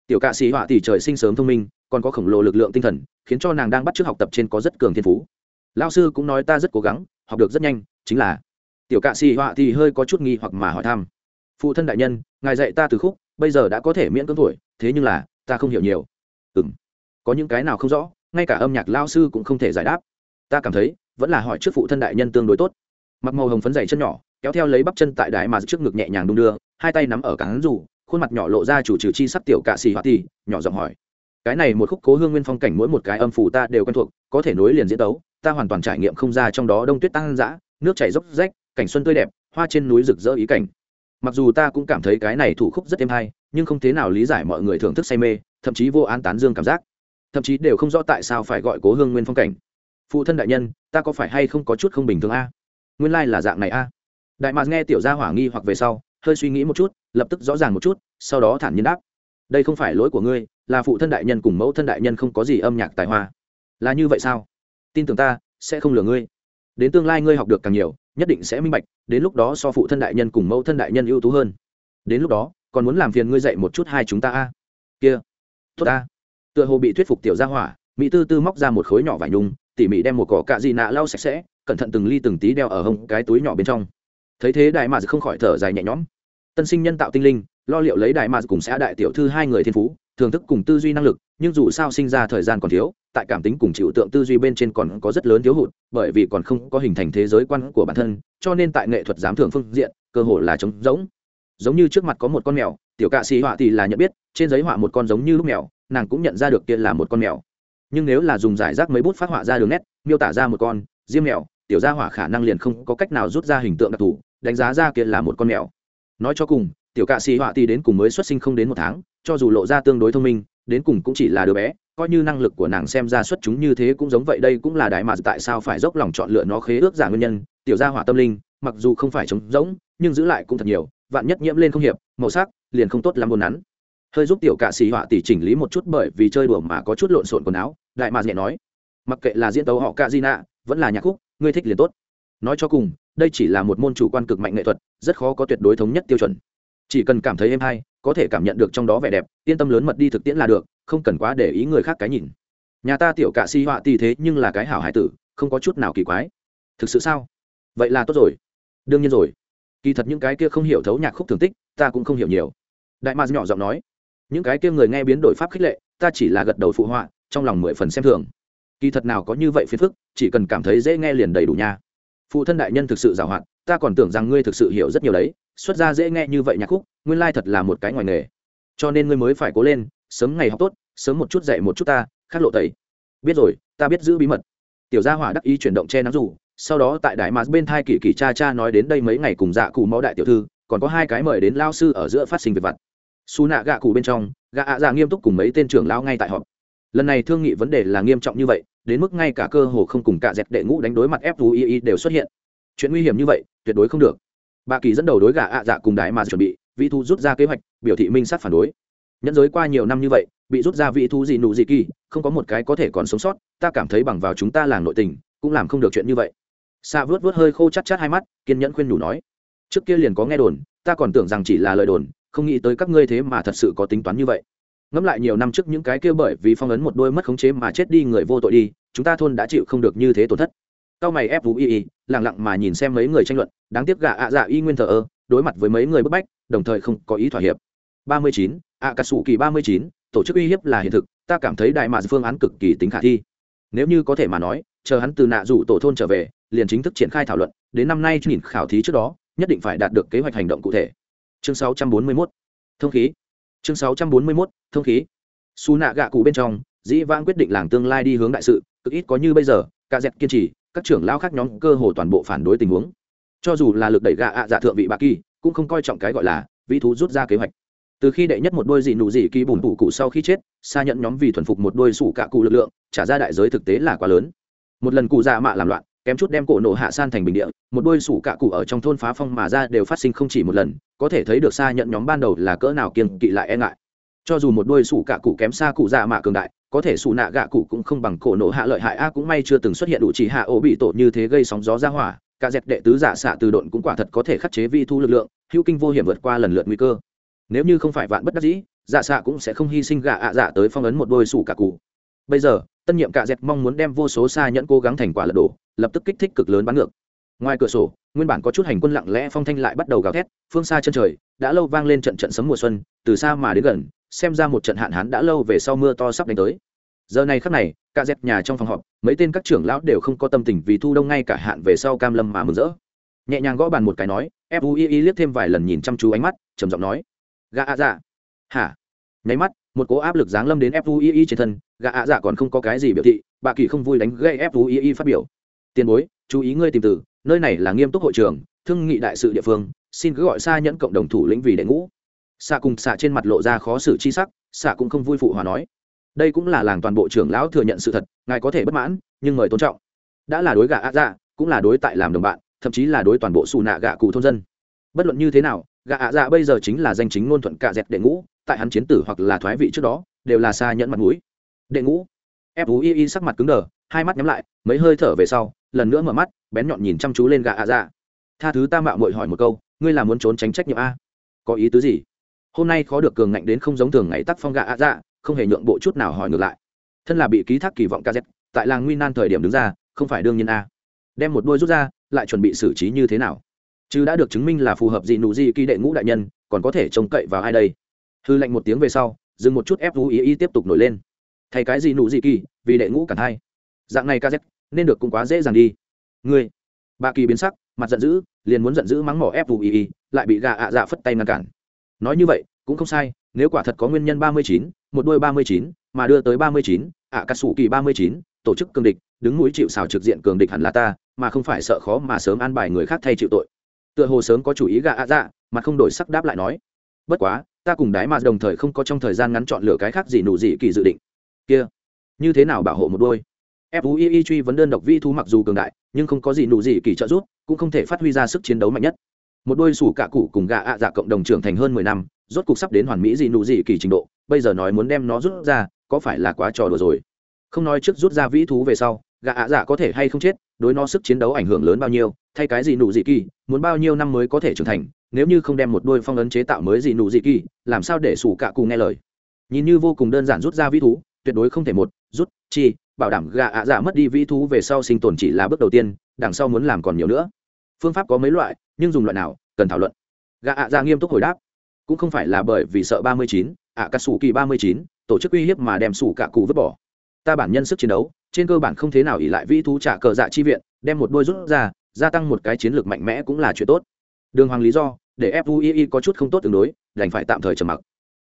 Tiểu cạ sĩ họa tỷ trời sinh sớm thông minh, còn có khổng lồ lực lượng tinh thần, khiến cho nàng đang bắt chước học tập trên có rất cường thiên phú. Lao sư cũng nói ta rất cố gắng, học được rất nhanh, chính là tiểu cạ sĩ họa thì hơi có chút nghi hoặc mà hỏi thăm. Phụ thân đại nhân, ngài dạy ta từ khúc, bây giờ đã có thể miễn cưỡng tuổi, thế nhưng là ta không hiểu nhiều. Ừ m có những cái nào không rõ, ngay cả âm nhạc lao sư cũng không thể giải đáp. Ta cảm thấy, vẫn là hỏi trước phụ thân đại nhân tương đối tốt. Mặc màu hồng phấn dày chân nhỏ kéo theo lấy bắp chân tại đại mà trước ngực nhẹ nhàng đung đưa, hai tay nắm ở cán rủ, khuôn mặt nhỏ lộ ra chủ trừ chi sắc tiểu cạ xì hoạt thì nhỏ giọng hỏi. Cái này một khúc cố hương nguyên phong cảnh mỗi một cái âm phủ ta đều quen thuộc, có thể nối liền diễn tấu, ta hoàn toàn trải nghiệm không ra trong đó đông tuyết tăng dã, nước chảy dốc rách, cảnh xuân tươi đẹp, hoa trên núi rực rỡ ý cảnh. Mặc dù ta cũng cảm thấy cái này thủ khúc rất êm hay, nhưng không thế nào lý giải mọi người thưởng thức say mê, thậm chí vô an tán dương cảm giác. Thậm chí đều không rõ tại sao phải gọi cố hương nguyên phong cảnh. Phụ thân đại nhân, ta có phải hay không có chút không bình thường a? Nguyên lai là dạng này a đại mạc nghe tiểu gia hỏa nghi hoặc về sau, hơi suy nghĩ một chút, lập tức rõ ràng một chút, sau đó thản nhiên đáp. Đây không phải lỗi của ngươi, là phụ thân đại nhân cùng mẫu thân đại nhân không có gì âm nhạc tài hoa. Là như vậy sao? Tin tưởng ta, sẽ không lừa ngươi. Đến tương lai ngươi học được càng nhiều, nhất định sẽ minh bạch, đến lúc đó so phụ thân đại nhân cùng mẫu thân đại nhân ưu tú hơn. Đến lúc đó, còn muốn làm phiền ngươi dạy một chút hai chúng ta a. Kia, tốt a tựa hồ bị thuyết phục tiểu gia hỏa, mỹ tư tư móc ra một khối nhỏ vải nhung, tỉ mỉ đem một cỏ cạ dị nạ lau sạch sẽ, cẩn thận từng ly từng tí đeo ở hông cái túi nhỏ bên trong thấy thế đại mạc không khỏi thở dài nhẹ nhõm. Tân sinh nhân tạo tinh linh, lo liệu lấy đại mạc cùng xã đại tiểu thư hai người thiên phú, thưởng thức cùng tư duy năng lực, nhưng dù sao sinh ra thời gian còn thiếu, tại cảm tính cùng chịu tượng tư duy bên trên còn có rất lớn thiếu hụt, bởi vì còn không có hình thành thế giới quan của bản thân, cho nên tại nghệ thuật giám thưởng phương diện, cơ hội là trống rỗng. Giống như trước mặt có một con mèo, tiểu cạ sĩ họa thì là nhận biết, trên giấy họa một con giống như lúc mèo, nàng cũng nhận ra được kia là một con mèo. Nhưng nếu là dùng giải rác mấy bút phát họa ra đường nét, miêu tả ra một con, diêm mèo tiểu gia hỏa khả năng liền không có cách nào rút ra hình tượng đặc thù, đánh giá ra kia là một con mèo. Nói cho cùng, tiểu cạ xì họa thì đến cùng mới xuất sinh không đến một tháng, cho dù lộ ra tương đối thông minh, đến cùng cũng chỉ là đứa bé, coi như năng lực của nàng xem ra xuất chúng như thế cũng giống vậy, đây cũng là đại mà tại sao phải dốc lòng chọn lựa nó khế ước giả nguyên nhân, tiểu gia hỏa tâm linh, mặc dù không phải trống rỗng, nhưng giữ lại cũng thật nhiều, vạn nhất nhiễm lên không hiệp, màu sắc liền không tốt lắm buồn nắn. Hơi giúp tiểu cạ xì họa tỷ chỉnh lý một chút bởi vì chơi đùa mà có chút lộn xộn quần áo, đại mà nhẹ nói, mặc kệ là diễn tấu họ cạ di nạ vẫn là nhạc khúc ngươi thích liền tốt. Nói cho cùng, đây chỉ là một môn chủ quan cực mạnh nghệ thuật, rất khó có tuyệt đối thống nhất tiêu chuẩn. Chỉ cần cảm thấy êm hay, có thể cảm nhận được trong đó vẻ đẹp, yên tâm lớn mật đi thực tiễn là được, không cần quá để ý người khác cái nhìn. Nhà ta tiểu cạ si họa tỷ thế nhưng là cái hảo hải tử, không có chút nào kỳ quái. Thực sự sao? Vậy là tốt rồi. Đương nhiên rồi. Kỳ thật những cái kia không hiểu thấu nhạc khúc thường tích, ta cũng không hiểu nhiều. Đại ma nhỏ giọng nói, những cái kia người nghe biến đổi pháp khích lệ, ta chỉ là gật đầu phụ họa, trong lòng mười phần xem thường kỳ thật nào có như vậy phiền phức, chỉ cần cảm thấy dễ nghe liền đầy đủ nha. Phụ thân đại nhân thực sự giàu hạn, ta còn tưởng rằng ngươi thực sự hiểu rất nhiều đấy, xuất ra dễ nghe như vậy nhạc khúc, nguyên lai thật là một cái ngoài nghề. Cho nên ngươi mới phải cố lên, sớm ngày học tốt, sớm một chút dạy một chút ta, khác lộ tẩy. Biết rồi, ta biết giữ bí mật. Tiểu gia hỏa đắc ý chuyển động che nắng rủ sau đó tại đại mạc bên thai kỳ kỳ cha cha nói đến đây mấy ngày cùng dạ cụ máu đại tiểu thư, còn có hai cái mời đến lao sư ở giữa phát sinh việc vặt. Xù nạ gạ cụ bên trong, gạ ạ dạ nghiêm túc cùng mấy tên trưởng lao ngay tại họp lần này thương nghị vấn đề là nghiêm trọng như vậy, đến mức ngay cả cơ hồ không cùng cả dẹp đệ ngũ đánh đối mặt fui đều xuất hiện. Chuyện nguy hiểm như vậy, tuyệt đối không được. Bà kỳ dẫn đầu đối gà ạ dạ cùng đại mà chuẩn bị vị thu rút ra kế hoạch, biểu thị minh sát phản đối. Nhẫn giới qua nhiều năm như vậy, bị rút ra vị thu gì nụ gì kỳ, không có một cái có thể còn sống sót, ta cảm thấy bằng vào chúng ta làng nội tình, cũng làm không được chuyện như vậy. Xa vớt vớt hơi khô chắt chắt hai mắt, kiên nhẫn khuyên nhủ nói, trước kia liền có nghe đồn, ta còn tưởng rằng chỉ là lời đồn, không nghĩ tới các ngươi thế mà thật sự có tính toán như vậy ngẫm lại nhiều năm trước những cái kia bởi vì phong ấn một đôi mất khống chế mà chết đi người vô tội đi chúng ta thôn đã chịu không được như thế tổn thất. Cao mày ép vũ y y lẳng lặng mà nhìn xem mấy người tranh luận đáng tiếc gạ ạ dạ y nguyên thờ ơ đối mặt với mấy người bức bách đồng thời không có ý thỏa hiệp. Ba mươi chín ạ cà sủ kỳ ba mươi chín tổ chức uy hiếp là hiện thực ta cảm thấy đại mạc phương án cực kỳ tính khả thi. Nếu như có thể mà nói chờ hắn từ nạ rủ tổ thôn trở về liền chính thức triển khai thảo luận đến năm nay nhìn khảo thí trước đó nhất định phải đạt được kế hoạch hành động cụ thể. Chương 641, thông khí. Chương 641, thông khí. Su nạ gạ cụ bên trong, dĩ vãng quyết định làng tương lai đi hướng đại sự, cực ít có như bây giờ ca dẹp kiên trì, các trưởng lao khác nhóm cơ hồ toàn bộ phản đối tình huống. Cho dù là lực đẩy gạ ạ dạ thượng vị bạ kỳ, cũng không coi trọng cái gọi là vĩ thú rút ra kế hoạch. Từ khi đệ nhất một đôi dị nụ dị kỳ bùn bù cụ sau khi chết, xa nhận nhóm vì thuần phục một đôi sủ cạ cụ lực lượng, trả ra đại giới thực tế là quá lớn. Một lần cụ dạ mạ làm loạn, kém chút đem cổ nổ hạ san thành bình địa, một đôi sủ cạ cụ ở trong thôn phá phong mà ra đều phát sinh không chỉ một lần, có thể thấy được xa nhận nhóm ban đầu là cỡ nào kiên kỵ lại e ngại cho dù một đôi sủ cả cụ kém xa cụ dạ mạ cường đại, có thể sủ nạ gạ cụ cũng không bằng cổ nổ hạ lợi hại, a cũng may chưa từng xuất hiện đủ chỉ hạ ổ bị tổ như thế gây sóng gió ra hỏa, cả dẹp đệ tứ giả xạ từ độn cũng quả thật có thể khắc chế vi thu lực lượng, hữu kinh vô hiểm vượt qua lần lượt nguy cơ. Nếu như không phải vạn bất đắc dĩ giả xạ cũng sẽ không hy sinh gạ ạ dạ tới phong ấn một đôi sủ cả cụ. Bây giờ, tân nhiệm cả dẹt mong muốn đem vô số xa nhẫn cố gắng thành quả lật đổ, lập tức kích thích cực lớn bắn ngược. Ngoài cửa sổ, nguyên bản có chút hành quân lặng lẽ phong thanh lại bắt đầu gào thét, phương xa chân trời, đã lâu vang lên trận trận sấm mùa xuân, từ xa mà đến gần xem ra một trận hạn hán đã lâu về sau mưa to sắp đánh tới. Giờ này khắc này cạ dẹt nhà trong phòng họp, mấy tên các trưởng lão đều không có tâm tình vì thu đông ngay cả hạn về sau cam lâm mà mừng rỡ. Nhẹ nhàng gõ bàn một cái nói fui liếc thêm vài lần nhìn chăm chú ánh mắt, trầm giọng nói gà ạ dạ. Hả? Nháy mắt, một cố áp lực giáng lâm đến fui trên thân, gã ạ dạ còn không có cái gì biểu thị, bà kỳ không vui đánh gây fui phát biểu. Tiền bối, chú ý ngươi tìm từ, nơi này là nghiêm túc hội trường, thương nghị đại sự địa phương, xin cứ gọi xa nhẫn cộng đồng thủ lĩnh vì đệ ngũ xạ cùng xạ trên mặt lộ ra khó xử chi sắc, xạ cũng không vui phụ hòa nói. Đây cũng là làng toàn bộ trưởng lão thừa nhận sự thật, ngài có thể bất mãn, nhưng mời tôn trọng. Đã là đối gạ ạ dạ cũng là đối tại làm đồng bạn, thậm chí là đối toàn bộ xù nạ gạ cụ thôn dân. Bất luận như thế nào, gạ ạ dạ bây giờ chính là danh chính ngôn thuận cạ dẹt đệ ngũ, tại hắn chiến tử hoặc là thoái vị trước đó, đều là xa nhẫn mặt mũi. Đệ ngũ. Ép ú y y sắc mặt cứng đờ, hai mắt nhắm lại, mấy hơi thở về sau, lần nữa mở mắt, bén nhọn nhìn chăm chú lên gạ ạ dạ. Tha thứ ta mạo mội hỏi một câu, ngươi là muốn trốn tránh trách nhiệm a? Có ý tứ gì? Hôm nay khó được cường ngạnh đến không giống thường ngày tắc phong gạ ạ dạ không hề nhượng bộ chút nào hỏi ngược lại. Thân là bị ký thác kỳ vọng kz tại làng nguy nan thời điểm đứng ra, không phải đương nhiên a. Đem một đôi rút ra, lại chuẩn bị xử trí như thế nào? Chứ đã được chứng minh là phù hợp gì nụ gì kỳ đệ ngũ đại nhân, còn có thể trông cậy vào ai đây? Hư lệnh một tiếng về sau, dừng một chút ép vũ ý ý tiếp tục nổi lên. Thay cái gì nụ gì kỳ, vì đệ ngũ cả hai dạng này kz nên được cũng quá dễ dàng đi. Ngươi, bà kỳ biến sắc, mặt giận dữ, liền muốn giận dữ mắng mỏ ép vũ ý ý, lại bị gà ạ dạ phất tay ngăn cản nói như vậy, cũng không sai, nếu quả thật có nguyên nhân ba mươi chín, một đôi ba mươi chín, mà đưa tới ba mươi chín ạ cà sủ kỳ ba mươi chín, tổ chức cường địch, đứng mũi chịu xào trực diện cường địch hẳn là ta, mà không phải sợ khó mà sớm an bài người khác thay chịu tội. Tựa hồ sớm có chủ ý gạ ạ dạ mà không đổi sắc đáp lại nói. Bất quá, ta cùng đái mà đồng thời không có trong thời gian ngắn chọn lựa cái khác gì nụ gì kỳ dự định. Kia, như thế nào bảo hộ một đôi? Fui truy vấn đơn độc vi thu mặc dù cường đại, nhưng không có gì nụ gì kỳ trợ giúp, cũng không thể phát huy ra sức chiến đấu mạnh nhất một đôi sủ cạ cụ cùng gạ ạ dạ cộng đồng trưởng thành hơn mười năm, rốt cục sắp đến hoàn mỹ gì nụ gì kỳ trình độ, bây giờ nói muốn đem nó rút ra, có phải là quá trò đùa rồi? Không nói trước rút ra vĩ thú về sau gạ ạ dạ có thể hay không chết, đối nó sức chiến đấu ảnh hưởng lớn bao nhiêu, thay cái gì nụ dị kỳ, muốn bao nhiêu năm mới có thể trưởng thành, nếu như không đem một đôi phong ấn chế tạo mới gì nụ dị kỳ, làm sao để sủ cạ cụ nghe lời? Nhìn như vô cùng đơn giản rút ra vĩ thú, tuyệt đối không thể một, rút, chi, bảo đảm gạ ạ dạ mất đi vĩ thú về sau sinh tồn chỉ là bước đầu tiên, đằng sau muốn làm còn nhiều nữa phương pháp có mấy loại, nhưng dùng loại nào, cần thảo luận. Gạ ạ ra nghiêm túc hồi đáp. Cũng không phải là bởi vì sợ ba mươi chín, ạ cà sủ kỳ ba mươi chín, tổ chức uy hiếp mà đem sủ cả cụ vứt bỏ. Ta bản nhân sức chiến đấu, trên cơ bản không thế nào ỉ lại vĩ thú trả cờ dạ chi viện, đem một đôi rút ra, gia tăng một cái chiến lược mạnh mẽ cũng là chuyện tốt. Đường hoàng lý do, để fui có chút không tốt tương đối, đành phải tạm thời trầm mặc.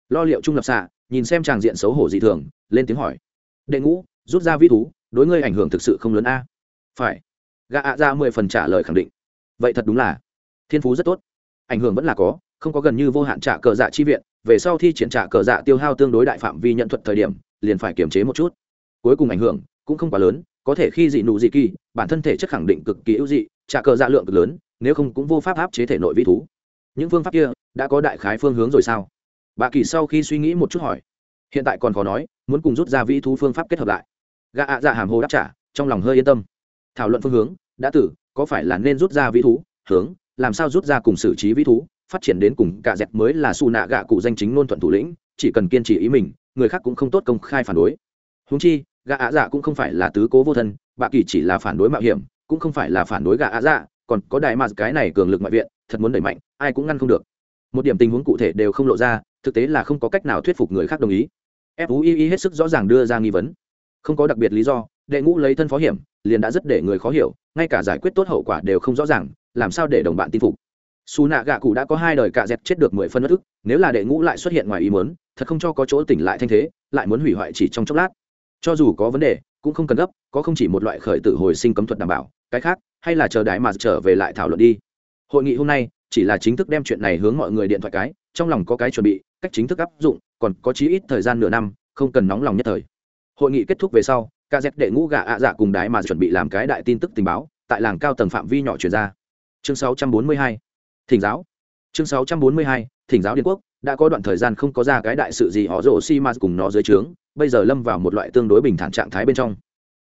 Lo liệu trung lập xạ, nhìn xem tràng diện xấu hổ dị thường, lên tiếng hỏi. Đệ ngũ, rút ra vĩ thú, đối ngươi ảnh hưởng thực sự không lớn a? Phải. Gạ ạ ra mười phần trả lời khẳng định vậy thật đúng là. Thiên phú rất tốt. Ảnh hưởng vẫn là có, không có gần như vô hạn trả cờ dạ chi viện, về sau thi triển trả cờ dạ tiêu hao tương đối đại phạm vi nhận thuật thời điểm, liền phải kiềm chế một chút. Cuối cùng ảnh hưởng cũng không quá lớn, có thể khi dị nụ dị kỳ, bản thân thể chất khẳng định cực kỳ ưu dị, trả cờ dạ lượng cực lớn, nếu không cũng vô pháp áp chế thể nội vi thú. Những phương pháp kia đã có đại khái phương hướng rồi sao? Bà kỳ sau khi suy nghĩ một chút hỏi. Hiện tại còn khó nói, muốn cùng rút ra vĩ thú phương pháp kết hợp lại. Gạ ạ dạ hàm hồ đáp trả, trong lòng hơi yên tâm. Thảo luận phương hướng, đã tử có phải là nên rút ra vĩ thú? Hướng, làm sao rút ra cùng xử trí vĩ thú? Phát triển đến cùng cả dẹp mới là xù nạ gạ cụ danh chính ngôn thuận thủ lĩnh, chỉ cần kiên trì ý mình, người khác cũng không tốt công khai phản đối. Húng chi gạ ạ dạ cũng không phải là tứ cố vô thân, bạ kỳ chỉ là phản đối mạo hiểm, cũng không phải là phản đối gạ ạ dạ còn có đại mạt cái này cường lực ngoại viện, thật muốn đẩy mạnh, ai cũng ngăn không được. Một điểm tình huống cụ thể đều không lộ ra, thực tế là không có cách nào thuyết phục người khác đồng ý. Fui hết sức rõ ràng đưa ra nghi vấn. Không có đặc biệt lý do, đệ ngũ lấy thân phó hiểm, liền đã rất để người khó hiểu ngay cả giải quyết tốt hậu quả đều không rõ ràng, làm sao để đồng bạn tin phục? Xù nạ gạ cụ đã có hai đời cạ dẹt chết được mười phân bất ức nếu là đệ ngũ lại xuất hiện ngoài ý muốn, thật không cho có chỗ tỉnh lại thanh thế, lại muốn hủy hoại chỉ trong chốc lát. Cho dù có vấn đề, cũng không cần gấp, có không chỉ một loại khởi tử hồi sinh cấm thuật đảm bảo, cái khác, hay là chờ đại mà trở về lại thảo luận đi. Hội nghị hôm nay, chỉ là chính thức đem chuyện này hướng mọi người điện thoại cái, trong lòng có cái chuẩn bị, cách chính thức áp dụng, còn có chí ít thời gian nửa năm, không cần nóng lòng nhất thời. Hội nghị kết thúc về sau ca dẹt đệ ngũ gà ạ dạ cùng đái mà chuẩn bị làm cái đại tin tức tình báo, tại làng cao tầng phạm vi nhỏ chuyển ra. Chương 642 thỉnh giáo. Chương 642 thỉnh giáo điên quốc, đã có đoạn thời gian không có ra cái đại sự gì, họ rổ xi ma cùng nó dưới trướng, bây giờ lâm vào một loại tương đối bình thản trạng thái bên trong.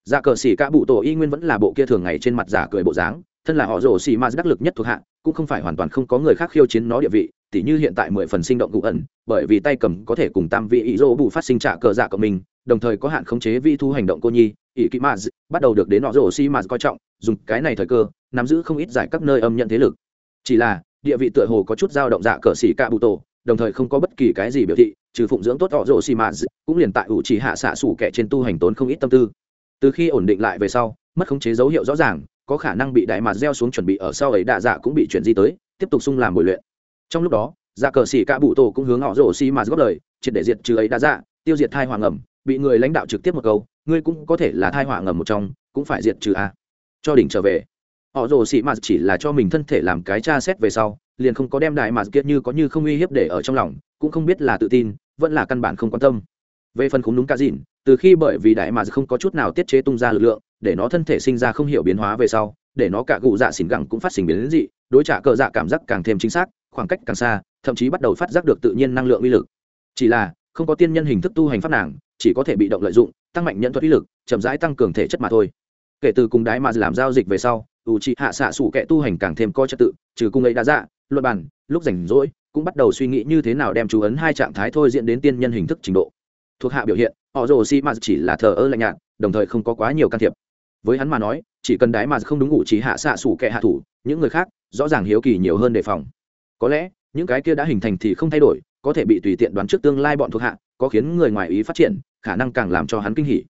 Dạ cờ xỉ cả bụ tổ y nguyên vẫn là bộ kia thường ngày trên mặt giả cười bộ dáng, thân là họ rổ xì ma đắc lực nhất thuộc hạ, cũng không phải hoàn toàn không có người khác khiêu chiến nó địa vị tỉ như hiện tại mười phần sinh động cụ ẩn, bởi vì tay cầm có thể cùng tam vị ý dỗ bù phát sinh trả cờ dạ của mình, đồng thời có hạn khống chế vi thu hành động cô nhi, ý kỹ maz bắt đầu được đến họ rổ xi maz coi trọng, dùng cái này thời cơ, nắm giữ không ít giải các nơi âm nhận thế lực. Chỉ là, địa vị tựa hồ có chút dao động dạ cờ xỉ cạ bụ tổ, đồng thời không có bất kỳ cái gì biểu thị, trừ phụng dưỡng tốt họ rổ xi maz cũng liền tại ủ chỉ hạ xạ sủ kẻ trên tu hành tốn không ít tâm tư. Từ khi ổn định lại về sau, mất khống chế dấu hiệu rõ ràng, có khả năng bị đại mạt gieo xuống chuẩn bị ở sau ấy đạ dạ cũng bị chuyển di tới, tiếp tục sung làm bồi luyện trong lúc đó dạ cờ xỉ cả bụ tổ cũng hướng họ rổ xi mà góp lời, triệt để diệt trừ ấy đã dạ tiêu diệt thai hoàng ẩm bị người lãnh đạo trực tiếp một câu, ngươi cũng có thể là thai hoàng ngầm một trong, cũng phải diệt trừ a. Cho đỉnh trở về. Họ rồ xị mà chỉ là cho mình thân thể làm cái tra xét về sau, liền không có đem đại mà kiệt như có như không uy hiếp để ở trong lòng, cũng không biết là tự tin, vẫn là căn bản không quan tâm. Về phần khúng đúng ca dìn từ khi bởi vì đại mà không có chút nào tiết chế tung ra lực lượng, để nó thân thể sinh ra không hiểu biến hóa về sau, để nó cả gụ dạ xỉn gẳng cũng phát sinh biến dị, đối trả cờ dạ cảm giác càng thêm chính xác khoảng cách càng xa, thậm chí bắt đầu phát giác được tự nhiên năng lượng uy lực. Chỉ là, không có tiên nhân hình thức tu hành pháp nàng, chỉ có thể bị động lợi dụng, tăng mạnh nhận thuật uy lực, chậm rãi tăng cường thể chất mà thôi. Kể từ cùng đái mà làm giao dịch về sau, ủ trị hạ xạ sủ kẻ tu hành càng thêm coi trật tự, trừ cung ấy đã dạ luật bản lúc rảnh rỗi, cũng bắt đầu suy nghĩ như thế nào đem chú ấn hai trạng thái thôi diễn đến tiên nhân hình thức trình độ. Thuộc hạ biểu hiện, họ rồ si mà chỉ là thờ ơ lạnh nhạt, đồng thời không có quá nhiều can thiệp. Với hắn mà nói, chỉ cần đái mà không đúng ngụ trí hạ xạ sủ kẻ hạ thủ, những người khác rõ ràng hiếu kỳ nhiều hơn đề phòng có lẽ, những cái kia đã hình thành thì không thay đổi, có thể bị tùy tiện đoán trước tương lai bọn thuộc hạ, có khiến người ngoài ý phát triển, khả năng càng làm cho hắn kinh hỉ.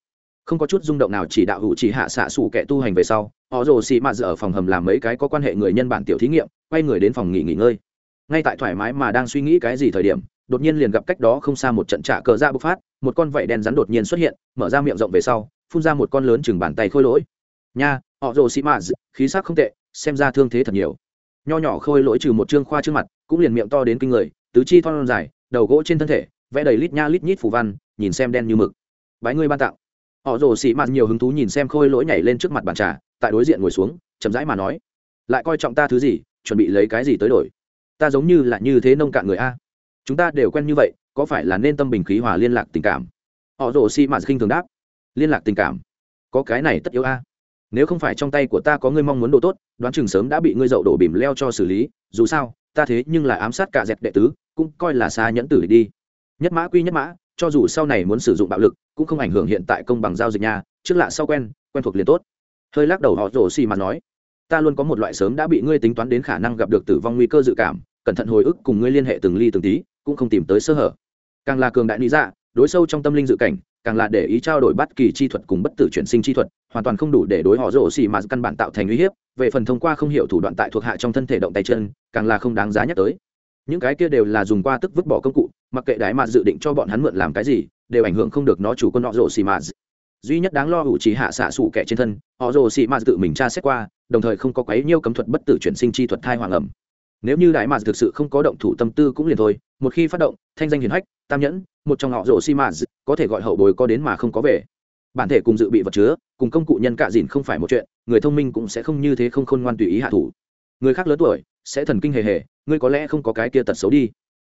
Không có chút rung động nào chỉ đạo hữu chỉ hạ xạ xù kẻ tu hành về sau, họ rồ xị mạt ở phòng hầm làm mấy cái có quan hệ người nhân bản tiểu thí nghiệm, quay người đến phòng nghỉ nghỉ ngơi. Ngay tại thoải mái mà đang suy nghĩ cái gì thời điểm, đột nhiên liền gặp cách đó không xa một trận trả cờ ra bộc phát, một con vảy đen rắn đột nhiên xuất hiện, mở ra miệng rộng về sau, phun ra một con lớn chừng bàn tay khôi lỗi. Nha, họ rồ xị mạt khí sắc không tệ, xem ra thương thế thật nhiều nho nhỏ khôi lỗi trừ một trương khoa trước mặt, cũng liền miệng to đến kinh người, tứ chi thon dài, đầu gỗ trên thân thể, vẽ đầy lít nha lít nhít phủ văn, nhìn xem đen như mực. Bái ngươi ban tặng. Họ rồ xị mạt nhiều hứng thú nhìn xem khôi lỗi nhảy lên trước mặt bàn trà, tại đối diện ngồi xuống, chậm rãi mà nói, lại coi trọng ta thứ gì, chuẩn bị lấy cái gì tới đổi? Ta giống như là như thế nông cạn người a. Chúng ta đều quen như vậy, có phải là nên tâm bình khí hòa liên lạc tình cảm? Họ rồ xị mạt khinh thường đáp, liên lạc tình cảm? Có cái này tất yếu a nếu không phải trong tay của ta có ngươi mong muốn đồ tốt, đoán chừng sớm đã bị ngươi dậu đổ bìm leo cho xử lý, dù sao, ta thế nhưng là ám sát cả dẹp đệ tứ, cũng coi là xa nhẫn tử đi. Nhất mã quy nhất mã, cho dù sau này muốn sử dụng bạo lực, cũng không ảnh hưởng hiện tại công bằng giao dịch nhà trước lạ sau quen quen thuộc liền tốt. Hơi lắc đầu họ rổ xì mà nói, ta luôn có một loại sớm đã bị ngươi tính toán đến khả năng gặp được tử vong nguy cơ dự cảm, cẩn thận hồi ức cùng ngươi liên hệ từng ly từng tí, cũng không tìm tới sơ hở. Càng là cường đại lý dạ đối sâu trong tâm linh dự cảnh càng là để ý trao đổi bất kỳ chi thuật cùng bất tử chuyển sinh chi thuật, hoàn toàn không đủ để đối họ rồ xì mà căn bản tạo thành uy hiếp, về phần thông qua không hiểu thủ đoạn tại thuộc hạ trong thân thể động tay chân, càng là không đáng giá nhắc tới. Những cái kia đều là dùng qua tức vứt bỏ công cụ, mặc kệ đái mà dự định cho bọn hắn mượn làm cái gì, đều ảnh hưởng không được nó chủ quân họ rồ xì mà. Duy nhất đáng lo hữu trí hạ xạ sụ kẻ trên thân, họ rồ xì mà tự mình tra xét qua, đồng thời không có quấy nhiêu cấm thuật bất tử chuyển sinh chi thuật thai hoàng ẩm nếu như đại mạc thực sự không có động thủ tâm tư cũng liền thôi, một khi phát động, thanh danh hiền hách, tam nhẫn, một trong họ rộ xi mà có thể gọi hậu bồi có đến mà không có về. Bản thể cùng dự bị vật chứa, cùng công cụ nhân cạ dìn không phải một chuyện, người thông minh cũng sẽ không như thế không khôn ngoan tùy ý hạ thủ. Người khác lớn tuổi, sẽ thần kinh hề hề, ngươi có lẽ không có cái kia tật xấu đi.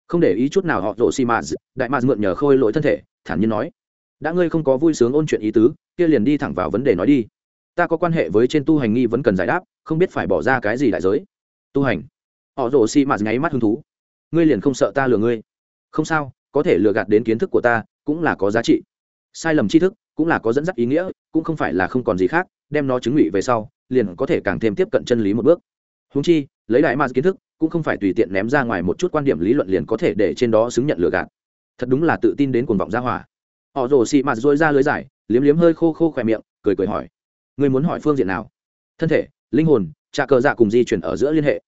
Không để ý chút nào họ rộ xi mã đại mạc mượn nhờ khôi lỗi thân thể, thản nhiên nói, đã ngươi không có vui sướng ôn chuyện ý tứ, kia liền đi thẳng vào vấn đề nói đi. Ta có quan hệ với trên tu hành nghi vẫn cần giải đáp, không biết phải bỏ ra cái gì đại giới. Tu hành họ rồ xi mạt nháy mắt hứng thú. Ngươi liền không sợ ta lừa ngươi? Không sao, có thể lừa gạt đến kiến thức của ta, cũng là có giá trị. Sai lầm tri thức, cũng là có dẫn dắt ý nghĩa, cũng không phải là không còn gì khác, đem nó chứng ngụy về sau, liền có thể càng thêm tiếp cận chân lý một bước. Húng chi, lấy đại ma kiến thức, cũng không phải tùy tiện ném ra ngoài một chút quan điểm lý luận liền có thể để trên đó xứng nhận lừa gạt. Thật đúng là tự tin đến cuồng vọng ra hỏa. Họ rồ xị mạt dôi ra lưới giải liếm liếm hơi khô khô khỏe miệng, cười cười hỏi. Người muốn hỏi phương diện nào? Thân thể, linh hồn, trà cờ dạ cùng di chuyển ở giữa liên hệ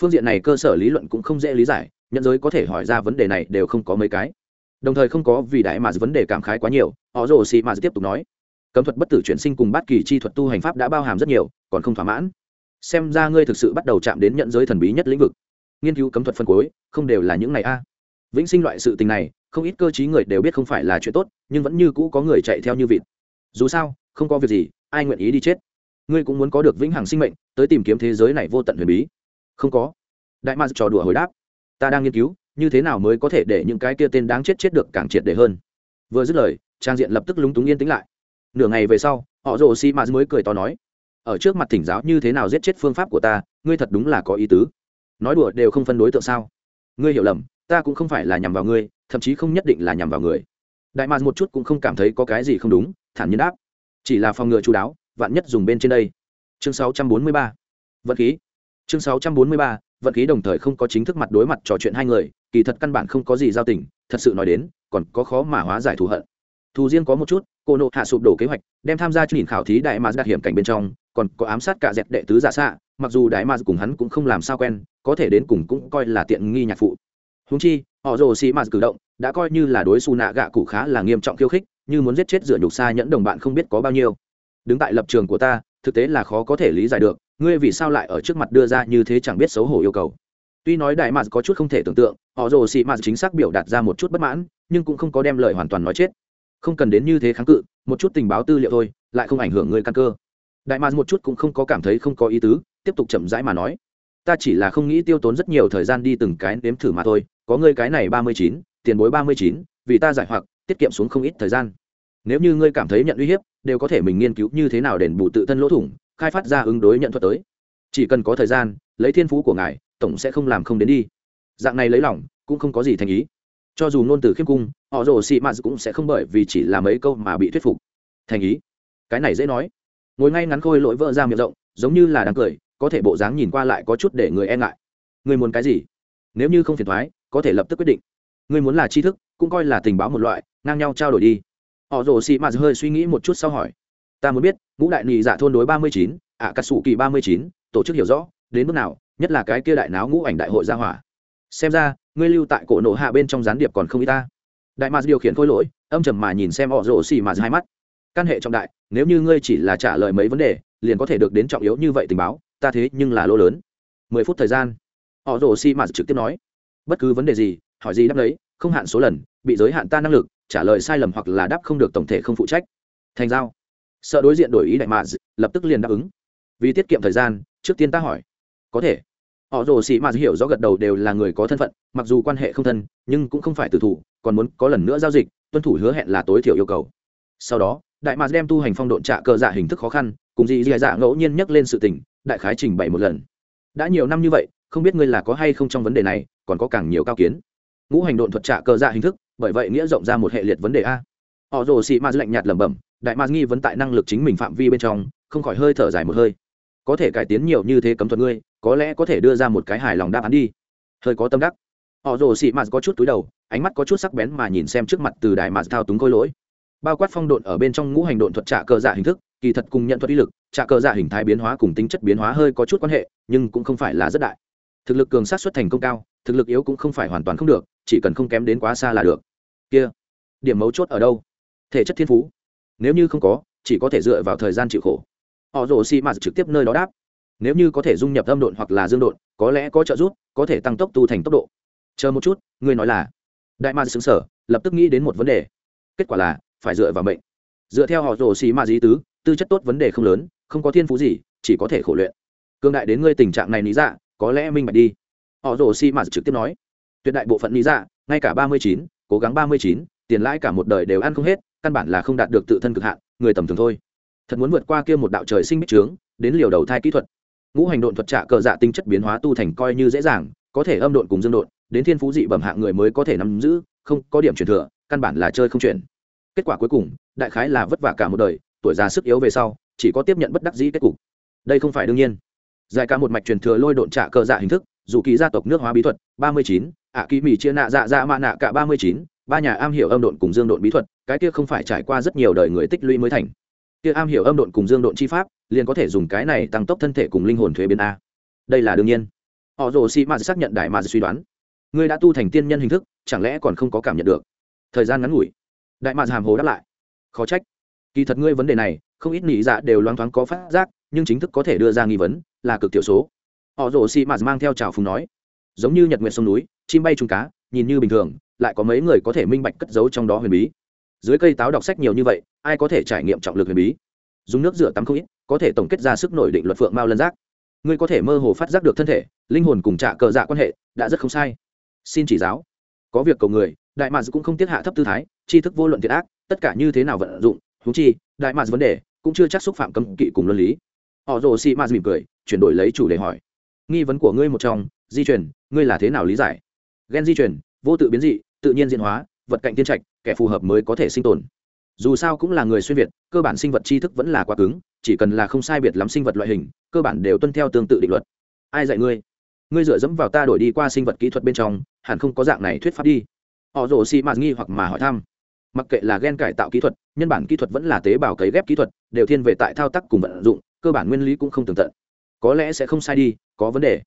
phương diện này cơ sở lý luận cũng không dễ lý giải nhận giới có thể hỏi ra vấn đề này đều không có mấy cái. Đồng thời không có vì đại mà vấn đề cảm khái quá nhiều, họ rồ xì mà tiếp tục nói. Cấm thuật bất tử chuyển sinh cùng bát kỳ chi thuật tu hành pháp đã bao hàm rất nhiều, còn không thỏa mãn. Xem ra ngươi thực sự bắt đầu chạm đến nhận giới thần bí nhất lĩnh vực. Nghiên cứu cấm thuật phân cuối không đều là những này a. Vĩnh sinh loại sự tình này, không ít cơ t người đều biết không phải là chuyện tốt, nhưng vẫn như cũ có người chạy theo như vịt. Dù sao, không có việc gì, ai nguyện ý đi chết. Ngươi cũng muốn có được vĩnh hằng sinh mệnh, tới tìm kiếm thế giới này vô tận huyền bí không có. Đại ma trò đùa hồi đáp. Ta đang nghiên cứu, như thế nào mới có thể để những cái kia tên đáng chết chết được càng triệt để hơn? Vừa dứt lời, trang diện lập tức lúng túng yên tĩnh lại. Nửa ngày về sau, họ rồ xi mã mới cười to nói, ở trước mặt thỉnh giáo như thế nào giết chết phương pháp của ta, ngươi thật đúng là có ý tứ. Nói đùa đều không phân đối tượng sao? Ngươi hiểu lầm, ta cũng không phải là nhằm vào ngươi, thậm chí không nhất định là nhằm vào người. Đại mạc một chút cũng không cảm thấy có cái gì không đúng, thản nhiên đáp, chỉ là phòng ngừa chú đáo, vạn nhất dùng bên trên đây. Chương 643. vật khí chương 643. vận khí đồng thời không có chính thức mặt đối mặt trò chuyện hai người, kỳ thật căn bản không có gì giao tình, thật sự nói đến, còn có khó mà hóa giải thù hận thù riêng có một chút, cô nộ hạ sụp đổ kế hoạch, đem tham gia chương trình khảo thí đại mạc đạt hiểm cảnh bên trong, còn có ám sát cả dẹp đệ tứ giả xạ, mặc dù đại mạc cùng hắn cũng không làm sao quen, có thể đến cùng cũng coi là tiện nghi nhạc phụ húng chi, họ rồ xì mạt cử động, đã coi như là đối xù nạ gạ cụ khá là nghiêm trọng khiêu khích, như muốn giết chết rửa nhục xa nhẫn đồng bạn không biết có bao nhiêu đứng tại lập trường của ta, thực tế là khó có thể lý giải được ngươi vì sao lại ở trước mặt đưa ra như thế chẳng biết xấu hổ yêu cầu? Tuy nói đại mạt có chút không thể tưởng tượng, họ rồ xị mạt chính xác biểu đạt ra một chút bất mãn, nhưng cũng không có đem lời hoàn toàn nói chết. Không cần đến như thế kháng cự, một chút tình báo tư liệu thôi, lại không ảnh hưởng ngươi căn cơ. Đại mạt một chút cũng không có cảm thấy không có ý tứ, tiếp tục chậm rãi mà nói. Ta chỉ là không nghĩ tiêu tốn rất nhiều thời gian đi từng cái nếm thử mà thôi, có ngươi cái này ba mươi chín, tiền bối ba mươi chín, vì ta giải hoặc, tiết kiệm xuống không ít thời gian. Nếu như ngươi cảm thấy nhận uy hiếp, đều có thể mình nghiên cứu như thế nào đền bù tự thân lỗ thủng khai phát ra ứng đối nhận thuật tới. Chỉ cần có thời gian, lấy thiên phú của ngài, tổng sẽ không làm không đến đi. Dạng này lấy lòng, cũng không có gì thành ý. Cho dù ngôn từ khiêm cung, họ rồ xị mạt cũng sẽ không bởi vì chỉ là mấy câu mà bị thuyết phục. Thành ý? Cái này dễ nói. Ngồi ngay ngắn khôi lỗi vỡ ra miệng rộng, giống như là đang cười, có thể bộ dáng nhìn qua lại có chút để người e ngại. Người muốn cái gì? Nếu như không phiền thoái, có thể lập tức quyết định. Người muốn là tri thức, cũng coi là tình báo một loại, ngang nhau trao đổi đi. Họ rồ xị mạt hơi suy nghĩ một chút sau hỏi ta muốn biết, ngũ đại nị dạ thôn đối ba mươi chín ạ cà sủ kỳ ba mươi chín, tổ chức hiểu rõ, đến mức nào, nhất là cái kia đại náo ngũ ảnh đại hội gia hỏa. Xem ra, ngươi lưu tại cổ nổ hạ bên trong gián điệp còn không y ta. Đại mạc điều khiển khôi lỗi, âm trầm mà nhìn xem họ rồ xì mà hai mắt. Căn hệ trọng đại, nếu như ngươi chỉ là trả lời mấy vấn đề, liền có thể được đến trọng yếu như vậy tình báo, ta thế nhưng là lỗ lớn. Mười phút thời gian họ rồ xì mà trực tiếp nói. Bất cứ vấn đề gì, hỏi gì đáp đấy không hạn số lần, bị giới hạn ta năng lực, trả lời sai lầm hoặc là đáp không được tổng thể không phụ trách. Thành giao sợ đối diện đổi ý đại mạ lập tức liền đáp ứng. Vì tiết kiệm thời gian, trước tiên ta hỏi. Có thể. Họ rồ sĩ mạt hiểu rõ gật đầu đều là người có thân phận, mặc dù quan hệ không thân, nhưng cũng không phải từ thủ, còn muốn có lần nữa giao dịch, tuân thủ hứa hẹn là tối thiểu yêu cầu. Sau đó, đại mạt đem tu hành phong độn trạ cờ dạ hình thức khó khăn, cùng dị dị dạ ngẫu nhiên nhắc lên sự tình, đại khái trình bày một lần. Đã nhiều năm như vậy, không biết ngươi là có hay không trong vấn đề này, còn có càng nhiều cao kiến. Ngũ hành độn thuật trạ cờ dạ hình thức, bởi vậy nghĩa rộng ra một hệ liệt vấn đề a. Họ rồ sĩ ma lạnh nhạt lẩm bẩm đại mạc nghi vấn tại năng lực chính mình phạm vi bên trong, không khỏi hơi thở dài một hơi. Có thể cải tiến nhiều như thế cấm thuật ngươi, có lẽ có thể đưa ra một cái hài lòng đáp án đi. Hơi có tâm đắc. Họ rồ xị mạt có chút túi đầu, ánh mắt có chút sắc bén mà nhìn xem trước mặt từ đại mạt thao túng khôi lỗi. Bao quát phong độn ở bên trong ngũ hành độn thuật trả cờ dạ hình thức, kỳ thật cùng nhận thuật ý lực, trả cờ dạ hình thái biến hóa cùng tính chất biến hóa hơi có chút quan hệ, nhưng cũng không phải là rất đại. Thực lực cường sát xuất thành công cao, thực lực yếu cũng không phải hoàn toàn không được, chỉ cần không kém đến quá xa là được. Kia, điểm mấu chốt ở đâu? Thể chất thiên phú nếu như không có, chỉ có thể dựa vào thời gian chịu khổ. Họ rồ xi mạt trực tiếp nơi đó đáp. Nếu như có thể dung nhập âm độn hoặc là dương độn, có lẽ có trợ giúp, có thể tăng tốc tu thành tốc độ. Chờ một chút ngươi nói là. Đại mạt xứng sở lập tức nghĩ đến một vấn đề. Kết quả là, phải dựa vào mệnh. Dựa theo họ rồ xì ma dí tứ, tư chất tốt vấn đề không lớn, không có thiên phú gì, chỉ có thể khổ luyện. Cương đại đến ngươi tình trạng này lý dạ có lẽ minh bạch đi. Họ rồ xì ma trực tiếp nói. Tuyệt đại bộ phận lý dạ ngay cả ba mươi chín, cố gắng ba mươi chín, tiền lãi cả một đời đều ăn không hết căn bản là không đạt được tự thân cực hạn, người tầm thường thôi. Thật muốn vượt qua kia một đạo trời sinh bích trướng, đến liều đầu thai kỹ thuật. Ngũ hành độn thuật trả cờ dạ tinh chất biến hóa tu thành coi như dễ dàng, có thể âm độn cùng dương độn, đến thiên phú dị bẩm hạng người mới có thể nắm giữ, không có điểm truyền thừa, căn bản là chơi không chuyển. Kết quả cuối cùng, đại khái là vất vả cả một đời, tuổi già sức yếu về sau, chỉ có tiếp nhận bất đắc dĩ kết cục. Đây không phải đương nhiên. Dài cả một mạch truyền thừa lôi độn trả cờ dạ hình thức, dù kỳ gia tộc nước hóa bí thuật, ba mươi chín, ạ kỳ mỹ chia nạ dạ dạ mạ nạ cả ba mươi chín ba nhà am hiểu âm độn cùng dương độn bí thuật, cái kia không phải trải qua rất nhiều đời người tích lũy mới thành. Kia am hiểu âm độn cùng dương độn chi pháp, liền có thể dùng cái này tăng tốc thân thể cùng linh hồn thuế biến a. Đây là đương nhiên. Họ rồ xì mạt xác nhận đại mạt suy đoán. Ngươi đã tu thành tiên nhân hình thức, chẳng lẽ còn không có cảm nhận được? Thời gian ngắn ngủi. Đại mạt hàm hồ đáp lại. Khó trách. Kỳ thật ngươi vấn đề này, không ít nghĩ dạ đều loáng thoáng có phát giác, nhưng chính thức có thể đưa ra nghi vấn, là cực tiểu số. Họ rồ xì mạt mang theo trào phùng nói. Giống như nhật nguyện sông núi, chim bay trùng cá, nhìn như bình thường lại có mấy người có thể minh bạch cất giấu trong đó huyền bí. Dưới cây táo đọc sách nhiều như vậy, ai có thể trải nghiệm trọng lực huyền bí? Dùng nước rửa tắm không ít, có thể tổng kết ra sức nổi định luật phượng mao lân giác. Ngươi có thể mơ hồ phát giác được thân thể, linh hồn cùng trả cờ dạ quan hệ, đã rất không sai. Xin chỉ giáo. Có việc cầu người, đại mạc cũng không tiết hạ thấp tư thái, tri thức vô luận thiệt ác, tất cả như thế nào vận dụng thú chi, đại mạc vấn đề cũng chưa chắc xúc phạm cấm kỵ cùng luân lý. Họ rồ xị mạc mỉm cười, chuyển đổi lấy chủ đề hỏi. Nghi vấn của ngươi một trong, di chuyển ngươi là thế nào lý giải? Ghen di chuyển vô tự biến dị, tự nhiên diễn hóa, vật cạnh tiên trạch, kẻ phù hợp mới có thể sinh tồn. Dù sao cũng là người xuyên việt, cơ bản sinh vật tri thức vẫn là quá cứng, chỉ cần là không sai biệt lắm sinh vật loại hình, cơ bản đều tuân theo tương tự định luật. Ai dạy ngươi? Ngươi dựa dẫm vào ta đổi đi qua sinh vật kỹ thuật bên trong, hẳn không có dạng này thuyết pháp đi. Họ rồ xì mạt nghi hoặc mà hỏi thăm. Mặc kệ là gen cải tạo kỹ thuật, nhân bản kỹ thuật vẫn là tế bào cấy ghép kỹ thuật, đều thiên về tại thao tác cùng vận dụng, cơ bản nguyên lý cũng không tường tận. Có lẽ sẽ không sai đi, có vấn đề.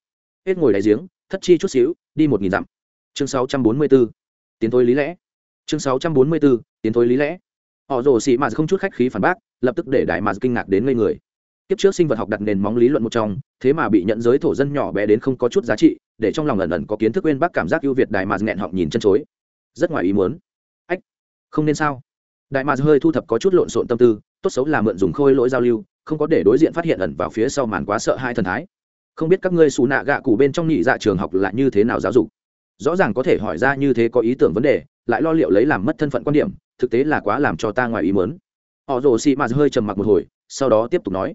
Hết ngồi đáy giếng, thất chi chút xíu, đi một nghìn dặm chương 644, tiến thối lý lẽ. Chương 644, tiến thối lý lẽ. Họ rồ xì mà không chút khách khí phản bác lập tức để đại mà kinh ngạc đến ngây người. Kiếp trước sinh vật học đặt nền móng lý luận một trong thế mà bị nhận giới thổ dân nhỏ bé đến không có chút giá trị để trong lòng ẩn ẩn có kiến thức quên bác cảm giác ưu việt đại mà nghẹn họng nhìn chân chối. Rất ngoài ý muốn. Ách không nên sao? Đại mà hơi thu thập có chút lộn xộn tâm tư tốt xấu là mượn dùng khôi lỗi giao lưu không có để đối diện phát hiện ẩn vào phía sau màn quá sợ hai thần thái. Không biết các ngươi xù nạ gạ cụ bên trong nhị dạ trường học là như thế nào giáo dục rõ ràng có thể hỏi ra như thế có ý tưởng vấn đề, lại lo liệu lấy làm mất thân phận quan điểm, thực tế là quá làm cho ta ngoài ý mớn họ rồ xị mạt hơi trầm mặc một hồi, sau đó tiếp tục nói.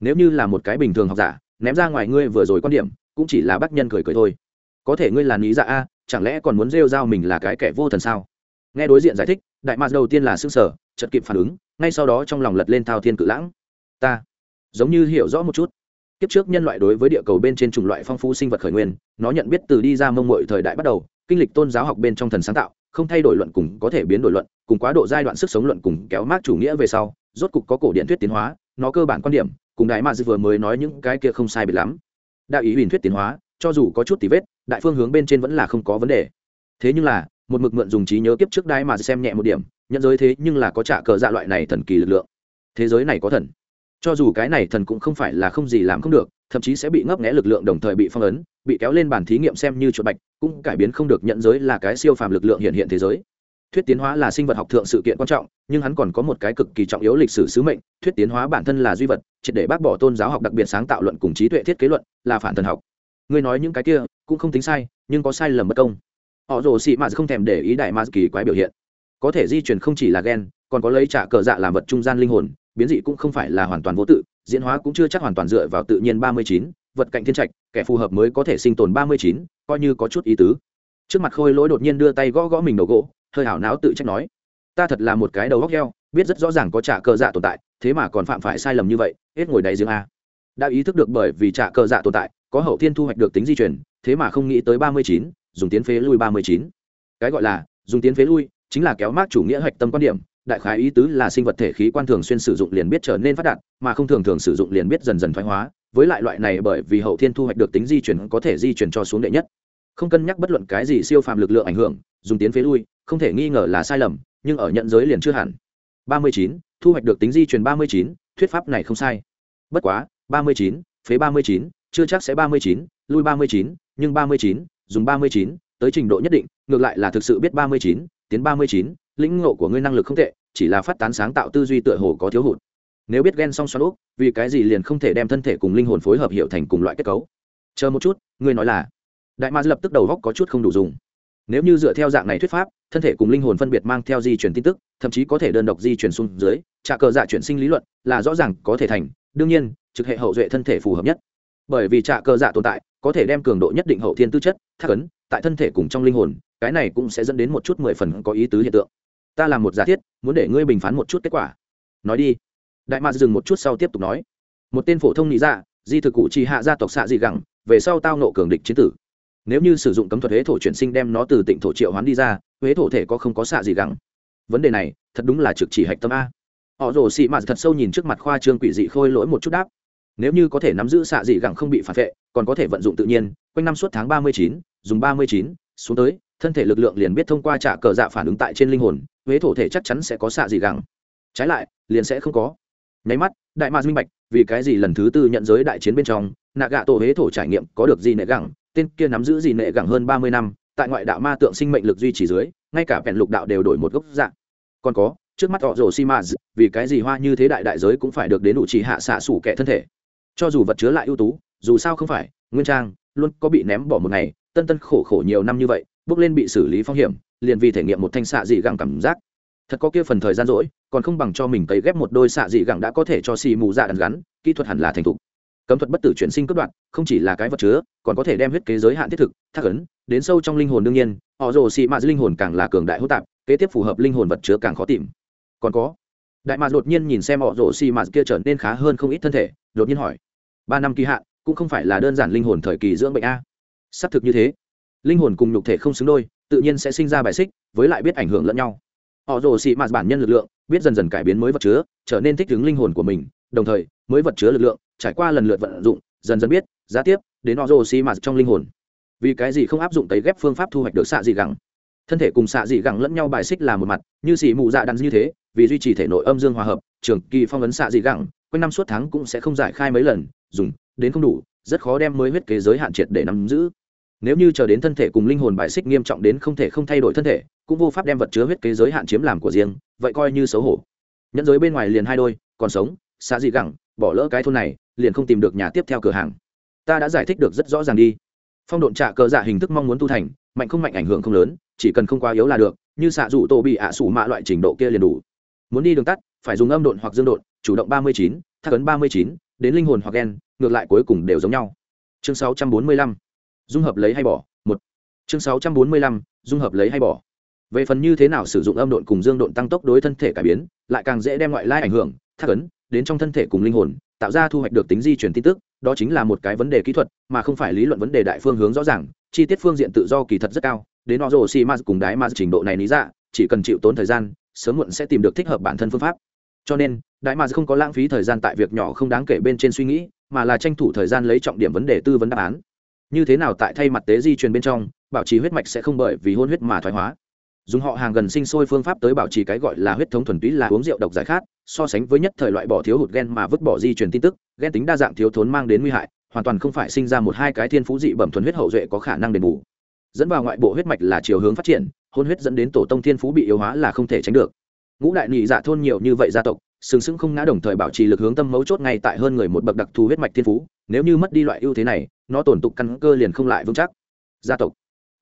Nếu như là một cái bình thường học giả, ném ra ngoài ngươi vừa rồi quan điểm, cũng chỉ là bác nhân cười cười thôi. Có thể ngươi là lý dạ a, chẳng lẽ còn muốn rêu rao mình là cái kẻ vô thần sao? Nghe đối diện giải thích, đại mạt đầu tiên là s ư sở chật kịp phản ứng, ngay sau đó trong lòng lật lên thao thiên cự lãng. Ta, giống như hiểu rõ một chút kiếp trước nhân loại đối với địa cầu bên trên chủng loại phong phú sinh vật khởi nguyên, nó nhận biết từ đi ra mông mội thời đại bắt đầu, kinh lịch tôn giáo học bên trong thần sáng tạo, không thay đổi luận cùng có thể biến đổi luận, cùng quá độ giai đoạn sức sống luận cùng kéo mát chủ nghĩa về sau, rốt cục có cổ điện thuyết tiến hóa, nó cơ bản quan điểm, cùng đại mạc vừa mới nói những cái kia không sai biệt lắm. Đạo ý huyền thuyết tiến hóa, cho dù có chút tì vết, đại phương hướng bên trên vẫn là không có vấn đề. Thế nhưng là, một mực mượn dùng trí nhớ kiếp trước đại mà xem nhẹ một điểm, nhận giới thế nhưng là có trả cờ dạ loại này thần kỳ lực lượng. Thế giới này có thần cho dù cái này thần cũng không phải là không gì làm không được, thậm chí sẽ bị ngấp nghẽ lực lượng đồng thời bị phong ấn, bị kéo lên bàn thí nghiệm xem như chuột bạch, cũng cải biến không được nhận giới là cái siêu phàm lực lượng hiện hiện thế giới. Thuyết tiến hóa là sinh vật học thượng sự kiện quan trọng, nhưng hắn còn có một cái cực kỳ trọng yếu lịch sử sứ mệnh, thuyết tiến hóa bản thân là duy vật, triệt để bác bỏ tôn giáo học đặc biệt sáng tạo luận cùng trí tuệ thiết kế luận, là phản thần học. Ngươi nói những cái kia, cũng không tính sai, nhưng có sai lầm bất công. Họ rồ xị mạt không thèm để ý đại ma kỳ quái biểu hiện. Có thể di chuyển không chỉ là gen, còn có lấy trả cờ dạ làm vật trung gian linh hồn biến dị cũng không phải là hoàn toàn vô tự, diễn hóa cũng chưa chắc hoàn toàn dựa vào tự nhiên ba mươi chín, vật cạnh thiên trạch, kẻ phù hợp mới có thể sinh tồn ba mươi chín, coi như có chút ý tứ. Trước mặt khôi lỗi đột nhiên đưa tay gõ gõ mình đầu gỗ, hơi hảo não tự trách nói, ta thật là một cái đầu góc heo, biết rất rõ ràng có trả cờ dạ tồn tại, thế mà còn phạm phải sai lầm như vậy, hết ngồi đáy giếng a. Đã ý thức được bởi vì trả cờ dạ tồn tại, có hậu thiên thu hoạch được tính di chuyển thế mà không nghĩ tới ba mươi chín, dùng tiến phế lui ba mươi chín. Cái gọi là, dùng tiến phế lui, chính là kéo mác chủ nghĩa hạch tâm quan điểm đại khái ý tứ là sinh vật thể khí quan thường xuyên sử dụng liền biết trở nên phát đạt mà không thường thường sử dụng liền biết dần dần thoái hóa với lại loại này bởi vì hậu thiên thu hoạch được tính di chuyển có thể di chuyển cho xuống đệ nhất không cân nhắc bất luận cái gì siêu phàm lực lượng ảnh hưởng dùng tiến phế lui không thể nghi ngờ là sai lầm nhưng ở nhận giới liền chưa hẳn ba mươi chín thu hoạch được tính di truyền ba mươi chín thuyết pháp này không sai bất quá ba mươi chín phế ba mươi chín chưa chắc sẽ ba mươi chín lui ba mươi chín nhưng ba mươi chín dùng ba mươi chín tới trình độ nhất định ngược lại là thực sự biết ba mươi chín tiến ba mươi chín lĩnh ngộ của ngươi năng lực không tệ, chỉ là phát tán sáng tạo tư duy tựa hồ có thiếu hụt. Nếu biết ghen song xoắn úp vì cái gì liền không thể đem thân thể cùng linh hồn phối hợp hiệu thành cùng loại kết cấu? Chờ một chút, ngươi nói là. Đại ma lập tức đầu góc có chút không đủ dùng. Nếu như dựa theo dạng này thuyết pháp, thân thể cùng linh hồn phân biệt mang theo di chuyển tin tức, thậm chí có thể đơn độc di chuyển xuống dưới, trả cờ dạ chuyển sinh lý luận, là rõ ràng có thể thành. Đương nhiên, trực hệ hậu duệ thân thể phù hợp nhất. Bởi vì trả cờ dạ tồn tại, có thể đem cường độ nhất định hậu thiên tư chất thắc ấn, tại thân thể cùng trong linh hồn, cái này cũng sẽ dẫn đến một chút mười phần có ý tứ hiện tượng ta làm một giả thiết, muốn để ngươi bình phán một chút kết quả. Nói đi. Đại mạc dừng một chút sau tiếp tục nói. Một tên phổ thông nghĩ ra dạ, di thực cụ trì hạ gia tộc xạ dị gẳng, về sau tao nộ cường địch chiến tử. Nếu như sử dụng cấm thuật huế thổ chuyển sinh đem nó từ tỉnh thổ triệu hoán đi ra, huế thổ thể có không có xạ dị gẳng. Vấn đề này, thật đúng là trực chỉ hạch tâm a. Họ rồ xị mạt thật sâu nhìn trước mặt khoa trương quỷ dị khôi lỗi một chút đáp. Nếu như có thể nắm giữ xạ dị gẳng không bị phản vệ, còn có thể vận dụng tự nhiên, quanh năm suốt tháng ba mươi chín, dùng ba mươi chín, xuống tới, thân thể lực lượng liền biết thông qua trả cờ dạ phản ứng tại trên linh hồn huế thổ thể chắc chắn sẽ có xạ gì gẳng. Trái lại, liền sẽ không có. Nháy mắt, đại ma minh bạch, vì cái gì lần thứ tư nhận giới đại chiến bên trong nạ gạ tổ huế thổ trải nghiệm có được gì nệ gẳng, tên kia nắm giữ gì nệ gẳng hơn ba mươi năm, tại ngoại đạo ma tượng sinh mệnh lực duy trì dưới, ngay cả vẹn lục đạo đều đổi một gốc dạng. Còn có, trước mắt họ rồ xi ma, vì cái gì hoa như thế đại đại giới cũng phải được đến đủ chỉ hạ xạ sủ kẻ thân thể. Cho dù vật chứa lại ưu tú, dù sao không phải, nguyên trang, luôn có bị ném bỏ một ngày, tân tân khổ khổ nhiều năm như vậy bước lên bị xử lý phong hiểm, liền vì thể nghiệm một thanh xạ dị gẳng cảm giác. Thật có kia phần thời gian rỗi, còn không bằng cho mình cấy ghép một đôi xạ dị gẳng đã có thể cho xì mù dạ đàn gắn, kỹ thuật hẳn là thành thục. Cấm thuật bất tử chuyển sinh cấp đoạn không chỉ là cái vật chứa, còn có thể đem huyết kế giới hạn thiết thực, thác ấn, đến sâu trong linh hồn đương nhiên, họ rồ xì mạ linh hồn càng là cường đại hỗn tạp, kế tiếp phù hợp linh hồn vật chứa càng khó tìm. Còn có, đại mạ đột nhiên nhìn xem họ rồ xì mạ kia trở nên khá hơn không ít thân thể, đột nhiên hỏi, ba năm kỳ hạn, cũng không phải là đơn giản linh hồn thời kỳ dưỡng bệnh a? Xác thực như thế linh hồn cùng nhục thể không xứng đôi, tự nhiên sẽ sinh ra bài xích, với lại biết ảnh hưởng lẫn nhau. Họ rồ xị mạt bản nhân lực lượng, biết dần dần cải biến mới vật chứa, trở nên thích ứng linh hồn của mình, đồng thời, mới vật chứa lực lượng, trải qua lần lượt vận dụng, dần dần biết, giá tiếp, đến họ rồ xị mạt trong linh hồn. Vì cái gì không áp dụng tấy ghép phương pháp thu hoạch được xạ dị gẳng? Thân thể cùng xạ dị gẳng lẫn nhau bài xích là một mặt, như xì mù dạ đắn như thế, vì duy trì thể nội âm dương hòa hợp, trường kỳ phong ấn xạ dị gẳng, quanh năm suốt tháng cũng sẽ không giải khai mấy lần, dùng, đến không đủ, rất khó đem mới huyết kế giới hạn triệt để nắm giữ nếu như chờ đến thân thể cùng linh hồn bài xích nghiêm trọng đến không thể không thay đổi thân thể, cũng vô pháp đem vật chứa huyết kế giới hạn chiếm làm của riêng, vậy coi như xấu hổ. Nhẫn giới bên ngoài liền hai đôi, còn sống, xạ dị gẳng, bỏ lỡ cái thôn này, liền không tìm được nhà tiếp theo cửa hàng. Ta đã giải thích được rất rõ ràng đi. Phong độn trạ cờ dạ hình thức mong muốn tu thành, mạnh không mạnh ảnh hưởng không lớn, chỉ cần không quá yếu là được, như xạ dụ tổ bị ạ à sủ mạ loại trình độ kia liền đủ. Muốn đi đường tắt, phải dùng âm độn hoặc dương độn, chủ động ba mươi chín, thác ấn ba mươi chín, đến linh hồn hoặc gen, ngược lại cuối cùng đều giống nhau. Chương sáu trăm bốn mươi lăm dung hợp lấy hay bỏ, một. Chương sáu trăm bốn mươi lăm, dung hợp lấy hay bỏ. Về phần như thế nào sử dụng âm độn cùng dương độn tăng tốc đối thân thể cải biến, lại càng dễ đem ngoại lai ảnh hưởng, thác ấn, đến trong thân thể cùng linh hồn, tạo ra thu hoạch được tính di chuyển tin tức, đó chính là một cái vấn đề kỹ thuật, mà không phải lý luận vấn đề đại phương hướng rõ ràng, chi tiết phương diện tự do kỳ thật rất cao, đến họ rồ xi m cùng đái ma trình độ này lý ra, chỉ cần chịu tốn thời gian, sớm muộn sẽ tìm được thích hợp bản thân phương pháp. Cho nên đại ma không có lãng phí thời gian tại việc nhỏ không đáng kể bên trên suy nghĩ, mà là tranh thủ thời gian lấy trọng điểm vấn đề tư vấn đáp án như thế nào tại thay mặt tế di truyền bên trong, bảo trì huyết mạch sẽ không bởi vì hôn huyết mà thoái hóa. Dùng họ hàng gần sinh sôi phương pháp tới bảo trì cái gọi là huyết thống thuần túy là uống rượu độc giải khát, so sánh với nhất thời loại bỏ thiếu hụt gen mà vứt bỏ di truyền tin tức, gen tính đa dạng thiếu thốn mang đến nguy hại, hoàn toàn không phải sinh ra một hai cái thiên phú dị bẩm thuần huyết hậu duệ có khả năng đền bù. Dẫn vào ngoại bộ huyết mạch là chiều hướng phát triển, hôn huyết dẫn đến tổ tông thiên phú bị yếu hóa là không thể tránh được. Ngũ đại nhị dạ thôn nhiều như vậy gia tộc, sừng sững không ngã đồng thời bảo trì lực hướng tâm mấu chốt ngay tại hơn người một bậc đặc thù huyết mạch thiên phú, nếu như mất đi loại ưu thế này nó tổn tục căn cơ liền không lại vững chắc. Gia tộc.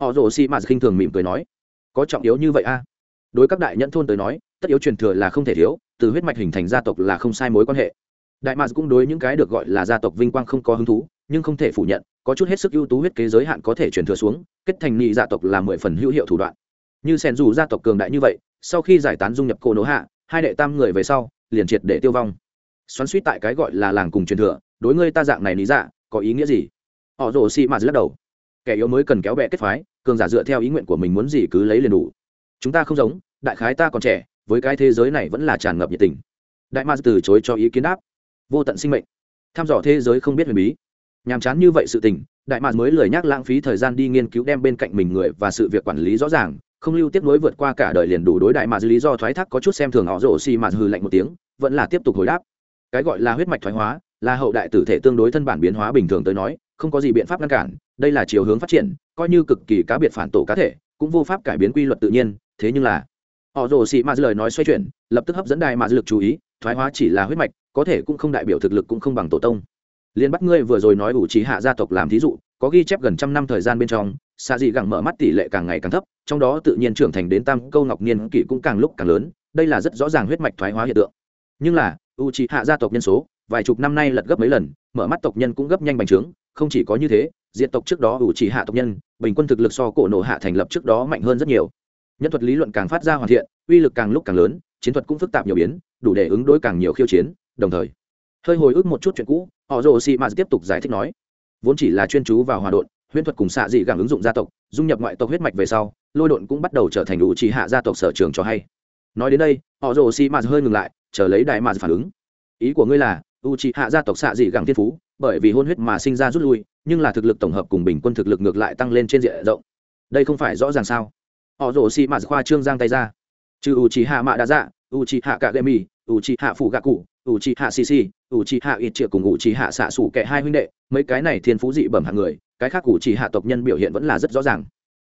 Họ rồ xi mạt khinh thường mỉm cười nói, có trọng yếu như vậy a? Đối các đại nhẫn thôn tới nói, tất yếu truyền thừa là không thể thiếu, từ huyết mạch hình thành gia tộc là không sai mối quan hệ. Đại mạc cũng đối những cái được gọi là gia tộc vinh quang không có hứng thú, nhưng không thể phủ nhận, có chút hết sức ưu tú huyết kế giới hạn có thể truyền thừa xuống, kết thành nghị gia tộc là mười phần hữu hiệu thủ đoạn. Như sen dù gia tộc cường đại như vậy, sau khi giải tán dung nhập cô nỗ hạ, hai đệ tam người về sau, liền triệt để tiêu vong. Xoắn suýt tại cái gọi là làng cùng truyền thừa, đối ngươi ta dạng này lý dạ có ý nghĩa gì? Họ rồ xì mạt lắc đầu. Kẻ yếu mới cần kéo bẹ kết phái, cường giả dựa theo ý nguyện của mình muốn gì cứ lấy liền đủ. Chúng ta không giống, đại khái ta còn trẻ, với cái thế giới này vẫn là tràn ngập nhiệt tình. Đại ma từ chối cho ý kiến đáp. Vô tận sinh mệnh. Tham dò thế giới không biết huyền bí. Nhàm chán như vậy sự tình, đại mạc mới lười nhắc lãng phí thời gian đi nghiên cứu đem bên cạnh mình người và sự việc quản lý rõ ràng, không lưu tiếp nối vượt qua cả đời liền đủ đối đại mạc lý do thoái thác có chút xem thường họ rổ xì mạt hừ lạnh một tiếng, vẫn là tiếp tục hồi đáp. Cái gọi là huyết mạch thoái hóa, là hậu đại tử thể tương đối thân bản biến hóa bình thường tới nói không có gì biện pháp ngăn cản, đây là chiều hướng phát triển, coi như cực kỳ cá biệt phản tổ cá thể, cũng vô pháp cải biến quy luật tự nhiên, thế nhưng là, họ rồ xị mạt lời nói xoay chuyển, lập tức hấp dẫn đài mạt lực chú ý, thoái hóa chỉ là huyết mạch, có thể cũng không đại biểu thực lực cũng không bằng tổ tông. Liên bắt ngươi vừa rồi nói ủ trí hạ gia tộc làm thí dụ, có ghi chép gần trăm năm thời gian bên trong xa dị gẳng mở mắt tỷ lệ càng ngày càng thấp, trong đó tự nhiên trưởng thành đến tam câu ngọc niên kỷ cũng càng lúc càng lớn, đây là rất rõ ràng huyết mạch thoái hóa hiện tượng. Nhưng là u trí hạ gia tộc nhân số, vài chục năm nay lật gấp mấy lần, mở mắt tộc nhân cũng gấp nhanh bành trướng không chỉ có như thế diện tộc trước đó ủ chỉ hạ tộc nhân, bình quân thực lực so cổ nổ hạ thành lập trước đó mạnh hơn rất nhiều. Nhân thuật lý luận càng phát ra hoàn thiện, uy lực càng lúc càng lớn, chiến thuật cũng phức tạp nhiều biến, đủ để ứng đối càng nhiều khiêu chiến, đồng thời, hơi hồi ức một chút chuyện cũ, họ rồ xị mạt tiếp tục giải thích nói, vốn chỉ là chuyên chú vào hòa đột huyễn thuật cùng xạ dị gàng ứng dụng gia tộc, dung nhập ngoại tộc huyết mạch về sau, lôi độn cũng bắt đầu trở thành đủ chỉ hạ gia tộc sở trường cho hay. Nói đến đây, họ rồ xị mạt hơi ngừng lại, chờ lấy đại mạt phản ứng. Ý của ngươi là u c hạ gia tộc xạ dị gẳng thiên phú, bởi vì hôn huyết mà sinh ra rút lui, nhưng là thực lực tổng hợp cùng bình quân thực lực ngược lại tăng lên trên diện rộng. Đây không phải rõ ràng sao? Họ rổ xì m khoa trương giang tay ra. Trừ u c hạ mạ đa dạ u c hạ cạ gậy mì u c hạ phụ gạ cụ u c hạ xì xì u c hạ ít triệu cùng u c hạ xạ xủ kẻ hai huynh đệ, mấy cái này thiên phú dị bẩm hạng người, cái khác u c hạ tộc nhân biểu hiện vẫn là rất rõ ràng.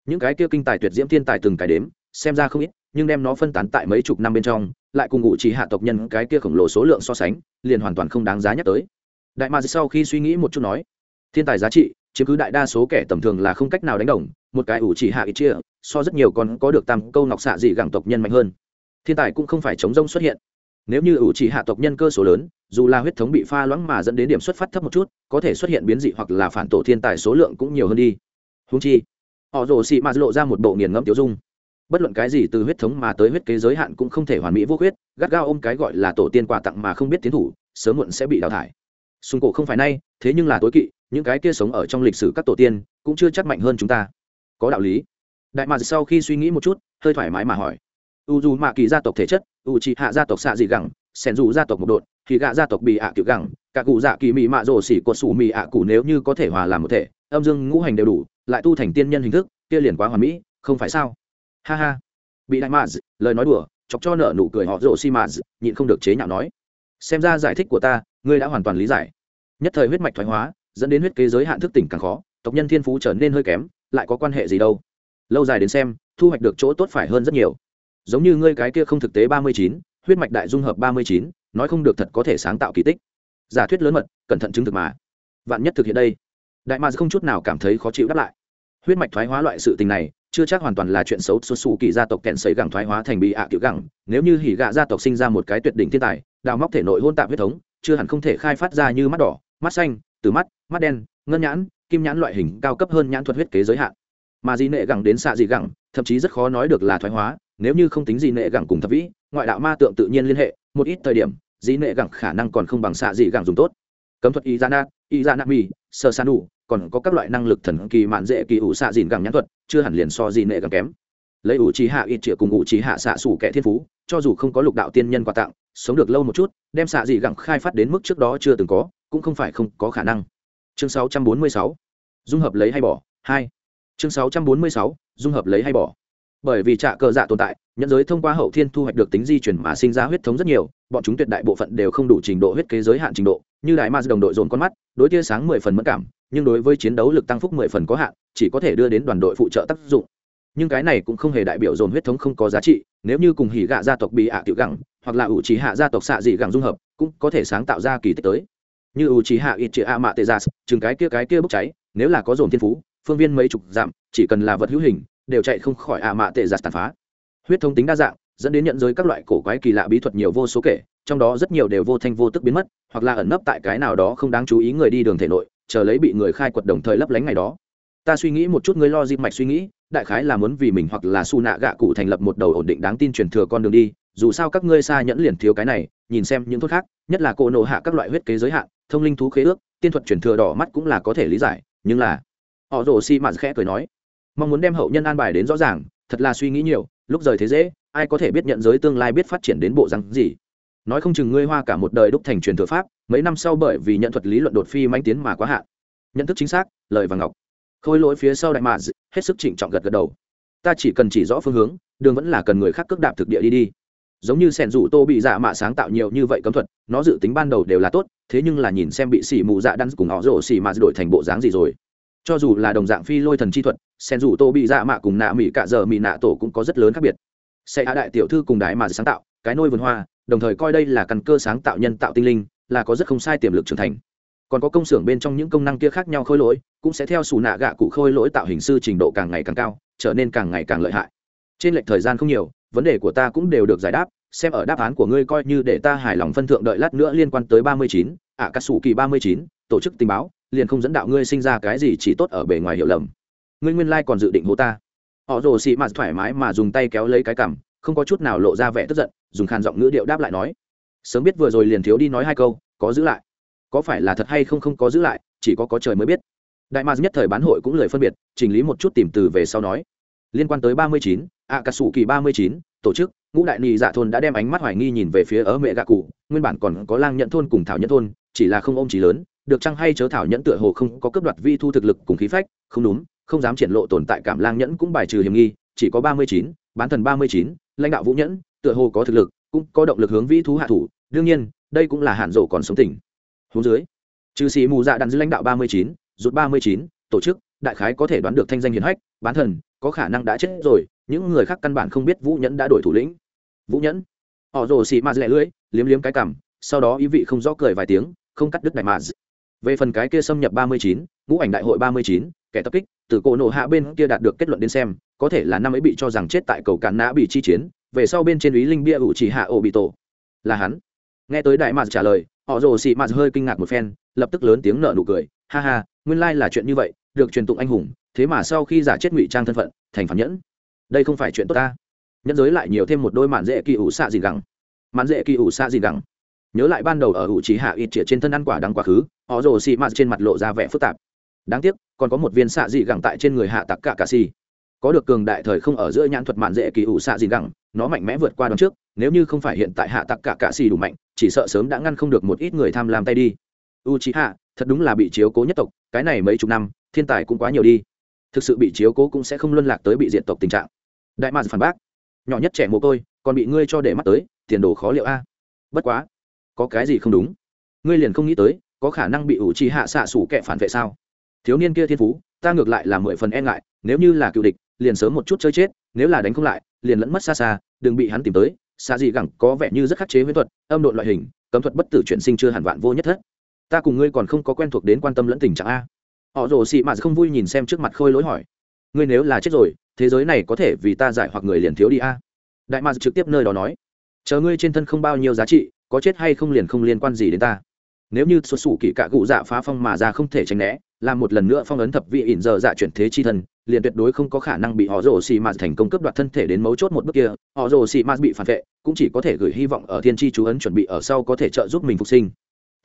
Những cái kia kinh tài tuyệt diễm thiên tài từng cái đếm, xem ra không ít nhưng đem nó phân tán tại mấy chục năm bên trong, lại cùng ngụ chỉ hạ tộc nhân cái kia khổng lồ số lượng so sánh, liền hoàn toàn không đáng giá nhắc tới. Đại ma sau khi suy nghĩ một chút nói, thiên tài giá trị, chiếm cứ đại đa số kẻ tầm thường là không cách nào đánh đồng, một cái ủ chỉ hạ ít chia, so rất nhiều còn có được tam câu ngọc xạ dị gẳng tộc nhân mạnh hơn. Thiên tài cũng không phải chống rông xuất hiện. Nếu như ủ chỉ hạ tộc nhân cơ số lớn, dù là huyết thống bị pha loãng mà dẫn đến điểm xuất phát thấp một chút, có thể xuất hiện biến dị hoặc là phản tổ thiên tài số lượng cũng nhiều hơn đi. Húng chi, họ rồ xị mà lộ ra một bộ nghiền ngẫm tiêu dung bất luận cái gì từ huyết thống mà tới huyết kế giới hạn cũng không thể hoàn mỹ vô huyết gắt gao ôm cái gọi là tổ tiên quà tặng mà không biết tiến thủ, sớm muộn sẽ bị đào thải. Xung cổ không phải nay, thế nhưng là tối kỵ, những cái kia sống ở trong lịch sử các tổ tiên cũng chưa chắc mạnh hơn chúng ta. Có đạo lý. Đại mạc sau khi suy nghĩ một chút, hơi thoải mái mà hỏi. U dù mạ kỳ gia tộc thể chất, u trị hạ gia tộc xạ dị gẳng xẻn dù gia tộc một đột thì gạ gia tộc bị ạ à cựu gẳng, cả cụ dạ kỳ mị mạ rồ xỉ cột sủ mị ạ cụ nếu như có thể hòa làm một thể, âm dương ngũ hành đều đủ, lại tu thành tiên nhân hình thức, kia liền quá hoàn mỹ, không phải sao? Ha ha. Bị đại maz lời nói đùa, chọc cho nợ nụ cười họ rộ xi maz nhịn không được chế nhạo nói. Xem ra giải thích của ta, ngươi đã hoàn toàn lý giải. Nhất thời huyết mạch thoái hóa, dẫn đến huyết kế giới hạn thức tỉnh càng khó, tộc nhân thiên phú trở nên hơi kém, lại có quan hệ gì đâu. Lâu dài đến xem, thu hoạch được chỗ tốt phải hơn rất nhiều. Giống như ngươi cái kia không thực tế ba mươi chín, huyết mạch đại dung hợp ba mươi chín, nói không được thật có thể sáng tạo kỳ tích. Giả thuyết lớn mật, cẩn thận chứng thực mà. Vạn nhất thực hiện đây. Đại ma không chút nào cảm thấy khó chịu đáp lại. Huyết mạch thoái hóa loại sự tình này chưa chắc hoàn toàn là chuyện xấu xuất xù kỳ gia tộc kẹn sấy gẳng thoái hóa thành bị ạ à kiểu gẳng. Nếu như hỉ gạ gia tộc sinh ra một cái tuyệt đỉnh thiên tài, đào móc thể nội hôn tạp huyết thống, chưa hẳn không thể khai phát ra như mắt đỏ, mắt xanh, từ mắt mắt đen, ngân nhãn, kim nhãn loại hình cao cấp hơn nhãn thuật huyết kế giới hạn. Mà di nệ gẳng đến xạ dị gẳng, thậm chí rất khó nói được là thoái hóa, nếu như không tính di nệ gẳng cùng thập vĩ, ngoại đạo ma tượng tự nhiên liên hệ, một ít thời điểm di nệ gẳng khả năng còn không bằng xạ dị gẳng dùng tốt. Cấm thuật y gia nát y gia nát mi sơ san đủ còn có các loại năng lực thần kỳ mạn dễ kỳ ủ xạ dìn gẳng nhãn thuật, chưa hẳn liền so di nệ gẳng kém. Lấy ủ trí hạ ít triệu cùng ủ trí hạ xạ sủ kẻ thiên phú, cho dù không có lục đạo tiên nhân quà tặng, sống được lâu một chút, đem xạ dị gẳng khai phát đến mức trước đó chưa từng có, cũng không phải không có khả năng. Chương 646 dung hợp lấy hay bỏ, hai. Chương 646 dung hợp lấy hay bỏ. Bởi vì trạ cờ dạ tồn tại, nhẫn giới thông qua hậu thiên thu hoạch được tính di chuyển mà sinh ra huyết thống rất nhiều, bọn chúng tuyệt đại bộ phận đều không đủ trình độ huyết kế giới hạn trình độ, như đại ma đồng đội dồn con mắt, đối tia sáng mười phần mất cảm nhưng đối với chiến đấu lực tăng phúc mười phần có hạn, chỉ có thể đưa đến đoàn đội phụ trợ tác dụng. Nhưng cái này cũng không hề đại biểu dồn huyết thống không có giá trị, nếu như cùng hỉ gạ gia tộc bị ạ à tiểu gẳng, hoặc là ủ trí hạ gia tộc xạ dị gẳng dung hợp, cũng có thể sáng tạo ra kỳ tích tới. Như ủ trí hạ ít chữ a mạ tê gia chừng cái kia cái kia bốc cháy, nếu là có dồn thiên phú, phương viên mấy chục dặm, chỉ cần là vật hữu hình, đều chạy không khỏi a mạ tệ giả tàn phá. Huyết thống tính đa dạng, dẫn đến nhận giới các loại cổ quái kỳ lạ bí thuật nhiều vô số kể, trong đó rất nhiều đều vô thanh vô tức biến mất, hoặc là ẩn nấp tại cái nào đó không đáng chú ý người đi đường thể nội chờ lấy bị người khai quật đồng thời lấp lánh ngày đó. Ta suy nghĩ một chút, ngươi lo dịp mạch suy nghĩ, đại khái là muốn vì mình hoặc là su nạ gạ cụ thành lập một đầu ổn định đáng tin truyền thừa con đường đi. Dù sao các ngươi xa nhẫn liền thiếu cái này, nhìn xem những thuốc khác, nhất là cô nộ hạ các loại huyết kế giới hạn, thông linh thú khế ước, tiên thuật truyền thừa đỏ mắt cũng là có thể lý giải, nhưng là, họ rồ xi mạn khẽ cười nói, mong muốn đem hậu nhân an bài đến rõ ràng, thật là suy nghĩ nhiều, lúc rời thế dễ, ai có thể biết nhận giới tương lai biết phát triển đến bộ rắn gì? Nói không chừng ngươi hoa cả một đời đúc thành truyền thừa pháp, mấy năm sau bởi vì nhận thuật lý luận đột phi manh tiến mà quá hạn. Nhận thức chính xác, lời và ngọc. Khôi lỗi phía sau đại mạ hết sức trịnh trọng gật gật đầu. Ta chỉ cần chỉ rõ phương hướng, đường vẫn là cần người khác cước đạp thực địa đi đi. Giống như sẻn rủ tô bị dạ mạ sáng tạo nhiều như vậy cấm thuật, nó dự tính ban đầu đều là tốt, thế nhưng là nhìn xem bị xỉ mù dạ đắn cùng họ rổ xỉ mạ đổi thành bộ dáng gì rồi. Cho dù là đồng dạng phi lôi thần chi thuật sen dù tô bị dạ mạ cùng nạ mỹ cả giờ mỹ nạ tổ cũng có rất lớn khác biệt. Sẽ hạ đại tiểu thư cùng đại mà sáng tạo, cái nôi vườn hoa đồng thời coi đây là căn cơ sáng tạo nhân tạo tinh linh, là có rất không sai tiềm lực trưởng thành. Còn có công xưởng bên trong những công năng kia khác nhau khôi lỗi, cũng sẽ theo xù nạ gạ cụ khôi lỗi tạo hình sư trình độ càng ngày càng cao, trở nên càng ngày càng lợi hại. Trên lệch thời gian không nhiều, vấn đề của ta cũng đều được giải đáp, xem ở đáp án của ngươi coi như để ta hài lòng phân thượng đợi lát nữa liên quan tới ba mươi chín ạ cà sủ kỳ ba mươi chín, tổ chức tình báo, liền không dẫn đạo ngươi sinh ra cái gì chỉ tốt ở bề ngoài hiểu lầm. Ngươi nguyên lai còn dự định hô ta. Họ rồ xị mạt thoải mái mà dùng tay kéo lấy cái cằm không có chút nào lộ ra vẻ tức giận, dùng khàn giọng ngữ điệu đáp lại nói, sớm biết vừa rồi liền thiếu đi nói hai câu, có giữ lại. Có phải là thật hay không không có giữ lại, chỉ có có trời mới biết. Đại mars nhất thời bán hội cũng lời phân biệt, chỉnh lý một chút tìm từ về sau nói, liên quan tới ba mươi chín ạ cà sủ kỳ ba mươi chín, tổ chức, ngũ đại nị dạ thôn đã đem ánh mắt hoài nghi nhìn về phía ở mẹ gạ cụ, nguyên bản còn có lang nhận thôn cùng thảo nhận thôn, chỉ là không ôm trí lớn, được chăng hay chớ thảo nhẫn tựa hồ không có cấp đoạt vi thu thực lực cùng khí phách, không đúng, không dám triển lộ tồn tại cảm lang nhẫn cũng bài trừ hiểm nghi, chỉ có ba mươi chín, bán thần ba mươi chín lãnh đạo vũ nhẫn, tựa hồ có thực lực, cũng có động lực hướng vĩ thú hạ thủ, đương nhiên, đây cũng là hạn rổ còn sống tỉnh. Hướng dưới, trừ sĩ mù dạ đàn dưới lãnh đạo ba mươi chín rút ba mươi chín, tổ chức, đại khái có thể đoán được thanh danh hiền hách, bán thần, có khả năng đã chết rồi, những người khác căn bản không biết vũ nhẫn đã đổi thủ lĩnh. Vũ nhẫn, họ rồ xì ma lẻ lưỡi, liếm liếm cái cằm, sau đó ý vị không rõ cười vài tiếng, không cắt đứt đại mà về phần cái kia xâm nhập ba mươi chín, ngũ ảnh đại hội ba mươi chín, kẻ tập kích, từ cổ nổ hạ bên kia đạt được kết luận đến xem có thể là năm ấy bị cho rằng chết tại cầu cản nã bị chi chiến, về sau bên trên ý linh bia ủ chỉ hạ ổ bị tổ. Là hắn. Nghe tới đại mạt trả lời, họ rồ xị mạt hơi kinh ngạc một phen, lập tức lớn tiếng nở nụ cười, ha ha, nguyên lai là chuyện như vậy, được truyền tụng anh hùng, thế mà sau khi giả chết ngụy trang thân phận, thành phản nhẫn. Đây không phải chuyện tốt ta. Nhẫn giới lại nhiều thêm một đôi mạn dễ kỳ ủ xạ gì gẳng. Mạn dễ kỳ ủ xạ gì gẳng. Nhớ lại ban đầu ở ủ trí hạ ít triệt trên thân ăn quả đắng quá khứ, họ rồ xị mạt trên mặt lộ ra vẻ phức tạp. Đáng tiếc, còn có một viên xạ dị gẳng tại trên người hạ tặc cả cà xì có được cường đại thời không ở giữa nhãn thuật mạn dễ kỳ ủ xạ gì gẳng, nó mạnh mẽ vượt qua đón trước, nếu như không phải hiện tại hạ tặc cả cạ xì đủ mạnh, chỉ sợ sớm đã ngăn không được một ít người tham lam tay đi. U trí hạ thật đúng là bị chiếu cố nhất tộc, cái này mấy chục năm, thiên tài cũng quá nhiều đi. Thực sự bị chiếu cố cũng sẽ không luân lạc tới bị diện tộc tình trạng. Đại mạn phản bác, nhỏ nhất trẻ mồ côi, còn bị ngươi cho để mắt tới, tiền đồ khó liệu a. Bất quá, có cái gì không đúng? Ngươi liền không nghĩ tới, có khả năng bị ủ trì hạ xạ sủ kẹ phản vệ sao? Thiếu niên kia thiên phú, ta ngược lại là mười phần e ngại, nếu như là cựu địch liền sớm một chút chơi chết, nếu là đánh không lại, liền lẫn mất xa xa, đừng bị hắn tìm tới. Xa gì gẳng có vẻ như rất khắc chế huyễn thuật, âm độn loại hình, cấm thuật bất tử chuyển sinh chưa hẳn vạn vô nhất thất. Ta cùng ngươi còn không có quen thuộc đến quan tâm lẫn tình trạng a. Họ rồ xị mà không vui nhìn xem trước mặt khôi lỗi hỏi. Ngươi nếu là chết rồi, thế giới này có thể vì ta giải hoặc người liền thiếu đi a. Đại ma trực tiếp nơi đó nói. Chờ ngươi trên thân không bao nhiêu giá trị, có chết hay không liền không liên quan gì đến ta. Nếu như xuất xù kỳ cạ cụ dạ phá phong mà ra không thể tránh né, làm một lần nữa phong ấn thập vị ỉn giờ dạ chuyển thế chi thần liền tuyệt đối không có khả năng bị họ rồ xì mạt thành công cướp đoạt thân thể đến mấu chốt một bước kia. Họ rồ xì mạt bị phản vệ, cũng chỉ có thể gửi hy vọng ở thiên tri chú ấn chuẩn bị ở sau có thể trợ giúp mình phục sinh.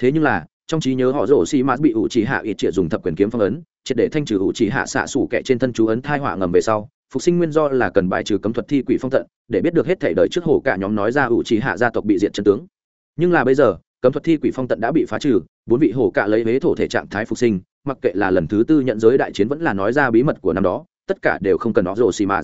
Thế nhưng là, trong trí nhớ họ rồ xì mạt bị ủ chỉ hạ ít triệt dùng thập quyền kiếm phong ấn, triệt để thanh trừ ủ chỉ hạ xạ xủ kẻ trên thân chú ấn thai họa ngầm về sau, phục sinh nguyên do là cần bài trừ cấm thuật thi quỷ phong tận, để biết được hết thể đời trước hồ cả nhóm nói ra ủ chỉ hạ gia tộc bị diện chân tướng. Nhưng là bây giờ cấm thuật thi quỷ phong tận đã bị phá trừ, bốn vị hổ cạ lấy huế thổ thể trạng thái phục sinh, mặc kệ là lần thứ tư nhận giới đại chiến vẫn là nói ra bí mật của năm đó, tất cả đều không cần nó rồ xì mà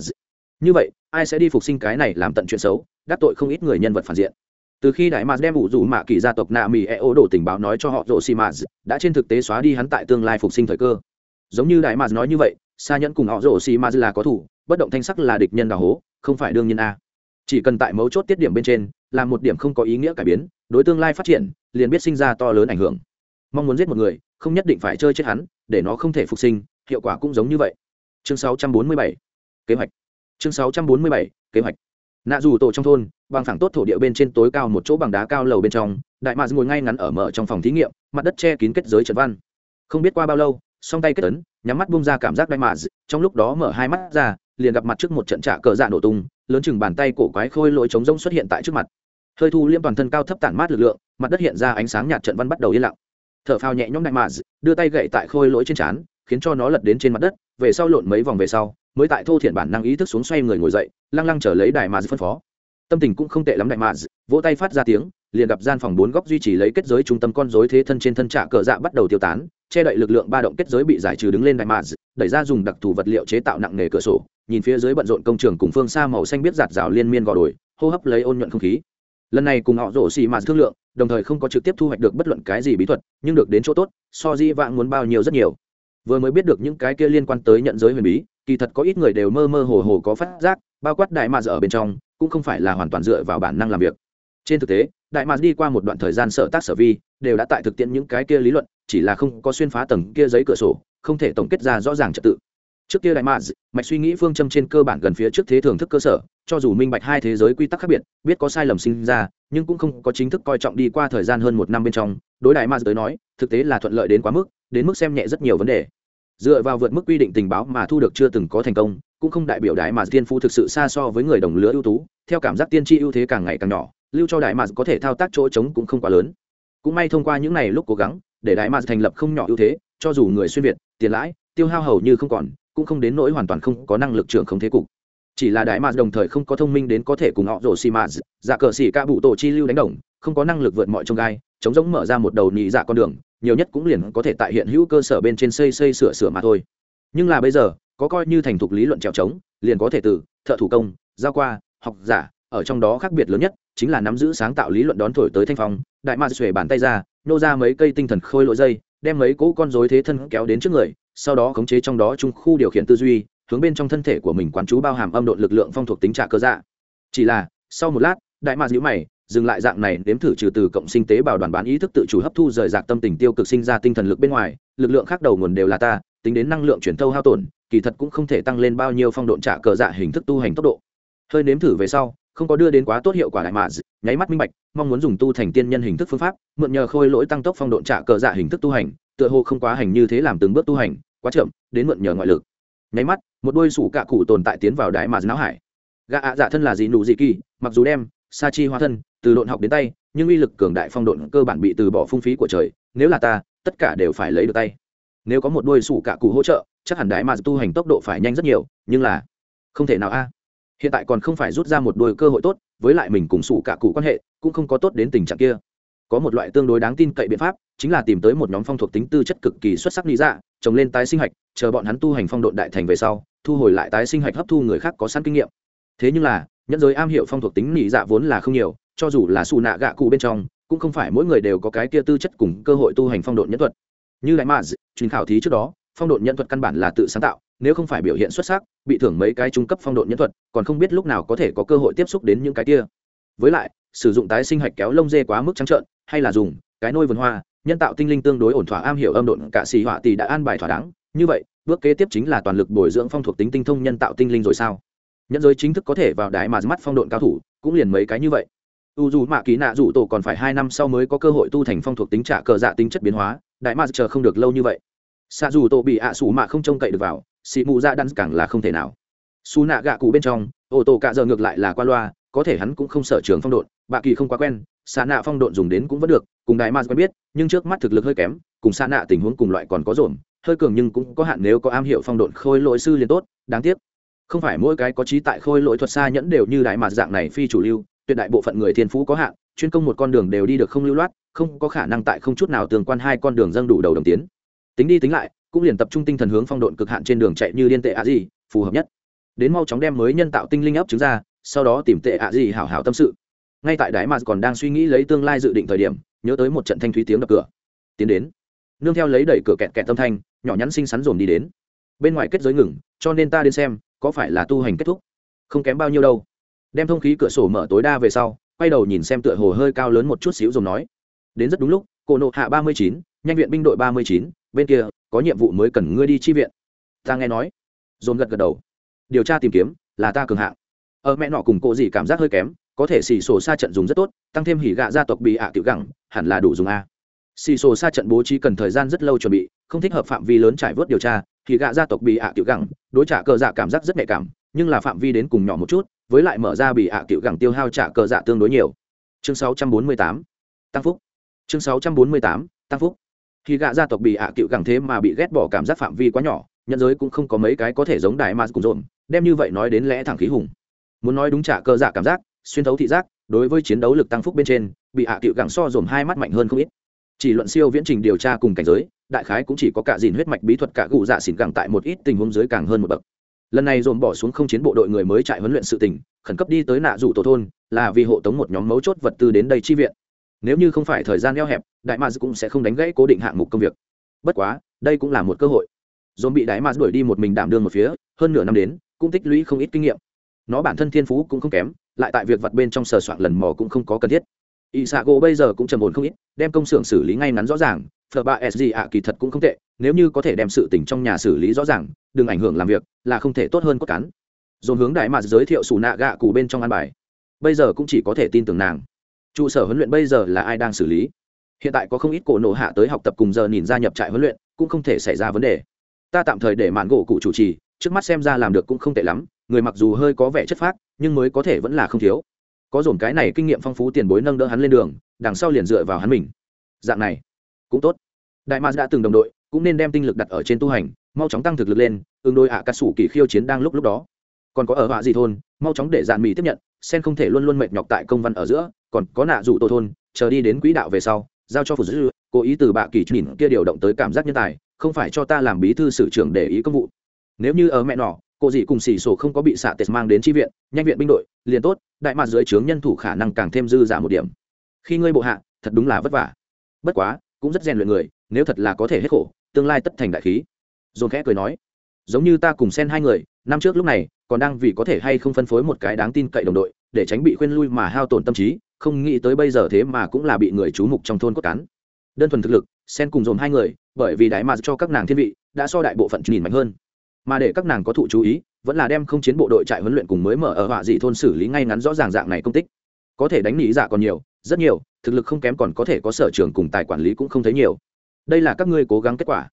như vậy, ai sẽ đi phục sinh cái này làm tận chuyện xấu, đắc tội không ít người nhân vật phản diện. Từ khi đại mạc đem ủ rủ mạ kỳ gia tộc nạ mỹ e ô đổ tình báo nói cho họ rồ xì mà đã trên thực tế xóa đi hắn tại tương lai phục sinh thời cơ. Giống như đại mạc nói như vậy xa nhẫn cùng họ rồ xì mà là có thủ, bất động thanh sắc là địch nhân đào hố, không phải đương nhiên a. Chỉ cần tại mấu chốt tiết điểm bên trên làm một điểm không có ý nghĩa cải biến, đối tương lai phát triển, liền biết sinh ra to lớn ảnh hưởng. Mong muốn giết một người, không nhất định phải chơi chết hắn, để nó không thể phục sinh, hiệu quả cũng giống như vậy. Chương 647 kế hoạch. Chương 647 kế hoạch. Nạ dù tổ trong thôn, bằng phẳng tốt thổ địa bên trên tối cao một chỗ bằng đá cao lầu bên trong, đại mạc ngồi ngay ngắn ở mở trong phòng thí nghiệm, mặt đất che kín kết giới trận văn. Không biết qua bao lâu, song tay kết ấn, nhắm mắt bung ra cảm giác đại mạc trong lúc đó mở hai mắt ra, liền gặp mặt trước một trận trạ cờ dạ nổ tung, lớn chừng bàn tay cổ quái khôi lỗi trống rông xuất hiện tại trước mặt hơi thu liêm toàn thân cao thấp tản mát lực lượng, mặt đất hiện ra ánh sáng nhạt trận văn bắt đầu yên lặng. Thở phao nhẹ nhõm đại mạ đưa tay gậy tại khôi lỗi trên trán, khiến cho nó lật đến trên mặt đất, về sau lộn mấy vòng về sau, mới tại thô thiện bản năng ý thức xuống xoay người ngồi dậy, lăng lăng trở lấy đại mạ phân phó. Tâm tình cũng không tệ lắm đại mạ vỗ tay phát ra tiếng, liền gặp gian phòng bốn góc duy trì lấy kết giới trung tâm con rối thế thân trên thân trạ cờ dạ bắt đầu tiêu tán, che đậy lực lượng ba động kết giới bị giải trừ đứng lên đại mạ đẩy ra dùng đặc thù vật liệu chế tạo nặng nghề cửa sổ, nhìn phía dưới bận rộn công trường cùng phương xa màu xanh biết giạt rào liên miên gò đồi, hô hấp lấy ôn nhuận không khí lần này cùng họ rổ xì mà thương lượng, đồng thời không có trực tiếp thu hoạch được bất luận cái gì bí thuật, nhưng được đến chỗ tốt, so di vãng muốn bao nhiêu rất nhiều. Vừa mới biết được những cái kia liên quan tới nhận giới huyền bí, kỳ thật có ít người đều mơ mơ hồ hồ có phát giác, bao quát đại mạc ở bên trong, cũng không phải là hoàn toàn dựa vào bản năng làm việc. Trên thực tế, đại mạc đi qua một đoạn thời gian sở tác sở vi, đều đã tại thực tiễn những cái kia lý luận, chỉ là không có xuyên phá tầng kia giấy cửa sổ, không thể tổng kết ra rõ ràng trật tự. Trước kia đại mạc mạch suy nghĩ phương châm trên cơ bản gần phía trước thế thưởng thức cơ sở cho dù minh bạch hai thế giới quy tắc khác biệt, biết có sai lầm sinh ra, nhưng cũng không có chính thức coi trọng đi qua thời gian hơn một năm bên trong, đối đại mạc tới nói, thực tế là thuận lợi đến quá mức, đến mức xem nhẹ rất nhiều vấn đề. Dựa vào vượt mức quy định tình báo mà thu được chưa từng có thành công, cũng không đại biểu đại mà tiên phu thực sự xa so với người đồng lứa ưu tú, theo cảm giác tiên tri ưu thế càng ngày càng nhỏ, lưu cho đại mà có thể thao tác chỗ trống cũng không quá lớn. Cũng may thông qua những ngày lúc cố gắng, để đại mà thành lập không nhỏ ưu thế, cho dù người xuyên việt, tiền lãi, tiêu hao hầu như không còn, cũng không đến nỗi hoàn toàn không có năng lực trưởng không thế cục chỉ là đại mạc đồng thời không có thông minh đến có thể cùng họ rổ xì mạt dạ cờ xì ca bụ tổ chi lưu đánh đồng, không có năng lực vượt mọi trông gai, chống giống mở ra một đầu nhị dạ con đường, nhiều nhất cũng liền có thể tại hiện hữu cơ sở bên trên xây xây sửa sửa mà thôi. Nhưng là bây giờ, có coi như thành thục lý luận trèo trống, liền có thể từ, thợ thủ công, giao qua, học giả, ở trong đó khác biệt lớn nhất, chính là nắm giữ sáng tạo lý luận đón thổi tới thanh phong, đại ma xuề bàn tay ra, nô ra mấy cây tinh thần khôi lỗi dây, đem mấy cỗ con rối thế thân kéo đến trước người, sau đó khống chế trong đó trung khu điều khiển tư duy hướng bên trong thân thể của mình quán chú bao hàm âm độ lực lượng phong thuộc tính trả cơ dạ. Chỉ là, sau một lát, đại mạc nhữ mày, dừng lại dạng này nếm thử trừ từ cộng sinh tế bào đoàn bán ý thức tự chủ hấp thu rời rạc tâm tình tiêu cực sinh ra tinh thần lực bên ngoài, lực lượng khác đầu nguồn đều là ta, tính đến năng lượng chuyển thâu hao tổn, kỳ thật cũng không thể tăng lên bao nhiêu phong độn trả cờ dạ hình thức tu hành tốc độ. Hơi nếm thử về sau, không có đưa đến quá tốt hiệu quả đại mạ nháy mắt minh bạch, mong muốn dùng tu thành tiên nhân hình thức phương pháp, mượn nhờ khôi lỗi tăng tốc phong độn trả cờ dạ hình thức tu hành, tựa hồ không quá hành như thế làm từng bước tu hành, quá chậm, đến mượn nhờ ngoại lực nháy mắt, một đôi sủ cạ cụ tồn tại tiến vào đại mà não hải. Gạ ạ dạ thân là gì nụ gì kỳ, mặc dù đem sa chi hóa thân từ độn học đến tay, nhưng uy lực cường đại phong độn cơ bản bị từ bỏ phung phí của trời, nếu là ta, tất cả đều phải lấy được tay. Nếu có một đôi sủ cạ cụ hỗ trợ, chắc hẳn đại mà tu hành tốc độ phải nhanh rất nhiều, nhưng là không thể nào a. Hiện tại còn không phải rút ra một đôi cơ hội tốt, với lại mình cùng sủ cạ cụ quan hệ cũng không có tốt đến tình trạng kia. Có một loại tương đối đáng tin cậy biện pháp, chính là tìm tới một nhóm phong thuộc tính tư chất cực kỳ xuất sắc lý dạ trồng lên tái sinh hạch, chờ bọn hắn tu hành phong độn đại thành về sau, thu hồi lại tái sinh hạch hấp thu người khác có sẵn kinh nghiệm. Thế nhưng là, nhẫn giới am hiểu phong thuộc tính nhị dạ vốn là không nhiều, cho dù là xù nạ gạ cụ bên trong, cũng không phải mỗi người đều có cái kia tư chất cùng cơ hội tu hành phong độn nhân thuật. Như đại maz truyền khảo thí trước đó, phong độn nhân thuật căn bản là tự sáng tạo, nếu không phải biểu hiện xuất sắc, bị thưởng mấy cái trung cấp phong độn nhân thuật, còn không biết lúc nào có thể có cơ hội tiếp xúc đến những cái kia. Với lại, sử dụng tái sinh hạch kéo lông dê quá mức trắng trợn, hay là dùng cái nôi vườn hoa, nhân tạo tinh linh tương đối ổn thỏa am hiểu âm độn, cả xì họa tỷ đã an bài thỏa đáng. Như vậy, bước kế tiếp chính là toàn lực bồi dưỡng phong thuộc tính tinh thông nhân tạo tinh linh rồi sao? Nhân giới chính thức có thể vào đái mà mắt phong độn cao thủ, cũng liền mấy cái như vậy. U dù mạ ký nạ dù tổ còn phải hai năm sau mới có cơ hội tu thành phong thuộc tính trả cờ dạ tính chất biến hóa đại ma chờ không được lâu như vậy. Xạ dù tổ bị ạ à sủ mạ không trông cậy được vào xị mụ ra dạ đắn càng là không thể nào. Xù nạ gạ cụ bên trong, ô tô cạ giờ ngược lại là qua loa có thể hắn cũng không sợ trường phong độn, bạ kỳ không quá quen xa nạ phong độn dùng đến cũng vẫn được, cùng đại ma quen biết, nhưng trước mắt thực lực hơi kém, cùng xa nạ tình huống cùng loại còn có rộn, hơi cường nhưng cũng có hạn nếu có am hiểu phong độn khôi lỗi sư liền tốt, đáng tiếc. Không phải mỗi cái có trí tại khôi lỗi thuật xa nhẫn đều như đại mạt dạng này phi chủ lưu, tuyệt đại bộ phận người thiên phú có hạn, chuyên công một con đường đều đi được không lưu loát, không có khả năng tại không chút nào tường quan hai con đường dâng đủ đầu đồng tiến. Tính đi tính lại, cũng liền tập trung tinh thần hướng phong độn cực hạn trên đường chạy như liên tệ á gì, phù hợp nhất. Đến mau chóng đem mới nhân tạo tinh linh ấp trứng ra sau đó tìm tệ ạ gì hảo hảo tâm sự. Ngay tại đáy mà còn đang suy nghĩ lấy tương lai dự định thời điểm, nhớ tới một trận thanh thúy tiếng đập cửa. Tiến đến. Nương theo lấy đẩy cửa kẹt kẹt tâm thanh, nhỏ nhắn xinh xắn dồn đi đến. Bên ngoài kết giới ngừng, cho nên ta đến xem, có phải là tu hành kết thúc? Không kém bao nhiêu đâu. Đem thông khí cửa sổ mở tối đa về sau, quay đầu nhìn xem tựa hồ hơi cao lớn một chút xíu dồn nói. Đến rất đúng lúc cổ nộ hạ ba mươi chín, nhanh viện binh đội ba mươi chín, bên kia, có nhiệm vụ mới cần ngươi đi chi viện. Ta nghe nói. Dồn gật gật đầu. Điều tra tìm kiếm, là ta cường hạng ở mẹ nọ cùng cô gì cảm giác hơi kém, có thể xì sổ xa trận dùng rất tốt, tăng thêm hỉ gạ gia tộc bị ạ tiểu gẳng, hẳn là đủ dùng a. Xì sổ xa trận bố trí cần thời gian rất lâu chuẩn bị, không thích hợp phạm vi lớn trải vớt điều tra thì gạ gia tộc bị ạ tiểu gẳng, đối trả cờ dạ cảm giác rất nhạy cảm, nhưng là phạm vi đến cùng nhỏ một chút, với lại mở ra bị ạ tiểu gẳng tiêu hao trả cờ dạ tương đối nhiều. Chương 648 tăng phúc. Chương 648 tăng phúc. Khi gạ gia tộc bị ạ tiểu gẳng thế mà bị ghét bỏ cảm giác phạm vi quá nhỏ nhân giới cũng không có mấy cái có thể giống đại ma cùng rộn đem như vậy nói đến lẽ thẳng khí hùng muốn nói đúng trả cơ dạ cảm giác, xuyên thấu thị giác, đối với chiến đấu lực tăng phúc bên trên, bị hạ cựu gẳng so dồn hai mắt mạnh hơn không ít. Chỉ luận siêu viễn trình điều tra cùng cảnh giới, đại khái cũng chỉ có cả dìn huyết mạch bí thuật cả gù dạ xỉn gẳng tại một ít tình huống dưới càng hơn một bậc. Lần này dồn bỏ xuống không chiến bộ đội người mới trại huấn luyện sự tỉnh khẩn cấp đi tới nạ dụ tổ thôn, là vì hộ tống một nhóm mấu chốt vật tư đến đây chi viện. Nếu như không phải thời gian eo hẹp, đại mads cũng sẽ không đánh gãy cố định hạng mục công việc. Bất quá, đây cũng là một cơ hội. Dồn bị đại mads đuổi đi một mình đảm đương một phía, hơn nửa năm đến, cũng tích lũy không ít kinh nghiệm nó bản thân thiên phú cũng không kém, lại tại việc vặt bên trong sờ soạn lần mò cũng không có cần thiết. Y xạ gỗ bây giờ cũng trầm ổn không ít, đem công xưởng xử lý ngay ngắn rõ ràng thờ ba sg ạ, kỳ thật cũng không tệ, nếu như có thể đem sự tỉnh trong nhà xử lý rõ ràng, đừng ảnh hưởng làm việc, là không thể tốt hơn cốt cán. Dồn hướng đại mạc giới thiệu xù nạ gạ cụ bên trong an bài. Bây giờ cũng chỉ có thể tin tưởng nàng. Trụ sở huấn luyện bây giờ là ai đang xử lý? Hiện tại có không ít cổ nổ hạ tới học tập cùng giờ nhìn gia nhập trại huấn luyện, cũng không thể xảy ra vấn đề. Ta tạm thời để mạn gỗ cụ chủ trì, trước mắt xem ra làm được cũng không tệ lắm người mặc dù hơi có vẻ chất phác, nhưng mới có thể vẫn là không thiếu. Có dồn cái này kinh nghiệm phong phú tiền bối nâng đỡ hắn lên đường, đằng sau liền dựa vào hắn mình. Dạng này, cũng tốt. Đại ma đã từng đồng đội, cũng nên đem tinh lực đặt ở trên tu hành, mau chóng tăng thực lực lên, ứng đôi ạ à cà sủ kỳ khiêu chiến đang lúc lúc đó. Còn có ở họa gì thôn, mau chóng để dạn mỹ tiếp nhận sen không thể luôn luôn mệt nhọc tại công văn ở giữa, còn có nạ rủ tô thôn, chờ đi đến quỹ đạo về sau, giao cho phụ dữ cố ý từ bạ kỳ nhìn kia điều động tới cảm giác nhân tài, không phải cho ta làm bí thư sử trưởng để ý công vụ. Nếu như ở mẹ nọ cô dì cùng xì sổ không có bị xạ tết mang đến tri viện, nhanh viện binh đội, liền tốt, đại mạc dưới trướng nhân thủ khả năng càng thêm dư giả một điểm. Khi ngươi bộ hạ, thật đúng là vất vả. Bất quá, cũng rất rèn luyện người, nếu thật là có thể hết khổ, tương lai tất thành đại khí. Dồn khẽ cười nói. Giống như ta cùng xen hai người, năm trước lúc này, còn đang vì có thể hay không phân phối một cái đáng tin cậy đồng đội, để tránh bị khuyên lui mà hao tổn tâm trí, không nghĩ tới bây giờ thế mà cũng là bị người chú mục trong thôn cốt cán. Đơn thuần thực lực, sen cùng dồn hai người, bởi vì đại mạc cho các nàng thiên vị, đã so đại bộ phận nhìn mạnh hơn mà để các nàng có thụ chú ý, vẫn là đem không chiến bộ đội trại huấn luyện cùng mới mở ở họa dị thôn xử lý ngay ngắn rõ ràng dạng này công tích. Có thể đánh nỉ dạ còn nhiều, rất nhiều, thực lực không kém còn có thể có sở trường cùng tài quản lý cũng không thấy nhiều. Đây là các ngươi cố gắng kết quả.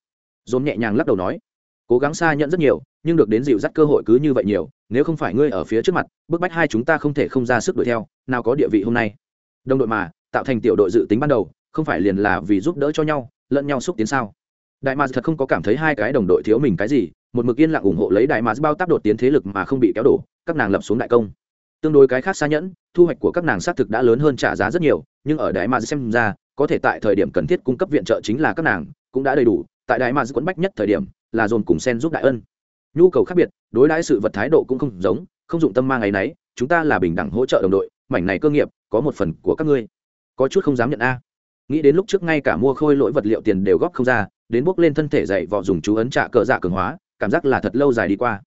Dồn nhẹ nhàng lắc đầu nói, cố gắng xa nhận rất nhiều, nhưng được đến dịu dắt cơ hội cứ như vậy nhiều, nếu không phải ngươi ở phía trước mặt, bức bách hai chúng ta không thể không ra sức đuổi theo, nào có địa vị hôm nay. Đồng đội mà, tạo thành tiểu đội dự tính ban đầu, không phải liền là vì giúp đỡ cho nhau, lẫn nhau xúc tiến sao? Đại mà thật không có cảm thấy hai cái đồng đội thiếu mình cái gì một mực yên lặng ủng hộ lấy đại mã bao tác đột tiến thế lực mà không bị kéo đổ, các nàng lập xuống đại công. Tương đối cái khác xa nhẫn, thu hoạch của các nàng xác thực đã lớn hơn trả giá rất nhiều, nhưng ở đại mã xem ra, có thể tại thời điểm cần thiết cung cấp viện trợ chính là các nàng, cũng đã đầy đủ, tại đại mã quẫn bách nhất thời điểm, là dồn cùng sen giúp đại ân. Nhu cầu khác biệt, đối đãi sự vật thái độ cũng không giống, không dụng tâm mang ngày nấy, chúng ta là bình đẳng hỗ trợ đồng đội, mảnh này cơ nghiệp, có một phần của các ngươi. Có chút không dám nhận a. Nghĩ đến lúc trước ngay cả mua khôi lỗi vật liệu tiền đều góp không ra, đến bước lên thân thể dậy vò dùng chú ấn trả cờ dạ cường hóa cảm giác là thật lâu dài đi qua.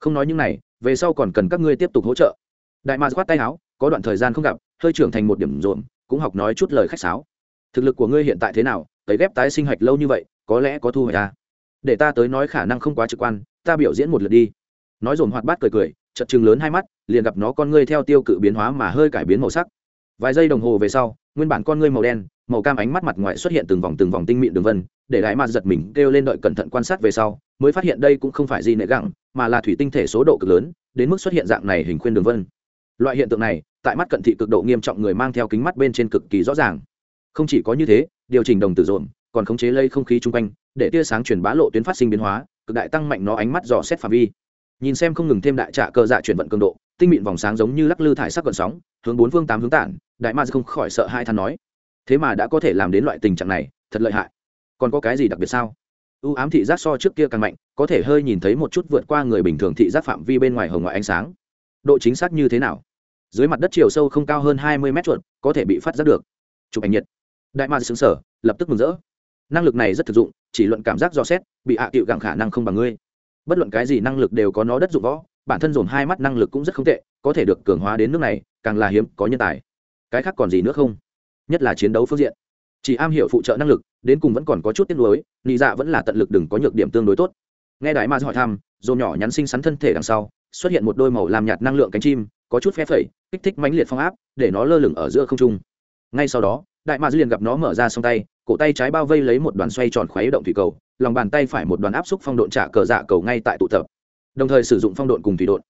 Không nói những này, về sau còn cần các ngươi tiếp tục hỗ trợ. Đại mạc khoát tay áo, có đoạn thời gian không gặp, hơi trưởng thành một điểm rộn cũng học nói chút lời khách sáo. Thực lực của ngươi hiện tại thế nào, tấy ghép tái sinh hạch lâu như vậy, có lẽ có thu hoạch ta để ta tới nói khả năng không quá trực quan, ta biểu diễn một lượt đi. Nói dồn hoạt bát cười cười chật chừng lớn hai mắt, liền gặp nó con ngươi theo tiêu cự biến hóa mà hơi cải biến màu sắc. Vài giây đồng hồ về sau, nguyên bản con ngươi màu đen, màu cam ánh mắt mặt ngoài xuất hiện từng vòng từng vòng tinh mịn đường vân để đại mạt giật mình kêu lên đợi cẩn thận quan sát về sau, mới phát hiện đây cũng không phải gì nệ gẳng, mà là thủy tinh thể số độ cực lớn, đến mức xuất hiện dạng này hình khuyên đường vân. Loại hiện tượng này, tại mắt cận thị cực độ nghiêm trọng người mang theo kính mắt bên trên cực kỳ rõ ràng. Không chỉ có như thế, điều chỉnh đồng tử rộn còn khống chế lây không khí chung quanh, để tia sáng truyền bá lộ tuyến phát sinh biến hóa, cực đại tăng mạnh nó ánh mắt dò xét phạm vi. Nhìn xem không ngừng thêm đại trạ cơ dạ chuyển vận cường độ, tinh mịn vòng sáng giống như lắc lư thải sắc cận sóng, hướng bốn phương tám hướng tản, đại ma không khỏi sợ hai than nói, thế mà đã có thể làm đến loại tình trạng này, thật lợi hại còn có cái gì đặc biệt sao? Ưu ám thị giác so trước kia càng mạnh, có thể hơi nhìn thấy một chút vượt qua người bình thường thị giác phạm vi bên ngoài hồng ngoại ánh sáng. Độ chính xác như thế nào? Dưới mặt đất chiều sâu không cao hơn hai mươi mét chuột, có thể bị phát giác được. Chụp ảnh nhiệt. Đại ma xứng sở lập tức mừng rỡ. Năng lực này rất thực dụng, chỉ luận cảm giác do xét, bị hạ à tiệu gặng khả năng không bằng ngươi. Bất luận cái gì năng lực đều có nó đất dụng võ, bản thân dồn hai mắt năng lực cũng rất không tệ, có thể được cường hóa đến nước này, càng là hiếm có nhân tài. Cái khác còn gì nữa không? Nhất là chiến đấu phương diện chỉ am hiểu phụ trợ năng lực, đến cùng vẫn còn có chút tiếc nuối, nị dạ vẫn là tận lực đừng có nhược điểm tương đối tốt. Nghe đại ma hỏi thăm, dồn nhỏ nhắn xinh xắn thân thể đằng sau, xuất hiện một đôi màu làm nhạt năng lượng cánh chim, có chút phe phẩy, kích thích mãnh liệt phong áp, để nó lơ lửng ở giữa không trung. Ngay sau đó, đại ma liền gặp nó mở ra song tay, cổ tay trái bao vây lấy một đoàn xoay tròn khuấy động thủy cầu, lòng bàn tay phải một đoàn áp xúc phong độn trả cờ dạ cầu ngay tại tụ tập. Đồng thời sử dụng phong độn cùng thủy độn.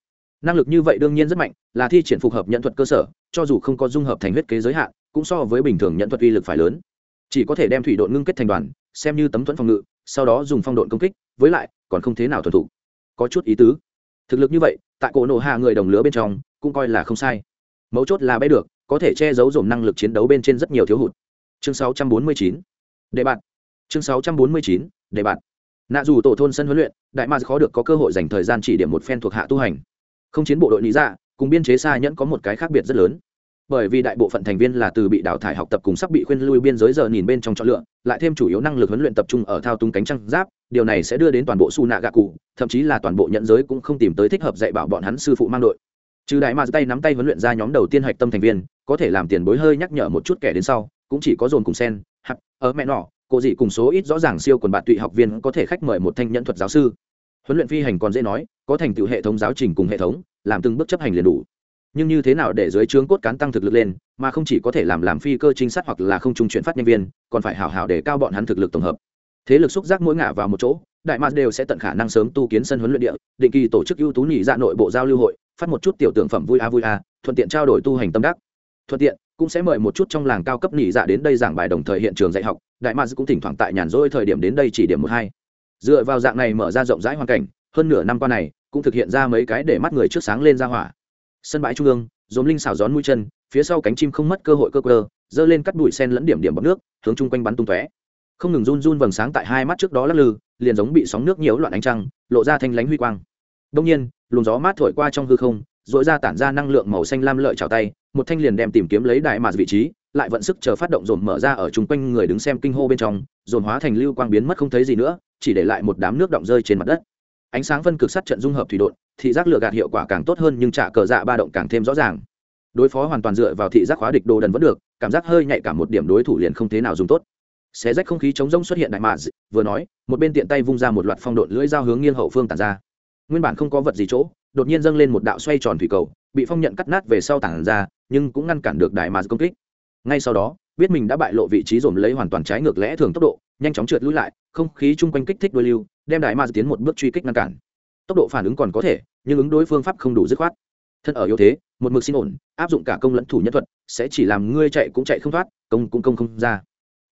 Năng lực như vậy đương nhiên rất mạnh, là thi triển phù hợp nhận thuật cơ sở, cho dù không có dung hợp thành huyết kế giới hạn, cũng so với bình thường nhận thuật uy lực phải lớn chỉ có thể đem thủy độn ngưng kết thành đoàn, xem như tấm thuẫn phòng ngự, sau đó dùng phong độn công kích, với lại, còn không thế nào thuần thủ có chút ý tứ. Thực lực như vậy, tại cổ nổ hạ người đồng lứa bên trong, cũng coi là không sai. Mấu chốt là bay được, có thể che giấu dồn năng lực chiến đấu bên trên rất nhiều thiếu hụt. Chương 649. đề bạn. Chương 649. đề bạn. Nạ dù tổ thôn sân huấn luyện, đại ma khó được có cơ hội dành thời gian chỉ điểm một phen thuộc hạ tu hành. Không chiến bộ đội lý ra cùng biên chế xa nhẫn có một cái khác biệt rất lớn bởi vì đại bộ phận thành viên là từ bị đào thải học tập cùng sắp bị khuyên lui biên giới giờ nhìn bên trong chọn lựa, lại thêm chủ yếu năng lực huấn luyện tập trung ở thao túng cánh trăng giáp, điều này sẽ đưa đến toàn bộ su nạ gạ cụ, thậm chí là toàn bộ nhận giới cũng không tìm tới thích hợp dạy bảo bọn hắn sư phụ mang đội. Trừ đại mà tay nắm tay huấn luyện ra nhóm đầu tiên hạch tâm thành viên, có thể làm tiền bối hơi nhắc nhở một chút kẻ đến sau, cũng chỉ có dồn cùng sen hạt ở mẹ nọ, cô dị cùng số ít rõ ràng siêu quần bạn tụy học viên có thể khách mời một thanh nhẫn thuật giáo sư. Huấn luyện phi hành còn dễ nói, có thành tựu hệ thống giáo trình cùng hệ thống, làm từng bước chấp hành liền đủ nhưng như thế nào để dưới trướng cốt cán tăng thực lực lên, mà không chỉ có thể làm làm phi cơ trinh sát hoặc là không trung chuyển phát nhân viên, còn phải hảo hảo để cao bọn hắn thực lực tổng hợp. Thế lực xúc giác mỗi ngả vào một chỗ, đại mạc đều sẽ tận khả năng sớm tu kiến sân huấn luyện địa, định kỳ tổ chức ưu tú nhị dạ nội bộ giao lưu hội, phát một chút tiểu tượng phẩm vui a vui a, thuận tiện trao đổi tu hành tâm đắc. Thuận tiện, cũng sẽ mời một chút trong làng cao cấp nhị dạ đến đây giảng bài đồng thời hiện trường dạy học, đại mạc cũng thỉnh thoảng tại nhàn rỗi thời điểm đến đây chỉ điểm một hai. Dựa vào dạng này mở ra rộng rãi hoàn cảnh, hơn nửa năm qua này, cũng thực hiện ra mấy cái để mắt người trước sáng lên ra hỏa sân bãi trung ương, dồn linh xào gión mũi chân, phía sau cánh chim không mất cơ hội cơ cơ, giơ lên cắt bụi sen lẫn điểm điểm bọc nước, hướng chung quanh bắn tung tóe. Không ngừng run run vầng sáng tại hai mắt trước đó lắc lư, liền giống bị sóng nước nhiễu loạn ánh trăng, lộ ra thanh lánh huy quang. Đông nhiên, luồng gió mát thổi qua trong hư không dội ra tản ra năng lượng màu xanh lam lợi trào tay, một thanh liền đem tìm kiếm lấy đại mạt vị trí, lại vận sức chờ phát động dồn mở ra ở chung quanh người đứng xem kinh hô bên trong, dồn hóa thành lưu quang biến mất không thấy gì nữa, chỉ để lại một đám nước động rơi trên mặt đất ánh sáng phân cực sắt trận dung hợp thủy đột thị giác lựa gạt hiệu quả càng tốt hơn nhưng trả cờ dạ ba động càng thêm rõ ràng. Đối phó hoàn toàn dựa vào thị giác hóa địch đồ đần vẫn được, cảm giác hơi nhạy cả một điểm đối thủ liền không thế nào dùng tốt. Xé rách không khí chống rông xuất hiện đại mạ vừa nói, một bên tiện tay vung ra một loạt phong độn lưỡi dao hướng nghiêng hậu phương tàn ra. Nguyên bản không có vật gì chỗ, đột nhiên dâng lên một đạo xoay tròn thủy cầu, bị phong nhận cắt nát về sau tản ra, nhưng cũng ngăn cản được đại mạ công kích. Ngay sau đó, biết mình đã bại lộ vị trí dồn lấy hoàn toàn trái ngược lẽ thường tốc độ, nhanh chóng trượt lùi lại, không khí chung quanh kích thích đôi lưu đem đại ma tiến một bước truy kích ngăn cản. Tốc độ phản ứng còn có thể, nhưng ứng đối phương pháp không đủ dứt khoát. Thân ở yếu thế, một mực xin ổn, áp dụng cả công lẫn thủ nhân thuật, sẽ chỉ làm ngươi chạy cũng chạy không thoát, công cũng công không ra.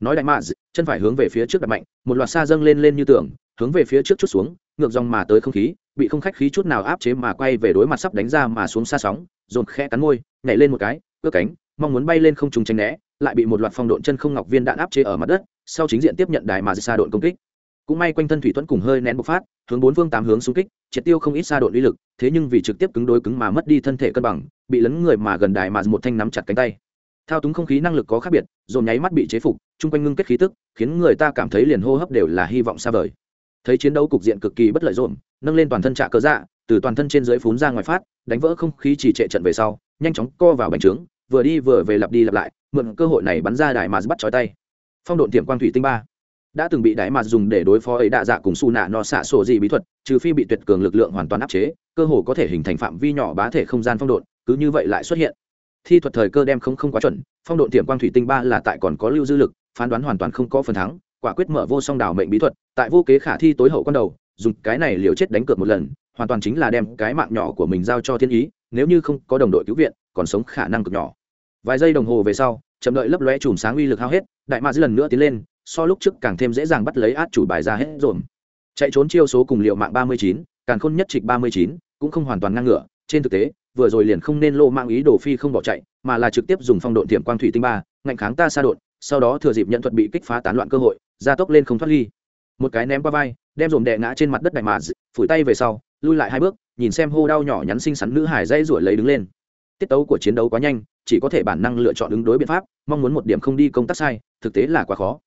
Nói đại ma chân phải hướng về phía trước đặt mạnh, một loạt xa dâng lên lên như tưởng hướng về phía trước chút xuống, ngược dòng mà tới không khí, bị không khách khí chút nào áp chế mà quay về đối mặt sắp đánh ra mà xuống xa sóng, dồn khe cắn môi, nhảy lên một cái cướp cánh, mong muốn bay lên không trùng tranh né, lại bị một loạt phong độn chân không ngọc viên đạn áp chế ở mặt đất, sau chính diện tiếp nhận đài mà xa độn công kích cũng may quanh thân thủy thuẫn cùng hơi nén bộc phát, hướng bốn phương tám hướng xung kích, triệt tiêu không ít xa độ uy lực, thế nhưng vì trực tiếp cứng đối cứng mà mất đi thân thể cân bằng, bị lấn người mà gần đài mà một thanh nắm chặt cánh tay. Thao túng không khí năng lực có khác biệt, dồn nháy mắt bị chế phục, chung quanh ngưng kết khí tức, khiến người ta cảm thấy liền hô hấp đều là hy vọng xa vời. Thấy chiến đấu cục diện cực kỳ bất lợi dồn, nâng lên toàn thân trạ cơ dạ từ toàn thân trên dưới phún ra ngoài phát, đánh vỡ không khí chỉ trệ trận về sau, nhanh chóng co vào bành trướng, vừa đi vừa về lặp đi lặp lại, mượn cơ hội này bắn ra đài mà bắt chói tay. Phong độn tiệm quang thủy tinh ba đã từng bị đại mạt dùng để đối phó ấy đạ dạ cùng su nạ no xạ sổ gì bí thuật, trừ phi bị tuyệt cường lực lượng hoàn toàn áp chế, cơ hồ có thể hình thành phạm vi nhỏ bá thể không gian phong độn, cứ như vậy lại xuất hiện. Thi thuật thời cơ đem không không quá chuẩn, phong độn tiềm quang thủy tinh ba là tại còn có lưu dư lực, phán đoán hoàn toàn không có phần thắng, quả quyết mở vô song đảo mệnh bí thuật, tại vô kế khả thi tối hậu con đầu, dùng cái này liều chết đánh cược một lần, hoàn toàn chính là đem cái mạng nhỏ của mình giao cho thiên ý, nếu như không có đồng đội cứu viện, còn sống khả năng cực nhỏ. Vài giây đồng hồ về sau, chậm đợi lấp lóe chùm sáng uy lực hao hết, đại mạc lần nữa tiến lên so lúc trước càng thêm dễ dàng bắt lấy át chủ bài ra hết rồi. Chạy trốn chiêu số cùng liệu mạng ba mươi chín, càng khôn nhất trịch ba mươi chín, cũng không hoàn toàn ngang ngửa. Trên thực tế, vừa rồi liền không nên lô mang ý đồ phi không bỏ chạy, mà là trực tiếp dùng phong độn tiệm quang thủy tinh ba, ngạnh kháng ta xa đột, sau đó thừa dịp nhận thuật bị kích phá tán loạn cơ hội, gia tốc lên không thoát ly. Một cái ném qua vai, đem dồn đè ngã trên mặt đất đại mà phủi tay về sau, lui lại hai bước, nhìn xem hô đau nhỏ nhắn xinh xắn nữ hải dây ruổi lấy đứng lên. Tiết tấu của chiến đấu quá nhanh, chỉ có thể bản năng lựa chọn ứng đối biện pháp, mong muốn một điểm không đi công tác sai, thực tế là quá khó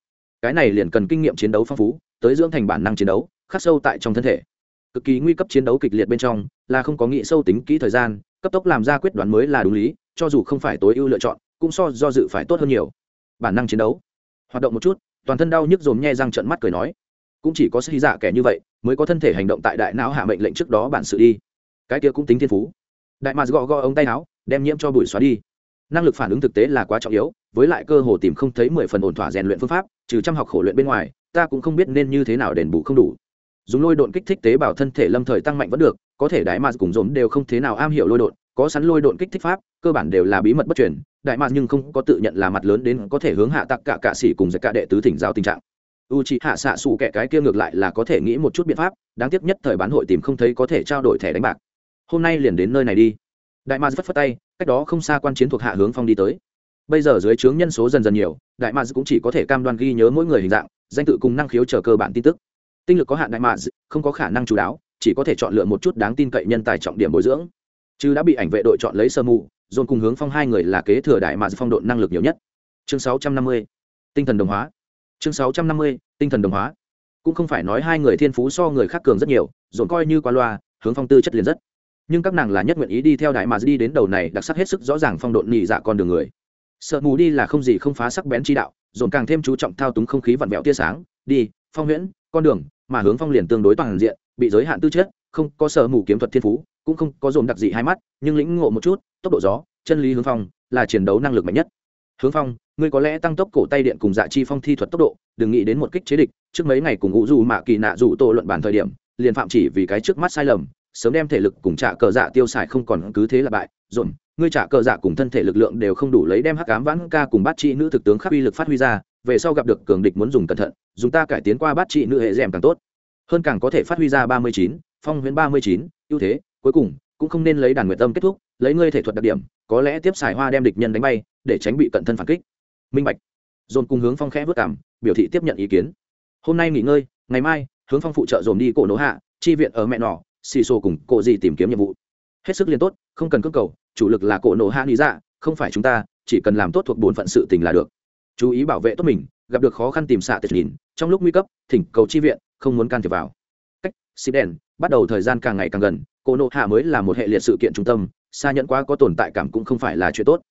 cái này liền cần kinh nghiệm chiến đấu phong phú, tới dưỡng thành bản năng chiến đấu, khắc sâu tại trong thân thể. Cực kỳ nguy cấp chiến đấu kịch liệt bên trong, là không có nghị sâu tính kỹ thời gian, cấp tốc làm ra quyết đoán mới là đúng lý, cho dù không phải tối ưu lựa chọn, cũng so do dự phải tốt hơn nhiều. Bản năng chiến đấu. Hoạt động một chút, toàn thân đau nhức dồn nhe răng trận mắt cười nói, cũng chỉ có sĩ dạ kẻ như vậy, mới có thân thể hành động tại đại não hạ mệnh lệnh trước đó bản sự đi. Cái kia cũng tính thiên phú. Đại mà gõ gõ ống tay áo, đem nhiễm cho bụi xóa đi. Năng lực phản ứng thực tế là quá trọng yếu với lại cơ hồ tìm không thấy mười phần ổn thỏa rèn luyện phương pháp, trừ chăm học khổ luyện bên ngoài, ta cũng không biết nên như thế nào đền bù không đủ. Dùng lôi độn kích thích tế bào thân thể lâm thời tăng mạnh vẫn được, có thể đại mạc cùng dồn đều không thế nào am hiểu lôi độn, có sẵn lôi độn kích thích pháp, cơ bản đều là bí mật bất truyền, đại mạc nhưng không có tự nhận là mặt lớn đến có thể hướng hạ tặc cả cạ sĩ cùng giặc cả đệ tứ thỉnh giáo tình trạng. U c hạ xạ xù kẻ cái kia ngược lại là có thể nghĩ một chút biện pháp, đáng tiếc nhất thời bán hội tìm không thấy có thể trao đổi thẻ đánh bạc. Hôm nay liền đến nơi này đi. Đại mạc phất phất tay, cách đó không xa quan chiến thuộc hạ hướng phong đi tới bây giờ dưới trướng nhân số dần dần nhiều, đại mads cũng chỉ có thể cam đoan ghi nhớ mỗi người hình dạng, danh tự cùng năng khiếu chờ cơ bản tin tức. Tinh lực có hạn đại mads không có khả năng chú đáo, chỉ có thể chọn lựa một chút đáng tin cậy nhân tài trọng điểm bồi dưỡng. Chứ đã bị ảnh vệ đội chọn lấy sơ mù, dồn cùng hướng phong hai người là kế thừa đại mads phong độ năng lực nhiều nhất. Chương sáu trăm năm mươi, tinh thần đồng hóa. Chương sáu trăm năm mươi, tinh thần đồng hóa. Cũng không phải nói hai người thiên phú so người khác cường rất nhiều, dồn coi như qua loa, hướng phong tư chất liền rất. Nhưng các nàng là nhất nguyện ý đi theo đại mads đi đến đầu này, đặc sắc hết sức rõ ràng phong độn nhị dạ con đường người sợ mù đi là không gì không phá sắc bén chi đạo, dồn càng thêm chú trọng thao túng không khí vặn vẹo tia sáng. Đi, phong huyễn, con đường, mà hướng phong liền tương đối toàn diện, bị giới hạn tư chất, không có sợ mù kiếm thuật thiên phú, cũng không có dồn đặc dị hai mắt, nhưng lĩnh ngộ một chút, tốc độ gió, chân lý hướng phong là chiến đấu năng lực mạnh nhất. Hướng phong, ngươi có lẽ tăng tốc cổ tay điện cùng dạ chi phong thi thuật tốc độ, đừng nghĩ đến một kích chế địch, trước mấy ngày cùng ngũ dù mạ kỳ nạ dù tô luận bản thời điểm, liền phạm chỉ vì cái trước mắt sai lầm, sớm đem thể lực cùng trả cờ dạ tiêu xài không còn cứ thế là bại, dồn ngươi trả cờ dạ cùng thân thể lực lượng đều không đủ lấy đem hắc ám vãn ca cùng bát trị nữ thực tướng khắc uy lực phát huy ra, về sau gặp được cường địch muốn dùng cẩn thận, dùng ta cải tiến qua bát trị nữ hệ rèm càng tốt. Hơn càng có thể phát huy ra ba mươi chín, phong huyễn ba mươi chín, ưu thế, cuối cùng, cũng không nên lấy đàn nguyện tâm kết thúc, lấy ngươi thể thuật đặc điểm, có lẽ tiếp xài hoa đem địch nhân đánh bay, để tránh bị cận thân phản kích. Minh bạch. Dồn cùng hướng phong khẽ vất cảm, biểu thị tiếp nhận ý kiến. Hôm nay nghỉ ngơi, ngày mai, hướng phong phụ trợ dồn đi cổ nỗ hạ, chi viện ở mẹ nọ, xì xô cùng cổ gì tìm kiếm nhiệm vụ hết sức liên tốt, không cần cưỡng cầu, chủ lực là cổ nổ hạ lý dạ không phải chúng ta, chỉ cần làm tốt thuộc bổn phận sự tình là được. Chú ý bảo vệ tốt mình, gặp được khó khăn tìm xạ tịch nhìn, trong lúc nguy cấp, thỉnh cầu chi viện, không muốn can thiệp vào. Cách, xịt đèn, bắt đầu thời gian càng ngày càng gần, cổ nộ hạ mới là một hệ liệt sự kiện trung tâm, xa nhẫn quá có tồn tại cảm cũng không phải là chuyện tốt.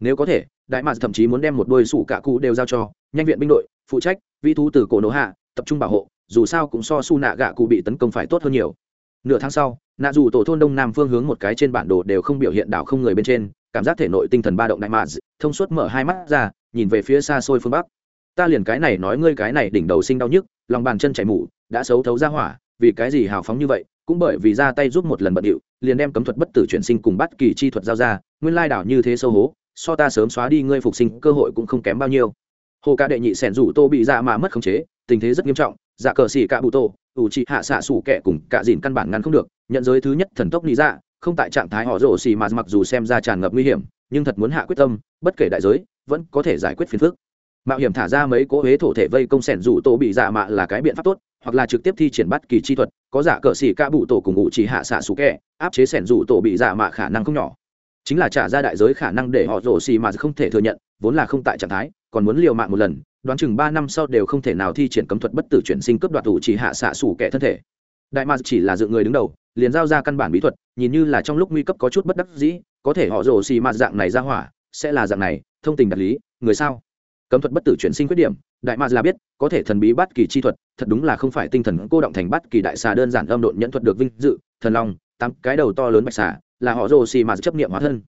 Nếu có thể, đại mạc thậm chí muốn đem một đôi sủ cả cụ đều giao cho, nhanh viện binh đội, phụ trách, vi thú từ cổ nộ hạ, tập trung bảo hộ, dù sao cũng so su nạ gạ cụ bị tấn công phải tốt hơn nhiều. Nửa tháng sau nạ dù tổ thôn đông nam phương hướng một cái trên bản đồ đều không biểu hiện đảo không người bên trên, cảm giác thể nội tinh thần ba động đại mạ thông suốt mở hai mắt ra, nhìn về phía xa xôi phương bắc. Ta liền cái này nói ngươi cái này đỉnh đầu sinh đau nhức, lòng bàn chân chảy mủ đã xấu thấu ra hỏa, vì cái gì hào phóng như vậy, cũng bởi vì ra tay giúp một lần bận điệu, liền đem cấm thuật bất tử chuyển sinh cùng bắt kỳ chi thuật giao ra, nguyên lai đảo như thế sâu hố, so ta sớm xóa đi ngươi phục sinh, cơ hội cũng không kém bao nhiêu. Hồ ca đệ nhị sẻn rủ tô bị dạ mà mất khống chế, tình thế rất nghiêm trọng dạ cờ xỉ cả bụ tô ủ trị hạ xạ sủ kẻ cùng cả dìn căn bản ngăn không được, nhận giới thứ nhất thần tốc lý dạ không tại trạng thái họ rổ xì mà mặc dù xem ra tràn ngập nguy hiểm, nhưng thật muốn hạ quyết tâm, bất kể đại giới, vẫn có thể giải quyết phiền phức. Mạo hiểm thả ra mấy cỗ huế thổ thể vây công sẻn rủ tổ bị dạ mạ là cái biện pháp tốt, hoặc là trực tiếp thi triển bắt kỳ chi thuật, có giả cờ xỉ ca bụ tổ cùng ngụ chỉ hạ xạ sủ kẹ áp chế sẻn rủ tổ bị dạ mạ khả năng không nhỏ. Chính là trả ra đại giới khả năng để họ rổ xì mà không thể thừa nhận, vốn là không tại trạng thái còn muốn liều mạng một lần, đoán chừng ba năm sau đều không thể nào thi triển cấm thuật bất tử chuyển sinh cấp đoạt thủ chỉ hạ xạ sủ kẻ thân thể. Đại ma chỉ là dự người đứng đầu, liền giao ra căn bản bí thuật, nhìn như là trong lúc nguy cấp có chút bất đắc dĩ, có thể họ rồ xì mạt dạng này ra hỏa, sẽ là dạng này, thông tình đạt lý, người sao? Cấm thuật bất tử chuyển sinh khuyết điểm, đại ma là biết, có thể thần bí bắt kỳ chi thuật, thật đúng là không phải tinh thần cô động thành bắt kỳ đại xà đơn giản âm độn nhẫn thuật được vinh dự, thần long, tám cái đầu to lớn bạch xà, là họ rồ xì mạt chấp niệm hóa thân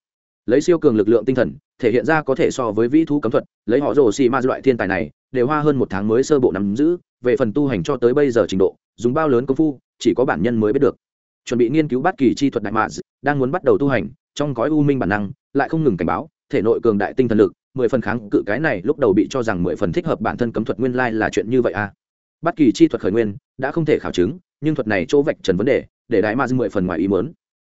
lấy siêu cường lực lượng tinh thần, thể hiện ra có thể so với vĩ thú cấm thuật, lấy họ rồ xì ma loại thiên tài này, đều hoa hơn một tháng mới sơ bộ nắm giữ, về phần tu hành cho tới bây giờ trình độ, dùng bao lớn công phu, chỉ có bản nhân mới biết được. Chuẩn bị nghiên cứu bất kỳ chi thuật đại mạ đang muốn bắt đầu tu hành, trong gói u minh bản năng, lại không ngừng cảnh báo, thể nội cường đại tinh thần lực, mười phần kháng cự cái này lúc đầu bị cho rằng mười phần thích hợp bản thân cấm thuật nguyên lai là chuyện như vậy à. Bất kỳ chi thuật khởi nguyên, đã không thể khảo chứng, nhưng thuật này chỗ vạch trần vấn đề, để đại ma mười phần ngoài ý muốn.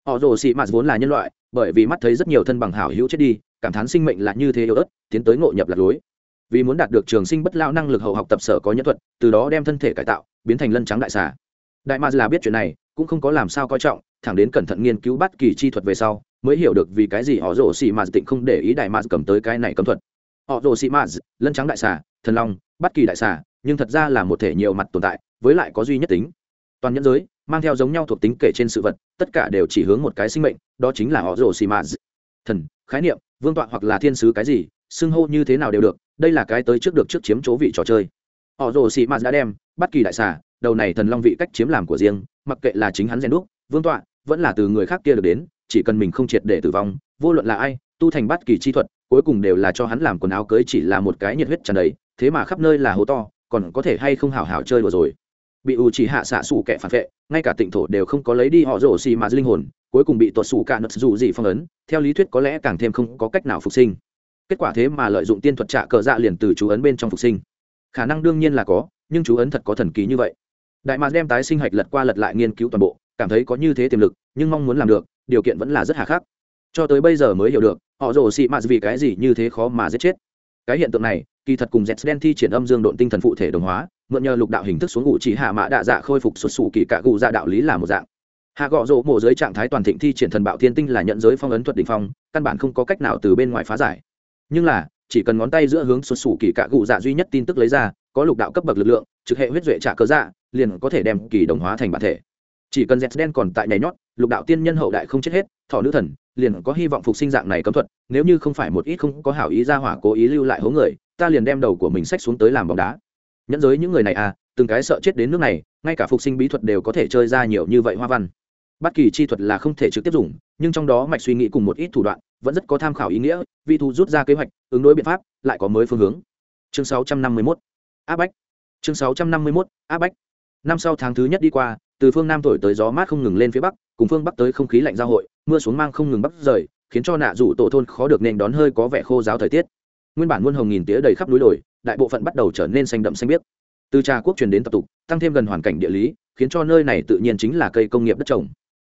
Họ rồ xì ma vốn là nhân loại bởi vì mắt thấy rất nhiều thân bằng hảo hữu chết đi, cảm thán sinh mệnh là như thế yếu ớt, tiến tới ngộ nhập lạc lối. Vì muốn đạt được trường sinh bất lao năng lực hậu học tập sở có nhân thuật, từ đó đem thân thể cải tạo, biến thành lân trắng đại xà. Đại ma là biết chuyện này, cũng không có làm sao coi trọng, thẳng đến cẩn thận nghiên cứu bắt kỳ chi thuật về sau, mới hiểu được vì cái gì họ rồ xị mạt tịnh không để ý đại ma cầm tới cái này cấm thuật. Họ rồ xị mạt, lân trắng đại xà, thần long bắt kỳ đại xà, nhưng thật ra là một thể nhiều mặt tồn tại, với lại có duy nhất tính. Toàn nhân giới, mang theo giống nhau thuộc tính kể trên sự vật, tất cả đều chỉ hướng một cái sinh mệnh đó chính là họ rồ xì mạt thần, khái niệm, vương tọa hoặc là thiên sứ cái gì, xưng hô như thế nào đều được, đây là cái tới trước được trước chiếm chỗ vị trò chơi. Họ rồ xì mạt đã đem bất kỳ đại xà, đầu này thần long vị cách chiếm làm của riêng, mặc kệ là chính hắn rèn đúc, vương tọa, vẫn là từ người khác kia được đến, chỉ cần mình không triệt để tử vong, vô luận là ai, tu thành bất kỳ chi thuật, cuối cùng đều là cho hắn làm quần áo cưới chỉ là một cái nhiệt huyết tràn đầy, thế mà khắp nơi là hố to, còn có thể hay không hảo hảo chơi đùa rồi bị u chỉ hạ xạ xù kẻ phản vệ, ngay cả tịnh thổ đều không có lấy đi họ rổ xì mà linh hồn, cuối cùng bị tuột xù cả nứt dù gì phong ấn, theo lý thuyết có lẽ càng thêm không có cách nào phục sinh. Kết quả thế mà lợi dụng tiên thuật trạ cờ dạ liền từ chú ấn bên trong phục sinh. Khả năng đương nhiên là có, nhưng chú ấn thật có thần kỳ như vậy. Đại mạc đem tái sinh hạch lật qua lật lại nghiên cứu toàn bộ, cảm thấy có như thế tiềm lực, nhưng mong muốn làm được, điều kiện vẫn là rất hà khắc. Cho tới bây giờ mới hiểu được, họ rổ xị mạt vì cái gì như thế khó mà giết chết. Cái hiện tượng này kỳ thật cùng z đen thi triển âm dương độn tinh thần phụ thể đồng hóa, mượn nhờ lục đạo hình thức xuống ngụ chỉ hạ mã đa dạ khôi phục xuất sụ kỳ cạ gù dạ đạo lý là một dạng. Hạ gọ rộ mộ giới trạng thái toàn thịnh thi triển thần bạo thiên tinh là nhận giới phong ấn thuật đỉnh phong, căn bản không có cách nào từ bên ngoài phá giải. Nhưng là, chỉ cần ngón tay giữa hướng xuất sụ kỳ cạ gù dạ duy nhất tin tức lấy ra, có lục đạo cấp bậc lực lượng, trực hệ huyết duệ trả cơ dạ liền có thể đem kỳ đồng hóa thành bản thể. Chỉ cần z đen còn tại nhảy nhót, lục đạo tiên nhân hậu đại không chết hết, thọ nữ thần, liền có hy vọng phục sinh dạng này cấm thuật, nếu như không phải một ít không có hảo ý ra hỏa cố ý lưu lại hố người ta liền đem đầu của mình xách xuống tới làm bóng đá. Nhẫn giới những người này à từng cái sợ chết đến nước này, ngay cả phục sinh bí thuật đều có thể chơi ra nhiều như vậy hoa văn. Bất kỳ chi thuật là không thể trực tiếp dùng, nhưng trong đó mạch suy nghĩ cùng một ít thủ đoạn, vẫn rất có tham khảo ý nghĩa vị thu rút ra kế hoạch, ứng đối biện pháp, lại có mới phương hướng. Chương 651 áp bách. Chương 651 áp bách. Năm sau tháng thứ nhất đi qua, từ phương nam thổi tới gió mát không ngừng lên phía bắc, cùng phương bắc tới không khí lạnh giao hội, mưa xuống mang không ngừng bắc rời, khiến cho nạ rủ tổ thôn khó được nên đón hơi có vẻ khô giáo thời tiết nguyên bản muôn hồng nghìn tía đầy khắp núi đồi, đại bộ phận bắt đầu trở nên xanh đậm xanh biếc. Từ trà quốc truyền đến tập tục, tăng thêm gần hoàn cảnh địa lý, khiến cho nơi này tự nhiên chính là cây công nghiệp đất trồng.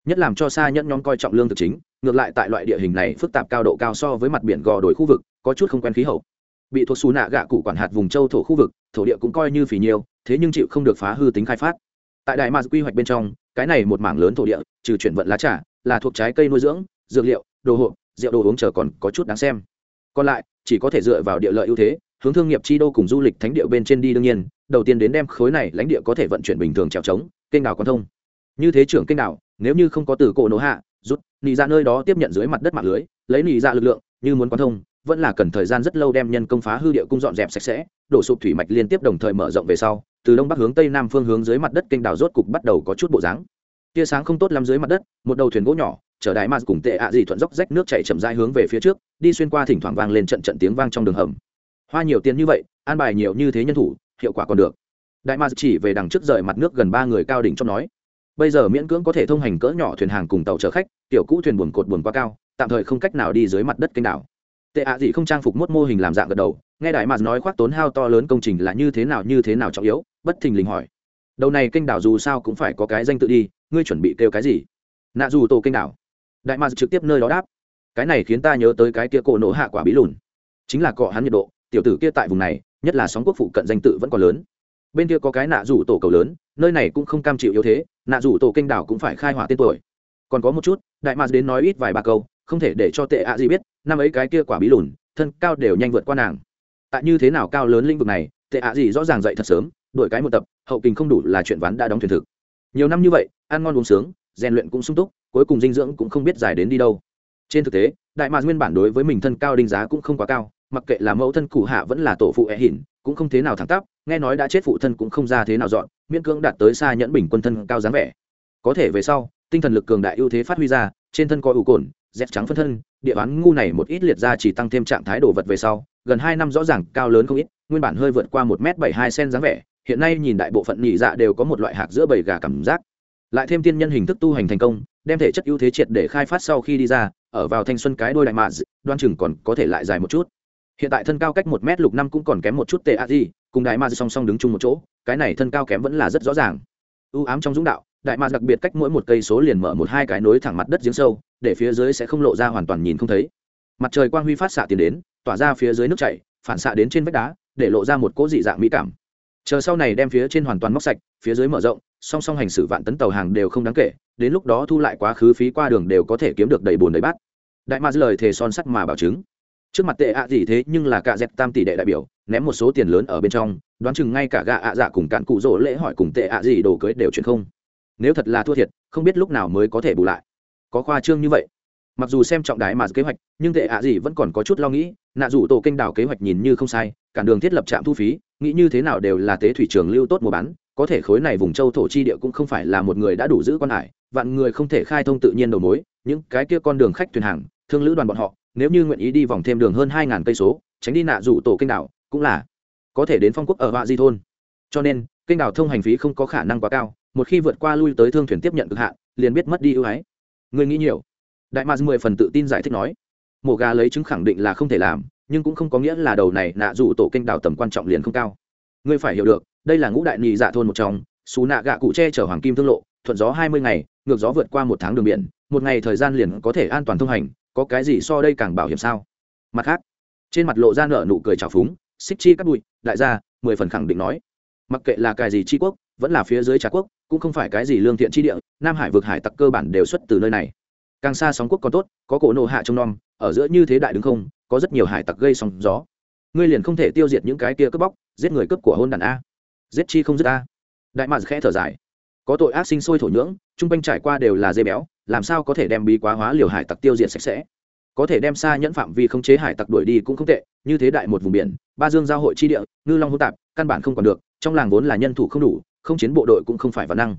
Nhất làm cho xa nhẫn nhóm coi trọng lương thực chính, ngược lại tại loại địa hình này phức tạp cao độ cao so với mặt biển gò đồi khu vực, có chút không quen khí hậu. Bị thuộc xù nạ gạ cụ quản hạt vùng châu thổ khu vực, thổ địa cũng coi như phì nhiêu thế nhưng chịu không được phá hư tính khai phát. Tại đại mạc quy hoạch bên trong, cái này một mảng lớn thổ địa, trừ chuyển vận lá trà, là thuộc trái cây nuôi dưỡng, dược liệu, đồ hộp, rượu đồ uống chờ còn có chút đáng xem còn lại, chỉ có thể dựa vào địa lợi ưu thế, hướng thương nghiệp chi đô cùng du lịch thánh địa bên trên đi đương nhiên, đầu tiên đến đem khối này lãnh địa có thể vận chuyển bình thường trèo trống, kênh đảo quan thông. Như thế trưởng kênh đảo, nếu như không có từ cổ nổ hạ, rút, nị ra nơi đó tiếp nhận dưới mặt đất mạng lưới, lấy nị ra lực lượng, như muốn quan thông, vẫn là cần thời gian rất lâu đem nhân công phá hư địa cung dọn dẹp sạch sẽ, đổ sụp thủy mạch liên tiếp đồng thời mở rộng về sau, từ đông bắc hướng tây nam phương hướng dưới mặt đất kênh đảo rốt cục bắt đầu có chút bộ dáng. Tia sáng không tốt lắm dưới mặt đất, một đầu thuyền gỗ nhỏ chở đại mạt cùng tệ ạ gì thuận dốc rách nước chảy chậm rãi hướng về phía trước, đi xuyên qua thỉnh thoảng vang lên trận trận tiếng vang trong đường hầm. Hoa nhiều tiền như vậy, an bài nhiều như thế nhân thủ, hiệu quả còn được. Đại mạt chỉ về đằng trước rời mặt nước gần ba người cao đỉnh trong nói, bây giờ miễn cưỡng có thể thông hành cỡ nhỏ thuyền hàng cùng tàu chở khách, tiểu cũ thuyền buồn cột buồn quá cao, tạm thời không cách nào đi dưới mặt đất kênh đảo. Tệ ạ gì không trang phục mốt mô hình làm dạng gật đầu, nghe đại mạt nói khoác tốn hao to lớn công trình là như thế nào như thế nào trọng yếu, bất thình lình hỏi, đầu này kênh đảo dù sao cũng phải có cái danh tự đi, ngươi chuẩn bị kêu cái gì? Nạ dù tổ kênh đảo đại Ma trực tiếp nơi đó đáp. Cái này khiến ta nhớ tới cái kia cổ nổ hạ quả bí lùn. Chính là cọ hắn nhiệt độ, tiểu tử kia tại vùng này, nhất là sóng quốc phụ cận danh tự vẫn còn lớn. Bên kia có cái nạ rủ tổ cầu lớn, nơi này cũng không cam chịu yếu thế, nạ rủ tổ kênh đảo cũng phải khai hỏa tên tuổi. Còn có một chút, đại mạc đến nói ít vài ba câu, không thể để cho tệ ạ gì biết, năm ấy cái kia quả bí lùn, thân cao đều nhanh vượt qua nàng. Tại như thế nào cao lớn lĩnh vực này, tệ ạ gì rõ ràng dậy thật sớm, đuổi cái một tập, hậu kình không đủ là chuyện ván đã đóng thuyền thực. Nhiều năm như vậy, ăn ngon uống sướng, rèn luyện cũng sung túc cuối cùng dinh dưỡng cũng không biết dài đến đi đâu. Trên thực tế, đại mạc nguyên bản đối với mình thân cao đánh giá cũng không quá cao, mặc kệ là mẫu thân cụ hạ vẫn là tổ phụ e hỉn, cũng không thế nào thẳng tắp, nghe nói đã chết phụ thân cũng không ra thế nào dọn, miễn cưỡng đạt tới xa nhẫn bình quân thân cao dáng vẻ. Có thể về sau, tinh thần lực cường đại ưu thế phát huy ra, trên thân có ủ cồn dép trắng phân thân, địa bán ngu này một ít liệt ra chỉ tăng thêm trạng thái đồ vật về sau, gần hai năm rõ ràng cao lớn không ít, nguyên bản hơi vượt qua một m bảy hai cm dáng vẻ, hiện nay nhìn đại bộ phận nhị dạ đều có một loại hạt giữa bầy gà cảm giác. Lại thêm tiên nhân hình thức tu hành thành công đem thể chất ưu thế triệt để khai phát sau khi đi ra, ở vào thanh xuân cái đôi đại mạ đoan chừng còn có thể lại dài một chút. Hiện tại thân cao cách một m lục năm cũng còn kém một chút tệ a di cùng đại mạ song song đứng chung một chỗ, cái này thân cao kém vẫn là rất rõ ràng. Ưu ám trong dũng đạo, đại mạc đặc biệt cách mỗi một cây số liền mở một hai cái nối thẳng mặt đất giếng sâu, để phía dưới sẽ không lộ ra hoàn toàn nhìn không thấy. Mặt trời quang huy phát xạ tiền đến, tỏa ra phía dưới nước chảy, phản xạ đến trên vách đá, để lộ ra một cỗ dị dạng mỹ cảm. Chờ sau này đem phía trên hoàn toàn móc sạch, phía dưới mở rộng song song hành xử vạn tấn tàu hàng đều không đáng kể, đến lúc đó thu lại quá khứ phí qua đường đều có thể kiếm được đầy bồn đầy bát. Đại ma lời thề son sắt mà bảo chứng. Trước mặt tệ ạ gì thế nhưng là cả dẹp tam tỷ đệ đại biểu, ném một số tiền lớn ở bên trong, đoán chừng ngay cả gạ ạ dạ cùng cạn cụ rỗ lễ hỏi cùng tệ ạ gì đồ cưới đều chuyển không. Nếu thật là thua thiệt, không biết lúc nào mới có thể bù lại. Có khoa trương như vậy. Mặc dù xem trọng đái mà kế hoạch, nhưng tệ ạ gì vẫn còn có chút lo nghĩ, nạ dù tổ kênh đảo kế hoạch nhìn như không sai, cản đường thiết lập trạm thu phí, nghĩ như thế nào đều là tế thủy trường lưu tốt mua bán có thể khối này vùng châu thổ chi địa cũng không phải là một người đã đủ giữ quan hải, vạn người không thể khai thông tự nhiên đầu mối, những cái kia con đường khách thuyền hàng, thương lữ đoàn bọn họ, nếu như nguyện ý đi vòng thêm đường hơn hai ngàn cây số, tránh đi nạ rủ tổ kênh đảo, cũng là có thể đến phong quốc ở họa di thôn. Cho nên, kênh đảo thông hành phí không có khả năng quá cao, một khi vượt qua lui tới thương thuyền tiếp nhận cực hạn, liền biết mất đi ưu ái. Người nghĩ nhiều. Đại mạc mười phần tự tin giải thích nói, mổ gà lấy chứng khẳng định là không thể làm, nhưng cũng không có nghĩa là đầu này nạ dụ tổ kênh đảo tầm quan trọng liền không cao. Ngươi phải hiểu được đây là ngũ đại nhị dạ thôn một trong, xù nạ gạ cụ che chở hoàng kim thương lộ, thuận gió hai mươi ngày, ngược gió vượt qua một tháng đường biển, một ngày thời gian liền có thể an toàn thông hành, có cái gì so đây càng bảo hiểm sao? Mặt khác, trên mặt lộ ra nở nụ cười trào phúng xích chi cắt bụi, đại gia, mười phần khẳng định nói. Mặc kệ là cái gì tri quốc, vẫn là phía dưới trà quốc, cũng không phải cái gì lương thiện tri địa, nam hải vực hải tặc cơ bản đều xuất từ nơi này. Càng xa sóng quốc còn tốt, có cổ nộ hạ trong non ở giữa như thế đại đứng không, có rất nhiều hải tặc gây sóng gió. Ngươi liền không thể tiêu diệt những cái kia cướp bóc, giết người cướp của hôn đàn a giết chi không giết ta đại mạc khẽ thở dài. Có tội ác sinh sôi thổ nhưỡng chung quanh trải qua đều là dây béo, làm sao có thể đem bí quá hóa liều hải tặc tiêu diệt sạch sẽ? Có thể đem xa nhẫn phạm vi không chế hải tặc đuổi đi cũng không tệ, như thế đại một vùng biển, ba dương giao hội chi địa, ngư long hỗn tạp, căn bản không còn được, trong làng vốn là nhân thủ không đủ, không chiến bộ đội cũng không phải văn năng.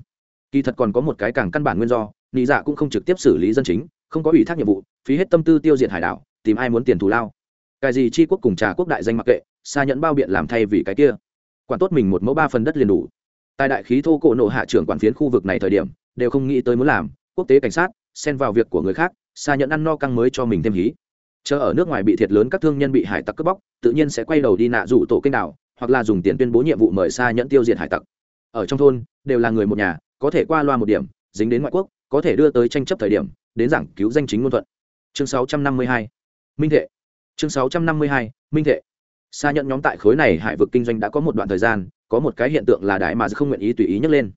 Kỳ thật còn có một cái càng căn bản nguyên do, nị dạ cũng không trực tiếp xử lý dân chính, không có ủy thác nhiệm vụ, phí hết tâm tư tiêu diệt hải đảo, tìm ai muốn tiền thù lao. Cái gì chi quốc cùng trà quốc đại danh mặc kệ, xa nhẫn bao biện làm thay vì cái kia quản tốt mình một mẫu ba phần đất liền đủ. Tại đại khí thô cổ nộ hạ trưởng quản phiến khu vực này thời điểm, đều không nghĩ tới muốn làm, quốc tế cảnh sát, xen vào việc của người khác, xa nhận ăn no căng mới cho mình thêm hí. Chờ ở nước ngoài bị thiệt lớn các thương nhân bị hải tặc cướp bóc, tự nhiên sẽ quay đầu đi nạ rủ tổ kênh đảo, hoặc là dùng tiền tuyên bố nhiệm vụ mời xa nhận tiêu diệt hải tặc. Ở trong thôn, đều là người một nhà, có thể qua loa một điểm, dính đến ngoại quốc, có thể đưa tới tranh chấp thời điểm, đến giảng cứu danh chính ngôn thuận. Chương 652 minh thệ. Chương 652 minh thệ xa nhận nhóm tại khối này hải vực kinh doanh đã có một đoạn thời gian, có một cái hiện tượng là đại mà không nguyện ý tùy ý nhắc lên.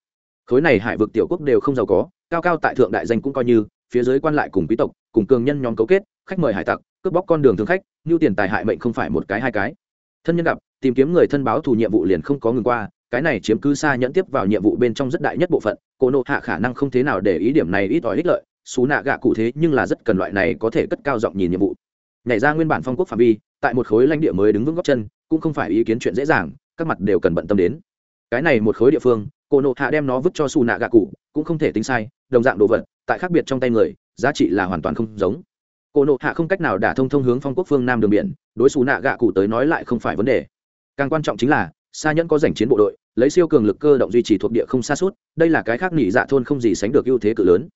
Khối này hải vực tiểu quốc đều không giàu có, cao cao tại thượng đại danh cũng coi như, phía dưới quan lại cùng quý tộc, cùng cường nhân nhóm cấu kết, khách mời hải tặc, cướp bóc con đường thương khách nhu tiền tài hại mệnh không phải một cái hai cái. Thân nhân gặp, tìm kiếm người thân báo thù nhiệm vụ liền không có ngừng qua, cái này chiếm cứ xa nhẫn tiếp vào nhiệm vụ bên trong rất đại nhất bộ phận cô nộ hạ khả năng không thế nào để ý điểm này ít ỏi ích lợi xú nạ gạ cụ thế nhưng là rất cần loại này có thể cất cao giọng nhìn nhiệm vụ. Nhảy ra nguyên bản phong quốc phạm vi tại một khối lãnh địa mới đứng vững góc chân, cũng không phải ý kiến chuyện dễ dàng, các mặt đều cần bận tâm đến. Cái này một khối địa phương, cô nộ hạ đem nó vứt cho xù nạ gạ cụ, cũng không thể tính sai, đồng dạng đồ vật, tại khác biệt trong tay người, giá trị là hoàn toàn không giống. Cô nộ hạ không cách nào đả thông thông hướng phong quốc phương nam đường biển, đối xù nạ gạ cụ tới nói lại không phải vấn đề. Càng quan trọng chính là xa nhẫn có giành chiến bộ đội, lấy siêu cường lực cơ động duy trì thuộc địa không xa suốt, đây là cái khác nghỉ dạ thôn không gì sánh được ưu thế cự lớn.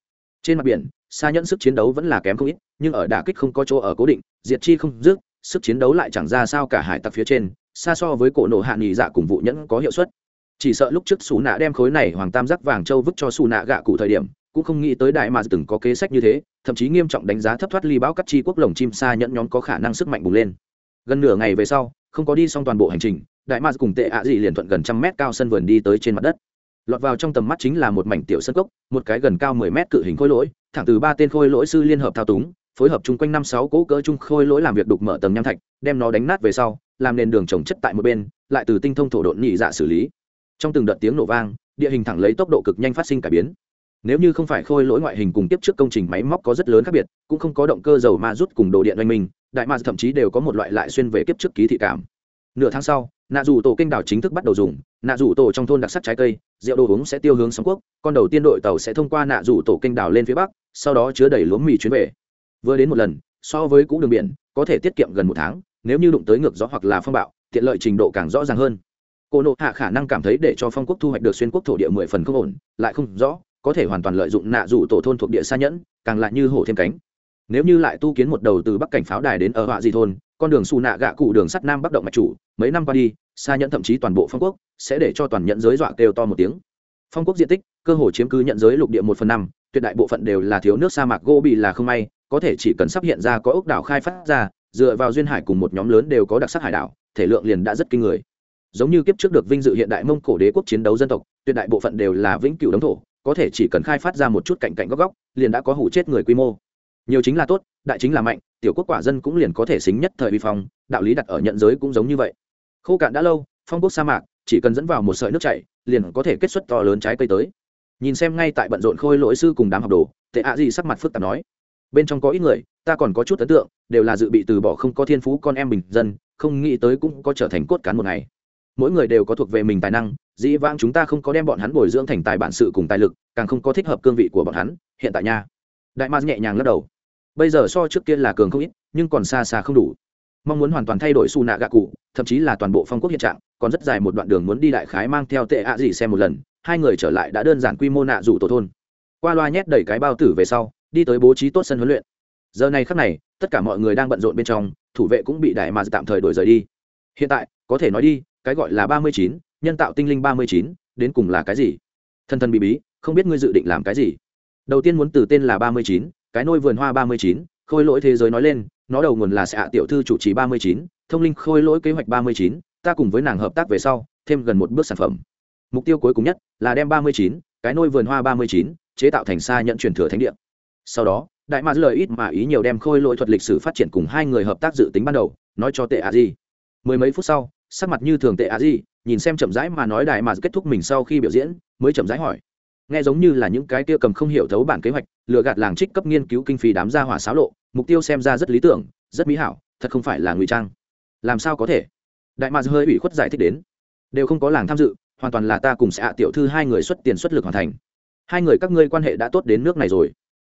Trên mặt biển xa nhẫn sức chiến đấu vẫn là kém không ít, nhưng ở đả kích không có chỗ ở cố định, diệt chi không dứt sức chiến đấu lại chẳng ra sao cả hải tặc phía trên, xa so với cổ nổ hạ nghỉ dạ cùng vụ nhẫn có hiệu suất. Chỉ sợ lúc trước xù nạ đem khối này hoàng tam giác vàng châu vứt cho xù nạ gạ cụ thời điểm, cũng không nghĩ tới đại mà từng có kế sách như thế, thậm chí nghiêm trọng đánh giá thấp thoát ly bão cắt chi quốc lồng chim xa nhẫn nhóm có khả năng sức mạnh bùng lên. Gần nửa ngày về sau, không có đi xong toàn bộ hành trình, đại ma cùng tệ ạ Dị liền thuận gần trăm mét cao sân vườn đi tới trên mặt đất. Lọt vào trong tầm mắt chính là một mảnh tiểu sân cốc, một cái gần cao mười mét cự hình khôi lỗi, thẳng từ ba tên khôi lỗi sư liên hợp thao túng phối hợp chung quanh năm sáu cỗ cỡ chung khôi lỗi làm việc đục mở tầng nham thạch, đem nó đánh nát về sau, làm nền đường trồng chất tại một bên, lại từ tinh thông thổ độn nhị dạ xử lý. Trong từng đợt tiếng nổ vang, địa hình thẳng lấy tốc độ cực nhanh phát sinh cải biến. Nếu như không phải khôi lỗi ngoại hình cùng tiếp trước công trình máy móc có rất lớn khác biệt, cũng không có động cơ dầu ma rút cùng đồ điện oanh minh đại ma thậm chí đều có một loại lại xuyên về kiếp trước ký thị cảm. Nửa tháng sau, nạ dù tổ kênh đảo chính thức bắt đầu dùng, nạ dù tổ trong thôn đặc sắc trái cây, rượu đồ uống sẽ tiêu hướng sóng quốc, con đầu tiên đội tàu sẽ thông qua nạ dù tổ kênh đảo lên phía bắc, sau đó chứa đầy lúa mì chuyến về vừa đến một lần, so với cũ đường biển, có thể tiết kiệm gần một tháng, nếu như đụng tới ngược gió hoặc là phong bạo, tiện lợi trình độ càng rõ ràng hơn. Cô nộ hạ khả năng cảm thấy để cho phong quốc thu hoạch được xuyên quốc thổ địa mười phần không ổn, lại không rõ, có thể hoàn toàn lợi dụng nạ dù tổ thôn thuộc địa xa nhẫn, càng lại như hổ thêm cánh. Nếu như lại tu kiến một đầu từ bắc cảnh pháo đài đến ở họa di thôn, con đường xù nạ gạ cụ đường sắt nam bắc động mạch chủ, mấy năm qua đi xa nhẫn thậm chí toàn bộ phong quốc sẽ để cho toàn nhận giới dọa kêu to một tiếng. Phong quốc diện tích, cơ hồ chiếm cứ nhận giới lục địa một phần năm, tuyệt đại bộ phận đều là thiếu nước sa mạc gỗ bị là không may có thể chỉ cần sắp hiện ra có ốc đảo khai phát ra, dựa vào duyên hải cùng một nhóm lớn đều có đặc sắc hải đảo, thể lượng liền đã rất kinh người. Giống như kiếp trước được vinh dự hiện đại mông cổ đế quốc chiến đấu dân tộc, tuyệt đại bộ phận đều là vĩnh cửu đống thổ, có thể chỉ cần khai phát ra một chút cạnh cạnh góc góc, liền đã có hủ chết người quy mô. Nhiều chính là tốt, đại chính là mạnh, tiểu quốc quả dân cũng liền có thể xính nhất thời vi phong, đạo lý đặt ở nhận giới cũng giống như vậy. Khô cạn đã lâu, phong quốc sa mạc, chỉ cần dẫn vào một sợi nước chảy, liền có thể kết xuất to lớn trái cây tới. Nhìn xem ngay tại bận rộn khôi lỗi sư cùng đám học đồ, tệ ạ gì sắc mặt phức tạp nói bên trong có ít người, ta còn có chút ấn tượng, đều là dự bị từ bỏ không có thiên phú con em bình dân, không nghĩ tới cũng có trở thành cốt cán một ngày. Mỗi người đều có thuộc về mình tài năng, dĩ vãng chúng ta không có đem bọn hắn bồi dưỡng thành tài bản sự cùng tài lực, càng không có thích hợp cương vị của bọn hắn, hiện tại nha. Đại ma nhẹ nhàng lắc đầu. Bây giờ so trước kia là cường không ít, nhưng còn xa xa không đủ. Mong muốn hoàn toàn thay đổi su nạ gạ cụ thậm chí là toàn bộ phong quốc hiện trạng, còn rất dài một đoạn đường muốn đi đại khái mang theo tệ ạ gì xem một lần, hai người trở lại đã đơn giản quy mô nạ rủ tổ thôn. Qua loa nhét đầy cái bao tử về sau đi tới bố trí tốt sân huấn luyện. Giờ này khắc này, tất cả mọi người đang bận rộn bên trong, thủ vệ cũng bị đại mà tạm thời đổi rời đi. Hiện tại, có thể nói đi, cái gọi là ba mươi chín, nhân tạo tinh linh ba mươi chín, đến cùng là cái gì? Thân thân bị bí, không biết ngươi dự định làm cái gì. Đầu tiên muốn từ tên là ba mươi chín, cái nôi vườn hoa ba mươi chín, khôi lỗi thế giới nói lên, nó đầu nguồn là xạ tiểu thư chủ trì ba mươi chín, thông linh khôi lỗi kế hoạch ba mươi chín, ta cùng với nàng hợp tác về sau, thêm gần một bước sản phẩm. Mục tiêu cuối cùng nhất là đem ba mươi chín, cái nôi vườn hoa ba mươi chín, chế tạo thành xa nhận truyền thừa thánh địa sau đó, đại mạc lời ít mà ý nhiều đem khôi lỗi thuật lịch sử phát triển cùng hai người hợp tác dự tính ban đầu, nói cho tệ a di. Mười mấy phút sau, sắc mặt như thường tệ a di, nhìn xem chậm rãi mà nói đại mạc kết thúc mình sau khi biểu diễn, mới chậm rãi hỏi. Nghe giống như là những cái kia cầm không hiểu thấu bản kế hoạch, lừa gạt làng trích cấp nghiên cứu kinh phí đám gia hỏa xáo lộ, mục tiêu xem ra rất lý tưởng, rất mỹ hảo, thật không phải là ngụy trang. Làm sao có thể? Đại mạc hơi ủy khuất giải thích đến. Đều không có làng tham dự, hoàn toàn là ta cùng sẽ hạ tiểu thư hai người xuất tiền xuất lực hoàn thành. Hai người các ngươi quan hệ đã tốt đến nước này rồi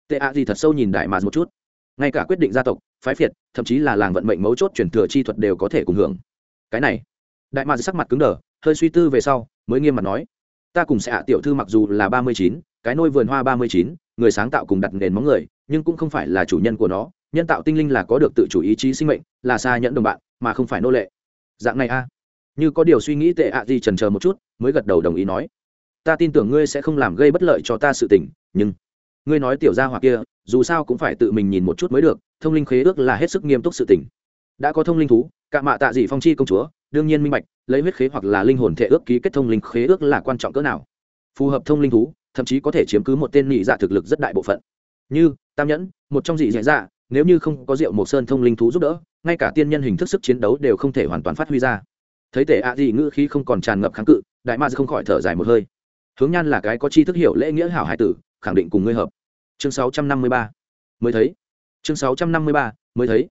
tệ ạ gì thật sâu nhìn đại mạc một chút. Ngay cả quyết định gia tộc, phái phiệt, thậm chí là làng vận mệnh mấu chốt chuyển thừa chi thuật đều có thể cùng hưởng. Cái này, đại mạc sắc mặt cứng đờ, hơi suy tư về sau, mới nghiêm mặt nói. Ta cùng sẽ hạ tiểu thư mặc dù là ba mươi chín, cái nôi vườn hoa ba mươi chín, người sáng tạo cùng đặt nền móng người, nhưng cũng không phải là chủ nhân của nó, nhân tạo tinh linh là có được tự chủ ý chí sinh mệnh, là xa nhẫn đồng bạn, mà không phải nô lệ. Dạng này a. Như có điều suy nghĩ tệ ạ gì trần chờ một chút, mới gật đầu đồng ý nói. Ta tin tưởng ngươi sẽ không làm gây bất lợi cho ta sự tình, nhưng ngươi nói tiểu gia hoặc kia, dù sao cũng phải tự mình nhìn một chút mới được, thông linh khế ước là hết sức nghiêm túc sự tình. Đã có thông linh thú cạ mạ tạ dị phong chi công chúa, đương nhiên minh bạch, lấy huyết khế hoặc là linh hồn thể ước ký kết thông linh khế ước là quan trọng cỡ nào. Phù hợp thông linh thú, thậm chí có thể chiếm cứ một tên nhị dạ thực lực rất đại bộ phận. Như, tam nhẫn, một trong dị dạ dạ nếu như không có rượu mộc sơn thông linh thú giúp đỡ, ngay cả tiên nhân hình thức sức chiến đấu đều không thể hoàn toàn phát huy ra. Thấy thể ạ à ngữ khí không còn tràn ngập kháng cự, đại ma không khỏi thở dài một hơi. Hướng nhan là cái có tri thức hiểu lễ nghĩa hảo hải tử khẳng định cùng ngươi hợp. Chương 653 mới thấy. Chương 653 mới thấy.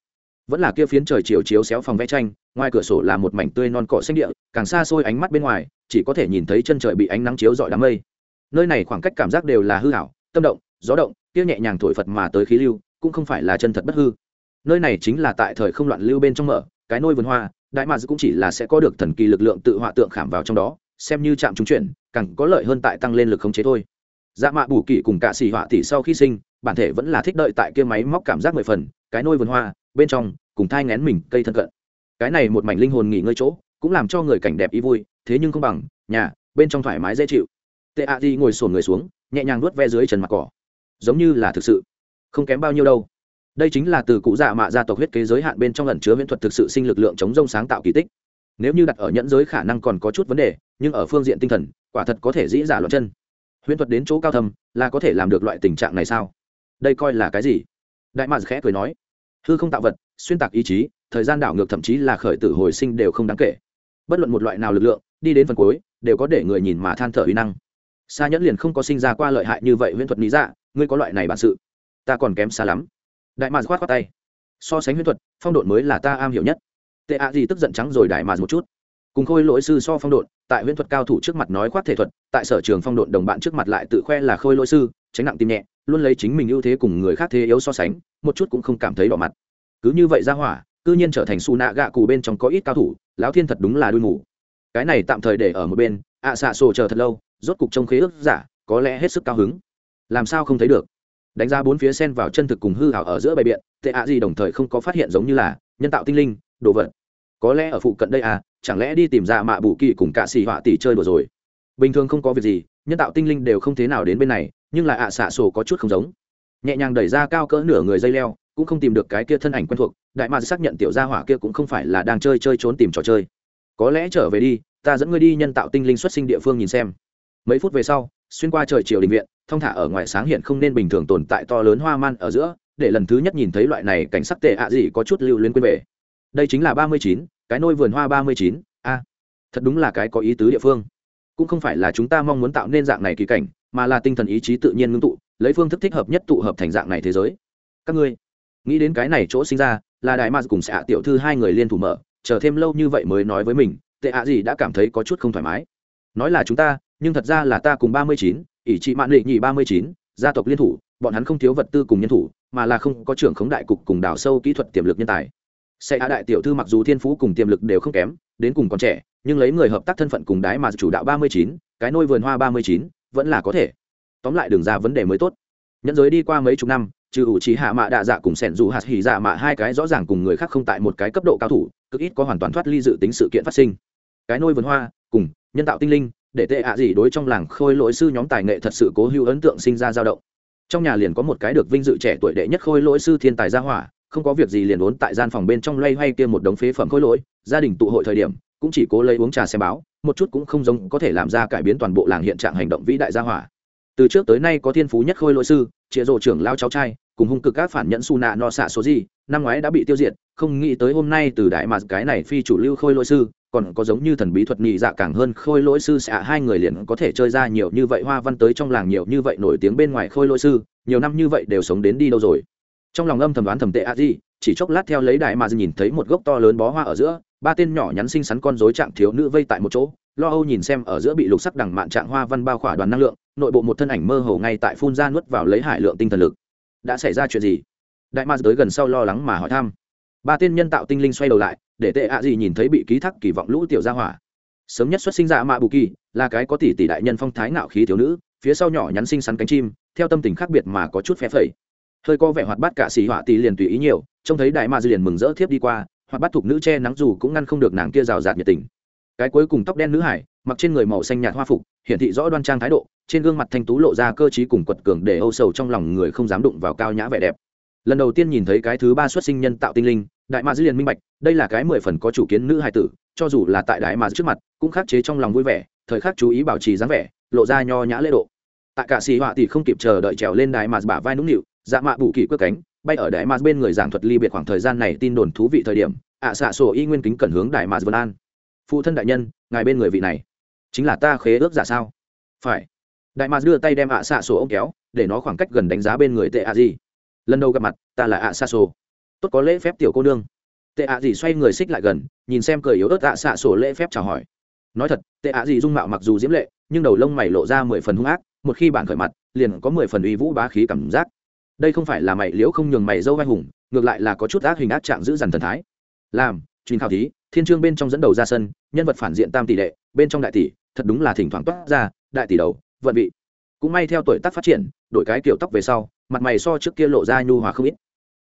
Vẫn là kia phiến trời chiều chiếu xéo phòng vẽ tranh, ngoài cửa sổ là một mảnh tươi non cỏ xanh địa, càng xa xôi ánh mắt bên ngoài, chỉ có thể nhìn thấy chân trời bị ánh nắng chiếu rọi đám mây. Nơi này khoảng cách cảm giác đều là hư hảo tâm động, gió động, kia nhẹ nhàng thổi phật mà tới khí lưu, cũng không phải là chân thật bất hư. Nơi này chính là tại thời không loạn lưu bên trong mở, cái nôi vườn hoa, đại mà cũng chỉ là sẽ có được thần kỳ lực lượng tự họa tượng khảm vào trong đó, xem như chạm trúng chuyển, càng có lợi hơn tại tăng lên lực khống chế thôi dạ mạ bù kỳ cùng cả xì họa tỷ sau khi sinh, bản thể vẫn là thích đợi tại kia máy móc cảm giác mười phần, cái nôi vườn hoa, bên trong, cùng thai ngén mình cây thân cận. Cái này một mảnh linh hồn nghỉ ngơi chỗ, cũng làm cho người cảnh đẹp ý vui, thế nhưng không bằng, nhà, bên trong thoải mái dễ chịu. Tệ a di ngồi sổn người xuống, nhẹ nhàng nuốt ve dưới trần mặt cỏ. Giống như là thực sự, không kém bao nhiêu đâu. Đây chính là từ cụ dạ mạ gia tộc huyết kế giới hạn bên trong ẩn chứa viễn thuật thực sự sinh lực lượng chống rông sáng tạo kỳ tích. Nếu như đặt ở nhẫn giới khả năng còn có chút vấn đề, nhưng ở phương diện tinh thần, quả thật có thể dĩ dạ giả loạn chân huyễn thuật đến chỗ cao thâm là có thể làm được loại tình trạng này sao? Đây coi là cái gì? Đại mạc khẽ cười nói, hư không tạo vật, xuyên tạc ý chí, thời gian đảo ngược thậm chí là khởi tử hồi sinh đều không đáng kể. Bất luận một loại nào lực lượng, đi đến phần cuối, đều có để người nhìn mà than thở uy năng. Xa nhẫn liền không có sinh ra qua lợi hại như vậy huyễn thuật lý dạ ngươi có loại này bản sự, ta còn kém xa lắm. Đại mạc khoát khoát tay. So sánh huyễn thuật, phong độn mới là ta am hiểu nhất. Tệ ạ gì tức giận trắng rồi đại mạc một chút cùng khôi lỗi sư so phong độn, tại huyễn thuật cao thủ trước mặt nói khoác thể thuật, tại sở trường phong độn đồng bạn trước mặt lại tự khoe là khôi lỗi sư, tránh nặng tim nhẹ, luôn lấy chính mình ưu thế cùng người khác thế yếu so sánh, một chút cũng không cảm thấy đỏ mặt. Cứ như vậy ra hỏa, cư nhiên trở thành su nạ gạ cù bên trong có ít cao thủ, lão thiên thật đúng là đuôi mù. Cái này tạm thời để ở một bên, ạ xạ sổ chờ thật lâu, rốt cục trông khế ước giả, có lẽ hết sức cao hứng. Làm sao không thấy được? Đánh ra bốn phía sen vào chân thực cùng hư hảo ở giữa bày biện, tệ ạ gì đồng thời không có phát hiện giống như là nhân tạo tinh linh, đồ vật có lẽ ở phụ cận đây à chẳng lẽ đi tìm ra mạ bù kỳ cùng cả xì họa tỷ chơi đùa rồi? Bình thường không có việc gì, nhân tạo tinh linh đều không thế nào đến bên này, nhưng lại ạ xạ sổ có chút không giống. Nhẹ nhàng đẩy ra cao cỡ nửa người dây leo, cũng không tìm được cái kia thân ảnh quen thuộc, đại mạc xác nhận tiểu gia hỏa kia cũng không phải là đang chơi chơi trốn tìm trò chơi. Có lẽ trở về đi, ta dẫn ngươi đi nhân tạo tinh linh xuất sinh địa phương nhìn xem. Mấy phút về sau, xuyên qua trời chiều đình viện thông thả ở ngoài sáng hiện không nên bình thường tồn tại to lớn hoa man ở giữa, để lần thứ nhất nhìn thấy loại này cảnh sắc tệ ạ gì có chút lưu luyến quên về đây chính là ba mươi chín, cái nôi vườn hoa ba mươi chín. A, thật đúng là cái có ý tứ địa phương. Cũng không phải là chúng ta mong muốn tạo nên dạng này kỳ cảnh, mà là tinh thần ý chí tự nhiên ngưng tụ, lấy phương thức thích hợp nhất tụ hợp thành dạng này thế giới. Các ngươi, nghĩ đến cái này chỗ sinh ra, là đại mars cùng xạ tiểu thư hai người liên thủ mở, chờ thêm lâu như vậy mới nói với mình, tệ ạ gì đã cảm thấy có chút không thoải mái. Nói là chúng ta, nhưng thật ra là ta cùng ba mươi chín, ỷ trị mạn lệ nhị ba mươi chín, gia tộc liên thủ, bọn hắn không thiếu vật tư cùng nhân thủ, mà là không có trưởng khống đại cục cùng đào sâu kỹ thuật tiềm lực nhân tài sẽ hạ đại tiểu thư mặc dù thiên phú cùng tiềm lực đều không kém, đến cùng còn trẻ, nhưng lấy người hợp tác thân phận cùng đái mà chủ đạo ba mươi chín, cái nôi vườn hoa ba mươi chín, vẫn là có thể. Tóm lại đường ra vấn đề mới tốt. Nhẫn giới đi qua mấy chục năm, trừ ủ trí hạ mạ đạ dạ cùng sẻn dù hạt hỉ dạ mạ hai cái rõ ràng cùng người khác không tại một cái cấp độ cao thủ, cực ít có hoàn toàn thoát ly dự tính sự kiện phát sinh. Cái nôi vườn hoa, cùng nhân tạo tinh linh, để tệ ạ gì đối trong làng khôi lỗi sư nhóm tài nghệ thật sự cố hữu ấn tượng sinh ra dao động. Trong nhà liền có một cái được vinh dự trẻ tuổi đệ nhất khôi lỗi sư thiên tài gia hỏa không có việc gì liền uốn tại gian phòng bên trong loay hoay kia một đống phế phẩm khôi lỗi, gia đình tụ hội thời điểm, cũng chỉ cố lấy uống trà xem báo, một chút cũng không giống có thể làm ra cải biến toàn bộ làng hiện trạng hành động vĩ đại gia hỏa. Từ trước tới nay có thiên phú nhất khôi lỗi sư chịa rộ trưởng lao cháu trai, cùng hung cực các phản nhẫn su nạ no xạ số gì, năm ngoái đã bị tiêu diệt, không nghĩ tới hôm nay từ đại mà cái này phi chủ lưu khôi lỗi sư, còn có giống như thần bí thuật nhị dạ càng hơn khôi lỗi sư xạ hai người liền có thể chơi ra nhiều như vậy hoa văn tới trong làng nhiều như vậy nổi tiếng bên ngoài khôi lỗi sư, nhiều năm như vậy đều sống đến đi đâu rồi trong lòng âm thầm đoán thầm tệ a di, chỉ chốc lát theo lấy đại mà nhìn thấy một gốc to lớn bó hoa ở giữa, ba tên nhỏ nhắn xinh xắn con rối trạng thiếu nữ vây tại một chỗ, lo âu nhìn xem ở giữa bị lục sắc đằng mạn trạng hoa văn bao khỏa đoàn năng lượng, nội bộ một thân ảnh mơ hồ ngay tại phun ra nuốt vào lấy hải lượng tinh thần lực. Đã xảy ra chuyện gì? Đại ma tới gần sau lo lắng mà hỏi thăm. Ba tên nhân tạo tinh linh xoay đầu lại, để tệ ạ gì nhìn thấy bị ký thác kỳ vọng lũ tiểu gia hỏa. Sớm nhất xuất sinh ra mạ bù kỳ, là cái có tỷ tỷ đại nhân phong thái ngạo khí thiếu nữ, phía sau nhỏ nhắn xinh xắn cánh chim, theo tâm tình khác biệt mà có chút phé phẩy hơi có vẻ hoạt bát cả xì họa tỷ liền tùy ý nhiều, trông thấy đại ma dư liền mừng rỡ thiếp đi qua, hoạt bát thuộc nữ che nắng dù cũng ngăn không được nàng kia rào rạt nhiệt tình. Cái cuối cùng tóc đen nữ hải, mặc trên người màu xanh nhạt hoa phục, hiển thị rõ đoan trang thái độ, trên gương mặt thanh tú lộ ra cơ t cùng quật cường để âu sầu trong lòng người không dám đụng vào cao nhã vẻ đẹp. Lần đầu tiên nhìn thấy cái thứ ba xuất sinh nhân tạo tinh linh, đại ma dư liền minh bạch, đây là cái mười phần có chủ kiến nữ hải tử, cho dù là tại đại ma trước mặt, cũng khắc chế trong lòng vui vẻ, thời khắc chú ý bảo trì dáng vẻ, lộ ra nho nhã lễ độ. Tại cả xì họa thì không kịp chờ đợi trèo lên đại ma bả vai nũng nịu dạ mạ bù kỳ cướp cánh, bay ở đại ma bên người giảng thuật ly biệt khoảng thời gian này tin đồn thú vị thời điểm, ạ xạ sổ y nguyên kính cẩn hướng đại ma vân an. Phụ thân đại nhân, ngài bên người vị này, chính là ta khế ước giả sao? Phải. Đại ma đưa tay đem ạ xạ sổ ông kéo, để nó khoảng cách gần đánh giá bên người tệ ạ gì. Lần đầu gặp mặt, ta là ạ xạ sổ. Tốt có lễ phép tiểu cô nương. Tệ ạ gì xoay người xích lại gần, nhìn xem cười yếu ớt ạ xạ sổ lễ phép chào hỏi. Nói thật, tệ ạ gì dung mạo mặc dù diễm lệ, nhưng đầu lông mày lộ ra mười phần hung ác, một khi bạn khởi mặt, liền có mười phần uy vũ bá khí cảm giác đây không phải là mày liễu không nhường mày dâu vai hùng, ngược lại là có chút ác hình ác trạng giữ dằn thần thái. Làm, truyền khảo thí, thiên trương bên trong dẫn đầu ra sân, nhân vật phản diện tam tỷ đệ, bên trong đại tỷ, thật đúng là thỉnh thoảng toát ra, đại tỷ đầu, vận vị. Cũng may theo tuổi tác phát triển, đổi cái kiểu tóc về sau, mặt mày so trước kia lộ ra nhu hòa không ít.